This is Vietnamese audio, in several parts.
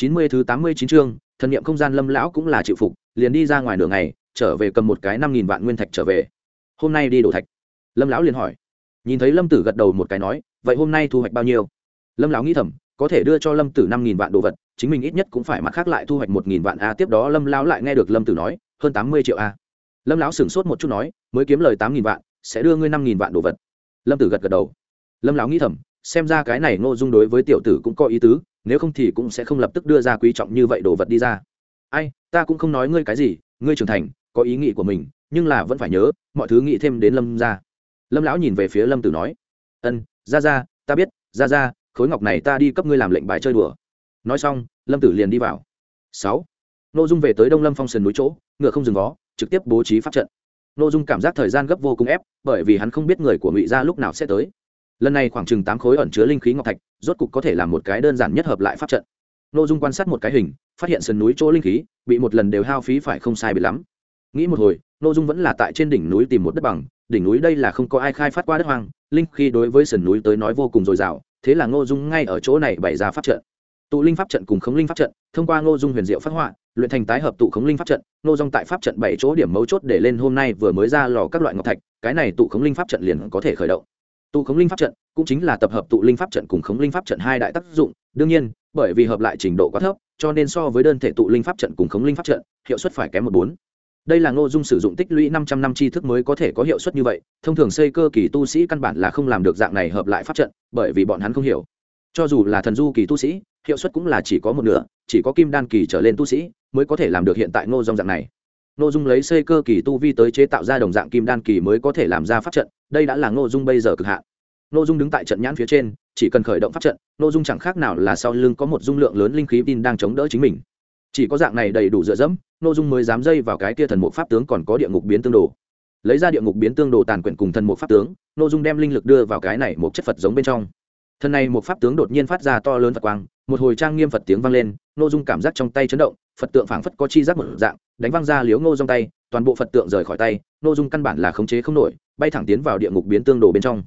chín mươi thứ tám mươi chín chương, thần niệm không gian lâm lão cũng là chịu phục, liền đi ra ngoài nửa ngày, trở về cầm một cái năm nghìn vạn nguyên thạch trở về. Hôm nay đi đổ thạch. Lâm lão liền hỏi. Nhìn thấy lâm tử gật đầu một cái nói, vậy hôm nay thu hoạch bao nhiêu? Lâm lão nghĩ thầm, có thể đưa cho lâm tử năm nghìn vạn đồ vật, chính mình ít nhất cũng phải mặt khác lại thu hoạch một nghìn vạn a, tiếp đó lâm lão lại nghe được lâm tử nói, hơn tám mươi triệu a. Lâm lão sửng sốt một chút nói, mới kiếm lời tám nghìn vạn, sẽ đưa ngươi năm nghìn vạn đồ vật. Lâm tử gật gật đầu. Lâm lão nghĩ thầm, xem ra cái này ngô dung đối với tiểu tử cũng có ý tứ nếu không thì cũng sẽ không lập tức đưa ra quý trọng như vậy đồ vật đi ra. Ai, ta cũng không nói ngươi cái gì, ngươi trưởng thành, có ý nghĩ của mình, nhưng là vẫn phải nhớ, mọi thứ nghĩ thêm đến lâm ra lâm lão nhìn về phía lâm tử nói, ân ra ra ta biết ra ra khối ngọc này ta đi cấp ngươi làm lệnh bài chơi đùa. Nói xong, lâm tử liền đi vào. Sáu n ô dung về tới đông lâm phong sườn núi chỗ, ngựa không dừng vó, trực tiếp bố trí pháp trận. N ô dung cảm giác thời gian gấp vô cùng ép, bởi vì hắn không biết người của ngụy gia lúc nào sẽ tới lần này khoảng chừng tám khối ẩn chứa linh khí ngọc thạch, rốt cục có thể làm một cái đơn giản nhất hợp lại pháp trận. N ô dung quan sát một cái hình, phát hiện sườn núi chỗ linh khí, bị một lần đều hao phí phải không sai bị lắm. Nghĩ một hồi n ô dung vẫn là tại trên đỉnh núi tìm một đất bằng, đỉnh núi đây là không có ai khai phát qua đất hoang, linh khí đối với sườn núi tới nói vô cùng dồi dào, thế là ngô dung ngay ở chỗ này bày ra pháp trận. Tụ linh pháp trận cùng khống linh pháp trận, thông qua ngô dung huyền diệu phát họa, luyện thành tái hợp tụ khống linh pháp trận ngô dung tại pháp trận bảy chỗ điểm mấu chốt để lên hôm nay vừa mới ra lò các loại ngọc thạch, cái này tụ khống linh pháp trận liền có thể khởi động tụ khống linh pháp trận cũng chính là tập hợp tụ linh pháp trận cùng khống linh pháp trận hai đại tác dụng. Đương nhiên, bởi vì hợp lại trình độ quá thấp, cho nên so với đơn thể tụ linh pháp trận cùng khống linh pháp trận, hiệu suất phải kém một bốn. Đây là ngô dung sử dụng tích lũy năm trăm năm tri thức mới có thể có hiệu suất như vậy, thông thường xây cơ kỳ tu sĩ căn bản là không làm được dạng này hợp lại pháp trận, bởi vì bọn hắn không hiểu. Cho dù là thần du kỳ tu sĩ, hiệu suất cũng là chỉ có một nửa, chỉ có kim đan kỳ trở lên tu sĩ mới có thể làm được hiện tại ngô dung dạng này ngô dung lấy xây cơ kỳ tu vi tới chế tạo ra đồng dạng kim đan kỳ mới có thể làm ra pháp trận, đây đã là ngô dung bây giờ cực hạn. Ngô dung đứng tại trận nhãn phía trên, chỉ cần khởi động pháp trận, ngô dung chẳng khác nào là sau lưng có một dung lượng lớn linh khí tin đang chống đỡ chính mình. Chỉ có dạng này đầy đủ dựa dẫm, ngô dung mới dám dây vào cái kia thần mục pháp tướng còn có địa ngục biến tương đồ. Lấy ra địa ngục biến tương đồ tàn quyển cùng thần mục pháp tướng, ngô dung đem linh lực đưa vào cái này một chất phật giống bên trong. Thần này một pháp tướng đột nhiên phát ra to lớn phật quang một hồi trang nghiêm phật tiếng vang lên, ngô dung cảm giác trong tay chấn động, phật tượng phảng phất có chi giác một dạng, đánh văng ra liếu ngô trong tay, toàn bộ phật tượng rời khỏi tay, ngô dung căn bản là khống chế không nổi, bay thẳng tiến vào địa ngục biến tương đồ bên trong.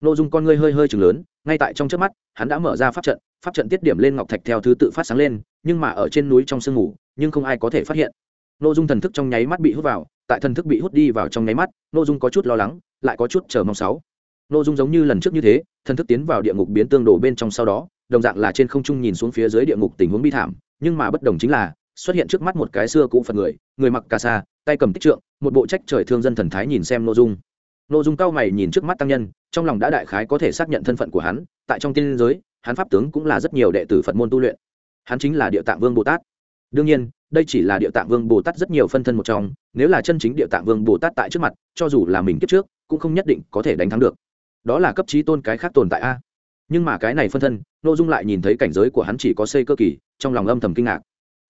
Ngô dung con ngươi hơi hơi chừng lớn, ngay tại trong trước mắt, hắn đã mở ra pháp trận pháp trận tiết điểm lên ngọc thạch theo thứ tự phát sáng lên, nhưng mà ở trên núi trong sương ngủ nhưng không ai có thể phát hiện. Ngô dung thần thức trong nháy mắt bị hút vào, tại thần thức bị hút đi vào trong nháy mắt, ngô dung có chút lo lắng, lại có chút chờ mong sáu. Ngô dung giống như lần trước như thế, thần thức tiến vào địa ngục biến tương đồ bên trong sau đó đồng dạng là trên không trung nhìn xuống phía dưới địa ngục tình huống bi thảm, nhưng mà bất đồng chính là, xuất hiện trước mắt một cái xưa cũ phật người người mặc cà sa, tay cầm tích trượng, một bộ trách trời thương dân thần thái nhìn xem nội dung. Nội dung cao mày nhìn trước mắt tăng nhân, trong lòng đã đại khái có thể xác nhận thân phận của hắn, tại trong tiên giới, hắn pháp tướng cũng là rất nhiều đệ tử phật môn tu luyện. Hắn chính là địa tạng vương bồ tát. Đương nhiên, đây chỉ là địa tạng vương bồ tát rất nhiều phân thân một trong, nếu là chân chính địa tạng vương bồ tát tại trước mặt, cho dù là mình kiếp trước, cũng không nhất định có thể đánh thắng được. Đó là cấp trí tôn cái khác tồn tại a nhưng mà cái này phân thân n ô dung lại nhìn thấy cảnh giới của hắn chỉ có xây cơ kỳ, trong lòng âm thầm kinh ngạc.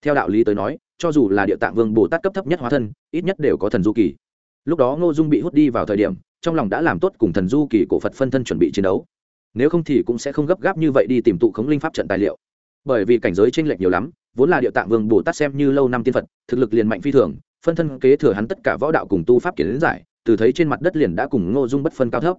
Theo đạo lý tới nói, cho dù là địa tạng vương bồ tát cấp thấp nhất hóa thân, ít nhất đều có thần du kỳ. Lúc đó ngô dung bị hút đi vào thời điểm, trong lòng đã làm tốt cùng thần du kỳ cổ phật phân thân chuẩn bị chiến đấu. Nếu không thì cũng sẽ không gấp gáp như vậy đi tìm tụ khống linh pháp trận tài liệu. Bởi vì cảnh giới tranh lệch nhiều lắm, vốn là địa tạng vương bồ tát xem như lâu năm tiên phật, thực lực liền mạnh phi thường, phân thân kế thừa hắn tất cả võ đạo cùng tu pháp kiến giải, từ thấy trên mặt đất liền đã cùng ngô dung bất phân cao thấp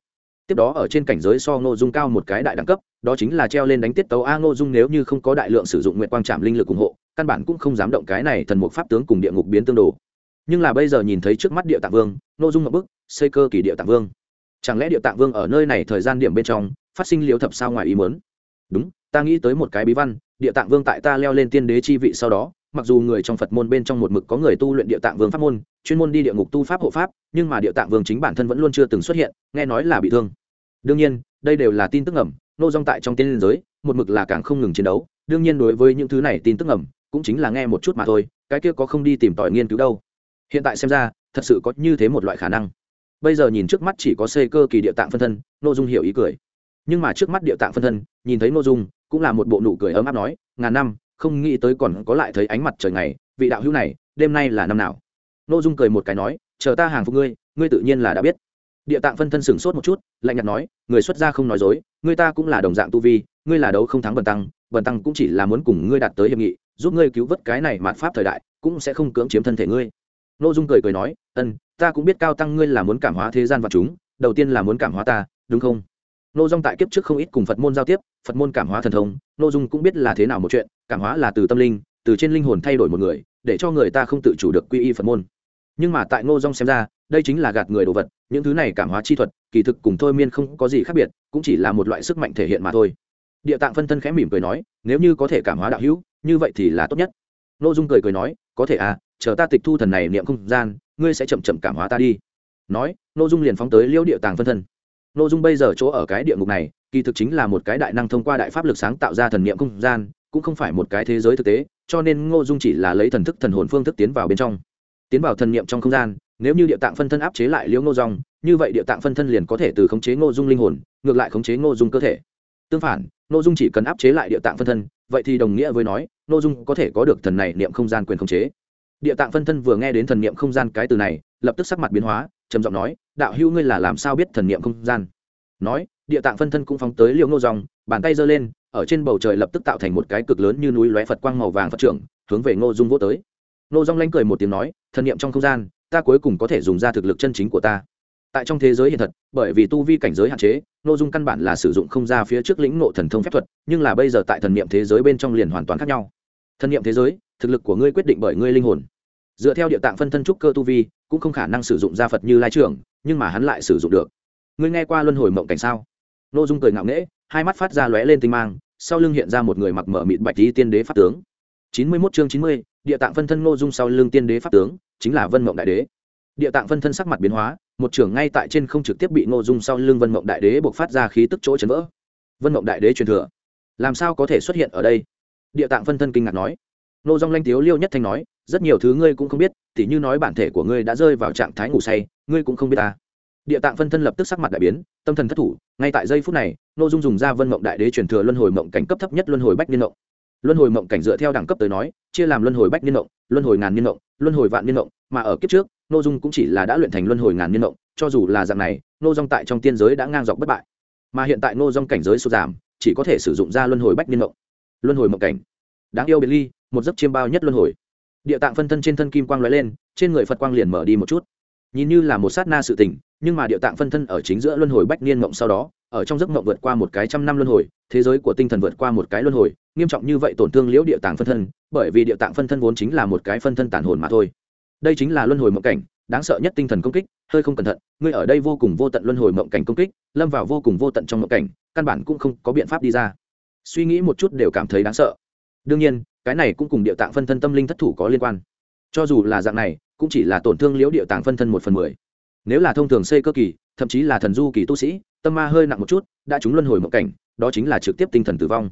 tiếp đó ở trên cảnh giới so ngô dung cao một cái đại đẳng cấp, đó chính là treo lên đánh tiết tấu a ngô dung nếu như không có đại lượng sử dụng nguyện quang trạm linh lực ủng hộ, căn bản cũng không dám động cái này thần mục pháp tướng cùng địa ngục biến tương đồ. Nhưng là bây giờ nhìn thấy trước mắt địa tạng vương, ngô dung một bức, xây cơ kỳ địa tạng vương. Chẳng lẽ địa tạng vương ở nơi này thời gian điểm bên trong, phát sinh liễu thập sao ngoài ý muốn? Đúng, ta nghĩ tới một cái bí văn, địa tạng vương tại ta leo lên tiên đế chi vị sau đó mặc dù người trong phật môn bên trong một mực có người tu luyện địa tạng vương pháp môn, chuyên môn đi địa ngục tu pháp hộ pháp, nhưng mà địa tạng vương chính bản thân vẫn luôn chưa từng xuất hiện, nghe nói là bị thương. Đương nhiên, đây đều là tin tức ẩm nô dong tại trong tiên liên giới, một mực là càng không ngừng chiến đấu, đương nhiên đối với những thứ này tin tức ẩm cũng chính là nghe một chút mà thôi, cái kia có không đi tìm tòi nghiên cứu đâu. Hiện tại xem ra, thật sự có như thế một loại khả năng. Bây giờ nhìn trước mắt chỉ có xây cơ kỳ địa tạng phân thân nội dung hiểu ý cười. Nhưng mà trước mắt địa tạng phân thân, nhìn thấy nội dung, cũng là một bộ nụ cười ấm áp nói, ngàn năm không nghĩ tới còn có lại thấy ánh mặt trời ngày, vị đạo hữu này, đêm nay là năm nào? Nô dung cười một cái nói, chờ ta hàng phục ngươi ngươi tự nhiên là đã biết. Địa tạng phân thân sửng sốt một chút, lạnh nhạt nói, người xuất gia không nói dối, ngươi ta cũng là đồng dạng tu vi, ngươi là đấu không thắng bần tăng bần tăng cũng chỉ là muốn cùng ngươi đạt tới hiệp nghị, giúp ngươi cứu vớt cái này mạt pháp thời đại, cũng sẽ không cưỡng chiếm thân thể ngươi. N ô dung cười cười nói ân ta cũng biết cao tăng ngươi là muốn cảm hóa thế gian và chúng, đầu tiên là muốn cảm hóa ta, đúng không? N ô dung tại kiếp trước không ít cùng phật môn giao tiếp, phật môn cảm hóa thần thông n ô dung cũng biết là thế nào một chuyện cảm hóa là từ tâm linh, từ trên linh hồn thay đổi một người, để cho người ta không tự chủ được quy y phật môn. Nhưng mà tại ngô dong xem ra, đây chính là gạt người đồ vật, những thứ này cảm hóa chi thuật, kỳ thực cùng thôi miên không có gì khác biệt, cũng chỉ là một loại sức mạnh thể hiện mà thôi. Địa tạng phân thân khẽ mỉm cười nói, nếu như có thể cảm hóa đạo hữu, như vậy thì là tốt nhất. Ngô dung cười cười nói, có thể à chờ ta tịch thu thần này niệm không gian, ngươi sẽ chậm chậm cảm hóa ta đi. Nói, Ngô dung liền phóng tới liễu địa tàng phân thân. Ngô dung bây giờ chỗ ở cái địa ngục này, kỳ thực chính là một cái đại năng thông qua đại pháp lực sáng tạo ra thần niệm không gian cũng không phải một cái thế giới thực tế, cho nên ngô dung chỉ là lấy thần thức thần hồn phương thức tiến vào bên trong. Tiến vào thần niệm trong không gian, nếu như địa tạng phân thân áp chế lại liễu ngô dung, như vậy địa tạng phân thân liền có thể từ khống chế ngô dung linh hồn, ngược lại khống chế ngô dung cơ thể. Tương phản, ngô dung chỉ cần áp chế lại địa tạng phân thân, vậy thì đồng nghĩa với nói, ngô dung có thể có được thần này niệm không gian quyền khống chế. Địa tạng phân thân vừa nghe đến thần niệm không gian cái từ này, lập tức sắc mặt biến hóa, trầm giọng nói, đạo hữu ngươi là làm sao biết thần niệm không gian? Nói, địa tạng phân thân cũng phóng tới liễu ngô dung, bàn tay giơ lên ở trên bầu trời lập tức tạo thành một cái cực lớn như núi lóe phật quang màu vàng phát trưởng, hướng về ngô dung vô tới. Ngô dung lanh cười một tiếng nói, thần niệm trong không gian, ta cuối cùng có thể dùng ra thực lực chân chính của ta. Tại trong thế giới hiện thật, bởi vì tu vi cảnh giới hạn chế, ngô dung căn bản là sử dụng không ra phía trước lĩnh ngộ thần thông phép thuật, nhưng là bây giờ tại thần niệm thế giới bên trong liền hoàn toàn khác nhau. Thần niệm thế giới, thực lực của ngươi quyết định bởi ngươi linh hồn. Dựa theo địa tạng phân thân trúc cơ tu vi, cũng không khả năng sử dụng gia phật như lai trưởng, nhưng mà hắn lại sử dụng được. Ngươi nghe qua luân hồi mộng cảnh sao? Ngô dung cười ngạo nghễ, hai mắt phát ra lóe lên tinh mang sau lưng hiện ra một người mặc mở mịt bạch tí tiên đế pháp tướng. Chín mươi mốt chương chín mươi, địa tạng phân thân ngô dung sau lưng tiên đế pháp tướng, chính là vân mộng đại đế. Địa tạng phân thân sắc mặt biến hóa, một trưởng ngay tại trên không trực tiếp bị ngô dung sau lưng vân mộng đại đế buộc phát ra khí tức chỗ chấn vỡ. Vân mộng đại đế truyền thừa, làm sao có thể xuất hiện ở đây? Địa tạng phân thân kinh ngạc nói. Nô dong lanh tiếu liêu nhất thanh nói, rất nhiều thứ ngươi cũng không biết t h như nói bản thể của ngươi đã rơi vào trạng thái ngủ say, ngươi cũng không biết ta địa tạng phân thân lập tức sắc mặt đại biến, tâm thần thất thủ, ngay tại giây phút này nội dung dùng ra vân mộng đại đế truyền thừa luân hồi mộng cảnh cấp thấp nhất luân hồi bách niên mộng. Luân hồi mộng cảnh dựa theo đẳng cấp tới nói, chia làm luân hồi bách niên mộng, luân hồi ngàn niên mộng, luân hồi vạn niên mộng, mà ở kiếp trước nội dung cũng chỉ là đã luyện thành luân hồi ngàn niên mộng, cho dù là dạng này, nô dung tại trong tiên giới đã ngang dọc bất bại. Mà hiện tại nô dung cảnh giới sụt giảm, chỉ có thể sử dụng ra luân hồi bách niên mộng. Luân hồi mộng cảnh. Đáng yêu biệt ly, một giấc chiêm bao nhất luân hồi. Địa tạng phân thân trên thân kim quang lóe lên, trên người phật quang liền mở đi một chút. Nhìn như là một sát na sự tình nhưng mà địa tạng phân thân ở chính giữa luân hồi bách niên mộng sau đó, ở trong giấc mộng vượt qua một cái trăm năm luân hồi, thế giới của tinh thần vượt qua một cái luân hồi, nghiêm trọng như vậy tổn thương liễu địa tạng phân thân, bởi vì địa tạng phân thân vốn chính là một cái phân thân tàn hồn mà thôi. Đây chính là luân hồi mộng cảnh, đáng sợ nhất tinh thần công kích, hơi không cẩn thận, ngươi ở đây vô cùng vô tận luân hồi mộng cảnh công kích, lâm vào vô cùng vô tận trong mộng cảnh, căn bản cũng không có biện pháp đi ra. Suy nghĩ một chút đều cảm thấy đáng sợ. Đương nhiên, cái này cũng cùng địa tạng phân thân tâm linh thất thủ có liên quan. Cho dù là dạng này, cũng chỉ là tổn thương liễu địa tạng phân thân một phần mười nếu là thông thường xây cơ kỳ, thậm chí là thần du kỳ tu sĩ, tâm ma hơi nặng một chút, đã chúng luân hồi một cảnh, đó chính là trực tiếp tinh thần tử vong.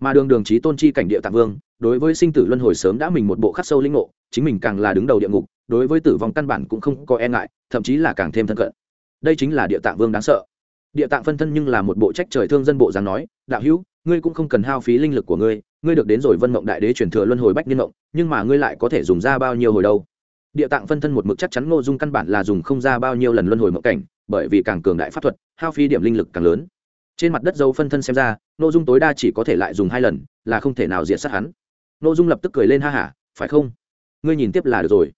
Mà đường đường trí tôn chi cảnh địa tạng vương, đối với sinh tử luân hồi sớm đã mình một bộ khắc sâu linh ngộ, chính mình càng là đứng đầu địa ngục, đối với tử vong căn bản cũng không có e ngại, thậm chí là càng thêm thân cận. Đây chính là địa tạng vương đáng sợ. Địa tạng phân thân nhưng là một bộ trách trời thương dân bộ dáng nói, đạo hữu, ngươi cũng không cần hao phí linh lực của ngươi ngươi được đến rồi vân mộng đại đế truyền thừa luân hồi bách niên mộng, nhưng mà ngươi lại có thể dùng ra bao nhiêu hồi đâu? Địa tạng phân thân một mực chắc chắn ngô dung căn bản là dùng không ra bao nhiêu lần luân hồi mộng cảnh, bởi vì càng cường đại pháp thuật, hao phi điểm linh lực càng lớn. Trên mặt đất dấu phân thân xem ra, ngô dung tối đa chỉ có thể lại dùng hai lần, là không thể nào diệt sát hắn. Ngô dung lập tức cười lên ha hả, phải không? Ngươi nhìn tiếp là được rồi.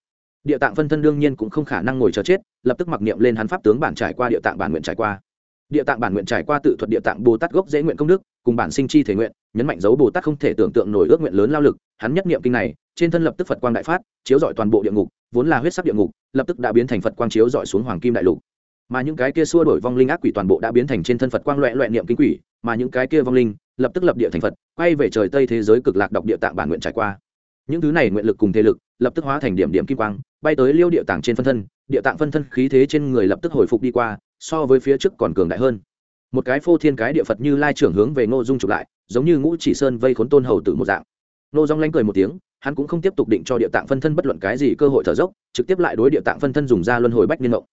Địa tạng phân thân đương nhiên cũng không khả năng ngồi chờ chết, lập tức mặc niệm lên hắn pháp tướng bản trải qua, địa tạng bản nguyện trải qua. Địa tạng bản nguyện trải qua tự thuật địa tạng bồ tát gốc dễ nguyện công đức cùng bản sinh chi thể nguyện, nhấn mạnh dấu bồ tát không thể tưởng tượng nổi ước nguyện lớn lao lực, hắn nhất niệm kinh này, trên thân lập tức phật quang đại phát, chiếu dọi toàn bộ địa ngục, vốn là huyết sắc địa ngục, lập tức đã biến thành phật quang chiếu dọi xuống hoàng kim đại lục. Mà những cái kia xua đổi vong linh ác quỷ toàn bộ đã biến thành trên thân phật quang loẹ loẹ niệm kinh quỷ, mà những cái kia vong linh, lập tức lập địa thành phật, quay về trời tây thế giới cực lạc đọc địa tạng bản nguyện trải qua. Những thứ này nguyện lực cùng thế lực, lập tức hóa thành điểm điểm kim quang, bay tới liêu địa tạng trên phân thân, địa tạng phân thân khí thế trên người lập tức hồi phục đi qua, so với phía trước còn cường đại hơn một cái phô thiên cái địa phật như lai trưởng hướng về ngô dung chụp lại, giống như ngũ chỉ sơn vây khốn tôn hầu tử một dạng. Ngô dung lanh cười một tiếng, hắn cũng không tiếp tục định cho địa tạng phân thân bất luận cái gì cơ hội thở dốc, trực tiếp lại đối địa tạng phân thân dùng ra luân hồi bách niên mộng.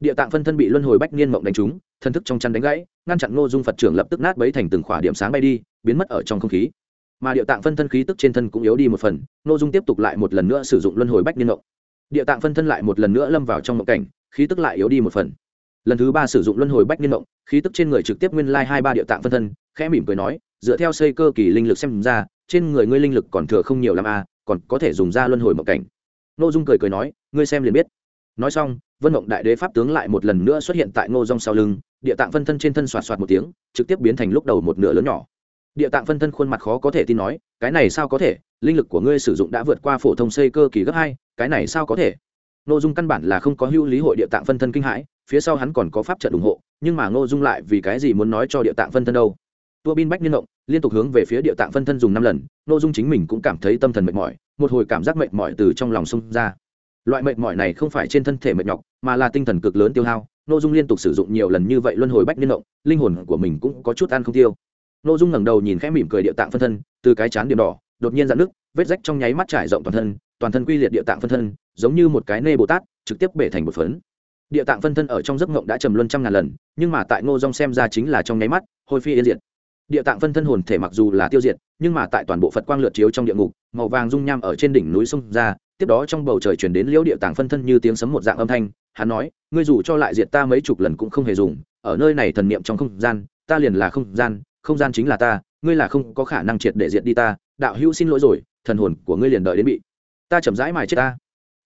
Địa tạng phân thân bị luân hồi bách niên mộng đánh trúng, thân thức trong chăn đánh gãy, ngăn chặn ngô dung phật trưởng lập tức nát bấy thành từng khỏa điểm sáng bay đi, biến mất ở trong không khí. Mà địa tạng phân thân khí tức trên thân cũng yếu đi một phần, ngô dung tiếp tục lại một lần nữa sử dụng luân hồi bách niên mộng. Địa tạng phân thân lại một lần nữa lâm vào trong mộng cảnh, khí tức lại yếu đi một phần lần thứ ba sử dụng luân hồi bách niên động khí tức trên người trực tiếp nguyên lai hai ba địa tạng phân thân khẽ mỉm cười nói dựa theo xây cơ kỳ linh lực xem ra trên người ngươi linh lực còn thừa không nhiều l a à, còn có thể dùng ra luân hồi mộng cảnh. N ô dung cười cười nói ngươi xem liền biết. Nói xong vân mộng đại đế pháp tướng lại một lần nữa xuất hiện tại ngô dung sau lưng địa tạng phân thân trên thân xoạt xoạt một tiếng trực tiếp biến thành lúc đầu một nửa lớn nhỏ. Địa tạng phân thân khuôn mặt khó có thể tin nói cái này sao có thể linh lực của ngươi sử dụng đã vượt qua phổ thông xây cơ kỳ gấp hai cái này sao có thể? Nội dung căn bản là không có hữu lý hội địa tạng phân thân kinh hãi phía sau hắn còn có pháp trận ủng hộ, nhưng mà ngô dung lại vì cái gì muốn nói cho địa tạng phân thân đâu? Tua bin bách liên động liên tục hướng về phía địa tạng phân thân dùng năm lần, ngô dung chính mình cũng cảm thấy tâm thần mệt mỏi, một hồi cảm giác mệt mỏi từ trong lòng xông ra. Loại mệt mỏi này không phải trên thân thể mệt nhọc, mà là tinh thần cực lớn tiêu hao, ngô dung liên tục sử dụng nhiều lần như vậy luân hồi bách liên động, linh hồn của mình cũng có chút ăn không tiêu. Ngô dung ngẩng đầu nhìn khẽ mỉm cười địa tạng phân thân, từ cái chán điểm đỏ, đột nhiên dạn nước vết rách trong nháy mắt trải rộng toàn thân toàn thân quy liệt địa tạng phân thân, giống như một cái nê bồ tát, trực tiếp bể thành một phấn địa tạng phân thân ở trong giấc ngộng đã trầm luân trăm ngàn lần, nhưng mà tại ngô dong xem ra chính là trong nháy mắt, hôi phi yên diệt. Địa tạng phân thân hồn thể mặc dù là tiêu diệt, nhưng mà tại toàn bộ phật quang lượt chiếu trong địa ngục, màu vàng dung nham ở trên đỉnh núi sông ra, tiếp đó trong bầu trời chuyển đến liễu địa tạng phân thân như tiếng sấm một dạng âm thanh, hắn nói, ngươi dù cho lại diệt ta mấy chục lần cũng không hề dùng, ở nơi này thần niệm trong không gian, ta liền là không gian không gian chính là ta, ngươi là không có khả năng triệt để diệt đi ta, đạo hữu xin lỗi rồi, thần hồn của ngươi liền đợi đến bị ta chậm rãi mài chết ta.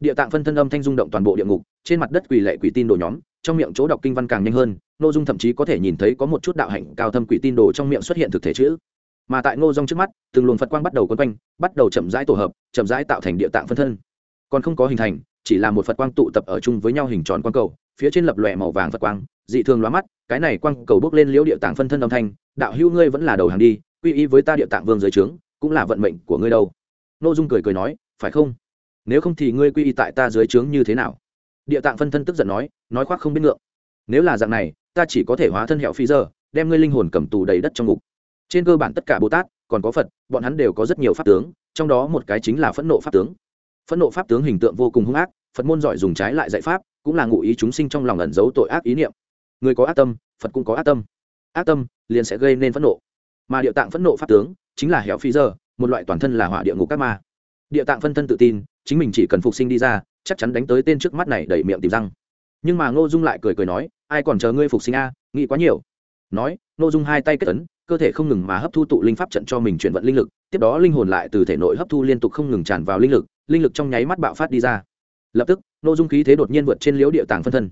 Địa tạng phân thân âm thanh rung động toàn bộ địa ngục trên mặt đất quỷ lệ quỷ tin đồ nhóm, trong miệng chỗ đọc kinh văn càng nhanh hơn, ngô dung thậm chí có thể nhìn thấy có một chút đạo hạnh cao thâm quỷ tin đồ trong miệng xuất hiện thực thể chữ. Mà tại ngô dung trước mắt, từng luồng phật quang bắt đầu quấn quanh, bắt đầu chậm rãi tổ hợp, chậm rãi tạo thành địa tạng phân thân. Còn không có hình thành, chỉ là một phật quang tụ tập ở chung với nhau hình tròn quang cầu, phía trên lập lòe màu vàng phật quang, dị thường lóa mắt, cái này quang cầu bước lên liễu địa tạng phân thân âm thanh, đạo hữu ngươi vẫn là đầu hàng đi, quy y với ta địa tạng vương dưới trướng, cũng là vận mệnh của ngươi đâu. Ngô dung cười cười nói, phải không? Nếu không thì ngươi quy y tại ta dưới trướng như thế nào? Địa tạng phân thân tức giận nói nói khoác không biết ngượng. Nếu là dạng này, ta chỉ có thể hóa thân hẹo phi giờ, đem ngươi linh hồn cầm tù đầy đất trong ngục. Trên cơ bản tất cả bồ tát, còn có phật, bọn hắn đều có rất nhiều pháp tướng, trong đó một cái chính là phẫn nộ pháp tướng. Phẫn nộ pháp tướng hình tượng vô cùng hung ác, phật môn giỏi dùng trái lại dạy pháp, cũng là ngụ ý chúng sinh trong lòng ẩn giấu tội ác ý niệm. Người có ác tâm, phật cũng có ác tâm. Ác tâm liền sẽ gây nên phẫn nộ. Mà địa tạng phẫn nộ pháp tướng chính là hẻo phi giờ, một loại toàn thân là hỏa địa ngục các ma. Địa tạng phân thân tự tin, chính mình chỉ cần phục sinh đi ra chắc chắn đánh tới tên trước mắt này đẩy miệng tìm răng. Nhưng mà ngô dung lại cười cười nói, ai còn chờ ngươi phục sinh a? Nghĩ quá nhiều. Nói, ngô dung hai tay kết ấn, cơ thể không ngừng mà hấp thu tụ linh pháp trận cho mình chuyển vận linh lực, tiếp đó linh hồn lại từ thể nội hấp thu liên tục không ngừng tràn vào linh lực linh lực trong nháy mắt bạo phát đi ra. Lập tức, ngô dung khí thế đột nhiên vượt trên liễu địa tạng phân thân.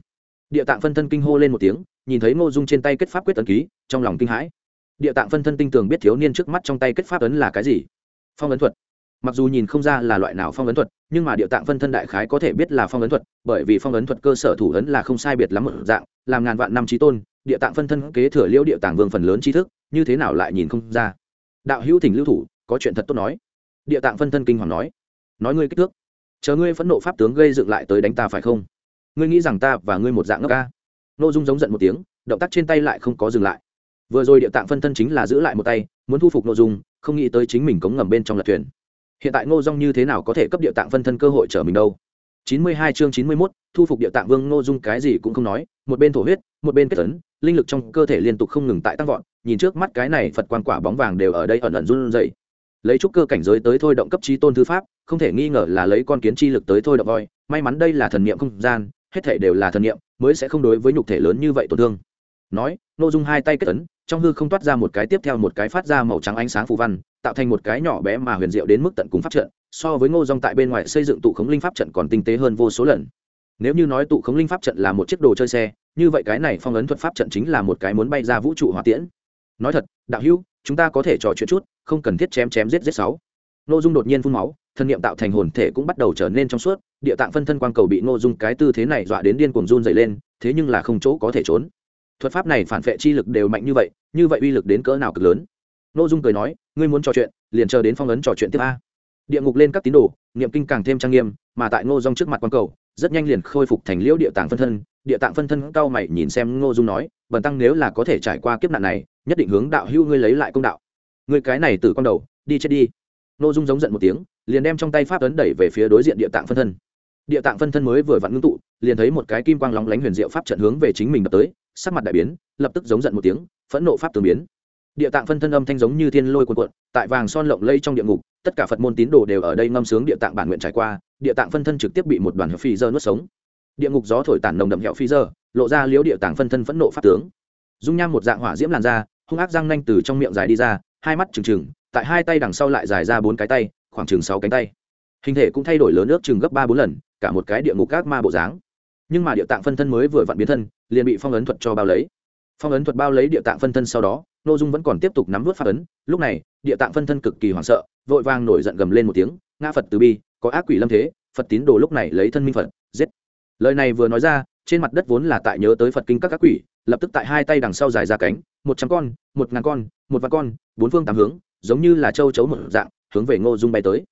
Địa tạng phân thân kinh hô lên một tiếng, nhìn thấy ngô dung trên tay kết pháp quyết tấn ký, trong lòng kinh hãi. Địa tạng phân thân tinh tường biết thiếu niên trước mắt trong tay kết pháp ấn là cái gì? Phong ấn thuật. Mặc dù nhìn không ra là loại nào phong ấn thuật nhưng mà địa tạng phân thân đại khái có thể biết là phong ấn thuật, bởi vì phong ấn thuật cơ sở thủ ấn là không sai biệt lắm một dạng, làm ngàn vạn năm trí tôn, địa tạng phân thân kế thừa liễu địa tạng vương phần lớn tri thức, như thế nào lại nhìn không ra? Đạo hữu thỉnh lưu thủ, có chuyện thật tốt nói. Địa tạng phân thân kinh hoàng nói. Nói ngươi kích thước. Chờ ngươi phẫn nộ pháp tướng gây dựng lại tới đánh ta phải không? Ngươi nghĩ rằng ta và ngươi một dạng ngốc ca n ô dung giống giận một tiếng, động tác trên tay lại không có dừng lại. Vừa rồi địa tạng phân thân chính là giữ lại một tay, muốn thu phục nội dung, không nghĩ tới chính mình cống ngầm bên trong lật thuyền hiện tại ngô dung như thế nào có thể cấp địa tạng phân thân cơ hội trở mình đâu? Chín mươi hai chương chín mươi 91, thu phục địa tạng vương ngô dung cái gì cũng không nói một bên thổ huyết một bên kết tấn linh lực trong cơ thể liên tục không ngừng tại tăng vọt nhìn trước mắt cái này phật quan quả bóng vàng đều ở đây ẩn ẩn run rẩy. Lấy chút cơ cảnh giới tới thôi động cấp trí tôn thư pháp không thể nghi ngờ là lấy con kiến chi lực tới thôi động voi may mắn đây là thần niệm không gian hết thể đều là thần niệm mới sẽ không đối với nhục thể lớn như vậy tổn thương. Nói ngô dung hai tay kết tấn trong hư không toát ra một cái tiếp theo một cái phát ra màu trắng ánh sáng phù văn tạo thành một cái nhỏ bé mà huyền diệu đến mức tận cùng pháp trận, so với ngô dong tại bên ngoài xây dựng tụ khống linh pháp trận còn tinh tế hơn vô số lần. Nếu như nói tụ khống linh pháp trận là một chiếc đồ chơi xe, như vậy cái này phong ấn thuật pháp trận chính là một cái muốn bay ra vũ trụ hỏa tiễn. Nói thật, đạo hữu, chúng ta có thể trò chuyện chút, không cần thiết chém chém giết giết sáu. Ngô dung đột nhiên phun máu, thân niệm tạo thành hồn thể cũng bắt đầu trở nên trong suốt, địa tạng phân thân quang cầu bị ngô dung cái tư thế này dọa đến điên cuồng run dày lên, thế nhưng là không chỗ có thể trốn. Thuật pháp này phản vệ chi lực đều mạnh như vậy như vậy uy lực đến cỡ nào cực lớn? N ô dung cười nói, ngươi muốn trò chuyện, liền chờ đến phong ấn trò chuyện tiếp a. Địa ngục lên các tín đồ, niệm kinh càng thêm trang nghiêm, mà tại ngô dung trước mặt quan cầu, rất nhanh liền khôi phục thành liễu địa tạng phân thân. Địa tạng phân thân cao mày nhìn xem ngô dung nói, bần tăng nếu là có thể trải qua kiếp nạn này, nhất định hướng đạo hưu ngươi lấy lại công đạo. Ngươi cái này từ con đầu, đi chết đi. Ngô dung giống giận một tiếng, liền đem trong tay pháp ấn đẩy về phía đối diện địa tạng phân thân. Địa tạng phân thân mới vừa vặn ngưng tụ, liền thấy một cái kim quang lóng lánh huyền diệu pháp trận hướng về chính mình đập tới, sắc mặt đại biến, lập tức giống giận một tiếng, phẫn nộ pháp tường biến địa tạng phân thân âm thanh giống như thiên lôi cuồn cuộn, tại vàng son lộng lây trong địa ngục, tất cả phật môn tín đồ đều ở đây ngâm sướng địa tạng bản nguyện trải qua, địa tạng phân thân trực tiếp bị một đoàn hẹo phi dơ nuốt sống. Địa ngục gió thổi tản nồng đậm hẹo phi dơ, lộ ra liếu địa tạng phân thân phẫn nộ pháp tướng. Dung nham một dạng hỏa diễm làn ra hung ác răng nanh từ trong miệng dài đi ra, hai mắt trừng trừng, tại hai tay đằng sau lại dài ra bốn cái tay, khoảng chừng sáu cánh tay. Hình thể cũng thay đổi lớn nước chừng gấp ba bốn lần, cả một cái địa ngục các ma bộ dáng. Nhưng mà địa tạng phân thân mới vừa vặn biến thân, liền bị phong ấn thuật cho bao lấy. Phong ấn thuật bao lấy địa tạng phân thân sau đó nội dung vẫn còn tiếp tục nắm vút phát ấn, lúc này, địa tạng phân thân cực kỳ hoảng sợ, vội vàng nổi giận gầm lên một tiếng, ngã phật từ bi, có ác quỷ lâm thế, phật tín đồ lúc này lấy thân minh phật, giết. Lời này vừa nói ra, trên mặt đất vốn là tại nhớ tới phật kinh các ác quỷ, lập tức tại hai tay đằng sau dài ra cánh, một trăm con, một ngàn con, một vạn con, bốn phương tám hướng, giống như là châu chấu một dạng, hướng về ngô dung bay tới.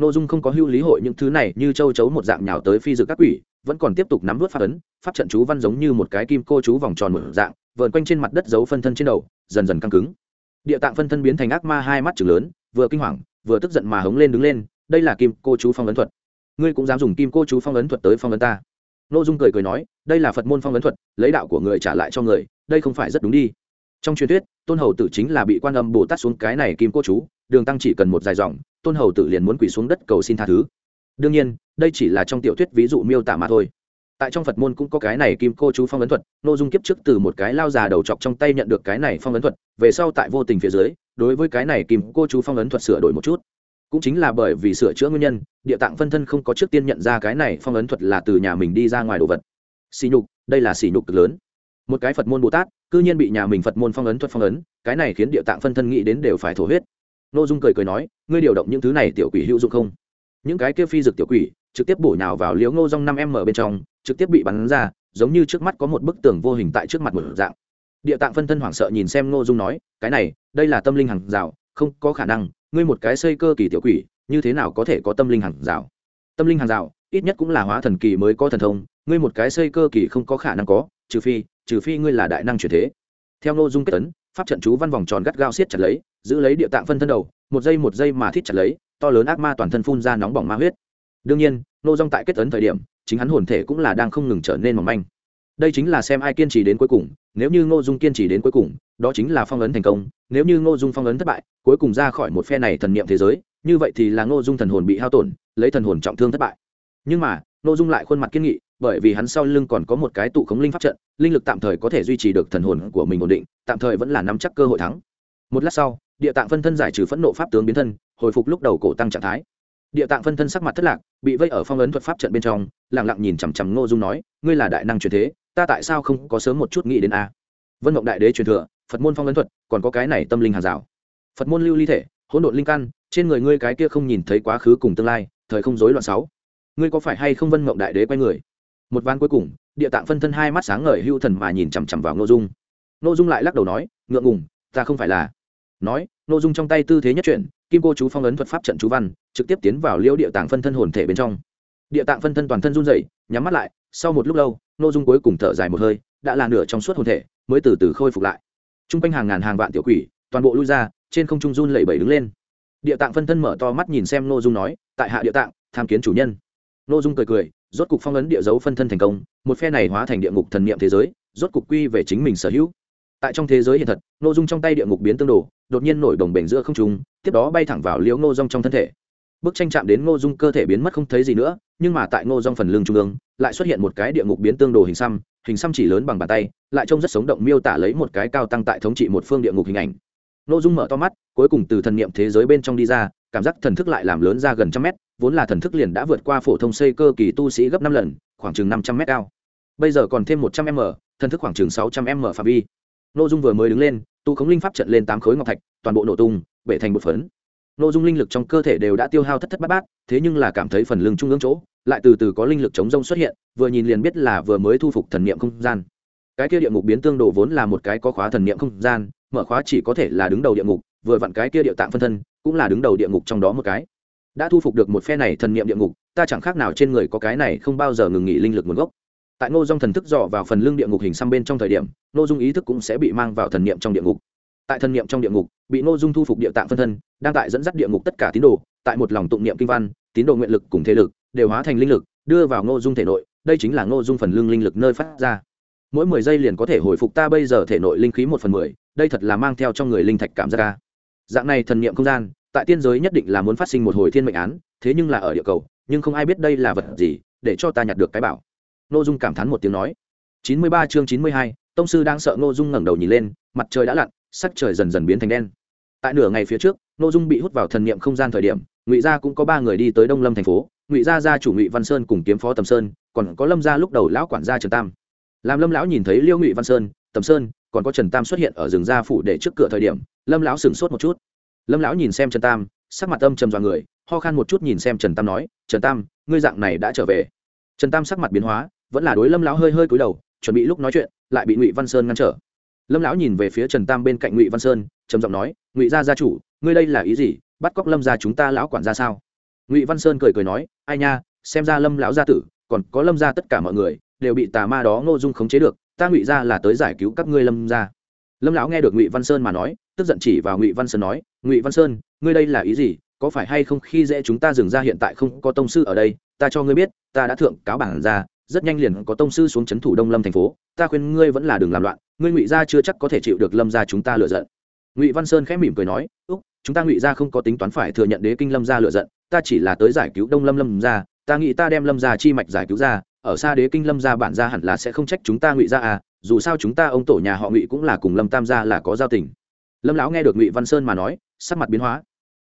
Ngô dung không có hưu lý hội những thứ này như châu chấu một dạng nhào tới phi dự các quỷ, vẫn còn tiếp tục nắm vút pháp ấn, pháp trận chú văn giống như một cái kim cô chú vòng tròn một dạng vờn quanh trên mặt đất giấu phân thân trên đầu, dần dần căng cứng. Địa tạng phân thân biến thành ác ma hai mắt chừng lớn, vừa kinh hoàng, vừa tức giận mà hống lên đứng lên, đây là kim cô chú phong ấn thuật. Ngươi cũng dám dùng kim cô chú phong ấn thuật tới phong ấn ta. N ô dung cười cười nói, đây là phật môn phong ấn thuật, lấy đạo của người trả lại cho người, đây không phải rất đúng đi. Trong truyền thuyết, tôn hầu tử chính là bị quan âm bồ tát xuống cái này kim cô chú, đường tăng chỉ cần một dài dòng, tôn hầu tử liền muốn quỳ xuống đất cầu xin tha thứ. Đương nhiên, đây chỉ là trong tiểu thuyết ví dụ miêu tả mà thôi tại trong phật môn cũng có cái này kim cô chú phong ấn thuật n ô dung kiếp trước từ một cái lao già đầu chọc trong tay nhận được cái này phong ấn thuật, về sau tại vô tình phía dưới, đối với cái này kim cô chú phong ấn thuật sửa đổi một chút. Cũng chính là bởi vì sửa chữa nguyên nhân, địa tạng phân thân không có trước tiên nhận ra cái này phong ấn thuật là từ nhà mình đi ra ngoài đồ vật. Xì nhục, đây là xì nhục cực lớn. Một cái phật môn bồ tát, cư nhiên bị nhà mình phật môn phong ấn thuật phong ấn, cái này khiến địa tạng phân thân nghĩ đến đều phải thổ huyết. N ô dung cười cười nói, ngươi điều động những thứ này tiểu quỷ hữu dụng không? Những cái kia phi dực tiểu quỷ trực tiếp bổ nhào vào liếu ngô rong năm m bên trong, trực tiếp bị bắn ra, giống như trước mắt có một bức tường vô hình tại trước mặt một dạng. Địa tạng phân thân hoảng sợ nhìn xem ngô dung nói, cái này, đây là tâm linh hàng rào, không có khả năng, ngươi một cái xây cơ kỳ tiểu quỷ, như thế nào có thể có tâm linh hàng rào? Tâm linh hàng rào, ít nhất cũng là hóa thần kỳ mới có thần thông, ngươi một cái xây cơ kỳ không có khả năng có, trừ phi trừ phi ngươi là đại năng truyền thế. Theo ngô dung kết tấn pháp trận chú văn vòng tròn gắt gao siết chặt lấy, giữ lấy địa tạng phân thân đầu, một giây một giây mà thít chặt lấy, to lớn ác ma toàn thân phun ra nóng bỏng ma huyết đương nhiên nô dung tại kết ấn thời điểm, chính hắn hồn thể cũng là đang không ngừng trở nên mỏng manh. Đây chính là xem ai kiên trì đến cuối cùng, nếu như ngô dung kiên trì đến cuối cùng, đó chính là phong ấn thành công. Nếu như ngô dung phong ấn thất bại, cuối cùng ra khỏi một phe này thần niệm thế giới, như vậy thì là ngô dung thần hồn bị hao tổn, lấy thần hồn trọng thương thất bại. Nhưng mà, ngô dung lại khuôn mặt kiên nghị, bởi vì hắn sau lưng còn có một cái tụ khống linh pháp trận, linh lực tạm thời có thể duy trì được thần hồn của mình ổn định, tạm thời vẫn là nắm chắc cơ hội thắng. Một lát sau, địa tạng phân thân giải trừ phẫn nộ pháp tướng biến thân, hồi phục lúc đầu cổ tăng trạng thái địa tạng phân thân sắc mặt thất lạc, bị vây ở phong ấn thuật pháp trận bên trong lẳng lặng nhìn chằm chằm ngô dung nói, ngươi là đại năng truyền thế, ta tại sao không có sớm một chút nghĩ đến a? Vân mộng đại đế truyền thừa, phật môn phong ấn thuật, còn có cái này tâm linh hàng rào. Phật môn lưu ly thể, hỗn độn linh căn, trên người ngươi cái kia không nhìn thấy quá khứ cùng tương lai, thời không rối loạn sáu. Ngươi có phải hay không vân mộng đại đế quay người? Một van cuối cùng, địa tạng phân thân hai mắt sáng ngời hưu thần mà nhìn chằm chằm vào ngô dung. Ngô dung lại lắc đầu nói, ngượng ngùng, ta không phải là. Nói, ngô dung trong tay tư thế nhất chuyển kim cô chú phong ấn thuật pháp trận chú văn, trực tiếp tiến vào liễu địa tạng phân thân hồn thể bên trong. Địa tạng phân thân toàn thân run rẩy, nhắm mắt lại, sau một lúc lâu nội dung cuối cùng thở dài một hơi, đã là nửa trong suốt hồn thể, mới từ từ khôi phục lại. T r u n g quanh hàng ngàn hàng vạn tiểu quỷ, toàn bộ lui ra, trên không trung run lẩy bẩy đứng lên. Địa tạng phân thân mở to mắt nhìn xem nội dung nói, tại hạ địa tạng, tham kiến chủ nhân. Nội dung cười cười, rốt cục phong ấn địa dấu phân thân thành công, một phe này hóa thành địa ngục thần niệm thế giới, rốt cục quy về chính mình sở hữu tại trong thế giới hiện thật, ngô dung trong tay địa ngục biến tương đồ, đột nhiên nổi đồng bể giữa không trung, tiếp đó bay thẳng vào liễu ngô dung trong thân thể. Bức tranh chạm đến ngô dung cơ thể biến mất không thấy gì nữa, nhưng mà tại ngô dung phần lưng trung ương, lại xuất hiện một cái địa ngục biến tương đồ hình xăm hình xăm chỉ lớn bằng bàn tay, lại trông rất sống động miêu tả lấy một cái cao tăng tại thống trị một phương địa ngục hình ảnh. Ngô dung mở to mắt, cuối cùng từ thần niệm thế giới bên trong đi ra, cảm giác thần thức lại làm lớn ra gần trăm mét, vốn là thần thức liền đã vượt qua phổ thông xây cơ kỳ tu sĩ gấp năm lần, khoảng chừng năm trăm mét cao. Bây giờ còn thêm một trăm m, thần thức khoảng chừng sáu trăm m phạm vi. Nô dung vừa mới đứng lên, tu khống linh pháp trận lên tám khối ngọc thạch, toàn bộ nổ tung, bể thành một phấn. Nội dung linh lực trong cơ thể đều đã tiêu hao thất thất bát bát, thế nhưng là cảm thấy phần lưng trung ương chỗ, lại từ từ có linh lực chống rông xuất hiện, vừa nhìn liền biết là vừa mới thu phục thần niệm không gian. Cái kia địa ngục biến tương độ vốn là một cái có khóa thần niệm không gian, mở khóa chỉ có thể là đứng đầu địa ngục, vừa vặn cái kia địa tạng phân thân, cũng là đứng đầu địa ngục trong đó một cái. Đã thu phục được một phe này thần niệm địa ngục, ta chẳng khác nào trên người có cái này không bao giờ ngừng nghỉ linh lực nguồn gốc tại ngô dung thần thức dò vào phần lưng địa ngục hình xăm bên trong thời điểm, ngô dung ý thức cũng sẽ bị mang vào thần niệm trong địa ngục. Tại thần niệm trong địa ngục, bị ngô dung thu phục địa tạng phân thân, đang tại dẫn dắt địa ngục tất cả tín đồ, tại một lòng tụng niệm kinh văn, tín đồ nguyện lực cùng thế lực đều hóa thành linh lực, đưa vào ngô dung thể nội, đây chính là ngô dung phần lưng linh lực nơi phát ra. Mỗi mười giây liền có thể hồi phục ta bây giờ thể nội linh khí một phần mười, đây thật là mang theo trong người linh thạch cảm giác ca dạng này thần niệm không gian, tại tiên giới nhất định là muốn phát sinh một hồi thiên mệnh án, thế nhưng là ở địa cầu, nhưng không ai biết đây là vật gì, để cho ta nhặt được cái bảo ngô dung cảm thán một tiếng nói. Chín mươi ba chương chín mươi hai, tông sư đang sợ ngô dung ngẩng đầu nhìn lên, mặt trời đã lặn, sắc trời dần dần biến thành đen. Tại nửa ngày phía trước, ngô dung bị hút vào thần niệm không gian thời điểm, ngụy gia cũng có ba người đi tới đông lâm thành phố. Ngụy gia gia chủ ngụy văn sơn cùng kiếm phó tầm sơn, còn có lâm gia lúc đầu lão quản gia trần tam. Làm lâm lão nhìn thấy liêu ngụy văn sơn, tầm sơn, còn có trần tam xuất hiện ở rừng gia phủ để trước cửa thời điểm, lâm lão sửng sốt một chút. Lâm lão nhìn xem trần tam, sắc mặt âm trầm dò người, ho khan một chút nhìn xem trần tam nói, trần tam, ngươi dạng này đã trở về. Trần tam sắc mặt biến hóa vẫn là đối lâm lão hơi hơi cúi đầu, chuẩn bị lúc nói chuyện, lại bị ngụy văn sơn ngăn trở. Lâm lão nhìn về phía trần tam bên cạnh ngụy văn sơn, trầm giọng nói, ngụy gia gia chủ, ngươi đây là ý gì? Bắt cóc lâm gia chúng ta lão quản gia sao? Ngụy văn sơn cười cười nói, ai nha, xem ra lâm lão gia tử, còn có lâm gia tất cả mọi người, đều bị tà ma đó ngô dung khống chế được, ta ngụy gia là tới giải cứu các ngươi lâm gia. Lâm lão nghe được ngụy văn sơn mà nói, tức giận chỉ vào ngụy văn sơn nói, ngụy văn sơn, ngươi đây là ý gì? Có phải hay không khi dễ chúng ta dừng ra hiện tại không có tông sư ở đây, ta cho ngươi biết, ta đã thượng cáo bản ra rất nhanh liền có tông sư xuống c thủ đông lâm thành phố. Ta khuyên ngươi vẫn là đừng làm loạn, ngươi ngụy gia chưa chắc có thể chịu được lâm gia chúng ta lựa giận. Ngụy văn sơn khẽ mỉm cười nói, úc, chúng ta ngụy gia không có tính toán phải thừa nhận đế kinh lâm gia lựa giận, ta chỉ là tới giải cứu đông lâm lâm gia, ta nghĩ ta đem lâm gia chi mạch giải cứu ra, ở xa đế kinh lâm gia bản gia hẳn là sẽ không trách chúng ta ngụy gia à dù sao chúng ta ông tổ nhà họ ngụy cũng là cùng lâm tam gia là có giao tình. Lâm lão nghe được ngụy văn sơn mà nói, sắc mặt biến hóa.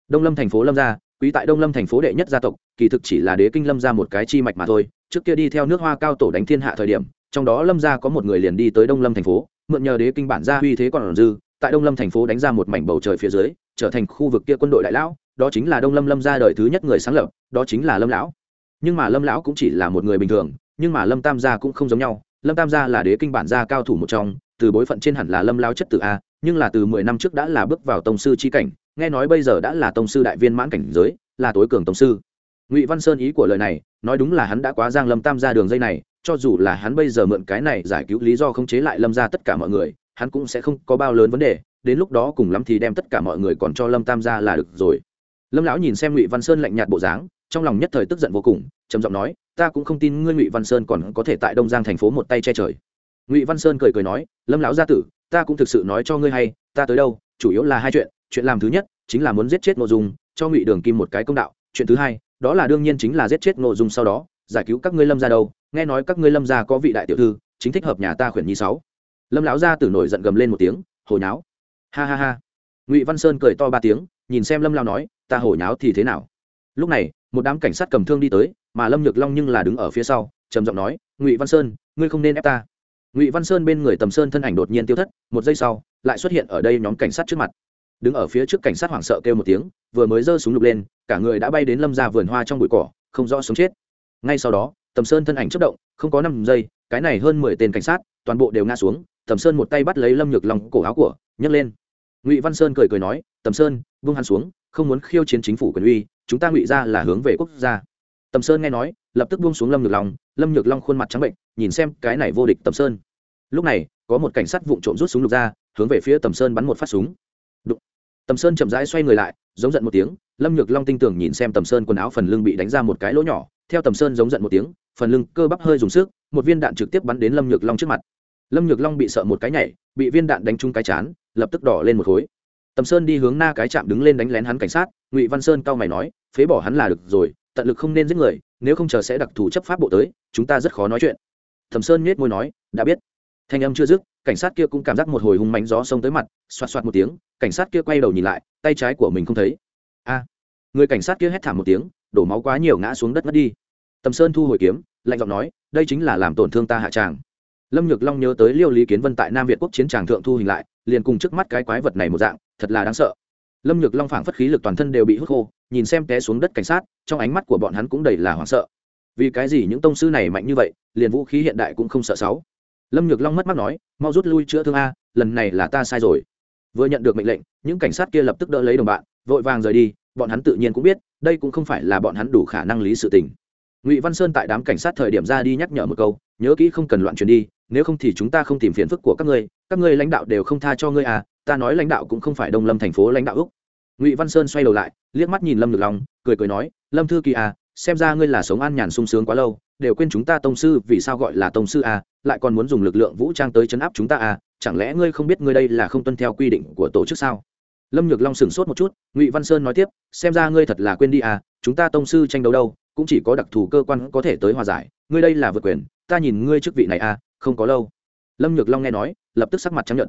Đông lâm thành phố lâm gia quý tại đông lâm thành phố đệ nhất gia tộc, kỳ thực chỉ là đế kinh lâm gia một cái chi mạch mà thôi. Trước kia đi theo nước hoa cao tổ đánh thiên hạ thời điểm, trong đó lâm gia có một người liền đi tới đông lâm thành phố, mượn nhờ đế kinh bản gia uy thế còn dư, tại đông lâm thành phố đánh ra một mảnh bầu trời phía dưới, trở thành khu vực kia quân đội đại lão, đó chính là đông lâm lâm gia đời thứ nhất người sáng lập, đó chính là lâm lão. Nhưng mà lâm lão cũng chỉ là một người bình thường, nhưng mà lâm tam gia cũng không giống nhau. Lâm tam gia là đế kinh bản gia cao thủ một trong, từ bối phận trên hẳn là lâm lão chất tử a, nhưng là từ mười năm trước đã là bước vào tông sư chi cảnh nghe nói bây giờ đã là tông sư đại viên mãn cảnh giới, là tối cường tông sư. Ngụy văn sơn ý của lời này, nói đúng là hắn đã quá giang lâm tam gia đường dây này, cho dù là hắn bây giờ mượn cái này giải cứu lý do không chế lại lâm ra tất cả mọi người, hắn cũng sẽ không có bao lớn vấn đề, đến lúc đó cùng lắm thì đem tất cả mọi người còn cho lâm tam gia là được rồi. Lâm lão nhìn xem ngụy văn sơn lạnh nhạt bộ dáng, trong lòng nhất thời tức giận vô cùng, trầm giọng nói, ta cũng không tin ngươi ngụy văn sơn còn có thể tại đông giang thành phố một tay che trời. Ngụy văn sơn cười cười nói, lâm lão gia tử, ta cũng thực sự nói cho ngươi hay, ta tới đâu, chủ yếu là hai chuyện chuyện làm thứ nhất chính là muốn giết chết nội dung, cho ngụy đường kim một cái công đạo. Chuyện thứ hai, đó là đương nhiên chính là giết chết nội dung sau đó, giải cứu các ngươi lâm ra đâu. Nghe nói các ngươi lâm gia có vị đại tiểu thư, chính thích hợp nhà ta khuyển nhi sáu. Lâm lão gia tử nổi giận gầm lên một tiếng hồi nháo. Ha ha ha. Ngụy văn sơn cười to ba tiếng, nhìn xem lâm lao nói, ta hồi nháo thì thế nào? Lúc này, một đám cảnh sát cầm thương đi tới, mà lâm nhược long nhưng là đứng ở phía sau, trầm giọng nói, ngụy văn sơn, ngươi không nên ép ta. Ngụy văn sơn bên người tầm sơn thân ảnh đột nhiên tiêu thất, một giây sau, lại xuất hiện ở đây nhóm cảnh sát trước mặt đứng ở phía trước cảnh sát hoảng sợ kêu một tiếng, vừa mới giơ súng lục lên, cả người đã bay đến lâm ra vườn hoa trong bụi cỏ, không rõ sống chết. Ngay sau đó, tầm sơn thân ảnh chất động, không có năm giây, cái này hơn mười tên cảnh sát, toàn bộ đều ngã xuống, tầm sơn một tay bắt lấy lâm nhược lòng cổ áo của, nhấc lên. Ngụy văn sơn cười cười nói, tầm sơn vung hắn xuống, không muốn khiêu chiến chính phủ quyền uy, chúng ta ngụy ra là hướng về quốc gia. Tầm sơn nghe nói, lập tức buông xuống lâm nhược long, lâm nhược long khuôn mặt trắng bệnh, nhìn xem cái này vô địch tầm sơn. Lúc này, có một cảnh sát vụng trộm rút súng lục ra, hướng về phía tầm sơn bắn một phát súng tầm sơn chậm rãi xoay người lại, giống giận một tiếng, lâm nhược long tinh tưởng nhìn xem tầm sơn quần áo phần lưng bị đánh ra một cái lỗ nhỏ, theo tầm sơn giống giận một tiếng, phần lưng cơ bắp hơi dùng sức, một viên đạn trực tiếp bắn đến lâm nhược long trước mặt. Lâm nhược long bị sợ một cái nhảy, bị viên đạn đánh trúng cái chán, lập tức đỏ lên một khối. Tầm sơn đi hướng na cái chạm đứng lên đánh lén hắn cảnh sát, ngụy văn sơn cau mày nói, phế bỏ hắn là được rồi, tận lực không nên giết người, nếu không chờ sẽ đặc thù chấp pháp bộ tới, chúng ta rất khó nói chuyện. Thẩm sơn nhếch môi nói, đã biết thanh âm chưa dứt, cảnh sát kia cũng cảm giác một hồi hung mánh gió xông tới mặt, xoạt xoạt một tiếng, cảnh sát kia quay đầu nhìn lại, tay trái của mình không thấy. A! Người cảnh sát kia hét thảm một tiếng, đổ máu quá nhiều ngã xuống đất mất đi. Tầm sơn thu hồi kiếm, lạnh giọng nói, đây chính là làm tổn thương ta hạ tràng. Lâm nhược long nhớ tới liêu lý kiến vân tại nam việt quốc chiến tràng thượng thu hình lại, liền cùng trước mắt cái quái vật này một dạng, thật là đáng sợ. Lâm nhược long phảng phất khí lực toàn thân đều bị hút khô, nhìn xem té xuống đất cảnh sát, trong ánh mắt của bọn hắn cũng đầy là hoảng sợ. Vì cái gì những tông sư này mạnh như vậy, liền vũ khí hiện đại cũng không sợ sáu lâm nhược long mất mắt nói mau rút lui chữa thương a lần này là ta sai rồi. Vừa nhận được mệnh lệnh những cảnh sát kia lập tức đỡ lấy đồng bạn vội vàng rời đi bọn hắn tự nhiên cũng biết đây cũng không phải là bọn hắn đủ khả năng lý sự tình. Ngụy văn sơn tại đám cảnh sát thời điểm ra đi nhắc nhở một câu nhớ kỹ không cần loạn chuyển đi nếu không thì chúng ta không tìm phiền phức của các ngươi các ngươi lãnh đạo đều không tha cho ngươi à ta nói lãnh đạo cũng không phải đông lâm thành phố lãnh đạo. Úc ngụy văn sơn xoay đầu lại liếc mắt nhìn lâm Nhược Long, cười cười nói lâm thư kỳ à xem ra ngươi là sống an nhàn sung sướng quá lâu, đều quên chúng ta tông sư, vì sao gọi là tông sư à lại còn muốn dùng lực lượng vũ trang tới chấn áp chúng ta à chẳng lẽ ngươi không biết ngươi đây là không tuân theo quy định của tổ chức sao? Lâm nhược long sửng sốt một chút, ngụy văn sơn nói tiếp, xem ra ngươi thật là quên đi à chúng ta tông sư tranh đấu đâu, cũng chỉ có đặc thù cơ quan có thể tới hòa giải, ngươi đây là vượt quyền, ta nhìn ngươi chức vị này à không có lâu. Lâm nhược long nghe nói, lập tức sắc mặt chấp nhận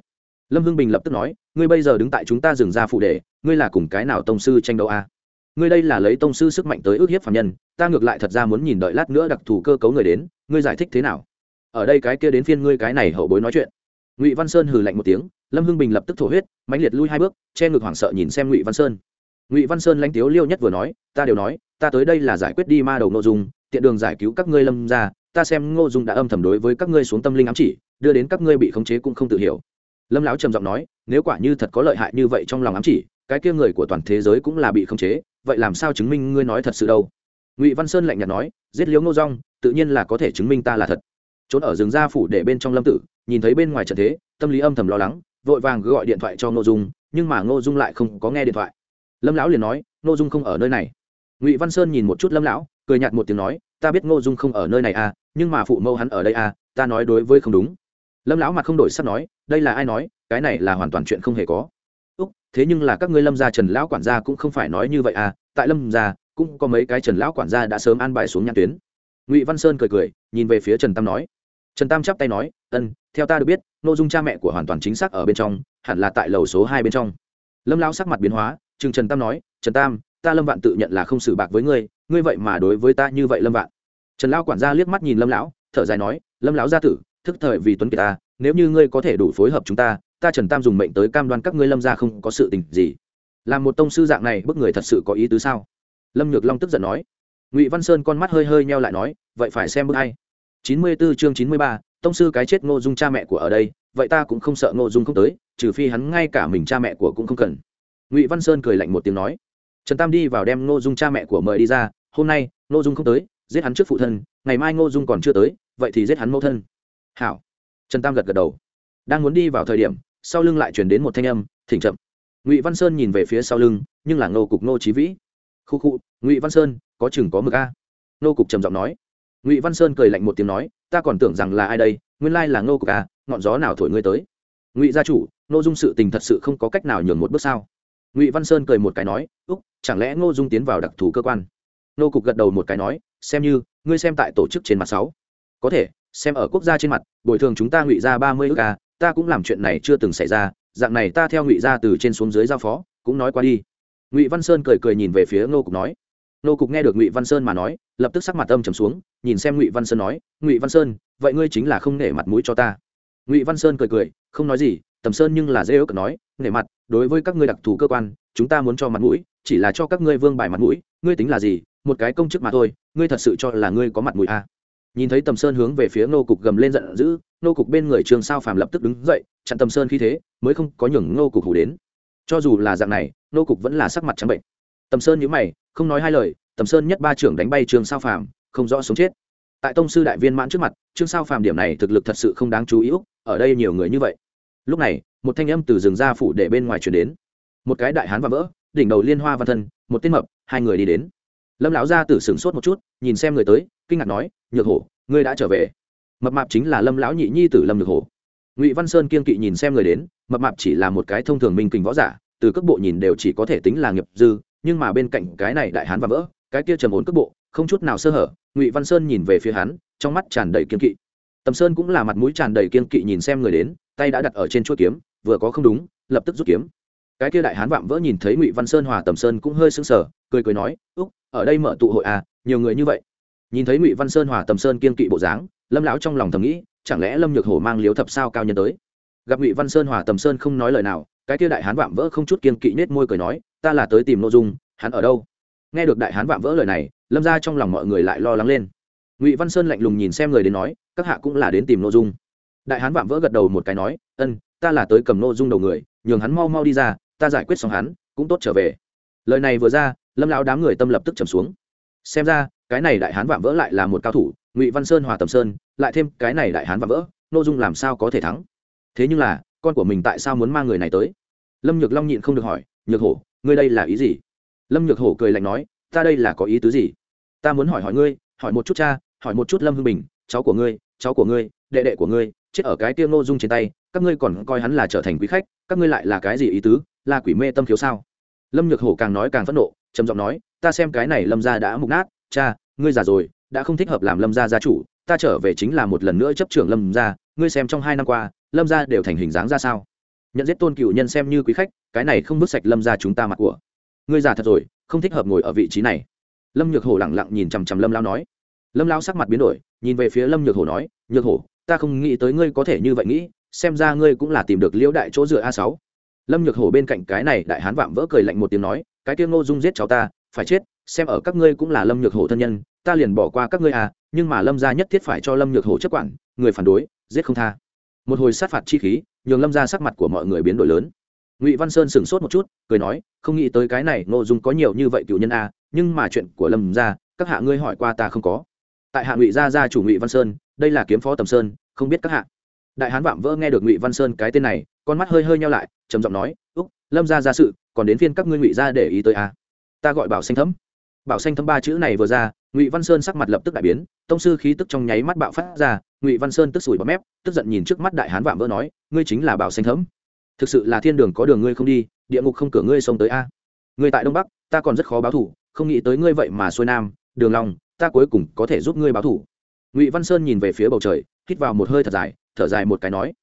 lâm hưng bình lập tức nói, ngươi bây giờ đứng tại chúng ta dừng ra phụ đề, ngươi là cùng cái nào tông sư tranh đấu à? Ngươi đây là lấy tông sư sức mạnh tới ước hiếp phạm nhân, ta ngược lại thật ra muốn nhìn đợi lát nữa đặc thù cơ cấu người đến, ngươi giải thích thế nào? Ở đây cái kia đến phiên ngươi cái này hậu bối nói chuyện. Ngụy văn sơn hừ lạnh một tiếng, lâm hưng bình lập tức thổ huyết, mãnh liệt lui hai bước, che ngực hoảng sợ nhìn xem ngụy văn sơn. Ngụy văn sơn lãnh tiếu liêu nhất vừa nói, ta đều nói, ta tới đây là giải quyết đi ma đầu nội dung, tiện đường giải cứu các ngươi lâm ra ta xem ngô dung đã âm thầm đối với các ngươi xuống tâm linh ám chỉ, đưa đến các ngươi bị khống chế cũng không tự hiểu. Lâm lão trầm giọng nói, nếu quả như thật có lợi hại như vậy trong lòng ám chỉ cái kia người của toàn thế giới cũng là bị khống chế, vậy làm sao chứng minh ngươi nói thật sự đâu? Ngụy văn sơn lạnh nhạt nói, giết liếu ngô rong tự nhiên là có thể chứng minh ta là thật. Trốn ở rừng gia phủ để bên trong lâm tử, nhìn thấy bên ngoài trận thế, tâm lý âm thầm lo lắng, vội vàng gọi điện thoại cho ngô dung, nhưng mà ngô dung lại không có nghe điện thoại. Lâm lão liền nói, ngô dung không ở nơi này. Ngụy văn sơn nhìn một chút lâm lão, cười nhạt một tiếng nói, ta biết ngô dung không ở nơi này à nhưng mà phụ mẫu hắn ở đây à ta nói đối với không đúng. Lâm lão mặt không đổi sắc nói, đây là ai nói, cái này là hoàn toàn chuyện không hề có thế nhưng là các ngươi lâm gia trần lão quản gia cũng không phải nói như vậy à tại lâm gia, cũng có mấy cái trần lão quản gia đã sớm an bài xuống nhãn tuyến. Ngụy văn sơn cười cười, nhìn về phía trần tam nói. Trần tam chắp tay nói, ân, theo ta được biết nội dung cha mẹ của hoàn toàn chính xác ở bên trong, hẳn là tại lầu số hai bên trong. Lâm lão sắc mặt biến hóa chừng trần tam nói, trần tam, ta lâm vạn tự nhận là không xử bạc với ngươi ngươi vậy mà đối với ta như vậy lâm vạn. Trần lão quản gia liếc mắt nhìn lâm lão, thở dài nói, lâm lão gia tử, thức thời vì tuấn kiệt ta, nếu như ngươi có thể đủ phối hợp chúng ta ta trần tam dùng mệnh tới cam đoan các ngươi lâm gia không có sự tình gì. Làm một tông sư dạng này, bức người thật sự có ý tứ sao? Lâm nhược long tức giận nói. Ngụy văn sơn con mắt hơi hơi nheo lại nói, vậy phải xem bức hay chín mươi 94 chương chín mươi ba, tông sư cái chết ngô dung cha mẹ của ở đây, vậy ta cũng không sợ ngô dung không tới, trừ phi hắn ngay cả mình cha mẹ của cũng không cần. Ngụy văn sơn cười lạnh một tiếng nói. Trần tam đi vào đem ngô dung cha mẹ của mời đi ra, hôm nay, ngô dung không tới, giết hắn trước phụ thân, ngày mai ngô dung còn chưa tới, vậy thì giết hắn mẫu thân. Hảo. Trần tam gật gật đầu. Đang muốn đi vào thời điểm sau lưng lại chuyển đến một thanh âm, thỉnh chậm. Ngụy văn sơn nhìn về phía sau lưng, nhưng là ngô cục ngô trí vĩ. Khu khu, ngụy văn sơn, có chừng có mực a. Ngô cục trầm giọng nói. Ngụy văn sơn cười lạnh một tiếng nói, ta còn tưởng rằng là ai đây, nguyên lai là ngô cục a ngọn gió nào thổi ngươi tới? Ngụy gia chủ, ngô dung sự tình thật sự không có cách nào nhường một bước sao? Ngụy văn sơn cười một cái nói, úc, chẳng lẽ ngô dung tiến vào đặc thù cơ quan? Ngô cục gật đầu một cái nói, xem như, ngươi xem tại tổ chức trên mặt sáu. Có thể, xem ở quốc gia trên mặt, bồi thường chúng ta ngụy ra ba mươi ước a ta cũng làm chuyện này chưa từng xảy ra, dạng này ta theo ngụy ra từ trên xuống dưới giao phó, cũng nói qua đi. Ngụy văn sơn cười cười nhìn về phía ngô cục nói. Ngô cục nghe được ngụy văn sơn mà nói, lập tức sắc mặt âm trầm xuống, nhìn xem ngụy văn sơn nói, ngụy văn sơn, vậy ngươi chính là không nể mặt mũi cho ta. Ngụy văn sơn cười cười, không nói gì, tầm sơn nhưng là dễ ước nói, nể mặt, đối với các ngươi đặc thù cơ quan, chúng ta muốn cho mặt mũi, chỉ là cho các ngươi vương bài mặt mũi, ngươi tính là gì, một cái công chức mà thôi, ngươi thật sự cho là ngươi có mặt mũi à nhìn thấy tầm sơn hướng về phía ngô cục gầm lên giận dữ, ngô cục bên người trường sao phàm lập tức đứng dậy, chặn tầm sơn khi thế, mới không có nhường ngô cục hủ đến. Cho dù là dạng này, ngô cục vẫn là sắc mặt trắng bệnh. Tầm sơn nhíu mày, không nói hai lời, tầm sơn nhất ba trưởng đánh bay trường sao phàm, không rõ sống chết. Tại tông sư đại viên mãn trước mặt trương sao phàm điểm này thực lực thật sự không đáng chú ý úc, ở đây nhiều người như vậy. Lúc này, một thanh âm từ rừng ra phủ để bên ngoài chuyển đến. Một cái đại hán và vỡ, đỉnh đầu liên hoa văn thân, một tên mập, hai người đi đến lâm lão gia tử sửng sốt một chút, nhìn xem người tới, kinh ngạc nói, nhược hổ, ngươi đã trở về. Mập mạp chính là lâm lão nhị nhi tử lâm nhược hổ. Ngụy văn sơn kiên kỵ nhìn xem người đến, mập mạp chỉ là một cái thông thường minh kình võ giả, từ cấp bộ nhìn đều chỉ có thể tính là nghiệp dư, nhưng mà bên cạnh cái này đại hán và vỡ, cái kia trầm ổn cấp bộ, không chút nào sơ hở, ngụy văn sơn nhìn về phía hắn, trong mắt tràn đầy kiên kỵ. Tầm sơn cũng là mặt mũi tràn đầy kiên kỵ nhìn xem người đến, tay đã đặt ở trên chuỗi kiếm, vừa có không đúng, lập tức rút kiếm. Cái kia đại hán vạm vỡ nhìn thấy ngụy văn sơn hòa tầm sơn cũng hơi sững sờ, cười cười nói, úc ở đây mở tụ hội à nhiều người như vậy. Nhìn thấy ngụy văn sơn hòa tầm sơn kiên kỵ bộ dáng, lâm lão trong lòng thầm nghĩ, chẳng lẽ lâm nhược hổ mang liếu thập sao cao nhân tới? Gặp ngụy văn sơn hòa tầm sơn không nói lời nào, cái kia đại hán vạm vỡ không chút kiên kỵ nết môi cười nói, ta là tới tìm nội dung, hắn ở đâu? Nghe được đại hán vạm vỡ lời này, lâm ra trong lòng mọi người lại lo lắng lên. Ngụy văn sơn lạnh lùng nhìn xem người đến nói, các hạ cũng là đến tìm nội dung. Đại hán vạm vỡ gật đầu một cái nói, ân, ta là tới cầm nội dung đầu người, nhường hắn mau mau đi ra, ta giải quyết xong hắn, cũng tốt trở về. Lời này vừa ra lâm lão đám người tâm lập tức trầm xuống. Xem ra, cái này đại hán vạm vỡ lại là một cao thủ, ngụy văn sơn, hòa tầm sơn, lại thêm cái này đại hán vạm vỡ nội dung làm sao có thể thắng? Thế nhưng là, con của mình tại sao muốn mang người này tới? Lâm nhược long nhịn không được hỏi, nhược hổ, ngươi đây là ý gì? Lâm nhược hổ cười lạnh nói, ta đây là có ý tứ gì? Ta muốn hỏi hỏi ngươi, hỏi một chút cha, hỏi một chút lâm hưng bình, cháu của ngươi, cháu của ngươi, đệ đệ của ngươi, chết ở cái tiêu ngô dung trên tay, các ngươi còn coi hắn là trở thành quý khách, các ngươi lại là cái gì ý tứ, là quỷ mê tâm khiếu sao? Lâm nhược hổ càng nói càng phẫn nộ trầm giọng nói, ta xem cái này lâm gia đã mục nát, cha, ngươi già rồi, đã không thích hợp làm lâm gia gia chủ, ta trở về chính là một lần nữa chấp trưởng lâm gia, ngươi xem trong hai năm qua, lâm gia đều thành hình dáng ra sao? Nhận giết tôn cựu nhân xem như quý khách, cái này không bước sạch lâm gia chúng ta mặt của. Ngươi già thật rồi, không thích hợp ngồi ở vị trí này. Lâm nhược hổ lẳng lặng nhìn chằm chằm lâm lao nói. Lâm lao sắc mặt biến đổi, nhìn về phía lâm nhược hổ nói, nhược hổ, ta không nghĩ tới ngươi có thể như vậy nghĩ, xem ra ngươi cũng là tìm được liễu đại chỗ dựa a sáu. Lâm nhược hổ bên cạnh cái này đại hán vạm vỡ cười lạnh một tiếng nói cái kia ngô dung giết cháu ta, phải chết, xem ở các ngươi cũng là lâm nhược hổ thân nhân, ta liền bỏ qua các ngươi à nhưng mà lâm gia nhất thiết phải cho lâm nhược hổ chấp quản, người phản đối, giết không tha. Một hồi sát phạt chi khí, nhường lâm ra sắc mặt của mọi người biến đổi lớn. Ngụy văn sơn sửng sốt một chút, cười nói, không nghĩ tới cái này ngô dung có nhiều như vậy cựu nhân a nhưng mà chuyện của lâm ra các hạ ngươi hỏi qua ta không có. Tại hạ ngụy gia gia chủ ngụy văn sơn, đây là kiếm phó tầm sơn, không biết các hạ. Đại hán vạm vỡ nghe được ngụy văn sơn cái tên này con mắt hơi hơi nhau lại, trầm giọng nói, úc, lâm ra ra sự, còn đến phiên các ngươi ngụy ra để ý tới à? ta gọi bảo xanh thấm. Bảo xanh thấm ba chữ này vừa ra, ngụy văn sơn sắc mặt lập tức đại biến, tông sư khí tức trong nháy mắt bạo phát ra, ngụy văn sơn tức sủi bọt mép, tức giận nhìn trước mắt đại hán vạm vỡ nói, ngươi chính là bảo xanh thấm. Thực sự là thiên đường có đường ngươi không đi, địa ngục không cửa ngươi xông tới a. Ngươi tại đông bắc, ta còn rất khó báo thủ, không nghĩ tới ngươi vậy mà xuôi nam, đường lòng, ta cuối cùng có thể giúp ngươi báo thủ. Ngụy văn sơn nhìn về phía bầu trời, hít vào một hơi thật dài, thở dài một cái nói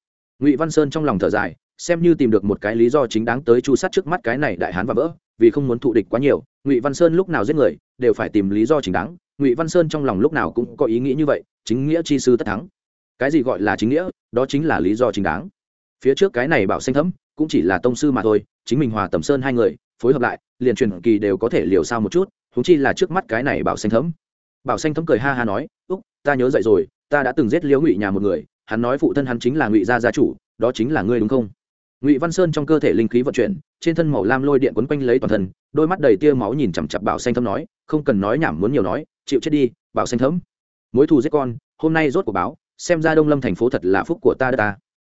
ngụy văn sơn trong lòng thở dài, xem như tìm được một cái lý do chính đáng tới chu sát trước mắt cái này đại hán và vỡ, vì không muốn thụ địch quá nhiều, ngụy văn sơn lúc nào giết người, đều phải tìm lý do chính đáng. Ngụy văn sơn trong lòng lúc nào cũng có ý nghĩ như vậy, chính nghĩa chi sư tất thắng. Cái gì gọi là chính nghĩa, đó chính là lý do chính đáng. Phía trước cái này bảo xanh thấm, cũng chỉ là tông sư mà thôi, chính mình hòa tầm sơn hai người, phối hợp lại, liền truyền kỳ đều có thể liều sao một chút húng chi là trước mắt cái này bảo xanh thấm. Bảo xanh thấm cười ha ha nói, úc, ta nhớ dậy rồi, ta đã từng giết liễu ngụy nhà một người hắn nói phụ thân hắn chính là ngụy gia gia chủ, đó chính là ngươi đúng không? Ngụy văn sơn trong cơ thể linh khí vận chuyển, trên thân màu lam lôi điện quấn quanh lấy toàn thân, đôi mắt đầy tia máu nhìn chằm chặp bảo xanh thấm nói, không cần nói nhảm muốn nhiều nói, chịu chết đi, bảo xanh thấm mối thù giết con, hôm nay rốt cuộc báo, xem ra đông lâm thành phố thật là phúc của ta đất ta.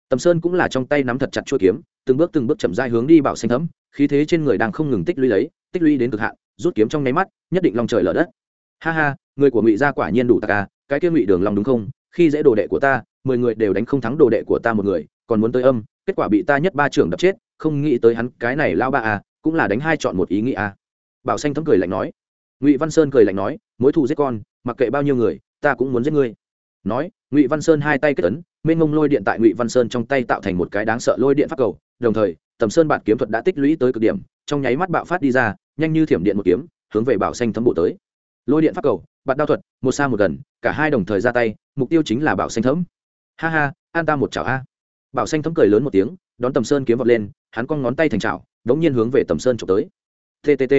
Tầm sơn cũng là trong tay nắm thật chặt chuôi kiếm, từng bước từng bước chậm dai hướng đi bảo xanh thấm khí thế trên người đang không ngừng tích lũy lấy, tích lũy đến cực hạn, rút kiếm trong nháy mắt, nhất định lòng trời lở đất. Ha ha, người của ngụy gia quả nhiên đủ tạc à cái kia ngụy đường lòng đúng không? Khi dễ đồ đệ của ta, mười người đều đánh không thắng đồ đệ của ta một người, còn muốn tới âm, kết quả bị ta nhất ba trưởng đập chết, không nghĩ tới hắn, cái này lao ba à cũng là đánh hai chọn một ý nghĩ à. Bảo xanh thấm cười lạnh nói. Ngụy văn sơn cười lạnh nói, mối thù giết con, mặc kệ bao nhiêu người, ta cũng muốn giết ngươi. Nói, ngụy văn sơn hai tay kết ấn, mênh mông lôi điện tại ngụy văn sơn trong tay tạo thành một cái đáng sợ lôi điện pháp cầu, đồng thời, tầm sơn bản kiếm thuật đã tích lũy tới cực điểm, trong nháy mắt bạo phát đi ra, nhanh như thiểm điện một kiếm, hướng về bảo xanh thấm bộ tới lôi điện pháp cầu, bạt đao thuật, một xa một gần, cả hai đồng thời ra tay, mục tiêu chính là bảo xanh thấm. Ha ha, an ta một chảo a. Bảo xanh thấm cười lớn một tiếng, đón tầm sơn kiếm vọt lên, hắn cong ngón tay thành chảo, đống nhiên hướng về tầm sơn trộm tới. Ttt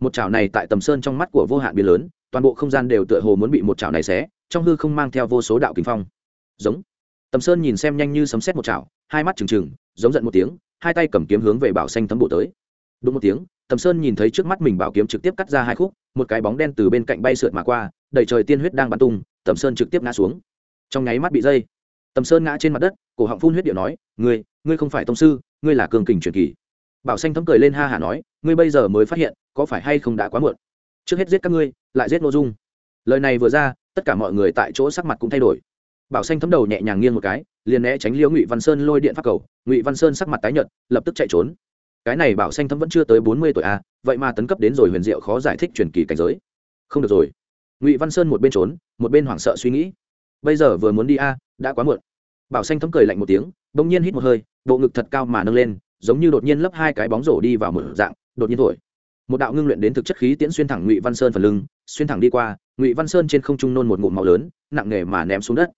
một chảo này tại tầm sơn trong mắt của vô hạn biến lớn, toàn bộ không gian đều tựa hồ muốn bị một chảo này xé, trong hư không mang theo vô số đạo kinh phong. Giống. Tầm sơn nhìn xem nhanh như sấm xét một chảo, hai mắt trừng trừng, giống giận một tiếng, hai tay cầm kiếm hướng về bảo xanh thấm bộ tới đúng một tiếng, tầm sơn nhìn thấy trước mắt mình bảo kiếm trực tiếp cắt ra hai khúc, một cái bóng đen từ bên cạnh bay sượt mà qua, đầy trời tiên huyết đang bắn tung, tầm sơn trực tiếp ngã xuống. Trong nháy mắt bị dây, tầm sơn ngã trên mặt đất, cổ họng phun huyết điệu nói, ngươi ngươi không phải tông sư, ngươi là cường kình truyền kỳ. Bảo xanh thấm cười lên ha hả nói, ngươi bây giờ mới phát hiện, có phải hay không đã quá muộn? Trước hết giết các ngươi, lại giết nội dung. Lời này vừa ra, tất cả mọi người tại chỗ sắc mặt cũng thay đổi. Bảo xanh thấm đầu nhẹ nhàng nghiêng một cái, liền né tránh liễu ngụy văn sơn lôi điện pháp cầu. Ngụy văn sơn sắc mặt tái nhợt, lập tức chạy trốn cái này bảo xanh thấm vẫn chưa tới bốn mươi tuổi a à, vậy mà tấn cấp đến rồi huyền diệu khó giải thích truyền kỳ cảnh giới. Không được rồi. Ngụy văn sơn một bên trốn một bên hoảng sợ suy nghĩ. Bây giờ vừa muốn đi a đã quá muộn. Bảo xanh thấm cười lạnh một tiếng bỗng nhiên hít một hơi bộ ngực thật cao mà nâng lên giống như đột nhiên lấp hai cái bóng rổ đi vào một dạng đột nhiên thổi. Một đạo ngưng luyện đến thực chất khí tiễn xuyên thẳng ngụy văn sơn phần lưng xuyên thẳng đi qua ngụy văn sơn trên không trung nôn một ngụm màu lớn nặng nề mà ném xuống đất.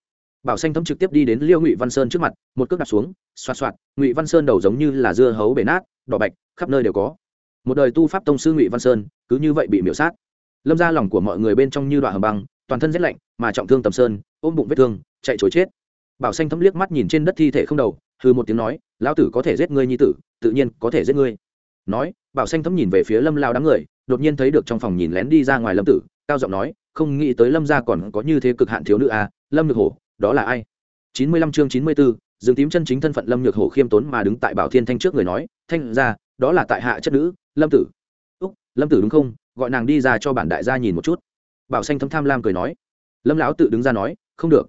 Bảo xanh thấm trực tiếp đi đến liêu ngụy văn sơn trước mặt một cước đặt xuống xoạt xoạt ngụy văn sơn đầu giống như là dưa hấu bể nát đỏ bạch khắp nơi đều có. Một đời tu pháp tông sư ngụy văn sơn cứ như vậy bị miễu sát. Lâm ra lòng của mọi người bên trong như đoạn hầm băng toàn thân rét lạnh mà trọng thương tầm sơn ôm bụng vết thương chạy chối chết. Bảo xanh thấm liếc mắt nhìn trên đất thi thể không đầu hư một tiếng nói lão tử có thể giết ngươi nhi tử tự nhiên có thể giết ngươi. Nói bảo xanh thấm nhìn về phía lâm lao đám người đột nhiên thấy được trong phòng nhìn lén đi ra ngoài lâm tử cao giọng nói không nghĩ tới lâm gia còn có như thế cực hạn thiếu nữ à, lâm được hổ đó là ai? chín mươi lăm chương chín mươi bốn dương tím chân chính thân phận lâm nhược hổ khiêm tốn mà đứng tại bảo thiên thanh trước người nói, thanh ra, đó là tại hạ chất nữ, lâm tử. Úc, lâm tử đúng không? Gọi nàng đi ra cho bản đại gia nhìn một chút. Bảo xanh thấm tham lam cười nói. Lâm lão tự đứng ra nói, không được.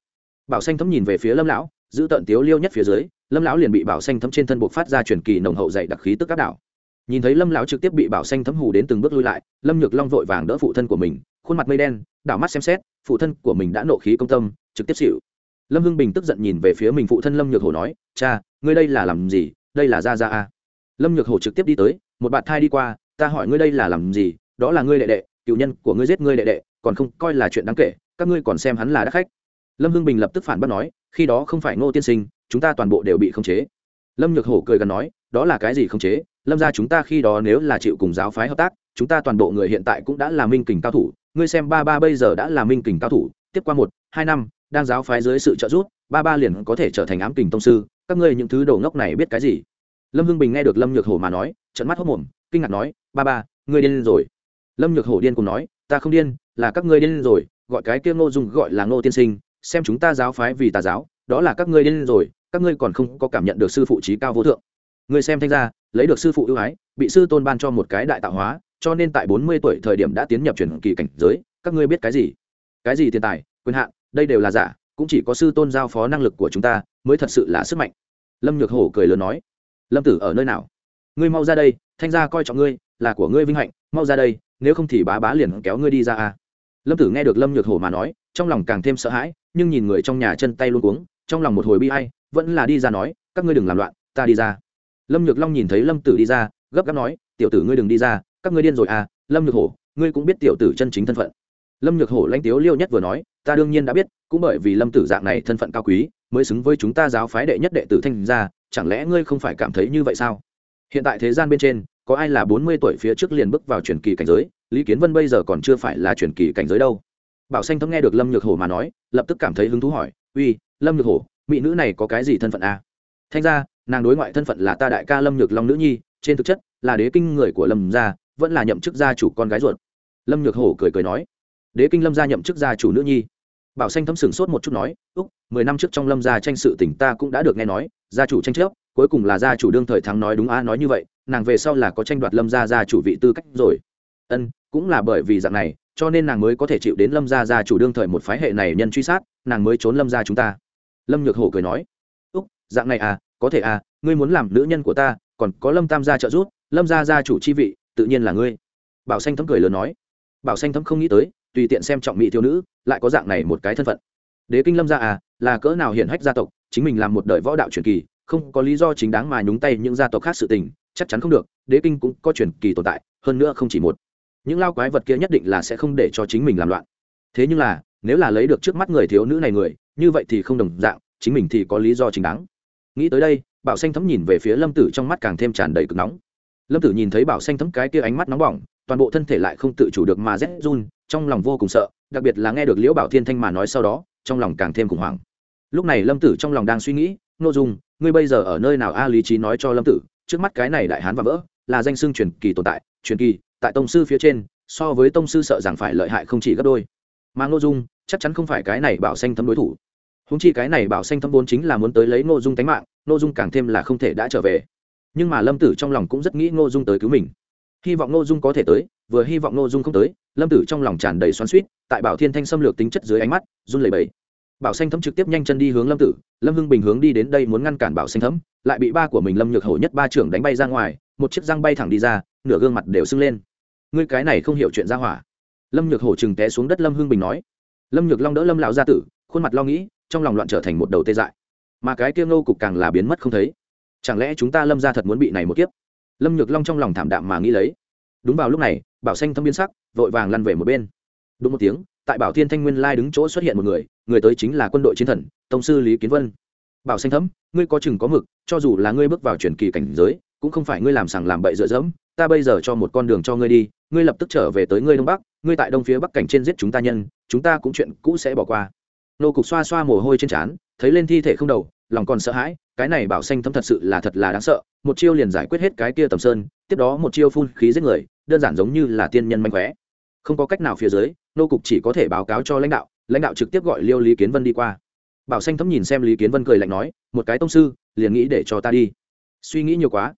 Bảo xanh thấm nhìn về phía lâm lão, giữ tận tiếu liêu nhất phía dưới, lâm lão liền bị bảo xanh thấm trên thân buộc phát ra truyền kỳ nồng hậu dạy đặc khí tức các đảo. Nhìn thấy lâm lão trực tiếp bị bảo xanh thấm hù đến từng bước lui lại, lâm nhược long vội vàng đỡ phụ thân của mình, khuôn mặt mây đen, đảo mắt xem xét, phụ thân của mình đã nộ khí công tâm, trực tiếp xịu lâm hưng bình tức giận nhìn về phía mình phụ thân lâm nhược hổ nói, cha, ngươi đây là làm gì? Đây là ra ra a. Lâm nhược hổ trực tiếp đi tới, một bạn thai đi qua, ta hỏi ngươi đây là làm gì? Đó là ngươi đệ đệ, cựu nhân của ngươi giết ngươi đệ đệ, còn không, coi là chuyện đáng kể, các ngươi còn xem hắn là đắc khách. Lâm hưng bình lập tức phản bác nói, khi đó không phải ngô tiên sinh, chúng ta toàn bộ đều bị khống chế. Lâm nhược hổ cười gần nói, đó là cái gì khống chế? Lâm ra chúng ta khi đó nếu là chịu cùng giáo phái hợp tác, chúng ta toàn bộ người hiện tại cũng đã là minh kình cao thủ, ngươi xem ba ba bây giờ đã là minh kình cao thủ, tiếp qua một, hai năm đang giáo phái dưới sự trợ giúp, ba ba liền có thể trở thành ám kình tông sư. Các ngươi những thứ đồ ngốc này biết cái gì? Lâm hưng bình nghe được lâm nhược hổ mà nói trận mắt hốc mồm, kinh ngạc nói, ba ba, ngươi điên rồi. Lâm nhược hổ điên cùng nói, ta không điên, là các ngươi điên rồi, gọi cái kia ngô dung gọi là ngô tiên sinh, xem chúng ta giáo phái vì tà giáo, đó là các ngươi điên rồi, các ngươi còn không có cảm nhận được sư phụ trí cao vô thượng. Ngươi xem thanh gia lấy được sư phụ ưu ái, bị sư tôn ban cho một cái đại tạo hóa, cho nên tại bốn mươi tuổi thời điểm đã tiến nhập truyền kỳ cảnh giới, các ngươi biết cái gì? Cái gì tiền tài, quyền hạn đây đều là giả, cũng chỉ có sư tôn giao phó năng lực của chúng ta mới thật sự là sức mạnh. Lâm nhược hổ cười lớn nói, lâm tử ở nơi nào? Ngươi mau ra đây, thanh gia coi trọng ngươi, là của ngươi vinh hạnh, mau ra đây, nếu không thì bá bá liền kéo ngươi đi ra à? lâm tử nghe được lâm nhược hổ mà nói, trong lòng càng thêm sợ hãi, nhưng nhìn người trong nhà chân tay luôn cuống, trong lòng một hồi bi hay vẫn là đi ra nói, các ngươi đừng làm loạn, ta đi ra. Lâm nhược long nhìn thấy lâm tử đi ra, gấp gáp nói, tiểu tử ngươi đừng đi ra, các ngươi điên rồi à lâm nhược hổ, ngươi cũng biết tiểu tử chân chính thân phận. Lâm nhược hổ lãnh tiếu liêu nhất vừa nói ta đương nhiên đã biết, cũng bởi vì lâm tử dạng này thân phận cao quý, mới xứng với chúng ta giáo phái đệ nhất đệ tử thanh gia, chẳng lẽ ngươi không phải cảm thấy như vậy sao? Hiện tại thế gian bên trên, có ai là bốn mươi tuổi phía trước liền bước vào truyền kỳ cảnh giới, lý kiến vân bây giờ còn chưa phải là truyền kỳ cảnh giới đâu. Bảo xanh thấm nghe được lâm nhược hổ mà nói, lập tức cảm thấy hứng thú hỏi, uy, lâm nhược hổ, mỹ nữ này có cái gì thân phận a à? thanh ra nàng đối ngoại thân phận là ta đại ca lâm nhược long nữ nhi, trên thực chất là đế kinh người của lâm gia, vẫn là nhậm chức gia chủ con gái ruột. Lâm nhược hổ cười cười nói, đế kinh lâm gia nhậm chức gia chủ nữ nhi bảo xanh thấm sửng sốt một chút nói, úc, mười năm trước trong lâm gia tranh sự tỉnh ta cũng đã được nghe nói, gia chủ tranh chấp, cuối cùng là gia chủ đương thời thắng nói đúng a nói như vậy, nàng về sau là có tranh đoạt lâm gia gia chủ vị tư cách rồi. Ân, cũng là bởi vì dạng này, cho nên nàng mới có thể chịu đến lâm gia gia chủ đương thời một phái hệ này nhân truy sát, nàng mới trốn lâm gia chúng ta. Lâm nhược hổ cười nói, úc, dạng này à có thể à ngươi muốn làm nữ nhân của ta, còn có lâm tam gia trợ giúp, lâm gia gia chủ chi vị, tự nhiên là ngươi. Bảo xanh thấm cười lớn nói, bảo xanh thấm không nghĩ tới tùy tiện xem trọng mỹ thiếu nữ, lại có dạng này một cái thân phận. Đế kinh lâm gia à là cỡ nào hiển hách gia tộc, chính mình làm một đời võ đạo truyền kỳ, không có lý do chính đáng mà nhúng tay những gia tộc khác sự tình, chắc chắn không được, đế kinh cũng có truyền kỳ tồn tại, hơn nữa không chỉ một. Những lao quái vật kia nhất định là sẽ không để cho chính mình làm loạn. Thế nhưng là, nếu là lấy được trước mắt người thiếu nữ này người, như vậy thì không đồng dạng, chính mình thì có lý do chính đáng. Nghĩ tới đây, bảo xanh thấm nhìn về phía lâm tử trong mắt càng thêm tràn đầy cực nóng. Lâm tử nhìn thấy bảo xanh thấm cái kia ánh mắt nóng bỏng, toàn bộ thân thể lại không tự chủ được mà rét run trong lòng vô cùng sợ, đặc biệt là nghe được liễu bảo thiên thanh mà nói sau đó, trong lòng càng thêm khủng hoảng. Lúc này lâm tử trong lòng đang suy nghĩ n ô dung, ngươi bây giờ ở nơi nào? A, lý trí nói cho lâm tử, trước mắt cái này đại hán và vỡ, là danh xưng truyền kỳ tồn tại, truyền kỳ, tại tông sư phía trên, so với tông sư sợ rằng phải lợi hại không chỉ gấp đôi. Mà ngô dung, chắc chắn không phải cái này bảo xanh thấm đối thủ. Húng chi cái này bảo xanh thấm vốn chính là muốn tới lấy ngô dung tánh mạng ngô dung càng thêm là không thể đã trở về. Nhưng mà lâm tử trong lòng cũng rất nghĩ ngô dung tới cứu mình. Hy vọng ngô dung có thể tới, vừa hy vọng ngô dung không tới lâm tử trong lòng tràn đầy xoắn suýt tại bảo thiên thanh xâm lược tính chất dưới ánh mắt, run lẩy bẩy. Bảo xanh thấm trực tiếp nhanh chân đi hướng lâm tử, lâm hưng bình hướng đi đến đây muốn ngăn cản bảo xanh thấm, lại bị ba của mình lâm nhược hổ nhất ba trưởng đánh bay ra ngoài, một chiếc răng bay thẳng đi ra, nửa gương mặt đều sưng lên. Ngươi cái này không hiểu chuyện ra hỏa. Lâm nhược hổ chừng té xuống đất lâm hưng bình nói. Lâm nhược long đỡ lâm lão gia tử, khuôn mặt lo nghĩ, trong lòng loạn trở thành một đầu tê dại. Mà cái kia ngô cục càng là biến mất không thấy. Chẳng lẽ chúng ta lâm ra thật muốn bị này một kiếp? Lâm nhược long trong lòng thảm đạm mà nghĩ lấy. Đúng vào lúc này bảo xanh thâm biến sắc, vội vàng lăn về một bên. Đúng một tiếng, tại bảo thiên thanh nguyên lai đứng chỗ xuất hiện một người người tới chính là quân đội chiến thần, tông sư lý kiến vân. Bảo xanh thấm, ngươi có chừng có mực, cho dù là ngươi bước vào truyền kỳ cảnh giới, cũng không phải ngươi làm sằng làm bậy dựa dẫm, ta bây giờ cho một con đường cho ngươi đi, ngươi lập tức trở về tới ngươi đông bắc, ngươi tại đông phía bắc cảnh trên giết chúng ta nhân, chúng ta cũng chuyện cũ sẽ bỏ qua. Nô cục xoa xoa mồ hôi trên trán, thấy lên thi thể không đầu, lòng còn sợ hãi, cái này bảo xanh thấm thật sự là thật là đáng sợ, một chiêu liền giải quyết hết cái kia tầm sơn, tiếp đó một chiêu phun khí giết người đơn giản giống như là tiên nhân manh khóe. Không có cách nào phía dưới, nô cục chỉ có thể báo cáo cho lãnh đạo lãnh đạo trực tiếp gọi liêu lý kiến vân đi qua. Bảo xanh thấm nhìn xem lý kiến vân cười lạnh nói, một cái tông sư, liền nghĩ để cho ta đi. Suy nghĩ nhiều quá,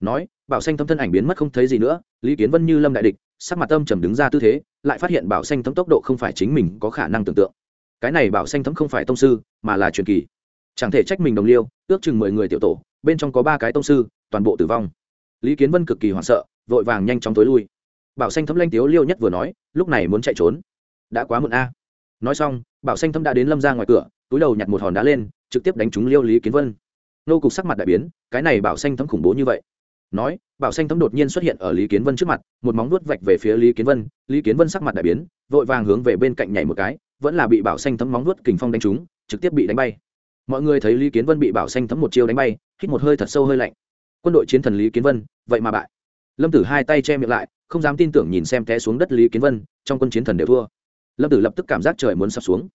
nói, bảo xanh thấm thân ảnh biến mất không thấy gì nữa, lý kiến vân như lâm đại địch, sắc mặt tâm trầm đứng ra tư thế, lại phát hiện bảo xanh thấm tốc độ không phải chính mình có khả năng tưởng tượng. Cái này bảo xanh thấm không phải tông sư, mà là truyền kỳ. Chẳng thể trách mình đồng liêu, ước chừng mười người tiểu tổ, bên trong có ba cái tông sư, toàn bộ tử vong. Lý kiến vân cực kỳ hoảng sợ vội vàng nhanh chóng tối lui. Bảo xanh thấm lanh tiếu liêu nhất vừa nói, lúc này muốn chạy trốn. Đã quá muộn a. Nói xong, bảo xanh thấm đã đến lâm ra ngoài cửa, túi đầu nhặt một hòn đá lên, trực tiếp đánh trúng liêu lý kiến vân. Nô cục sắc mặt đại biến, cái này bảo xanh thấm khủng bố như vậy. Nói, bảo xanh thấm đột nhiên xuất hiện ở lý kiến vân trước mặt, một móng nuốt vạch về phía lý kiến vân, lý kiến vân sắc mặt đại biến, vội vàng hướng về bên cạnh nhảy một cái, vẫn là bị bảo xanh thấm móng vuốt kình phong đánh trúng, trực tiếp bị đánh bay. Mọi người thấy lý kiến vân bị bảo xanh thấm một chiêu đánh bay, hít một hơi thật sâu hơi lạnh. Quân đội chiến thần lý kiến vân, vậy mà bại lâm tử hai tay che miệng lại, không dám tin tưởng nhìn xem té xuống đất lý kiến vân, trong quân chiến thần đều thua. Lâm tử lập tức cảm giác trời muốn sập xuống.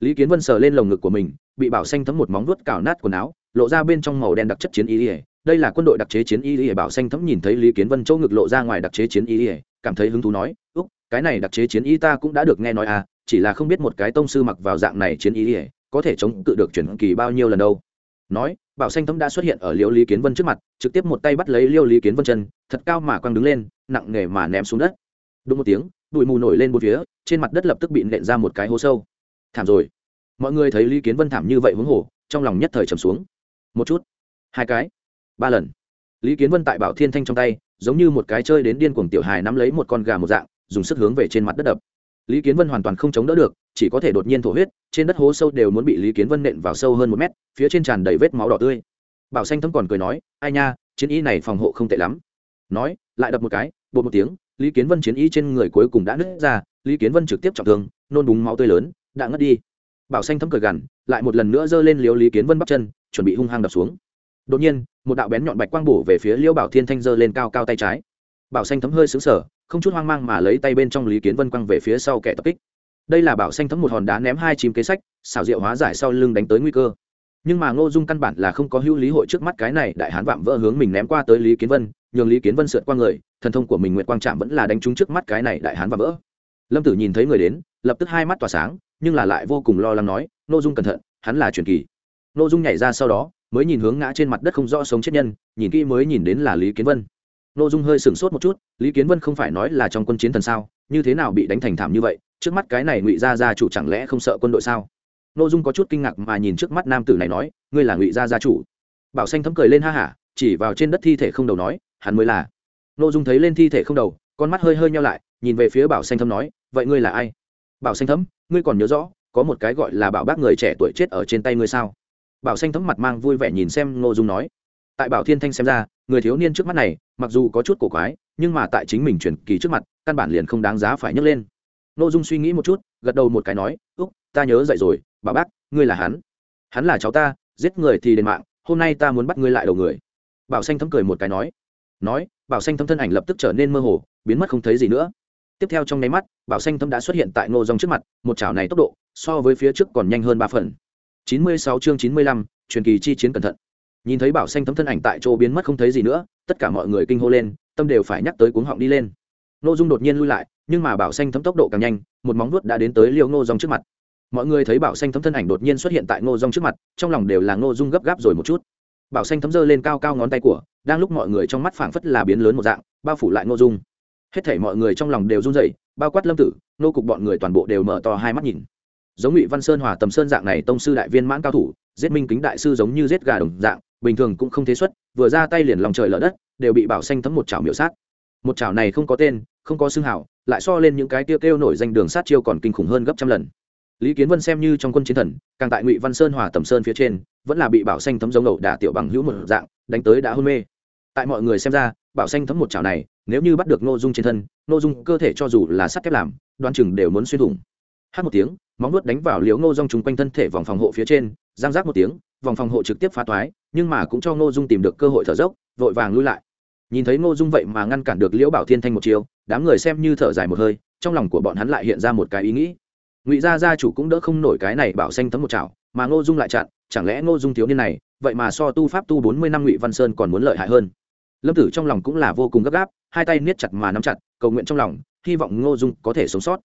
Lý kiến vân sờ lên lồng ngực của mình, bị bảo xanh thấm một móng vuốt cào nát quần áo, lộ ra bên trong màu đen đặc chất chiến y ỉa đây là quân đội đặc chế chiến y ỉa bảo xanh thấm nhìn thấy lý kiến vân chỗ ngực lộ ra ngoài đặc chế chiến y ỉa cảm thấy hứng thú nói, úc, cái này đặc chế chiến y ta cũng đã được nghe nói à chỉ là không biết một cái tông sư mặc vào dạng này chiến y ỉa có thể chống cự được chuyển kỳ bao nhiêu lần đâu. Nói bảo xanh thấm đã xuất hiện ở liêu lý kiến vân trước mặt, trực tiếp một tay bắt lấy liêu lý kiến vân chân, thật cao mà quăng đứng lên, nặng nề mà ném xuống đất. Đúng một tiếng, bụi mù nổi lên một phía, trên mặt đất lập tức bị nện ra một cái hố sâu. Thảm rồi. Mọi người thấy lý kiến vân thảm như vậy huống hồ, trong lòng nhất thời trầm xuống. Một chút, hai cái, ba lần. Lý kiến vân tại bảo thiên thanh trong tay, giống như một cái chơi đến điên cuồng tiểu hài nắm lấy một con gà một dạng, dùng sức hướng về trên mặt đất đập lý kiến vân hoàn toàn không chống đỡ được, chỉ có thể đột nhiên thổ huyết, trên đất hố sâu đều muốn bị lý kiến vân nện vào sâu hơn một mét, phía trên tràn đầy vết máu đỏ tươi. Bảo xanh thấm còn cười nói, ai nha, chiến y này phòng hộ không tệ lắm. Nói, lại đập một cái, bột một tiếng, lý kiến vân chiến y trên người cuối cùng đã nứt ra, lý kiến vân trực tiếp trọng thương, nôn búng máu tươi lớn, đã ngất đi. Bảo xanh thấm cười gằn, lại một lần nữa giơ lên liếu lý kiến vân bắp chân, chuẩn bị hung hăng đập xuống. Đột nhiên, một đạo bén nhọn bạch quang bổ về phía liêu bảo thiên thanh giơ lên cao cao tay trái. Bảo xanh thấm hơi xứng sở không chút hoang mang mà lấy tay bên trong lý kiến vân quăng về phía sau kẻ tập kích. Đây là bảo xanh thấm một hòn đá ném hai chìm kế sách, xảo diệu hóa giải sau lưng đánh tới nguy cơ. Nhưng mà ngô dung căn bản là không có hữu lý hội trước mắt cái này đại hán vạm vỡ hướng mình ném qua tới lý kiến vân, nhường lý kiến vân sượt qua người, thần thông của mình nguyện quang trạm vẫn là đánh trúng trước mắt cái này đại hán vạm vỡ. Lâm tử nhìn thấy người đến, lập tức hai mắt tỏa sáng, nhưng là lại vô cùng lo lắng nói, ngô dung cẩn thận, hắn là truyền kỳ. Ngô dung nhảy ra sau đó, mới nhìn hướng ngã trên mặt đất không rõ sống chết nhân, nhìn kỹ mới nhìn đến là lý kiến vân nội dung hơi sửng sốt một chút, lý kiến vân không phải nói là trong quân chiến thần sao, như thế nào bị đánh thành thảm như vậy, trước mắt cái này ngụy gia gia chủ chẳng lẽ không sợ quân đội sao? Nội dung có chút kinh ngạc mà nhìn trước mắt nam tử này nói, ngươi là ngụy gia gia chủ. Bảo xanh thấm cười lên ha hả, chỉ vào trên đất thi thể không đầu nói, hắn mới là. Nội dung thấy lên thi thể không đầu, con mắt hơi hơi nhau lại, nhìn về phía bảo xanh thấm nói, vậy ngươi là ai? Bảo xanh thấm, ngươi còn nhớ rõ, có một cái gọi là bảo bác người trẻ tuổi chết ở trên tay ngươi sao? Bảo xanh thấm mặt mang vui vẻ nhìn xem nội dung nói tại bảo thiên thanh xem ra, người thiếu niên trước mắt này, mặc dù có chút cổ quái, nhưng mà tại chính mình truyền kỳ trước mặt, căn bản liền không đáng giá phải nhấc lên. Nội dung suy nghĩ một chút, gật đầu một cái nói, úc, ta nhớ dậy rồi, bà bác, ngươi là hắn. Hắn là cháu ta, giết người thì đền mạng, hôm nay ta muốn bắt ngươi lại đầu người. Bảo xanh thấm cười một cái nói. Nói, bảo xanh thấm thân ảnh lập tức trở nên mơ hồ, biến mất không thấy gì nữa. Tiếp theo trong nháy mắt, bảo xanh thấm đã xuất hiện tại ngô dòng trước mặt, một chảo này tốc độ, so với phía trước còn nhanh hơn ba phần. Chín mươi sáu chương chín mươi lăm, truyền kỳ chi chiến cẩn thận nhìn thấy bảo xanh thấm thân ảnh tại chỗ biến mất không thấy gì nữa, tất cả mọi người kinh hô lên, tâm đều phải nhắc tới cuống họng đi lên. N ô dung đột nhiên lui lại, nhưng mà bảo xanh thấm tốc độ càng nhanh, một móng vuốt đã đến tới liều ngô dòng trước mặt. Mọi người thấy bảo xanh thấm thân ảnh đột nhiên xuất hiện tại ngô dòng trước mặt, trong lòng đều là ngô dung gấp gáp rồi một chút. Bảo xanh thấm dơ lên cao cao ngón tay của, đang lúc mọi người trong mắt phảng phất là biến lớn một dạng, bao phủ lại ngô dung. Hết thảy mọi người trong lòng đều run rẩy, bao quát lâm tử nô cục bọn người toàn bộ đều mở to hai mắt nhìn giống ngụy văn sơn hòa tầm sơn dạng này tông sư đại viên mãn cao thủ, giết minh kính đại sư giống như giết gà đồng dạng, bình thường cũng không thế xuất, vừa ra tay liền lòng trời lở đất, đều bị bảo xanh thấm một chảo miểu sát. Một chảo này không có tên, không có xương hảo, lại so lên những cái tiêu kêu nổi danh đường sát chiêu còn kinh khủng hơn gấp trăm lần. Lý kiến vân xem như trong quân chiến thần, càng tại ngụy văn sơn hòa tầm sơn phía trên, vẫn là bị bảo xanh thấm giống ẩu đả tiểu bằng hữu một dạng, đánh tới đã hôn mê. Tại mọi người xem ra, bảo xanh thấm một chảo này, nếu như bắt được nội dung trên thân nội dung cơ thể cho dù là sắt thép làm đoan chừng đều muốn xuyên thủng hát một tiếng, móng nuốt đánh vào liếu ngô dung chung quanh thân thể vòng phòng hộ phía trên, giang giác một tiếng, vòng phòng hộ trực tiếp phá toái, nhưng mà cũng cho ngô dung tìm được cơ hội thở dốc, vội vàng lui lại. Nhìn thấy ngô dung vậy mà ngăn cản được liễu bảo thiên thanh một chiều đám người xem như thở dài một hơi, trong lòng của bọn hắn lại hiện ra một cái ý nghĩ. Ngụy gia gia chủ cũng đỡ không nổi cái này bảo xanh tấm một chảo, mà ngô dung lại chặn, chẳng lẽ ngô dung thiếu niên này, vậy mà so tu pháp tu bốn mươi năm ngụy văn sơn còn muốn lợi hại hơn? Lâm tử trong lòng cũng là vô cùng gấp gáp, hai tay niết chặt mà nắm chặt, cầu nguyện trong lòng, hy vọng ngô dung có thể sống sót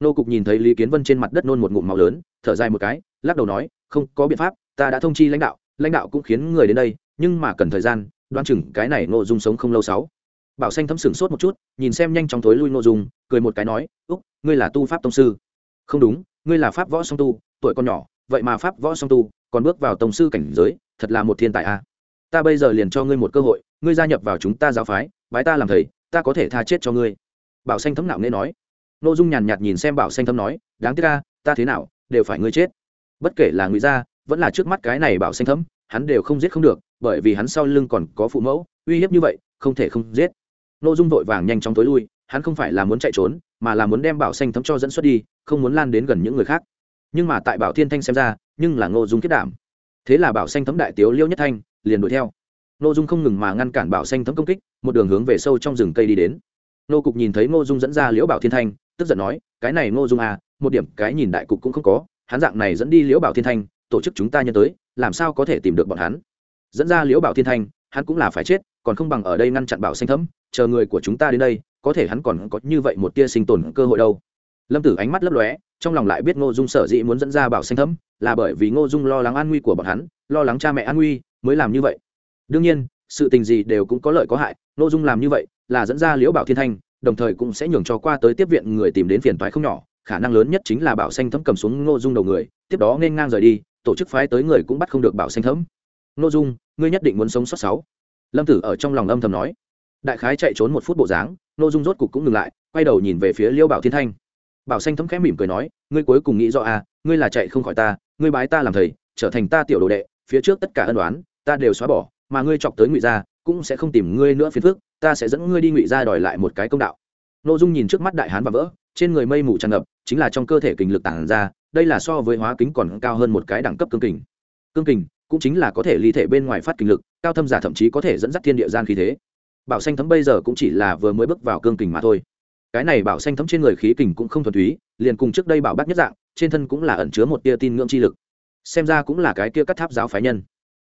nô cục nhìn thấy lý kiến vân trên mặt đất nôn một ngụm màu lớn, thở dài một cái, lắc đầu nói, không có biện pháp, ta đã thông chi lãnh đạo lãnh đạo cũng khiến người đến đây, nhưng mà cần thời gian đoan chừng cái này nội dung sống không lâu sáu. Bảo xanh thấm sửng sốt một chút, nhìn xem nhanh chóng thối lui nội dung, cười một cái nói, úc, ngươi là tu pháp tông sư. Không đúng, ngươi là pháp võ song tu, tuổi con nhỏ, vậy mà pháp võ song tu, còn bước vào tông sư cảnh giới, thật là một thiên tài a. Ta bây giờ liền cho ngươi một cơ hội, ngươi gia nhập vào chúng ta giáo phái, bái ta làm thầy, ta có thể tha chết cho ngươi. Bảo xanh thấm nạo nghe nói n ô dung nhàn nhạt nhìn xem bảo xanh thấm nói, đáng tiếc ca ta thế nào, đều phải ngươi chết. Bất kể là ngụy gia, vẫn là trước mắt cái này bảo xanh thấm hắn đều không giết không được, bởi vì hắn sau lưng còn có phụ mẫu, uy hiếp như vậy, không thể không giết. N ô dung vội vàng nhanh chóng tối lui, hắn không phải là muốn chạy trốn, mà là muốn đem bảo xanh thấm cho dẫn xuất đi, không muốn lan đến gần những người khác. Nhưng mà tại bảo thiên thanh xem ra, nhưng là ngô dung kết đảm thế là bảo xanh thấm đại tiếu liêu nhất thanh liền đuổi theo. Ngô dung không ngừng mà ngăn cản bảo xanh thấm công kích, một đường hướng về sâu trong rừng cây đi đến nô cục nhìn thấy ngô dung dẫn ra liễu bảo thiên thanh, tức giận nói, cái này ngô dung à một điểm cái nhìn đại cục cũng không có, hắn dạng này dẫn đi liễu bảo thiên thanh, tổ chức chúng ta nhân tới, làm sao có thể tìm được bọn hắn? Dẫn ra liễu bảo thiên thanh, hắn cũng là phải chết, còn không bằng ở đây ngăn chặn bảo xanh thấm, chờ người của chúng ta đến đây, có thể hắn còn có như vậy một tia sinh tồn cơ hội đâu. Lâm tử ánh mắt lấp lóe, trong lòng lại biết ngô dung sở dĩ muốn dẫn ra bảo xanh thấm, là bởi vì ngô dung lo lắng an nguy của bọn hắn, lo lắng cha mẹ an nguy, mới làm như vậy. Đương nhiên, sự tình gì đều cũng có lợi có hại, ngô dung làm như vậy là dẫn ra liễu bảo thiên thanh, đồng thời cũng sẽ nhường cho qua tới tiếp viện người tìm đến phiền toái không nhỏ, khả năng lớn nhất chính là bảo xanh thấm cầm xuống ngô dung đầu người, tiếp đó nên ngang rời đi, tổ chức phái tới người cũng bắt không được bảo xanh thấm. Ngô dung, ngươi nhất định muốn sống sót sáu. Lâm tử ở trong lòng âm thầm nói. Đại khái chạy trốn một phút bộ dáng, ngô dung rốt cục cũng ngừng lại, quay đầu nhìn về phía liêu bảo thiên thanh. Bảo xanh thấm khẽ mỉm cười nói, ngươi cuối cùng nghĩ rõ à ngươi là chạy không khỏi ta, ngươi bái ta làm thầy, trở thành ta tiểu đồ đệ, phía trước tất cả ân đoán ta đều xóa bỏ, mà ngươi chọc tới ngụy gia cũng sẽ không tìm ngươi nữa phiền phức, ta sẽ dẫn ngươi đi ngụy gia đòi lại một cái công đạo. Nô dung nhìn trước mắt đại hán và vỡ, trên người mây mù tràn ngập, chính là trong cơ thể kình lực tản ra, đây là so với hóa kính còn cao hơn một cái đẳng cấp cương kình. Cương kình cũng chính là có thể ly thể bên ngoài phát kình lực, cao thâm giả thậm chí có thể dẫn dắt thiên địa gian khí thế. Bảo xanh thấm bây giờ cũng chỉ là vừa mới bước vào cương kình mà thôi. Cái này bảo xanh thấm trên người khí kình cũng không thuần túy, liền cùng trước đây bảo bác nhất dạng, trên thân cũng là ẩn chứa một tia tin ngưỡng chi lực. Xem ra cũng là cái kia cắt tháp giáo phái nhân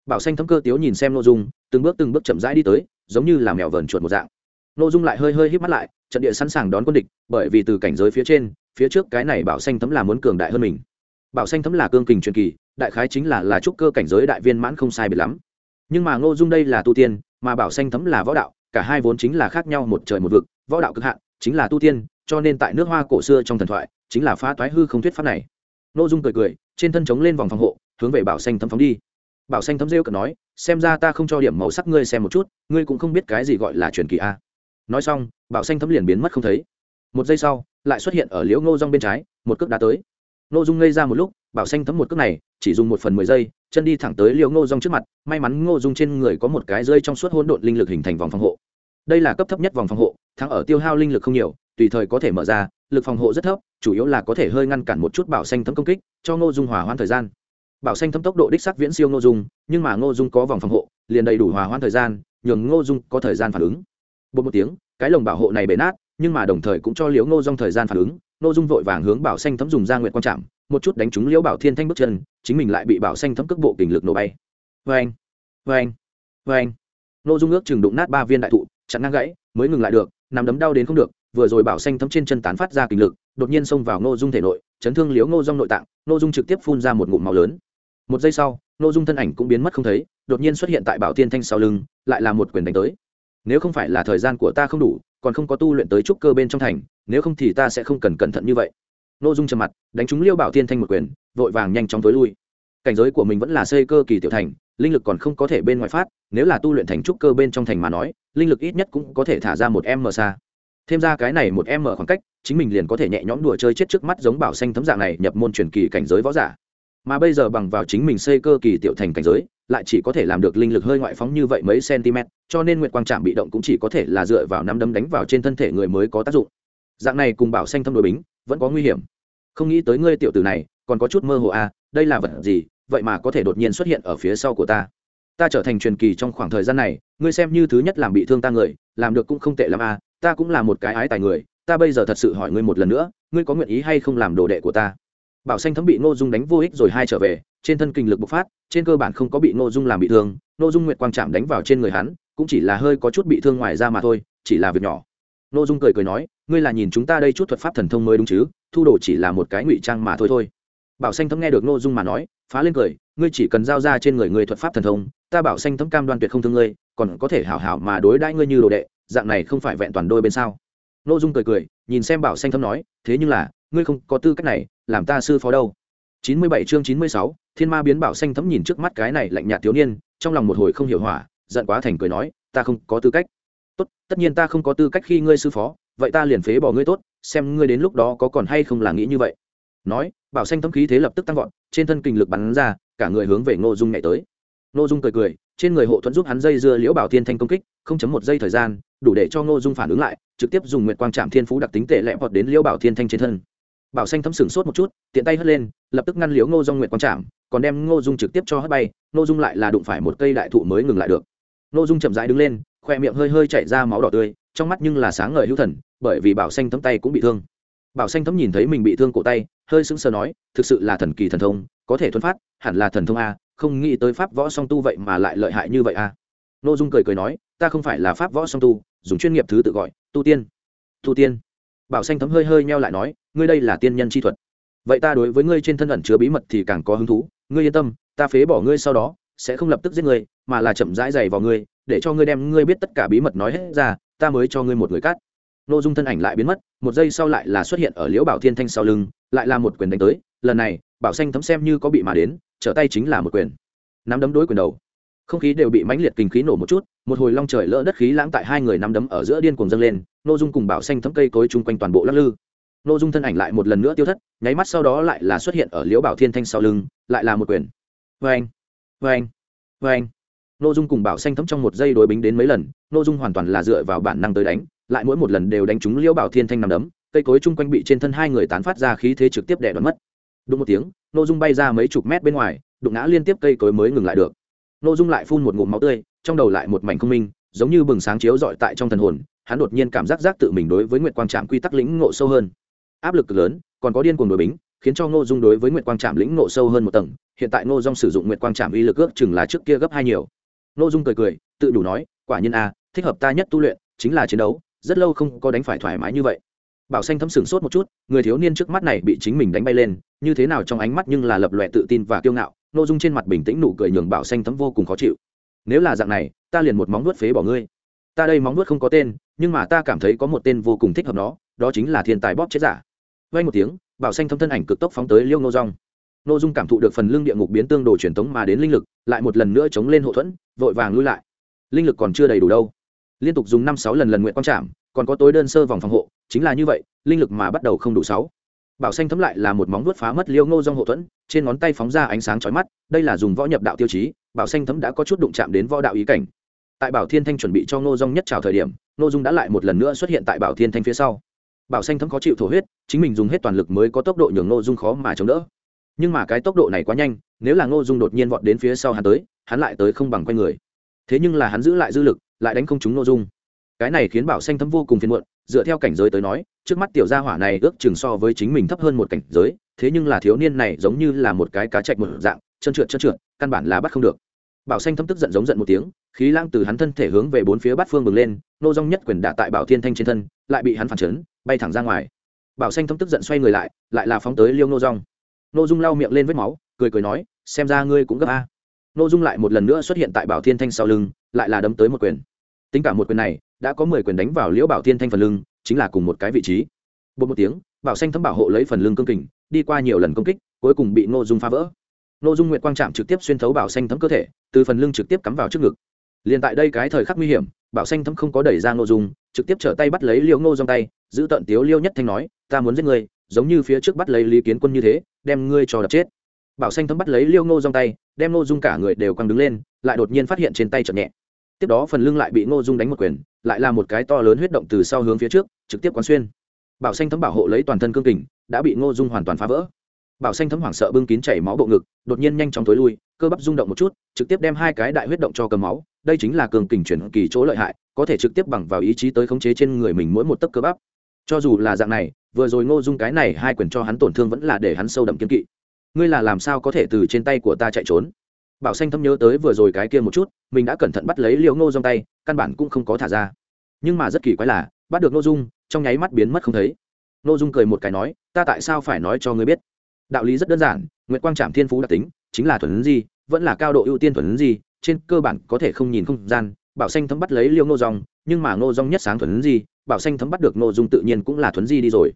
bảo xanh thấm cơ tiếu nhìn xem nội dung, từng bước từng bước chậm rãi đi tới, giống như là mèo vờn chuột một dạng. Nội dung lại hơi hơi hít mắt lại, trận địa sẵn sàng đón quân địch, bởi vì từ cảnh giới phía trên, phía trước cái này bảo xanh thấm là muốn cường đại hơn mình. Bảo xanh thấm là cương kình truyền kỳ, đại khái chính là là trúc cơ cảnh giới đại viên mãn không sai biệt lắm. Nhưng mà ngô dung đây là tu tiên, mà bảo xanh thấm là võ đạo, cả hai vốn chính là khác nhau một trời một vực, võ đạo cực hạn, chính là tu tiên, cho nên tại nước hoa cổ xưa trong thần thoại, chính là phá toái hư không thuyết pháp này. Ngô dung cười cười, trên thân chống lên vòng phòng hộ, hướng về bảo xanh thấm phóng đi bảo xanh thấm rêu cợt nói, xem ra ta không cho điểm màu sắc ngươi xem một chút, ngươi cũng không biết cái gì gọi là truyền kỳ a. Nói xong, bảo xanh thấm liền biến mất không thấy. Một giây sau, lại xuất hiện ở liễu ngô rong bên trái, một cước đá tới. Ngô dung ngây ra một lúc, bảo xanh thấm một cước này, chỉ dùng một phần mười giây, chân đi thẳng tới liễu ngô rong trước mặt, may mắn ngô dung trên người có một cái rơi trong suốt hỗn độn linh lực hình thành vòng phòng hộ. Đây là cấp thấp nhất vòng phòng hộ, thắng ở tiêu hao linh lực không nhiều, tùy thời có thể mở ra, lực phòng hộ rất thấp, chủ yếu là có thể hơi ngăn cản một chút bảo xanh thấm công kích, cho ngô dung hòa hoãn thời gian bảo xanh thấm tốc độ đích sắc viễn siêu ngô dung, nhưng mà ngô dung có vòng phòng hộ, liền đầy đủ hòa hoãn thời gian, nhường ngô dung có thời gian phản ứng. Bột một tiếng, cái lồng bảo hộ này bể nát, nhưng mà đồng thời cũng cho liễu ngô dung thời gian phản ứng. Ngô dung vội vàng hướng bảo xanh thấm dùng ra nguyện quan trạm một chút đánh trúng liễu bảo thiên thanh bước chân, chính mình lại bị bảo xanh thấm cước bộ kình lực nổ bay. Vê anh vê anh vê anh ngô dung ước chừng đụng nát ba viên đại thụ, chặn ngang gãy, mới ngừng lại được, nằm đấm đau đến không được, vừa rồi bảo xanh thấm trên chân tán phát ra kình lực, đột nhiên xông vào ngô dung thể nội, chấn thương liễu ngô dung nội tạng, ngô dung trực tiếp phun ra một ngụm máu lớn một giây sau nội dung thân ảnh cũng biến mất không thấy, đột nhiên xuất hiện tại bảo thiên thanh sau lưng, lại là một quyền đánh tới. Nếu không phải là thời gian của ta không đủ, còn không có tu luyện tới trúc cơ bên trong thành, nếu không thì ta sẽ không cần cẩn thận như vậy. Nội dung trầm mặt, đánh trúng liêu bảo thiên thanh một quyền, vội vàng nhanh chóng tối lui. Cảnh giới của mình vẫn là xây cơ kỳ tiểu thành, linh lực còn không có thể bên ngoài phát, nếu là tu luyện thành trúc cơ bên trong thành mà nói, linh lực ít nhất cũng có thể thả ra một m xa. Thêm ra cái này một m khoảng cách, chính mình liền có thể nhẹ nhõm đùa chơi chết trước mắt giống bảo xanh thấm dạng này nhập môn truyền kỳ cảnh giới võ giả mà bây giờ bằng vào chính mình xây cơ kỳ tiểu thành cảnh giới, lại chỉ có thể làm được linh lực hơi ngoại phóng như vậy mấy cm cho nên nguyệt quang trạm bị động cũng chỉ có thể là dựa vào năm đấm đánh vào trên thân thể người mới có tác dụng. Dạng này cùng bảo xanh thâm đối bính, vẫn có nguy hiểm. Không nghĩ tới ngươi tiểu tử này, còn có chút mơ hồ à đây là vật gì, vậy mà có thể đột nhiên xuất hiện ở phía sau của ta. Ta trở thành truyền kỳ trong khoảng thời gian này, ngươi xem như thứ nhất làm bị thương ta người, làm được cũng không tệ lắm à ta cũng là một cái ái tài người, ta bây giờ thật sự hỏi ngươi một lần nữa, ngươi có nguyện ý hay không làm đồ đệ của ta? Bảo xanh thấm bị ngô dung đánh vô ích rồi hai trở về, trên thân kinh lực bộc phát, trên cơ bản không có bị ngô dung làm bị thương, ngô dung nguyệt quang chạm đánh vào trên người hắn, cũng chỉ là hơi có chút bị thương ngoài ra mà thôi, chỉ là việc nhỏ. Ngô dung cười cười nói, ngươi là nhìn chúng ta đây chút thuật pháp thần thông mới đúng chứ, thu đồ chỉ là một cái ngụy trang mà thôi thôi. Bảo xanh thấm nghe được ngô dung mà nói, phá lên cười, ngươi chỉ cần giao ra trên người ngươi thuật pháp thần thông, ta bảo xanh thấm cam đoan tuyệt không thương ngươi, còn có thể hảo hảo mà đối đãi ngươi như đồ đệ, dạng này không phải vẹn toàn đôi bên sao? Ngô dung cười cười, nhìn xem bảo xanh thấm nói, thế nhưng là, ngươi không có tư cách này làm ta sư phó đâu. Chín mươi bảy chương chín mươi sáu, thiên ma biến bảo xanh thấm nhìn trước mắt cái này lạnh nhạt thiếu niên, trong lòng một hồi không hiểu hỏa, giận quá thành cười nói, ta không có tư cách. Tốt, tất nhiên ta không có tư cách khi ngươi sư phó, vậy ta liền phế bỏ ngươi tốt, xem ngươi đến lúc đó có còn hay không là nghĩ như vậy. Nói, bảo xanh thấm khí thế lập tức tăng vọt, trên thân kinh lực bắn ra, cả người hướng về ngô dung nhảy tới. Ngô dung cười cười, trên người hộ thuẫn giúp hắn dây dưa liễu bảo thiên thanh công kích, không chấm một giây thời gian, đủ để cho ngô dung phản ứng lại, trực tiếp dùng nguyệt quang trạm thiên phú đặc tính tệ lẹ vọt đến liễu bảo thiên thanh trên thân bảo xanh thấm sừng sốt một chút, tiện tay hất lên, lập tức ngăn liếu ngô dung nguyệt quang trạm còn đem ngô dung trực tiếp cho hất bay, ngô dung lại là đụng phải một cây đại thụ mới ngừng lại được. Ngô dung chậm rãi đứng lên, khoe miệng hơi hơi chảy ra máu đỏ tươi, trong mắt nhưng là sáng ngời hữu thần, bởi vì bảo xanh thấm tay cũng bị thương. Bảo xanh thấm nhìn thấy mình bị thương cổ tay, hơi sững sờ nói, thực sự là thần kỳ thần thông, có thể thuần phát, hẳn là thần thông a, không nghĩ tới pháp võ song tu vậy mà lại lợi hại như vậy a. Ngô dung cười cười nói, ta không phải là pháp võ song tu, dùng chuyên nghiệp thứ tự gọi, tu tiên. Tu tiên? Bảo xanh thấm hơi hơi nheo lại nói ngươi đây là tiên nhân chi thuật. Vậy ta đối với ngươi trên thân ẩn chứa bí mật thì càng có hứng thú. Ngươi yên tâm, ta phế bỏ ngươi sau đó, sẽ không lập tức giết ngươi, mà là chậm rãi dày vào ngươi, để cho ngươi đem ngươi biết tất cả bí mật nói hết ra, ta mới cho ngươi một người cắt nội dung thân ảnh lại biến mất, một giây sau lại là xuất hiện ở liễu bảo thiên thanh sau lưng, lại là một quyền đánh tới. Lần này, bảo xanh thấm xem như có bị mà đến, trở tay chính là một quyền. Nắm đấm đối quyền đầu. Không khí đều bị mãnh liệt kinh khí nổ một chút, một hồi long trời lỡ đất khí lãng tại hai người nắm đấm ở giữa điên cuồng dâng lên n ô dung cùng bảo xanh thấm cây cối chung quanh toàn bộ lắc lư n ô dung thân ảnh lại một lần nữa tiêu thất, nháy mắt sau đó lại là xuất hiện ở liễu bảo thiên thanh sau lưng, lại là một quyền. Vê anh vê anh vê anh n ô dung cùng bảo xanh thấm trong một giây đối bính đến mấy lần n ô dung hoàn toàn là dựa vào bản năng tới đánh, lại mỗi một lần đều đánh trúng liễu bảo thiên thanh nằm đấm, cây cối chung quanh bị trên thân hai người tán phát ra khí thế trực tiếp đẻ đoán mất. Đúng một tiếng n ô dung bay ra mấy chục mét bên ngoài, đụng ngã liên tiếp cây cối mới ngừng lại được. N ô dung lại phun một ngụm máu tươi, trong đầu lại một mảnh không minh, giống như bừng sáng chiếu dọi tại trong thần hồn, hắn đột nhiên cảm giác giác tự mình đối với nguyệt quang trạm quy tắc lĩnh ngộ sâu hơn áp lực lớn, còn có điên cuồng đội bính, khiến cho ngô dung đối với nguyệt quang trạm lĩnh ngộ sâu hơn một tầng. Hiện tại ngô dung sử dụng nguyệt quang trạm uy lực ước chừng là trước kia gấp hai nhiều. Ngô dung cười cười, tự đủ nói, quả nhiên a, thích hợp ta nhất tu luyện, chính là chiến đấu, rất lâu không có đánh phải thoải mái như vậy. Bảo xanh thấm sửng sốt một chút, người thiếu niên trước mắt này bị chính mình đánh bay lên, như thế nào trong ánh mắt nhưng là lập lòe tự tin và kiêu ngạo, Ngô dung trên mặt bình tĩnh nụ cười nhường bảo xanh thấm vô cùng khó chịu. Nếu là dạng này, ta liền một móng nuốt phế bỏ ngươi. Ta đây móng nuốt không có tên, nhưng mà ta cảm thấy có một tên vô cùng thích hợp nó đó chính là thiên tài bóp chết giả. Vay một tiếng, bảo xanh thấm thân ảnh cực tốc phóng tới liêu nô rong nô dung cảm thụ được phần lương địa ngục biến tương đồ truyền thống mà đến linh lực, lại một lần nữa chống lên hậu thuẫn, vội vàng lui lại. Linh lực còn chưa đầy đủ đâu. Liên tục dùng năm sáu lần lần nguyện quang trảm còn có tối đơn sơ vòng phòng hộ, chính là như vậy, linh lực mà bắt đầu không đủ sáu. Bảo xanh thấm lại là một móng vuốt phá mất liêu ngô rong hậu thuẫn, trên ngón tay phóng ra ánh sáng chói mắt, đây là dùng võ nhập đạo tiêu chí, bảo xanh thấm đã có chút đụng chạm đến võ đạo ý cảnh. Tại bảo thiên thanh chuẩn bị cho ngô rong nhất trào thời điểm, ngô dung đã lại một lần nữa xuất hiện tại bảo thiên thanh phía sau bảo xanh thấm khó chịu thổ huyết, chính mình dùng hết toàn lực mới có tốc độ nhường ngô dung khó mà chống đỡ. Nhưng mà cái tốc độ này quá nhanh, nếu là ngô dung đột nhiên vọt đến phía sau hắn tới, hắn lại tới không bằng quay người. Thế nhưng là hắn giữ lại dư lực, lại đánh không trúng ngô dung. Cái này khiến bảo xanh thấm vô cùng phiền muộn, dựa theo cảnh giới tới nói, trước mắt tiểu gia hỏa này ước chừng so với chính mình thấp hơn một cảnh giới, thế nhưng là thiếu niên này giống như là một cái cá chạch một dạng, chân trượt chân trượt, căn bản là bắt không được bảo xanh thâm tức giận giống giận một tiếng, khí lãng từ hắn thân thể hướng về bốn phía bát phương bừng lên, nô dong nhất quyền đả tại bảo thiên thanh trên thân, lại bị hắn phản chấn, bay thẳng ra ngoài. Bảo xanh thâm tức giận xoay người lại lại là phóng tới liêu nô dong. Nô dung lau miệng lên vết máu, cười cười nói, xem ra ngươi cũng gấp a. Nô dung lại một lần nữa xuất hiện tại bảo thiên thanh sau lưng, lại là đấm tới một quyền. Tính cả một quyền này, đã có mười quyền đánh vào liễu bảo thiên thanh phần lưng, chính là cùng một cái vị trí. Bột một tiếng, bảo xanh thấm bảo hộ lấy phần lưng cương kình, đi qua nhiều lần công kích, cuối cùng bị Nô dung phá vỡ ngô dung nguyệt quang trạm trực tiếp xuyên thấu bảo xanh thấm cơ thể, từ phần lưng trực tiếp cắm vào trước ngực. Liền tại đây cái thời khắc nguy hiểm, bảo xanh thấm không có đẩy ra ngô dung, trực tiếp trở tay bắt lấy liêu ngô trong tay, giữ tận tiếu liêu nhất thanh nói, ta muốn giết ngươi, giống như phía trước bắt lấy lý kiến quân như thế, đem ngươi cho đập chết. Bảo xanh thấm bắt lấy liêu ngô trong tay, đem ngô dung cả người đều quăng đứng lên, lại đột nhiên phát hiện trên tay chậm nhẹ. Tiếp đó phần lưng lại bị ngô dung đánh một quyền, lại là một cái to lớn huyết động từ sau hướng phía trước, trực tiếp quán xuyên. Bảo xanh thấm bảo hộ lấy toàn thân cương kình, đã bị ngô dung hoàn toàn phá vỡ bảo xanh thấm hoảng sợ bưng kín chảy máu bộ ngực, đột nhiên nhanh chóng tối lui, cơ bắp rung động một chút, trực tiếp đem hai cái đại huyết động cho cầm máu. Đây chính là cường kình chuyển kỳ chỗ lợi hại, có thể trực tiếp bằng vào ý chí tới khống chế trên người mình mỗi một tấc cơ bắp. Cho dù là dạng này, vừa rồi ngô dung cái này hai quyền cho hắn tổn thương vẫn là để hắn sâu đậm kiên kỵ. Ngươi là làm sao có thể từ trên tay của ta chạy trốn? Bảo xanh thấm nhớ tới vừa rồi cái kia một chút, mình đã cẩn thận bắt lấy liều ngô trong tay, căn bản cũng không có thả ra. Nhưng mà rất kỳ quái là, bắt được ngô dung, trong nháy mắt biến mất không thấy. Ngô dung cười một cái nói, ta tại sao phải nói cho ngươi biết? Đạo lý rất đơn giản nguyệt quang trạm thiên phú đặc tính chính là thuần di, vẫn là cao độ ưu tiên thuần di. trên cơ bản có thể không nhìn không gian bảo xanh thấm bắt lấy liêu ngô dòng nhưng mà ngô dòng nhất sáng thuần di, bảo xanh thấm bắt được ngô dung tự nhiên cũng là thuần di đi rồi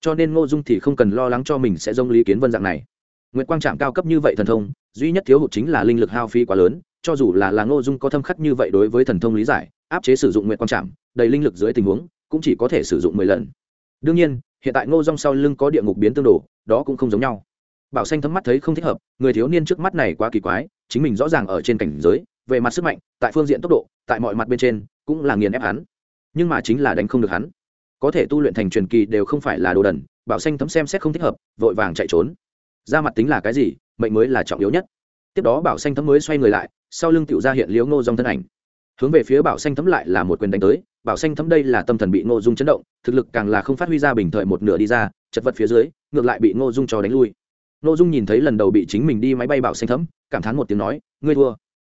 cho nên ngô dung thì không cần lo lắng cho mình sẽ dông lý kiến vân dạng này nguyệt quang trạm cao cấp như vậy thần thông duy nhất thiếu hụt chính là linh lực hao phí quá lớn cho dù là là ngô dung có thâm khắc như vậy đối với thần thông lý giải áp chế sử dụng nguyệt quang trạm đầy linh lực dưới tình huống cũng chỉ có thể sử dụng mười lần đương nhiên hiện tại ngô dung sau lưng có địa ngục biến tương đổ đó cũng không giống nhau. Bảo xanh thấm mắt thấy không thích hợp, người thiếu niên trước mắt này quá kỳ quái, chính mình rõ ràng ở trên cảnh giới, về mặt sức mạnh, tại phương diện tốc độ, tại mọi mặt bên trên, cũng là nghiền ép hắn. Nhưng mà chính là đánh không được hắn. Có thể tu luyện thành truyền kỳ đều không phải là đồ đần, bảo xanh thấm xem xét không thích hợp, vội vàng chạy trốn. Ra mặt tính là cái gì, mệnh mới là trọng yếu nhất. Tiếp đó bảo xanh thấm mới xoay người lại, sau lưng tựu ra hiện liếu ngô dòng thân ảnh. Hướng về phía bảo xanh thấm lại là một quyền đánh tới. Bảo xanh thấm đây là tâm thần bị ngô dung chấn động, thực lực càng là không phát huy ra bình thời một nửa đi ra chật vật phía dưới, ngược lại bị ngô dung cho đánh lui. Ngô dung nhìn thấy lần đầu bị chính mình đi máy bay bảo xanh thấm, cảm thán một tiếng nói, ngươi thua.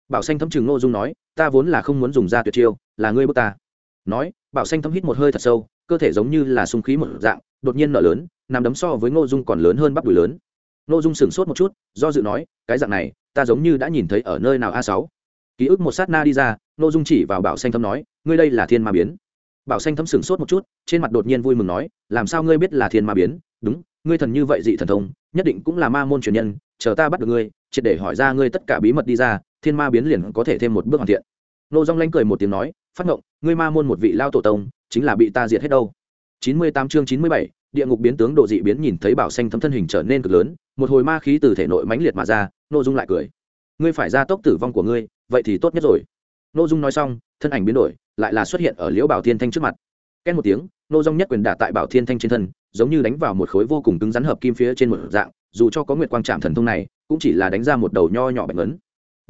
Bảo xanh thấm chừng ngô dung nói, ta vốn là không muốn dùng ra tuyệt chiêu, là ngươi bước ta. Nói, bảo xanh thấm hít một hơi thật sâu, cơ thể giống như là sung khí một dạng, đột nhiên nở lớn, nằm đấm so với ngô dung còn lớn hơn bắp đùi lớn. Ngô dung sửng sốt một chút, do dự nói, cái dạng này, ta giống như đã nhìn thấy ở nơi nào a sáu. Ký ức một sát na đi ra, ngô dung chỉ vào bảo xanh thấm nói, ngươi đây là thiên ma biến bảo xanh thấm sửng sốt một chút, trên mặt đột nhiên vui mừng nói, làm sao ngươi biết là thiên ma biến? Đúng, ngươi thần như vậy dị thần thông, nhất định cũng là ma môn truyền nhân, chờ ta bắt được ngươi, triệt để hỏi ra ngươi tất cả bí mật đi ra, thiên ma biến liền có thể thêm một bước hoàn thiện. Nô dong lanh cười một tiếng nói, phát ngộng, ngươi ma môn một vị lao tổ tông, chính là bị ta diệt hết đâu. Chín mươi tám chương chín mươi bảy, địa ngục biến tướng độ dị biến nhìn thấy bảo xanh thấm thân hình trở nên cực lớn, một hồi ma khí từ thể nội mãnh liệt mà ra, nô dung lại cười, ngươi phải ra tốc tử vong của ngươi, vậy thì tốt nhất rồi. Nô dung nói xong, thân ảnh biến đổi lại là xuất hiện ở liễu bảo thiên thanh trước mặt. Két một tiếng, nô dung nhất quyền đả tại bảo thiên thanh trên thân, giống như đánh vào một khối vô cùng cứng rắn hợp kim phía trên một dạng, dù cho có nguyệt quang trạm thần thông này, cũng chỉ là đánh ra một đầu nho nhỏ bệnh ấn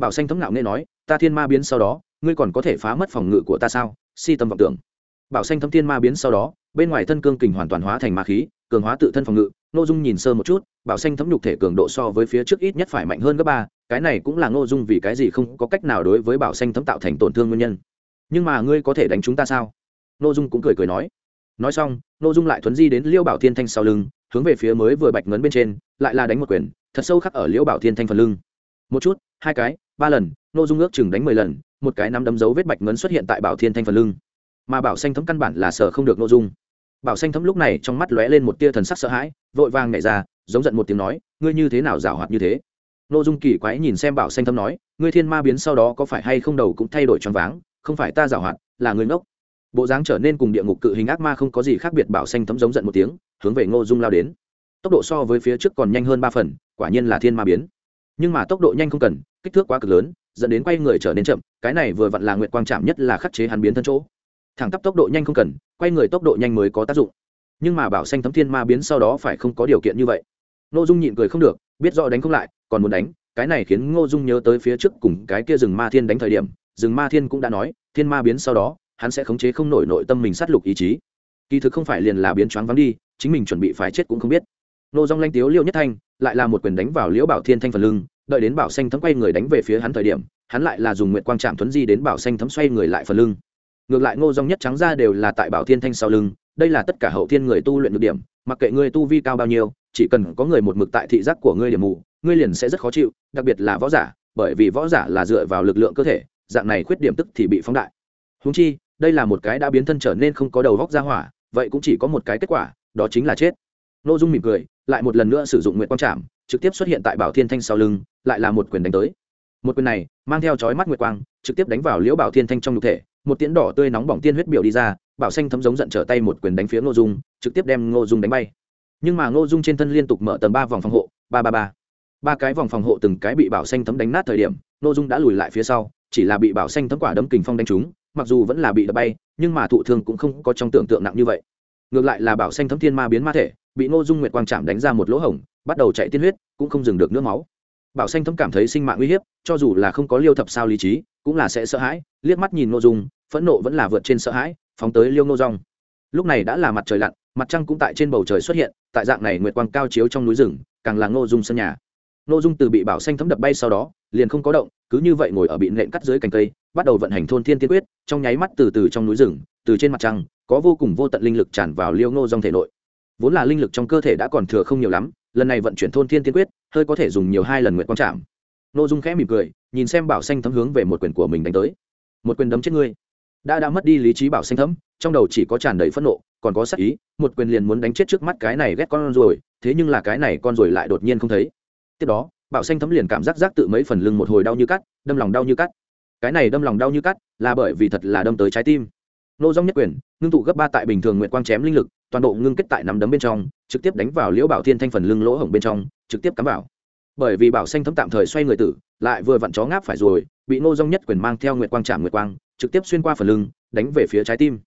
bảo xanh thấm ngạo nghe nói, ta thiên ma biến sau đó, ngươi còn có thể phá mất phòng ngự của ta sao? Si tâm vọng tưởng. Bảo xanh thấm thiên ma biến sau đó, bên ngoài thân cương kình hoàn toàn hóa thành ma khí, cường hóa tự thân phòng ngự. N ô dung nhìn sơ một chút, bảo xanh thấm nhục thể cường độ so với phía trước ít nhất phải mạnh hơn gấp ba, cái này cũng là n ô dung vì cái gì không có cách nào đối với bảo xanh thấm tạo thành tổn thương nguyên nhân nhưng mà ngươi có thể đánh chúng ta sao? N ô dung cũng cười cười nói. Nói xong n ô dung lại thuấn di đến liêu bảo thiên thanh sau lưng, hướng về phía mới vừa bạch ngấn bên trên, lại là đánh một quyền, thật sâu khắc ở liêu bảo thiên thanh phần lưng. Một chút, hai cái, ba lần n ô dung ước chừng đánh mười lần, một cái nắm đấm dấu vết bạch ngấn xuất hiện tại bảo thiên thanh phần lưng. Mà bảo xanh thấm căn bản là sợ không được n dung. Bảo xanh thấm lúc này trong mắt lóe lên một tia thần sắc sợ hãi, vội vàng nhảy ra, giống giận một tiếng nói, ngươi như thế nào giảo hoạt như thế? Nội dung kỳ quái nhìn xem bảo xanh thấm nói, ngươi thiên ma biến sau đó có phải hay không đầu cũng thay đổi tròn váng? Không phải ta giảo hoạt, là người ngốc. Bộ dáng trở nên cùng địa ngục cự hình ác ma không có gì khác biệt, bảo xanh thấm giống giận một tiếng, hướng về ngô dung lao đến. Tốc độ so với phía trước còn nhanh hơn ba phần, quả nhiên là thiên ma biến. Nhưng mà tốc độ nhanh không cần, kích thước quá cực lớn, dẫn đến quay người trở nên chậm, cái này vừa vặn là nguyện quang chạm nhất là khắc chế hắn biến thân chỗ. Thẳng tắp tốc độ nhanh không cần, quay người tốc độ nhanh mới có tác dụng. Nhưng mà bảo xanh thấm thiên ma biến sau đó phải không có điều kiện như vậy. N ô dung nhịn cười không được, biết rõ đánh không lại, còn muốn đánh cái này khiến ngô dung nhớ tới phía trước cùng cái kia rừng ma thiên đánh thời điểm, rừng ma thiên cũng đã nói, thiên ma biến sau đó, hắn sẽ khống chế không nổi nội tâm mình sát lục ý chí. Kỳ thực không phải liền là biến choáng vắng đi, chính mình chuẩn bị phải chết cũng không biết. Nô dung lanh tiếu liêu nhất thanh, lại là một quyền đánh vào liễu bảo thiên thanh phần lưng, đợi đến bảo xanh thấm quay người đánh về phía hắn thời điểm, hắn lại là dùng nguyện quang trạm thuấn di đến bảo xanh thấm xoay người lại phần lưng. Ngược lại ngô dòng nhất trắng ra đều là tại bảo thiên thanh sau lưng, đây là tất cả hậu thiên người tu luyện được điểm, mặc kệ ngươi tu vi cao bao nhiêu, chỉ cần có người một mực tại thị giác của ngươi điểm mù ngươi liền sẽ rất khó chịu, đặc biệt là võ giả, bởi vì võ giả là dựa vào lực lượng cơ thể, dạng này khuyết điểm tức thì bị phóng đại. Húng chi, đây là một cái đã biến thân trở nên không có đầu vóc ra hỏa, vậy cũng chỉ có một cái kết quả, đó chính là chết. N ô dung mỉm cười, lại một lần nữa sử dụng nguyện quang trảm, trực tiếp xuất hiện tại bảo thiên thanh sau lưng, lại là một quyền đánh tới. Một quyền này, mang theo chói mắt nguyệt quang, trực tiếp đánh vào liễu bảo thiên thanh trong nhục thể, một tiếng đỏ tươi nóng bỏng tiên huyết biểu đi ra, bảo xanh thấm giống giận trở tay một quyền đánh phía ngô dung, trực tiếp đem ngô dung đánh bay. Nhưng mà ngô dung trên thân liên tục mở tầm ba vòng phòng hộ, ba ba ba ba cái vòng phòng hộ từng cái bị bảo xanh thấm đánh nát thời điểm nội dung đã lùi lại phía sau, chỉ là bị bảo xanh thấm quả đấm kình phong đánh trúng, mặc dù vẫn là bị đập bay, nhưng mà thụ thương cũng không có trong tưởng tượng nặng như vậy. Ngược lại là bảo xanh thấm thiên ma biến ma thể, bị ngô dung nguyệt quang chạm đánh ra một lỗ hổng, bắt đầu chạy tiên huyết, cũng không dừng được nước máu. Bảo xanh thấm cảm thấy sinh mạng uy hiếp, cho dù là không có liêu thập sao lý trí, cũng là sẽ sợ hãi, liếc mắt nhìn ngô dung, phẫn nộ vẫn là vượt trên sợ hãi, phóng tới liêu ngô rong lúc này đã là mặt trời lặn, mặt trăng cũng tại trên bầu trời xuất hiện, tại dạng này nguyệt quang cao chiếu trong núi rừng, càng là ngô dung sân nhà ngô dung từ bị bảo xanh thấm đập bay sau đó, liền không có động, cứ như vậy ngồi ở bị nện cắt dưới cành cây, bắt đầu vận hành thôn thiên tiên quyết, trong nháy mắt từ từ trong núi rừng, từ trên mặt trăng, có vô cùng vô tận linh lực tràn vào liêu ngô dòng thể nội. Vốn là linh lực trong cơ thể đã còn thừa không nhiều lắm, lần này vận chuyển thôn thiên tiên quyết, hơi có thể dùng nhiều hai lần nguyện quang trạm ngô dung khẽ mỉm cười, nhìn xem bảo xanh thấm hướng về một quyền của mình đánh tới. Một quyền đấm chết ngươi. Đã đã mất đi lý trí bảo xanh thấm, trong đầu chỉ có tràn đầy phẫn nộ, còn có sắc ý, một quyền liền muốn đánh chết trước mắt cái này ghét con rồi, thế nhưng là cái này con rồi lại đột nhiên không thấy tiếp đó, bảo xanh thấm liền cảm giác giác tự mấy phần lưng một hồi đau như cắt, đâm lòng đau như cắt. Cái này đâm lòng đau như cắt là bởi vì thật là đâm tới trái tim. Nô dong nhất quyền, ngưng tụ gấp ba tại bình thường nguyện quang chém linh lực, toàn bộ ngưng kết tại nắm đấm bên trong, trực tiếp đánh vào liễu bảo thiên thanh phần lưng lỗ hổng bên trong, trực tiếp cắm vào. Bởi vì bảo xanh thấm tạm thời xoay người tử, lại vừa vặn chó ngáp phải rồi, bị nô dong nhất quyền mang theo nguyệt quang chạm nguyệt quang, trực tiếp xuyên qua phần lưng, đánh về phía trái tim.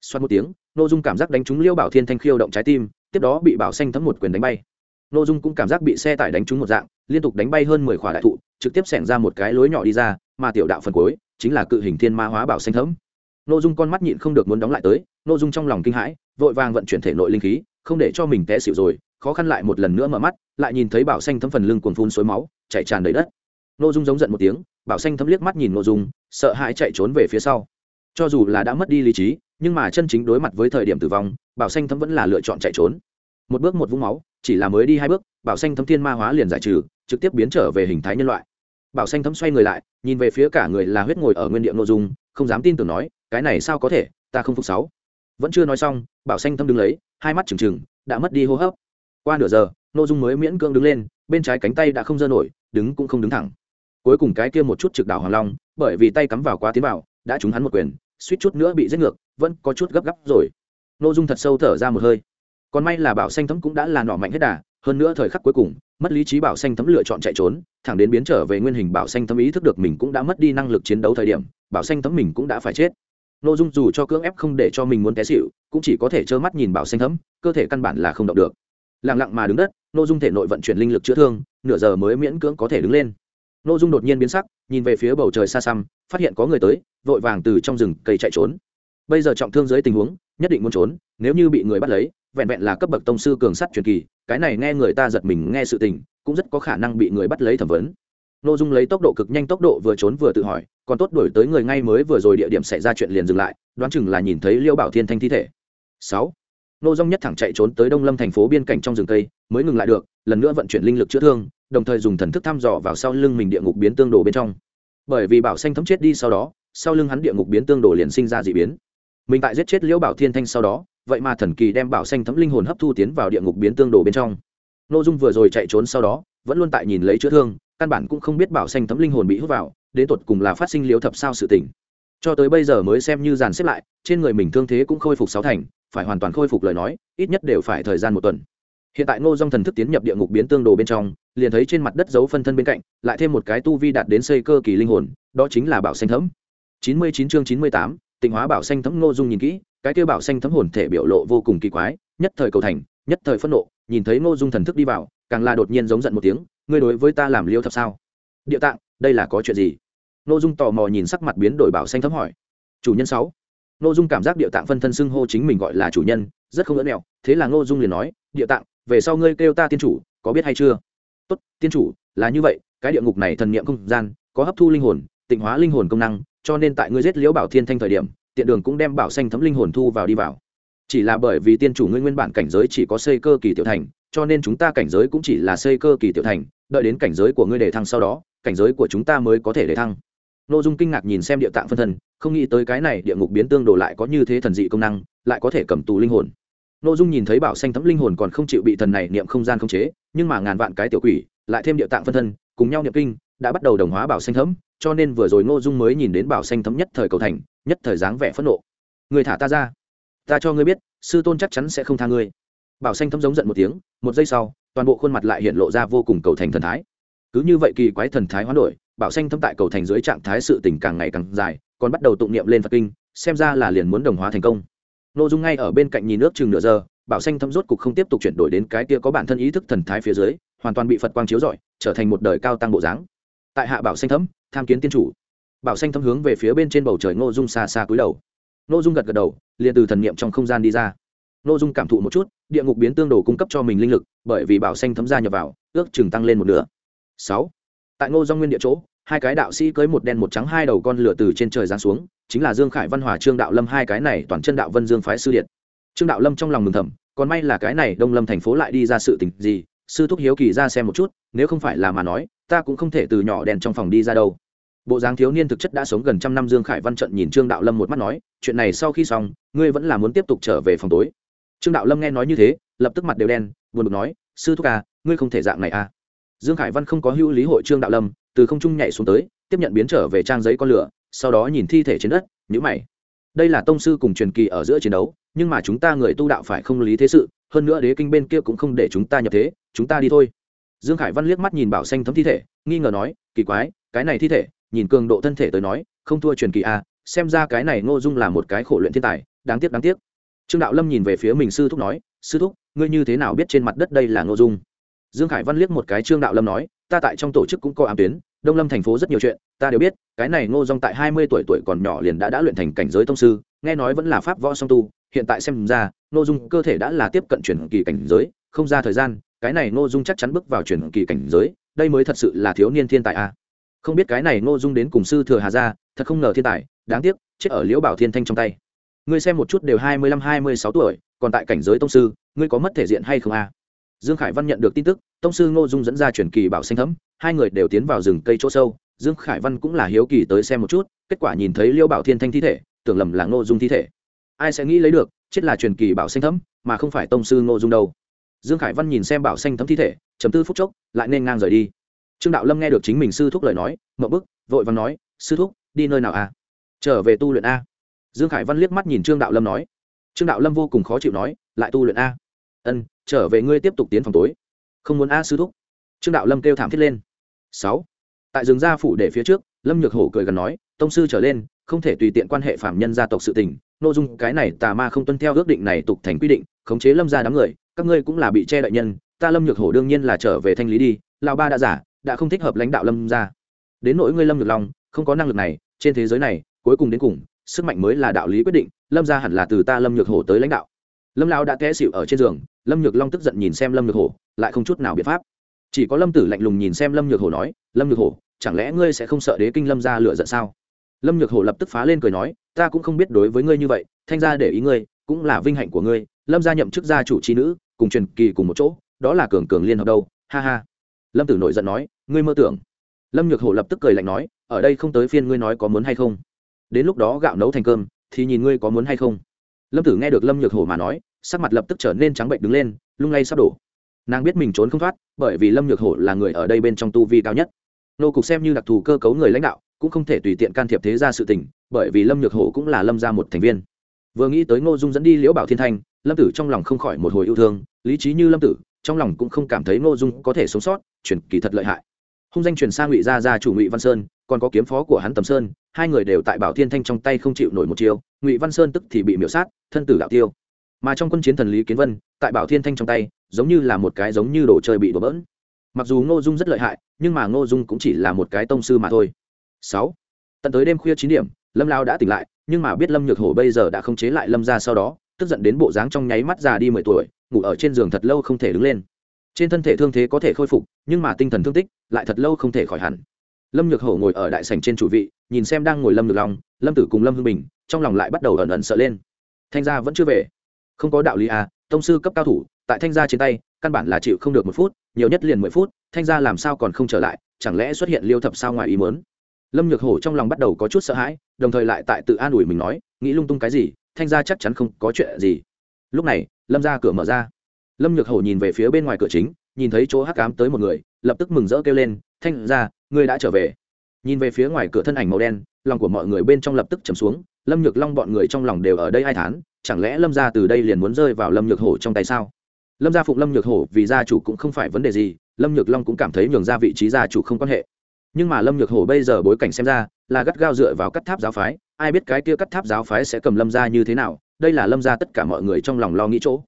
Xoát một tiếng, nô dung cảm giác đánh trúng liễu bảo thiên thanh khiêu động trái tim, tiếp đó bị bảo xanh thấm một quyền đánh bay nội dung cũng cảm giác bị xe tải đánh trúng một dạng, liên tục đánh bay hơn mười khỏa đại thụ, trực tiếp xẻng ra một cái lối nhỏ đi ra, mà tiểu đạo phần cuối chính là cự hình thiên ma hóa bảo xanh thấm nội dung con mắt nhịn không được muốn đóng lại tới nội dung trong lòng kinh hãi, vội vàng vận chuyển thể nội linh khí, không để cho mình té xịu rồi, khó khăn lại một lần nữa mở mắt, lại nhìn thấy bảo xanh thấm phần lưng cuồn phun suối máu chạy tràn đầy đất. Nội dung giống giận một tiếng, bảo xanh thấm liếc mắt nhìn nội dung, sợ hãi chạy trốn về phía sau. Cho dù là đã mất đi lý trí, nhưng mà chân chính đối mặt với thời điểm tử vong, bảo xanh thấm vẫn là lựa chọn chạy trốn một bước một vũng máu, chỉ là mới đi hai bước, bảo xanh thấm thiên ma hóa liền giải trừ, trực tiếp biến trở về hình thái nhân loại. Bảo xanh thấm xoay người lại, nhìn về phía cả người là huyết ngồi ở nguyên địa nội dung, không dám tin tưởng nói, cái này sao có thể, ta không phục sáu. Vẫn chưa nói xong, bảo xanh thấm đứng lấy, hai mắt trừng trừng, đã mất đi hô hấp. Qua nửa giờ, nội dung mới miễn cưỡng đứng lên, bên trái cánh tay đã không dơ nổi, đứng cũng không đứng thẳng. Cuối cùng cái kia một chút trực đảo hoàng long, bởi vì tay cắm vào quá tiến vào, đã trúng hắn một quyền, suýt chút nữa bị giết ngược, vẫn có chút gấp gáp rồi. Nội dung thật sâu thở ra một hơi còn may là bảo xanh thấm cũng đã là nỏ mạnh hết đà, hơn nữa thời khắc cuối cùng, mất lý trí bảo xanh thấm lựa chọn chạy trốn, thẳng đến biến trở về nguyên hình bảo xanh thấm ý thức được mình cũng đã mất đi năng lực chiến đấu thời điểm, bảo xanh thấm mình cũng đã phải chết. N ô dung dù cho cưỡng ép không để cho mình muốn té xịu cũng chỉ có thể trơ mắt nhìn bảo xanh thấm, cơ thể căn bản là không động được. Lẳng lặng mà đứng đất n ô dung thể nội vận chuyển linh lực chữa thương, nửa giờ mới miễn cưỡng có thể đứng lên. N ô dung đột nhiên biến sắc, nhìn về phía bầu trời xa xăm, phát hiện có người tới, vội vàng từ trong rừng cây chạy trốn. Bây giờ trọng thương dưới tình huống, nhất định muốn trốn, nếu như bị người bắt lấy vẹn vẹn là cấp bậc tông sư cường sắt truyền kỳ, cái này nghe người ta giật mình nghe sự tình, cũng rất có khả năng bị người bắt lấy thẩm vấn. N ô dung lấy tốc độ cực nhanh tốc độ vừa trốn vừa tự hỏi, còn tốt đổi tới người ngay mới vừa rồi địa điểm xảy ra chuyện liền dừng lại, đoán chừng là nhìn thấy liêu bảo thiên thanh thi thể. Sáu nô dung nhất thẳng chạy trốn tới đông lâm thành phố biên cảnh trong rừng cây, mới ngừng lại được, lần nữa vận chuyển linh lực chữa thương, đồng thời dùng thần thức thăm dò vào sau lưng mình địa ngục biến tương đồ bên trong. Bởi vì bảo xanh thấm chết đi sau đó, sau lưng hắn địa ngục biến tương đồ liền sinh ra d ị biến. Mình tại giết chết liễu bảo thiên thanh sau đó vậy mà thần kỳ đem bảo xanh thấm linh hồn hấp thu tiến vào địa ngục biến tương đồ bên trong. Nội dung vừa rồi chạy trốn sau đó, vẫn luôn tại nhìn lấy chữa thương, căn bản cũng không biết bảo xanh thấm linh hồn bị hút vào, đến tột cùng là phát sinh liếu thập sao sự tỉnh cho tới bây giờ mới xem như dàn xếp lại, trên người mình thương thế cũng khôi phục sáu thành, phải hoàn toàn khôi phục lời nói, ít nhất đều phải thời gian một tuần. Hiện tại ngô dong thần thức tiến nhập địa ngục biến tương đồ bên trong, liền thấy trên mặt đất dấu phân thân bên cạnh, lại thêm một cái tu vi đạt đến xây cơ kỳ linh hồn, đó chính là bảo xanh thấm. Chín mươi chín chương chín mươi tám, tịnh hóa bảo xanh thấm ngô dung nhìn kỹ cái kêu bảo xanh thấm hồn thể biểu lộ vô cùng kỳ quái, nhất thời cầu thành, nhất thời phẫn nộ, nhìn thấy ngô dung thần thức đi vào, càng là đột nhiên giống giận một tiếng, ngươi đối với ta làm liêu thật sao? Địa tạng, đây là có chuyện gì? Ngô dung tò mò nhìn sắc mặt biến đổi bảo xanh thấm hỏi. Chủ nhân sáu. Ngô dung cảm giác địa tạng phân thân xưng hô chính mình gọi là chủ nhân, rất không ngỡ mẹo, thế là ngô dung liền nói, địa tạng, về sau ngươi kêu ta tiên chủ, có biết hay chưa? Tốt, tiên chủ, là như vậy, cái địa ngục này thần niệm không gian, có hấp thu linh hồn, tịnh hóa linh hồn công năng, cho nên tại ngươi giết liễu bảo thiên thanh thời điểm tiện đường cũng đem bảo xanh thấm linh hồn thu vào đi vào. Chỉ là bởi vì tiên chủ ngươi nguyên bản cảnh giới chỉ có xây cơ kỳ tiểu thành, cho nên chúng ta cảnh giới cũng chỉ là xây cơ kỳ tiểu thành, đợi đến cảnh giới của ngươi để thăng sau đó, cảnh giới của chúng ta mới có thể để thăng. Nội dung kinh ngạc nhìn xem địa tạng phân thân, không nghĩ tới cái này địa ngục biến tương đồ lại có như thế thần dị công năng, lại có thể cầm tù linh hồn. Nội dung nhìn thấy bảo xanh thấm linh hồn còn không chịu bị thần này niệm không gian không chế, nhưng mà ngàn vạn cái tiểu quỷ, lại thêm địa tạng phân thân, cùng nhau niệm kinh, đã bắt đầu đồng hóa bảo xanh thấm, cho nên vừa rồi ngô dung mới nhìn đến bảo xanh thấm nhất thời cầu thành nhất thời dáng vẻ phẫn nộ. Người thả ta ra. Ta cho ngươi biết, sư tôn chắc chắn sẽ không tha ngươi. Bảo xanh thấm giống giận một tiếng, một giây sau, toàn bộ khuôn mặt lại hiện lộ ra vô cùng cầu thành thần thái. Cứ như vậy kỳ quái thần thái hoán đổi, bảo xanh thấm tại cầu thành dưới trạng thái sự tình càng ngày càng dài, còn bắt đầu tụng niệm lên phật kinh, xem ra là liền muốn đồng hóa thành công. N ô dung ngay ở bên cạnh nhìn nước chừng nửa giờ, bảo xanh thấm rốt cục không tiếp tục chuyển đổi đến cái kia có bản thân ý thức thần thái phía dưới, hoàn toàn bị phật quang chiếu rọi, trở thành một đời cao tăng bộ dáng. Tại hạ bảo xanh thấm, tham kiến tiên chủ bảo xanh thấm hướng về phía bên trên bầu trời ngô dung xa xa cúi đầu. Ngô dung gật gật đầu, liền từ thần niệm trong không gian đi ra. Ngô dung cảm thụ một chút, địa ngục biến tương đồ cung cấp cho mình linh lực, bởi vì bảo xanh thấm ra nhập vào, ước chừng tăng lên một nửa. Sáu. Tại ngô dung nguyên địa chỗ, hai cái đạo sĩ cưới một đen một trắng hai đầu con lửa từ trên trời giáng xuống, chính là dương khải văn hòa, trương đạo lâm, hai cái này toàn chân đạo vân dương phái sư điện trương đạo lâm trong lòng mừng thầm, còn may là cái này đông lâm thành phố lại đi ra sự tình gì, sư thúc hiếu kỳ ra xem một chút, nếu không phải là mà nói, ta cũng không thể từ nhỏ đèn trong phòng đi ra đâu bộ dáng thiếu niên thực chất đã sống gần trăm năm dương khải văn trận nhìn trương đạo lâm một mắt nói, chuyện này sau khi xong, ngươi vẫn là muốn tiếp tục trở về phòng tối. Trương đạo lâm nghe nói như thế, lập tức mặt đều đen, buồn bực nói, sư thúc à ngươi không thể dạng này à. Dương khải văn không có hữu lý hội trương đạo lâm, từ không trung nhảy xuống tới, tiếp nhận biến trở về trang giấy con lửa, sau đó nhìn thi thể trên đất nhữ mày. Đây là tông sư cùng truyền kỳ ở giữa chiến đấu, nhưng mà chúng ta người tu đạo phải không lý thế sự, hơn nữa đế kinh bên kia cũng không để chúng ta nhập thế, chúng ta đi thôi. Dương khải văn liếc mắt nhìn bảo xanh thấm thi thể, nghi ngờ nói, kỳ quái, cái này thi thể nhìn cường độ thân thể tới nói, không thua truyền kỳ a, xem ra cái này ngô dung là một cái khổ luyện thiên tài, đáng tiếc đáng tiếc. Trương đạo lâm nhìn về phía mình sư thúc nói, sư thúc, ngươi như thế nào biết trên mặt đất đây là ngô dung? Dương khải văn liếc một cái trương đạo lâm nói, ta tại trong tổ chức cũng có ám tuyến, đông lâm thành phố rất nhiều chuyện, ta đều biết, cái này ngô Dung tại hai mươi tuổi tuổi còn nhỏ liền đã đã luyện thành cảnh giới tông sư, nghe nói vẫn là pháp võ song tu, hiện tại xem ra, ngô dung cơ thể đã là tiếp cận chuyển kỳ cảnh giới, không ra thời gian, cái này ngô dung chắc chắn bước vào chuyển kỳ cảnh giới, đây mới thật sự là thiếu niên thiên tài a không biết cái này ngô dung đến cùng sư thừa hà gia, thật không ngờ thiên tài, đáng tiếc, chết ở liễu bảo thiên thanh trong tay. Ngươi xem một chút đều hai mươi lăm, hai mươi sáu tuổi, còn tại cảnh giới tông sư, ngươi có mất thể diện hay không a? Dương khải văn nhận được tin tức, tông sư ngô dung dẫn ra truyền kỳ bảo xanh thấm, hai người đều tiến vào rừng cây chỗ sâu. Dương khải văn cũng là hiếu kỳ tới xem một chút, kết quả nhìn thấy Liễu bảo thiên thanh thi thể, tưởng lầm là ngô dung thi thể. Ai sẽ nghĩ lấy được, chết là truyền kỳ bảo xanh thấm, mà không phải tông sư ngô dung đâu. Dương khải văn nhìn xem bảo xanh thấm thi thể, chấm tư phút chốc, lại nên ngang rời đi trương đạo lâm nghe được chính mình sư thúc lời nói mậu bức, vội và nói, sư thúc, đi nơi nào à? trở về tu luyện a. Dương khải văn liếc mắt nhìn trương đạo lâm nói. Trương đạo lâm vô cùng khó chịu nói, lại tu luyện a? Ân, trở về ngươi tiếp tục tiến phòng tối. Không muốn a, sư thúc. Trương đạo lâm kêu thảm thiết lên. Sáu. Tại rừng gia phủ để phía trước, lâm nhược hổ cười gần nói, tông sư trở lên, không thể tùy tiện quan hệ phạm nhân gia tộc sự tình, nội dung cái này tà ma không tuân theo ước định này tục thành quy định, khống chế lâm gia đám người, các ngươi cũng là bị che đậy nhân, ta lâm nhược hổ đương nhiên là trở về thanh lý đi, lão ba đã giả đã không thích hợp lãnh đạo lâm gia. Đến nỗi ngươi lâm nhược long, không có năng lực này, trên thế giới này, cuối cùng đến cùng, sức mạnh mới là đạo lý quyết định, lâm gia hẳn là từ ta lâm nhược hổ tới lãnh đạo. Lâm lão đã té xịu ở trên giường, lâm nhược long tức giận nhìn xem lâm nhược hổ, lại không chút nào biện pháp. Chỉ có lâm tử lạnh lùng nhìn xem lâm nhược hổ nói, lâm nhược hổ, chẳng lẽ ngươi sẽ không sợ đế kinh lâm ra lựa giận sao? Lâm nhược hổ lập tức phá lên cười nói, ta cũng không biết đối với ngươi như vậy, thanh gia để ý ngươi, cũng là vinh hạnh của ngươi, lâm gia nhậm chức gia chủ trí nữ, cùng truyền kỳ cùng một chỗ, đó là cường cường liên hợp đâu, ha ha lâm tử nổi giận nói, ngươi mơ tưởng. Lâm nhược hổ lập tức cười lạnh nói, ở đây không tới phiên ngươi nói có muốn hay không? Đến lúc đó gạo nấu thành cơm, thì nhìn ngươi có muốn hay không. Lâm tử nghe được lâm nhược hổ mà nói, sắc mặt lập tức trở nên trắng bệnh đứng lên, lung lay sắp đổ. Nàng biết mình trốn không thoát, bởi vì lâm nhược hổ là người ở đây bên trong tu vi cao nhất. Nô cục xem như đặc thù cơ cấu người lãnh đạo, cũng không thể tùy tiện can thiệp thế ra sự tình, bởi vì lâm nhược hổ cũng là lâm ra một thành viên. Vừa nghĩ tới ngô dung dẫn đi liễu bảo thiên thanh lâm tử trong lòng không khỏi một hồi yêu thương, lý trí như lâm tử trong lòng cũng không cảm thấy ngô dung có thể sống sót chuyển kỳ thật lợi hại. Hung danh truyền sang ngụy gia gia chủ ngụy văn sơn, còn có kiếm phó của hắn tầm sơn, hai người đều tại bảo thiên thanh trong tay không chịu nổi một chiêu, ngụy văn sơn tức thì bị miễu sát, thân tử đạo tiêu. Mà trong quân chiến thần lý kiến vân, tại bảo thiên thanh trong tay, giống như là một cái giống như đồ chơi bị đổ bỡn. Mặc dù ngô dung rất lợi hại, nhưng mà ngô dung cũng chỉ là một cái tông sư mà thôi. Sáu. Tận tới đêm khuya chín điểm, lâm lao đã tỉnh lại, nhưng mà biết lâm nhược hổ bây giờ đã không chế lại lâm ra sau đó, tức giận đến bộ dáng trong nháy mắt già đi mười tuổi ngủ ở trên giường thật lâu không thể đứng lên. Trên thân thể thương thế có thể khôi phục, nhưng mà tinh thần thương tích lại thật lâu không thể khỏi hẳn. Lâm nhược hổ ngồi ở đại sảnh trên chủ vị, nhìn xem đang ngồi lâm nhược long, lâm tử cùng lâm hưng bình, trong lòng lại bắt đầu ẩn ẩn sợ lên. Thanh gia vẫn chưa về. Không có đạo lý à tông sư cấp cao thủ, tại thanh gia trên tay, căn bản là chịu không được một phút, nhiều nhất liền mười phút, thanh gia làm sao còn không trở lại, chẳng lẽ xuất hiện liêu thập sao ngoài ý mớn lâm nhược hổ trong lòng bắt đầu có chút sợ hãi, đồng thời lại tại tự an ủi mình nói, nghĩ lung tung cái gì, thanh gia chắc chắn không có chuyện gì. Lúc này lâm ra cửa mở ra. Lâm nhược hổ nhìn về phía bên ngoài cửa chính, nhìn thấy chỗ hắc cám tới một người, lập tức mừng rỡ kêu lên, thanh ra, ngươi đã trở về. Nhìn về phía ngoài cửa thân ảnh màu đen, lòng của mọi người bên trong lập tức chầm xuống, lâm nhược long bọn người trong lòng đều ở đây hai tháng chẳng lẽ lâm ra từ đây liền muốn rơi vào lâm nhược hổ trong tay sao? Lâm gia phụng lâm nhược hổ vì gia chủ cũng không phải vấn đề gì, lâm nhược long cũng cảm thấy nhường ra vị trí gia chủ không quan hệ. Nhưng mà lâm nhược hổ bây giờ bối cảnh xem ra, là gắt gao dựa vào cắt tháp giáo phái, ai biết cái kia cắt tháp giáo phái sẽ cầm lâm ra như thế nào đây là lâm ra tất cả mọi người trong lòng lo nghĩ chỗ.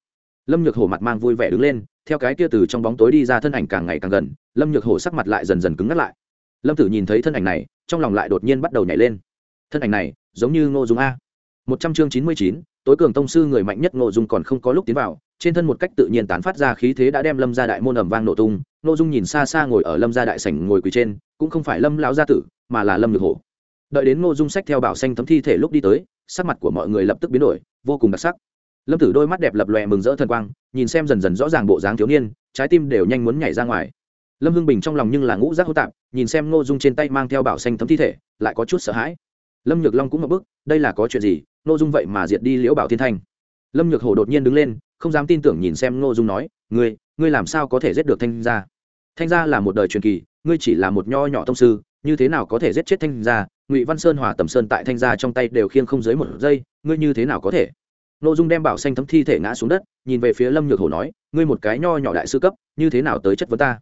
Lâm nhược hổ mặt mang vui vẻ đứng lên, theo cái kia từ trong bóng tối đi ra thân ảnh càng ngày càng gần, lâm nhược hổ sắc mặt lại dần dần cứng ngắt lại. Lâm tử nhìn thấy thân ảnh này, trong lòng lại đột nhiên bắt đầu nhảy lên. Thân ảnh này, giống như ngô dung a. Một trăm chương chín mươi chín, tối cường tông sư người mạnh nhất ngô dung còn không có lúc tiến vào, trên thân một cách tự nhiên tán phát ra khí thế đã đem lâm ra đại môn ẩm vang nổ tung, ngô dung nhìn xa xa ngồi ở lâm gia đại sảnh ngồi quỳ trên, cũng không phải lâm lão gia tử, mà là lâm nhược hổ. Đợi đến ngô dung sách theo bảo xanh thấm thi thể lúc đi tới sắc mặt của mọi người lập tức biến đổi, vô cùng đặc sắc. Lâm tử đôi mắt đẹp lập lòe mừng rỡ thần quang, nhìn xem dần dần rõ ràng bộ dáng thiếu niên, trái tim đều nhanh muốn nhảy ra ngoài. Lâm hưng bình trong lòng nhưng là ngũ giác hô tạp, nhìn xem ngô dung trên tay mang theo bảo xanh thấm thi thể, lại có chút sợ hãi. Lâm nhược long cũng ngập bức, đây là có chuyện gì? Ngô dung vậy mà diệt đi liễu bảo thiên thanh lâm nhược hổ đột nhiên đứng lên, không dám tin tưởng nhìn xem ngô dung nói, ngươi ngươi làm sao có thể giết được thanh gia? Thanh gia là một đời truyền kỳ, ngươi chỉ là một nho nhỏ tông sư, như thế nào có thể giết chết thanh gia? Ngụy văn sơn hòa tầm sơn tại thanh gia trong tay đều khiêng không dưới một giây, ngươi như thế nào có thể? Nội dung đem bảo xanh thấm thi thể ngã xuống đất, nhìn về phía lâm nhược hổ nói, ngươi một cái nho nhỏ đại sư cấp, như thế nào tới chất vấn ta?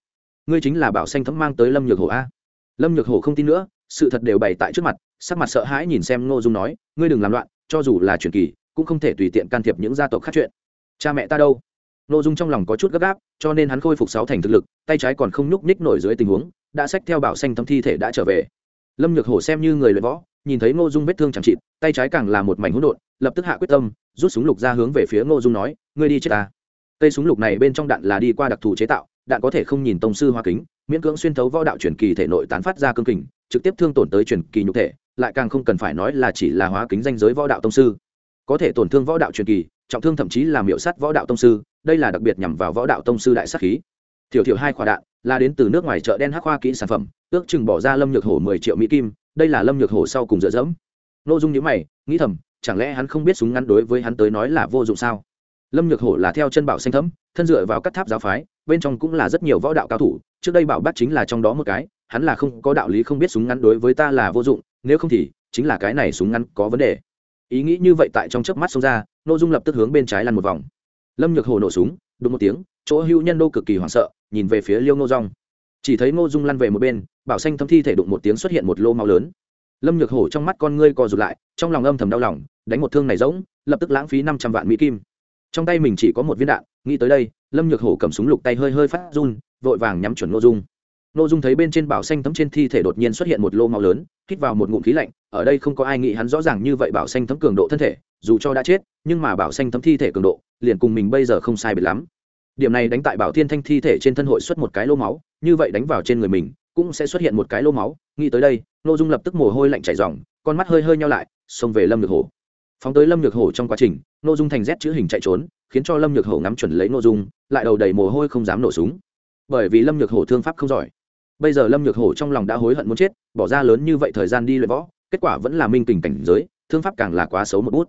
Ngươi chính là bảo xanh thấm mang tới lâm nhược hổ a. Lâm nhược hổ không tin nữa, sự thật đều bày tại trước mặt, sắc mặt sợ hãi nhìn xem ngô dung nói, ngươi đừng làm loạn, cho dù là truyền kỳ, cũng không thể tùy tiện can thiệp những gia tộc khác chuyện. Cha mẹ ta đâu? Nội dung trong lòng có chút gấp gáp, cho nên hắn khôi phục sáu thành thực lực, tay trái còn không nhúc nhích nổi dưới tình huống, đã xách theo bảo xanh thấm thi thể đã trở về lâm nhược hổ xem như người luyện võ, nhìn thấy ngô dung vết thương chẳng chịt, tay trái càng là một mảnh hỗn độn, lập tức hạ quyết tâm, rút súng lục ra hướng về phía ngô dung nói, ngươi đi chết ta. Cây súng lục này bên trong đạn là đi qua đặc thù chế tạo, đạn có thể không nhìn tông sư hoa kính, miễn cưỡng xuyên thấu võ đạo truyền kỳ thể nội tán phát ra cương kình, trực tiếp thương tổn tới truyền kỳ nhục thể, lại càng không cần phải nói là chỉ là hóa kính danh giới võ đạo tông sư. Có thể tổn thương võ đạo truyền kỳ, trọng thương thậm chí là miệu sát võ đạo tông sư, đây là đặc biệt nhằm vào võ đạo tông sư đại sát khí. Thiểu thiểu hai quả đạn là đến từ nước ngoài chợ đen hắc hoa kỹ sản phẩm ước chừng bỏ ra lâm nhược hổ mười triệu mỹ kim, đây là lâm nhược hổ sau cùng dựa dẫm. N ô dung nhữ mày, nghĩ thầm, chẳng lẽ hắn không biết súng ngắn đối với hắn tới nói là vô dụng sao? Lâm nhược hổ là theo chân bảo xanh thấm, thân dựa vào các tháp giáo phái, bên trong cũng là rất nhiều võ đạo cao thủ, trước đây bảo bắt chính là trong đó một cái, hắn là không có đạo lý không biết súng ngắn đối với ta là vô dụng, nếu không thì chính là cái này súng ngắn có vấn đề. Ý nghĩ như vậy tại trong chớp mắt xông ra n ô dung lập tức hướng bên trái lăn một vòng. Lâm nhược hồ nổ súng đúng một tiếng, chỗ hữu nhân đô cực kỳ hoảng sợ, nhìn về phía liêu ngô rong chỉ thấy ngô dung lăn về một bên bảo xanh thâm thi thể đụng một tiếng xuất hiện một lô máu lớn. Lâm nhược hổ trong mắt con ngươi co rụt lại, trong lòng âm thầm đau lòng, đánh một thương này rỗng, lập tức lãng phí năm trăm vạn mỹ kim. Trong tay mình chỉ có một viên đạn, nghĩ tới đây, lâm nhược hổ cầm súng lục tay hơi hơi phát run, vội vàng nhắm chuẩn n ô dung. N ô dung thấy bên trên bảo xanh thấm trên thi thể đột nhiên xuất hiện một lô máu lớn, hít vào một ngụm khí lạnh, ở đây không có ai nghĩ hắn rõ ràng như vậy bảo xanh thấm cường độ thân thể, dù cho đã chết, nhưng mà bảo xanh thấm thi thể cường độ, liền cùng mình bây giờ không sai biệt lắm. Điểm này đánh tại bảo thiên thanh thi thể trên thân hội xuất một cái lô máu, như vậy đánh vào trên người mình cũng sẽ xuất hiện một cái lô máu. Nghĩ tới đây n ô dung lập tức mồ hôi lạnh chảy dòng con mắt hơi hơi nhau lại, xông về lâm nhược hổ. Phóng tới lâm nhược hổ trong quá trình n ô dung thành rét chữ hình chạy trốn, khiến cho lâm nhược hổ ngắm chuẩn lấy n ô dung, lại đầu đầy mồ hôi không dám nổ súng. Bởi vì lâm nhược hổ thương pháp không giỏi. Bây giờ lâm nhược hổ trong lòng đã hối hận muốn chết, bỏ ra lớn như vậy thời gian đi luyện võ, kết quả vẫn là minh tình cảnh giới, thương pháp càng là quá xấu một bút.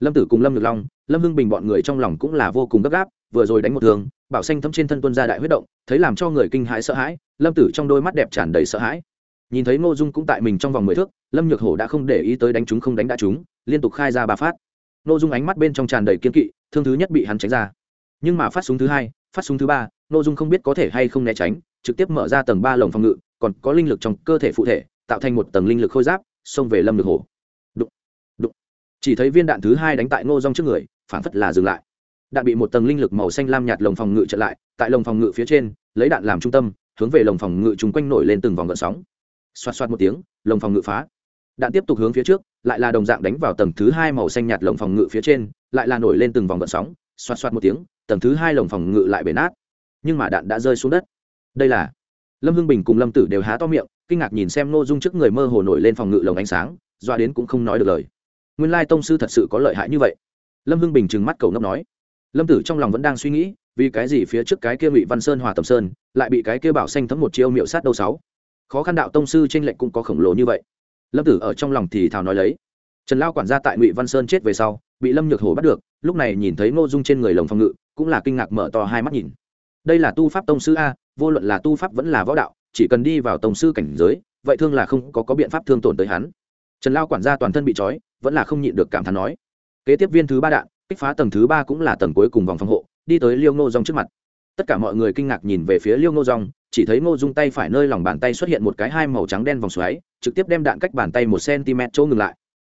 Lâm tử cùng lâm nhược long, lâm hưng bình bọn người trong lòng cũng là vô cùng gấp gáp, vừa rồi đánh một thường bảo xanh thấm trên thân tuân ra đại huyết động, thấy làm cho người kinh hãi sợ hãi, lâm tử trong đôi mắt đẹp tràn đầy sợ hãi. Nhìn thấy ngô dung cũng tại mình trong vòng mười thước, lâm nhược hổ đã không để ý tới đánh chúng không đánh đã chúng, liên tục khai ra ba phát. Ngô dung ánh mắt bên trong tràn đầy kiên kỵ, thương thứ nhất bị hắn tránh ra. Nhưng mà phát súng thứ hai, phát súng thứ ba, ngô dung không biết có thể hay không né tránh, trực tiếp mở ra tầng ba lồng phòng ngự, còn có linh lực trong cơ thể phụ thể, tạo thành một tầng linh lực khôi giáp, xông về lâm nhược hổ. Đụng đụng. Chỉ thấy viên đạn thứ hai đánh tại ngô dung trước người phản phất là dừng lại đạn bị một tầng linh lực màu xanh lam nhạt lồng phòng ngự chặn lại, tại lồng phòng ngự phía trên, lấy đạn làm trung tâm, hướng về lồng phòng ngự chung quanh nổi lên từng vòng gợn sóng. Xoạt xoạt một tiếng, lồng phòng ngự phá. Đạn tiếp tục hướng phía trước, lại là đồng dạng đánh vào tầng thứ hai màu xanh nhạt lồng phòng ngự phía trên, lại là nổi lên từng vòng gợn sóng. Xoạt xoạt một tiếng, tầng thứ hai lồng phòng ngự lại bể nát. Nhưng mà đạn đã rơi xuống đất. Đây là lâm hưng bình cùng lâm tử đều há to miệng, kinh ngạc nhìn xem n ô dung trước người mơ hồ nổi lên phòng ngự lồng ánh sáng, doa đến cũng không nói được lời. Nguyên lai tông sư thật sự có lợi hại như vậy. Lâm hưng bình trừng mắt cầu ngốc nói lâm tử trong lòng vẫn đang suy nghĩ vì cái gì phía trước cái kia ngụy văn sơn hòa tầm sơn lại bị cái kia bảo xanh thấm một chiêu miệu sát đâu sáu? Khó khăn đạo tông sư t r ê n lệch cũng có khổng lồ như vậy. Lâm tử ở trong lòng thì thào nói lấy. Trần lao quản gia tại ngụy văn sơn chết về sau bị lâm nhược hổ bắt được lúc này nhìn thấy ngô dung trên người lồng phòng ngự cũng là kinh ngạc mở to hai mắt nhìn. Đây là tu pháp tông sư a vô luận là tu pháp vẫn là võ đạo chỉ cần đi vào tông sư cảnh giới vậy thương là không có, có biện pháp thương tổn tới hắn. Trần lao quản gia toàn thân bị trói vẫn là không nhịn được cảm thán nói. Kế tiếp viên thứ ba đạn kích phá tầng thứ ba cũng là tầng cuối cùng vòng phòng hộ, đi tới liêu ngô rong trước mặt. Tất cả mọi người kinh ngạc nhìn về phía liêu ngô rong chỉ thấy ngô dung tay phải nơi lòng bàn tay xuất hiện một cái hai màu trắng đen vòng xoáy, trực tiếp đem đạn cách bàn tay một cm chỗ ngừng lại.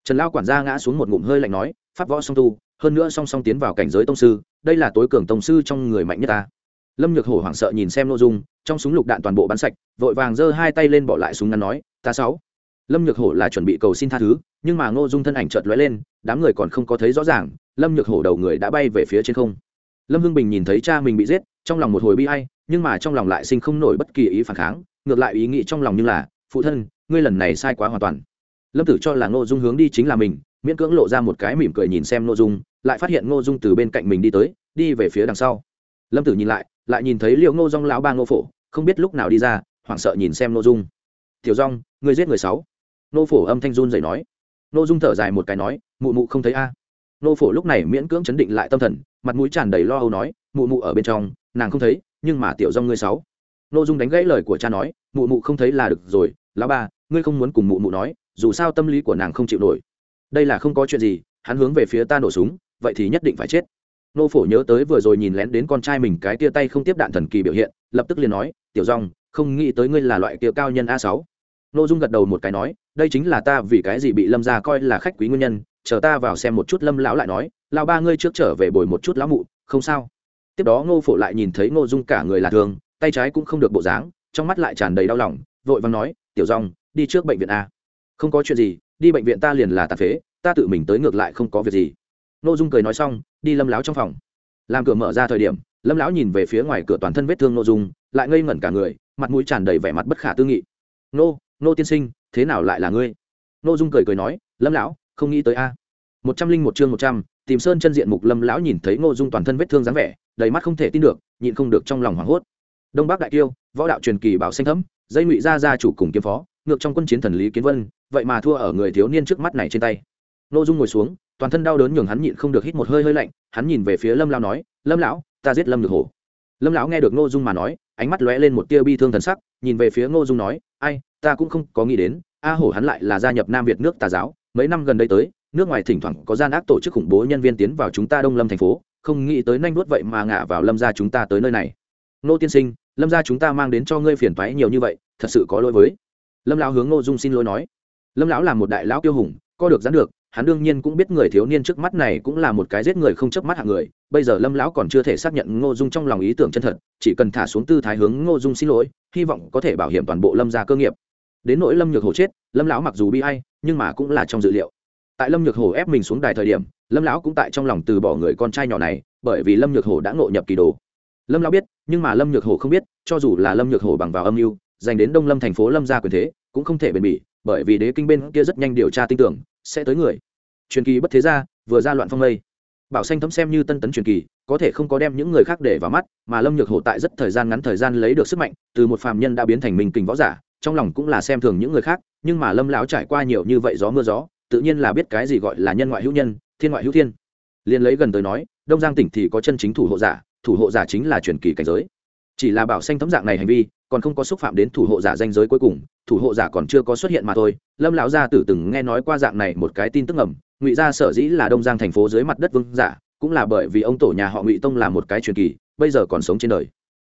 Trần lao quản gia ngã xuống một ngụm hơi lạnh nói, pháp võ song tu, hơn nữa song song tiến vào cảnh giới tông sư, đây là tối cường tông sư trong người mạnh nhất ta. Lâm nhược hổ hoảng sợ nhìn xem ngô dung, trong súng lục đạn toàn bộ bắn sạch, vội vàng giơ hai tay lên bỏ lại súng ngắn nói, ta sáu. Lâm nhược hổ là chuẩn bị cầu xin tha thứ, nhưng mà ngô dung thân ảnh chợt lóe lên, đám người còn không có thấy rõ ràng lâm nhược hổ đầu người đã bay về phía trên không. Lâm hưng bình nhìn thấy cha mình bị giết, trong lòng một hồi bi hay nhưng mà trong lòng lại sinh không nổi bất kỳ ý phản kháng, ngược lại ý nghĩ trong lòng như là, phụ thân, ngươi lần này sai quá hoàn toàn. Lâm tử cho là ngô dung hướng đi chính là mình, miễn cưỡng lộ ra một cái mỉm cười nhìn xem ngô dung, lại phát hiện ngô dung từ bên cạnh mình đi tới, đi về phía đằng sau. Lâm tử nhìn lại lại nhìn thấy liệu ngô dung lão ba ngô phổ, không biết lúc nào đi ra, hoảng sợ nhìn xem ngô dung. Tiểu dong ngươi giết người sáu. Ngô phổ âm thanh run dậy nói. Ngô dung thở dài một cái nói, mụ mụ không thấy a nô phổ lúc này miễn cưỡng chấn định lại tâm thần, mặt mũi tràn đầy lo âu nói, mụ mụ ở bên trong, nàng không thấy, nhưng mà tiểu do ngươi sáu. Nô dung đánh gãy lời của cha nói, mụ mụ không thấy là được rồi, lão ba, ngươi không muốn cùng mụ mụ nói, dù sao tâm lý của nàng không chịu nổi. Đây là không có chuyện gì, hắn hướng về phía ta nổ súng, vậy thì nhất định phải chết. Nô phổ nhớ tới vừa rồi nhìn lén đến con trai mình cái tia tay không tiếp đạn thần kỳ biểu hiện, lập tức liền nói, tiểu dòng, không nghĩ tới ngươi là loại kia cao nhân a sáu. Nô dung gật đầu một cái nói, đây chính là ta vì cái gì bị lâm ra coi là khách quý nguyên nhân chờ ta vào xem một chút lâm lão lại nói lao ba ngươi trước trở về bồi một chút lão mụ, không sao. Tiếp đó ngô phổ lại nhìn thấy ngô dung cả người là thương tay trái cũng không được bộ dáng, trong mắt lại tràn đầy đau lòng, vội vàng nói, tiểu dòng đi trước bệnh viện a. Không có chuyện gì, đi bệnh viện ta liền là tàn phế, ta tự mình tới ngược lại không có việc gì. Ngô dung cười nói xong, đi lâm láo trong phòng. Làm cửa mở ra thời điểm, lâm lão nhìn về phía ngoài cửa toàn thân vết thương ngô dung, lại ngây ngẩn cả người, mặt mũi tràn đầy vẻ mặt bất khả tư nghị. Nô nô tiên sinh, thế nào lại là ngươi? Nô dung cười cười nói, lâm lão không nghĩ tới a. Một trăm linh một chương một trăm, tìm sơn chân diện mục lâm lão nhìn thấy ngô dung toàn thân vết thương dáng vẻ, đầy mắt không thể tin được, nhịn không được trong lòng hoảng hốt. Đông bắc đại kiêu, võ đạo truyền kỳ bảo xanh thấm, dây ngụy gia gia chủ cùng kiếm phó, ngược trong quân chiến thần lý kiến vân, vậy mà thua ở người thiếu niên trước mắt này trên tay. Ngô dung ngồi xuống, toàn thân đau đớn nhường hắn nhịn không được hít một hơi hơi lạnh, hắn nhìn về phía lâm lão nói, lâm lão, ta giết lâm được hổ. Lâm lão nghe được ngô dung mà nói, ánh mắt lóe lên một tia bi thương thần sắc, nhìn về phía ngô dung nói, ai, ta cũng không có nghĩ đến, a hổ hắn lại là gia nhập nam việt nước tà giáo mấy năm gần đây tới, nước ngoài thỉnh thoảng có gian ác tổ chức khủng bố nhân viên tiến vào chúng ta đông lâm thành phố, không nghĩ tới nhanh đuốt vậy mà ngả vào lâm gia chúng ta tới nơi này. Nô tiên sinh, lâm gia chúng ta mang đến cho ngươi phiền toái nhiều như vậy, thật sự có lỗi với. Lâm lão hướng ngô dung xin lỗi nói. Lâm lão là một đại lão kiêu hùng co được dán được, hắn đương nhiên cũng biết người thiếu niên trước mắt này cũng là một cái giết người không chớp mắt hạng người. Bây giờ lâm lão còn chưa thể xác nhận ngô dung trong lòng ý tưởng chân thật, chỉ cần thả xuống tư thái hướng ngô dung xin lỗi, hy vọng có thể bảo hiểm toàn bộ lâm gia cơ nghiệp đến nỗi lâm nhược hổ chết lâm lão mặc dù bi hay nhưng mà cũng là trong dự liệu tại lâm nhược hổ ép mình xuống đài thời điểm lâm lão cũng tại trong lòng từ bỏ người con trai nhỏ này bởi vì lâm nhược hổ đã ngộ nhập kỳ đồ lâm lão biết nhưng mà lâm nhược hổ không biết cho dù là lâm nhược hổ bằng vào âm mưu dành đến đông lâm thành phố lâm gia quyền thế cũng không thể bền bỉ bởi vì đế kinh bên kia rất nhanh điều tra tin tưởng sẽ tới người truyền kỳ bất thế ra vừa ra loạn phong lây bảo xanh thấm xem như tân tấn truyền kỳ có thể không có đem những người khác để vào mắt mà lâm nhược hổ tại rất thời gian ngắn thời gian lấy được sức mạnh từ một phàm nhân đã biến thành mình kình võ giả trong lòng cũng là xem thường những người khác, nhưng mà lâm lão trải qua nhiều như vậy gió mưa gió, tự nhiên là biết cái gì gọi là nhân ngoại hữu nhân, thiên ngoại hữu thiên. Liền lấy gần tới nói, đông giang tỉnh thì có chân chính thủ hộ giả, thủ hộ giả chính là truyền kỳ cảnh giới. Chỉ là bảo xanh thấm dạng này hành vi, còn không có xúc phạm đến thủ hộ giả danh giới cuối cùng, thủ hộ giả còn chưa có xuất hiện mà thôi. Lâm lão gia tử từng nghe nói qua dạng này một cái tin tức ngầm, ngụy gia sở dĩ là đông giang thành phố dưới mặt đất vương giả, cũng là bởi vì ông tổ nhà họ ngụy tông là một cái truyền kỳ, bây giờ còn sống trên đời.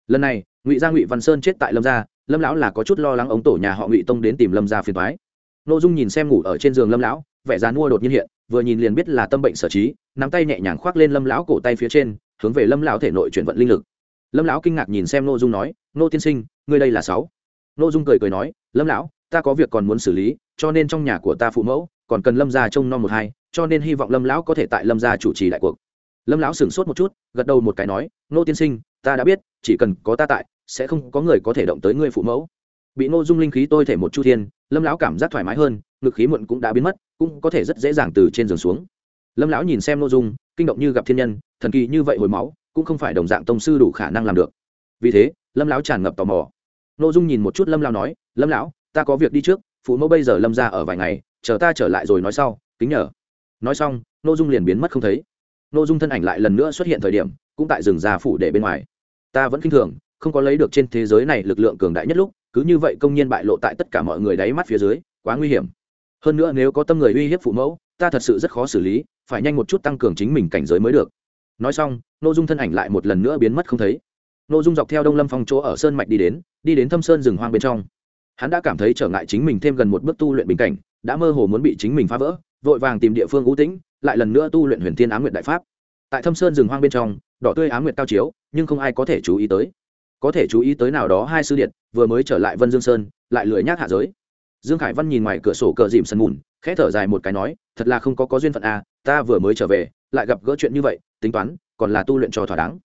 Lần này, ngụy gia ngụy văn sơn chết tại lâm gia lâm lão là có chút lo lắng ông tổ nhà họ ngụy tông đến tìm lâm gia phiền thoái nội dung nhìn xem ngủ ở trên giường lâm lão, vẻ dán mua đột nhiên hiện, vừa nhìn liền biết là tâm bệnh sở trí, nắm tay nhẹ nhàng khoác lên lâm lão cổ tay phía trên, hướng về lâm lão thể nội chuyển vận linh lực. Lâm lão kinh ngạc nhìn xem nội dung nói, nô tiên sinh, ngươi đây là sáu? Nội dung cười cười nói, lâm lão, ta có việc còn muốn xử lý, cho nên trong nhà của ta phụ mẫu, còn cần lâm gia trông nom một hai, cho nên hy vọng lâm lão có thể tại lâm gia chủ trì đại cuộc. Lâm lão sửng sốt một chút, gật đầu một cái nói, nô tiên sinh, ta đã biết, chỉ cần có ta tại sẽ không có người có thể động tới ngươi phụ mẫu. Bị ngô dung linh khí tôi thể một chu thiên, lâm lão cảm giác thoải mái hơn, ngực khí muộn cũng đã biến mất, cũng có thể rất dễ dàng từ trên giường xuống. Lâm lão nhìn xem ngô dung, kinh động như gặp thiên nhân, thần kỳ như vậy hồi máu, cũng không phải đồng dạng tông sư đủ khả năng làm được. Vì thế, lâm lão tràn ngập tò mò. Ngô dung nhìn một chút lâm lão nói, lâm lão, ta có việc đi trước, phụ mẫu bây giờ lâm ra ở vài ngày, chờ ta trở lại rồi nói sau, kính nhờ. Nói xong, ngô dung liền biến mất không thấy. Ngô dung thân ảnh lại lần nữa xuất hiện thời điểm, cũng tại rừng già phủ để bên ngoài. Ta vẫn k i n h thường không có lấy được trên thế giới này lực lượng cường đại nhất lúc, cứ như vậy công nhiên bại lộ tại tất cả mọi người đáy mắt phía dưới, quá nguy hiểm. Hơn nữa nếu có tâm người uy hiếp phụ mẫu, ta thật sự rất khó xử lý, phải nhanh một chút tăng cường chính mình cảnh giới mới được. Nói xong n ô dung thân ảnh lại một lần nữa biến mất không thấy. N ô dung dọc theo đông lâm phong chỗ ở sơn mạch đi đến đi đến thâm sơn rừng hoang bên trong. Hắn đã cảm thấy trở ngại chính mình thêm gần một bước tu luyện bình cảnh, đã mơ hồ muốn bị chính mình phá vỡ, vội vàng tìm địa phương ưu tĩnh, lại lần nữa tu luyện huyền thiên á nguyện đại pháp. Tại thâm sơn rừng hoang bên trong, đỏ tươi á nguyện cao chiếu, nhưng không ai có thể chú ý tới có thể chú ý tới nào đó hai sư điện, vừa mới trở lại vân dương sơn, lại lười nhác hạ giới. Dương khải văn nhìn ngoài cửa sổ cờ dìm sân mùn, khẽ thở dài một cái nói, thật là không có có duyên phận à ta vừa mới trở về, lại gặp gỡ chuyện như vậy, tính toán, còn là tu luyện cho thỏa đáng.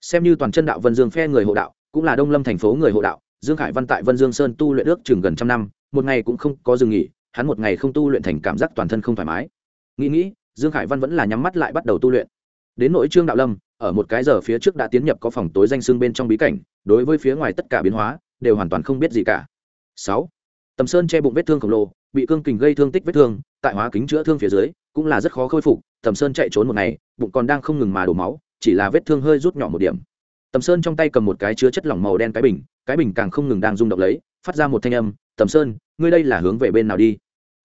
Xem như toàn chân đạo vân dương phe người hộ đạo, cũng là đông lâm thành phố người hộ đạo, dương khải văn tại vân dương sơn tu luyện ước chừng gần trăm năm, một ngày cũng không có dừng nghỉ, hắn một ngày không tu luyện thành cảm giác toàn thân không thoải mái. Nghĩ nghĩ, dương khải văn vẫn là nhắm mắt lại bắt đầu tu luyện. Đến nội trương đạo lâm ở một cái giờ phía trước đã tiến nhập có phòng tối danh xương bên trong bí cảnh, đối với phía ngoài tất cả biến hóa, đều hoàn toàn không biết gì cả. Sáu, tầm sơn che bụng vết thương khổng lồ, bị cương kình gây thương tích vết thương, tại hóa kính chữa thương phía dưới, cũng là rất khó khôi phục, tầm sơn chạy trốn một ngày, bụng còn đang không ngừng mà đổ máu, chỉ là vết thương hơi rút nhỏ một điểm. Tầm sơn trong tay cầm một cái chứa chất lỏng màu đen cái bình cái bình càng không ngừng đang rung động lấy, phát ra một thanh âm, tầm sơn, ngươi đây là hướng về bên nào đi?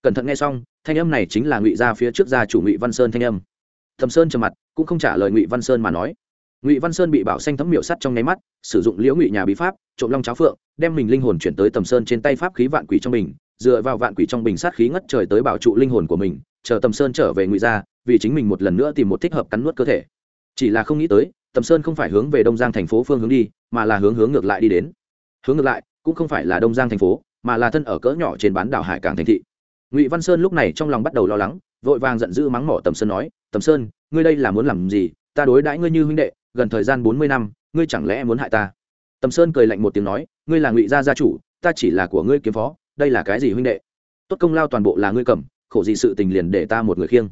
Cẩn thận nghe xong, thanh âm này chính là ngụy gia phía trước gia chủ ngụy văn sơn thanh âm thầm sơn trầm mặt, cũng không trả lời ngụy văn sơn mà nói. Ngụy văn sơn bị bảo xanh thấm miệu sắt trong nháy mắt, sử dụng liễu ngụy nhà bí pháp, trộm long cháo phượng, đem mình linh hồn chuyển tới tầm sơn trên tay pháp khí vạn quỷ trong mình dựa vào vạn quỷ trong bình sát khí ngất trời tới bảo trụ linh hồn của mình, chờ tầm sơn trở về ngụy gia, vì chính mình một lần nữa tìm một thích hợp cắn nuốt cơ thể. Chỉ là không nghĩ tới tầm sơn không phải hướng về đông giang thành phố phương hướng đi, mà là hướng hướng ngược lại đi đến. Hướng ngược lại, cũng không phải là đông giang thành phố, mà là thân ở cỡ nhỏ trên bán đảo hải cảng thành thị. Ngụy văn sơn lúc này trong lòng bắt đầu lo lắng vội vàng giận dữ mắng mỏ tầm sơn nói, tầm sơn, ngươi đây là muốn làm gì? Ta đối đãi ngươi như huynh đệ, gần thời gian bốn mươi năm, ngươi chẳng lẽ muốn hại ta? Tầm sơn cười lạnh một tiếng nói, ngươi là ngụy gia gia chủ, ta chỉ là của ngươi kiếm phó, đây là cái gì huynh đệ? Tốt công lao toàn bộ là ngươi cầm, khổ gì sự tình liền để ta một người khiêng.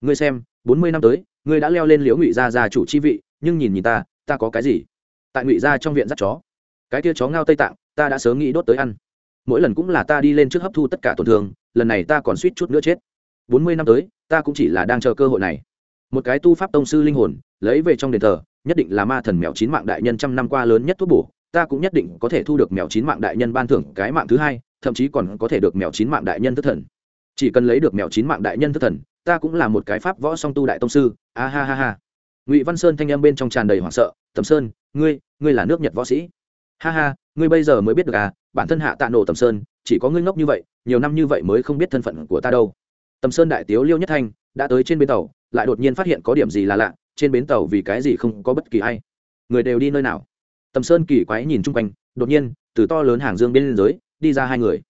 Ngươi xem, bốn mươi năm tới, ngươi đã leo lên liễu ngụy gia gia chủ chi vị, nhưng nhìn nhìn ta ta có cái gì? Tại ngụy gia trong viện dắt chó, cái kia chó ngao tây tạng, ta đã sớm nghĩ đốt tới ăn. Mỗi lần cũng là ta đi lên trước hấp thu tất cả tổn thương, lần này ta còn suýt chút nữa chết bốn mươi năm tới, ta cũng chỉ là đang chờ cơ hội này. Một cái tu pháp tông sư linh hồn, lấy về trong đền thờ, nhất định là ma thần mèo chín mạng đại nhân trăm năm qua lớn nhất thuốc bổ, ta cũng nhất định có thể thu được mèo chín mạng đại nhân ban thưởng cái mạng thứ hai, thậm chí còn có thể được mèo chín mạng đại nhân thất thần. Chỉ cần lấy được mèo chín mạng đại nhân thất thần, ta cũng là một cái pháp võ song tu đại tông sư. A ha ha ha. Ngụy văn sơn thanh âm bên trong tràn đầy hoảng sợ, tầm sơn, ngươi ngươi là nước nhật võ sĩ? Ha ha, ngươi bây giờ mới biết được à bản thân hạ tạ nổ tầm sơn, chỉ có ngươi ngốc như vậy, nhiều năm như vậy mới không biết thân phận của ta đâu tầm sơn đại tiếu liêu nhất thanh, đã tới trên bến tàu, lại đột nhiên phát hiện có điểm gì là lạ, trên bến tàu vì cái gì không có bất kỳ ai. Người đều đi nơi nào? Tầm sơn kỳ quái nhìn chung quanh, đột nhiên, từ to lớn hàng dương bên dưới đi ra hai người.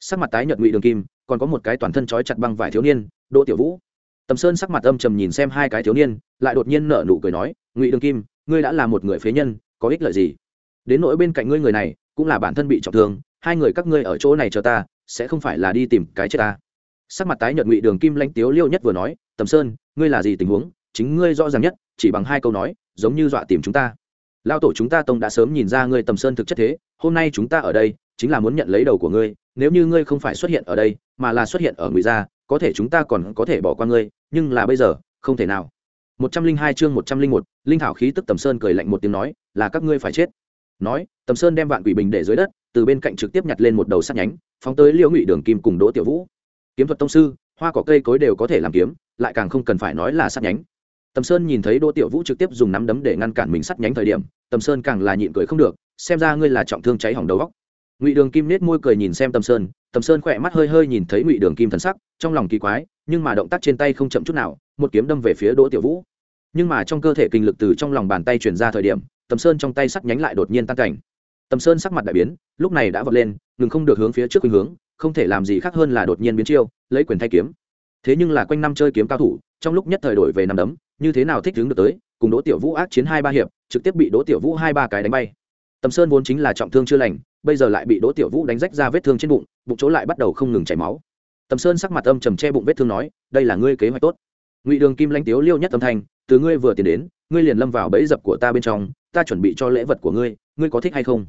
Sắc mặt tái nhợt ngụy đường kim, còn có một cái toàn thân trói chặt băng vải thiếu niên, đỗ tiểu vũ. Tầm sơn sắc mặt âm trầm nhìn xem hai cái thiếu niên, lại đột nhiên nở nụ cười nói, ngụy đường kim, ngươi đã là một người phế nhân, có ích lợi gì? Đến nỗi bên cạnh ngươi người này, cũng là bản thân bị trọng thương, hai người các ngươi ở chỗ này chờ ta, sẽ không phải là đi tìm cái chết ta sắc mặt tái nhợt ngụy đường kim lãnh tiếu liêu nhất vừa nói, tầm sơn, ngươi là gì tình huống? Chính ngươi rõ ràng nhất, chỉ bằng hai câu nói, giống như dọa tìm chúng ta. Lao tổ chúng ta tông đã sớm nhìn ra ngươi tầm sơn thực chất thế, hôm nay chúng ta ở đây, chính là muốn nhận lấy đầu của ngươi, nếu như ngươi không phải xuất hiện ở đây, mà là xuất hiện ở ngụy gia, có thể chúng ta còn có thể bỏ qua ngươi, nhưng là bây giờ, không thể nào. Một trăm linh hai chương một trăm linh một, linh thảo khí tức tầm sơn cười lạnh một tiếng nói, là các ngươi phải chết. Nói, tầm sơn đem vạn quỷ bình để dưới đất, từ bên cạnh trực tiếp nhặt lên một đầu sắt nhánh, phóng tới liễu ngụy đường kim cùng đỗ tiểu vũ kiếm thuật tông sư, hoa cỏ cây cối đều có thể làm kiếm, lại càng không cần phải nói là sắt nhánh. Tầm sơn nhìn thấy đỗ tiểu vũ trực tiếp dùng nắm đấm để ngăn cản mình sắt nhánh thời điểm, tầm sơn càng là nhịn cười không được, xem ra ngươi là trọng thương cháy hỏng đầu góc ngụy đường kim nết môi cười nhìn xem tầm sơn tầm sơn khỏe mắt hơi hơi nhìn thấy ngụy đường kim thần sắc, trong lòng kỳ quái, nhưng mà động tác trên tay không chậm chút nào, một kiếm đâm về phía đỗ tiểu vũ. Nhưng mà trong cơ thể kinh lực từ trong lòng bàn tay chuyển ra thời điểm, tầm sơn trong tay sắt nhánh lại đột nhiên tan cảnh. Tầm sơn sắc mặt đại biến, lúc này đã vọt lên, ngừng không được hướng phía trước khuynh hướng không thể làm gì khác hơn là đột nhiên biến chiêu, lấy quyền thay kiếm. Thế nhưng là quanh năm chơi kiếm cao thủ, trong lúc nhất thời đổi về năm đấm, như thế nào thích đứng được tới, cùng đỗ tiểu vũ ác chiến hai ba hiệp, trực tiếp bị đỗ tiểu vũ hai ba cái đánh bay. Tầm sơn vốn chính là trọng thương chưa lành, bây giờ lại bị đỗ tiểu vũ đánh rách ra vết thương trên bụng bụng chỗ lại bắt đầu không ngừng chảy máu. Tầm sơn sắc mặt âm trầm che bụng vết thương nói, đây là ngươi kế hoạch tốt. Ngụy đường kim lanh tiếu liêu nhất âm thanh, từ ngươi vừa tiến đến, ngươi liền lâm vào bẫy dập của ta bên trong, ta chuẩn bị cho lễ vật của ngươi ngươi có thích hay không?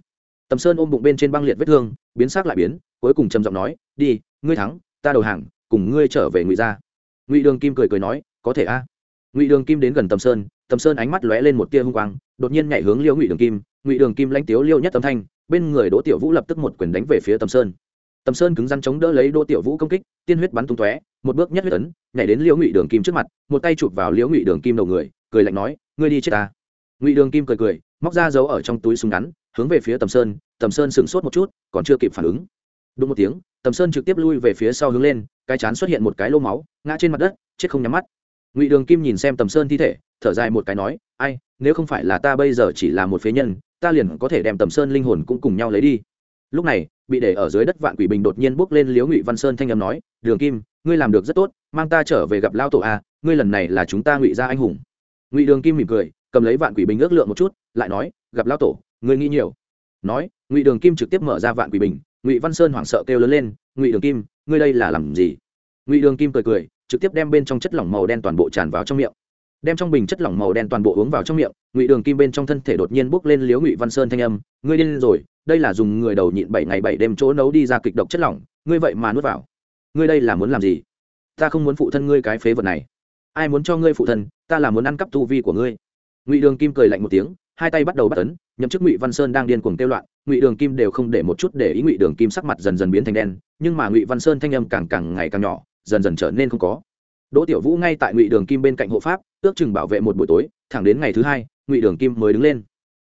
Tầm sơn ôm bụng bên trên băng liệt vết thương, biến sắc lại biến cuối cùng trầm giọng nói, đi, ngươi thắng, ta đầu hàng, cùng ngươi trở về ngụy gia. Ngụy đường kim cười cười nói, có thể a. Ngụy đường kim đến gần tầm sơn tầm sơn ánh mắt lóe lên một tia hung quang, đột nhiên nhảy hướng liêu ngụy đường kim. Ngụy đường kim lãnh tiếu liêu nhất âm thanh, bên người đỗ tiểu vũ lập tức một quyền đánh về phía tầm sơn. Tầm sơn cứng rắn chống đỡ lấy đỗ tiểu vũ công kích, tiên huyết bắn tung tóe, một bước nhất huyết ấn nhảy đến liễu ngụy đường kim trước mặt, một tay chụp vào liễu ngụy đường kim đầu người, cười lạnh nói, ngươi đi chết ta. Ngụy đường kim cười cười, móc ra giấu ở trong túi súng ngắn, hướng về phía tầm sơn. Tầm sơn sửng sốt một chút, còn chưa kịp phản ứng đúng một tiếng, tầm sơn trực tiếp lui về phía sau hướng lên, cái chán xuất hiện một cái lô máu, ngã trên mặt đất, chết không nhắm mắt. Ngụy đường kim nhìn xem tầm sơn thi thể, thở dài một cái nói, ai, nếu không phải là ta bây giờ chỉ là một phế nhân, ta liền có thể đem tầm sơn linh hồn cũng cùng nhau lấy đi. Lúc này, bị để ở dưới đất vạn quỷ bình đột nhiên bước lên liếu ngụy văn sơn thanh âm nói, đường kim, ngươi làm được rất tốt, mang ta trở về gặp lao tổ a, ngươi lần này là chúng ta ngụy gia anh hùng. Ngụy đường kim mỉm cười, cầm lấy vạn quỷ bình ước lượng một chút, lại nói, gặp lao tổ, ngươi nghĩ nhiều. Nói, ngụy đường kim trực tiếp mở ra vạn quỷ bình ngụy văn sơn hoảng sợ kêu lớn lên ngụy đường kim ngươi đây là làm gì ngụy đường kim cười cười trực tiếp đem bên trong chất lỏng màu đen toàn bộ tràn vào trong miệng đem trong bình chất lỏng màu đen toàn bộ uống vào trong miệng ngụy đường kim bên trong thân thể đột nhiên bốc lên liếu ngụy văn sơn thanh âm ngươi điên rồi đây là dùng người đầu nhịn bảy ngày bảy đêm chỗ nấu đi ra kịch độc chất lỏng ngươi vậy mà nuốt vào ngươi đây là muốn làm gì ta không muốn phụ thân ngươi cái phế vật này ai muốn cho ngươi phụ thân ta là muốn ăn cắp tu vi của ngươi ngụy đường kim cười lạnh một tiếng hai tay bắt đầu bắt tấn nhậm chức ngụy văn sơn đang điên cuồng tiêu loạn, ngụy đường kim đều không để một chút để ý ngụy đường kim sắc mặt dần dần biến thành đen, nhưng mà ngụy văn sơn thanh âm càng càng ngày càng nhỏ, dần dần trở nên không có. Đỗ tiểu vũ ngay tại ngụy đường kim bên cạnh hộ pháp, ước chừng bảo vệ một buổi tối, thẳng đến ngày thứ hai, ngụy đường kim mới đứng lên.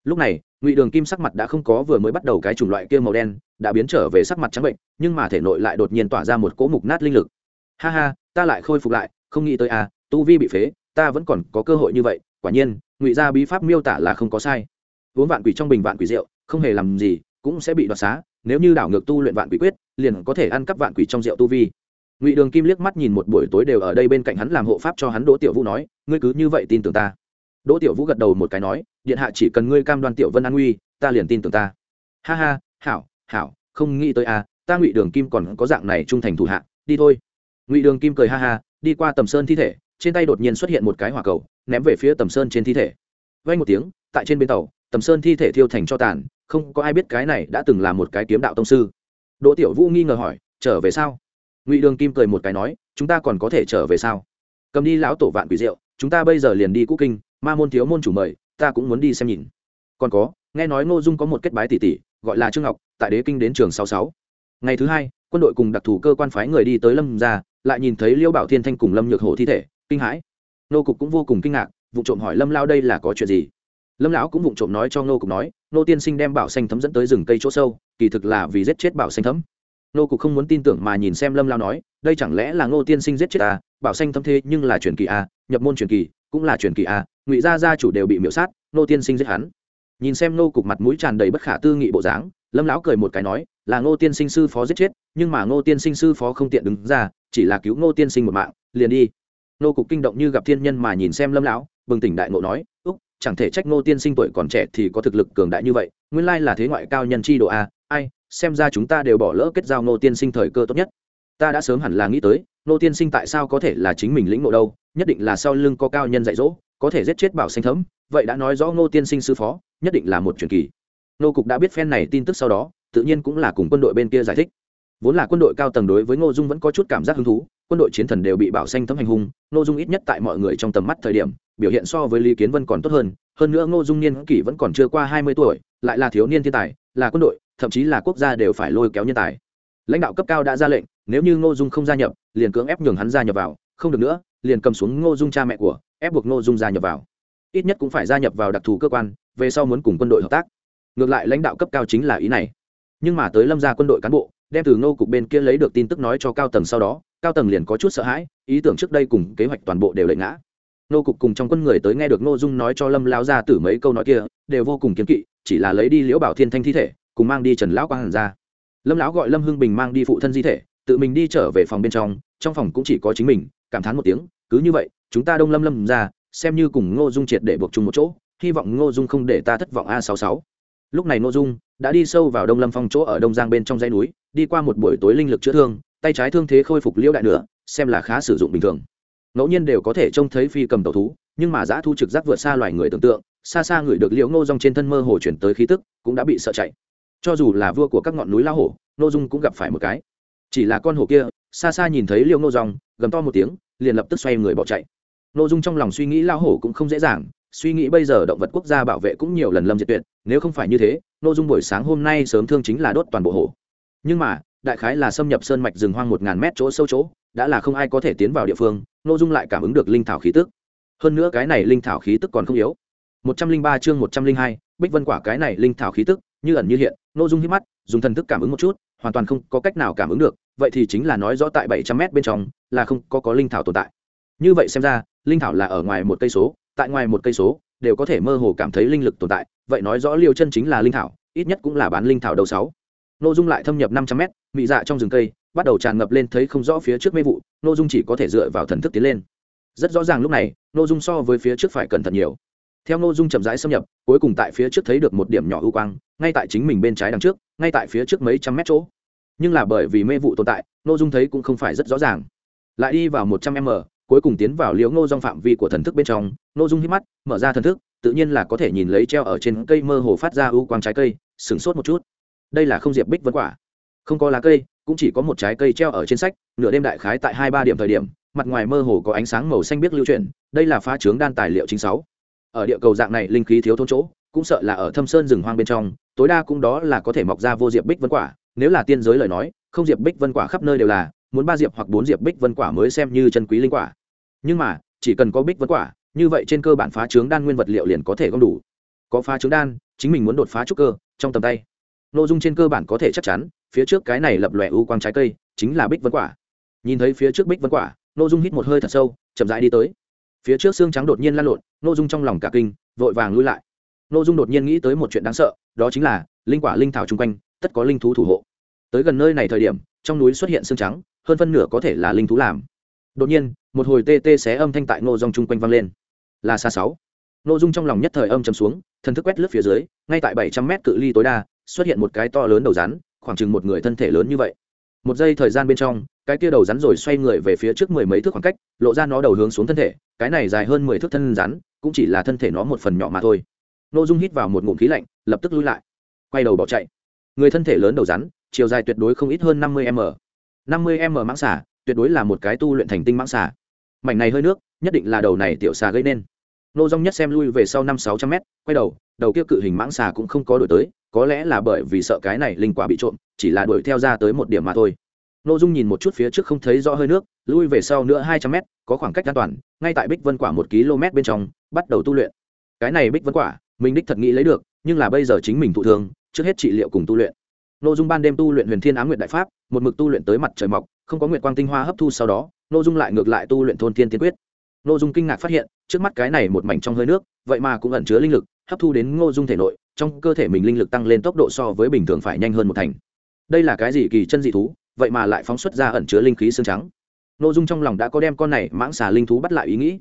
Lúc này, ngụy đường kim sắc mặt đã không có vừa mới bắt đầu cái chủng loại kia màu đen, đã biến trở về sắc mặt trắng bệnh, nhưng mà thể nội lại đột nhiên tỏa ra một cỗ mục nát linh lực. Ha ha, ta lại khôi phục lại, không nghĩ tới à tu vi bị phế, ta vẫn còn có cơ hội như vậy, quả nhiên, ngụy gia bí pháp miêu tả là không có sai uống vạn quỷ trong bình vạn quỷ rượu, không hề làm gì, cũng sẽ bị đoạt xá. Nếu như đảo ngược tu luyện vạn quỷ quyết, liền có thể ăn cắp vạn quỷ trong rượu tu vi. Ngụy đường kim liếc mắt nhìn một buổi tối đều ở đây bên cạnh hắn làm hộ pháp cho hắn đỗ tiểu vũ nói, ngươi cứ như vậy tin tưởng ta. Đỗ tiểu vũ gật đầu một cái nói, điện hạ chỉ cần ngươi cam đoan tiểu vân an nguy, ta liền tin tưởng ta. Ha ha, hảo hảo, không nghĩ tới à ta ngụy đường kim còn có dạng này trung thành thủ hạ, đi thôi. Ngụy đường kim cười ha ha, đi qua tầm sơn thi thể, trên tay đột nhiên xuất hiện một cái hỏa cầu, ném về phía tầm sơn trên thi thể. Vay một tiếng, tại trên bến tàu tầm sơn thi thể thiêu thành cho tàn, không có ai biết cái này đã từng là một cái kiếm đạo tông sư. Đỗ tiểu vũ nghi ngờ hỏi, trở về sao? Ngụy đường kim cười một cái nói, chúng ta còn có thể trở về sao? Cầm đi lão tổ vạn quỷ rượu, chúng ta bây giờ liền đi cũ kinh, ma môn thiếu môn chủ mời, ta cũng muốn đi xem nhìn. Còn có, nghe nói ngô dung có một kết bái tỷ tỷ, gọi là trương ngọc, tại đế kinh đến trường sáu sáu. Ngày thứ hai, quân đội cùng đặc thù cơ quan phái người đi tới lâm ra lại nhìn thấy liêu bảo thiên thanh cùng lâm nhược hổ thi thể, kinh hãi. Nô cục cũng vô cùng kinh ngạc, vụ trộm hỏi lâm lao đây là có chuyện gì? Lâm lão cũng vụng trộm nói cho nô cục nói nô tiên sinh đem bảo xanh thấm dẫn tới rừng cây chỗ sâu kỳ thực là vì giết chết bảo xanh thấm. Nô cục không muốn tin tưởng mà nhìn xem lâm lão nói đây chẳng lẽ là ngô tiên sinh giết chết à, bảo xanh thấm thế nhưng là truyền kỳ à, nhập môn truyền kỳ cũng là truyền kỳ à, ngụy gia gia chủ đều bị miễu sát nô tiên sinh giết hắn. Nhìn xem nô cục mặt mũi tràn đầy bất khả tư nghị bộ dáng lâm lão cười một cái nói là ngô tiên sinh sư phó giết chết nhưng mà ngô tiên sinh sư phó không tiện đứng ra chỉ là cứu ngô tiên sinh một mạng liền đi. Nô cục kinh động như gặp thiên nhân mà nhìn xem lâm lão bừng tỉnh đại ngộ nói chẳng thể trách ngô tiên sinh tuổi còn trẻ thì có thực lực cường đại như vậy, nguyên lai là thế ngoại cao nhân chi độ a. Ai, xem ra chúng ta đều bỏ lỡ kết giao ngô tiên sinh thời cơ tốt nhất. Ta đã sớm hẳn là nghĩ tới, ngô tiên sinh tại sao có thể là chính mình lĩnh ngộ đâu, nhất định là sau lưng có cao nhân dạy dỗ, có thể giết chết bảo xanh thấm. Vậy đã nói rõ ngô tiên sinh sư phó, nhất định là một truyền kỳ. Nô cục đã biết phen này tin tức sau đó, tự nhiên cũng là cùng quân đội bên kia giải thích. Vốn là quân đội cao tầng đối với ngô dung vẫn có chút cảm giác hứng thú, quân đội chiến thần đều bị bảo xanh thấm hành hung, ngô dung ít nhất tại mọi người trong tầm mắt thời điểm biểu hiện so với lý kiến vân còn tốt hơn hơn nữa ngô dung niên kỷ vẫn còn chưa qua hai mươi tuổi, lại là thiếu niên thiên tài, là quân đội, thậm chí là quốc gia đều phải lôi kéo nhân tài. Lãnh đạo cấp cao đã ra lệnh, nếu như ngô dung không gia nhập, liền cưỡng ép nhường hắn gia nhập vào, không được nữa, liền cầm xuống ngô dung cha mẹ của, ép buộc ngô dung gia nhập vào. Ít nhất cũng phải gia nhập vào đặc thù cơ quan, về sau muốn cùng quân đội hợp tác. Ngược lại lãnh đạo cấp cao chính là ý này. Nhưng mà tới lâm gia quân đội cán bộ, đem từ ngô cục bên kia lấy được tin tức nói cho cao tầng sau đó, cao tầng liền có chút sợ hãi, ý tưởng trước đây cùng kế hoạch toàn bộ đều lệ ngã nô cục cùng trong quân người tới nghe được Nô dung nói cho lâm lao ra từ mấy câu nói kia, đều vô cùng kiếm kỵ, chỉ là lấy đi liễu bảo thiên thanh thi thể, cùng mang đi trần lão quang hàn ra. Lâm lão gọi lâm hưng bình mang đi phụ thân di thể, tự mình đi trở về phòng bên trong trong phòng cũng chỉ có chính mình, cảm thán một tiếng, cứ như vậy, chúng ta đông lâm lâm ra, xem như cùng ngô dung triệt để buộc chung một chỗ, hy vọng ngô dung không để ta thất vọng a sáu sáu lúc này ngô dung đã đi sâu vào đông lâm phong chỗ ở đông giang bên trong dãy núi, đi qua một buổi tối linh lực chữa thương, tay trái thương thế khôi phục liễu đại nữa xem là khá sử dụng bình thường ngẫu nhiên đều có thể trông thấy phi cầm tàu thú, nhưng mà giã thu trực giác vượt xa loài người tưởng tượng, xa xa người được liễu ngô rong trên thân mơ hồ chuyển tới khí tức, cũng đã bị sợ chạy. Cho dù là vua của các ngọn núi la hổ, ngô dung cũng gặp phải một cái. Chỉ là con hổ kia, xa xa nhìn thấy liễu ngô rong gầm to một tiếng, liền lập tức xoay người bỏ chạy. Ngô dung trong lòng suy nghĩ la hổ cũng không dễ dàng, suy nghĩ bây giờ động vật quốc gia bảo vệ cũng nhiều lần lâm diệt tuyệt, nếu không phải như thế, ngô dung buổi sáng hôm nay sớm thương chính là đốt toàn bộ hổ. Nhưng mà, đại khái là xâm nhập sơn mạch rừng hoang một ngàn mét chỗ sâu chỗ, đã là không ai có thể tiến vào địa phương nội dung lại cảm ứng được linh thảo khí tức. Hơn nữa cái này linh thảo khí tức còn không yếu. Một trăm linh ba chương một trăm linh hai, bích vân quả cái này linh thảo khí tức, như ẩn như hiện nội dung hít mắt, dùng thần thức cảm ứng một chút, hoàn toàn không có cách nào cảm ứng được, vậy thì chính là nói rõ tại bảy trăm mét bên trong, là không có có linh thảo tồn tại. Như vậy xem ra, linh thảo là ở ngoài một cây số, tại ngoài một cây số, đều có thể mơ hồ cảm thấy linh lực tồn tại, vậy nói rõ liêu chân chính là linh thảo, ít nhất cũng là bán linh thảo đầu sáu. Nội dung lại thâm nhập năm trăm mét, mị dạ trong rừng cây bắt đầu tràn ngập lên thấy không rõ phía trước mê vụ nội dung chỉ có thể dựa vào thần thức tiến lên. Rất rõ ràng lúc này nội dung so với phía trước phải cẩn thận nhiều. Theo nội dung chậm rãi xâm nhập, cuối cùng tại phía trước thấy được một điểm nhỏ ưu quang, ngay tại chính mình bên trái đằng trước, ngay tại phía trước mấy trăm mét chỗ. Nhưng là bởi vì mê vụ tồn tại nội dung thấy cũng không phải rất rõ ràng. Lại đi vào một trăm m, cuối cùng tiến vào liễu ngô dòng phạm vi của thần thức bên trong nội dung hít mắt, mở ra thần thức, tự nhiên là có thể nhìn lấy treo ở trên cây mơ hồ phát ra ưu quang trái cây, sửng sốt một chút. Đây là không diệp bích vân quả không có lá cây, cũng chỉ có một trái cây treo ở trên sách, nửa đêm đại khái tại hai ba điểm thời điểm, mặt ngoài mơ hồ có ánh sáng màu xanh biếc lưu chuyển, đây là phá trướng đan tài liệu chính sáu. Ở địa cầu dạng này, linh khí thiếu thốn chỗ, cũng sợ là ở thâm sơn rừng hoang bên trong, tối đa cũng đó là có thể mọc ra vô diệp bích vân quả, nếu là tiên giới lời nói, không diệp bích vân quả khắp nơi đều là, muốn ba diệp hoặc bốn diệp bích vân quả mới xem như chân quý linh quả. Nhưng mà, chỉ cần có bích vân quả, như vậy trên cơ bản phá trướng đan nguyên vật liệu liền có thể gom đủ. Có phá trướng đan, chính mình muốn đột phá trúc cơ, trong tầm tay. Nội dung trên cơ bản có thể chắc chắn phía trước cái này lập lòe u quang trái cây, chính là bích vân quả. Nhìn thấy phía trước bích vân quả nội dung hít một hơi thật sâu, chậm rãi đi tới. Phía trước xương trắng đột nhiên lan lộn nội dung trong lòng cả kinh, vội vàng lui lại. Nội dung đột nhiên nghĩ tới một chuyện đáng sợ, đó chính là linh quả linh thảo chung quanh, tất có linh thú thủ hộ. Tới gần nơi này thời điểm, trong núi xuất hiện xương trắng, hơn phân nửa có thể là linh thú làm. Đột nhiên, một hồi tê tê xé âm thanh tại nô dòng chung quanh vang lên. Là xa sáu. Nô dung trong lòng nhất thời âm chầm xuống, thần thức quét lướt phía dưới, ngay tại bảy trăm mét cự ly tối đa, xuất hiện một cái to lớn đầu rắn khoảng chừng một người thân thể lớn như vậy. Một giây thời gian bên trong, cái kia đầu rắn rồi xoay người về phía trước mười mấy thước khoảng cách, lộ ra nó đầu hướng xuống thân thể, cái này dài hơn mười thước thân rắn, cũng chỉ là thân thể nó một phần nhỏ mà thôi. Nội dung hít vào một ngụm khí lạnh, lập tức lui lại. Quay đầu bỏ chạy. Người thân thể lớn đầu rắn, chiều dài tuyệt đối không ít hơn năm mươi m. năm mươi m mãng xả tuyệt đối là một cái tu luyện thành tinh mãng xả mảnh này hơi nước, nhất định là đầu này tiểu xà gây nên. Nô dung nhất xem lui về sau năm sáu trăm mét, quay đầu đầu kia cự hình mãng xà cũng không có đổi tới có lẽ là bởi vì sợ cái này linh quả bị trộm, chỉ là đuổi theo ra tới một điểm mà thôi. Nô dung nhìn một chút phía trước không thấy rõ hơi nước, lui về sau nữa hai trăm mét, có khoảng cách an toàn, ngay tại bích vân quả một km bên trong, bắt đầu tu luyện. Cái này bích vân quả, mình đích thật nghĩ lấy được, nhưng là bây giờ chính mình thụ thương, trước hết trị liệu cùng tu luyện. Nội dung ban đêm tu luyện huyền thiên á nguyện đại pháp, một mực tu luyện tới mặt trời mọc, không có nguyện quang tinh hoa hấp thu sau đó nội dung lại ngược lại tu luyện thôn thiên tiên quyết. Nội dung kinh ngạc phát hiện, trước mắt cái này một mảnh trong hơi nước, vậy mà cũng ẩn chứa linh lực hấp thu đến ngô dung thể nội, trong cơ thể mình linh lực tăng lên tốc độ so với bình thường phải nhanh hơn một thành. Đây là cái gì kỳ chân dị thú, vậy mà lại phóng xuất ra ẩn chứa linh khí xương trắng. Nội dung trong lòng đã có đem con này mãng xà linh thú bắt lại ý nghĩ.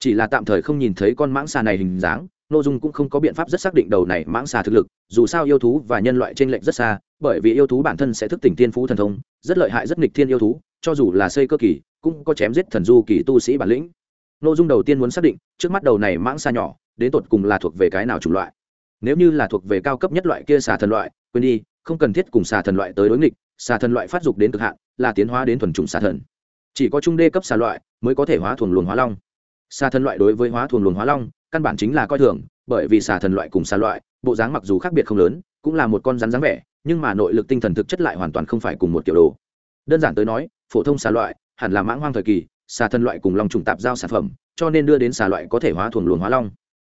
Chỉ là tạm thời không nhìn thấy con mãng xà này hình dáng nội dung cũng không có biện pháp rất xác định đầu này mãng xà thực lực, dù sao yêu thú và nhân loại trên lệnh rất xa, bởi vì yêu thú bản thân sẽ thức tỉnh thiên phú thần thông, rất lợi hại rất nghịch thiên yêu thú, cho dù là xây cơ kỳ, cũng có chém giết thần du kỳ tu sĩ bản lĩnh. Nội dung đầu tiên muốn xác định, trước mắt đầu này mãng xà nhỏ đến tột cùng là thuộc về cái nào chủng loại. Nếu như là thuộc về cao cấp nhất loại kia xà thần loại, quên đi, không cần thiết cùng xà thần loại tới đối nghịch, xà thần loại phát dục đến cực hạn, là tiến hóa đến thuần chủng xà thần. Chỉ có trung đê cấp xà loại mới có thể hóa thuần luồng hóa long. Xà thần loại đối với hóa thuần luồng hóa long, căn bản chính là coi thường, bởi vì xà thần loại cùng xà loại, bộ dáng mặc dù khác biệt không lớn, cũng là một con rắn dáng vẻ, nhưng mà nội lực tinh thần thực chất lại hoàn toàn không phải cùng một kiểu đồ. Đơn giản tới nói, phổ thông xà loại hẳn là mãng hoang thời kỳ, xà thần loại cùng long trùng tạp giao sản phẩm, cho nên đưa đến xà loại có thể hóa thuần luồng hóa long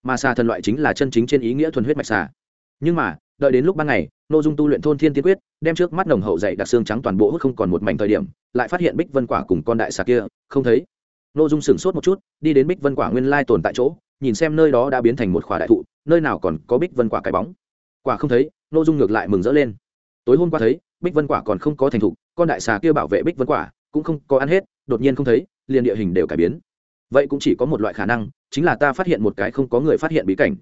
mà xà thần loại chính là chân chính trên ý nghĩa thuần huyết mạch xà. Nhưng mà, đợi đến lúc ban ngày nội dung tu luyện thôn thiên tiên quyết, đem trước mắt nồng hậu dậy đặc xương trắng toàn bộ hút không còn một mảnh thời điểm, lại phát hiện bích vân quả cùng con đại xà kia, không thấy. Nội dung sửng sốt một chút, đi đến bích vân quả nguyên lai tồn tại chỗ, nhìn xem nơi đó đã biến thành một khỏa đại thụ, nơi nào còn có bích vân quả cái bóng. Quả không thấy nội dung ngược lại mừng rỡ lên. Tối hôm qua thấy, bích vân quả còn không có thành thục con đại xà kia bảo vệ bích vân quả, cũng không có ăn hết, đột nhiên không thấy, liền địa hình đều cải biến vậy cũng chỉ có một loại khả năng, chính là ta phát hiện một cái không có người phát hiện bí cảnh.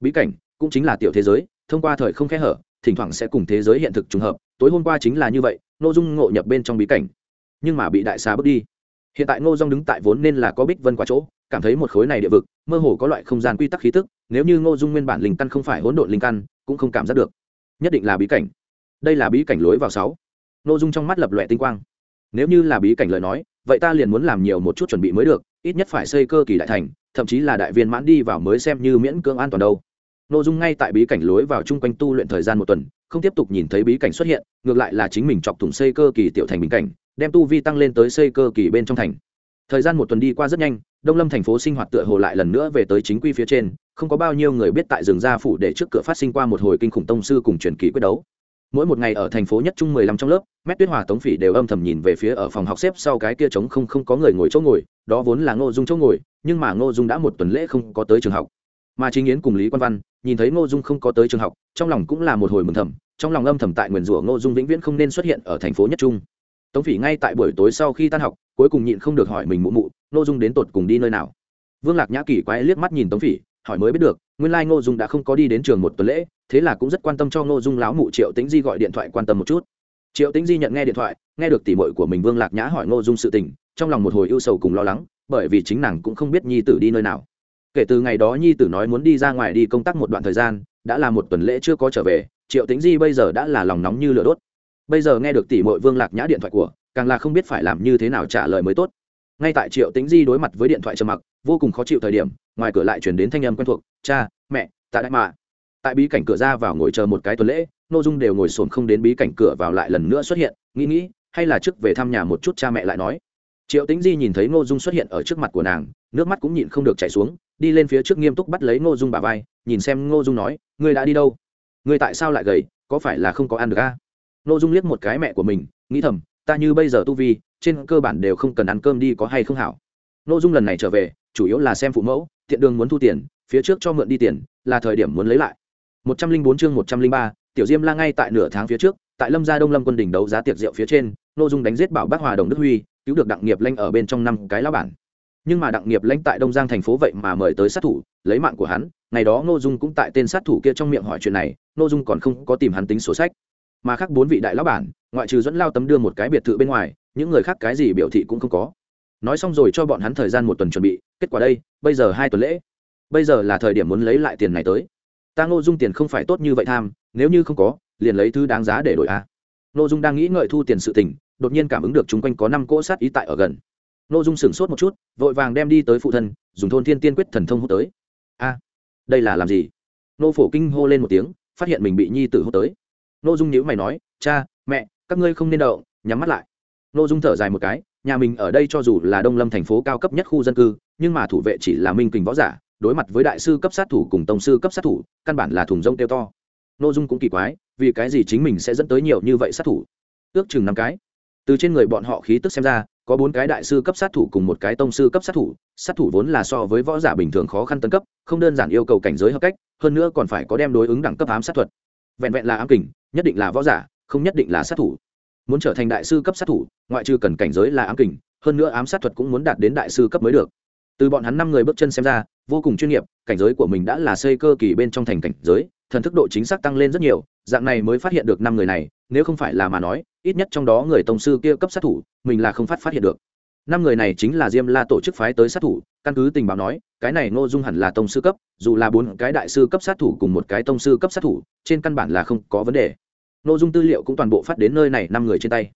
Bí cảnh cũng chính là tiểu thế giới, thông qua thời không khe hở, thỉnh thoảng sẽ cùng thế giới hiện thực trùng hợp, tối hôm qua chính là như vậy nội dung ngộ nhập bên trong bí cảnh. Nhưng mà bị đại xá bước đi. Hiện tại ngô dung đứng tại vốn nên là có bích vân qua chỗ, cảm thấy một khối này địa vực, mơ hồ có loại không gian quy tắc khí tức, nếu như ngô dung nguyên bản linh căn không phải hỗn độn linh căn, cũng không cảm giác được. Nhất định là bí cảnh. Đây là bí cảnh lối vào sáu. Ngô dung trong mắt lập lòe tinh quang nếu như là bí cảnh lời nói, vậy ta liền muốn làm nhiều một chút chuẩn bị mới được, ít nhất phải xây cơ kỳ đại thành, thậm chí là đại viên mãn đi vào mới xem như miễn cưỡng an toàn đâu. Nội dung ngay tại bí cảnh lối vào chung quanh tu luyện thời gian một tuần, không tiếp tục nhìn thấy bí cảnh xuất hiện, ngược lại là chính mình chọc thủng xây cơ kỳ tiểu thành bình cảnh, đem tu vi tăng lên tới xây cơ kỳ bên trong thành. Thời gian một tuần đi qua rất nhanh, đông lâm thành phố sinh hoạt tựa hồ lại lần nữa về tới chính quy phía trên, không có bao nhiêu người biết tại rừng gia phủ để trước cửa phát sinh qua một hồi kinh khủng tông sư cùng truyền kỳ quyết đấu mỗi một ngày ở thành phố nhất trung mười lăm trong lớp, mét tuyết hòa, tống phỉ đều âm thầm nhìn về phía ở phòng học xếp sau cái kia trống không không có người ngồi chỗ ngồi, đó vốn là ngô dung chỗ ngồi, nhưng mà ngô dung đã một tuần lễ không có tới trường học. Mà chính yến cùng lý quan văn, nhìn thấy ngô dung không có tới trường học, trong lòng cũng là một hồi mừng thầm, trong lòng âm thầm tại nguyền rủa ngô dung vĩnh viễn không nên xuất hiện ở thành phố nhất trung. Tống phỉ ngay tại buổi tối sau khi tan học, cuối cùng nhịn không được hỏi mình mụ mụ, ngô dung đến tột cùng đi nơi nào? Vương lạc nhã kỳ quái liếc mắt nhìn tống phỉ, hỏi mới biết được nguyên lai ngô dung đã không có đi đến trường một tuần lễ, thế là cũng rất quan tâm cho ngô dung lão mụ triệu tĩnh di gọi điện thoại quan tâm một chút. Triệu tĩnh di nhận nghe điện thoại, nghe được tỉ mội của mình vương lạc nhã hỏi ngô dung sự tình, trong lòng một hồi ưu sầu cùng lo lắng, bởi vì chính nàng cũng không biết nhi tử đi nơi nào. Kể từ ngày đó nhi tử nói muốn đi ra ngoài đi công tác một đoạn thời gian, đã là một tuần lễ chưa có trở về, triệu tĩnh di bây giờ đã là lòng nóng như lửa đốt. Bây giờ nghe được tỷ mội vương lạc nhã điện thoại của, càng là không biết phải làm như thế nào trả lời mới tốt ngay tại triệu tính di đối mặt với điện thoại trầm mặc, vô cùng khó chịu thời điểm, ngoài cửa lại chuyển đến thanh âm quen thuộc, cha, mẹ tạ đại mạ. Tại bí cảnh cửa ra vào ngồi chờ một cái tuần lễ nội dung đều ngồi sồn không đến bí cảnh cửa vào lại lần nữa xuất hiện, nghĩ nghĩ, hay là trước về thăm nhà một chút cha mẹ lại nói. Triệu tính di nhìn thấy ngô dung xuất hiện ở trước mặt của nàng, nước mắt cũng nhịn không được chảy xuống, đi lên phía trước nghiêm túc bắt lấy ngô dung bà vai, nhìn xem ngô dung nói, ngươi đã đi đâu? Ngươi tại sao lại gầy, có phải là không có ăn được a? Ngô dung liếc một cái mẹ của mình, nghĩ thầm, ta như bây giờ tu vi trên cơ bản đều không cần ăn cơm đi có hay không hảo. Nội dung lần này trở về, chủ yếu là xem phụ mẫu thiện đường muốn thu tiền, phía trước cho mượn đi tiền, là thời điểm muốn lấy lại. Một trăm linh bốn chương một trăm linh ba, tiểu diêm la ngay tại nửa tháng phía trước, tại lâm gia đông lâm quân đỉnh đấu giá tiệc rượu phía trên nội dung đánh giết bảo bác hòa đồng đức huy, cứu được đặng nghiệp lanh ở bên trong năm cái lão bản. Nhưng mà đặng nghiệp lãnh tại đông giang thành phố vậy mà mời tới sát thủ, lấy mạng của hắn, ngày đó ngô dung cũng tại tên sát thủ kia trong miệng hỏi chuyện này ngô dung còn không có tìm hắn tính sổ sách. Mà khác bốn vị đại lão bản, ngoại trừ dẫn lao tấm đưa một cái biệt thự bên ngoài những người khác cái gì biểu thị cũng không có. Nói xong rồi cho bọn hắn thời gian một tuần chuẩn bị, kết quả đây, bây giờ hai tuần lễ. Bây giờ là thời điểm muốn lấy lại tiền này tới. Ta ngô dung tiền không phải tốt như vậy tham, nếu như không có, liền lấy thứ đáng giá để đổi a. Ngô dung đang nghĩ ngợi thu tiền sự tình, đột nhiên cảm ứng được chung quanh có năm cỗ sát ý tại ở gần. Ngô dung sửng sốt một chút, vội vàng đem đi tới phụ thân, dùng thôn thiên tiên quyết thần thông hút tới. A, đây là làm gì? Nô phổ kinh hô lên một tiếng, phát hiện mình bị nhi tử hút tới. Nô dung nhữ mày nói, cha, mẹ, các ngươi không nên đậu nhắm mắt lại nô dung thở dài một cái, nhà mình ở đây cho dù là đông lâm thành phố cao cấp nhất khu dân cư, nhưng mà thủ vệ chỉ là minh kình võ giả, đối mặt với đại sư cấp sát thủ cùng tổng sư cấp sát thủ, căn bản là thùng rông tiêu to. Nô dung cũng kỳ quái, vì cái gì chính mình sẽ dẫn tới nhiều như vậy sát thủ? Ước chừng năm cái. Từ trên người bọn họ khí tức xem ra, có bốn cái đại sư cấp sát thủ cùng một cái tông sư cấp sát thủ sát thủ vốn là so với võ giả bình thường khó khăn tấn cấp, không đơn giản yêu cầu cảnh giới hợp cách, hơn nữa còn phải có đem đối ứng đẳng cấp ám sát thuật. Vẹn vẹn là ám kình, nhất định là võ giả, không nhất định là sát thủ muốn trở thành đại sư cấp sát thủ, ngoại trừ cần cảnh giới là ám kình, hơn nữa ám sát thuật cũng muốn đạt đến đại sư cấp mới được. Từ bọn hắn năm người bước chân xem ra, vô cùng chuyên nghiệp, cảnh giới của mình đã là xây cơ kỳ bên trong thành cảnh giới, thần thức độ chính xác tăng lên rất nhiều, dạng này mới phát hiện được năm người này, nếu không phải là mà nói, ít nhất trong đó người tổng sư kia cấp sát thủ, mình là không phát phát hiện được. Năm người này chính là diêm la tổ chức phái tới sát thủ, căn cứ tình báo nói, cái này ngô dung hẳn là tông sư cấp, dù là bốn cái đại sư cấp sát thủ cùng một cái tông sư cấp sát thủ, trên căn bản là không có vấn đề nội dung tư liệu cũng toàn bộ phát đến nơi này năm người trên tay.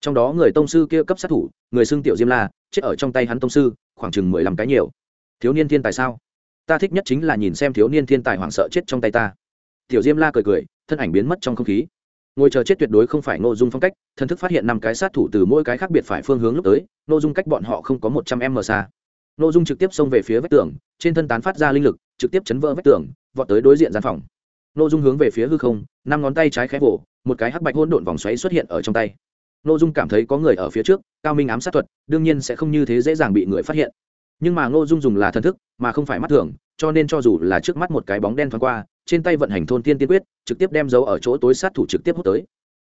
Trong đó người tông sư kia cấp sát thủ, người xưng tiểu diêm la, chết ở trong tay hắn tông sư, khoảng chừng mười lăm cái nhiều. Thiếu niên thiên tài sao? Ta thích nhất chính là nhìn xem thiếu niên thiên tài hoảng sợ chết trong tay ta. Tiểu diêm la cười cười, thân ảnh biến mất trong không khí. Ngồi chờ chết tuyệt đối không phải nội dung phong cách thần thức phát hiện năm cái sát thủ từ mỗi cái khác biệt phải phương hướng lúc tới nội dung cách bọn họ không có một trăm m xa. Nội dung trực tiếp xông về phía vách tường, trên thân tán phát ra linh lực, trực tiếp chấn vỡ vách tường, vọt tới đối diện gian phòng nội dung hướng về phía hư không, năm ngón tay trái khẽ vỗ, một cái hắc bạch hỗn độn vòng xoáy xuất hiện ở trong tay. Nội dung cảm thấy có người ở phía trước, cao minh ám sát thuật, đương nhiên sẽ không như thế dễ dàng bị người phát hiện. Nhưng mà ngô dung dùng là thần thức, mà không phải mắt thường, cho nên cho dù là trước mắt một cái bóng đen thoáng qua, trên tay vận hành thôn tiên tiên quyết, trực tiếp đem dấu ở chỗ tối sát thủ trực tiếp hút tới.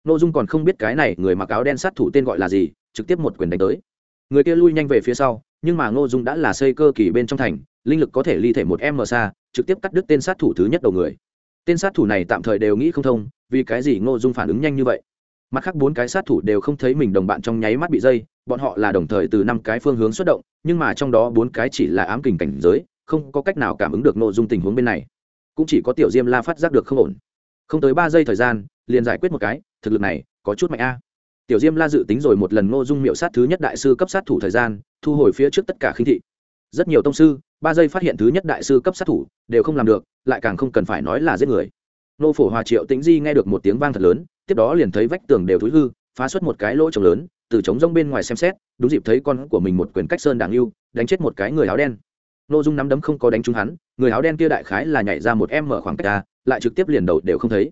Nội dung còn không biết cái này người mặc áo đen sát thủ tên gọi là gì, trực tiếp một quyền đánh tới. Người kia lui nhanh về phía sau, nhưng mà ngô dung đã là xây cơ kỳ bên trong thành, linh lực có thể ly thể một m xa, trực tiếp cắt đứt tên sát thủ thứ nhất đầu người tên sát thủ này tạm thời đều nghĩ không thông, vì cái gì ngô dung phản ứng nhanh như vậy? Mặt khác bốn cái sát thủ đều không thấy mình đồng bạn trong nháy mắt bị dây, bọn họ là đồng thời từ năm cái phương hướng xuất động, nhưng mà trong đó bốn cái chỉ là ám kình cảnh giới, không có cách nào cảm ứng được nội dung tình huống bên này. Cũng chỉ có tiểu diêm la phát giác được không ổn. Không tới ba giây thời gian, liền giải quyết một cái, thực lực này, có chút mạnh a. Tiểu diêm la dự tính rồi một lần ngô dung miệu sát thứ nhất đại sư cấp sát thủ thời gian, thu hồi phía trước tất cả khinh thị. Rất nhiều tông sư ba giây phát hiện thứ nhất đại sư cấp sát thủ, đều không làm được, lại càng không cần phải nói là giết người. Nô phổ hòa triệu tĩnh di nghe được một tiếng vang thật lớn, tiếp đó liền thấy vách tường đều thúi hư, phá xuất một cái lỗ trống lớn, từ trống rông bên ngoài xem xét, đúng dịp thấy con của mình một quyền cách sơn đảng yêu, đánh chết một cái người áo đen. Nô dung nắm đấm không có đánh trúng hắn, người áo đen kia đại khái là nhảy ra một em mở khoảng cách ra, lại trực tiếp liền đầu đều không thấy.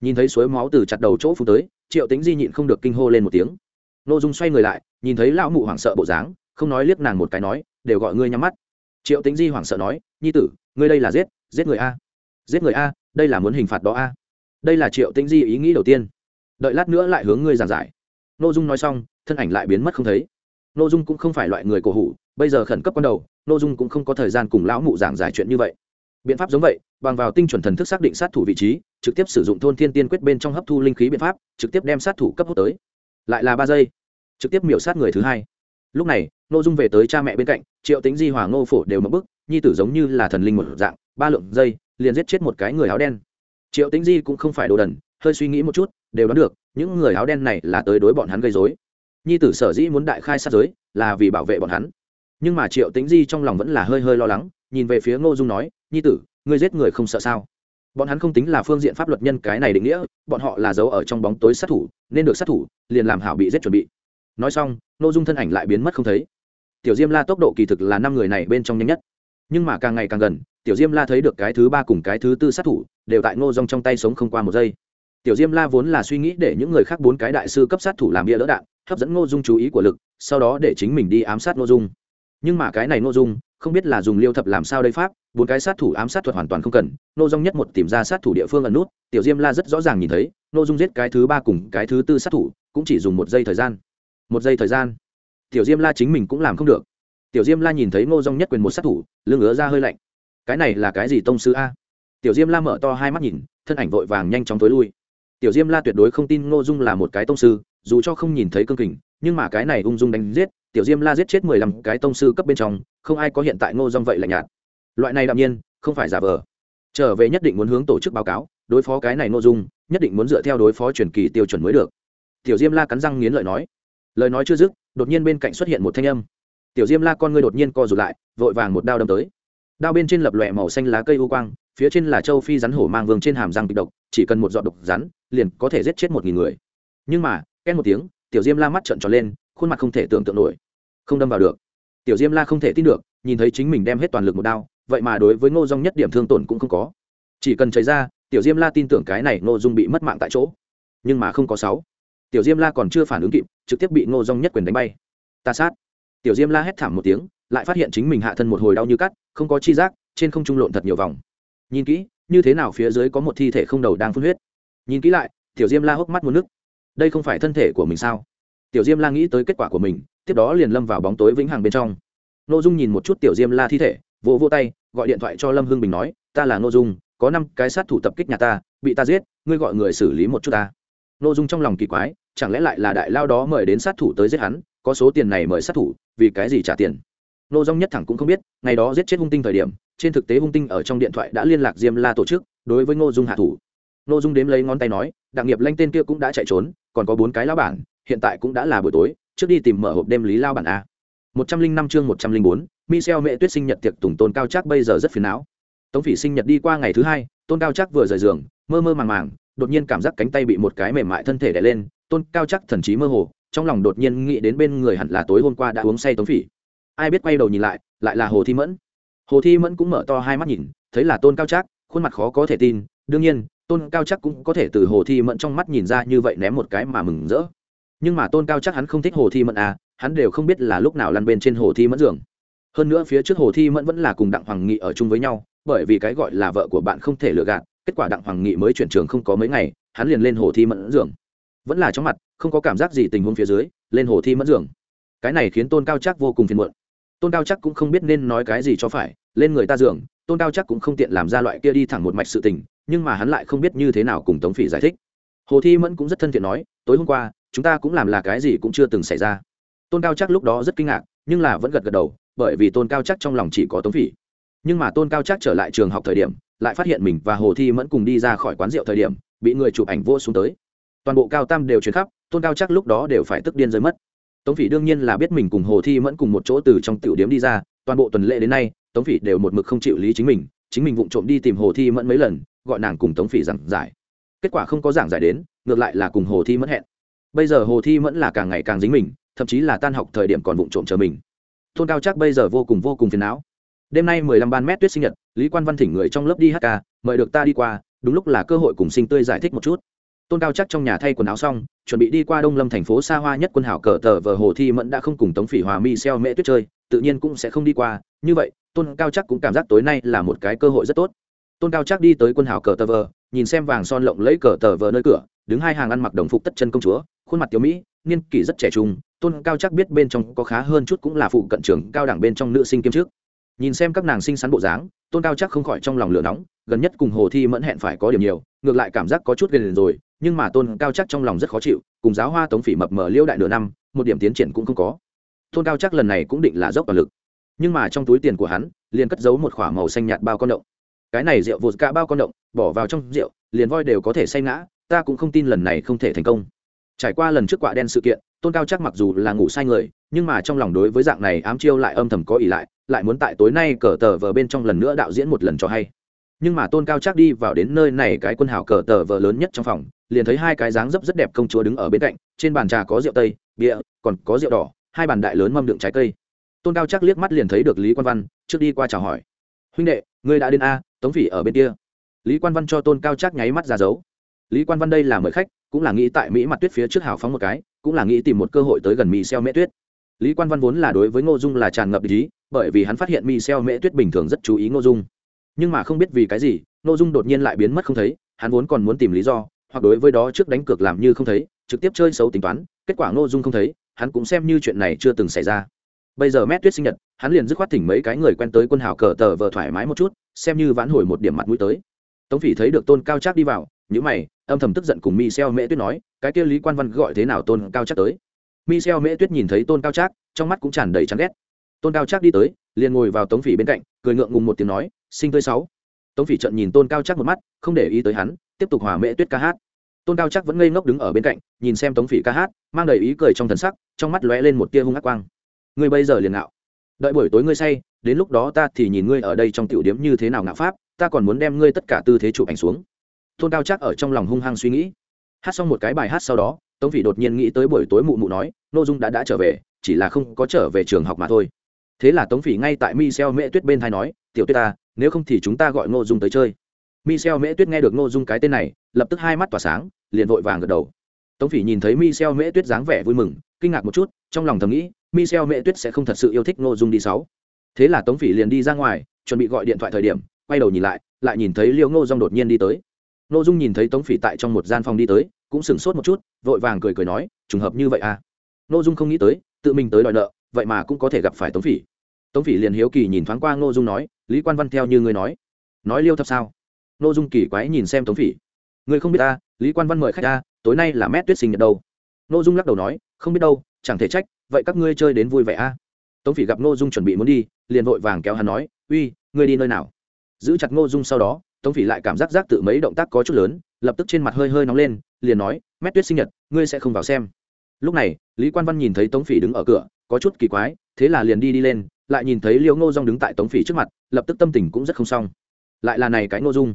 Nhìn thấy suối máu từ chặt đầu chỗ phú tới, triệu tính di nhịn không được kinh hô lên một tiếng. Nô dung xoay người lại, nhìn thấy lão mụ hoảng sợ bộ dáng, không nói liếc nàng một cái nói, đều gọi ngươi nhắm mắt triệu tính di hoảng sợ nói, nhi tử, ngươi đây là giết giết người a. Giết người a, đây là muốn hình phạt đó a. Đây là triệu tính di ý nghĩ đầu tiên. Đợi lát nữa lại hướng ngươi giảng giải. Nội dung nói xong, thân ảnh lại biến mất không thấy. Nội dung cũng không phải loại người cổ hủ, bây giờ khẩn cấp con đầu nội dung cũng không có thời gian cùng lão mụ giảng giải chuyện như vậy. Biện pháp giống vậy, bằng vào tinh chuẩn thần thức xác định sát thủ vị trí, trực tiếp sử dụng thôn thiên tiên quyết bên trong hấp thu linh khí biện pháp, trực tiếp đem sát thủ cấp hút tới. Lại là ba giây, trực tiếp miểu sát người thứ hai. Lúc này nội dung về tới cha mẹ bên cạnh triệu tính di hòa ngô phổ đều mất bức, nhi tử giống như là thần linh một dạng, ba lượng giây, liền giết chết một cái người áo đen. Triệu tính di cũng không phải đồ đần, hơi suy nghĩ một chút, đều đoán được, những người áo đen này là tới đối bọn hắn gây dối nhi tử sở dĩ muốn đại khai sát giới, là vì bảo vệ bọn hắn. Nhưng mà triệu tính di trong lòng vẫn là hơi hơi lo lắng, nhìn về phía ngô dung nói, nhi tử, ngươi giết người không sợ sao? Bọn hắn không tính là phương diện pháp luật nhân cái này định nghĩa, bọn họ là giấu ở trong bóng tối sát thủ, nên được sát thủ, liền làm hảo bị giết chuẩn bị. Nói xong, ngô dung thân ảnh lại biến mất không thấy tiểu diêm la tốc độ kỳ thực là năm người này bên trong nhanh nhất. Nhưng mà càng ngày càng gần, tiểu diêm la thấy được cái thứ ba cùng cái thứ tư sát thủ, đều tại ngô dung trong tay sống không qua một giây. Tiểu diêm la vốn là suy nghĩ để những người khác bốn cái đại sư cấp sát thủ làm bia lỡ đạn, hấp dẫn ngô dung chú ý của lực, sau đó để chính mình đi ám sát ngô dung. Nhưng mà cái này ngô dung, không biết là dùng liêu thập làm sao đây pháp, bốn cái sát thủ ám sát thuật hoàn toàn không cần, Ngô dung nhất một tìm ra sát thủ địa phương ẩn nút, tiểu diêm la rất rõ ràng nhìn thấy, Ngô dung giết cái thứ ba cùng cái thứ tư sát thủ, cũng chỉ dùng một giây thời gian. Một giây thời gian tiểu diêm la chính mình cũng làm không được. Tiểu diêm la nhìn thấy ngô dung nhất quyền một sát thủ, lưng ứa ra hơi lạnh. Cái này là cái gì tông sư a? Tiểu diêm la mở to hai mắt nhìn, thân ảnh vội vàng nhanh chóng tối lui. Tiểu diêm la tuyệt đối không tin ngô dung là một cái tông sư, dù cho không nhìn thấy cương kình, nhưng mà cái này ung dung đánh giết, tiểu diêm la giết chết mười lăm cái tông sư cấp bên trong, không ai có hiện tại ngô dung vậy lạnh nhạt. Loại này đạm nhiên, không phải giả vờ. Trở về nhất định muốn hướng tổ chức báo cáo, đối phó cái này ngô dung, nhất định muốn dựa theo đối phó truyền kỳ tiêu chuẩn mới được. Tiểu diêm la cắn răng nghiến lợi nói. Lời nói chưa dứt đột nhiên bên cạnh xuất hiện một thanh âm. Tiểu diêm la con ngươi đột nhiên co rụt lại, vội vàng một đao đâm tới. Đao bên trên lập lòe màu xanh lá cây u quang, phía trên là châu phi rắn hổ mang vương trên hàm răng kịch độc, chỉ cần một giọt độc rắn, liền có thể giết chết một nghìn người. Nhưng mà, két một tiếng, tiểu diêm la mắt trợn tròn lên, khuôn mặt không thể tưởng tượng nổi. Không đâm vào được. Tiểu diêm la không thể tin được, nhìn thấy chính mình đem hết toàn lực một đao, vậy mà đối với ngô dung nhất điểm thương tổn cũng không có. Chỉ cần chảy ra, tiểu diêm la tin tưởng cái này ngô dung bị mất mạng tại chỗ. Nhưng mà không có sáu tiểu diêm la còn chưa phản ứng kịp, trực tiếp bị ngô dung nhất quyền đánh bay. Ta sát. Tiểu diêm la hét thảm một tiếng, lại phát hiện chính mình hạ thân một hồi đau như cắt, không có chi giác, trên không trung lộn thật nhiều vòng. Nhìn kỹ, như thế nào phía dưới có một thi thể không đầu đang phun huyết. Nhìn kỹ lại, tiểu diêm la hốc mắt một nước. Đây không phải thân thể của mình sao? Tiểu diêm la nghĩ tới kết quả của mình, tiếp đó liền lâm vào bóng tối vĩnh hằng bên trong. N ô dung nhìn một chút tiểu diêm la thi thể, vỗ vỗ tay, gọi điện thoại cho lâm hưng bình nói, ta là n ô dung, có năm cái sát thủ tập kích nhà ta, bị ta giết, ngươi gọi người xử lý một chút ta nội dung trong lòng kỳ quái, chẳng lẽ lại là đại lao đó mời đến sát thủ tới giết hắn, có số tiền này mời sát thủ, vì cái gì trả tiền? Nô dung nhất thẳng cũng không biết, ngày đó giết chết hung tinh thời điểm, trên thực tế hung tinh ở trong điện thoại đã liên lạc diêm la tổ chức, đối với ngô dung hạ thủ. Ngô dung đếm lấy ngón tay nói đặc nghiệp lanh tên kia cũng đã chạy trốn, còn có bốn cái lao bản, hiện tại cũng đã là buổi tối, trước đi tìm mở hộp đêm lý lao bản a. Một trăm linh năm chương một trăm linh bốn, michel mẹ tuyết sinh nhật tiệc tùng tôn cao chắc bây giờ rất phiền não. Tống phỉ sinh nhật đi qua ngày thứ hai, tôn cao chắc vừa rời giường, mơ mơ màng màng đột nhiên cảm giác cánh tay bị một cái mềm mại thân thể đè lên, tôn cao chắc thần trí mơ hồ, trong lòng đột nhiên nghĩ đến bên người hẳn là tối hôm qua đã uống say tống phỉ. Ai biết quay đầu nhìn lại lại là hồ thi mẫn. Hồ thi mẫn cũng mở to hai mắt nhìn, thấy là tôn cao chắc, khuôn mặt khó có thể tin, đương nhiên, tôn cao chắc cũng có thể từ hồ thi mẫn trong mắt nhìn ra như vậy ném một cái mà mừng rỡ. Nhưng mà tôn cao chắc hắn không thích hồ thi mẫn à hắn đều không biết là lúc nào lăn bên trên hồ thi mẫn giường. Hơn nữa phía trước hồ thi mẫn vẫn là cùng đặng hoàng nghị ở chung với nhau, bởi vì cái gọi là vợ của bạn không thể lừa gạt kết quả đặng hoàng nghị mới chuyển trường không có mấy ngày, hắn liền lên hồ thi mẫn giường. Vẫn là trong mặt, không có cảm giác gì tình huống phía dưới, lên hồ thi mẫn giường. Cái này khiến tôn cao chắc vô cùng phiền muộn. Tôn cao chắc cũng không biết nên nói cái gì cho phải, lên người ta giường, tôn cao chắc cũng không tiện làm ra loại kia đi thẳng một mạch sự tình, nhưng mà hắn lại không biết như thế nào cùng tống phỉ giải thích. Hồ thi mẫn cũng rất thân thiện nói, tối hôm qua, chúng ta cũng làm là cái gì cũng chưa từng xảy ra. Tôn cao chắc lúc đó rất kinh ngạc, nhưng là vẫn gật gật đầu, bởi vì tôn cao chắc trong lòng chỉ có tống phỉ. Nhưng mà tôn cao chắc trở lại trường học thời điểm lại phát hiện mình và hồ thi mẫn cùng đi ra khỏi quán rượu thời điểm, bị người chụp ảnh vô xuống tới. Toàn bộ cao tam đều chuyển khắp, tôn cao chắc lúc đó đều phải tức điên rơi mất. Tống phỉ đương nhiên là biết mình cùng hồ thi mẫn cùng một chỗ từ trong tiểu điếm đi ra, toàn bộ tuần lễ đến nay, tống phỉ đều một mực không chịu lý chính mình chính mình vụng trộm đi tìm hồ thi mẫn mấy lần, gọi nàng cùng tống phỉ giảng giải. Kết quả không có giảng giải đến, ngược lại là cùng hồ thi mẫn hẹn. Bây giờ hồ thi mẫn là càng ngày càng dính mình, thậm chí là tan học thời điểm còn vụng trộm chờ mình. Tôn cao chắc bây giờ vô cùng vô cùng phiền não đêm nay mười lăm ban mét tuyết sinh nhật, lý quan văn thỉnh người trong lớp đi hát ca, mời được ta đi qua, đúng lúc là cơ hội cùng sinh tươi giải thích một chút. Tôn cao chắc trong nhà thay quần áo xong, chuẩn bị đi qua đông lâm thành phố xa hoa nhất quân hảo cờ tờ vờ hồ thi mẫn đã không cùng tống phỉ hòa mi xeo mễ tuyết chơi, tự nhiên cũng sẽ không đi qua. Như vậy, tôn cao chắc cũng cảm giác tối nay là một cái cơ hội rất tốt. Tôn cao chắc đi tới quân hảo cờ tờ vờ, nhìn xem vàng son lộng lấy cờ tờ vờ nơi cửa, đứng hai hàng ăn mặc đồng phục tất chân công chúa, khuôn mặt tiểu mỹ, niên kỷ rất trẻ trung. Tôn cao chắc biết bên trong có khá hơn chút cũng là phụ cận trường cao đẳng bên trong nữ sinh kiêm trước nhìn xem các nàng xinh xắn bộ dáng, tôn cao chắc không khỏi trong lòng lửa nóng, gần nhất cùng hồ thi mẫn hẹn phải có điểm nhiều, ngược lại cảm giác có chút gần rồi, nhưng mà tôn cao chắc trong lòng rất khó chịu, cùng giáo hoa tống phỉ mập mờ liêu đại nửa năm, một điểm tiến triển cũng không có. Tôn cao chắc lần này cũng định là dốc toàn lực. Nhưng mà trong túi tiền của hắn, liền cất giấu một k h ỏ a màu xanh nhạt bao con động. Cái này rượu vụt cả bao con động, bỏ vào trong rượu, liền voi đều có thể say ngã, ta cũng không tin lần này không thể thành công. Trải qua lần trước quạ đen sự kiện, tôn cao chắc mặc dù là ngủ sai người, nhưng mà trong lòng đối với dạng này ám chiêu lại âm thầm có ỉ lại lại muốn tại tối nay cờ tờ vờ bên trong lần nữa đạo diễn một lần cho hay. Nhưng mà tôn cao chắc đi vào đến nơi này cái quân hào cờ tờ vờ lớn nhất trong phòng, liền thấy hai cái dáng dấp rất đẹp công chúa đứng ở bên cạnh, trên bàn trà có rượu tây, bia, còn có rượu đỏ, hai bàn đại lớn mâm đựng trái cây. Tôn cao chắc liếc mắt liền thấy được lý quan văn, trước đi qua chào hỏi. Huynh đệ, ngươi đã đến a, tống phỉ ở bên kia. Lý quan văn cho tôn cao chắc nháy mắt ra dấu. Lý quan văn đây là mời khách, cũng là nghĩ tại mỹ mặt tuyết phía trước hào phóng một cái, cũng là nghĩ tìm một cơ hội tới gần mỹ xeo mễ tuyết. Lý quan văn vốn là đối với ngô dung là tràn ngập ý bởi vì hắn phát hiện Michel Mễ Tuyết bình thường rất chú ý Ngô Dung. Nhưng mà không biết vì cái gì, Ngô Dung đột nhiên lại biến mất không thấy, hắn vốn còn muốn tìm lý do, hoặc đối với đó trước đánh cược làm như không thấy, trực tiếp chơi xấu tính toán, kết quả Ngô Dung không thấy, hắn cũng xem như chuyện này chưa từng xảy ra. Bây giờ Mễ Tuyết sinh nhật, hắn liền dứt khoát thỉnh mấy cái người quen tới quân hào cờ tờ vờ thoải mái một chút, xem như vãn hồi một điểm mặt mũi tới. Tống Phỉ thấy được Tôn Cao Trác đi vào, nhíu mày, âm thầm tức giận cùng Michel Mễ Tuyết nói, cái kia Lý Quan Văn gọi thế nào Tôn Cao Trác tới. Michel Mễ Tuyết nhìn thấy Tôn Cao Trác, trong mắt cũng tràn đầy chán ghét. Tôn Cao Trác đi tới, liền ngồi vào Tống Phỉ bên cạnh, cười ngượng ngùng một tiếng nói, "Sinh tươi sáu." Tống Phỉ trận nhìn Tôn Cao Trác một mắt, không để ý tới hắn, tiếp tục hòa Mễ Tuyết ca hát. Tôn Cao Trác vẫn ngây ngốc đứng ở bên cạnh, nhìn xem Tống Phỉ ca hát, mang đầy ý cười trong thần sắc, trong mắt lóe lên một tia hung ác quang. "Ngươi bây giờ liền ngạo. Đợi buổi tối ngươi say, đến lúc đó ta thì nhìn ngươi ở đây trong tiểu điểm như thế nào ngạo pháp, ta còn muốn đem ngươi tất cả tư thế chụp ảnh xuống." Tôn Cao Trác ở trong lòng hung hăng suy nghĩ. Hát xong một cái bài hát sau đó, tống phỉ đột nhiên nghĩ tới buổi tối mụ mụ nói n ô dung đã đã trở về chỉ là không có trở về trường học mà thôi thế là tống phỉ ngay tại michel mễ tuyết bên thai nói, tiểu tuyết ta, nếu không thì chúng ta gọi ngô dung tới chơi. Michel mễ tuyết nghe được ngô dung cái tên này, lập tức hai mắt tỏa sáng, liền vội vàng gật đầu. Tống phỉ nhìn thấy michel mễ tuyết dáng vẻ vui mừng, kinh ngạc một chút, trong lòng thầm nghĩ, michel mễ tuyết sẽ không thật sự yêu thích ngô dung đi sáu. Thế là tống phỉ liền đi ra ngoài, chuẩn bị gọi điện thoại thời điểm, quay đầu nhìn lại lại nhìn thấy liêu ngô dung đột nhiên đi tới. Ngô dung nhìn thấy tống phỉ tại trong một gian phòng đi tới, cũng sửng sốt một chút, vội vàng cười cười nói, trùng hợp như vậy à? Ngô dung không nghĩ tới, tự mình tới đòi nợ vậy mà cũng có thể gặp phải tống phỉ. Tống phỉ liền hiếu kỳ nhìn thoáng qua ngô dung nói, lý quan văn theo như ngươi nói nói liêu thập sao? Ngô dung kỳ quái nhìn xem tống phỉ. Ngươi không biết ta, lý quan văn mời khách ta, tối nay là mét tuyết sinh nhật đâu. Ngô dung lắc đầu nói, không biết đâu, chẳng thể trách, vậy các ngươi chơi đến vui vẻ a. À? tống phỉ gặp ngô dung chuẩn bị muốn đi, liền vội vàng kéo hắn nói, uy, ngươi đi nơi nào? Giữ chặt ngô dung sau đó, tống phỉ lại cảm giác giác tự mấy động tác có chút lớn, lập tức trên mặt hơi hơi nóng lên, liền nói, mét tuyết sinh nhật, ngươi sẽ không vào xem. Lúc này, lý quan văn nhìn thấy tống phỉ đứng ở cửa có chút kỳ quái, thế là liền đi đi lên, lại nhìn thấy liễu ngô dung đứng tại tống phỉ trước mặt, lập tức tâm tình cũng rất không xong. Lại là này cái ngô dung.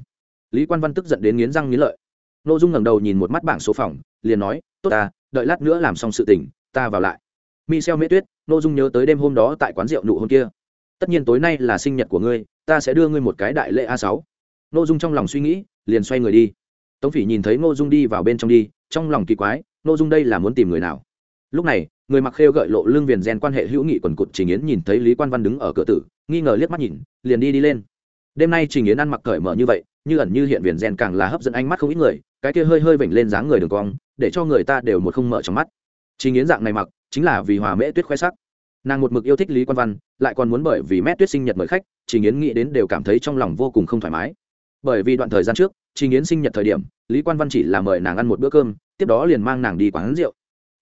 Lý quan văn tức giận đến nghiến răng nghiến lợi. Ngô dung ngẩng đầu nhìn một mắt bảng số phòng, liền nói, tốt ta, đợi lát nữa làm xong sự tình, ta vào lại. Mi xeo mễ tuyết, ngô dung nhớ tới đêm hôm đó tại quán rượu nụ hôn kia. Tất nhiên tối nay là sinh nhật của ngươi, ta sẽ đưa ngươi một cái đại lễ a sáu. Ngô dung trong lòng suy nghĩ, liền xoay người đi. Tống phỉ nhìn thấy ngô dung đi vào bên trong đi, trong lòng kỳ quái, ngô dung đây là muốn tìm người nào? Lúc này, người mặc khêu gợi lộ lương viền gen quan hệ hữu nghị quần cụt trình yến nhìn thấy lý quan văn đứng ở cửa tử, nghi ngờ liếc mắt nhìn, liền đi đi lên. Đêm nay trình yến ăn mặc cởi mở như vậy, như ẩn như hiện viền gen càng là hấp dẫn ánh mắt không ít người, cái kia hơi hơi vểnh lên dáng người đường cong, để cho người ta đều một không mở trong mắt. Trình yến dạng này mặc, chính là vì hòa mễ tuyết khoe sắc. Nàng một mực yêu thích lý quan văn, lại còn muốn bởi vì mẹ tuyết sinh nhật mời khách, trình yến nghĩ đến đều cảm thấy trong lòng vô cùng không thoải mái. Bởi vì đoạn thời gian trước, trình yến sinh nhật thời điểm, lý quan văn chỉ là mời nàng ăn một bữa cơm, tiếp đó liền mang nàng đi quán rượu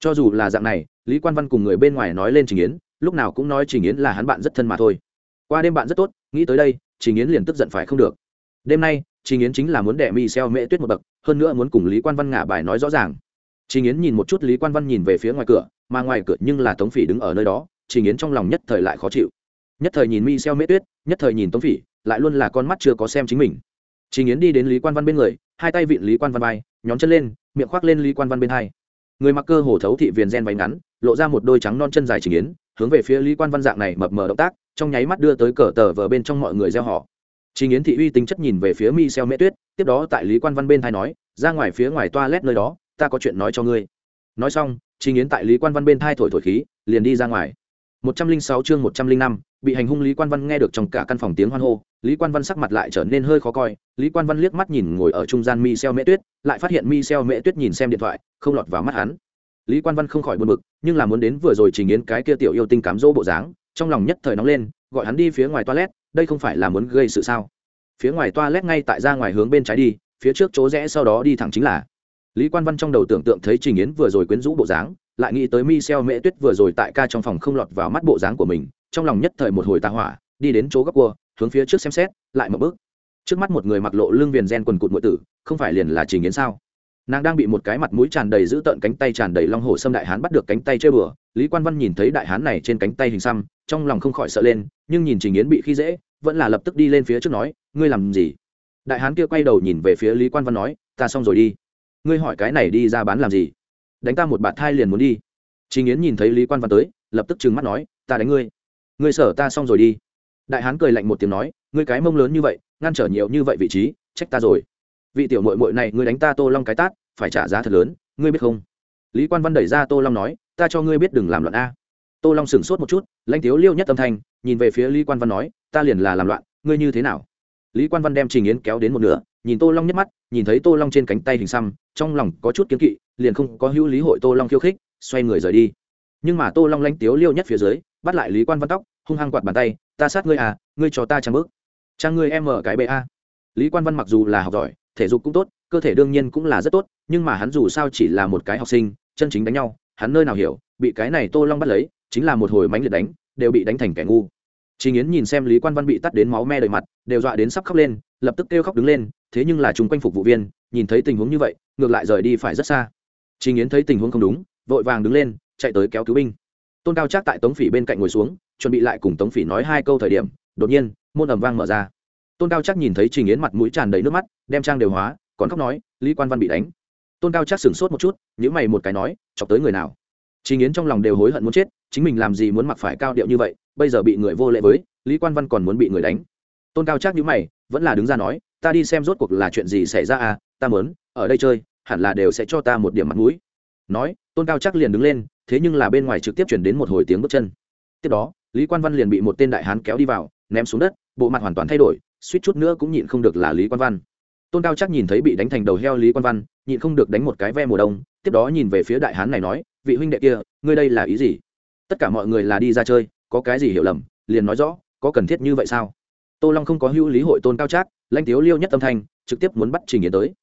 cho dù là dạng này lý quan văn cùng người bên ngoài nói lên trình yến lúc nào cũng nói trình yến là hắn bạn rất thân mà thôi. Qua đêm bạn rất tốt nghĩ tới đây trình yến liền tức giận phải không được. Đêm nay trình yến chính là muốn đẻ mi xeo mễ tuyết một bậc hơn nữa muốn cùng lý quan văn ngả bài nói rõ ràng. Trình yến nhìn một chút lý quan văn nhìn về phía ngoài cửa mà ngoài cửa nhưng là tống phỉ đứng ở nơi đó trình yến trong lòng nhất thời lại khó chịu. Nhất thời nhìn mi xeo mễ tuyết nhất thời nhìn tống phỉ lại luôn là con mắt chưa có xem chính mình. Trình Yến đi đến Lý Quan Văn bên người, hai tay vịn Lý Quan Văn vai, nhón chân lên, miệng khoác lên Lý Quan Văn bên hai. Người mặc cơ hồ thấu thị viền ren váy ngắn, lộ ra một đôi trắng non chân dài Trình Yến, hướng về phía Lý Quan Văn dạng này mập mờ động tác, trong nháy mắt đưa tới cờ tờ vờ bên trong mọi người reo hò. Trình Yến thị uy tính chất nhìn về phía Mi Xeo Mễ Tuyết, tiếp đó tại Lý Quan Văn bên thai nói, ra ngoài phía ngoài toilet nơi đó, ta có chuyện nói cho ngươi. Nói xong, Trình Yến tại Lý Quan Văn bên thai thổi thổi khí, liền đi ra ngoài. 106 chương 105, bị hành hung Lý Quan Văn nghe được trong cả căn phòng tiếng hoan hô, Lý Quan Văn sắc mặt lại trở nên hơi khó coi, Lý Quan Văn liếc mắt nhìn ngồi ở trung gian Mi Xeo Mễ Tuyết, lại phát hiện Mi Xeo Mễ Tuyết nhìn xem điện thoại, không lọt vào mắt hắn. Lý Quan Văn không khỏi buồn bực, nhưng là muốn đến vừa rồi trình yến cái kia tiểu yêu tinh cám dỗ bộ dáng, trong lòng nhất thời nóng lên, gọi hắn đi phía ngoài toilet, đây không phải là muốn gây sự sao? Phía ngoài toilet ngay tại ra ngoài hướng bên trái đi, phía trước chỗ rẽ sau đó đi thẳng chính là. Lý Quan Văn trong đầu tưởng tượng thấy Trình Yến vừa rồi quyến rũ bộ dáng, lại nghĩ tới Michelle Mễ Tuyết vừa rồi tại ca trong phòng không lọt vào mắt bộ dáng của mình, trong lòng nhất thời một hồi tà hỏa, đi đến chỗ góc cua, hướng phía trước xem xét lại một bước trước mắt một người mặc lộ lưng viền gen quần cụt muội tử không phải liền là trình yến sao nàng đang bị một cái mặt mũi tràn đầy giữ tợn cánh tay tràn đầy long hổ Sâm đại hán bắt được cánh tay chơi bừa. Lý quan văn nhìn thấy đại hán này trên cánh tay hình xăm, trong lòng không khỏi sợ lên, nhưng nhìn trình yến bị khi dễ, vẫn là lập tức đi lên phía trước nói, ngươi làm gì? Đại hán kia quay đầu nhìn về phía lý quan văn nói, ta xong rồi đi. Ngươi hỏi cái này đi ra bán làm gì? Đánh ta một bạt thai liền muốn đi. Trình yến nhìn thấy lý quan văn tới, lập tức trừng mắt nói, ta đánh ngươi. Ngươi sở ta xong rồi đi. Đại hán cười lạnh một tiếng nói, ngươi cái mông lớn như vậy, ngăn trở nhiều như vậy vị trí, trách ta rồi vị tiểu mội mội này, ngươi đánh ta tô long cái tát, phải trả giá thật lớn, ngươi biết không? Lý quan văn đẩy ra tô long nói, ta cho ngươi biết đừng làm loạn a. Tô long sửng sốt một chút, lãnh tiếu liêu nhất tâm thanh, nhìn về phía lý quan văn nói, ta liền là làm loạn, ngươi như thế nào? Lý quan văn đem trình yến kéo đến một nửa, nhìn tô long nhắc mắt, nhìn thấy tô long trên cánh tay hình xăm, trong lòng có chút kiến kỵ, liền không có hữu lý hội tô long khiêu khích, xoay người rời đi. Nhưng mà tô long lanh tiếu liêu nhất phía dưới, bắt lại lý quan văn tóc, hung hăng quạt bàn tay, ta sát ngươi à ngươi cho ta trang bước. Trang ngươi em mở cái bệ a. Lý quan văn mặc dù là học giỏi thể dục cũng tốt cơ thể đương nhiên cũng là rất tốt nhưng mà hắn dù sao chỉ là một cái học sinh chân chính đánh nhau hắn nơi nào hiểu bị cái này tô long bắt lấy chính là một hồi mánh liệt đánh đều bị đánh thành kẻ ngu Trình Yến nhìn xem Lý Quan Văn bị tắt đến máu me đầy mặt, đều dọa đến sắp khóc lên, lập tức kêu khóc đứng lên, thế nhưng là chúng quanh phục vụ viên, nhìn thấy tình huống như vậy, ngược lại rời đi phải rất xa. Trình Yến thấy tình huống không đúng, vội vàng đứng lên, chạy tới kéo cứu binh. Tôn Cao Trác tại Tống Phỉ bên cạnh ngồi xuống, chuẩn bị lại cùng Tống Phỉ nói hai câu thời điểm, đột nhiên, môn ầm vang mở ra. Tôn Cao Trác nhìn thấy Trình Yến mặt mũi tràn đầy nước mắt, đem trang đều hóa, còn khóc nói, Lý Quan Văn bị đánh. Tôn Cao Trác sửng sốt một chút, nhíu mày một cái nói, chọc tới người nào? chị nghiến trong lòng đều hối hận muốn chết, chính mình làm gì muốn mặc phải cao điệu như vậy, bây giờ bị người vô lễ với, lý quan văn còn muốn bị người đánh tôn cao chắc nhữ mày vẫn là đứng ra nói ta đi xem rốt cuộc là chuyện gì xảy ra à ta mớn ở đây chơi hẳn là đều sẽ cho ta một điểm mặt mũi nói tôn cao chắc liền đứng lên thế nhưng là bên ngoài trực tiếp chuyển đến một hồi tiếng bước chân tiếp đó lý quan văn liền bị một tên đại hán kéo đi vào ném xuống đất bộ mặt hoàn toàn thay đổi suýt chút nữa cũng nhịn không được là lý quan văn tôn cao chắc nhìn thấy bị đánh thành đầu heo lý quan văn, nhịn không được đánh một cái ve mùa đông, tiếp đó nhìn về phía đại hán này nói, vị huynh đệ kia, ngươi đây là ý gì? Tất cả mọi người là đi ra chơi, có cái gì hiểu lầm, liền nói rõ, có cần thiết như vậy sao? Tô long không có hữu lý hội tôn cao trác lanh tiếu liêu nhất âm thanh, trực tiếp muốn bắt trình yến tới.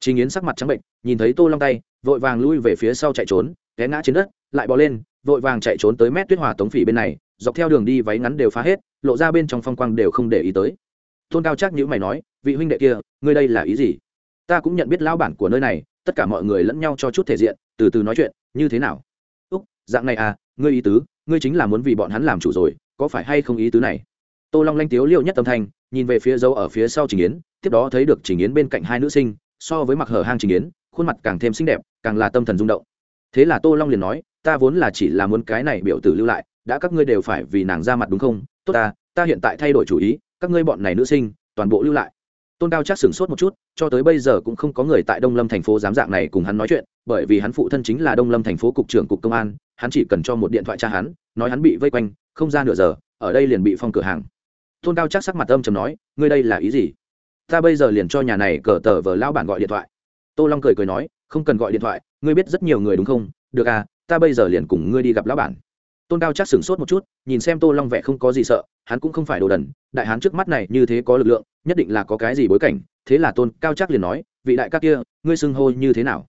Trình yến sắc mặt trắng bệnh, nhìn thấy tô long tay, vội vàng lui về phía sau chạy trốn, té ngã trên đất, lại bò lên, vội vàng chạy trốn tới mét tuyết hòa tống phỉ bên này, dọc theo đường đi váy ngắn đều phá hết, lộ ra bên trong phong quang đều không để ý tới. Tôn cao trác nhữ mày nói vị huynh đệ kia, ngươi đây là ý gì? Ta cũng nhận biết lão bản của nơi này, tất cả mọi người lẫn nhau cho chút thể diện, từ từ nói chuyện, như thế nào? Úc, dạng này à ngươi ý tứ, ngươi chính là muốn vì bọn hắn làm chủ rồi, có phải hay không ý tứ này? Tô long lanh tiếu liệu nhất tâm thanh, nhìn về phía dâu ở phía sau trình yến, tiếp đó thấy được trình yến bên cạnh hai nữ sinh, so với mặc hở hang trình yến, khuôn mặt càng thêm xinh đẹp, càng là tâm thần rung động. Thế là tô long liền nói, ta vốn là chỉ là muốn cái này biểu tử lưu lại, đã các ngươi đều phải vì nàng ra mặt đúng không? Tốt ta ta hiện tại thay đổi chủ ý, các ngươi bọn này nữ sinh, toàn bộ lưu lại tôn cao chắc sửng sốt một chút, cho tới bây giờ cũng không có người tại đông lâm thành phố dám dạng này cùng hắn nói chuyện, bởi vì hắn phụ thân chính là đông lâm thành phố cục trưởng cục công an, hắn chỉ cần cho một điện thoại cha hắn, nói hắn bị vây quanh, không ra nửa giờ, ở đây liền bị phong cửa hàng. Tôn cao chắc sắc mặt âm chầm nói, ngươi đây là ý gì? Ta bây giờ liền cho nhà này cờ tờ vờ lao bản gọi điện thoại. Tô long cười cười nói, không cần gọi điện thoại, ngươi biết rất nhiều người đúng không? Được à ta bây giờ liền cùng ngươi đi gặp lão bản. Tôn cao chắc sửng sốt một chút, nhìn xem tô long vẻ không có gì sợ, hắn cũng không phải đồ đần, đại hán trước mắt này như thế có lực lượng nhất định là có cái gì bối cảnh, thế là tôn cao chắc liền nói, vị đại các kia, ngươi xưng hô như thế nào?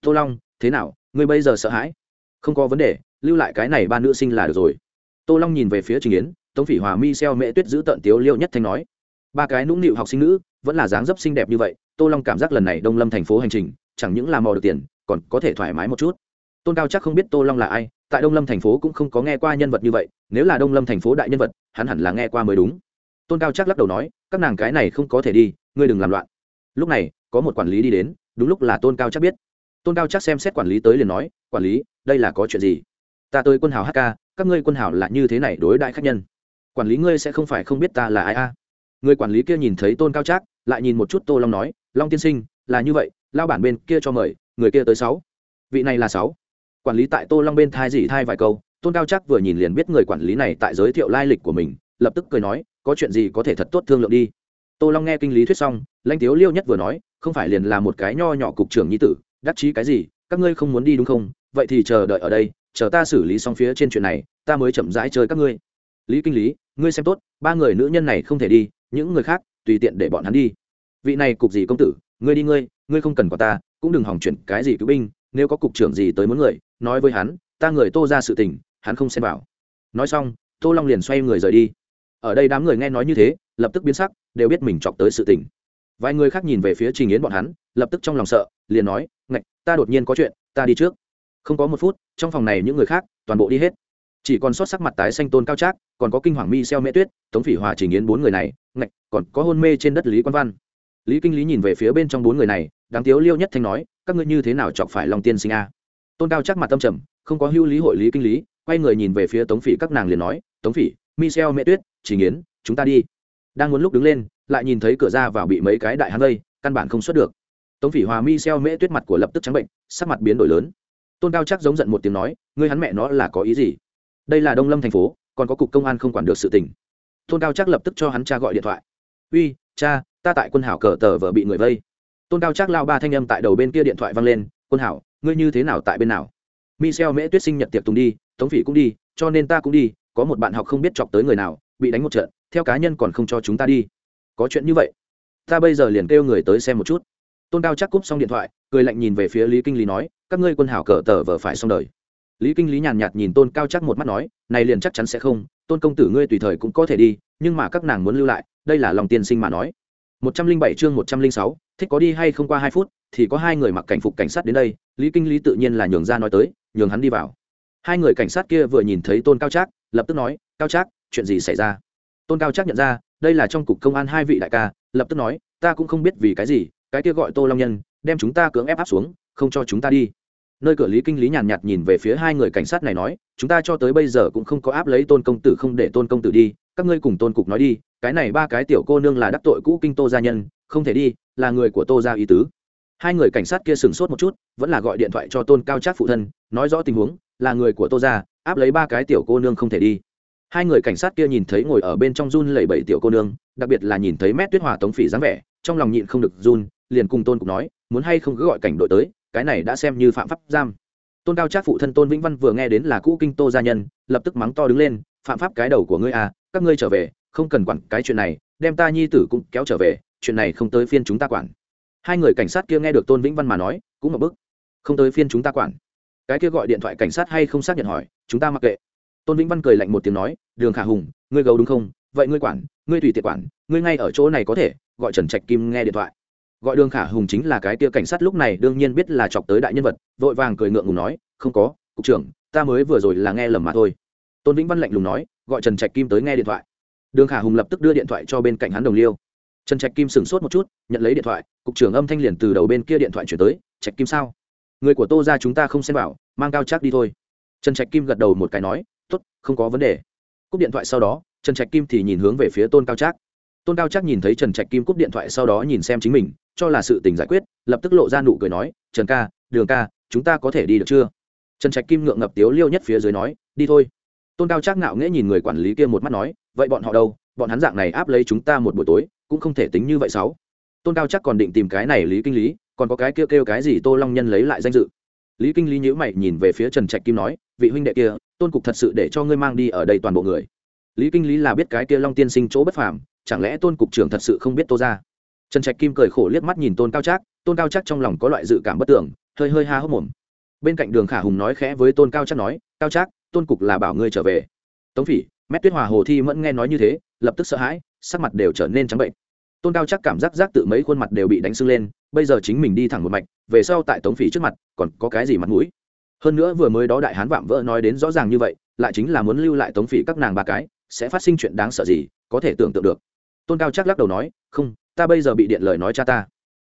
Tô long, thế nào, ngươi bây giờ sợ hãi? Không có vấn đề, lưu lại cái này ba nữ sinh là được rồi. Tô long nhìn về phía trình yến, tống phỉ hòa mi xeo mễ tuyết giữ tận tiếu liêu nhất thanh nói, ba cái nũng nịu học sinh nữ, vẫn là dáng dấp xinh đẹp như vậy, tô long cảm giác lần này đông lâm thành phố hành trình, chẳng những làm mò được tiền, còn có thể thoải mái một chút. Tôn cao chắc không biết tô long là ai, tại đông lâm thành phố cũng không có nghe qua nhân vật như vậy, nếu là đông lâm thành phố đại nhân vật, hắn hẳn là nghe qua mới đúng tôn cao chắc lắc đầu nói, các nàng cái này không có thể đi, ngươi đừng làm loạn. Lúc này, có một quản lý đi đến, đúng lúc là tôn cao chắc biết. Tôn cao chắc xem xét quản lý tới liền nói, quản lý, đây là có chuyện gì? Ta tới quân hào hk các ngươi quân hào là như thế này đối đại khách nhân. Quản lý ngươi sẽ không phải không biết ta là ai a. Người quản lý kia nhìn thấy tôn cao trác lại nhìn một chút tô long nói, long tiên sinh, là như vậy, lao bản bên kia cho mời, người kia tới sáu. Vị này là sáu. Quản lý tại tô long bên thai dỉ thai vài câu, tôn cao trác vừa nhìn liền biết người quản lý này tại giới thiệu lai lịch của mình, lập tức cười nói có chuyện gì có thể thật tốt thương lượng đi. Tô long nghe kinh lý thuyết xong, lãnh tiếu liêu nhất vừa nói, không phải liền là một cái nho nhỏ cục trưởng nhi tử, đắc chí cái gì, các ngươi không muốn đi đúng không? Vậy thì chờ đợi ở đây, chờ ta xử lý xong phía trên chuyện này, ta mới chậm rãi chơi các ngươi. Lý kinh lý, ngươi xem tốt, ba người nữ nhân này không thể đi, những người khác, tùy tiện để bọn hắn đi. Vị này cục gì công tử, ngươi đi ngươi ngươi không cần có ta, cũng đừng hỏng chuyện cái gì cứu binh, nếu có cục trưởng gì tới muốn người, nói với hắn, ta người tô ra sự tình, hắn không xem vào. Nói xong, tô long liền xoay người rời đi ở đây đám người nghe nói như thế, lập tức biến sắc, đều biết mình chọc tới sự tình. Vài người khác nhìn về phía trình yến bọn hắn, lập tức trong lòng sợ, liền nói, ngạch, ta đột nhiên có chuyện, ta đi trước. Không có một phút, trong phòng này những người khác, toàn bộ đi hết. Chỉ còn sót sắc mặt tái xanh tôn cao trác, còn có kinh hoàng mi xeo mễ tuyết, tống phỉ hòa, trình yến bốn người này, ngạch, còn có hôn mê trên đất lý quan văn. Lý kinh lý nhìn về phía bên trong bốn người này, đáng tiếu liêu nhất thanh nói, các ngươi như thế nào chọc phải lòng tiên sinh a? Tôn cao chắc mặt tâm trầm, không có hưu lý hội lý kinh lý, quay người nhìn về phía tống phỉ, các nàng liền nói, tống phỉ, mi xeo mễ tuyết chỉ nghiến, chúng ta đi. Đang muốn lúc đứng lên, lại nhìn thấy cửa ra vào bị mấy cái đại hắn vây, căn bản không xuất được. Tống phỉ hòa mi xeo mễ tuyết mặt của lập tức trắng bệnh, sắc mặt biến đổi lớn. Tôn cao chắc giống giận một tiếng nói, ngươi hắn mẹ nó là có ý gì? Đây là đông lâm thành phố, còn có cục công an không quản được sự tình. Tôn cao chắc lập tức cho hắn cha gọi điện thoại. Uy, cha, ta tại quân hảo cờ tờ vợ bị người vây. Tôn cao chắc lao ba thanh âm tại đầu bên kia điện thoại vang lên, quân hảo, ngươi như thế nào tại bên nào? Michel mễ tuyết sinh nhật tiệc tùng đi, tống phỉ cũng đi, cho nên ta cũng đi, có một bạn học không biết chọc tới người nào bị đánh một trận, theo cá nhân còn không cho chúng ta đi. Có chuyện như vậy, ta bây giờ liền kêu người tới xem một chút. Tôn cao chắc cúp xong điện thoại, cười lạnh nhìn về phía lý kinh lý nói, các ngươi quân hảo cờ tờ vờ phải xong đời. Lý kinh lý nhàn nhạt nhìn tôn cao chắc một mắt nói, này liền chắc chắn sẽ không, tôn công tử ngươi tùy thời cũng có thể đi, nhưng mà các nàng muốn lưu lại, đây là lòng tiên sinh mà nói. Một trăm linh bảy chương một trăm linh sáu, thích có đi hay không qua hai phút, thì có hai người mặc cảnh phục cảnh sát đến đây, lý kinh lý tự nhiên là nhường ra nói tới, nhường hắn đi vào. Hai người cảnh sát kia vừa nhìn thấy tôn cao trác lập tức nói, cao trác chuyện gì xảy ra? Tôn cao trác nhận ra đây là trong cục công an hai vị đại ca lập tức nói ta cũng không biết vì cái gì cái kia gọi tô long nhân đem chúng ta cưỡng ép áp xuống không cho chúng ta đi. Nơi cửa lý kinh lý nhàn nhạt, nhìn về phía hai người cảnh sát này nói chúng ta cho tới bây giờ cũng không có áp lấy tôn công tử không để tôn công tử đi các ngươi cùng tôn cục nói đi cái này ba cái tiểu cô nương là đắc tội cũ kinh tô gia nhân không thể đi là người của tô gia ý tứ. Hai người cảnh sát kia sửng sốt một chút vẫn là gọi điện thoại cho tôn cao trác phụ thân nói rõ tình huống là người của tô gia áp lấy ba cái tiểu cô nương không thể đi hai người cảnh sát kia nhìn thấy ngồi ở bên trong run lẩy bẩy tiểu cô nương, đặc biệt là nhìn thấy mét tuyết hòa tống phỉ dáng vẻ, trong lòng nhịn không được run, liền cùng tôn cục nói, muốn hay không cứ gọi cảnh đội tới, cái này đã xem như phạm pháp giam. Tôn cao trác phụ thân tôn vĩnh văn vừa nghe đến là cũ kinh tô gia nhân, lập tức mắng to đứng lên, phạm pháp cái đầu của ngươi à các ngươi trở về, không cần quản cái chuyện này, đem ta nhi tử cũng kéo trở về, chuyện này không tới phiên chúng ta quản. Hai người cảnh sát kia nghe được tôn vĩnh văn mà nói, cũng một bức không tới phiên chúng ta quản. Cái kia gọi điện thoại cảnh sát hay không xác nhận hỏi, chúng ta mặc kệ tôn vĩnh văn cười lạnh một tiếng nói, đường khả hùng, ngươi gấu đúng không? Vậy ngươi quản, ngươi tùy tiện quản, ngươi ngay ở chỗ này có thể, gọi trần trạch kim nghe điện thoại. Gọi đường khả hùng chính là cái tia cảnh sát lúc này đương nhiên biết là chọc tới đại nhân vật, vội vàng cười ngượng ngùng nói, không có, cục trưởng, ta mới vừa rồi là nghe lầm mà thôi. Tôn vĩnh văn lạnh lùng nói, gọi trần trạch kim tới nghe điện thoại. Đường khả hùng lập tức đưa điện thoại cho bên cạnh hắn đồng liêu. Trần trạch kim sửng sốt một chút, nhận lấy điện thoại, cục trưởng âm thanh liền từ đầu bên kia điện thoại chuyển tới, trạch kim sao? Người của tô ra chúng ta không xem bảo, mang cao chắc đi thôi. Trần trạch kim gật đầu một cái nói tốt, không có vấn đề. Cúp điện thoại sau đó, trần trạch kim thì nhìn hướng về phía tôn cao trác. Tôn cao trác nhìn thấy trần trạch kim cúp điện thoại sau đó nhìn xem chính mình, cho là sự tình giải quyết, lập tức lộ ra nụ cười nói, trần ca, đường ca, chúng ta có thể đi được chưa? Trần trạch kim ngượng ngập tiếu liêu nhất phía dưới nói, đi thôi. Tôn cao trác ngạo nghễ nhìn người quản lý kia một mắt nói, vậy bọn họ đâu? Bọn hắn dạng này áp lấy chúng ta một buổi tối, cũng không thể tính như vậy sáu tôn cao chắc còn định tìm cái này lý kinh lý, còn có cái kêu kêu cái gì tô long nhân lấy lại danh dự. Lý kinh lý nhữ mày nhìn về phía trần trạch kim nói vị huynh đệ kia, tôn cục thật sự để cho ngươi mang đi ở đây toàn bộ người. Lý kinh lý là biết cái kia long tiên sinh chỗ bất phàm, chẳng lẽ tôn cục trưởng thật sự không biết tô ra trần trạch kim cười khổ liếc mắt nhìn tôn cao trác, tôn cao trác trong lòng có loại dự cảm bất tưởng hơi hơi ha hốc mồm. Bên cạnh đường khả hùng nói khẽ với tôn cao trác nói, cao trác, tôn cục là bảo ngươi trở về. Tống phỉ, mét tuyết hòa hồ thi mẫn nghe nói như thế, lập tức sợ hãi, sắc mặt đều trở nên trắng bệnh. Tôn cao chắc cảm giác giác tự mấy khuôn mặt đều bị đánh sưng lên, bây giờ chính mình đi thẳng một mạch, về sau tại tống phỉ trước mặt, còn có cái gì mặt mũi? Hơn nữa vừa mới đó đại hán vạm vỡ nói đến rõ ràng như vậy, lại chính là muốn lưu lại tống phỉ các nàng ba cái, sẽ phát sinh chuyện đáng sợ gì, có thể tưởng tượng được. Tôn cao chắc lắc đầu nói, không, ta bây giờ bị điện lời nói cha ta.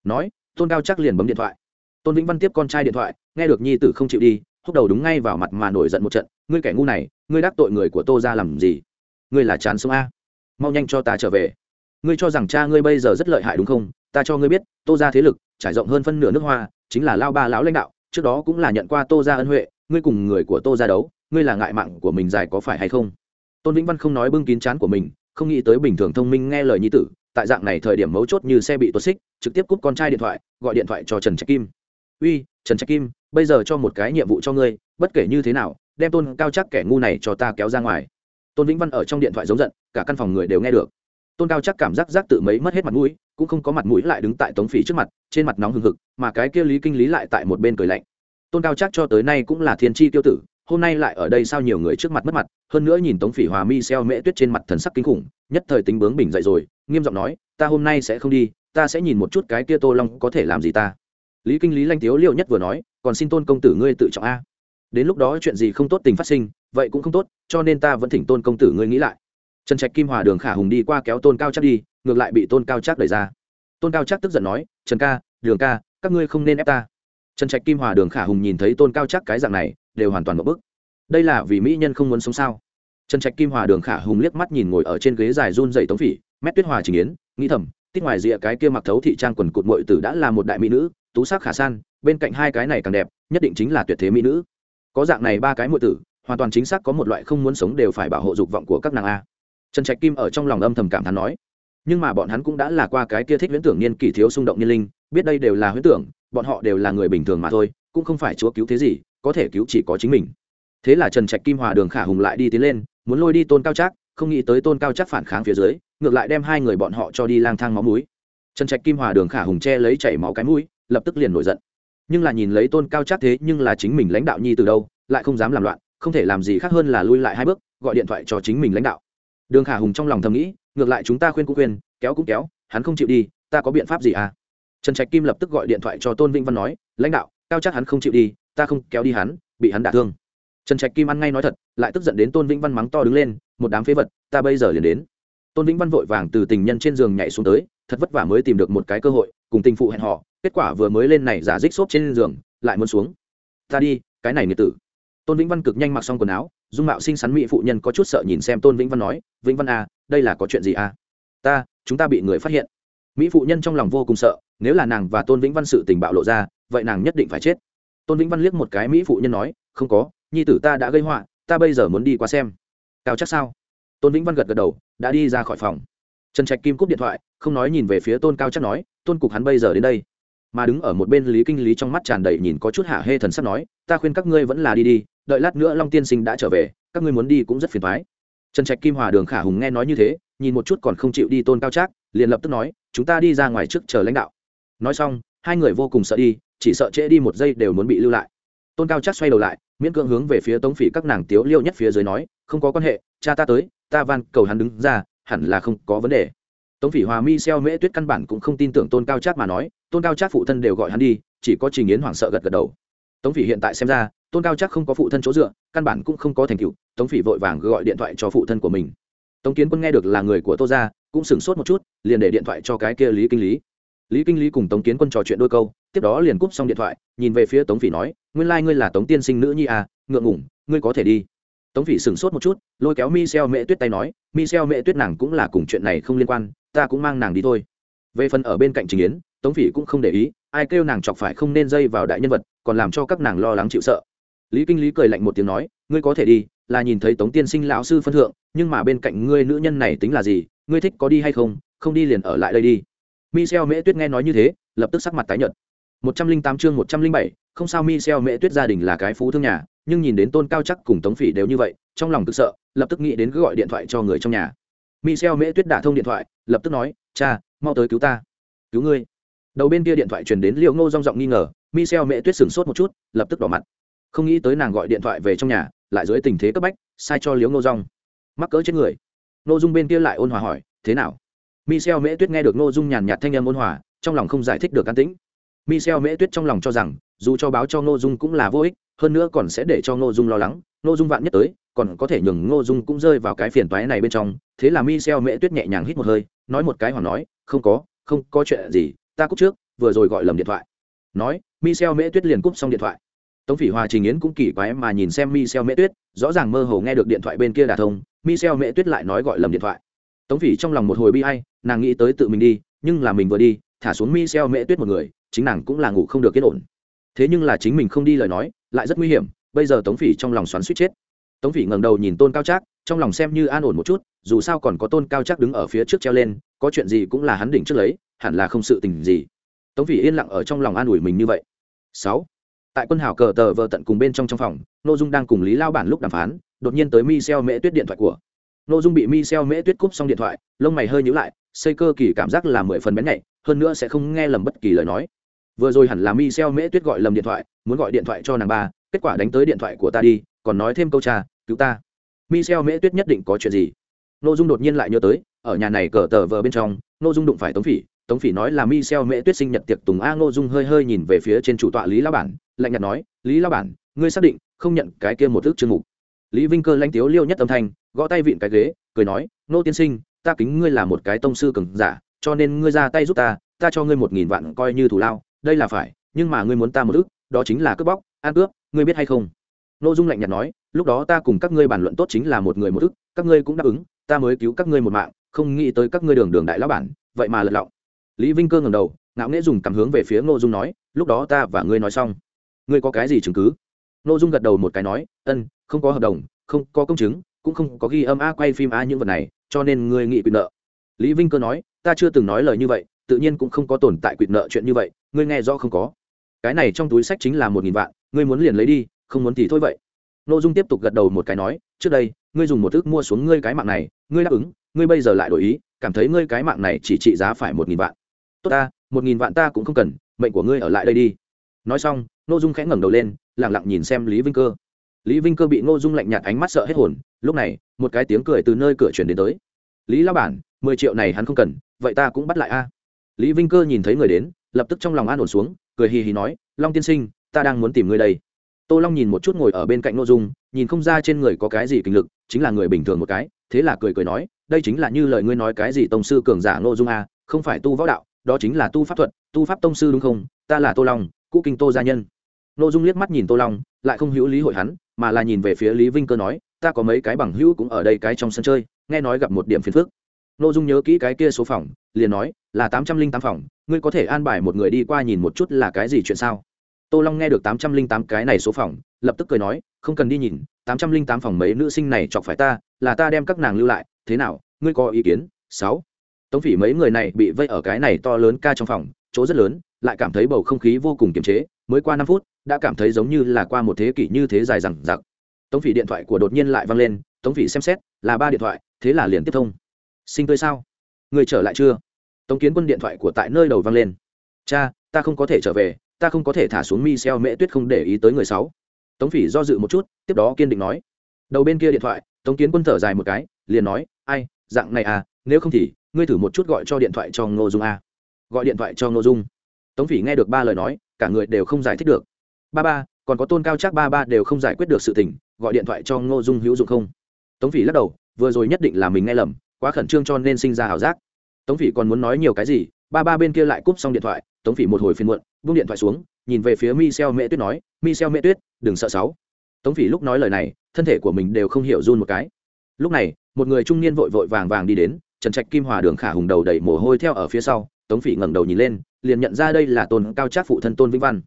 Nói, tôn cao chắc liền bấm điện thoại. Tôn vĩnh văn tiếp con trai điện thoại, nghe được nhi tử không chịu đi, húc đầu đúng ngay vào mặt mà nổi giận một trận, ngươi kẻ ngu này, ngươi đắc tội người của tô ra làm gì? Ngươi là chán sống a. Mau nhanh cho ta trở về. Ngươi cho rằng cha ngươi bây giờ rất lợi hại đúng không? Ta cho ngươi biết, tô ra thế lực, trải rộng hơn phân nửa nước hoa, chính là lao ba lão lãnh đạo trước đó cũng là nhận qua tô ra ân huệ, ngươi cùng người của tô ra đấu, ngươi là ngại mạng của mình dài có phải hay không? Tôn vĩnh văn không nói bưng kín chán của mình, không nghĩ tới bình thường thông minh nghe lời nhi tử, tại dạng này thời điểm mấu chốt như xe bị tuột xích, trực tiếp cúp con trai điện thoại, gọi điện thoại cho trần trạch kim. Uy, trần trạch kim, bây giờ cho một cái nhiệm vụ cho ngươi, bất kể như thế nào, đem tôn cao chắc kẻ ngu này cho ta kéo ra ngoài. Tôn vĩnh văn ở trong điện thoại giống giận, cả căn phòng người đều nghe được tôn cao chắc cảm giác giác tự mấy mất hết mặt mũi, cũng không có mặt mũi lại đứng tại tống phỉ trước mặt, trên mặt nóng hừng hực, mà cái kia lý kinh lý lại tại một bên cười lạnh. Tôn cao chắc cho tới nay cũng là thiên tri tiêu tử, hôm nay lại ở đây sao nhiều người trước mặt mất mặt, hơn nữa nhìn tống phỉ hòa mi xeo mễ tuyết trên mặt thần sắc kinh khủng, nhất thời tính bướng bình dậy rồi, nghiêm giọng nói, ta hôm nay sẽ không đi, ta sẽ nhìn một chút cái kia tô long có thể làm gì ta. Lý kinh lý lanh tiếu liệu nhất vừa nói, còn xin tôn công tử ngươi tự trọng a. Đến lúc đó chuyện gì không tốt tình phát sinh, vậy cũng không tốt, cho nên ta vẫn thỉnh tôn công tử ngươi nghĩ lại trần trạch kim hòa đường khả hùng đi qua kéo tôn cao chắc đi, ngược lại bị tôn cao chắc đẩy ra. Tôn cao chắc tức giận nói, trần ca, đường ca, các ngươi không nên ép ta. Trần trạch kim hòa đường khả hùng nhìn thấy tôn cao chắc cái dạng này, đều hoàn toàn một bức. Đây là vì mỹ nhân không muốn sống sao? Trần trạch kim hòa đường khả hùng liếc mắt nhìn ngồi ở trên ghế dài run dày tống phỉ, mét tuyết hòa trình yến, nghĩ thầm, tít ngoài rìa cái kia mặc thấu thị trang quần cụt mội tử đã là một đại mỹ nữ, tú sắc khả san, bên cạnh hai cái này càng đẹp, nhất định chính là tuyệt thế mỹ nữ. Có dạng này ba cái mội tử, hoàn toàn chính xác có một loại không muốn sống đều phải bảo hộ dục vọng của các nàng a trần trạch kim ở trong lòng âm thầm cảm thán nói. Nhưng mà bọn hắn cũng đã là qua cái kia thích huyễn tưởng niên kỷ thiếu xung động niên linh, biết đây đều là huyễn tưởng, bọn họ đều là người bình thường mà thôi, cũng không phải chúa cứu thế gì, có thể cứu chỉ có chính mình. Thế là trần trạch kim hòa đường khả hùng lại đi tiến lên, muốn lôi đi tôn cao trác, không nghĩ tới tôn cao trác phản kháng phía dưới, ngược lại đem hai người bọn họ cho đi lang thang máu mũi. Trần trạch kim hòa đường khả hùng che lấy chảy máu cái mũi, lập tức liền nổi giận. Nhưng là nhìn lấy tôn cao trác thế nhưng là chính mình lãnh đạo nhi từ đâu, lại không dám làm loạn, không thể làm gì khác hơn là lui lại hai bước, gọi điện thoại cho chính mình lãnh đạo đường khả hùng trong lòng thầm nghĩ, ngược lại chúng ta khuyên cũng khuyên, kéo cũng kéo, hắn không chịu đi, ta có biện pháp gì à? Trần trạch kim lập tức gọi điện thoại cho tôn vĩnh văn nói, lãnh đạo, cao chắc hắn không chịu đi, ta không kéo đi hắn, bị hắn đả thương. Trần trạch kim ăn ngay nói thật, lại tức giận đến tôn vĩnh văn mắng to đứng lên, một đám phế vật, ta bây giờ liền đến. Tôn vĩnh văn vội vàng từ tình nhân trên giường nhảy xuống tới, thật vất vả mới tìm được một cái cơ hội, cùng tình phụ hẹn họ kết quả vừa mới lên này giả dích xốp trên giường, lại muốn xuống. Ta đi, cái này nghiệt tử. Tôn vĩnh văn cực nhanh mặc xong quần áo dung mạo xinh xắn mỹ phụ nhân có chút sợ nhìn xem tôn vĩnh văn nói, vĩnh văn à đây là có chuyện gì à? Ta, chúng ta bị người phát hiện. Mỹ phụ nhân trong lòng vô cùng sợ, nếu là nàng và tôn vĩnh văn sự tình bạo lộ ra, vậy nàng nhất định phải chết. Tôn vĩnh văn liếc một cái mỹ phụ nhân nói, không có, nhi tử ta đã gây họa, ta bây giờ muốn đi qua xem. Cao chắc sao? Tôn vĩnh văn gật gật đầu, đã đi ra khỏi phòng. Trần trạch kim cúp điện thoại, không nói nhìn về phía tôn cao chắc nói, tôn cục hắn bây giờ đến đây mà đứng ở một bên lý kinh lý trong mắt tràn đầy nhìn có chút hạ hê thần sắp nói, ta khuyên các ngươi vẫn là đi đi, đợi lát nữa long tiên sinh đã trở về, các ngươi muốn đi cũng rất phiền thoái trần trạch kim hòa đường khả hùng nghe nói như thế, nhìn một chút còn không chịu đi tôn cao trác, liền lập tức nói, chúng ta đi ra ngoài trước chờ lãnh đạo. Nói xong, hai người vô cùng sợ đi, chỉ sợ trễ đi một giây đều muốn bị lưu lại. Tôn cao trác xoay đầu lại, miễn cưỡng hướng về phía tống phỉ các nàng tiếu liêu nhất phía dưới nói, không có quan hệ, cha ta tới, ta van cầu hắn đứng ra, hẳn là không có vấn đề. Tống phỉ hòa mi xeo mễ tuyết căn bản cũng không tin tưởng tôn cao trác mà nói tôn cao trác phụ thân đều gọi hắn đi, chỉ có trình yến hoảng sợ gật gật đầu. Tống phỉ hiện tại xem ra, tôn cao chắc không có phụ thân chỗ dựa, căn bản cũng không có thành tựu, tống phỉ vội vàng gọi điện thoại cho phụ thân của mình. Tống kiến quân nghe được là người của tô gia, cũng sửng sốt một chút, liền để điện thoại cho cái kia lý kinh lý. Lý kinh lý cùng tống kiến quân trò chuyện đôi câu, tiếp đó liền cúp xong điện thoại, nhìn về phía tống phỉ nói, nguyên lai、like、ngươi là tống tiên sinh nữ nhi à ngượng ngủng ngươi có thể đi. Tống phỉ sửng sốt một chút, lôi kéo mi xeo mễ tuyết tay nói mi xeo mễ tuyết nàng cũng là cùng chuyện này không liên quan, ta cũng mang nàng đi thôi. Về phần ở bên cạnh trình yến tống phỉ cũng không để ý, ai kêu nàng chọc phải không nên dây vào đại nhân vật, còn làm cho các nàng lo lắng chịu sợ. Lý kinh lý cười lạnh một tiếng nói, ngươi có thể đi, là nhìn thấy tống tiên sinh lão sư phân thượng, nhưng mà bên cạnh ngươi nữ nhân này tính là gì, ngươi thích có đi hay không không đi liền ở lại đây đi. Michel mễ tuyết nghe nói như thế, lập tức sắc mặt tái nhợt. Một trăm linh tám chương một trăm linh bảy, không sao michel mễ tuyết gia đình là cái phú thương nhà, nhưng nhìn đến tôn cao chắc cùng tống phỉ đều như vậy, trong lòng tự sợ, lập tức nghĩ đến cứ gọi điện thoại cho người trong nhà. Michel mễ tuyết đả thông điện thoại, lập tức nói, cha, mau tới cứu ta. Cứu ngươi? Đầu bên kia điện thoại truyền đến liệu ngô rong giọng nghi ngờ michel mẹ tuyết sửng sốt một chút, lập tức đỏ mặt. Không nghĩ tới nàng gọi điện thoại về trong nhà, lại dưới tình thế cấp bách, sai cho liếu ngô rong mắc cỡ chết người. Ngô dung bên kia lại ôn hòa hỏi, thế nào? Michel mễ tuyết nghe được ngô dung nhàn nhạt thanh âm ôn hòa, trong lòng không giải thích được can tĩnh. Michel mễ tuyết trong lòng cho rằng, dù cho báo cho ngô dung cũng là vô ích, hơn nữa còn sẽ để cho ngô dung lo lắng. Ngô dung vạn nhất tới, còn có thể nhường ngô dung cũng rơi vào cái phiền toái này bên trong. Thế là michel mễ tuyết nhẹ nhàng hít một hơi, nói một cái hoặc nói, không có không có chuyện gì ta cúp trước, vừa rồi gọi lầm điện thoại. Nói, michel mễ tuyết liền cúp xong điện thoại. Tống phỉ hòa, trình yến cũng kỳ quái mà nhìn xem michel mễ tuyết, rõ ràng mơ hồ nghe được điện thoại bên kia đà thông, michel mễ tuyết lại nói gọi lầm điện thoại. Tống phỉ trong lòng một hồi bi hay nàng nghĩ tới tự mình đi, nhưng là mình vừa đi, thả xuống michel mễ tuyết một người, chính nàng cũng là ngủ không được yên ổn. Thế nhưng là chính mình không đi lời nói, lại rất nguy hiểm, bây giờ tống phỉ trong lòng xoắn suýt chết. Tống phỉ ngẩng đầu nhìn tôn cao trác, trong lòng xem như an ổn một chút dù sao còn có tôn cao chắc đứng ở phía trước treo lên, có chuyện gì cũng là hắn đỉnh trước lấy, hẳn là không sự tình gì. Tống vĩ yên lặng ở trong lòng an ủi mình như vậy. Sáu, tại quân hào cờ tờ vợ tận cùng bên trong trong phòng n ô dung đang cùng lý lao bản lúc đàm phán, đột nhiên tới mi xeo mễ tuyết điện thoại của. N ô dung bị mi xeo mễ tuyết cúp xong điện thoại, lông mày hơi nhữ lại, xây cơ kỳ cảm giác là mười phần bén nhạy, hơn nữa sẽ không nghe lầm bất kỳ lời nói. Vừa rồi hẳn là mi xeo mễ tuyết gọi lầm điện thoại, muốn gọi điện thoại cho nàng ba, kết quả đánh tới điện thoại của ta đi, còn nói thêm câu cha, cứu ta. Mi xeo mễ tuyết nhất định có chuyện gì? N ô dung đột nhiên lại nhớ tới, ở nhà này cờ tờ vờ bên trong n ô dung đụng phải tống phỉ. Tống phỉ nói là mi xeo mễ tuyết sinh nhật tiệc tùng a, Nô dung hơi hơi nhìn về phía trên chủ tọa lý lao bản, lạnh nhạt nói, lý lao bản, ngươi xác định không nhận cái kia một ước chương mục? Lý vinh cơ lanh tiếu liêu nhất âm thanh, gõ tay vịn cái ghế, cười nói, nô tiên sinh, ta kính ngươi là một cái tông sư cường giả, cho nên ngươi ra tay giúp ta ta cho ngươi một nghìn vạn coi như thủ lao, đây là phải, nhưng mà ngươi muốn ta một ước đó chính là cướp bóc, ăn cướp, ngươi biết hay không? Nô dung lạnh nhạt nói lúc đó ta cùng các ngươi bàn luận tốt chính là một người một thức, các ngươi cũng đáp ứng ta mới cứu các ngươi một mạng không nghĩ tới các ngươi đường đường đại lão bản vậy mà lật lọng. Lý vinh cơ ngầm đầu ngạo nghễ dùng cảm hướng về phía ngô dung nói lúc đó ta và ngươi nói xong. Ngươi có cái gì chứng cứ? Nội dung gật đầu một cái nói ân không có hợp đồng không có công chứng cũng không có ghi âm a quay phim a những vật này cho nên ngươi nghị quyền nợ. Lý vinh cơ nói ta chưa từng nói lời như vậy tự nhiên cũng không có tồn tại quyền nợ chuyện như vậy ngươi nghe rõ không có? Cái này trong túi sách chính là một nghìn vạn ngươi muốn liền lấy đi không muốn thì thôi vậy nội dung tiếp tục gật đầu một cái nói, trước đây, ngươi dùng một thức mua xuống ngươi cái mạng này, ngươi đáp ứng, ngươi bây giờ lại đổi ý, cảm thấy ngươi cái mạng này chỉ trị giá phải một nghìn vạn. Tốt ta, một nghìn vạn ta cũng không cần, mệnh của ngươi ở lại đây đi. Nói xong nội dung khẽ ngẩng đầu lên lẳng lặng nhìn xem lý vinh cơ. Lý vinh cơ bị nội dung lạnh nhạt ánh mắt sợ hết hồn, lúc này, một cái tiếng cười từ nơi cửa chuyển đến tới. Lý lao bản, mười triệu này hắn không cần, vậy ta cũng bắt lại a. Lý vinh cơ nhìn thấy người đến, lập tức trong lòng an ổn xuống, cười hì hì nói, long tiên sinh, ta đang muốn tìm ngươi đây tô long nhìn một chút ngồi ở bên cạnh nội dung, nhìn không ra trên người có cái gì kinh lực, chính là người bình thường một cái, thế là cười cười nói, đây chính là như lời ngươi nói cái gì tông sư cường giả nội dung a không phải tu võ đạo, đó chính là tu pháp thuật, tu pháp tông sư đúng không? Ta là tô long, cũ kinh tô gia nhân. Nội dung liếc mắt nhìn tô long, lại không hữu lý hội hắn, mà là nhìn về phía lý vinh cơ nói, ta có mấy cái bằng hữu cũng ở đây cái trong sân chơi, nghe nói gặp một điểm phiền phức. Nội dung nhớ kỹ cái kia số phòng, liền nói, là tám trăm linh tám phòng, ngươi có thể an bài một người đi qua nhìn một chút là cái gì chuyện sao? Tô long nghe được tám trăm linh tám cái này số phòng, lập tức cười nói, không cần đi nhìn, tám trăm linh tám phòng mấy nữ sinh này chọc phải ta, là ta đem các nàng lưu lại, thế nào, ngươi có ý kiến? Sáu. Tống phỉ mấy người này bị vây ở cái này to lớn ca trong phòng, chỗ rất lớn, lại cảm thấy bầu không khí vô cùng kiềm chế, mới qua năm phút, đã cảm thấy giống như là qua một thế kỷ như thế dài rằng giặc tống phỉ điện thoại của đột nhiên lại văng lên, tống phỉ xem xét, là ba điện thoại, thế là liền tiếp thông. Sinh tươi sao? Người trở lại chưa? Tống kiến quân điện thoại của tại nơi đầu văng lên. Cha, ta không có thể trở về ta không có thể thả xuống mi xeo mễ tuyết không để ý tới người sáu. Tống phỉ do dự một chút, tiếp đó kiên định nói. Đầu bên kia điện thoại, tống kiến quân thở dài một cái, liền nói, ai, dạng này à nếu không thì, ngươi thử một chút gọi cho điện thoại cho ngô dung a. Gọi điện thoại cho ngô dung? Tống phỉ nghe được ba lời nói, cả người đều không giải thích được. Ba ba, còn có tôn cao chắc ba ba đều không giải quyết được sự tình, gọi điện thoại cho ngô dung hữu dụng không? Tống phỉ lắc đầu, vừa rồi nhất định là mình nghe lầm, quá khẩn trương cho nên sinh ra ảo giác. Tống phỉ còn muốn nói nhiều cái gì, ba ba bên kia lại cúp xong điện thoại, tống phỉ một hồi phiền muộn buông điện thoại xuống, nhìn về phía mi Mẹ mễ tuyết nói mi Mẹ mễ tuyết, đừng sợ sáu. Tống phỉ lúc nói lời này, thân thể của mình đều không hiểu run một cái. Lúc này, một người trung niên vội vội vàng vàng đi đến, trần trạch kim hòa đường khả hùng đầu đầy mồ hôi theo ở phía sau, tống phỉ ngẩng đầu nhìn lên, liền nhận ra đây là tôn cao trác phụ thân tôn vĩnh văn.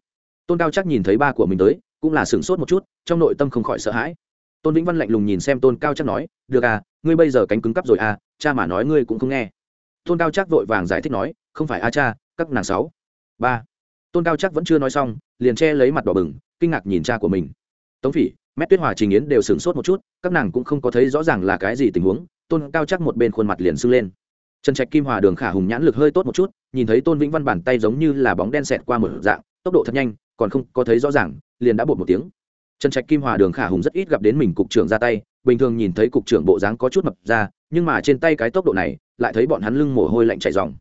Tôn cao trác nhìn thấy ba của mình tới, cũng là sửng sốt một chút, trong nội tâm không khỏi sợ hãi. Tôn vĩnh văn lạnh lùng nhìn xem tôn cao trác nói, được à ngươi bây giờ cánh cứng cắp rồi à cha mà nói ngươi cũng không nghe. Tôn cao trác vội vàng giải thích nói, không phải a cha, các nàng sáu. Ba tôn cao trác vẫn chưa nói xong, liền che lấy mặt đỏ bừng, kinh ngạc nhìn cha của mình. Tống phỉ, mét tuyết hòa trình yến đều sửng sốt một chút, các nàng cũng không có thấy rõ ràng là cái gì tình huống, tôn cao chắc một bên khuôn mặt liền sưng lên. Trần trạch kim hòa đường khả hùng nhãn lực hơi tốt một chút, nhìn thấy tôn vĩnh văn bàn tay giống như là bóng đen xẹt qua một dạng, tốc độ thật nhanh, còn không có thấy rõ ràng, liền đã bột một tiếng. Trần trạch kim hòa đường khả hùng rất ít gặp đến mình cục trưởng ra tay, bình thường nhìn thấy cục trưởng bộ dáng có chút mập ra, nhưng mà trên tay cái tốc độ này, lại thấy bọn hắn lưng mồ hôi lạnh chảy dòng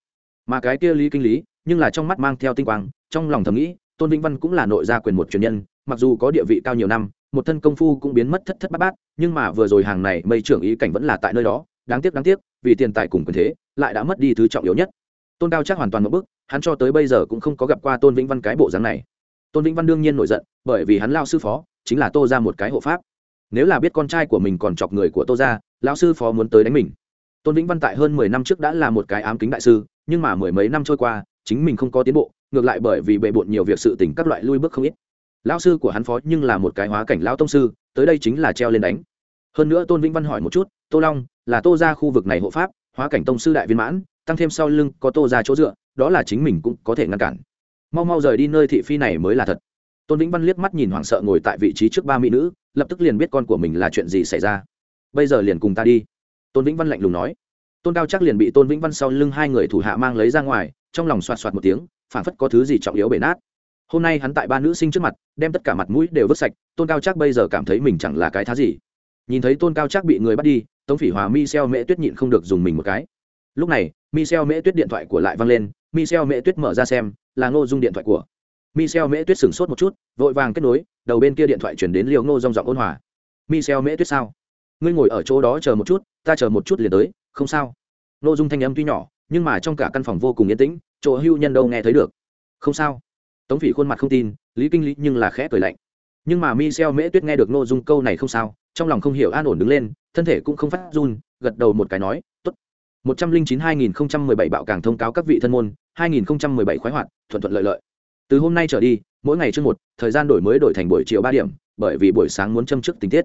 mà cái kia lý kinh lý, nhưng là trong mắt mang theo tinh quang trong lòng thầm nghĩ, tôn vĩnh văn cũng là nội gia quyền một truyền nhân, mặc dù có địa vị cao nhiều năm, một thân công phu cũng biến mất thất thất bát bát, nhưng mà vừa rồi hàng này mây trưởng ý cảnh vẫn là tại nơi đó, đáng tiếc đáng tiếc, vì tiền tài cùng quyền thế, lại đã mất đi thứ trọng yếu nhất. Tôn cao chắc hoàn toàn một bức hắn cho tới bây giờ cũng không có gặp qua tôn vĩnh văn cái bộ dáng này. Tôn vĩnh văn đương nhiên nổi giận, bởi vì hắn lao sư phó, chính là tô ra một cái hộ pháp. Nếu là biết con trai của mình còn chọc người của tô ra lão sư phó muốn tới đánh mình. Tôn vĩnh văn tại hơn mười năm trước đã là một cái ám kính đại sư, nhưng mà mười mấy năm trôi qua, chính mình không có tiến bộ ngược lại bởi vì bệ bộn nhiều việc sự tình các loại lui bước không ít. Lão sư của hắn phó nhưng là một cái hóa cảnh lão tông sư, tới đây chính là treo lên đánh. Hơn nữa tôn vĩnh văn hỏi một chút, tô long, là tô ra khu vực này hộ pháp, hóa cảnh tông sư đại viên mãn, tăng thêm sau lưng có tô ra chỗ dựa, đó là chính mình cũng có thể ngăn cản. Mau mau rời đi nơi thị phi này mới là thật. Tôn vĩnh văn liếc mắt nhìn hoảng sợ ngồi tại vị trí trước ba mỹ nữ, lập tức liền biết con của mình là chuyện gì xảy ra. Bây giờ liền cùng ta đi. Tôn vĩnh văn lạnh lùng nói. Tôn cao chắc liền bị tôn vĩnh văn sau lưng hai người thủ hạ mang lấy ra ngoài, trong lòng xoạt xoạt một tiếng phản phất có thứ gì trọng yếu bể nát. Hôm nay hắn tại ba nữ sinh trước mặt, đem tất cả mặt mũi đều vứt sạch, tôn cao chắc bây giờ cảm thấy mình chẳng là cái thá gì. Nhìn thấy tôn cao chắc bị người bắt đi, tống phỉ hòa mi xeo mễ tuyết nhịn không được dùng mình một cái. Lúc này mi xeo mễ tuyết điện thoại của lại văng lên mi xeo mễ tuyết mở ra xem, là ngô dung điện thoại của. Mi xeo mễ tuyết sửng sốt một chút, vội vàng kết nối, đầu bên kia điện thoại chuyển đến liều ngô rong giọng ôn hòa. Mi xeo mễ tuyết sao? Ngươi ngồi ở chỗ đó chờ một chút, ta chờ một chút liền tới, không sao. Ngô dung thanh âm tuy nhỏ, nhưng mà trong cả căn phòng vô cùng yên tĩnh chỗ hưu nhân đâu nghe thấy được. Không sao. Tống phỉ khuôn mặt không tin, lý kinh lý nhưng là khẽ cười lạnh. Nhưng mà mi xeo mễ tuyết nghe được nội dung câu này không sao, trong lòng không hiểu an ổn đứng lên, thân thể cũng không phát run, gật đầu một cái nói t một trăm linh chín hai nghìn không trăm mười bảy bạo càng thông cáo các vị thân môn, hai nghìn không trăm mười bảy khoái hoạt, thuận thuận lợi lợi. Từ hôm nay trở đi, mỗi ngày trước một, thời gian đổi mới đổi thành buổi chiều ba điểm, bởi vì buổi sáng muốn châm chức tình tiết.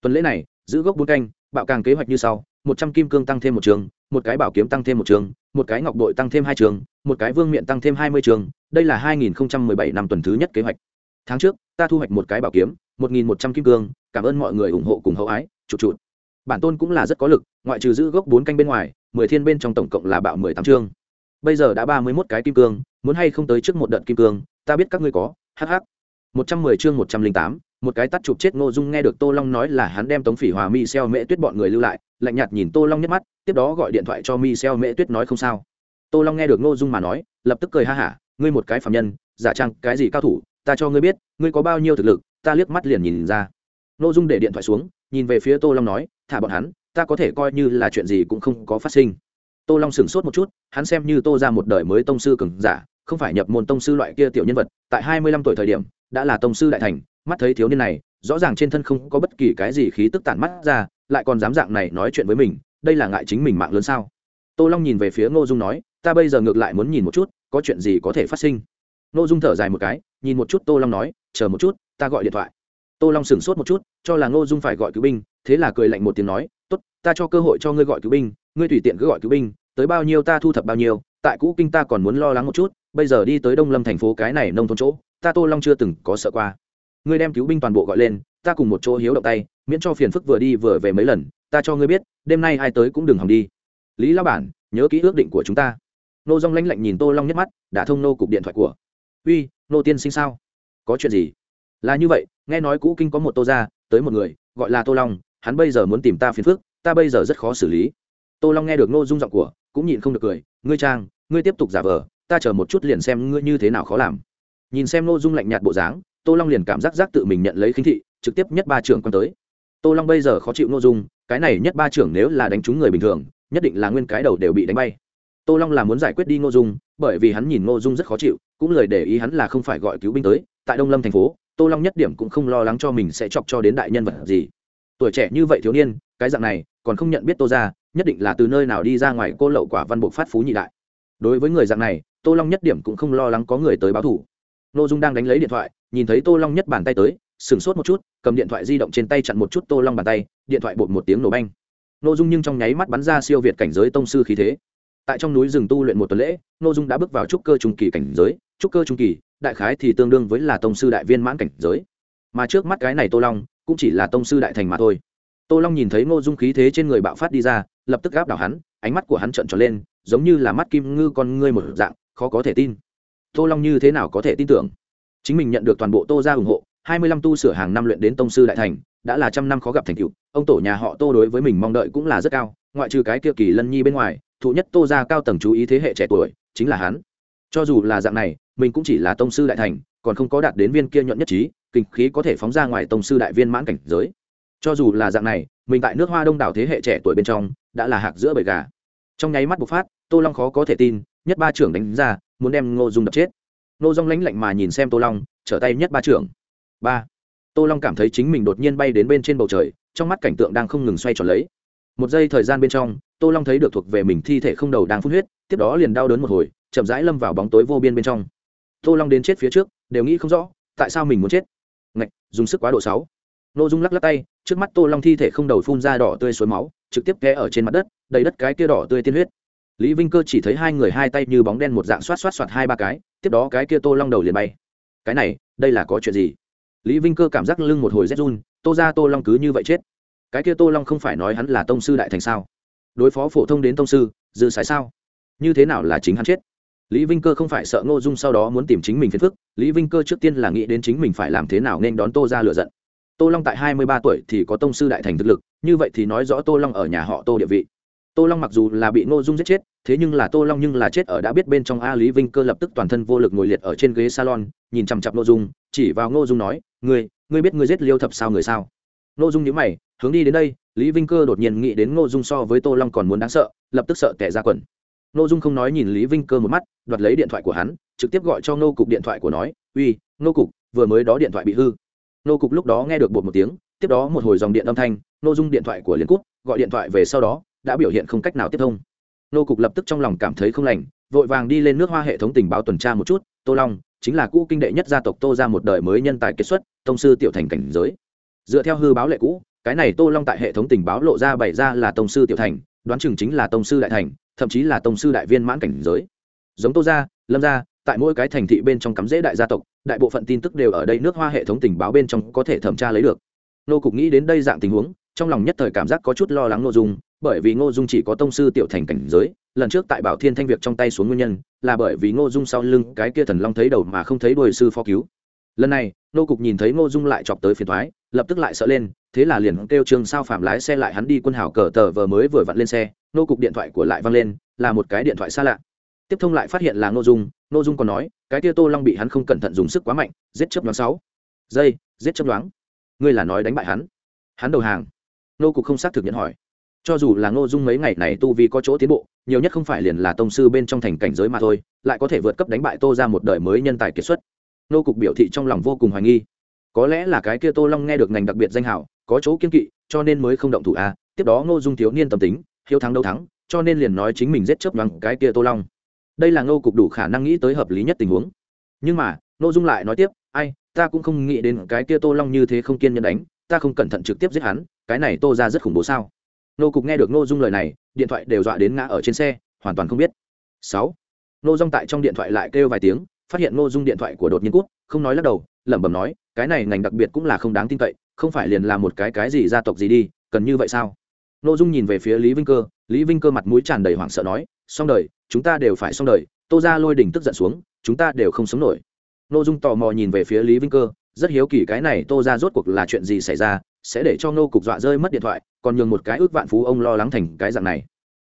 Tuần lễ này, giữ gốc bốn canh, bạo càng kế hoạch như sau một trăm kim cương tăng thêm một trường, một cái bảo kiếm tăng thêm một trường, một cái ngọc bội tăng thêm hai trường, một cái vương miện tăng thêm hai mươi trường, đây là hai nghìn bảy năm tuần thứ nhất kế hoạch. Tháng trước, ta thu hoạch một cái bảo kiếm, một nghìn một trăm kim cương, cảm ơn mọi người ủng hộ cùng hậu ái, chụt chụt. Bản tôn cũng là rất có lực, ngoại trừ giữ gốc bốn canh bên ngoài, mười thiên bên trong tổng cộng là bạo mười tám chương. Bây giờ đã ba mươi mốt cái kim cương, muốn hay không tới trước một đợt kim cương, ta biết các ngươi có hh một trăm mười chương một trăm linh tám một cái tắt chụp chết ngô dung nghe được tô long nói là hắn đem tống phỉ hòa mi xeo mễ tuyết bọn người lưu lại, lạnh nhạt nhìn tô long nhắc mắt, tiếp đó gọi điện thoại cho mi xeo mễ tuyết nói không sao. Tô long nghe được ngô dung mà nói, lập tức cười ha hả, ngươi một cái phạm nhân, giả trang cái gì cao thủ, ta cho ngươi biết, ngươi có bao nhiêu thực lực. Ta liếc mắt liền nhìn ra. Ngô dung để điện thoại xuống, nhìn về phía tô long nói, thả bọn hắn, ta có thể coi như là chuyện gì cũng không có phát sinh. Tô long sửng sốt một chút, hắn xem như tô ra một đời mới tông sư cường giả, không phải nhập môn tông sư loại kia tiểu nhân vật, tại hai mươi lăm tuổi thời điểm, đã là tông sư đại thành mắt thấy thiếu niên này, rõ ràng trên thân không có bất kỳ cái gì khí tức tản mắt ra, lại còn dám dạng này nói chuyện với mình, đây là ngại chính mình mạng lớn sao? Tô long nhìn về phía ngô dung nói, ta bây giờ ngược lại muốn nhìn một chút, có chuyện gì có thể phát sinh. Ngô dung thở dài một cái, nhìn một chút tô long nói, chờ một chút, ta gọi điện thoại. Tô long sửng sốt một chút, cho là ngô dung phải gọi cứu binh, thế là cười lạnh một tiếng nói, tốt, ta cho cơ hội cho ngươi gọi cứu binh, ngươi tùy tiện cứ gọi cứu binh, tới bao nhiêu ta thu thập bao nhiêu, tại cũ kinh ta còn muốn lo lắng một chút, bây giờ đi tới đông lâm thành phố cái này nông thôn chỗ, ta tô long chưa từng có sợ qua ngươi đem cứu binh toàn bộ gọi lên, ta cùng một chỗ hiếu động tay, miễn cho phiền phức vừa đi vừa về mấy lần, ta cho ngươi biết, đêm nay ai tới cũng đừng hòng đi. Lý lao bản, nhớ kỹ ước định của chúng ta. Nô dong lãnh lạnh nhìn tô long nhất mắt, đã thông nô cục điện thoại của. Uy, nô tiên sinh sao? Có chuyện gì? Là như vậy, nghe nói cũ kinh có một tô ra tới một người, gọi là tô long, hắn bây giờ muốn tìm ta phiền phức, ta bây giờ rất khó xử lý. Tô long nghe được nô dung giọng của, cũng nhịn không được cười, ngươi trang, ngươi tiếp tục giả vờ, ta chờ một chút liền xem ngươi như thế nào khó làm. Nhìn xem nô dung lạnh nhạt bộ dáng tô long liền cảm giác giác tự mình nhận lấy khinh thị, trực tiếp nhất ba trưởng quan tới. Tô long bây giờ khó chịu nội dung, cái này nhất ba trưởng nếu là đánh trúng người bình thường, nhất định là nguyên cái đầu đều bị đánh bay. Tô long là muốn giải quyết đi ngô dung, bởi vì hắn nhìn ngô dung rất khó chịu, cũng lời để ý hắn là không phải gọi cứu binh tới. Tại đông lâm thành phố, tô long nhất điểm cũng không lo lắng cho mình sẽ chọc cho đến đại nhân vật gì. Tuổi trẻ như vậy thiếu niên, cái dạng này, còn không nhận biết tô ra, nhất định là từ nơi nào đi ra ngoài cô lậu quả văn buộc phát phú nhị đại. Đối với người dạng này, tô long nhất điểm cũng không lo lắng có người tới báo thủ n ô dung đang đánh lấy điện thoại, nhìn thấy tô long nhất bàn tay tới sửng sốt một chút, cầm điện thoại di động trên tay chặn một chút tô long bàn tay, điện thoại bột một tiếng nổ banh. N ô dung nhưng trong nháy mắt bắn ra siêu việt cảnh giới tông sư khí thế. Tại trong núi rừng tu luyện một tuần lễ n ô dung đã bước vào trúc cơ trung kỳ cảnh giới. Trúc cơ trung kỳ, đại khái thì tương đương với là tông sư đại viên mãn cảnh giới. Mà trước mắt cái này tô long, cũng chỉ là tông sư đại thành mà thôi. Tô long nhìn thấy n ô dung khí thế trên người bạo phát đi ra, lập tức gáp đảo hắn, ánh mắt của hắn trợn tròn lên, giống như là mắt kim ngư con ngươi một dạng, khó có thể tin tô long như thế nào có thể tin tưởng? Chính mình nhận được toàn bộ tô ra ủng hộ, hai mươi lăm tu sửa hàng năm luyện đến tông sư đại thành, đã là trăm năm khó gặp thành tựu. Ông tổ nhà họ tô đối với mình mong đợi cũng là rất cao, ngoại trừ cái kia kỳ lân nhi bên ngoài, thụ nhất tô ra cao tầng chú ý thế hệ trẻ tuổi, chính là hắn. Cho dù là dạng này, mình cũng chỉ là tông sư đại thành, còn không có đạt đến viên kia nhuận nhất trí, kinh khí có thể phóng ra ngoài tông sư đại viên mãn cảnh giới. Cho dù là dạng này, mình tại nước hoa đông đảo thế hệ trẻ tuổi bên trong, đã là hạc giữa bầy gà. Trong nháy mắt bộc phát, tô long khó có thể tin, nhất ba trưởng đánh ra muốn đem ngô dung đập chết. Ngô Dung lánh lạnh mà nhìn xem tô long, trở tay nhất ba trưởng. Ba. Tô long cảm thấy chính mình đột nhiên bay đến bên trên bầu trời, trong mắt cảnh tượng đang không ngừng xoay tròn lấy. Một giây thời gian bên trong, tô long thấy được thuộc về mình thi thể không đầu đang phun huyết, tiếp đó liền đau đớn một hồi, chậm rãi lâm vào bóng tối vô biên bên trong. Tô long đến chết phía trước, đều nghĩ không rõ, tại sao mình muốn chết. Ngạch, dùng sức quá độ sáu. N ô dung lắc lắc tay, trước mắt tô long thi thể không đầu phun ra đỏ tươi suối máu, trực tiếp té ở trên mặt đất, đầy đất cái kia đỏ tươi tiên huyết lý vinh cơ chỉ thấy hai người hai tay như bóng đen một dạng xoát xoát xoát hai ba cái, tiếp đó cái kia tô long đầu liền bay. Cái này, đây là có chuyện gì? Lý vinh cơ cảm giác lưng một hồi rét run, tô ra tô long cứ như vậy chết. Cái kia tô long không phải nói hắn là tông sư đại thành sao? Đối phó phổ thông đến tông sư dư sái sao? Như thế nào là chính hắn chết? Lý vinh cơ không phải sợ ngô dung sau đó muốn tìm chính mình phiền phức, lý vinh cơ trước tiên là nghĩ đến chính mình phải làm thế nào nên đón tô ra lựa giận. Tô long tại hai mươi ba tuổi thì có tông sư đại thành thực lực, như vậy thì nói rõ tô long ở nhà họ tô địa vị tô long mặc dù là bị ngô dung giết chết, thế nhưng là tô long nhưng là chết ở đã biết bên trong a lý vinh cơ lập tức toàn thân vô lực ngồi liệt ở trên ghế salon, nhìn chằm chặp ngô dung, chỉ vào ngô dung nói, ngươi ngươi biết ngươi giết liêu thập sao người sao? Ngô dung nhíu mày, hướng đi đến đây, lý vinh cơ đột nhiên nghĩ đến ngô dung so với tô long còn muốn đáng sợ, lập tức sợ tẻ ra quần. Ngô dung không nói nhìn lý vinh cơ một mắt, đoạt lấy điện thoại của hắn, trực tiếp gọi cho ngô cục điện thoại của nói, uy, ngô cục, vừa mới đó điện thoại bị hư. Ngô cục lúc đó nghe được bột một tiếng, tiếp đó một hồi dòng điện âm thanh, ngô dung điện thoại của liên cúc, gọi điện thoại về sau đó đã biểu hiện không cách nào tiếp thông. Nô cục lập tức trong lòng cảm thấy không lành, vội vàng đi lên nước hoa hệ thống tình báo tuần tra một chút, tô long, chính là cũ kinh đệ nhất gia tộc tô ra một đời mới nhân tài kết xuất, tông sư tiểu thành cảnh giới. Dựa theo hư báo lệ cũ, cái này tô long tại hệ thống tình báo lộ ra bày ra là tông sư tiểu thành, đoán chừng chính là tông sư đại thành, thậm chí là tông sư đại viên mãn cảnh giới. Giống tô gia, lâm gia, tại mỗi cái thành thị bên trong cắm rễ đại gia tộc, đại bộ phận tin tức đều ở đây nước hoa hệ thống tình báo bên trong có thể thẩm tra lấy được. Nô cục nghĩ đến đây dạng tình huống, trong lòng nhất thời cảm giác có chút lo lắng nội dung bởi vì ngô dung chỉ có tông sư tiểu thành cảnh giới, lần trước tại bảo thiên thanh việc trong tay xuống nguyên nhân, là bởi vì ngô dung sau lưng cái kia thần long thấy đầu mà không thấy đuôi sư phó cứu. Lần này nô cục nhìn thấy ngô dung lại chọc tới phiền thoái lập tức lại sợ lên, thế là liền kêu trương sao phạm lái xe lại hắn đi quân hảo cờ tờ vờ mới vừa vặn lên xe nô cục điện thoại của lại văng lên, là một cái điện thoại xa lạ. Tiếp thông lại phát hiện là ngô dung ngô dung còn nói, cái kia tô long bị hắn không cẩn thận dùng sức quá mạnh, giết chấp đoán sáu. Giây, giết chấp đoán ngươi là nói đánh bại hắn. Hắn đầu hàng. Nô cục không xác thực nhận hỏi cho dù là ngô dung mấy ngày này tu vi có chỗ tiến bộ, nhiều nhất không phải liền là tông sư bên trong thành cảnh giới mà thôi, lại có thể vượt cấp đánh bại tô ra một đời mới nhân tài kiệt xuất. Nô cục biểu thị trong lòng vô cùng hoài nghi. Có lẽ là cái kia tô long nghe được ngành đặc biệt danh hảo, có chỗ kiên kỵ, cho nên mới không động thủ a tiếp đó ngô dung thiếu niên tâm tính, hiếu thắng đâu thắng, cho nên liền nói chính mình giết chớp bằng cái kia tô long. Đây là ngô cục đủ khả năng nghĩ tới hợp lý nhất tình huống. Nhưng mà, ngô dung lại nói tiếp, ai, ta cũng không nghĩ đến cái kia tô long như thế không kiên nhẫn đánh, ta không cẩn thận trực tiếp giết hắn, cái này tô ra rất khủng bố sao? Nô cục nghe được nô dung lời này, điện thoại đều dọa đến ngã ở trên xe, hoàn toàn không biết. Sáu. Nô dung tại trong điện thoại lại kêu vài tiếng, phát hiện nô dung điện thoại của đột nhiên cút, không nói lắc đầu, lẩm bẩm nói, cái này ngành đặc biệt cũng là không đáng tin cậy, không phải liền là một cái cái gì gia tộc gì đi, cần như vậy sao? Nô dung nhìn về phía lý vinh cơ, lý vinh cơ mặt mũi tràn đầy hoảng sợ nói, xong đời, chúng ta đều phải xong đời, tô ra lôi đỉnh tức giận xuống, chúng ta đều không sống nổi. Nô dung tò mò nhìn về phía lý vinh cơ, rất hiếu kỳ cái này tô ra rốt cuộc là chuyện gì xảy ra sẽ để cho Ngô cục dọa rơi mất điện thoại, còn nhường một cái ước vạn phú ông lo lắng thành cái dạng này.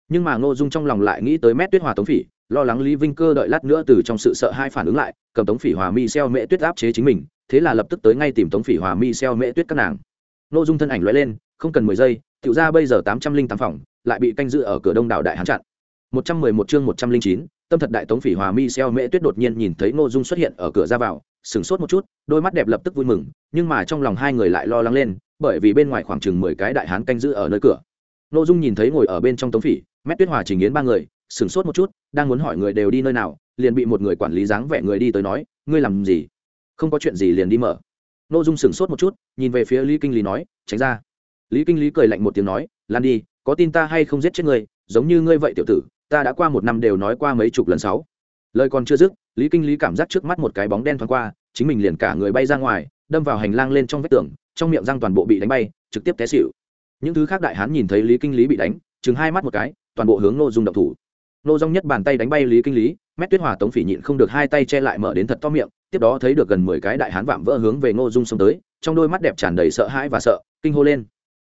Nhưng mà ngô dung trong lòng lại nghĩ tới mét tuyết hòa tống phỉ, lo lắng lý vinh cơ đợi lát nữa từ trong sự sợ hai phản ứng lại, cầm tống phỉ hòa mi xeo mễ tuyết áp chế chính mình, thế là lập tức tới ngay tìm tống phỉ hòa mi xeo mễ tuyết các nàng. Ngô dung thân ảnh loại lên, không cần mười giây, tiểu ra bây giờ tám trăm linh tám phòng, lại bị canh giữ ở cửa đông đảo đại hán chặn. Một trăm mười một chương một trăm linh chín, tâm thật đại tống phỉ hòa mi xeo mễ tuyết đột nhiên nhìn thấy ngô dung xuất hiện ở cửa ra vào, sửng sốt một chút, đôi mắt đẹp lập tức vui mừng, nhưng mà trong lòng hai người lại lo lắng lên bởi vì bên ngoài khoảng chừng mười cái đại hán canh giữ ở nơi cửa. Nội dung nhìn thấy ngồi ở bên trong tống phỉ, mét tuyết hòa trình yến ba người, sửng sốt một chút, đang muốn hỏi người đều đi nơi nào, liền bị một người quản lý dáng vẻ người đi tới nói, ngươi làm gì? Không có chuyện gì liền đi mở. Nội dung sửng sốt một chút, nhìn về phía lý kinh lý nói, tránh ra. Lý kinh lý cười lạnh một tiếng nói, lan đi, có tin ta hay không giết chết ngươi, giống như ngươi vậy tiểu tử, ta đã qua một năm đều nói qua mấy chục lần sáu. Lời còn chưa dứt, lý kinh lý cảm giác trước mắt một cái bóng đen thoáng qua, chính mình liền cả người bay ra ngoài, đâm vào hành lang lên trong vách tường trong miệng răng toàn bộ bị đánh bay, trực tiếp té xịu những thứ khác đại hán nhìn thấy lý kinh lý bị đánh, chừng hai mắt một cái, toàn bộ hướng nô dung động thủ. Nô dung nhất bàn tay đánh bay lý kinh lý, mét tuyết hòa tống phỉ nhịn không được hai tay che lại mở đến thật to miệng, tiếp đó thấy được gần mười cái đại hán vạm vỡ hướng về nô dung xông tới, trong đôi mắt đẹp tràn đầy sợ hãi và sợ, kinh hô lên.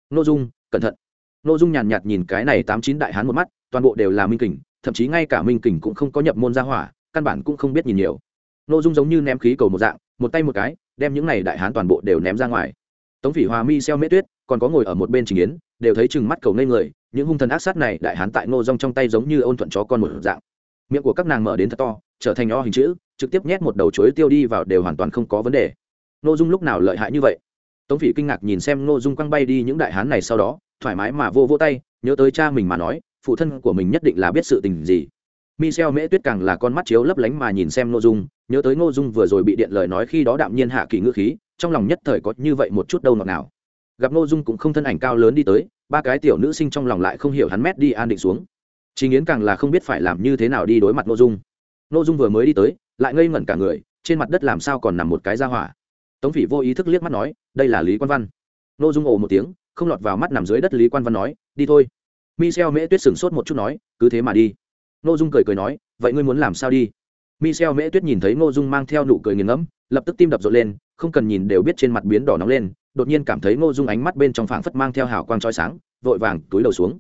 Nô dung, cẩn thận. Nô dung nhàn nhạt nhìn cái này tám chín đại hán một mắt, toàn bộ đều là minh kình, thậm chí ngay cả minh kình cũng không có nhập môn gia hỏa, căn bản cũng không biết nhìn nhiều. Nô dung giống như ném khí cầu một dạng, một tay một cái, đem những này đại hán toàn bộ đều ném ra ngoài tống phỉ hòa mi xeo mễ tuyết, còn có ngồi ở một bên trình yến, đều thấy chừng mắt cầu ngây người, những hung thần ác sát này đại hán tại ngô rong trong tay giống như ôn thuận chó con một dạng. Miệng của các nàng mở đến thật to, trở thành o hình chữ, trực tiếp nhét một đầu chuối tiêu đi vào đều hoàn toàn không có vấn đề. Ngô dung lúc nào lợi hại như vậy? Tống phỉ kinh ngạc nhìn xem ngô dung quăng bay đi những đại hán này sau đó, thoải mái mà vô vô tay, nhớ tới cha mình mà nói, phụ thân của mình nhất định là biết sự tình gì. Michel Mễ Tuyết càng là con mắt chiếu lấp lánh mà nhìn xem Ngô Dung, nhớ tới Ngô Dung vừa rồi bị điện lời nói khi đó đạm nhiên hạ kỳ ngữ khí, trong lòng nhất thời có như vậy một chút đâu ngọt nào. Gặp Ngô Dung cũng không thân ảnh cao lớn đi tới, ba cái tiểu nữ sinh trong lòng lại không hiểu hắn mét đi an định xuống. Trình Yến càng là không biết phải làm như thế nào đi đối mặt Ngô Dung. Ngô Dung vừa mới đi tới, lại ngây ngẩn cả người, trên mặt đất làm sao còn nằm một cái gia hỏa. Tống Phỉ vô ý thức liếc mắt nói, đây là Lý Quan Văn. Ngô Dung ồ một tiếng, không lọt vào mắt nằm dưới đất Lý Quan Văn nói, đi thôi. Michel Mễ Tuyết sững sốt một chút nói, cứ thế mà đi Ngô Dung cười cười nói, vậy ngươi muốn làm sao đi? Michel Mễ Tuyết nhìn thấy Ngô Dung mang theo nụ cười nghiền ngẫm, lập tức tim đập rộn lên, không cần nhìn đều biết trên mặt biến đỏ nóng lên, đột nhiên cảm thấy Ngô Dung ánh mắt bên trong phảng phất mang theo hào quang chói sáng, vội vàng túi đầu xuống.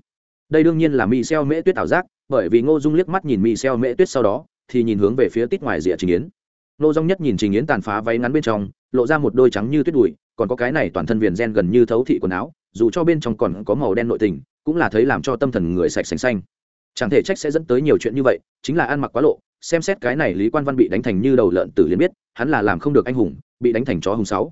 Đây đương nhiên là Michel Mễ Tuyết ảo giác, bởi vì Ngô Dung liếc mắt nhìn Michel Mễ Tuyết sau đó, thì nhìn hướng về phía tít ngoài rìa Trình Yến. Ngô Dung nhất nhìn Trình Yến tàn phá váy ngắn bên trong, lộ ra một đôi trắng như tuyết đùi, còn có cái này toàn thân viền gen gần như thấu thị quần áo, dù cho bên trong còn có màu đen nội tình, cũng là thấy làm cho tâm thần người sạch sành xanh chẳng thể trách sẽ dẫn tới nhiều chuyện như vậy chính là ăn mặc quá lộ xem xét cái này lý quan văn bị đánh thành như đầu lợn tử liền biết hắn là làm không được anh hùng bị đánh thành chó hùng sáu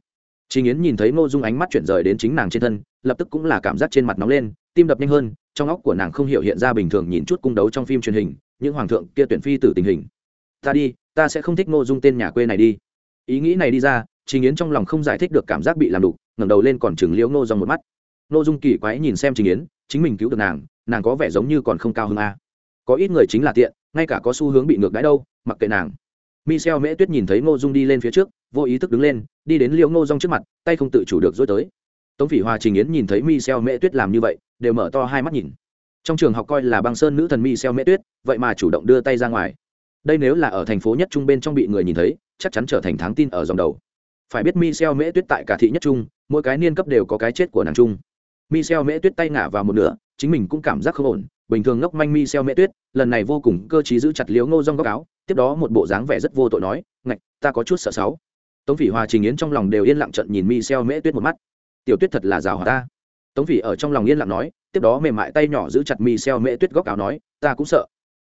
Trình Yến nhìn thấy Ngô Dung ánh mắt chuyển rời đến chính nàng trên thân, lập tức cũng là cảm giác trên mặt nóng lên, tim đập nhanh hơn, trong óc của nàng không hiểu hiện ra bình thường nhìn chút cung đấu trong phim truyền hình, những hoàng thượng kia tuyển phi tử tình hình. Ta đi, ta sẽ không thích Ngô Dung tên nhà quê này đi. Ý nghĩ này đi ra, trình yến trong lòng không giải thích được cảm giác bị làm đục ngẩng đầu lên còn chừng liễu ngô dòng một mắt ngô dung kỳ quái nhìn xem trình yến chính mình cứu được nàng nàng có vẻ giống như còn không cao hơn a. Có ít người chính là tiện, ngay cả có xu hướng bị ngược đãi đâu, mặc kệ nàng. Michel mễ tuyết nhìn thấy ngô dung đi lên phía trước, vô ý thức đứng lên, đi đến liễu ngô Dung trước mặt, tay không tự chủ được dối tới. Tống phỉ hòa trình yến nhìn thấy michel mễ tuyết làm như vậy, đều mở to hai mắt nhìn. Trong trường học coi là băng sơn nữ thần michel mễ tuyết, vậy mà chủ động đưa tay ra ngoài. Đây nếu là ở thành phố nhất trung bên trong bị người nhìn thấy, chắc chắn trở thành tháng tin ở dòng đầu. Phải biết michel mễ tuyết tại cả thị nhất trung, mỗi cái niên cấp đều có cái chết của nàng trung michel mễ tuyết tay ngã vào một nửa chính mình cũng cảm giác không ổn. Bình thường ngốc manh michel mễ tuyết lần này vô cùng cơ trí giữ chặt liếu ngô Dung góc áo tiếp đó một bộ dáng vẻ rất vô tội nói ngạch ta có chút sợ sáu tống phỉ hòa trình yến trong lòng đều yên lặng trận nhìn michel mễ tuyết một mắt. Tiểu tuyết thật là giàu hòa ta. Tống phỉ ở trong lòng yên lặng nói tiếp đó mềm mại tay nhỏ giữ chặt michel mễ tuyết góc áo nói ta cũng sợ.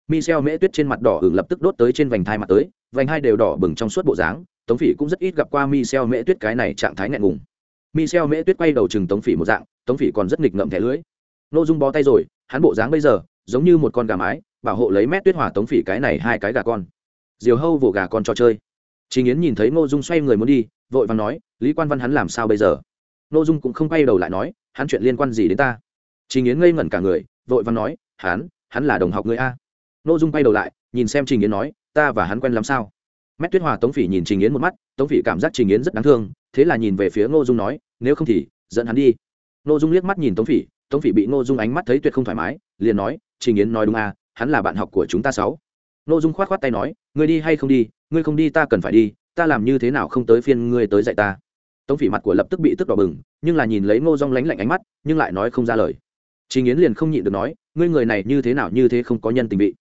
Michel Mễ Tuyết trên mặt đỏ ửng lập tức đốt tới trên vành thai mặt tới, vành hai đều đỏ bừng trong suốt bộ dáng, Tống Phỉ cũng rất ít gặp qua Michel Mễ Tuyết cái này trạng thái ngượng ngùng. Michel Mễ Tuyết quay đầu chừng Tống Phỉ một dạng, Tống Phỉ còn rất nghịch ngợm thẻ lưỡi. Nô Dung bó tay rồi, hắn bộ dáng bây giờ, giống như một con gà mái, bảo hộ lấy Mễ Tuyết Hỏa Tống Phỉ cái này hai cái gà con. Diều Hâu vồ gà con cho chơi. Trình Yến nhìn thấy Ngô Dung xoay người muốn đi, vội vàng nói, Lý Quan Văn hắn làm sao bây giờ? Ngô Dung cũng không quay đầu lại nói, hắn chuyện liên quan gì đến ta? Trình Yến ngây ngẩn cả người, vội vàng nói, hắn, hắn là đồng học ngươi a nội dung quay đầu lại nhìn xem trình yến nói ta và hắn quen lắm sao mét tuyết hòa tống phỉ nhìn trình yến một mắt tống phỉ cảm giác trình yến rất đáng thương thế là nhìn về phía ngô dung nói nếu không thì dẫn hắn đi. Ngô dung liếc mắt nhìn tống phỉ tống phỉ bị ngô dung ánh mắt thấy tuyệt không thoải mái liền nói trình yến nói đúng à hắn là bạn học của chúng ta sáu. Ngô dung khoát khoát tay nói ngươi đi hay không đi ngươi không đi ta cần phải đi ta làm như thế nào không tới phiên ngươi tới dạy ta. Tống phỉ mặt của lập tức bị tức đỏ bừng nhưng là nhìn lấy ngô dung lánh lạnh ánh mắt nhưng lại nói không ra lời. Trình yến liền không nhịn được nói ngươi người này như thế nào như thế không có nhân tình vị.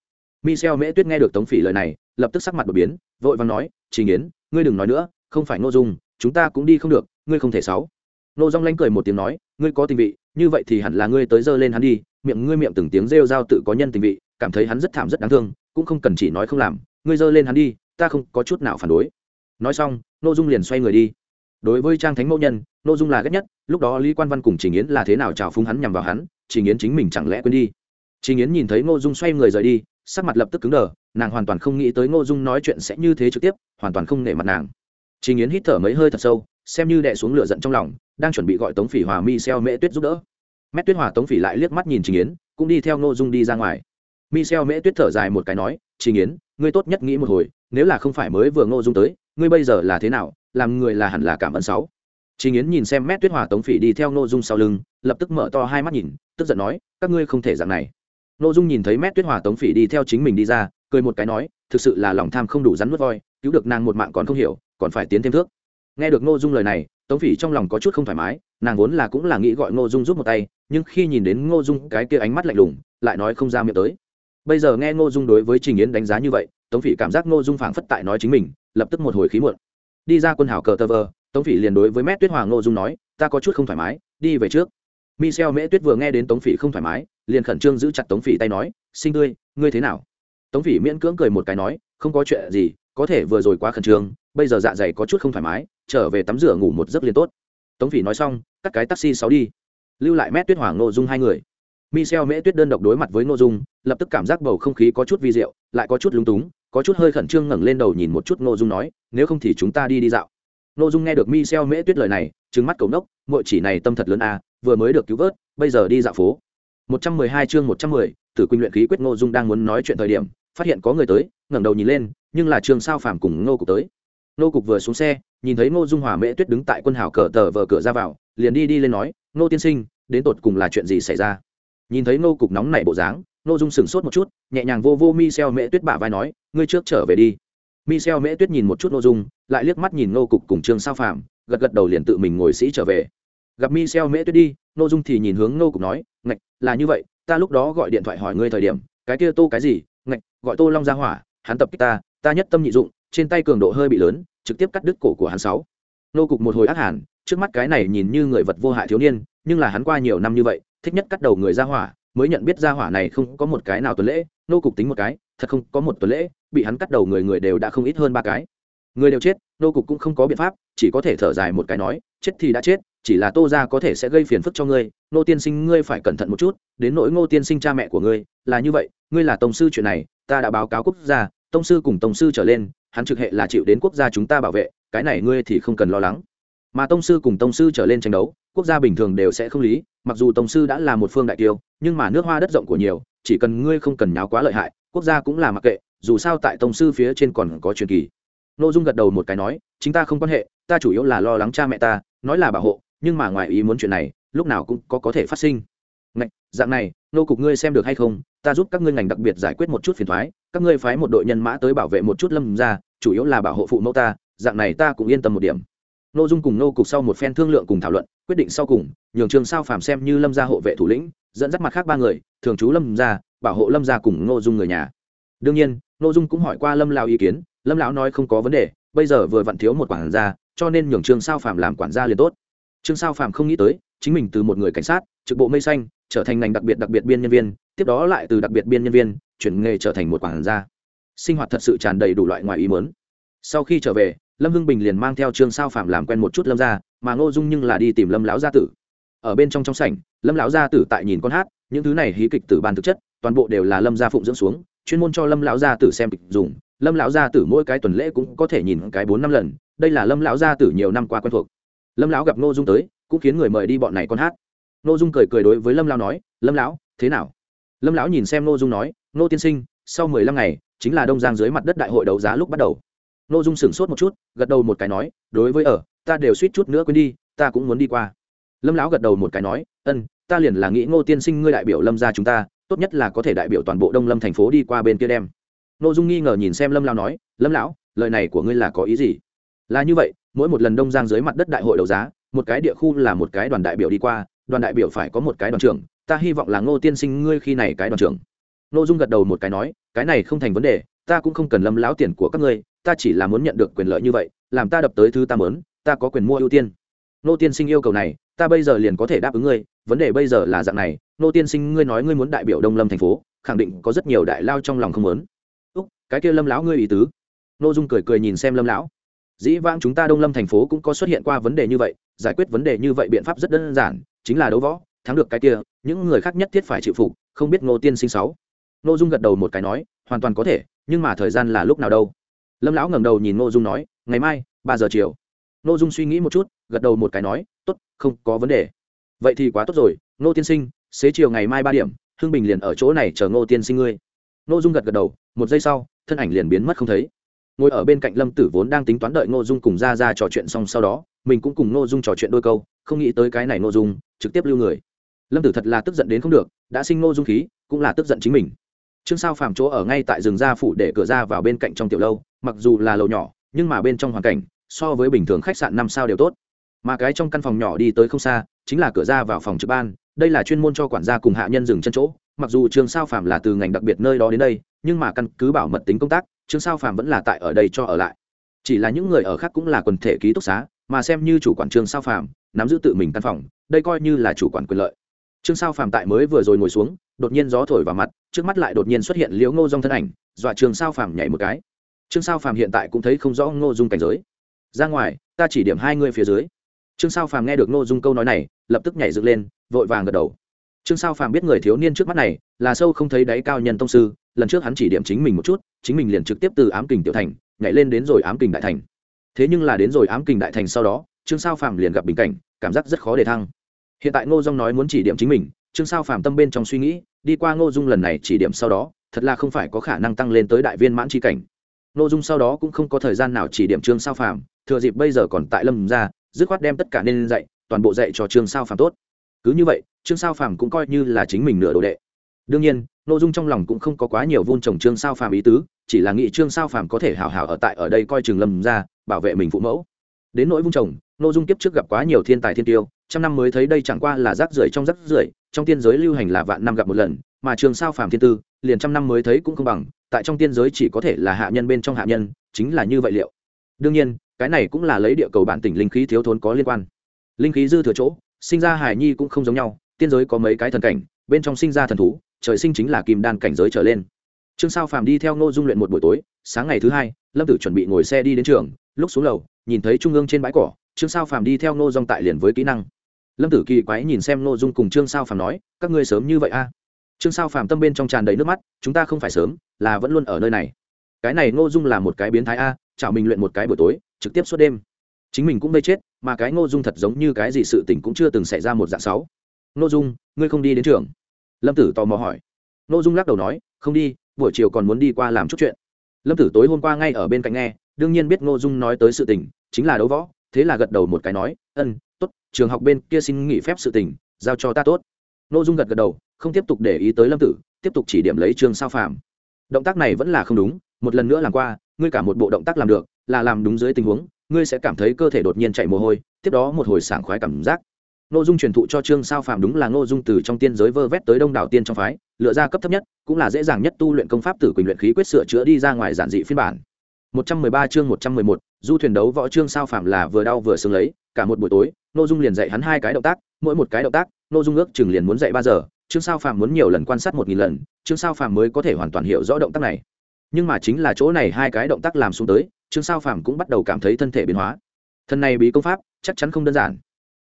Michel Mễ Tuyết nghe được Tống Phỉ lời này, lập tức sắc mặt đổi biến, vội vàng nói, "Trình Yến, ngươi đừng nói nữa, không phải Ngô Dung, chúng ta cũng đi không được, ngươi không thể sáu." Ngô Dung lanh cười một tiếng nói, "Ngươi có tình vị, như vậy thì hẳn là ngươi tới giơ lên hắn đi." Miệng ngươi miệng từng tiếng rêu rao tự có nhân tình vị, cảm thấy hắn rất thảm rất đáng thương, cũng không cần chỉ nói không làm, ngươi giơ lên hắn đi, ta không có chút nào phản đối. Nói xong, Ngô Dung liền xoay người đi. Đối với Trang Thánh Mẫu Nhân, Ngô Dung là ghét nhất, lúc đó Lý Quan Văn cùng Trình Yến là thế nào chào phúng hắn nhằm vào hắn, Trình Yến chính mình chẳng lẽ quên đi. Trình Yến nhìn thấy Ngô Dung xoay người rời đi, sắc mặt lập tức cứng đờ, nàng hoàn toàn không nghĩ tới ngô dung nói chuyện sẽ như thế trực tiếp, hoàn toàn không nể mặt nàng. Trình yến hít thở mấy hơi thật sâu, xem như đè xuống lửa giận trong lòng, đang chuẩn bị gọi tống phỉ hòa mi xeo mễ tuyết giúp đỡ. Mét tuyết hòa tống phỉ lại liếc mắt nhìn trình yến, cũng đi theo ngô dung đi ra ngoài. Mi xeo mễ tuyết thở dài một cái nói, trình yến, ngươi tốt nhất nghĩ một hồi, nếu là không phải mới vừa ngô dung tới, ngươi bây giờ là thế nào, làm người là hẳn là cảm ơn sáu. Trình yến nhìn xem mét tuyết hòa tống phỉ đi theo ngô dung sau lưng, lập tức mở to hai mắt nhìn, tức giận nói, các ngươi không thể dạng này. Nô Dung nhìn thấy Mét Tuyết Hòa Tống Phỉ đi theo chính mình đi ra, cười một cái nói, thực sự là lòng tham không đủ rắn nuốt voi, cứu được nàng một mạng còn không hiểu, còn phải tiến thêm thước. Nghe được Nô Dung lời này, Tống Phỉ trong lòng có chút không thoải mái, nàng vốn là cũng là nghĩ gọi Ngô Dung giúp một tay, nhưng khi nhìn đến Ngô Dung cái kia ánh mắt lạnh lùng, lại nói không ra miệng tới. Bây giờ nghe Ngô Dung đối với Trình Yến đánh giá như vậy, Tống Phỉ cảm giác Ngô Dung phảng phất tại nói chính mình, lập tức một hồi khí muộn. Đi ra quân hảo cờ tơ vơ, Tống Phỉ liền đối với Mét Tuyết Hòa ô Dung nói, ta có chút không thoải mái, đi về trước. Michel Mễ Tuyết vừa nghe đến Tống Phỉ không thoải mái, liền khẩn trương giữ chặt Tống Phỉ tay nói, "Sinh tươi, ngươi thế nào?" Tống Phỉ miễn cưỡng cười một cái nói, "Không có chuyện gì, có thể vừa rồi quá khẩn trương, bây giờ dạ dày có chút không thoải mái, trở về tắm rửa ngủ một giấc liền tốt." Tống Phỉ nói xong, cắt cái taxi sáu đi, lưu lại Mét Tuyết Hoàng nội Dung hai người. Michel Mễ Tuyết đơn độc đối mặt với nội Dung, lập tức cảm giác bầu không khí có chút vi diệu, lại có chút lúng túng, có chút hơi khẩn trương ngẩng lên đầu nhìn một chút nội Dung nói, "Nếu không thì chúng ta đi đi dạo." nội Dung nghe được Michel Mễ Tuyết lời này, trừng mắt cầu nốc, mọi chỉ này tâm thật lớn a, vừa mới được cứu vớt bây giờ đi dạo phố 112 chương 110, Tử Quỳnh luyện khí quyết Ngô Dung đang muốn nói chuyện thời điểm, phát hiện có người tới, ngẩng đầu nhìn lên, nhưng là Trương Sao Phàm cùng Ngô Cục tới. Ngô Cục vừa xuống xe, nhìn thấy Ngô Dung Hòa Mễ Tuyết đứng tại quân hào cờ tờ vờ cửa ra vào, liền đi đi lên nói, "Ngô tiên sinh, đến tột cùng là chuyện gì xảy ra?" Nhìn thấy Ngô Cục nóng nảy bộ dáng, Ngô Dung sững sốt một chút, nhẹ nhàng vô vô Michel Mễ Tuyết bả vai nói, "Ngươi trước trở về đi." Michel Mễ Tuyết nhìn một chút Ngô Dung, lại liếc mắt nhìn Ngô Cục cùng Trương Sao Phàm, gật gật đầu liền tự mình ngồi sĩ trở về gặp Michel Mễ Tuyết đi, Nô Dung thì nhìn hướng Nô Cục nói, "Ngạch, là như vậy, ta lúc đó gọi điện thoại hỏi ngươi thời điểm, cái kia Tô cái gì? Ngạch, gọi Tô Long ra hỏa, hắn tập kích ta, ta nhất tâm nhị dụng, trên tay cường độ hơi bị lớn, trực tiếp cắt đứt cổ của hắn sáu." Nô Cục một hồi ác hàn, trước mắt cái này nhìn như người vật vô hại thiếu niên, nhưng là hắn qua nhiều năm như vậy, thích nhất cắt đầu người ra hỏa, mới nhận biết ra hỏa này không có một cái nào tuần lễ, Nô Cục tính một cái, thật không có một tuần lễ, bị hắn cắt đầu người người đều đã không ít hơn ba cái. Người đều chết, Nô Cục cũng không có biện pháp, chỉ có thể thở dài một cái nói, chết thì đã chết, chỉ là tô ra có thể sẽ gây phiền phức cho ngươi nô tiên sinh ngươi phải cẩn thận một chút, đến nỗi ngô tiên sinh cha mẹ của ngươi, là như vậy, ngươi là tổng sư chuyện này, ta đã báo cáo quốc gia, tông sư cùng tổng sư trở lên, hắn trực hệ là chịu đến quốc gia chúng ta bảo vệ, cái này ngươi thì không cần lo lắng. Mà tông sư cùng tông sư trở lên tranh đấu, quốc gia bình thường đều sẽ không lý, mặc dù tông sư đã là một phương đại kiêu, nhưng mà nước hoa đất rộng của nhiều, chỉ cần ngươi không cần nháo quá lợi hại, quốc gia cũng là mặc kệ, dù sao tại tông sư phía trên còn có truyền kỳ. N ô dung gật đầu một cái nói, chính ta không quan hệ, ta chủ yếu là lo lắng cha mẹ ta, nói là bảo hộ nhưng mà ngoài ý muốn chuyện này lúc nào cũng có có thể phát sinh. Ngạch, dạng này nô cục ngươi xem được hay không ta giúp các ngươi ngành đặc biệt giải quyết một chút phiền thoái các ngươi phái một đội nhân mã tới bảo vệ một chút lâm ra chủ yếu là bảo hộ phụ mẫu ta dạng này ta cũng yên tâm một điểm. Nô dung cùng nô cục sau một phen thương lượng cùng thảo luận quyết định sau cùng nhường trường sao phàm xem như lâm gia hộ vệ thủ lĩnh dẫn dắt mặt khác ba người thường trú lâm gia bảo hộ lâm gia cùng nô dung người nhà. Đương nhiên nô dung cũng hỏi qua lâm lão ý kiến lâm lão nói không có vấn đề bây giờ vừa vặn thiếu một quản gia cho nên nhường trương sao phàm làm quản gia liền tốt trương sao phàm không nghĩ tới, chính mình từ một người cảnh sát, trực bộ mây xanh, trở thành ngành đặc biệt đặc biệt biên nhân viên, tiếp đó lại từ đặc biệt biên nhân viên, chuyển nghề trở thành một quản gia. Sinh hoạt thật sự tràn đầy đủ loại ngoài ý mớn sau khi trở về, lâm hưng bình liền mang theo trương sao phàm làm quen một chút lâm gia, mà ngô dung nhưng là đi tìm lâm lão gia tử. Ở bên trong trong sảnh, lâm lão gia tử tại nhìn con hát, những thứ này hí kịch tử ban thực chất, toàn bộ đều là lâm gia phụng dưỡng xuống, chuyên môn cho lâm lão gia tử xem kịch dùng. Lâm lão gia tử mỗi cái tuần lễ cũng có thể nhìn cái bốn năm lần, đây là lâm lão gia tử nhiều năm qua quen thuộc lâm lão gặp ngô dung tới, cũng khiến người mời đi bọn này con hát. Ngô dung cười cười đối với lâm lão nói, lâm lão, thế nào? Lâm lão nhìn xem ngô dung nói, ngô tiên sinh, sau mười lăm ngày, chính là đông giang dưới mặt đất đại hội đấu giá lúc bắt đầu. Ngô dung sửng sốt một chút, gật đầu một cái nói, đối với ở, ta đều suýt chút nữa quên đi, ta cũng muốn đi qua. Lâm lão gật đầu một cái nói, ân, ta liền là nghĩ ngô tiên sinh ngươi đại biểu lâm ra chúng ta, tốt nhất là có thể đại biểu toàn bộ đông lâm thành phố đi qua bên kia đem. Ngô dung nghi ngờ nhìn xem lâm lão nói, lâm lão, lời này của ngươi là có ý gì? Là như vậy, mỗi một lần đông giang dưới mặt đất đại hội đấu giá, một cái địa khu là một cái đoàn đại biểu đi qua, đoàn đại biểu phải có một cái đoàn trưởng, ta hy vọng là ngô tiên sinh ngươi khi này cái đoàn trưởng. Ngô dung gật đầu một cái nói, cái này không thành vấn đề, ta cũng không cần lâm lão tiền của các ngươi, ta chỉ là muốn nhận được quyền lợi như vậy, làm ta đập tới thứ ta mớn ta có quyền mua ưu tiên. Nô tiên sinh yêu cầu này, ta bây giờ liền có thể đáp ứng ngươi, vấn đề bây giờ là dạng này nô tiên sinh ngươi nói ngươi muốn đại biểu đông lâm thành phố, khẳng định có rất nhiều đại lao trong lòng không muốn. Úc, cái kia lâm lão ngươi ý tứ. Ngô dung cười cười nhìn xem lâm lão dĩ vãng chúng ta đông lâm thành phố cũng có xuất hiện qua vấn đề như vậy, giải quyết vấn đề như vậy biện pháp rất đơn giản, chính là đấu võ, thắng được cái kia, những người khác nhất thiết phải chịu phục, không biết ngô tiên sinh sáu. Ngô dung gật đầu một cái nói, hoàn toàn có thể, nhưng mà thời gian là lúc nào đâu? Lâm lão ngẩng đầu nhìn ngô dung nói, ngày mai, ba giờ chiều. Ngô dung suy nghĩ một chút, gật đầu một cái nói, tốt, không có vấn đề. Vậy thì quá tốt rồi, ngô tiên sinh, xế chiều ngày mai ba điểm, hưng bình liền ở chỗ này chờ ngô tiên sinh ngươi. Ngô dung gật gật đầu, một giây sau, thân ảnh liền biến mất không thấy ngồi ở bên cạnh lâm tử vốn đang tính toán đợi ngô dung cùng ra ra trò chuyện xong sau đó, mình cũng cùng ngô dung trò chuyện đôi câu, không nghĩ tới cái này ngô dung, trực tiếp lưu người. Lâm tử thật là tức giận đến không được, đã sinh ngô dung khí, cũng là tức giận chính mình. Trương sao phàm chỗ ở ngay tại rừng gia phủ để cửa ra vào bên cạnh trong tiểu lâu, mặc dù là lầu nhỏ, nhưng mà bên trong hoàn cảnh, so với bình thường khách sạn năm sao đều tốt. Mà cái trong căn phòng nhỏ đi tới không xa, chính là cửa ra vào phòng trực ban, đây là chuyên môn cho quản gia cùng hạ nhân dừng chân chỗ, mặc dù Trường sao phàm là từ ngành đặc biệt nơi đó đến đây, nhưng mà căn cứ bảo mật tính công tác trương sao phàm vẫn là tại ở đây cho ở lại. Chỉ là những người ở khác cũng là quần thể ký túc xá, mà xem như chủ quản trương sao phàm, nắm giữ tự mình căn phòng, đây coi như là chủ quản quyền lợi. Trương sao phàm tại mới vừa rồi ngồi xuống, đột nhiên gió thổi vào mặt, trước mắt lại đột nhiên xuất hiện liễu ngô dung thân ảnh, dọa trương sao phàm nhảy một cái. Trương sao phàm hiện tại cũng thấy không rõ ngô dung cảnh giới. Ra ngoài, ta chỉ điểm hai người phía dưới. Trương sao phàm nghe được ngô dung câu nói này, lập tức nhảy dựng lên, vội vàng gật đầu. Trương sao phàm biết người thiếu niên trước mắt này là sâu không thấy đáy cao nhân tông sư lần trước hắn chỉ điểm chính mình một chút, chính mình liền trực tiếp từ ám kình tiểu thành, nhảy lên đến rồi ám kình đại thành. Thế nhưng là đến rồi ám kình đại thành sau đó, trương sao phàm liền gặp bình cảnh, cảm giác rất khó để thăng. Hiện tại ngô dung nói muốn chỉ điểm chính mình, trương sao phàm tâm bên trong suy nghĩ, đi qua ngô dung lần này chỉ điểm sau đó, thật là không phải có khả năng tăng lên tới đại viên mãn tri cảnh. Ngô dung sau đó cũng không có thời gian nào chỉ điểm trương sao phàm, thừa dịp bây giờ còn tại lâm ra dứt khoát đem tất cả nên dạy, toàn bộ dạy cho trương sao phàm tốt. Cứ như vậy, trương sao phàm cũng coi như là chính mình nửa đồ đệ đương nhiên nội dung trong lòng cũng không có quá nhiều vun trồng trương sao phàm ý tứ, chỉ là nghĩ trương sao phàm có thể hào hào ở tại ở đây coi chừng lâm ra, bảo vệ mình phụ mẫu. Đến nỗi vun trồng nội dung kiếp trước gặp quá nhiều thiên tài thiên tiêu, trăm năm mới thấy đây chẳng qua là rác rưởi trong rác rưởi, trong tiên giới lưu hành là vạn năm gặp một lần, mà trường sao phàm thiên tư, liền trăm năm mới thấy cũng không bằng, tại trong tiên giới chỉ có thể là hạ nhân bên trong hạ nhân, chính là như vậy liệu. Đương nhiên, cái này cũng là lấy địa cầu bản tỉnh linh khí thiếu thốn có liên quan. Linh khí dư thừa chỗ, sinh ra hài nhi cũng không giống nhau, tiên giới có mấy cái thần cảnh, bên trong sinh ra thần thú trời sinh chính là kim đan cảnh giới trở lên. Trương sao phàm đi theo ngô dung luyện một buổi tối, sáng ngày thứ hai, lâm tử chuẩn bị ngồi xe đi đến trường, lúc xuống lầu, nhìn thấy trung ương trên bãi cỏ, trương sao phàm đi theo ngô dung tại liền với kỹ năng. Lâm tử kỳ quái nhìn xem ngô dung cùng trương sao phàm nói, các ngươi sớm như vậy a? Trương sao phàm tâm bên trong tràn đầy nước mắt, chúng ta không phải sớm, là vẫn luôn ở nơi này. Cái này ngô dung là một cái biến thái a, chảo mình luyện một cái buổi tối, trực tiếp suốt đêm. Chính mình cũng vây chết, mà cái ngô dung thật giống như cái gì sự tình cũng chưa từng xảy ra một dạng sáu. Ngô dung, ngươi không đi đến trường lâm tử tò mò hỏi. Ngô dung lắc đầu nói, không đi, buổi chiều còn muốn đi qua làm chút chuyện. Lâm tử tối hôm qua ngay ở bên cạnh nghe, đương nhiên biết ngô dung nói tới sự tình, chính là đấu võ, thế là gật đầu một cái nói ân tốt, trường học bên kia xin nghỉ phép sự tình, giao cho ta tốt. Ngô dung gật gật đầu, không tiếp tục để ý tới lâm tử, tiếp tục chỉ điểm lấy trường sao phàm. Động tác này vẫn là không đúng, một lần nữa làm qua, ngươi cả một bộ động tác làm được, là làm đúng dưới tình huống, ngươi sẽ cảm thấy cơ thể đột nhiên chạy mồ hôi, tiếp đó một hồi sảng khoái cảm giác. Ngô Dung truyền thụ cho Trương Sao Phàm đúng là Ngô Dung từ trong tiên giới vơ vét tới Đông đảo tiên trong phái, lựa ra cấp thấp nhất, cũng là dễ dàng nhất tu luyện công pháp tử quỳnh luyện khí quyết sửa chữa đi ra ngoài giản dị phiên bản. 113 chương 111, du thuyền đấu võ Trương Sao Phàm là vừa đau vừa sướng lấy, cả một buổi tối, Ngô Dung liền dạy hắn hai cái động tác, mỗi một cái động tác, Ngô Dung ước chừng liền muốn dạy 3 giờ, Trương Sao Phàm muốn nhiều lần quan sát 1000 lần, Trương Sao Phàm mới có thể hoàn toàn hiểu rõ động tác này. Nhưng mà chính là chỗ này hai cái động tác làm xuống tới, Trương Sao Phàm cũng bắt đầu cảm thấy thân thể biến hóa. Thân này bí công pháp, chắc chắn không đơn giản.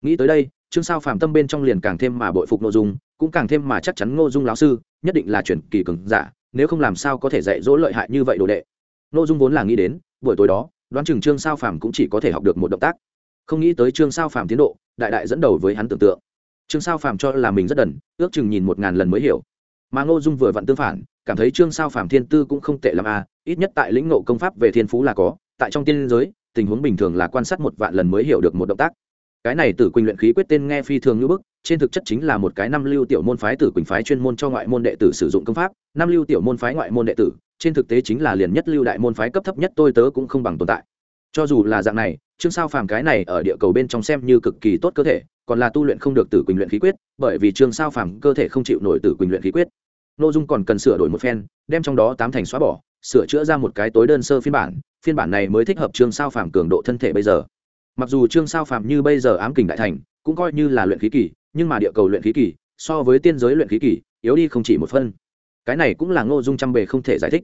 Nghĩ tới đây, Trương Sao Phàm tâm bên trong liền càng thêm mà bội phục Ngô Dung, cũng càng thêm mà chắc chắn Ngô Dung lão sư, nhất định là truyền kỳ cường giả, nếu không làm sao có thể dạy dỗ lợi hại như vậy đồ đệ. Ngô Dung vốn là nghĩ đến, buổi tối đó, đoán chừng Trương Sao Phàm cũng chỉ có thể học được một động tác. Không nghĩ tới Trương Sao Phàm tiến độ, đại đại dẫn đầu với hắn tưởng tượng. Trương Sao Phàm cho là mình rất đần, ước chừng nhìn một ngàn lần mới hiểu. Mà Ngô Dung vừa vặn tương phản, cảm thấy Trương Sao Phàm thiên tư cũng không tệ lắm à, ít nhất tại lĩnh ngộ công pháp về thiên phú là có, tại trong tiên giới, tình huống bình thường là quan sát một vạn lần mới hiểu được một động tác cái này tử quỳnh luyện khí quyết tên nghe phi thường như bức, trên thực chất chính là một cái năm lưu tiểu môn phái tử quỳnh phái chuyên môn cho ngoại môn đệ tử sử dụng công pháp. Năm lưu tiểu môn phái ngoại môn đệ tử, trên thực tế chính là liền nhất lưu đại môn phái cấp thấp nhất tôi tớ cũng không bằng tồn tại. Cho dù là dạng này chương sao phàm cái này ở địa cầu bên trong xem như cực kỳ tốt cơ thể, còn là tu luyện không được tử quỳnh luyện khí quyết, bởi vì chương sao phàm cơ thể không chịu nổi tử quỳnh luyện khí quyết. Nội dung còn cần sửa đổi một phen, đem trong đó tám thành xóa bỏ, sửa chữa ra một cái tối đơn sơ phiên bản phiên bản này mới thích hợp chương sao phàm cường độ thân thể bây giờ mặc dù trương sao phạm như bây giờ ám kình đại thành, cũng coi như là luyện khí kỳ, nhưng mà địa cầu luyện khí kỳ, so với tiên giới luyện khí kỳ, yếu đi không chỉ một phân. Cái này cũng là ngô dung trăm bề không thể giải thích.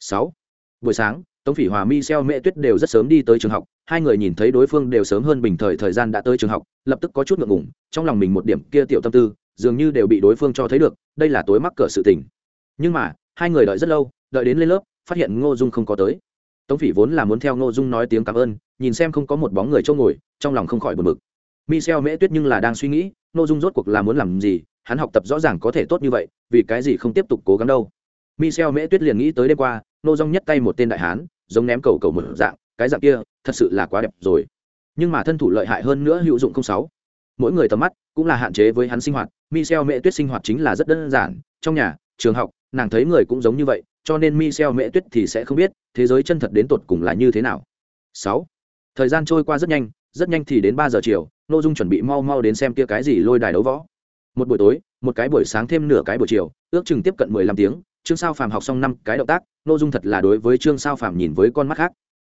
Sáu. Buổi sáng, tống phỉ hòa mi xeo mễ tuyết đều rất sớm đi tới trường học. Hai người nhìn thấy đối phương đều sớm hơn bình thời thời gian đã tới trường học, lập tức có chút ngượng ngủng trong lòng mình một điểm kia tiểu tâm tư, dường như đều bị đối phương cho thấy được, đây là tối mắc cỡ sự tình. Nhưng mà, hai người đợi rất lâu, đợi đến lên lớp, phát hiện ngô dung không có tới tống phỉ vốn là muốn theo ngô dung nói tiếng cảm ơn, nhìn xem không có một bóng người trông ngồi, trong lòng không khỏi buồn bực. Michel mễ tuyết nhưng là đang suy nghĩ, ngô dung rốt cuộc là muốn làm gì, hắn học tập rõ ràng có thể tốt như vậy, vì cái gì không tiếp tục cố gắng đâu. Michel mễ tuyết liền nghĩ tới đêm qua, ngô dung nhất tay một tên đại hán, giống ném cầu cầu một dạng, cái dạng kia, thật sự là quá đẹp rồi. Nhưng mà thân thủ lợi hại hơn nữa hữu dụng không sáu. Mỗi người tầm mắt cũng là hạn chế với hắn sinh hoạt, michel mễ tuyết sinh hoạt chính là rất đơn giản, trong nhà, trường học, nàng thấy người cũng giống như vậy cho nên Michel Mễ Tuyết thì sẽ không biết thế giới chân thật đến tột cùng là như thế nào. Sáu, Thời gian trôi qua rất nhanh, rất nhanh thì đến ba giờ chiều, Nô Dung chuẩn bị mau mau đến xem kia cái gì lôi đài đấu võ. Một buổi tối, một cái buổi sáng thêm nửa cái buổi chiều, ước chừng tiếp cận mười lăm tiếng, Trương Sao Phàm học xong năm cái động tác, Nô Dung thật là đối với Trương Sao Phàm nhìn với con mắt khác.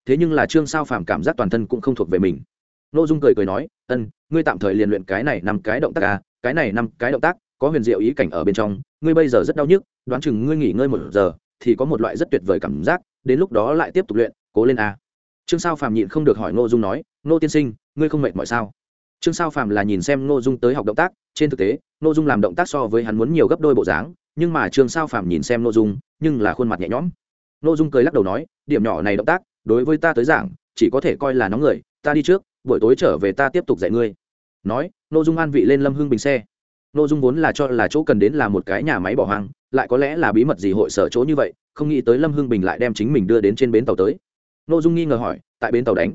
Thế nhưng là Trương Sao Phàm cảm giác toàn thân cũng không thuộc về mình. Nô Dung cười cười nói, "Ân, ngươi tạm thời liền luyện cái này năm cái động tác à, cái này năm cái động tác, có huyền diệu ý cảnh ở bên trong, ngươi bây giờ rất đau nhức, đoán chừng ngươi nghỉ ngơi một giờ, thì có một loại rất tuyệt vời cảm giác, đến lúc đó lại tiếp tục luyện, cố lên a. Trương sao phàm nhịn không được hỏi ngô dung nói, ngô tiên sinh, ngươi không mệt mỏi sao? Trương sao phàm là nhìn xem ngô dung tới học động tác, trên thực tế, ngô dung làm động tác so với hắn muốn nhiều gấp đôi bộ dáng, nhưng mà trương sao phàm nhìn xem ngô dung, nhưng là khuôn mặt nhẹ nhõm. Ngô dung cười lắc đầu nói, điểm nhỏ này động tác, đối với ta tới giảng, chỉ có thể coi là nóng người, ta đi trước, buổi tối trở về ta tiếp tục dạy ngươi. Nói, ngô dung an vị lên lâm hưng bình xe nội dung vốn là cho là chỗ cần đến là một cái nhà máy bỏ hoang, lại có lẽ là bí mật gì hội sở chỗ như vậy, không nghĩ tới lâm hưng bình lại đem chính mình đưa đến trên bến tàu tới. Nội dung nghi ngờ hỏi, tại bến tàu đánh?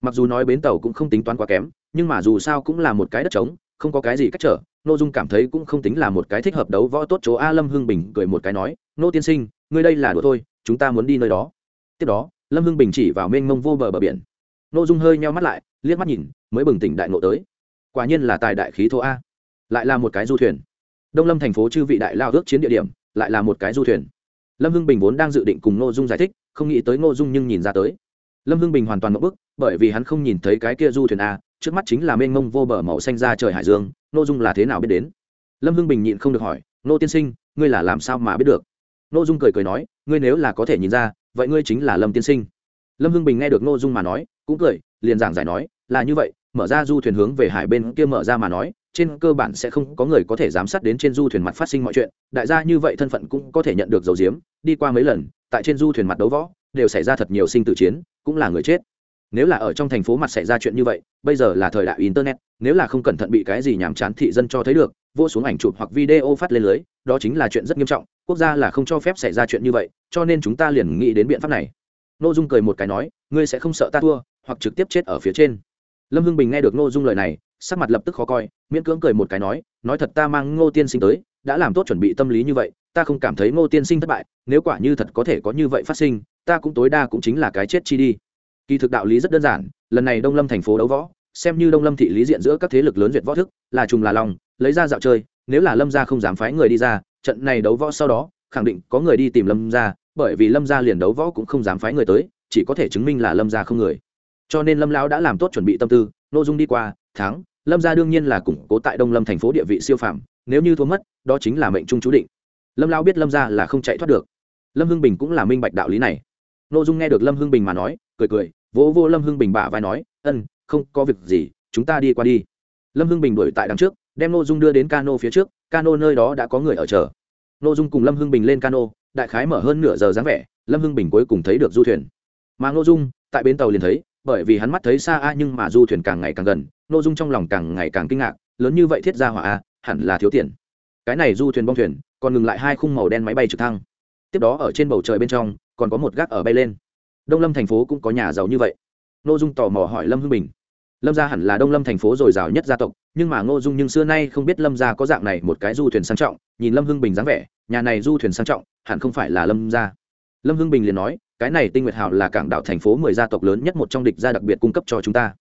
Mặc dù nói bến tàu cũng không tính toán quá kém, nhưng mà dù sao cũng là một cái đất trống, không có cái gì cách trở n ô dung cảm thấy cũng không tính là một cái thích hợp đấu võ tốt chỗ. A lâm hưng bình cười một cái nói, nô tiên sinh, ngươi đây là đùa thôi, chúng ta muốn đi nơi đó. Tiếp đó, lâm hưng bình chỉ vào mênh mông vô bờ bờ biển. N ô dung hơi nheo mắt lại, liếc mắt nhìn, mới bừng tỉnh đại ngộ tới. Quả nhiên là tài đại khí thô a lại là một cái du thuyền. Đông lâm thành phố chư vị đại lao ước chiến địa điểm, lại là một cái du thuyền. Lâm hưng bình vốn đang dự định cùng ngô dung giải thích, không nghĩ tới ngô dung nhưng nhìn ra tới. Lâm hưng bình hoàn toàn mất bức, bởi vì hắn không nhìn thấy cái kia du thuyền a, trước mắt chính là mênh mông vô bờ màu xanh ra trời hải dương, ngô dung là thế nào biết đến? Lâm hưng bình nhịn không được hỏi, ngô tiên sinh, ngươi là làm sao mà biết được? Ngô dung cười cười nói, ngươi nếu là có thể nhìn ra, vậy ngươi chính là lâm tiên sinh. Lâm hưng bình nghe được ngô dung mà nói, cũng cười, liền giảng giải nói, là như vậy, mở ra du thuyền hướng về hải bên kia mở ra mà nói trên cơ bản sẽ không có người có thể giám sát đến trên du thuyền mặt phát sinh mọi chuyện, đại gia như vậy thân phận cũng có thể nhận được dầu diếm, đi qua mấy lần, tại trên du thuyền mặt đấu võ, đều xảy ra thật nhiều sinh tử chiến, cũng là người chết. Nếu là ở trong thành phố mặt xảy ra chuyện như vậy, bây giờ là thời đại internet, nếu là không cẩn thận bị cái gì nhàm chán thị dân cho thấy được, vô xuống ảnh chụp hoặc video phát lên lưới, đó chính là chuyện rất nghiêm trọng, quốc gia là không cho phép xảy ra chuyện như vậy, cho nên chúng ta liền nghĩ đến biện pháp này. N ô dung cười một cái nói, ngươi sẽ không sợ ta thua, hoặc trực tiếp chết ở phía trên lâm hưng bình nghe được Ngô dung lời này, sắc mặt lập tức khó coi, miễn cưỡng cười một cái nói nói thật ta mang ngô tiên sinh tới, đã làm tốt chuẩn bị tâm lý như vậy, ta không cảm thấy ngô tiên sinh thất bại, nếu quả như thật có thể có như vậy phát sinh, ta cũng tối đa cũng chính là cái chết chi đi. Kỳ thực đạo lý rất đơn giản, lần này đông lâm thành phố đấu võ, xem như đông lâm thị lý diện giữa các thế lực lớn duyệt võ thức, là trùng là lòng, lấy ra dạo chơi, nếu là lâm gia không dám phái người đi ra, trận này đấu võ sau đó, khẳng định có người đi tìm lâm gia, bởi vì lâm gia liền đấu võ cũng không dám phái người tới, chỉ có thể chứng minh là lâm gia không người cho nên lâm lão đã làm tốt chuẩn bị tâm tư nội dung đi qua tháng lâm gia đương nhiên là củng cố tại đông lâm thành phố địa vị siêu phạm nếu như thua mất, đó chính là mệnh trung chú định. Lâm lão biết lâm gia là không chạy thoát được. Lâm hưng bình cũng là minh bạch đạo lý này. Nội dung nghe được lâm hưng bình mà nói, cười cười, vỗ vô lâm hưng bình bả vai nói, ân, không có việc gì, chúng ta đi qua đi. Lâm hưng bình đuổi tại đằng trước, đem nội dung đưa đến cano phía trước, cano nơi đó đã có người ở chờ. Nội dung cùng lâm hưng bình lên cano, đại khái mở hơn nửa giờ dáng vẻ, lâm hưng bình cuối cùng thấy được du thuyền. Mà nội dung, tại bến tàu liền thấy bởi vì hắn mắt thấy xa a nhưng mà du thuyền càng ngày càng gần nội dung trong lòng càng ngày càng kinh ngạc, lớn như vậy thiết ra hỏa a, hẳn là thiếu tiền. Cái này du thuyền bong thuyền, còn ngừng lại hai khung màu đen máy bay trực thăng. Tiếp đó ở trên bầu trời bên trong, còn có một gác ở bay lên. Đông lâm thành phố cũng có nhà giàu như vậy. N ô dung tò mò hỏi lâm hưng bình. Lâm gia hẳn là đông lâm thành phố dồi dào nhất gia tộc, nhưng mà ngô dung nhưng xưa nay không biết lâm gia có dạng này một cái du thuyền sang trọng, nhìn lâm hưng bình dáng vẻ, nhà này du thuyền sang trọng, hẳn không phải là lâm gia. Lâm hưng bình liền nói cái này tinh nguyệt hào là cảng đảo thành phố mười gia tộc lớn nhất một trong địch gia đặc biệt cung cấp cho chúng ta.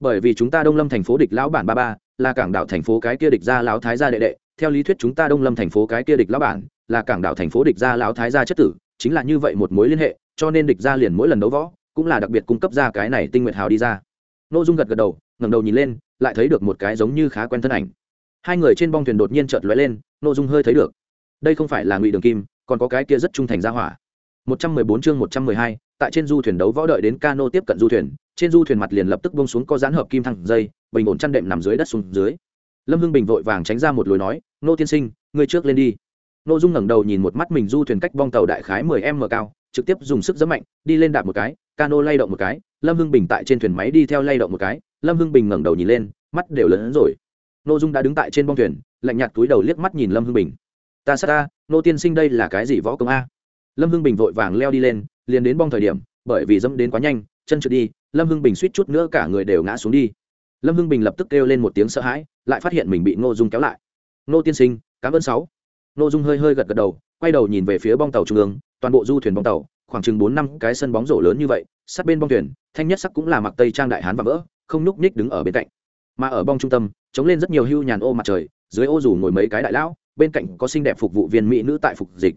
Bởi vì chúng ta đông lâm thành phố địch lão bản ba ba, là cảng đảo thành phố cái kia địch gia lão thái gia đệ đệ, theo lý thuyết chúng ta đông lâm thành phố cái kia địch lão bản, là cảng đảo thành phố địch gia lão thái gia chất tử, chính là như vậy một mối liên hệ, cho nên địch gia liền mỗi lần đấu võ, cũng là đặc biệt cung cấp ra cái này tinh nguyệt hào đi ra. N ô dung gật gật đầu, ngẩng đầu nhìn lên, lại thấy được một cái giống như khá quen thân ảnh. Hai người trên bong thuyền đột nhiên chợt lóe lên n ô dung hơi thấy được. Đây không phải là ngụy đường kim, còn có cái kia rất trung thành ra hỏa một trăm mười bốn chương một trăm mười hai tại trên du thuyền đấu võ đợi đến cano tiếp cận du thuyền trên du thuyền mặt liền lập tức buông xuống có dán hợp kim thăng, dây bình ổn chăn đệm nằm dưới đất xuống dưới. Lâm hưng bình vội vàng tránh ra một lối nói nô tiên sinh ngươi trước lên đi. Nô dung ngẩng đầu nhìn một mắt mình du thuyền cách bong tàu đại khái mười m cao trực tiếp dùng sức giẫm mạnh đi lên đạp một cái cano lay động một cái lâm hưng bình tại trên thuyền máy đi theo lay động một cái lâm hưng bình ngẩng đầu nhìn lên mắt đều lớn hơn rồi. Nô dung đã đứng tại trên bong thuyền lạnh nhạt túi đầu liếc mắt nhìn lâm hưng bình. Ta sát ta nô tiên sinh đây là cái gì võ công a? Lâm hưng bình vội vàng leo đi lên, liền đến bong thời điểm, bởi vì dẫm đến quá nhanh, chân trượt đi, lâm hưng bình suýt chút nữa cả người đều ngã xuống đi. Lâm hưng bình lập tức kêu lên một tiếng sợ hãi, lại phát hiện mình bị ngô dung kéo lại. Ngô tiên sinh, cảm ơn sáu. Ngô dung hơi hơi gật gật đầu, quay đầu nhìn về phía bong tàu trung ương, toàn bộ du thuyền bong tàu, khoảng chừng bốn năm cái sân bóng rổ lớn như vậy, sát bên bong thuyền, thanh nhất sắc cũng là mặc tây trang đại hán và vỡ, không núc ních đứng ở bên cạnh. Mà ở bong trung tâm chống lên rất nhiều hưu nhàn ô mặt trời, dưới ô rủ ngồi mấy cái đại lão, bên cạnh có xinh đẹp phục vụ viên mỹ nữ tại phục dịch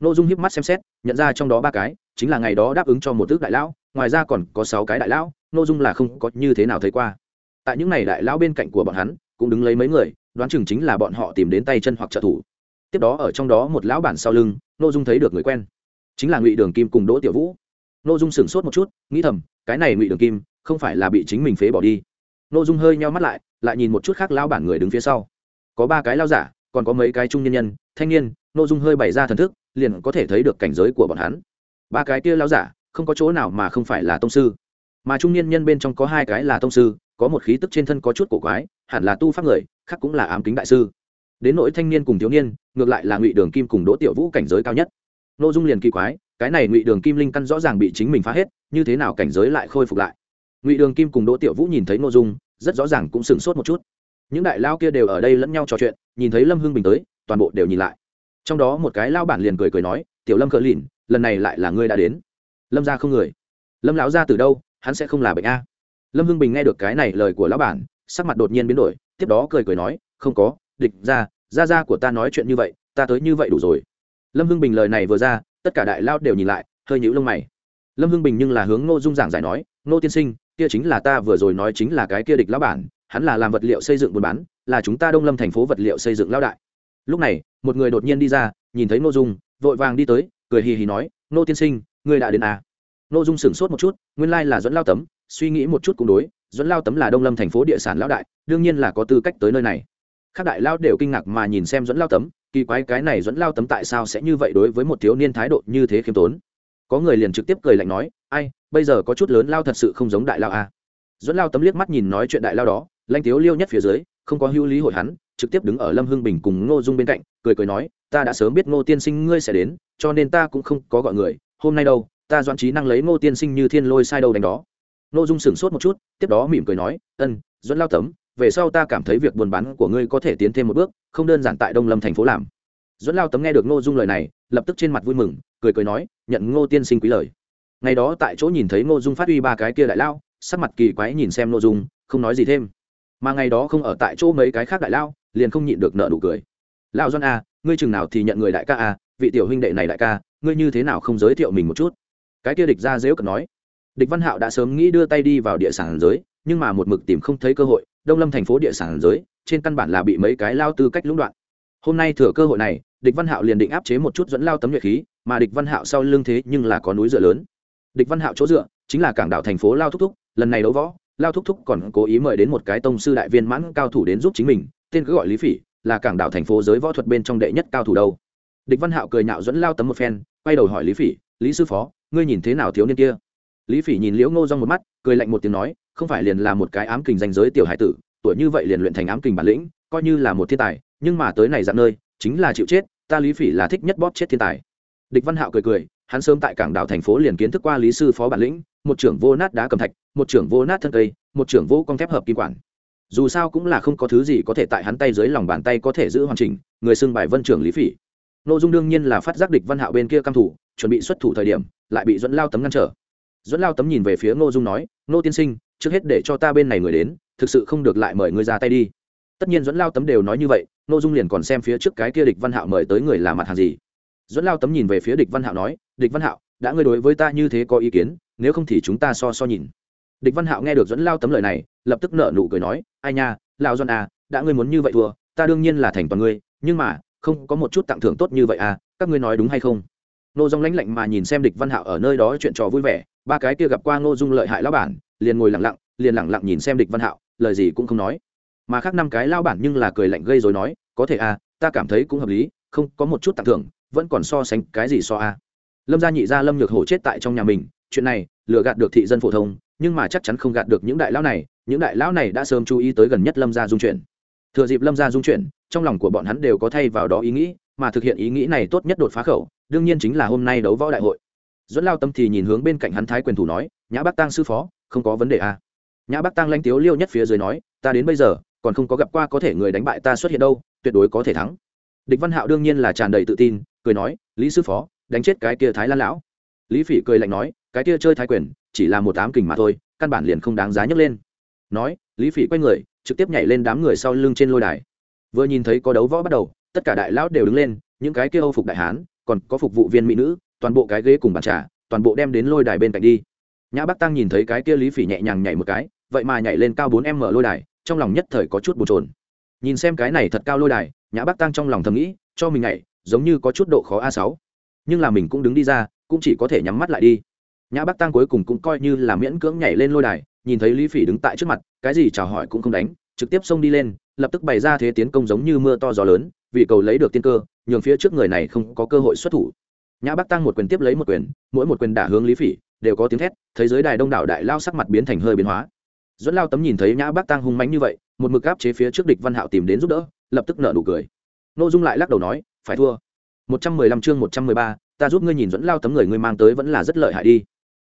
nội dung hiếp mắt xem xét, nhận ra trong đó ba cái, chính là ngày đó đáp ứng cho một tước đại lão, ngoài ra còn có sáu cái đại lão nội dung là không có như thế nào thấy qua. Tại những n à y đại lão bên cạnh của bọn hắn, cũng đứng lấy mấy người, đoán chừng chính là bọn họ tìm đến tay chân hoặc trợ thủ. Tiếp đó ở trong đó một lão bản sau lưng nội dung thấy được người quen, chính là ngụy đường kim cùng đỗ tiểu vũ. Nội dung sửng sốt một chút, nghĩ thầm, cái này ngụy đường kim, không phải là bị chính mình phế bỏ đi. Nội dung hơi nheo mắt lại lại nhìn một chút khác lão bản người đứng phía sau. Có ba cái lao giả, còn có mấy cái trung nhân nhân, thanh niên nội dung hơi bày ra thần thức liền có thể thấy được cảnh giới của bọn hắn. Ba cái kia lão giả, không có chỗ nào mà không phải là tông sư. Mà trung niên nhân bên trong có hai cái là tông sư, có một khí tức trên thân có chút cổ quái, hẳn là tu pháp người, khác cũng là ám kính đại sư. Đến nỗi thanh niên cùng thiếu niên, ngược lại là ngụy đường kim cùng đỗ tiểu vũ cảnh giới cao nhất. Nội dung liền kỳ quái, cái này ngụy đường kim linh căn rõ ràng bị chính mình phá hết, như thế nào cảnh giới lại khôi phục lại? Ngụy đường kim cùng đỗ tiểu vũ nhìn thấy nội dung, rất rõ ràng cũng sửng sốt một chút. Những đại lao kia đều ở đây lẫn nhau trò chuyện, nhìn thấy lâm hưng bình tới, toàn bộ đều nhìn lại trong đó một cái lao bản liền cười cười nói, tiểu lâm cờ lìn, lần này lại là ngươi đã đến. Lâm ra không người. Lâm lão ra từ đâu, hắn sẽ không là bệnh a. Lâm hưng bình nghe được cái này lời của lão bản, sắc mặt đột nhiên biến đổi, tiếp đó cười cười nói, không có, địch ra ra ra của ta nói chuyện như vậy, ta tới như vậy đủ rồi. Lâm hưng bình lời này vừa ra, tất cả đại lao đều nhìn lại, hơi nhũ lông mày. Lâm hưng bình nhưng là hướng ngô dung giảng giải nói, ngô tiên sinh, kia chính là ta vừa rồi nói chính là cái kia địch lão bản, hắn là làm vật liệu xây dựng buôn bán, là chúng ta đông lâm thành phố vật liệu xây dựng lao đại lúc này, một người đột nhiên đi ra, nhìn thấy ngô dung, vội vàng đi tới, cười hì hì nói nô tiên sinh, ngươi đã đến à. ngô dung sửng sốt một chút, nguyên lai là dẫn lao tấm, suy nghĩ một chút cũng đối dẫn lao tấm là đông lâm thành phố địa sản lão đại, đương nhiên là có tư cách tới nơi này. Các đại lao đều kinh ngạc mà nhìn xem dẫn lao tấm, kỳ quái cái này dẫn lao tấm tại sao sẽ như vậy đối với một thiếu niên thái độ như thế khiêm tốn. Có người liền trực tiếp cười lạnh nói, ai, bây giờ có chút lớn lao thật sự không giống đại lao à? Dẫn lao tấm liếc mắt nhìn nói chuyện đại lao đó lanh tiếu liêu nhất phía dưới, không có hữu lý hội hắn trực tiếp đứng ở lâm hưng bình cùng ngô dung bên cạnh, cười cười nói, ta đã sớm biết ngô tiên sinh ngươi sẽ đến, cho nên ta cũng không có gọi người. Hôm nay đâu, ta doãn trí năng lấy ngô tiên sinh như thiên lôi sai đâu đánh đó. Ngô dung sửng sốt một chút, tiếp đó mỉm cười nói, ân, Doãn lao tấm, về sau ta cảm thấy việc buôn bán của ngươi có thể tiến thêm một bước, không đơn giản tại đông lâm thành phố làm. Doãn lao tấm nghe được ngô dung lời này, lập tức trên mặt vui mừng, cười cười nói, nhận ngô tiên sinh quý lời. Ngày đó tại chỗ nhìn thấy ngô dung phát huy ba cái kia đại lao, sắc mặt kỳ quái nhìn xem ngô dung, không nói gì thêm. Mà ngày đó không ở tại chỗ mấy cái khác đại lao liền không nhịn được nợ nụ cười. Lão doan a, ngươi chừng nào thì nhận người đại ca a, vị tiểu huynh đệ này đại ca, ngươi như thế nào không giới thiệu mình một chút? Cái kia địch ra dếu cận nói. Địch văn hạo đã sớm nghĩ đưa tay đi vào địa sản giới, nhưng mà một mực tìm không thấy cơ hội, đông lâm thành phố địa sản giới, trên căn bản là bị mấy cái lao tư cách lũng đoạn. Hôm nay thừa cơ hội này, địch văn hạo liền định áp chế một chút dẫn lao tấm nhuệ khí, mà địch văn hạo sau lưng thế nhưng là có núi dựa lớn. Địch văn hạo chỗ dựa, chính là cảng đảo thành phố lao thúc thúc, lần này đấu võ, lao thúc thúc còn cố ý mời đến một cái tông sư đại viên mãn cao thủ đến giúp chính mình tên cứ gọi lý phỉ, là cảng đảo thành phố giới võ thuật bên trong đệ nhất cao thủ đâu. Địch văn hạo cười nhạo dẫn lao tấm một phen, quay đầu hỏi lý phỉ, lý sư phó, ngươi nhìn thế nào thiếu niên kia? Lý phỉ nhìn liễu ngô rong một mắt, cười lạnh một tiếng nói, không phải liền là một cái ám kình danh giới tiểu hải tử, tuổi như vậy liền luyện thành ám kình bản lĩnh, coi như là một thiên tài, nhưng mà tới này dạng nơi, chính là chịu chết, ta lý phỉ là thích nhất bóp chết thiên tài. Địch văn hạo cười cười, hắn sớm tại cảng đảo thành phố liền kiến thức qua lý sư phó bản lĩnh, một trưởng vô nát đá cầm thạch, một trưởng vô nát thân cây, một trưởng vô con thép hợp kim quản dù sao cũng là không có thứ gì có thể tại hắn tay dưới lòng bàn tay có thể giữ hoàn chỉnh, người xưng bài vân trưởng lý phỉ. Nội dung đương nhiên là phát giác địch văn hạo bên kia căm thủ, chuẩn bị xuất thủ thời điểm, lại bị dẫn lao tấm ngăn trở. Dẫn lao tấm nhìn về phía ngô dung nói, nô tiên sinh, trước hết để cho ta bên này người đến, thực sự không được lại mời ngươi ra tay đi. Tất nhiên dẫn lao tấm đều nói như vậy ngô dung liền còn xem phía trước cái kia địch văn hạo mời tới người là mặt hàng gì. Dẫn lao tấm nhìn về phía địch văn hạo nói, địch văn hạo, đã ngươi đối với ta như thế có ý kiến, nếu không thì chúng ta so so nhìn địch văn hạo nghe được dẫn lao tấm lời này, lập tức nợ nụ cười nói, ai nha, lao doan à đã ngươi muốn như vậy thua, ta đương nhiên là thành toàn ngươi, nhưng mà, không có một chút tặng thưởng tốt như vậy à các ngươi nói đúng hay không? Nô dung lãnh lạnh mà nhìn xem địch văn hạo ở nơi đó chuyện trò vui vẻ, ba cái kia gặp qua ngô dung lợi hại lao bản, liền ngồi lặng lặng, liền lặng lặng nhìn xem địch văn hạo, lời gì cũng không nói. Mà khác năm cái lao bản nhưng là cười lạnh gây rồi nói, có thể à ta cảm thấy cũng hợp lý, không có một chút tặng thưởng, vẫn còn so sánh cái gì so à. Lâm gia nhị gia lâm nhược hổ chết tại trong nhà mình, chuyện này, lừa gạt được thị dân phổ thông nhưng mà chắc chắn không gạt được những đại lão này, những đại lão này đã sớm chú ý tới gần nhất lâm gia dung chuyển thừa dịp lâm gia dung chuyển trong lòng của bọn hắn đều có thay vào đó ý nghĩ, mà thực hiện ý nghĩ này tốt nhất đột phá khẩu, đương nhiên chính là hôm nay đấu võ đại hội. Dẫn lao tâm thì nhìn hướng bên cạnh hắn thái quyền thủ nói, nhã bác tăng sư phó, không có vấn đề à. nhã bác tăng lanh tiếu liêu nhất phía dưới nói, ta đến bây giờ, còn không có gặp qua có thể người đánh bại ta xuất hiện đâu, tuyệt đối có thể thắng. Địch văn hạo đương nhiên là tràn đầy tự tin, cười nói, lý sư phó, đánh chết cái kia thái lan lão. Lý phỉ cười lạnh nói, cái kia chơi thái quyền chỉ là một ám kình mà thôi, căn bản liền không đáng giá nhấc lên. Nói, lý phỉ quay người, trực tiếp nhảy lên đám người sau lưng trên lôi đài. Vừa nhìn thấy có đấu võ bắt đầu, tất cả đại lão đều đứng lên, những cái kia âu phục đại hán, còn có phục vụ viên mỹ nữ, toàn bộ cái ghế cùng bàn trà, toàn bộ đem đến lôi đài bên cạnh đi. Nhã bắc tăng nhìn thấy cái kia lý phỉ nhẹ nhàng nhảy một cái, vậy mà nhảy lên cao bốn em mở lôi đài, trong lòng nhất thời có chút bồn trồn nhìn xem cái này thật cao lôi đài, nhã bắc tăng trong lòng thầm nghĩ, cho mình nhảy, giống như có chút độ khó a sáu. Nhưng là mình cũng đứng đi ra, cũng chỉ có thể nhắm mắt lại đi nhã bắc tăng cuối cùng cũng coi như là miễn cưỡng nhảy lên lôi đài, nhìn thấy lý phỉ đứng tại trước mặt, cái gì chào hỏi cũng không đánh, trực tiếp xông đi lên, lập tức bày ra thế tiến công giống như mưa to gió lớn, vì cầu lấy được tiên cơ, nhường phía trước người này không có cơ hội xuất thủ. Nhã bắc tăng một quyền tiếp lấy một quyền, mỗi một quyền đả hướng lý phỉ, đều có tiếng thét, thấy giới đài đông đảo đại lao sắc mặt biến thành hơi biến hóa. Dẫn lao tấm nhìn thấy nhã bắc tăng hung mánh như vậy, một mực áp chế phía trước địch văn hạo tìm đến giúp đỡ, lập tức nợ nụ cười. N ô dung lại lắc đầu nói, phải thua. Một trăm mười lăm chương một trăm mười ba, ta giúp ngươi nhìn dẫn lao tấm người ngươi mang tới vẫn là rất lợi hại đi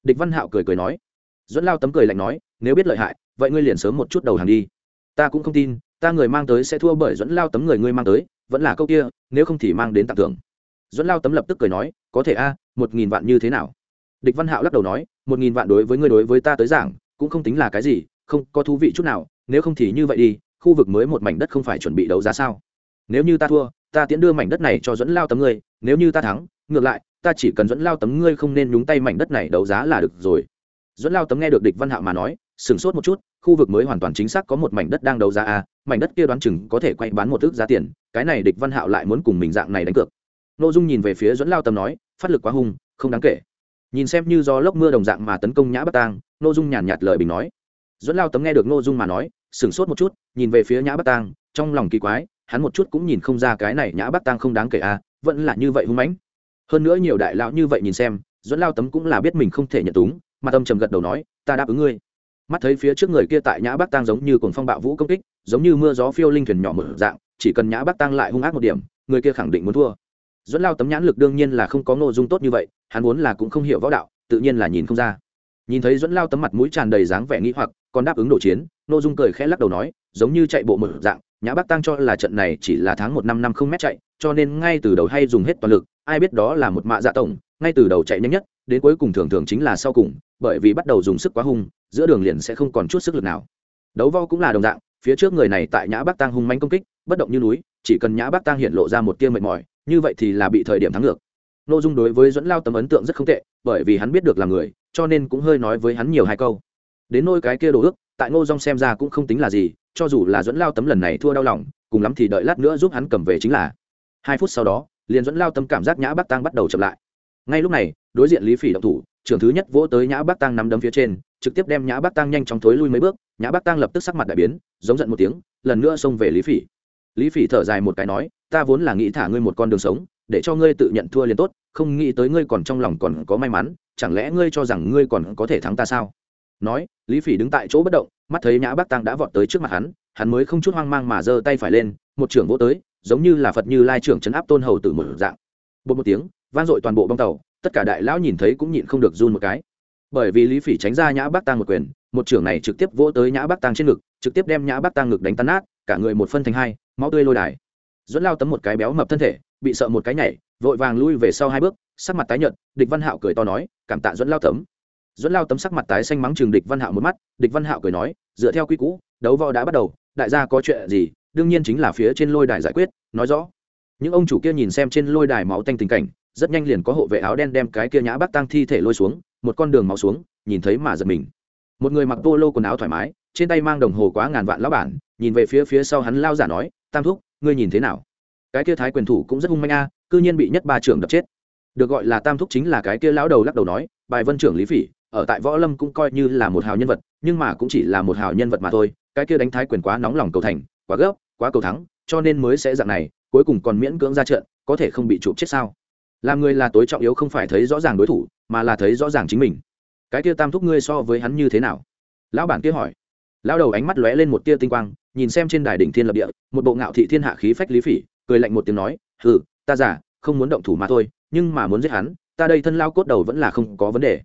địch văn hạo cười cười nói. Dẫn lao tấm cười lạnh nói, nếu biết lợi hại, vậy ngươi liền sớm một chút đầu hàng đi. Ta cũng không tin, ta người mang tới sẽ thua bởi dẫn lao tấm người ngươi mang tới, vẫn là câu kia, nếu không thì mang đến tặng thưởng. Dẫn lao tấm lập tức cười nói, có thể a, một nghìn vạn như thế nào? Địch văn hạo lắc đầu nói, một nghìn vạn đối với ngươi đối với ta tới giảng, cũng không tính là cái gì, không có thú vị chút nào, nếu không thì như vậy đi, khu vực mới một mảnh đất không phải chuẩn bị đấu giá sao? Nếu như ta thua, ta tiễn đưa mảnh đất này cho dẫn lao tấm ngươi, nếu như ta thắng, ngược lại ta chỉ cần dẫn lao tấm ngươi không nên nhúng tay mảnh đất này đấu giá là được rồi. Dẫn lao tấm nghe được địch văn hạo mà nói, sửng sốt một chút, khu vực mới hoàn toàn chính xác có một mảnh đất đang đấu giá a, mảnh đất kia đoán chừng có thể quay bán một ước giá tiền, cái này địch văn hạo lại muốn cùng mình dạng này đánh cược. Nội dung nhìn về phía dẫn lao tấm nói, phát lực quá hung, không đáng kể. Nhìn xem như do lốc mưa đồng dạng mà tấn công nhã bắc tang nội dung nhàn nhạt lời bình nói. Dẫn lao tấm nghe được nội dung mà nói, sửng sốt một chút, nhìn về phía nhã bắc tang, trong lòng kỳ quái, hắn một chút cũng nhìn không ra cái này nhã bắc tang không đáng kể a, vẫn là như vậy hung mãnh hơn nữa nhiều đại lão như vậy nhìn xem dẫn lao tấm cũng là biết mình không thể nhận túng, mà tâm trầm gật đầu nói, ta đáp ứng ngươi. Mắt thấy phía trước người kia tại nhã bắc tăng giống như cồn phong bạo vũ công kích, giống như mưa gió phiêu linh thuyền nhỏ mở dạng, chỉ cần nhã bắc tăng lại hung ác một điểm, người kia khẳng định muốn thua. Dẫn lao tấm nhãn lực đương nhiên là không có nội dung tốt như vậy, hắn vốn là cũng không hiểu võ đạo, tự nhiên là nhìn không ra. Nhìn thấy dẫn lao tấm mặt mũi tràn đầy dáng vẻ nghĩ hoặc, còn đáp ứng đổ chiến, nội dung cười khẽ lắc đầu nói, giống như chạy bộ mở dạng, nhã bắc tăng cho là trận này chỉ là tháng một năm năm không mét chạy, cho nên ngay từ đầu hay dùng hết toàn lực ai biết đó là một mạ dạ tổng, ngay từ đầu chạy nhanh nhất, đến cuối cùng thường thường chính là sau cùng, bởi vì bắt đầu dùng sức quá hung, giữa đường liền sẽ không còn chút sức lực nào. Đấu vo cũng là đồng dạng, phía trước người này tại nhã bắc tăng hung manh công kích, bất động như núi, chỉ cần nhã bắc tăng hiện lộ ra một tiêu mệt mỏi, như vậy thì là bị thời điểm thắng ngược. Nội dung đối với dẫn lao tấm ấn tượng rất không tệ, bởi vì hắn biết được là người, cho nên cũng hơi nói với hắn nhiều hai câu. Đến nôi cái kia đồ ước, tại ngô dong xem ra cũng không tính là gì, cho dù là dẫn lao tấm lần này thua đau lòng, cùng lắm thì đợi lát nữa giúp hắn cầm về chính là. Hai phút sau đó liền dẫn lao tâm cảm giác nhã bác tăng bắt đầu chậm lại. Ngay lúc này, đối diện lý phỉ động thủ, trưởng thứ nhất vỗ tới nhã bác tăng nắm đấm phía trên, trực tiếp đem nhã bác tăng nhanh chóng thối lui mấy bước, nhã bác tăng lập tức sắc mặt đại biến, giống giận một tiếng, lần nữa xông về lý phỉ. Lý phỉ thở dài một cái nói, ta vốn là nghĩ thả ngươi một con đường sống, để cho ngươi tự nhận thua liền tốt, không nghĩ tới ngươi còn trong lòng còn có may mắn, chẳng lẽ ngươi cho rằng ngươi còn có thể thắng ta sao? Nói, lý phỉ đứng tại chỗ bất động, mắt thấy nhã bác tăng đã vọt tới trước mặt hắn hắn mới không chút hoang mang mà giơ tay phải lên, một trưởng vỗ tới giống như là phật như lai trưởng chấn áp tôn hầu tử một dạng. Bột một tiếng, vang dội toàn bộ bong tàu, tất cả đại lão nhìn thấy cũng nhịn không được run một cái. Bởi vì lý phỉ tránh ra nhã bác tang một quyền, một trưởng này trực tiếp vỗ tới nhã bác tang trên ngực, trực tiếp đem nhã bác tang ngực đánh tan nát, cả người một phân thành hai, máu tươi lôi đài. Dẫn lao tấm một cái béo mập thân thể, bị sợ một cái nhảy, vội vàng lui về sau hai bước, sắc mặt tái nhợt, địch văn hạo cười to nói, cảm tạ dẫn lao tấm. Dẫn lao tấm sắc mặt tái xanh mắng trường địch văn hạo một mắt, địch văn hạo cười nói, dựa theo quy cũ đấu võ đã bắt đầu, đại gia có chuyện gì đương nhiên chính là phía trên lôi đài giải quyết nói rõ. Những ông chủ kia nhìn xem trên lôi đài máu tanh tình cảnh rất nhanh liền có hộ vệ áo đen đem cái kia nhã bác tăng thi thể lôi xuống một con đường máu xuống nhìn thấy mà giật mình. Một người mặc tô lô quần áo thoải mái trên tay mang đồng hồ quá ngàn vạn lão bản nhìn về phía phía sau hắn lao giả nói tam thúc ngươi nhìn thế nào? Cái kia thái quyền thủ cũng rất hung manh a à, cư nhiên bị nhất ba trưởng đập chết. Được gọi là tam thúc chính là cái kia lão đầu lắc đầu nói bài vân trưởng lý phỉ ở tại võ lâm cũng coi như là một hào nhân vật nhưng mà cũng chỉ là một hào nhân vật mà thôi cái kia đánh thái quyền quá nóng lòng cầu thành quá gấp quá cầu thắng, cho nên mới sẽ dạng này, cuối cùng còn miễn cưỡng ra trận, có thể không bị chụp chết sao? Làm người là tối trọng yếu không phải thấy rõ ràng đối thủ, mà là thấy rõ ràng chính mình. Cái kia tam thúc ngươi so với hắn như thế nào? Lão bản kia hỏi. Lão đầu ánh mắt lóe lên một tia tinh quang, nhìn xem trên đài đỉnh thiên lập địa, một bộ ngạo thị thiên hạ khí phách lý phỉ, cười lạnh một tiếng nói ừ ta giả không muốn động thủ mà thôi, nhưng mà muốn giết hắn, ta đây thân lao cốt đầu vẫn là không có vấn đề.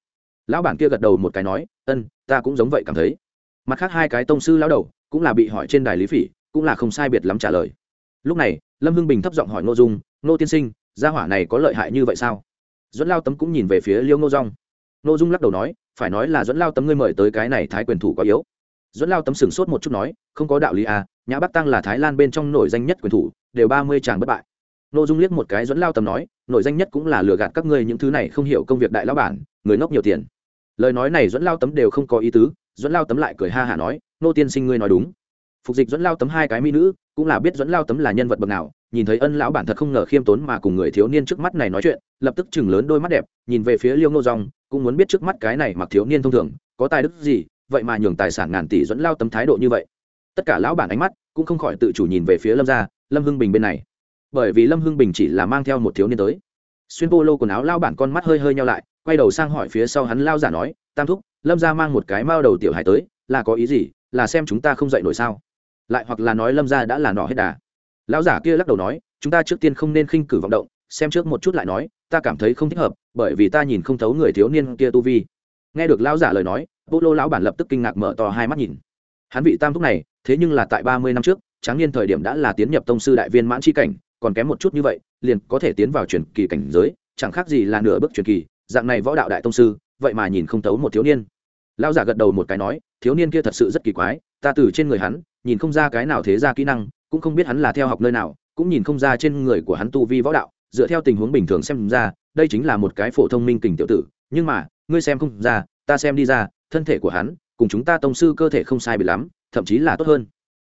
Lão bản kia gật đầu một cái nói, ân, ta cũng giống vậy cảm thấy. Mặt khác hai cái tông sư lão đầu cũng là bị hỏi trên đài lý phỉ cũng là không sai biệt lắm trả lời. Lúc này, lâm hưng bình thấp giọng hỏi n ô dung nô tiên sinh, gia hỏa này có lợi hại như vậy sao? Dẫn lao tấm cũng nhìn về phía liêu ngô dung. N ô dung lắc đầu nói, phải nói là dẫn lao tấm ngươi mời tới cái này thái quyền thủ quá yếu. Dẫn lao tấm sửng sốt một chút nói, không có đạo lý à nhã bắc tăng là thái lan bên trong nổi danh nhất quyền thủ, đều ba mươi chàng bất bại. N ô dung liếc một cái dẫn lao tấm nói, nổi danh nhất cũng là lừa gạt các ngươi những thứ này không hiểu công việc đại lao bản, người ngốc nhiều tiền. Lời nói này dẫn lao tấm đều không có ý tứ dẫn lao tấm lại cười ha hả nói nô tiên sinh ngươi nói đúng phục dịch dẫn lao tấm hai cái mỹ nữ, cũng là biết dẫn lao tấm là nhân vật bậc nào, nhìn thấy ân lão bản thật không ngờ khiêm tốn mà cùng người thiếu niên trước mắt này nói chuyện, lập tức chừng lớn đôi mắt đẹp, nhìn về phía liêu ngô dòng, cũng muốn biết trước mắt cái này mặc thiếu niên thông thường, có tài đức gì, vậy mà nhường tài sản ngàn tỷ dẫn lao tấm thái độ như vậy. Tất cả lão bản ánh mắt cũng không khỏi tự chủ nhìn về phía lâm gia, lâm hưng bình bên này. Bởi vì lâm hưng bình chỉ là mang theo một thiếu niên tới. Xuyên vô lô quần áo lao bản con mắt hơi hơi nhau lại, quay đầu sang hỏi phía sau hắn lao giả nói, tam thúc, lâm gia mang một cái mao đầu tiểu hải tới, là có ý gì, là xem chúng ta không dậy nổi sao? Lại hoặc là nói lâm gia đã là nọ hết đà. Lão giả kia lắc đầu nói, chúng ta trước tiên không nên khinh cử vọng động, xem trước một chút lại nói, ta cảm thấy không thích hợp, bởi vì ta nhìn không thấu người thiếu niên kia tu vi. Nghe được lão giả lời nói bộ lô lão bản lập tức kinh ngạc mở to hai mắt nhìn. Hắn vị tam thúc này, thế nhưng là tại ba mươi năm trước, tráng niên thời điểm đã là tiến nhập tông sư đại viên mãn c cảnh, còn kém một chút như vậy, liền có thể tiến vào truyền kỳ cảnh giới, chẳng khác gì là nửa bước truyền kỳ, dạng này võ đạo đại tông sư, vậy mà nhìn không thấu một thiếu niên lão giả gật đầu một cái nói, thiếu niên kia thật sự rất kỳ quái, ta từ trên người hắn, nhìn không ra cái nào thế ra kỹ năng, cũng không biết hắn là theo học nơi nào, cũng nhìn không ra trên người của hắn tu vi võ đạo, dựa theo tình huống bình thường xem ra, đây chính là một cái phổ thông minh kình tiểu tử, nhưng mà, ngươi xem không ra, ta xem đi ra, thân thể của hắn, cùng chúng ta tông sư cơ thể không sai bị lắm, thậm chí là tốt hơn.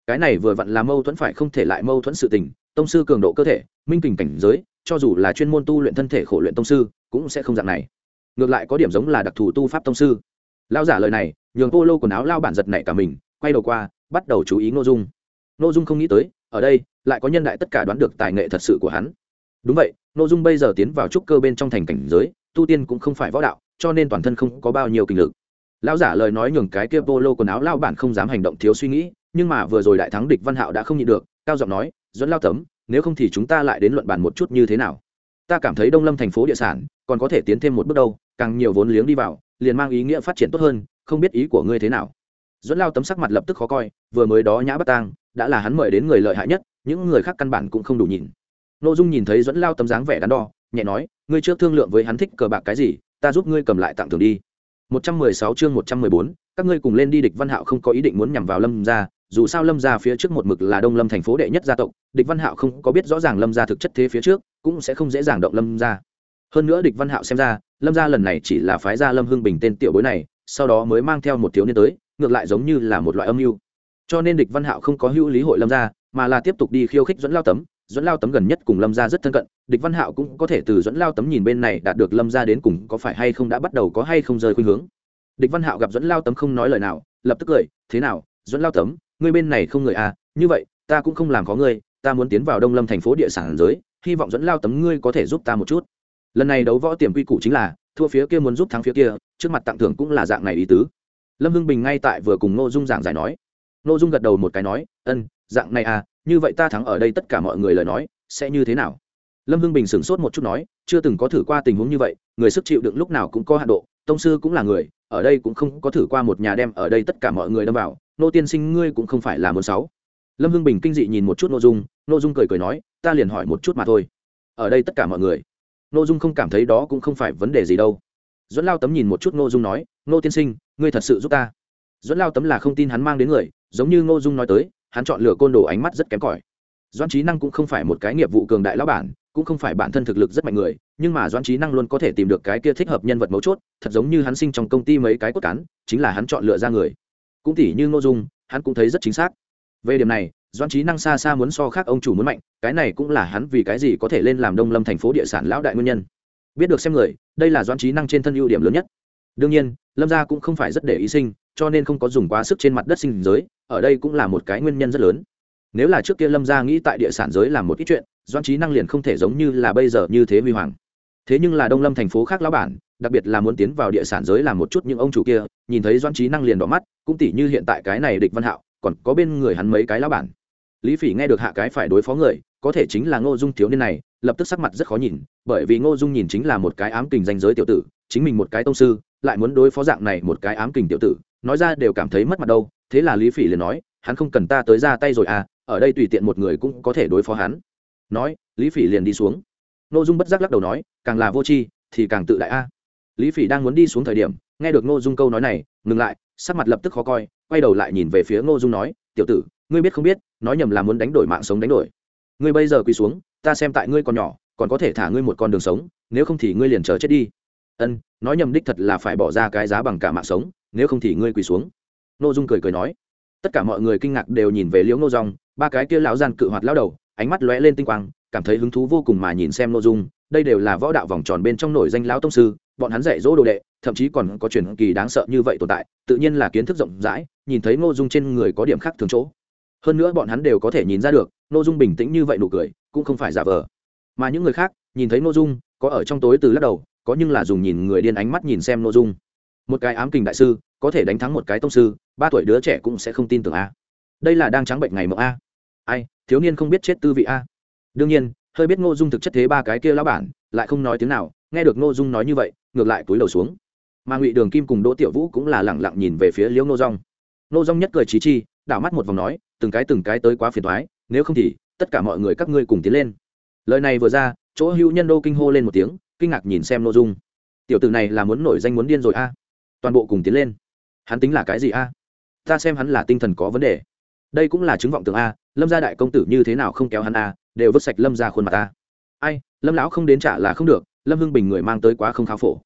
Cái này vừa vặn là mâu thuẫn phải không thể lại mâu thuẫn sự tình, tông sư cường độ cơ thể, minh kình cảnh giới, cho dù là chuyên môn tu luyện thân thể khổ luyện tông sư, cũng sẽ không dạng này. Ngược lại có điểm giống là đặc thù tu pháp tông sư lao giả lời này, nhường polo lô quần áo lao bản giật này cả mình, quay đầu qua, bắt đầu chú ý n ô dung. N ô dung không nghĩ tới, ở đây, lại có nhân đại tất cả đoán được tài nghệ thật sự của hắn. Đúng vậy n ô dung bây giờ tiến vào trúc cơ bên trong thành cảnh giới, tu tu tiên cũng không phải võ đạo, cho nên toàn thân không có bao nhiêu kinh lực. Lão giả lời nói nhường cái kia polo quần áo lao bản không dám hành động thiếu suy nghĩ, nhưng mà vừa rồi đại thắng địch văn hạo đã không nhịn được, cao giọng nói dẫn lao tấm, nếu không thì chúng ta lại đến luận bàn một chút như thế nào? Ta cảm thấy đông lâm thành phố địa sản, còn có thể tiến thêm một bước đâu, càng nhiều vốn liếng đi vào liền mang ý nghĩa phát triển tốt hơn không biết ý của ngươi thế nào. Dẫn lao tấm sắc mặt lập tức khó coi vừa mới đó nhã bắt tang đã là hắn mời đến người lợi hại nhất những người khác căn bản cũng không đủ nhìn. Nội dung nhìn thấy dẫn lao tấm dáng vẻ đắn đo nhẹ nói ngươi trước thương lượng với hắn thích cờ bạc cái gì ta giúp ngươi cầm lại tặng thưởng đi. 116 chương 114, các ngươi cùng lên đi địch văn hạo không có ý định muốn nhằm vào lâm gia dù sao lâm gia phía trước một mực là đông lâm thành phố đệ nhất gia tộc địch văn hạo không có biết rõ ràng lâm gia thực chất thế phía trước cũng sẽ không dễ dàng động lâm gia. Hơn nữa địch văn hạo xem ra lâm gia lần này chỉ là phái gia lâm hưng bình tên tiểu bối này, sau đó mới mang theo một thiếu niên tới, ngược lại giống như là một loại âm mưu. Cho nên địch văn hạo không có hữu lý hội lâm gia, mà là tiếp tục đi khiêu khích dẫn lao tấm. Dẫn lao tấm gần nhất cùng lâm gia rất thân cận, địch văn hạo cũng có thể từ dẫn lao tấm nhìn bên này đạt được lâm gia đến cùng có phải hay không đã bắt đầu có hay không rơi khuynh hướng. Địch văn hạo gặp dẫn lao tấm không nói lời nào, lập tức cười, thế nào dẫn lao tấm, ngươi bên này không người à? Như vậy, ta cũng không làm có ngươi, ta muốn tiến vào đông lâm thành phố địa sản giới, hy vọng dẫn lao tấm ngươi có thể giúp ta một chút lần này đấu võ tiềm quy củ chính là, thua phía kia muốn giúp thắng phía kia, trước mặt tặng thưởng cũng là dạng này ý tứ. Lâm hưng bình ngay tại vừa cùng n ô dung giảng giải nói. N ô dung gật đầu một cái nói, ân, dạng này à như vậy ta thắng ở đây tất cả mọi người lời nói, sẽ như thế nào? Lâm hưng bình sửng sốt một chút nói, chưa từng có thử qua tình huống như vậy, người sức chịu đựng lúc nào cũng có hạ độ, tông sư cũng là người, ở đây cũng không có thử qua một nhà đem ở đây tất cả mọi người đâm vào nô tiên sinh ngươi cũng không phải là một sáu. Lâm hưng bình kinh dị nhìn một chút n ô dung n ô dung cười cười nói, ta liền hỏi một chút mà thôi. Ở đây tất cả mọi người nội dung không cảm thấy đó cũng không phải vấn đề gì đâu. Dẫn lao tấm nhìn một chút nội dung nói, ngô tiên sinh, ngươi thật sự giúp ta. Dẫn lao tấm là không tin hắn mang đến người, giống như ngô dung nói tới, hắn chọn lựa côn đồ ánh mắt rất kém cỏi. Doan trí năng cũng không phải một cái nghiệp vụ cường đại lão bản, cũng không phải bản thân thực lực rất mạnh người, nhưng mà doan trí năng luôn có thể tìm được cái kia thích hợp nhân vật mấu chốt, thật giống như hắn sinh trong công ty mấy cái cốt cán, chính là hắn chọn lựa ra người. Cũng tỉ như ngô dung, hắn cũng thấy rất chính xác. Về điểm này doan trí năng xa xa muốn so khác ông chủ muốn mạnh, cái này cũng là hắn vì cái gì có thể lên làm đông lâm thành phố địa sản lão đại nguyên nhân. Biết được xem người, đây là doan trí năng trên thân ưu điểm lớn nhất. Đương nhiên, lâm gia cũng không phải rất để ý sinh, cho nên không có dùng quá sức trên mặt đất sinh giới, ở đây cũng là một cái nguyên nhân rất lớn. Nếu là trước kia lâm gia nghĩ tại địa sản giới làm một ít chuyện doan trí năng liền không thể giống như là bây giờ như thế huy hoàng. Thế nhưng là đông lâm thành phố khác lão bản, đặc biệt là muốn tiến vào địa sản giới làm một chút những ông chủ kia, nhìn thấy doan trí năng liền đỏ mắt, cũng tỉ như hiện tại cái này địch văn hạo, còn có bên người hắn mấy cái lão bản lý phỉ nghe được hạ cái phải đối phó người, có thể chính là ngô dung thiếu niên này, lập tức sắc mặt rất khó nhìn, bởi vì ngô dung nhìn chính là một cái ám kình danh giới tiểu tử, chính mình một cái tông sư, lại muốn đối phó dạng này một cái ám kình tiểu tử, nói ra đều cảm thấy mất mặt đâu, thế là lý phỉ liền nói, hắn không cần ta tới ra tay rồi à ở đây tùy tiện một người cũng có thể đối phó hắn. Nói, lý phỉ liền đi xuống. Ngô dung bất giác lắc đầu nói, càng là vô tri, thì càng tự đại a. Lý phỉ đang muốn đi xuống thời điểm, nghe được ngô dung câu nói này, ngừng lại, sắc mặt lập tức khó coi, quay đầu lại nhìn về phía ngô dung nói, tiểu tử ngươi biết không biết, nói nhầm là muốn đánh đổi mạng sống đánh đổi. Ngươi bây giờ quỳ xuống, ta xem tại ngươi còn nhỏ, còn có thể thả ngươi một con đường sống, nếu không thì ngươi liền chờ chết đi. Ân, nói nhầm đích thật là phải bỏ ra cái giá bằng cả mạng sống, nếu không thì ngươi quỳ xuống. Ngô dung cười cười nói. Tất cả mọi người kinh ngạc đều nhìn về liễu nô dòng ba cái kia lão gian cự hoạt lao đầu, ánh mắt lóe lên tinh quang, cảm thấy hứng thú vô cùng mà nhìn xem ngô dung, đây đều là võ đạo vòng tròn bên trong nổi danh lão tông sư, bọn hắn dạy dỗ đồ đệ, thậm chí còn có truyền kỳ đáng sợ như vậy tồn tại, tự nhiên là kiến thức rộng rãi, nhìn thấy ngô dung trên người có điểm khác thường chỗ hơn nữa bọn hắn đều có thể nhìn ra được, ngô dung bình tĩnh như vậy nụ cười, cũng không phải giả vờ. Mà những người khác, nhìn thấy ngô dung, có ở trong tối từ lắc đầu, có nhưng là dùng nhìn người điên ánh mắt nhìn xem ngô dung. Một cái ám kình đại sư, có thể đánh thắng một cái tông sư, ba tuổi đứa trẻ cũng sẽ không tin tưởng a. Đây là đang trắng bệnh ngày mộng a. Ai, thiếu niên không biết chết tư vị a. Đương nhiên, hơi biết ngô dung thực chất thế ba cái kia lão bản, lại không nói tiếng nào, nghe được ngô dung nói như vậy, ngược lại túi đầu xuống. Mà ngụy đường kim cùng đỗ tiểu vũ cũng là lẳng lặng nhìn về phía liễu ngô rong ngô rong nhất cười trí chi, đảo mắt một vòng nói từng cái từng cái tới quá phiền thoái, nếu không thì, tất cả mọi người các ngươi cùng tiến lên. Lời này vừa ra, chỗ hữu nhân đô kinh hô lên một tiếng, kinh ngạc nhìn xem nội dung. Tiểu tử này là muốn nổi danh muốn điên rồi a. Toàn bộ cùng tiến lên. Hắn tính là cái gì a? Ta xem hắn là tinh thần có vấn đề. Đây cũng là chứng vọng tưởng a, lâm gia đại công tử như thế nào không kéo hắn a, đều vứt sạch lâm ra khuôn mặt a. Ai, lâm lão không đến trả là không được, lâm hưng bình người mang tới quá không khá phổ.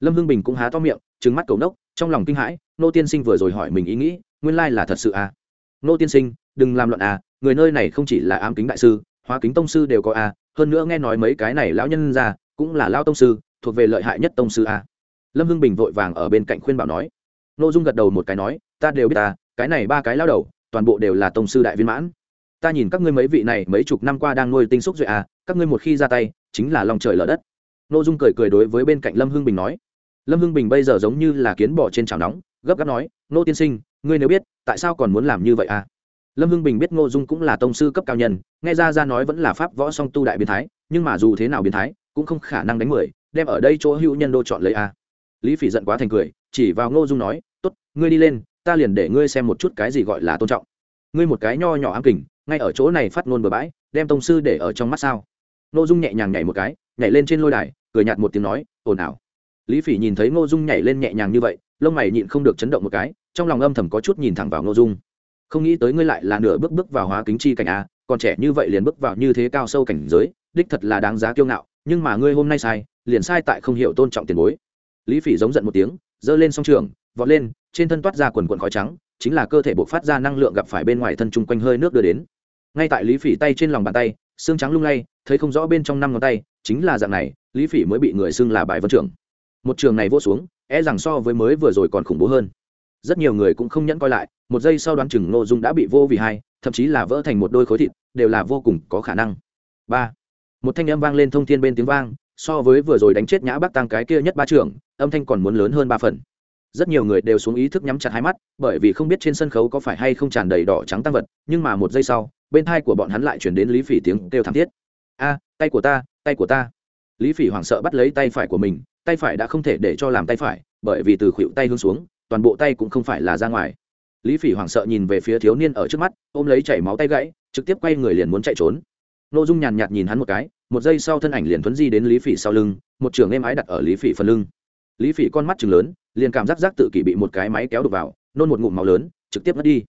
Lâm hưng bình cũng há to miệng trứng mắt cầu nốc, trong lòng kinh hãi, nô tiên sinh vừa rồi hỏi mình ý nghĩ, nguyên lai là thật sự à nô tiên sinh, đừng làm luận à người nơi này không chỉ là ám kính đại sư, hóa kính tông sư đều có à hơn nữa nghe nói mấy cái này lão nhân ra, cũng là lao tông sư, thuộc về lợi hại nhất tông sư à. Lâm hưng bình vội vàng ở bên cạnh khuyên bảo nói. Nô dung gật đầu một cái nói, ta đều biết ta cái này ba cái lao đầu, toàn bộ đều là tông sư đại viên mãn. Ta nhìn các ngươi mấy vị này mấy chục năm qua đang nuôi tinh xúc duệ à các ngươi một khi ra tay, chính là lòng trời lở đất. Nội dung cười cười đối với bên cạnh lâm hưng bình nói. Lâm hưng bình bây giờ giống như là kiến bò trên chảo nóng, gấp gáp nói, nô tiên sinh, ngươi nếu biết tại sao còn muốn làm như vậy à? Lâm hưng bình biết ngô dung cũng là tông sư cấp cao nhân, nghe ra ra nói vẫn là pháp võ song tu đại biến thái, nhưng mà dù thế nào biến thái, cũng không khả năng đánh mười, đem ở đây chỗ hữu nhân đô chọn lấy a lý phỉ giận quá thành cười, chỉ vào ngô dung nói, tốt, ngươi đi lên, ta liền để ngươi xem một chút cái gì gọi là tôn trọng. Ngươi một cái nho nhỏ ám kình, ngay ở chỗ này phát ngôn bừa bãi, đem tông sư để ở trong mắt sao? Ngô dung nhẹ nhàng nhảy một cái, nhảy lên trên lôi đài, cười nhạt một tiếng nói, ồn ào. Lý phỉ nhìn thấy ngô dung nhảy lên nhẹ nhàng như vậy, lông mày nhịn không được chấn động một cái trong lòng âm thầm có chút nhìn thẳng vào ngô dung. Không nghĩ tới ngươi lại là nửa bước bước vào hóa kính chi cảnh a, còn trẻ như vậy liền bước vào như thế cao sâu cảnh giới, đích thật là đáng giá kiêu ngạo, nhưng mà ngươi hôm nay sai, liền sai tại không hiểu tôn trọng tiền bối. Lý phỉ giống giận một tiếng, giơ lên song trường, vọt lên, trên thân toát ra quần quần khói trắng, chính là cơ thể bộc phát ra năng lượng gặp phải bên ngoài thân chung quanh hơi nước đưa đến. Ngay tại lý phỉ tay trên lòng bàn tay, xương trắng lung lay, thấy không rõ bên trong năm ngón tay, chính là dạng này, lý phỉ mới bị người xưng là bài vân trưởng. Một trường này vô xuống e rằng so với mới vừa rồi còn khủng bố hơn rất nhiều người cũng không nhẫn coi lại, một giây sau đoán chừng Ngô dung đã bị vô vì hai, thậm chí là vỡ thành một đôi khối thịt, đều là vô cùng có khả năng. Ba, một thanh âm vang lên thông thiên bên tiếng vang, so với vừa rồi đánh chết nhã bác tăng cái kia nhất ba trưởng, âm thanh còn muốn lớn hơn ba phần. Rất nhiều người đều xuống ý thức nhắm chặt hai mắt, bởi vì không biết trên sân khấu có phải hay không tràn đầy đỏ trắng tăng vật, nhưng mà một giây sau, bên thai của bọn hắn lại chuyển đến lý phỉ tiếng kêu thảm thiết. A, tay của ta, tay của ta. Lý phỉ hoảng sợ bắt lấy tay phải của mình, tay phải đã không thể để cho làm tay phải, bởi vì từ khuỵu tay hướng xuống toàn bộ tay cũng không phải là ra ngoài. Lý phỉ hoảng sợ nhìn về phía thiếu niên ở trước mắt, ôm lấy chảy máu tay gãy, trực tiếp quay người liền muốn chạy trốn. N ô dung nhàn nhạt nhìn hắn một cái, một giây sau thân ảnh liền thuấn di đến lý phỉ sau lưng, một trường êm ái đặt ở lý phỉ phần lưng. Lý phỉ con mắt chừng lớn, liền cảm giác giác tự kỷ bị một cái máy kéo đục vào, nôn một ngụm máu lớn, trực tiếp mất đi.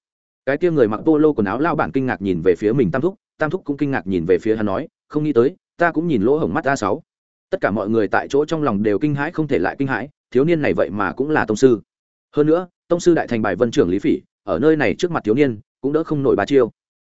Cái kia người mặc polo quần áo lao bản kinh ngạc nhìn về phía mình tam thúc tam thúc cũng kinh ngạc nhìn về phía hắn nói, không nghĩ tới, ta cũng nhìn lỗ hổng mắt a sáu. Tất cả mọi người tại chỗ trong lòng đều kinh hãi không thể lại kinh hãi, thiếu niên này vậy mà cũng là tông sư hơn nữa tông sư đại thành bài vân trưởng lý phỉ ở nơi này trước mặt thiếu niên cũng đỡ không nổi ba chiêu.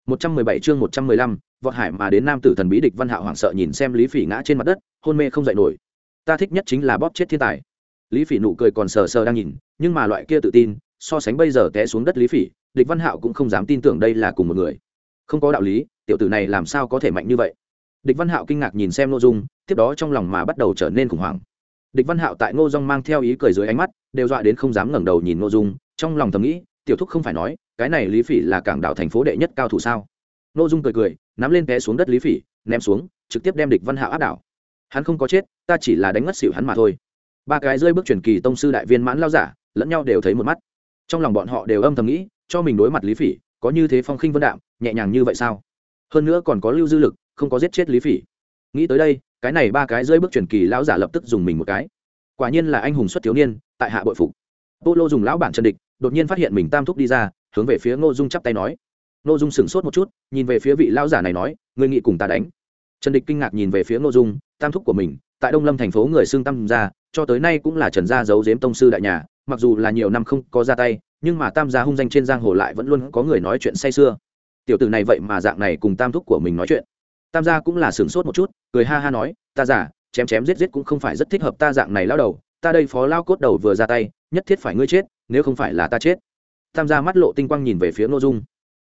117 chương 115, vọt hải mà đến nam tử thần bí địch văn hạo hoảng sợ nhìn xem lý phỉ ngã trên mặt đất hôn mê không dậy nổi. Ta thích nhất chính là bóp chết thiên tài. Lý phỉ nụ cười còn sờ sờ đang nhìn nhưng mà loại kia tự tin so sánh bây giờ té xuống đất lý phỉ địch văn hạo cũng không dám tin tưởng đây là cùng một người. Không có đạo lý tiểu tử này làm sao có thể mạnh như vậy? Địch văn hạo kinh ngạc nhìn xem nội dung tiếp đó trong lòng mà bắt đầu trở nên khủng hoảng địch văn hạo tại ngô dung mang theo ý cười dưới ánh mắt, đều dọa đến không dám ngẩng đầu nhìn Ngô dung, trong lòng thầm nghĩ, tiểu thúc không phải nói, cái này lý phỉ là cảng đảo thành phố đệ nhất cao thủ sao? Ngô dung cười cười, nắm lên té xuống đất lý phỉ, ném xuống, trực tiếp đem địch văn hạo áp đảo. Hắn không có chết, ta chỉ là đánh ngất xỉu hắn mà thôi. Ba cái rơi bước truyền kỳ tông sư đại viên mãn lao giả, lẫn nhau đều thấy một mắt. Trong lòng bọn họ đều âm thầm nghĩ, cho mình đối mặt lý phỉ, có như thế phong khinh vân đạm, nhẹ nhàng như vậy sao? Hơn nữa còn có lưu dư lực, không có giết chết lý phỉ. Nghĩ tới đây cái này ba cái dưới bước truyền kỳ lão giả lập tức dùng mình một cái. Quả nhiên là anh hùng xuất thiếu niên, tại hạ bội phục. Lô dùng lão bản chân địch, đột nhiên phát hiện mình tam thúc đi ra, hướng về phía ngô dung chắp tay nói. Ngô dung sửng sốt một chút, nhìn về phía vị lão giả này nói người nghị cùng ta đánh? Trần địch kinh ngạc nhìn về phía ngô dung, tam thúc của mình, tại đông lâm thành phố người xương tam gia, cho tới nay cũng là trần gia giấu giếm tông sư đại nhà, mặc dù là nhiều năm không có ra tay, nhưng mà tam gia hung danh trên giang hồ lại vẫn luôn có người nói chuyện say sưa tiểu tử này vậy mà dạng này cùng tam thúc của mình nói chuyện tam gia cũng là sửng sốt một chút, cười ha ha nói, ta giả chém chém giết giết cũng không phải rất thích hợp ta dạng này lao đầu, ta đây phó lao cốt đầu vừa ra tay, nhất thiết phải ngươi chết, nếu không phải là ta chết. Tam gia mắt lộ tinh quang nhìn về phía nội dung.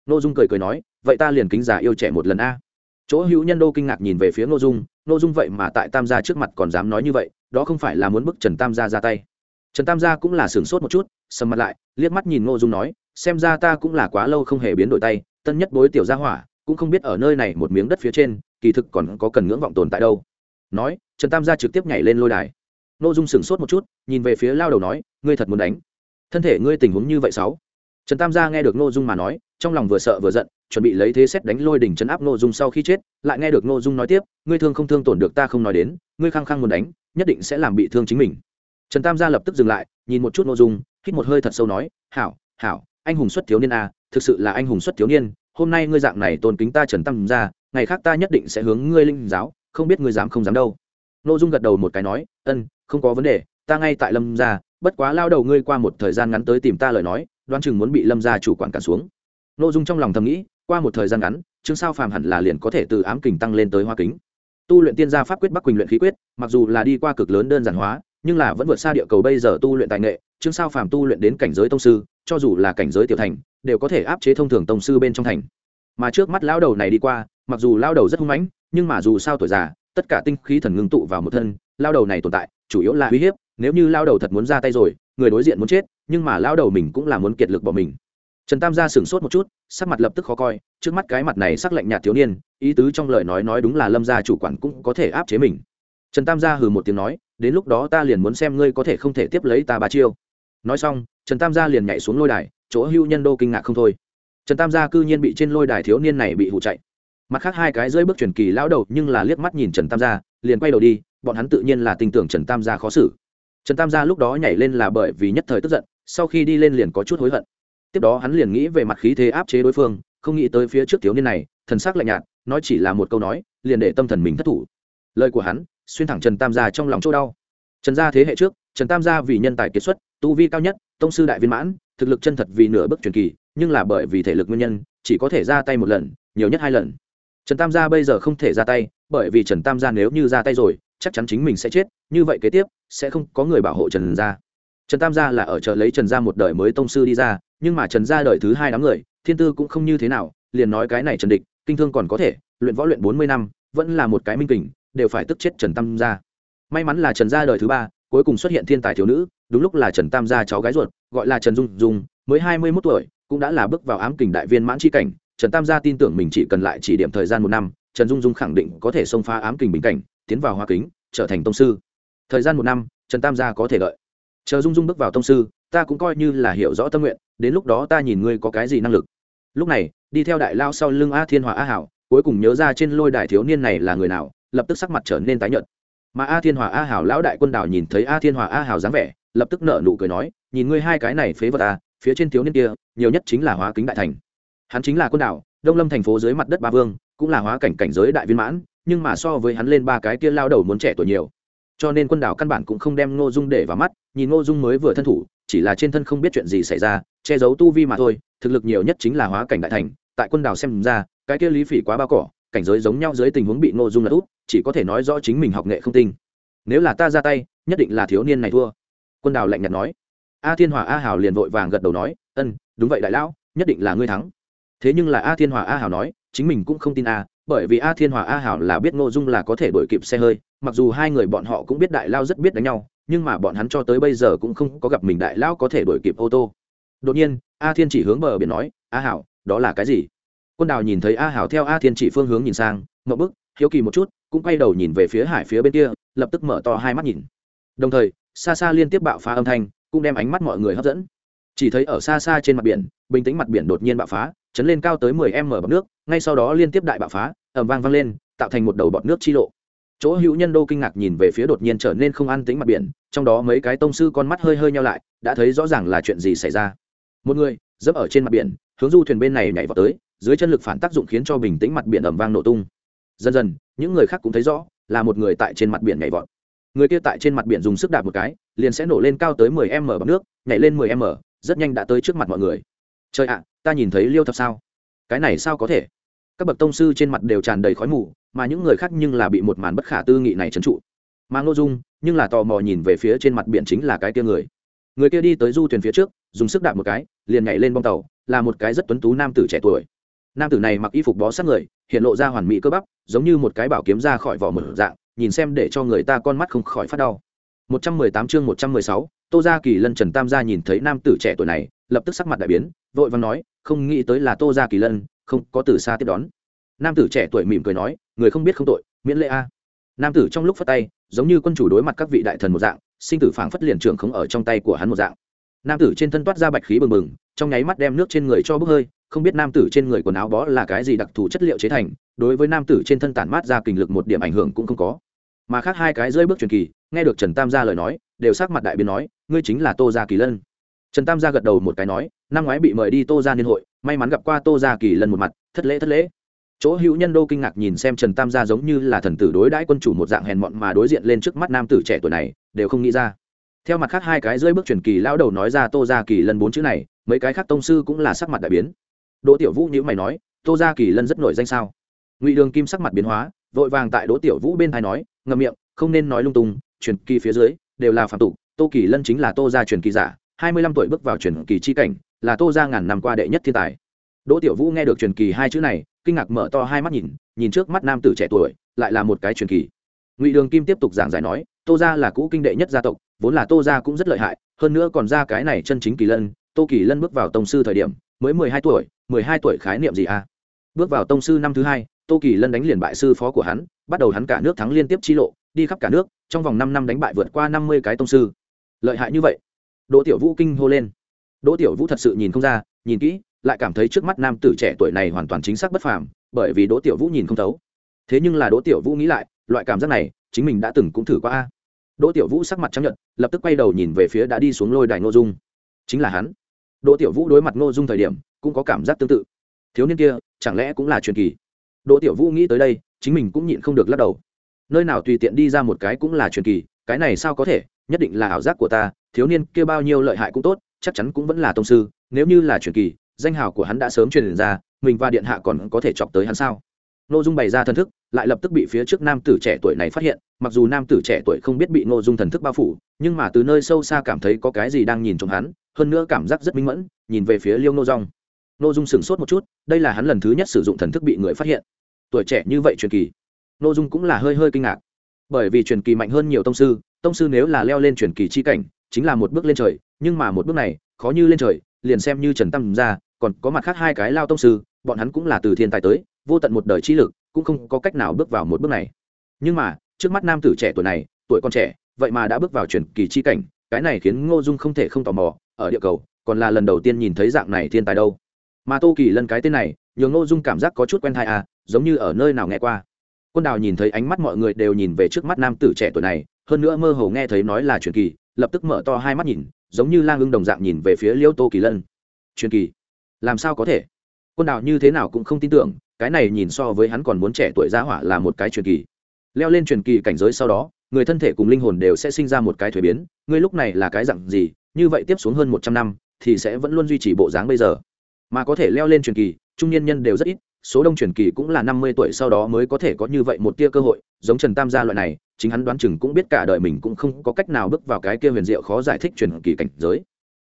Nội dung cười cười nói, vậy ta liền kính giả yêu trẻ một lần a. Chỗ hữu nhân đô kinh ngạc nhìn về phía nội dung nội dung vậy mà tại tam gia trước mặt còn dám nói như vậy, đó không phải là muốn bức trần tam gia ra tay. Trần tam gia cũng là sửng sốt một chút, sầm mặt lại, liếc mắt nhìn nội dung nói, xem ra ta cũng là quá lâu không hề biến đổi tay, tân nhất bối tiểu gia hỏa cũng không biết ở nơi này một miếng đất phía trên kỳ thực còn có cần ngưỡng vọng tồn tại đâu. Nói trần tam gia trực tiếp nhảy lên lôi đài. N ô dung sửng sốt một chút nhìn về phía lao đầu nói ngươi thật muốn đánh. Thân thể ngươi tình huống như vậy sáu? Trần tam gia nghe được n ô dung mà nói trong lòng vừa sợ vừa giận chuẩn bị lấy thế xét đánh lôi đỉnh chấn áp n ô dung sau khi chết lại nghe được n ô dung nói tiếp ngươi thương không thương tổn được ta không nói đến ngươi khăng khăng muốn đánh nhất định sẽ làm bị thương chính mình. Trần tam gia lập tức dừng lại nhìn một chút n ô dung hít một hơi thật sâu nói hảo hảo anh hùng xuất thiếu niên a à, thực sự là anh hùng xuất thiếu niên hôm nay ngươi dạng này tôn kính ta trần tam gia ngày khác ta nhất định sẽ hướng ngươi linh giáo, không biết ngươi dám không dám đâu. N ô dung gật đầu một cái nói, ân, không có vấn đề, ta ngay tại lâm gia, bất quá lao đầu ngươi qua một thời gian ngắn tới tìm ta lời nói đoan chừng muốn bị lâm gia chủ quản cản xuống. N ô dung trong lòng thầm nghĩ, qua một thời gian ngắn chương sao phàm hẳn là liền có thể từ ám kình tăng lên tới hoa kính. Tu luyện tiên gia pháp quyết bắc quỳnh luyện khí quyết, mặc dù là đi qua cực lớn đơn giản hóa, nhưng là vẫn vượt xa địa cầu bây giờ tu luyện tài nghệ. Chương sao phàm tu luyện đến cảnh giới tông sư, cho dù là cảnh giới tiểu thành đều có thể áp chế thông thường tông sư bên trong thành. Mà trước mắt lao đầu này đi qua, mặc dù lao đầu rất hung mãnh, nhưng mà dù sao tuổi già, tất cả tinh khí thần ngưng tụ vào một thân lao đầu này tồn tại, chủ yếu là uy hiếp, nếu như lao đầu thật muốn ra tay rồi, người đối diện muốn chết, nhưng mà lao đầu mình cũng là muốn kiệt lực bỏ mình. Trần tam gia sửng sốt một chút, sắc mặt lập tức khó coi, trước mắt cái mặt này sắc lạnh nhạt thiếu niên, ý tứ trong lời nói nói đúng là lâm gia chủ quản cũng có thể áp chế mình. Trần tam gia hừ một tiếng nói, đến lúc đó ta liền muốn xem ngươi có thể không thể tiếp lấy ta ba chiêu. Nói xong, trần tam gia liền nhảy xuống lôi đài chỗ hưu nhân đô kinh ngạc không thôi. Trần tam gia cư nhiên bị trên lôi đài thiếu niên này bị hụ chạy. Mặt khác hai cái dưới bước truyền kỳ lão đầu nhưng là liếc mắt nhìn trần tam gia, liền quay đầu đi, bọn hắn tự nhiên là tin tưởng trần tam gia khó xử. Trần tam gia lúc đó nhảy lên là bởi vì nhất thời tức giận, sau khi đi lên liền có chút hối hận. Tiếp đó hắn liền nghĩ về mặt khí thế áp chế đối phương, không nghĩ tới phía trước thiếu niên này, thần sắc lạnh nhạt, nói chỉ là một câu nói, liền để tâm thần mình thất thủ. Lời của hắn, xuyên thẳng trần tam gia trong lòng chỗ đau. Trần gia thế hệ trước, trần tam gia vì nhân tài kiệt xuất tu vi cao nhất, tông sư đại viên mãn, thực lực chân thật vì nửa bước truyền kỳ, nhưng là bởi vì thể lực nguyên nhân, chỉ có thể ra tay một lần, nhiều nhất hai lần. Trần tam gia bây giờ không thể ra tay, bởi vì trần tam gia nếu như ra tay rồi, chắc chắn chính mình sẽ chết, như vậy kế tiếp, sẽ không có người bảo hộ trần gia. Trần tam gia là ở chợ lấy trần gia một đời mới tông sư đi ra, nhưng mà trần gia đời thứ hai đám người, thiên tư cũng không như thế nào, liền nói cái này trần địch, kinh thương còn có thể, luyện võ luyện bốn mươi năm, vẫn là một cái minh kình, đều phải tức chết trần tam gia. May mắn là trần gia đời thứ ba cuối cùng xuất hiện thiên tài thiếu nữ, đúng lúc là trần tam gia cháu gái ruột, gọi là trần dung dung, mới hai mươi mốt tuổi, cũng đã là bước vào ám kình đại viên mãn chi cảnh. Trần tam gia tin tưởng mình chỉ cần lại chỉ điểm thời gian một năm, trần dung dung khẳng định có thể xông phá ám kình bình cảnh, tiến vào hoa kính, trở thành tông sư. Thời gian một năm, trần tam gia có thể lợi chờ dung dung bước vào tông sư, ta cũng coi như là hiểu rõ tâm nguyện, đến lúc đó ta nhìn ngươi có cái gì năng lực. Lúc này, đi theo đại lao sau lưng a thiên hòa a hảo, cuối cùng nhớ ra trên lôi đài thiếu niên này là người nào, lập tức sắc mặt trở nên tái nhợt mà a thiên hòa, a hảo lão đại quân đảo nhìn thấy a thiên hòa, a hảo dáng vẻ, lập tức nợ nụ cười nói, nhìn ngươi hai cái này phế vật a phía trên thiếu niên kia, nhiều nhất chính là hóa kính đại thành. Hắn chính là quân đảo, đông lâm thành phố dưới mặt đất ba vương, cũng là hóa cảnh cảnh giới đại viên mãn, nhưng mà so với hắn lên ba cái kia lao đầu muốn trẻ tuổi nhiều. Cho nên quân đảo căn bản cũng không đem ngô dung để vào mắt, nhìn ngô dung mới vừa thân thủ, chỉ là trên thân không biết chuyện gì xảy ra, che giấu tu vi mà thôi, thực lực nhiều nhất chính là hóa cảnh đại thành. Tại quân đảo xem ra, cái kia lý phỉ quá bao cỏ, cảnh giới giống nhau dưới tình huống bị ngô dung lật út chỉ có thể nói rõ chính mình học nghệ không tinh. Nếu là ta ra tay, nhất định là thiếu niên này thua. Quân đào lạnh nhạt nói. A thiên hòa a hào liền vội vàng gật đầu nói, ân, đúng vậy đại lão, nhất định là ngươi thắng. Thế nhưng là a thiên hòa a hào nói, chính mình cũng không tin a bởi vì a thiên hòa a hảo là biết ngô dung là có thể đổi kịp xe hơi, mặc dù hai người bọn họ cũng biết đại lao rất biết đánh nhau, nhưng mà bọn hắn cho tới bây giờ cũng không có gặp mình đại lao có thể đổi kịp ô tô. Đột nhiên, a thiên chỉ hướng bờ biển nói, a hảo, đó là cái gì? Quân đào nhìn thấy a hảo theo a thiên chỉ phương hướng nhìn sang mậu bức, hiếu kỳ một chút cũng quay đầu nhìn về phía hải phía bên kia, lập tức mở to hai mắt nhìn. Đồng thời xa xa liên tiếp bạo phá âm thanh, cũng đem ánh mắt mọi người hấp dẫn. Chỉ thấy ở xa xa trên mặt biển, bình tĩnh mặt biển đột nhiên bạo phá, chấn lên cao tới mười m bọc nước, ngay sau đó liên tiếp đại bạo phá ẩm vang vang lên, tạo thành một đầu bọt nước chi lộ. Chỗ hữu nhân đô kinh ngạc nhìn về phía đột nhiên trở nên không an tính mặt biển, trong đó mấy cái tông sư con mắt hơi hơi nhau lại, đã thấy rõ ràng là chuyện gì xảy ra. Một người, dẫm ở trên mặt biển, hướng du thuyền bên này nhảy vào tới, dưới chân lực phản tác dụng khiến cho bình tĩnh mặt biển ẩm vang nổ tung dần dần, những người khác cũng thấy rõ, là một người tại trên mặt biển nhảy vọt. Người kia tại trên mặt biển dùng sức đạp một cái, liền sẽ nổ lên cao tới mười m bằng nước, nhảy lên mười m, rất nhanh đã tới trước mặt mọi người. Trời ạ, ta nhìn thấy liêu thập sao? Cái này sao có thể? Các bậc tông sư trên mặt đều tràn đầy khói mù, mà những người khác nhưng là bị một màn bất khả tư nghị này trấn trụ. Mà ngô dung, nhưng là tò mò nhìn về phía trên mặt biển chính là cái kia người. Người kia đi tới du thuyền phía trước, dùng sức đạp một cái, liền nhảy lên bong tàu, là một cái rất tuấn tú nam tử trẻ tuổi. Nam tử này mặc y phục bó sát người hiện lộ ra hoàn mỹ cơ bắp giống như một cái bảo kiếm ra khỏi vỏ mở dạng nhìn xem để cho người ta con mắt không khỏi phát đau 118 chương 116, Tô Gia Kỳ Lân Trần Tam gia nhìn thấy nam tử trẻ tuổi này, lập tức sắc mặt đại biến, vội vàng nói, không nghĩ tới là Tô Gia Kỳ Lân, không, có từ xa tiếp đón. Nam tử trẻ tuổi mỉm cười nói, người không biết không tội, miễn lễ a. Nam tử trong lúc phát tay, giống như quân chủ đối mặt các vị đại thần một dạng, sinh tử phảng phất liền trưởng không ở trong tay của hắn một dạng. Nam tử trên thân toát ra bạch khí bừng bừng, trong nháy mắt đem nước trên người cho bốc hơi, không biết nam tử trên người quần áo bó là cái gì đặc thù chất liệu chế thành, đối với nam tử trên thân tản mát ra kình lực một điểm ảnh hưởng cũng không có. Mà khác hai cái rơi bước truyền kỳ nghe được trần tam gia lời nói đều sắc mặt đại biến nói ngươi chính là tô gia kỳ lân. Trần tam gia gật đầu một cái nói năm ngoái bị mời đi tô gia niên hội may mắn gặp qua tô gia kỳ lân một mặt thất lễ thất lễ. Chỗ hữu nhân đô kinh ngạc nhìn xem trần tam gia giống như là thần tử đối đãi quân chủ một dạng hèn mọn mà đối diện lên trước mắt nam tử trẻ tuổi này đều không nghĩ ra theo mặt khác hai cái rơi bước truyền kỳ lão đầu nói ra tô gia kỳ lân bốn chữ này, mấy cái khác tông sư cũng là sắc mặt đại biến. Đỗ tiểu vũ nhữ mày nói tô gia kỳ lân rất nổi danh sao? Ngụy đường kim sắc mặt biến hóa, vội vàng tại đỗ tiểu vũ bên thai nói, ngậm miệng, không nên nói lung tung, truyền kỳ phía dưới, đều là phạm tục tô kỳ lân chính là tô gia truyền kỳ giả, hai mươi lăm tuổi bước vào truyền kỳ chi cảnh, là tô gia ngàn năm qua đệ nhất thiên tài. Đỗ tiểu vũ nghe được truyền kỳ hai chữ này, kinh ngạc mở to hai mắt nhìn nhìn trước mắt nam tử trẻ tuổi, lại là một cái truyền kỳ. Ngụy đường kim tiếp tục giảng giải nói tô gia là cũ kinh đệ nhất gia tộc, vốn là tô gia cũng rất lợi hại, hơn nữa còn ra cái này chân chính kỳ lân. Tô kỳ lân bước vào tông sư thời điểm, mới mười hai tuổi, mười hai tuổi khái niệm gì à? Bước vào tông sư năm thứ hai, tô kỳ lân đánh liền bại sư phó của hắn, bắt đầu hắn cả nước thắng liên tiếp chi lộ, đi khắp cả nước, trong vòng năm năm đánh bại vượt qua năm mươi cái tông sư. Lợi hại như vậy. Đỗ tiểu vũ kinh hô lên. Đỗ tiểu vũ thật sự nhìn không ra, nhìn kỹ, lại cảm thấy trước mắt nam tử trẻ tuổi này hoàn toàn chính xác bất phàm, bởi vì đỗ tiểu vũ nhìn không thấu. Thế nhưng là đỗ tiểu vũ nghĩ lại, loại cảm giác này, chính mình đã từng cũng thử qua a đỗ tiểu vũ sắc mặt chấp nhận lập tức quay đầu nhìn về phía đã đi xuống lôi đài ngô dung. Chính là hắn. Đỗ tiểu vũ đối mặt ngô dung thời điểm, cũng có cảm giác tương tự. Thiếu niên kia, chẳng lẽ cũng là truyền kỳ? Đỗ tiểu vũ nghĩ tới đây, chính mình cũng nhịn không được lắc đầu. Nơi nào tùy tiện đi ra một cái cũng là truyền kỳ, cái này sao có thể? Nhất định là ảo giác của ta, thiếu niên kia bao nhiêu lợi hại cũng tốt, chắc chắn cũng vẫn là tông sư, nếu như là truyền kỳ, danh hào của hắn đã sớm truyền ra, mình và điện hạ còn có thể chọc tới hắn sao? Ngô Dung bày ra thần thức, lại lập tức bị phía trước nam tử trẻ tuổi này phát hiện, mặc dù nam tử trẻ tuổi không biết bị Ngô Dung thần thức bao phủ, nhưng mà từ nơi sâu xa cảm thấy có cái gì đang nhìn trộm hắn, hơn nữa cảm giác rất minh mẫn, nhìn về phía Liêu Ngô Dung. Ngô Dung sững sốt một chút, đây là hắn lần thứ nhất sử dụng thần thức bị người phát hiện. Tuổi trẻ như vậy truyền kỳ. Ngô Dung cũng là hơi hơi kinh ngạc. Bởi vì truyền kỳ mạnh hơn nhiều tông sư, tông sư nếu là leo lên truyền kỳ chi cảnh, chính là một bước lên trời, nhưng mà một bước này, khó như lên trời, liền xem như Trần Tâm ra, còn có mặt khác hai cái lao tông sư, bọn hắn cũng là từ thiên tài tới, vô tận một đời chi lực, cũng không có cách nào bước vào một bước này. Nhưng mà, trước mắt nam tử trẻ tuổi này, tuổi còn trẻ, vậy mà đã bước vào truyền kỳ chi cảnh, cái này khiến ngô dung không thể không tò mò, ở địa cầu, còn là lần đầu tiên nhìn thấy dạng này thiên tài đâu. Mà tô kỳ lân cái tên này, nhường ngô dung cảm giác có chút quen thai à giống như ở nơi nào nghe qua. Quân đào nhìn thấy ánh mắt mọi người đều nhìn về trước mắt nam tử trẻ tuổi này, hơn nữa mơ hồ nghe thấy nói là truyền kỳ, lập tức mở to hai mắt nhìn, giống như lang ưng đồng dạng nhìn về phía liêu tô kỳ lân. Truyền kỳ? Làm sao có thể? Quân đào như thế nào cũng không tin tưởng cái này nhìn so với hắn còn muốn trẻ tuổi gia hỏa là một cái truyền kỳ. Leo lên truyền kỳ cảnh giới sau đó, người thân thể cùng linh hồn đều sẽ sinh ra một cái thuế biến, ngươi lúc này là cái dặn gì, như vậy tiếp xuống hơn một trăm năm, thì sẽ vẫn luôn duy trì bộ dáng bây giờ. Mà có thể leo lên truyền kỳ, trung niên nhân đều rất ít, số đông truyền kỳ cũng là năm mươi tuổi sau đó mới có thể có như vậy một tia cơ hội, giống trần tam gia loại này, chính hắn đoán chừng cũng biết cả đời mình cũng không có cách nào bước vào cái kia huyền diệu khó giải thích truyền kỳ cảnh giới.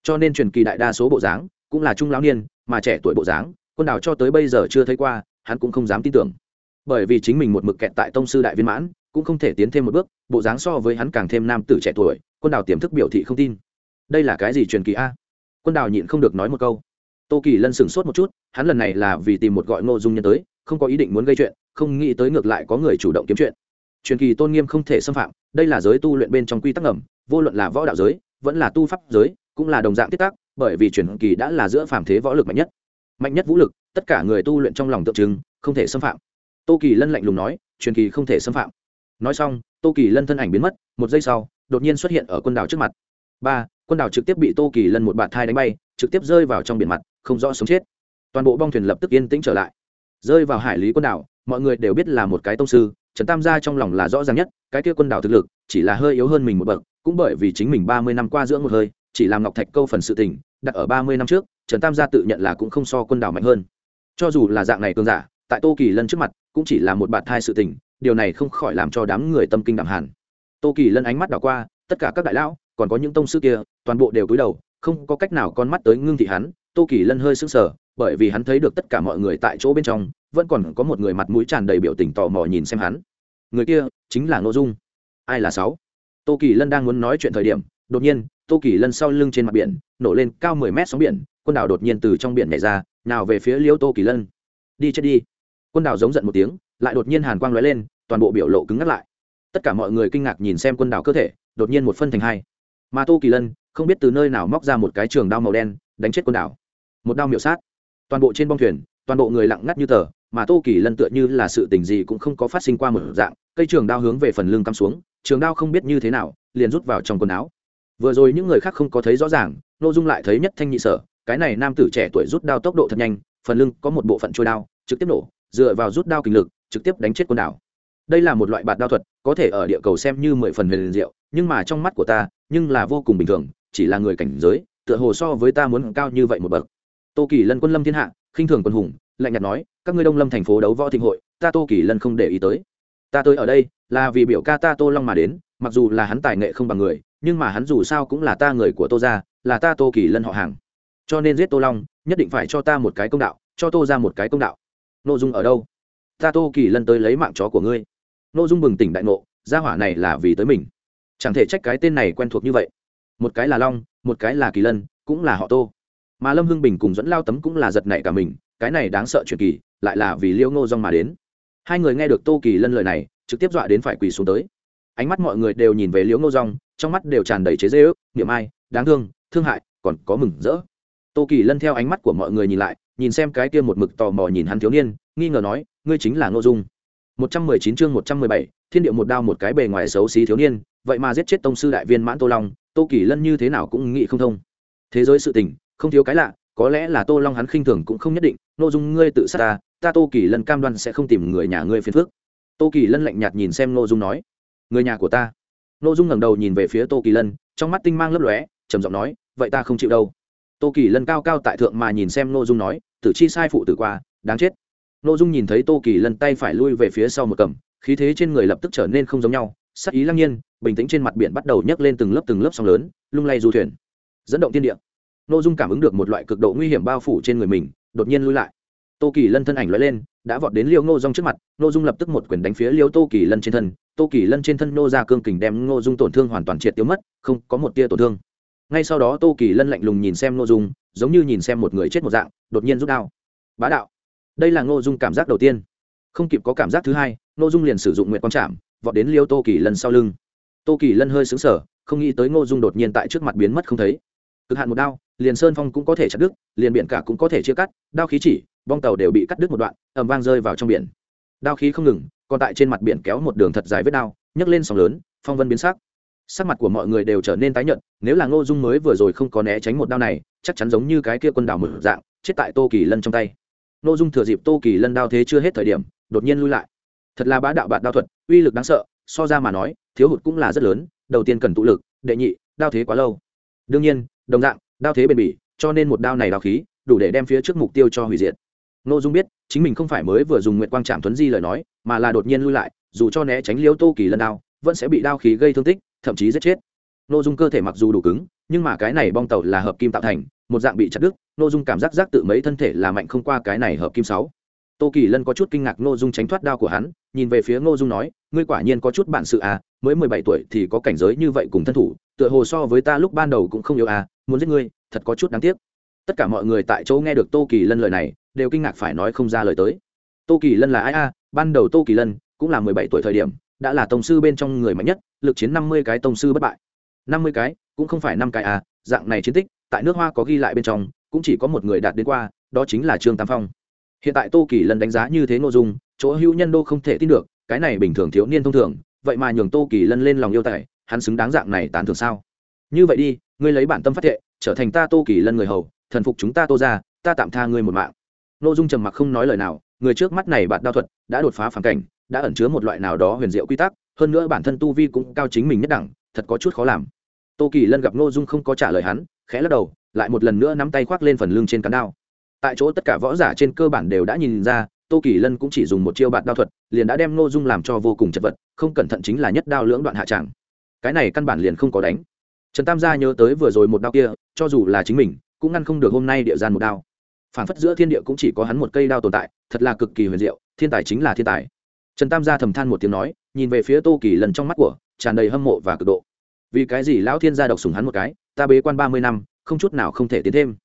Cho nên truyền kỳ đại đa số bộ dáng cũng là trung lão niên, mà trẻ tuổi bộ dáng, quân đảo cho tới bây giờ chưa thấy qua hắn cũng không dám tin tưởng. Bởi vì chính mình một mực kẹt tại tông sư đại viên mãn, cũng không thể tiến thêm một bước, bộ dáng so với hắn càng thêm nam tử trẻ tuổi, quân đào tiềm thức biểu thị không tin. Đây là cái gì truyền kỳ a? Quân đào nhịn không được nói một câu. Tô kỳ lân sửng sốt một chút, hắn lần này là vì tìm một gọi ngô dung nhân tới, không có ý định muốn gây chuyện, không nghĩ tới ngược lại có người chủ động kiếm chuyện. Truyền kỳ tôn nghiêm không thể xâm phạm, đây là giới tu luyện bên trong quy tắc ngầm, vô luận là võ đạo giới, vẫn là tu pháp giới, cũng là đồng dạng tiết tác bởi vì truyền kỳ đã là giữa phàm thế võ lực mạnh nhất mạnh nhất vũ lực, tất cả người tu luyện trong lòng tượng trưng, không thể xâm phạm. Tô kỳ lân lạnh lùng nói, truyền kỳ không thể xâm phạm. Nói xong, tô kỳ lân thân ảnh biến mất, một giây sau, đột nhiên xuất hiện ở quân đảo trước mặt. Ba, quân đảo trực tiếp bị tô kỳ lân một bạt thai đánh bay, trực tiếp rơi vào trong biển mặt, không rõ sống chết. Toàn bộ bong thuyền lập tức yên tĩnh trở lại. Rơi vào hải lý quân đảo, mọi người đều biết là một cái tông sư, trần tam gia trong lòng là rõ ràng nhất, cái kia quân đảo thực lực, chỉ là hơi yếu hơn mình một bậc, cũng bởi vì chính mình ba mươi năm qua dưỡng một hơi, chỉ làm ngọc thạch câu phần sự tình, đặt ở ba mươi năm trước trần tam gia tự nhận là cũng không so quân đảo mạnh hơn. Cho dù là dạng này cường giả, tại tô kỳ lân trước mặt, cũng chỉ là một bạt thai sự tình, điều này không khỏi làm cho đám người tâm kinh đẳng hàn tô kỳ lân ánh mắt đảo qua, tất cả các đại lão, còn có những tông sư kia, toàn bộ đều cúi đầu, không có cách nào con mắt tới ngưng thị hắn, tô kỳ lân hơi sững sờ, bởi vì hắn thấy được tất cả mọi người tại chỗ bên trong, vẫn còn có một người mặt mũi tràn đầy biểu tình tò mò nhìn xem hắn. Người kia chính là nội dung. Ai là sáu? Tô kỳ lân đang muốn nói chuyện thời điểm, đột nhiên, tô kỳ lân sau lưng trên mặt biển, nổ lên cao mười mét sóng biển quân đảo đột nhiên từ trong biển nhảy ra, nào về phía liêu tô kỳ lân. Đi chết đi. Quân đảo giống giận một tiếng, lại đột nhiên hàn quang lóe lên, toàn bộ biểu lộ cứng ngắt lại. Tất cả mọi người kinh ngạc nhìn xem quân đảo cơ thể, đột nhiên một phân thành hai. Mà tô kỳ lân không biết từ nơi nào móc ra một cái trường đao màu đen, đánh chết quân đảo. Một đao miểu sát. Toàn bộ trên bong thuyền, toàn bộ người lặng ngắt như tờ, mà tô kỳ lân tựa như là sự tình gì cũng không có phát sinh qua một dạng, cây trường đao hướng về phần lưng cắm xuống, trường đao không biết như thế nào, liền rút vào trong quần áo. Vừa rồi những người khác không có thấy rõ ràng nội dung lại thấy nhất thanh nhị sở cái này nam tử trẻ tuổi rút đao tốc độ thật nhanh, phần lưng có một bộ phận trôi đao, trực tiếp nổ, dựa vào rút đao kinh lực, trực tiếp đánh chết quần đảo. Đây là một loại bạt đao thuật, có thể ở địa cầu xem như mười phần huyền diệu, nhưng mà trong mắt của ta, nhưng là vô cùng bình thường, chỉ là người cảnh giới, tựa hồ so với ta muốn cao như vậy một bậc. Tô kỳ lân quân lâm thiên hạ, khinh thường quân hùng, lạnh nhạt nói, các ngươi đông lâm thành phố đấu võ thịnh hội, ta tô kỳ lân không để ý tới. Ta tới ở đây, là vì biểu ca ta tô long mà đến, mặc dù là hắn tài nghệ không bằng người, nhưng mà hắn dù sao cũng là ta người của tô gia, là ta tô kỳ lân họ hàng cho nên giết tô long, nhất định phải cho ta một cái công đạo, cho tô ra một cái công đạo. Nội dung ở đâu? Ta tô kỳ lân tới lấy mạng chó của ngươi. Nội dung bừng tỉnh đại ngộ, gia hỏa này là vì tới mình. Chẳng thể trách cái tên này quen thuộc như vậy. Một cái là long, một cái là kỳ lân, cũng là họ tô. Mà lâm hưng bình cùng dẫn lao tấm cũng là giật nảy cả mình, cái này đáng sợ chuyện kỳ, lại là vì liễu ngô dong mà đến. Hai người nghe được tô kỳ lân lời này, trực tiếp dọa đến phải quỳ xuống tới. Ánh mắt mọi người đều nhìn về liễu ngô dong trong mắt đều tràn đầy chế dễ ước niệm ai, đáng thương thương hại, còn có mừng rỡ tô kỳ lân theo ánh mắt của mọi người nhìn lại, nhìn xem cái kia một mực tò mò nhìn hắn thiếu niên, nghi ngờ nói, ngươi chính là ngô dung. Một trăm mười chín chương một trăm mười bảy, thiên điệu một đao một cái bề ngoài xấu xí thiếu niên, vậy mà giết chết tông sư đại viên mãn tô long, tô kỳ lân như thế nào cũng nghĩ không thông. Thế giới sự tình, không thiếu cái lạ, có lẽ là tô long hắn khinh thường cũng không nhất định nội dung, ngươi tự sát ta ta tô kỳ lân cam đoan sẽ không tìm người nhà ngươi phiền phước tô kỳ lân lạnh nhạt nhìn xem nội dung nói, người nhà của ta. Nội dung ngẩng đầu nhìn về phía tô kỳ lân, trong mắt tinh mang lấp lóe, trầm giọng nói, vậy ta không chịu đâu tô kỳ lân cao cao tại thượng mà nhìn xem nội dung nói, tử chi sai phụ tử qua, đáng chết. Nội dung nhìn thấy tô kỳ lân tay phải lui về phía sau một cầm, khí thế trên người lập tức trở nên không giống nhau, sắc ý lăng nhiên, bình tĩnh trên mặt biển bắt đầu nhấc lên từng lớp từng lớp sóng lớn, lung lay du thuyền, dẫn động tiên địa. Nội dung cảm ứng được một loại cực độ nguy hiểm bao phủ trên người mình, đột nhiên lui lại. Tô kỳ lân thân ảnh lói lên, đã vọt đến liêu ngô dung trước mặt, ngô dung lập tức một quyền đánh phía liêu tô kỳ lân trên thân. Tô kỳ lân trên thân nô ra cương kình đem ngô dung tổn thương hoàn toàn triệt tiêu mất, không có một tia tổn thương ngay sau đó tô kỳ lân lạnh lùng nhìn xem ngô dung, giống như nhìn xem một người chết một dạng, đột nhiên rút đao. Bá đạo. Đây là ngô dung cảm giác đầu tiên. Không kịp có cảm giác thứ hai, ngô dung liền sử dụng nguyện quang trạm vọt đến liêu tô kỳ lân sau lưng. Tô kỳ lân hơi xứng sở không nghĩ tới ngô dung đột nhiên tại trước mặt biến mất không thấy. Cực hạn một đao, liền sơn phong cũng có thể chặt đứt, liền biển cả cũng có thể chia cắt, đao khí chỉ, bong tàu đều bị cắt đứt một đoạn ẩm vang rơi vào trong biển. Đao khí không ngừng, còn tại trên mặt biển kéo một đường thật dài vết đao, nhấc lên sóng lớn, phong vân biến sắc sắc mặt của mọi người đều trở nên tái nhợt, nếu là ngô dung mới vừa rồi không có né tránh một đao này, chắc chắn giống như cái kia quân đảo mở dạng, chết tại tô kỳ lân trong tay. Ngô dung thừa dịp tô kỳ lân đao thế chưa hết thời điểm, đột nhiên lui lại. Thật là bá đạo bạn đao thuật, uy lực đáng sợ, so ra mà nói, thiếu hụt cũng là rất lớn, đầu tiên cần tụ lực, đệ nhị, đao thế quá lâu. Đương nhiên, đồng dạng, đao thế bền bỉ, cho nên một đao này đao khí, đủ để đem phía trước mục tiêu cho hủy diệt. Ngô dung biết, chính mình không phải mới vừa dùng nguyện quang trạm Thuấn di lời nói, mà là đột nhiên lui lại, dù cho né tránh liêu tô kỳ Lân đao, vẫn sẽ bị đao khí gây thương tích thậm chí giết chết. Nội dung cơ thể mặc dù đủ cứng, nhưng mà cái này bong tàu là hợp kim tạo thành, một dạng bị chặt đứt nội dung cảm giác giác tự mấy thân thể là mạnh không qua cái này hợp kim sáu. Tô kỳ lân có chút kinh ngạc nội dung tránh thoát đao của hắn, nhìn về phía nội dung nói, ngươi quả nhiên có chút bản sự à mới mười bảy tuổi thì có cảnh giới như vậy cùng thân thủ, tựa hồ so với ta lúc ban đầu cũng không yêu à muốn giết ngươi, thật có chút đáng tiếc. Tất cả mọi người tại chỗ nghe được tô kỳ lân lời này, đều kinh ngạc phải nói không ra lời tới. Tô kỳ lân là ai a? Ban đầu tô kỳ lân cũng là mười bảy tuổi thời điểm đã là tổng sư bên trong người mạnh nhất, lực chiến năm mươi cái tổng sư bất bại. năm mươi cái, cũng không phải năm cái à? dạng này chiến tích, tại nước hoa có ghi lại bên trong, cũng chỉ có một người đạt đến qua, đó chính là trương tam phong. Hiện tại tô kỳ lân đánh giá như thế nội dung, chỗ hữu nhân đô không thể tin được, cái này bình thường thiếu niên thông thường, vậy mà nhường tô kỳ lân lên lòng yêu tài, hắn xứng đáng dạng này tán thường sao? Như vậy đi, ngươi lấy bản tâm phát thệ, trở thành ta tô kỳ lân người hầu, thần phục chúng ta tô ra ta tạm tha ngươi một mạng. Nội dung trầm mặc không nói lời nào người trước mắt này bạn đao thuật đã đột phá phản cảnh, đã ẩn chứa một loại nào đó huyền diệu quy tắc, hơn nữa bản thân tu vi cũng cao chính mình nhất đẳng, thật có chút khó làm. Tô kỳ lân gặp nội dung không có trả lời hắn, khẽ lắc đầu, lại một lần nữa nắm tay khoác lên phần lưng trên cán đao. Tại chỗ tất cả võ giả trên cơ bản đều đã nhìn ra, tô kỳ lân cũng chỉ dùng một chiêu bạn đao thuật, liền đã đem nội dung làm cho vô cùng chật vật, không cẩn thận chính là nhất đao lưỡng đoạn hạ tràng cái này căn bản liền không có đánh. Trần tam gia nhớ tới vừa rồi một đao kia, cho dù là chính mình, cũng ngăn không được hôm nay địa gian một đao phản phất giữa thiên địa cũng chỉ có hắn một cây đao tồn tại, thật là cực kỳ huyền diệu, thiên tài chính là thiên tài. Trần tam gia thầm than một tiếng nói, nhìn về phía tô kỳ lần trong mắt của, tràn đầy hâm mộ và cực độ. Vì cái gì lão thiên gia độc sùng hắn một cái, ta bế quan ba mươi năm, không chút nào không thể tiến thêm.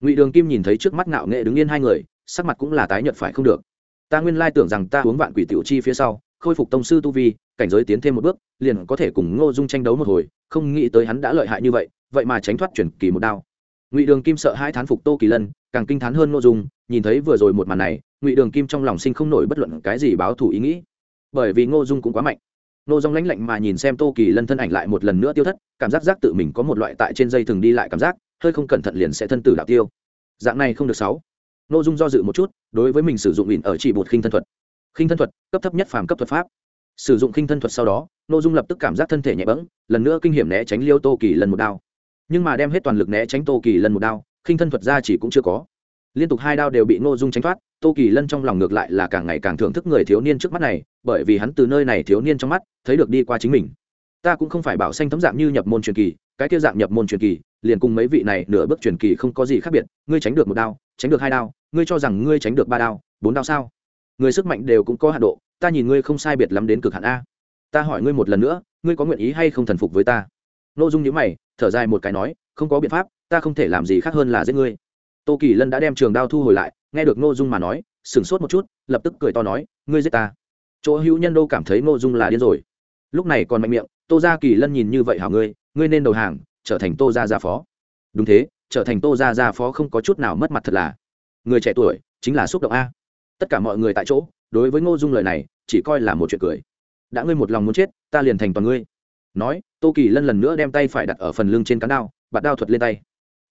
Ngụy đường kim nhìn thấy trước mắt ngạo nghệ đứng yên hai người, sắc mặt cũng là tái nhợt phải không được. Ta nguyên lai tưởng rằng ta uống vạn quỷ tiểu chi phía sau, khôi phục tông sư tu vi, cảnh giới tiến thêm một bước, liền có thể cùng ngô dung tranh đấu một hồi, không nghĩ tới hắn đã lợi hại như vậy vậy mà tránh thoát chuyển kỳ một đao. Ngụy đường kim sợ hai thán phục tô kỳ lân càng kinh t h á n hơn nội dung, nhìn thấy vừa rồi một màn này, ngụy đường kim trong lòng sinh không nổi bất luận cái gì báo thủ ý nghĩ. Bởi vì ngô dung cũng quá mạnh. Ngô dung lãnh lạnh mà nhìn xem tô kỳ lân thân ảnh lại một lần nữa tiêu thất, cảm giác giác tự mình có một loại tại trên dây thường đi lại cảm giác, hơi không cẩn thận liền sẽ thân tử đạo tiêu. Dạng này không được sáu. Ngô dung do dự một chút, đối với mình sử dụng ỉn ở chỉ bột khinh thân thuật. Khinh thân thuật, cấp thấp nhất phàm cấp thuật pháp. Sử dụng khinh thân thuật sau đó, ngô dung lập tức cảm giác thân thể nhẹ bẫng, lần nữa kinh hiểm né tránh liêu tô kỳ lần một đao. Nhưng mà đem hết toàn lực né tránh tô kỳ lân một đao khinh thân thuật ra chỉ cũng chưa có. Liên tục hai đao đều bị ngô dung tránh thoát, tô kỳ lân trong lòng ngược lại là càng ngày càng thưởng thức người thiếu niên trước mắt này, bởi vì hắn từ nơi này thiếu niên trong mắt, thấy được đi qua chính mình. Ta cũng không phải bảo xanh thấm dạng như nhập môn truyền kỳ, cái kia dạng nhập môn truyền kỳ, liền cùng mấy vị này nửa bước truyền kỳ không có gì khác biệt, ngươi tránh được một đao, tránh được hai đao, ngươi cho rằng ngươi tránh được ba đao, bốn đao sao? Người sức mạnh đều cũng có hạ độ, ta nhìn ngươi không sai biệt lắm đến cực hạn a. Ta hỏi ngươi một lần nữa, ngươi có nguyện ý hay không thần phục với ta? N ô dung nhữ mày, thở dài một cái nói, không có biện pháp ta không thể làm gì khác hơn là giết ngươi. Tô kỳ lân đã đem trường đao thu hồi lại, nghe được n ô dung mà nói, sửng sốt một chút, lập tức cười to nói, ngươi giết ta. Chỗ hữu nhân đô cảm thấy n ô dung là điên rồi. Lúc này còn mạnh miệng, tô gia kỳ lân nhìn như vậy hảo ngươi ngươi nên đầu hàng, trở thành tô gia gia phó. Đúng thế, trở thành tô gia gia phó không có chút nào mất mặt thật là. Người trẻ tuổi, chính là xúc động a. Tất cả mọi người tại chỗ, đối với ngô dung lời này, chỉ coi là một chuyện cười. Đã ngươi một lòng muốn chết, ta liền thành toàn ngươi. Nói, tô kỳ lân lần nữa đem tay phải đặt ở phần lưng trên cán đao, bạt đao thuật lên tay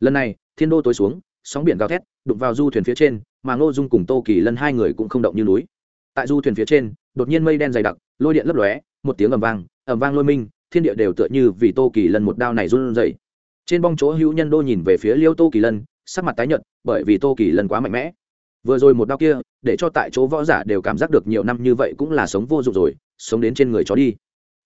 lần này, thiên đô tối xuống, sóng biển gào thét, đụng vào du thuyền phía trên, mà ngô dung cùng tô kỳ lân hai người cũng không động như núi. Tại du thuyền phía trên, đột nhiên mây đen dày đặc, lôi điện lấp lóe, một tiếng ầm vang ầm vang lôi minh, thiên địa đều tựa như vì tô kỳ lân một đao này run dậy trên bong chỗ hữu nhân đô nhìn về phía liêu tô kỳ lân, sắc mặt tái nhợt, bởi vì tô kỳ lân quá mạnh mẽ. Vừa rồi một đao kia, để cho tại chỗ võ giả đều cảm giác được nhiều năm như vậy cũng là sống vô dụng rồi, sống đến trên người chó đi.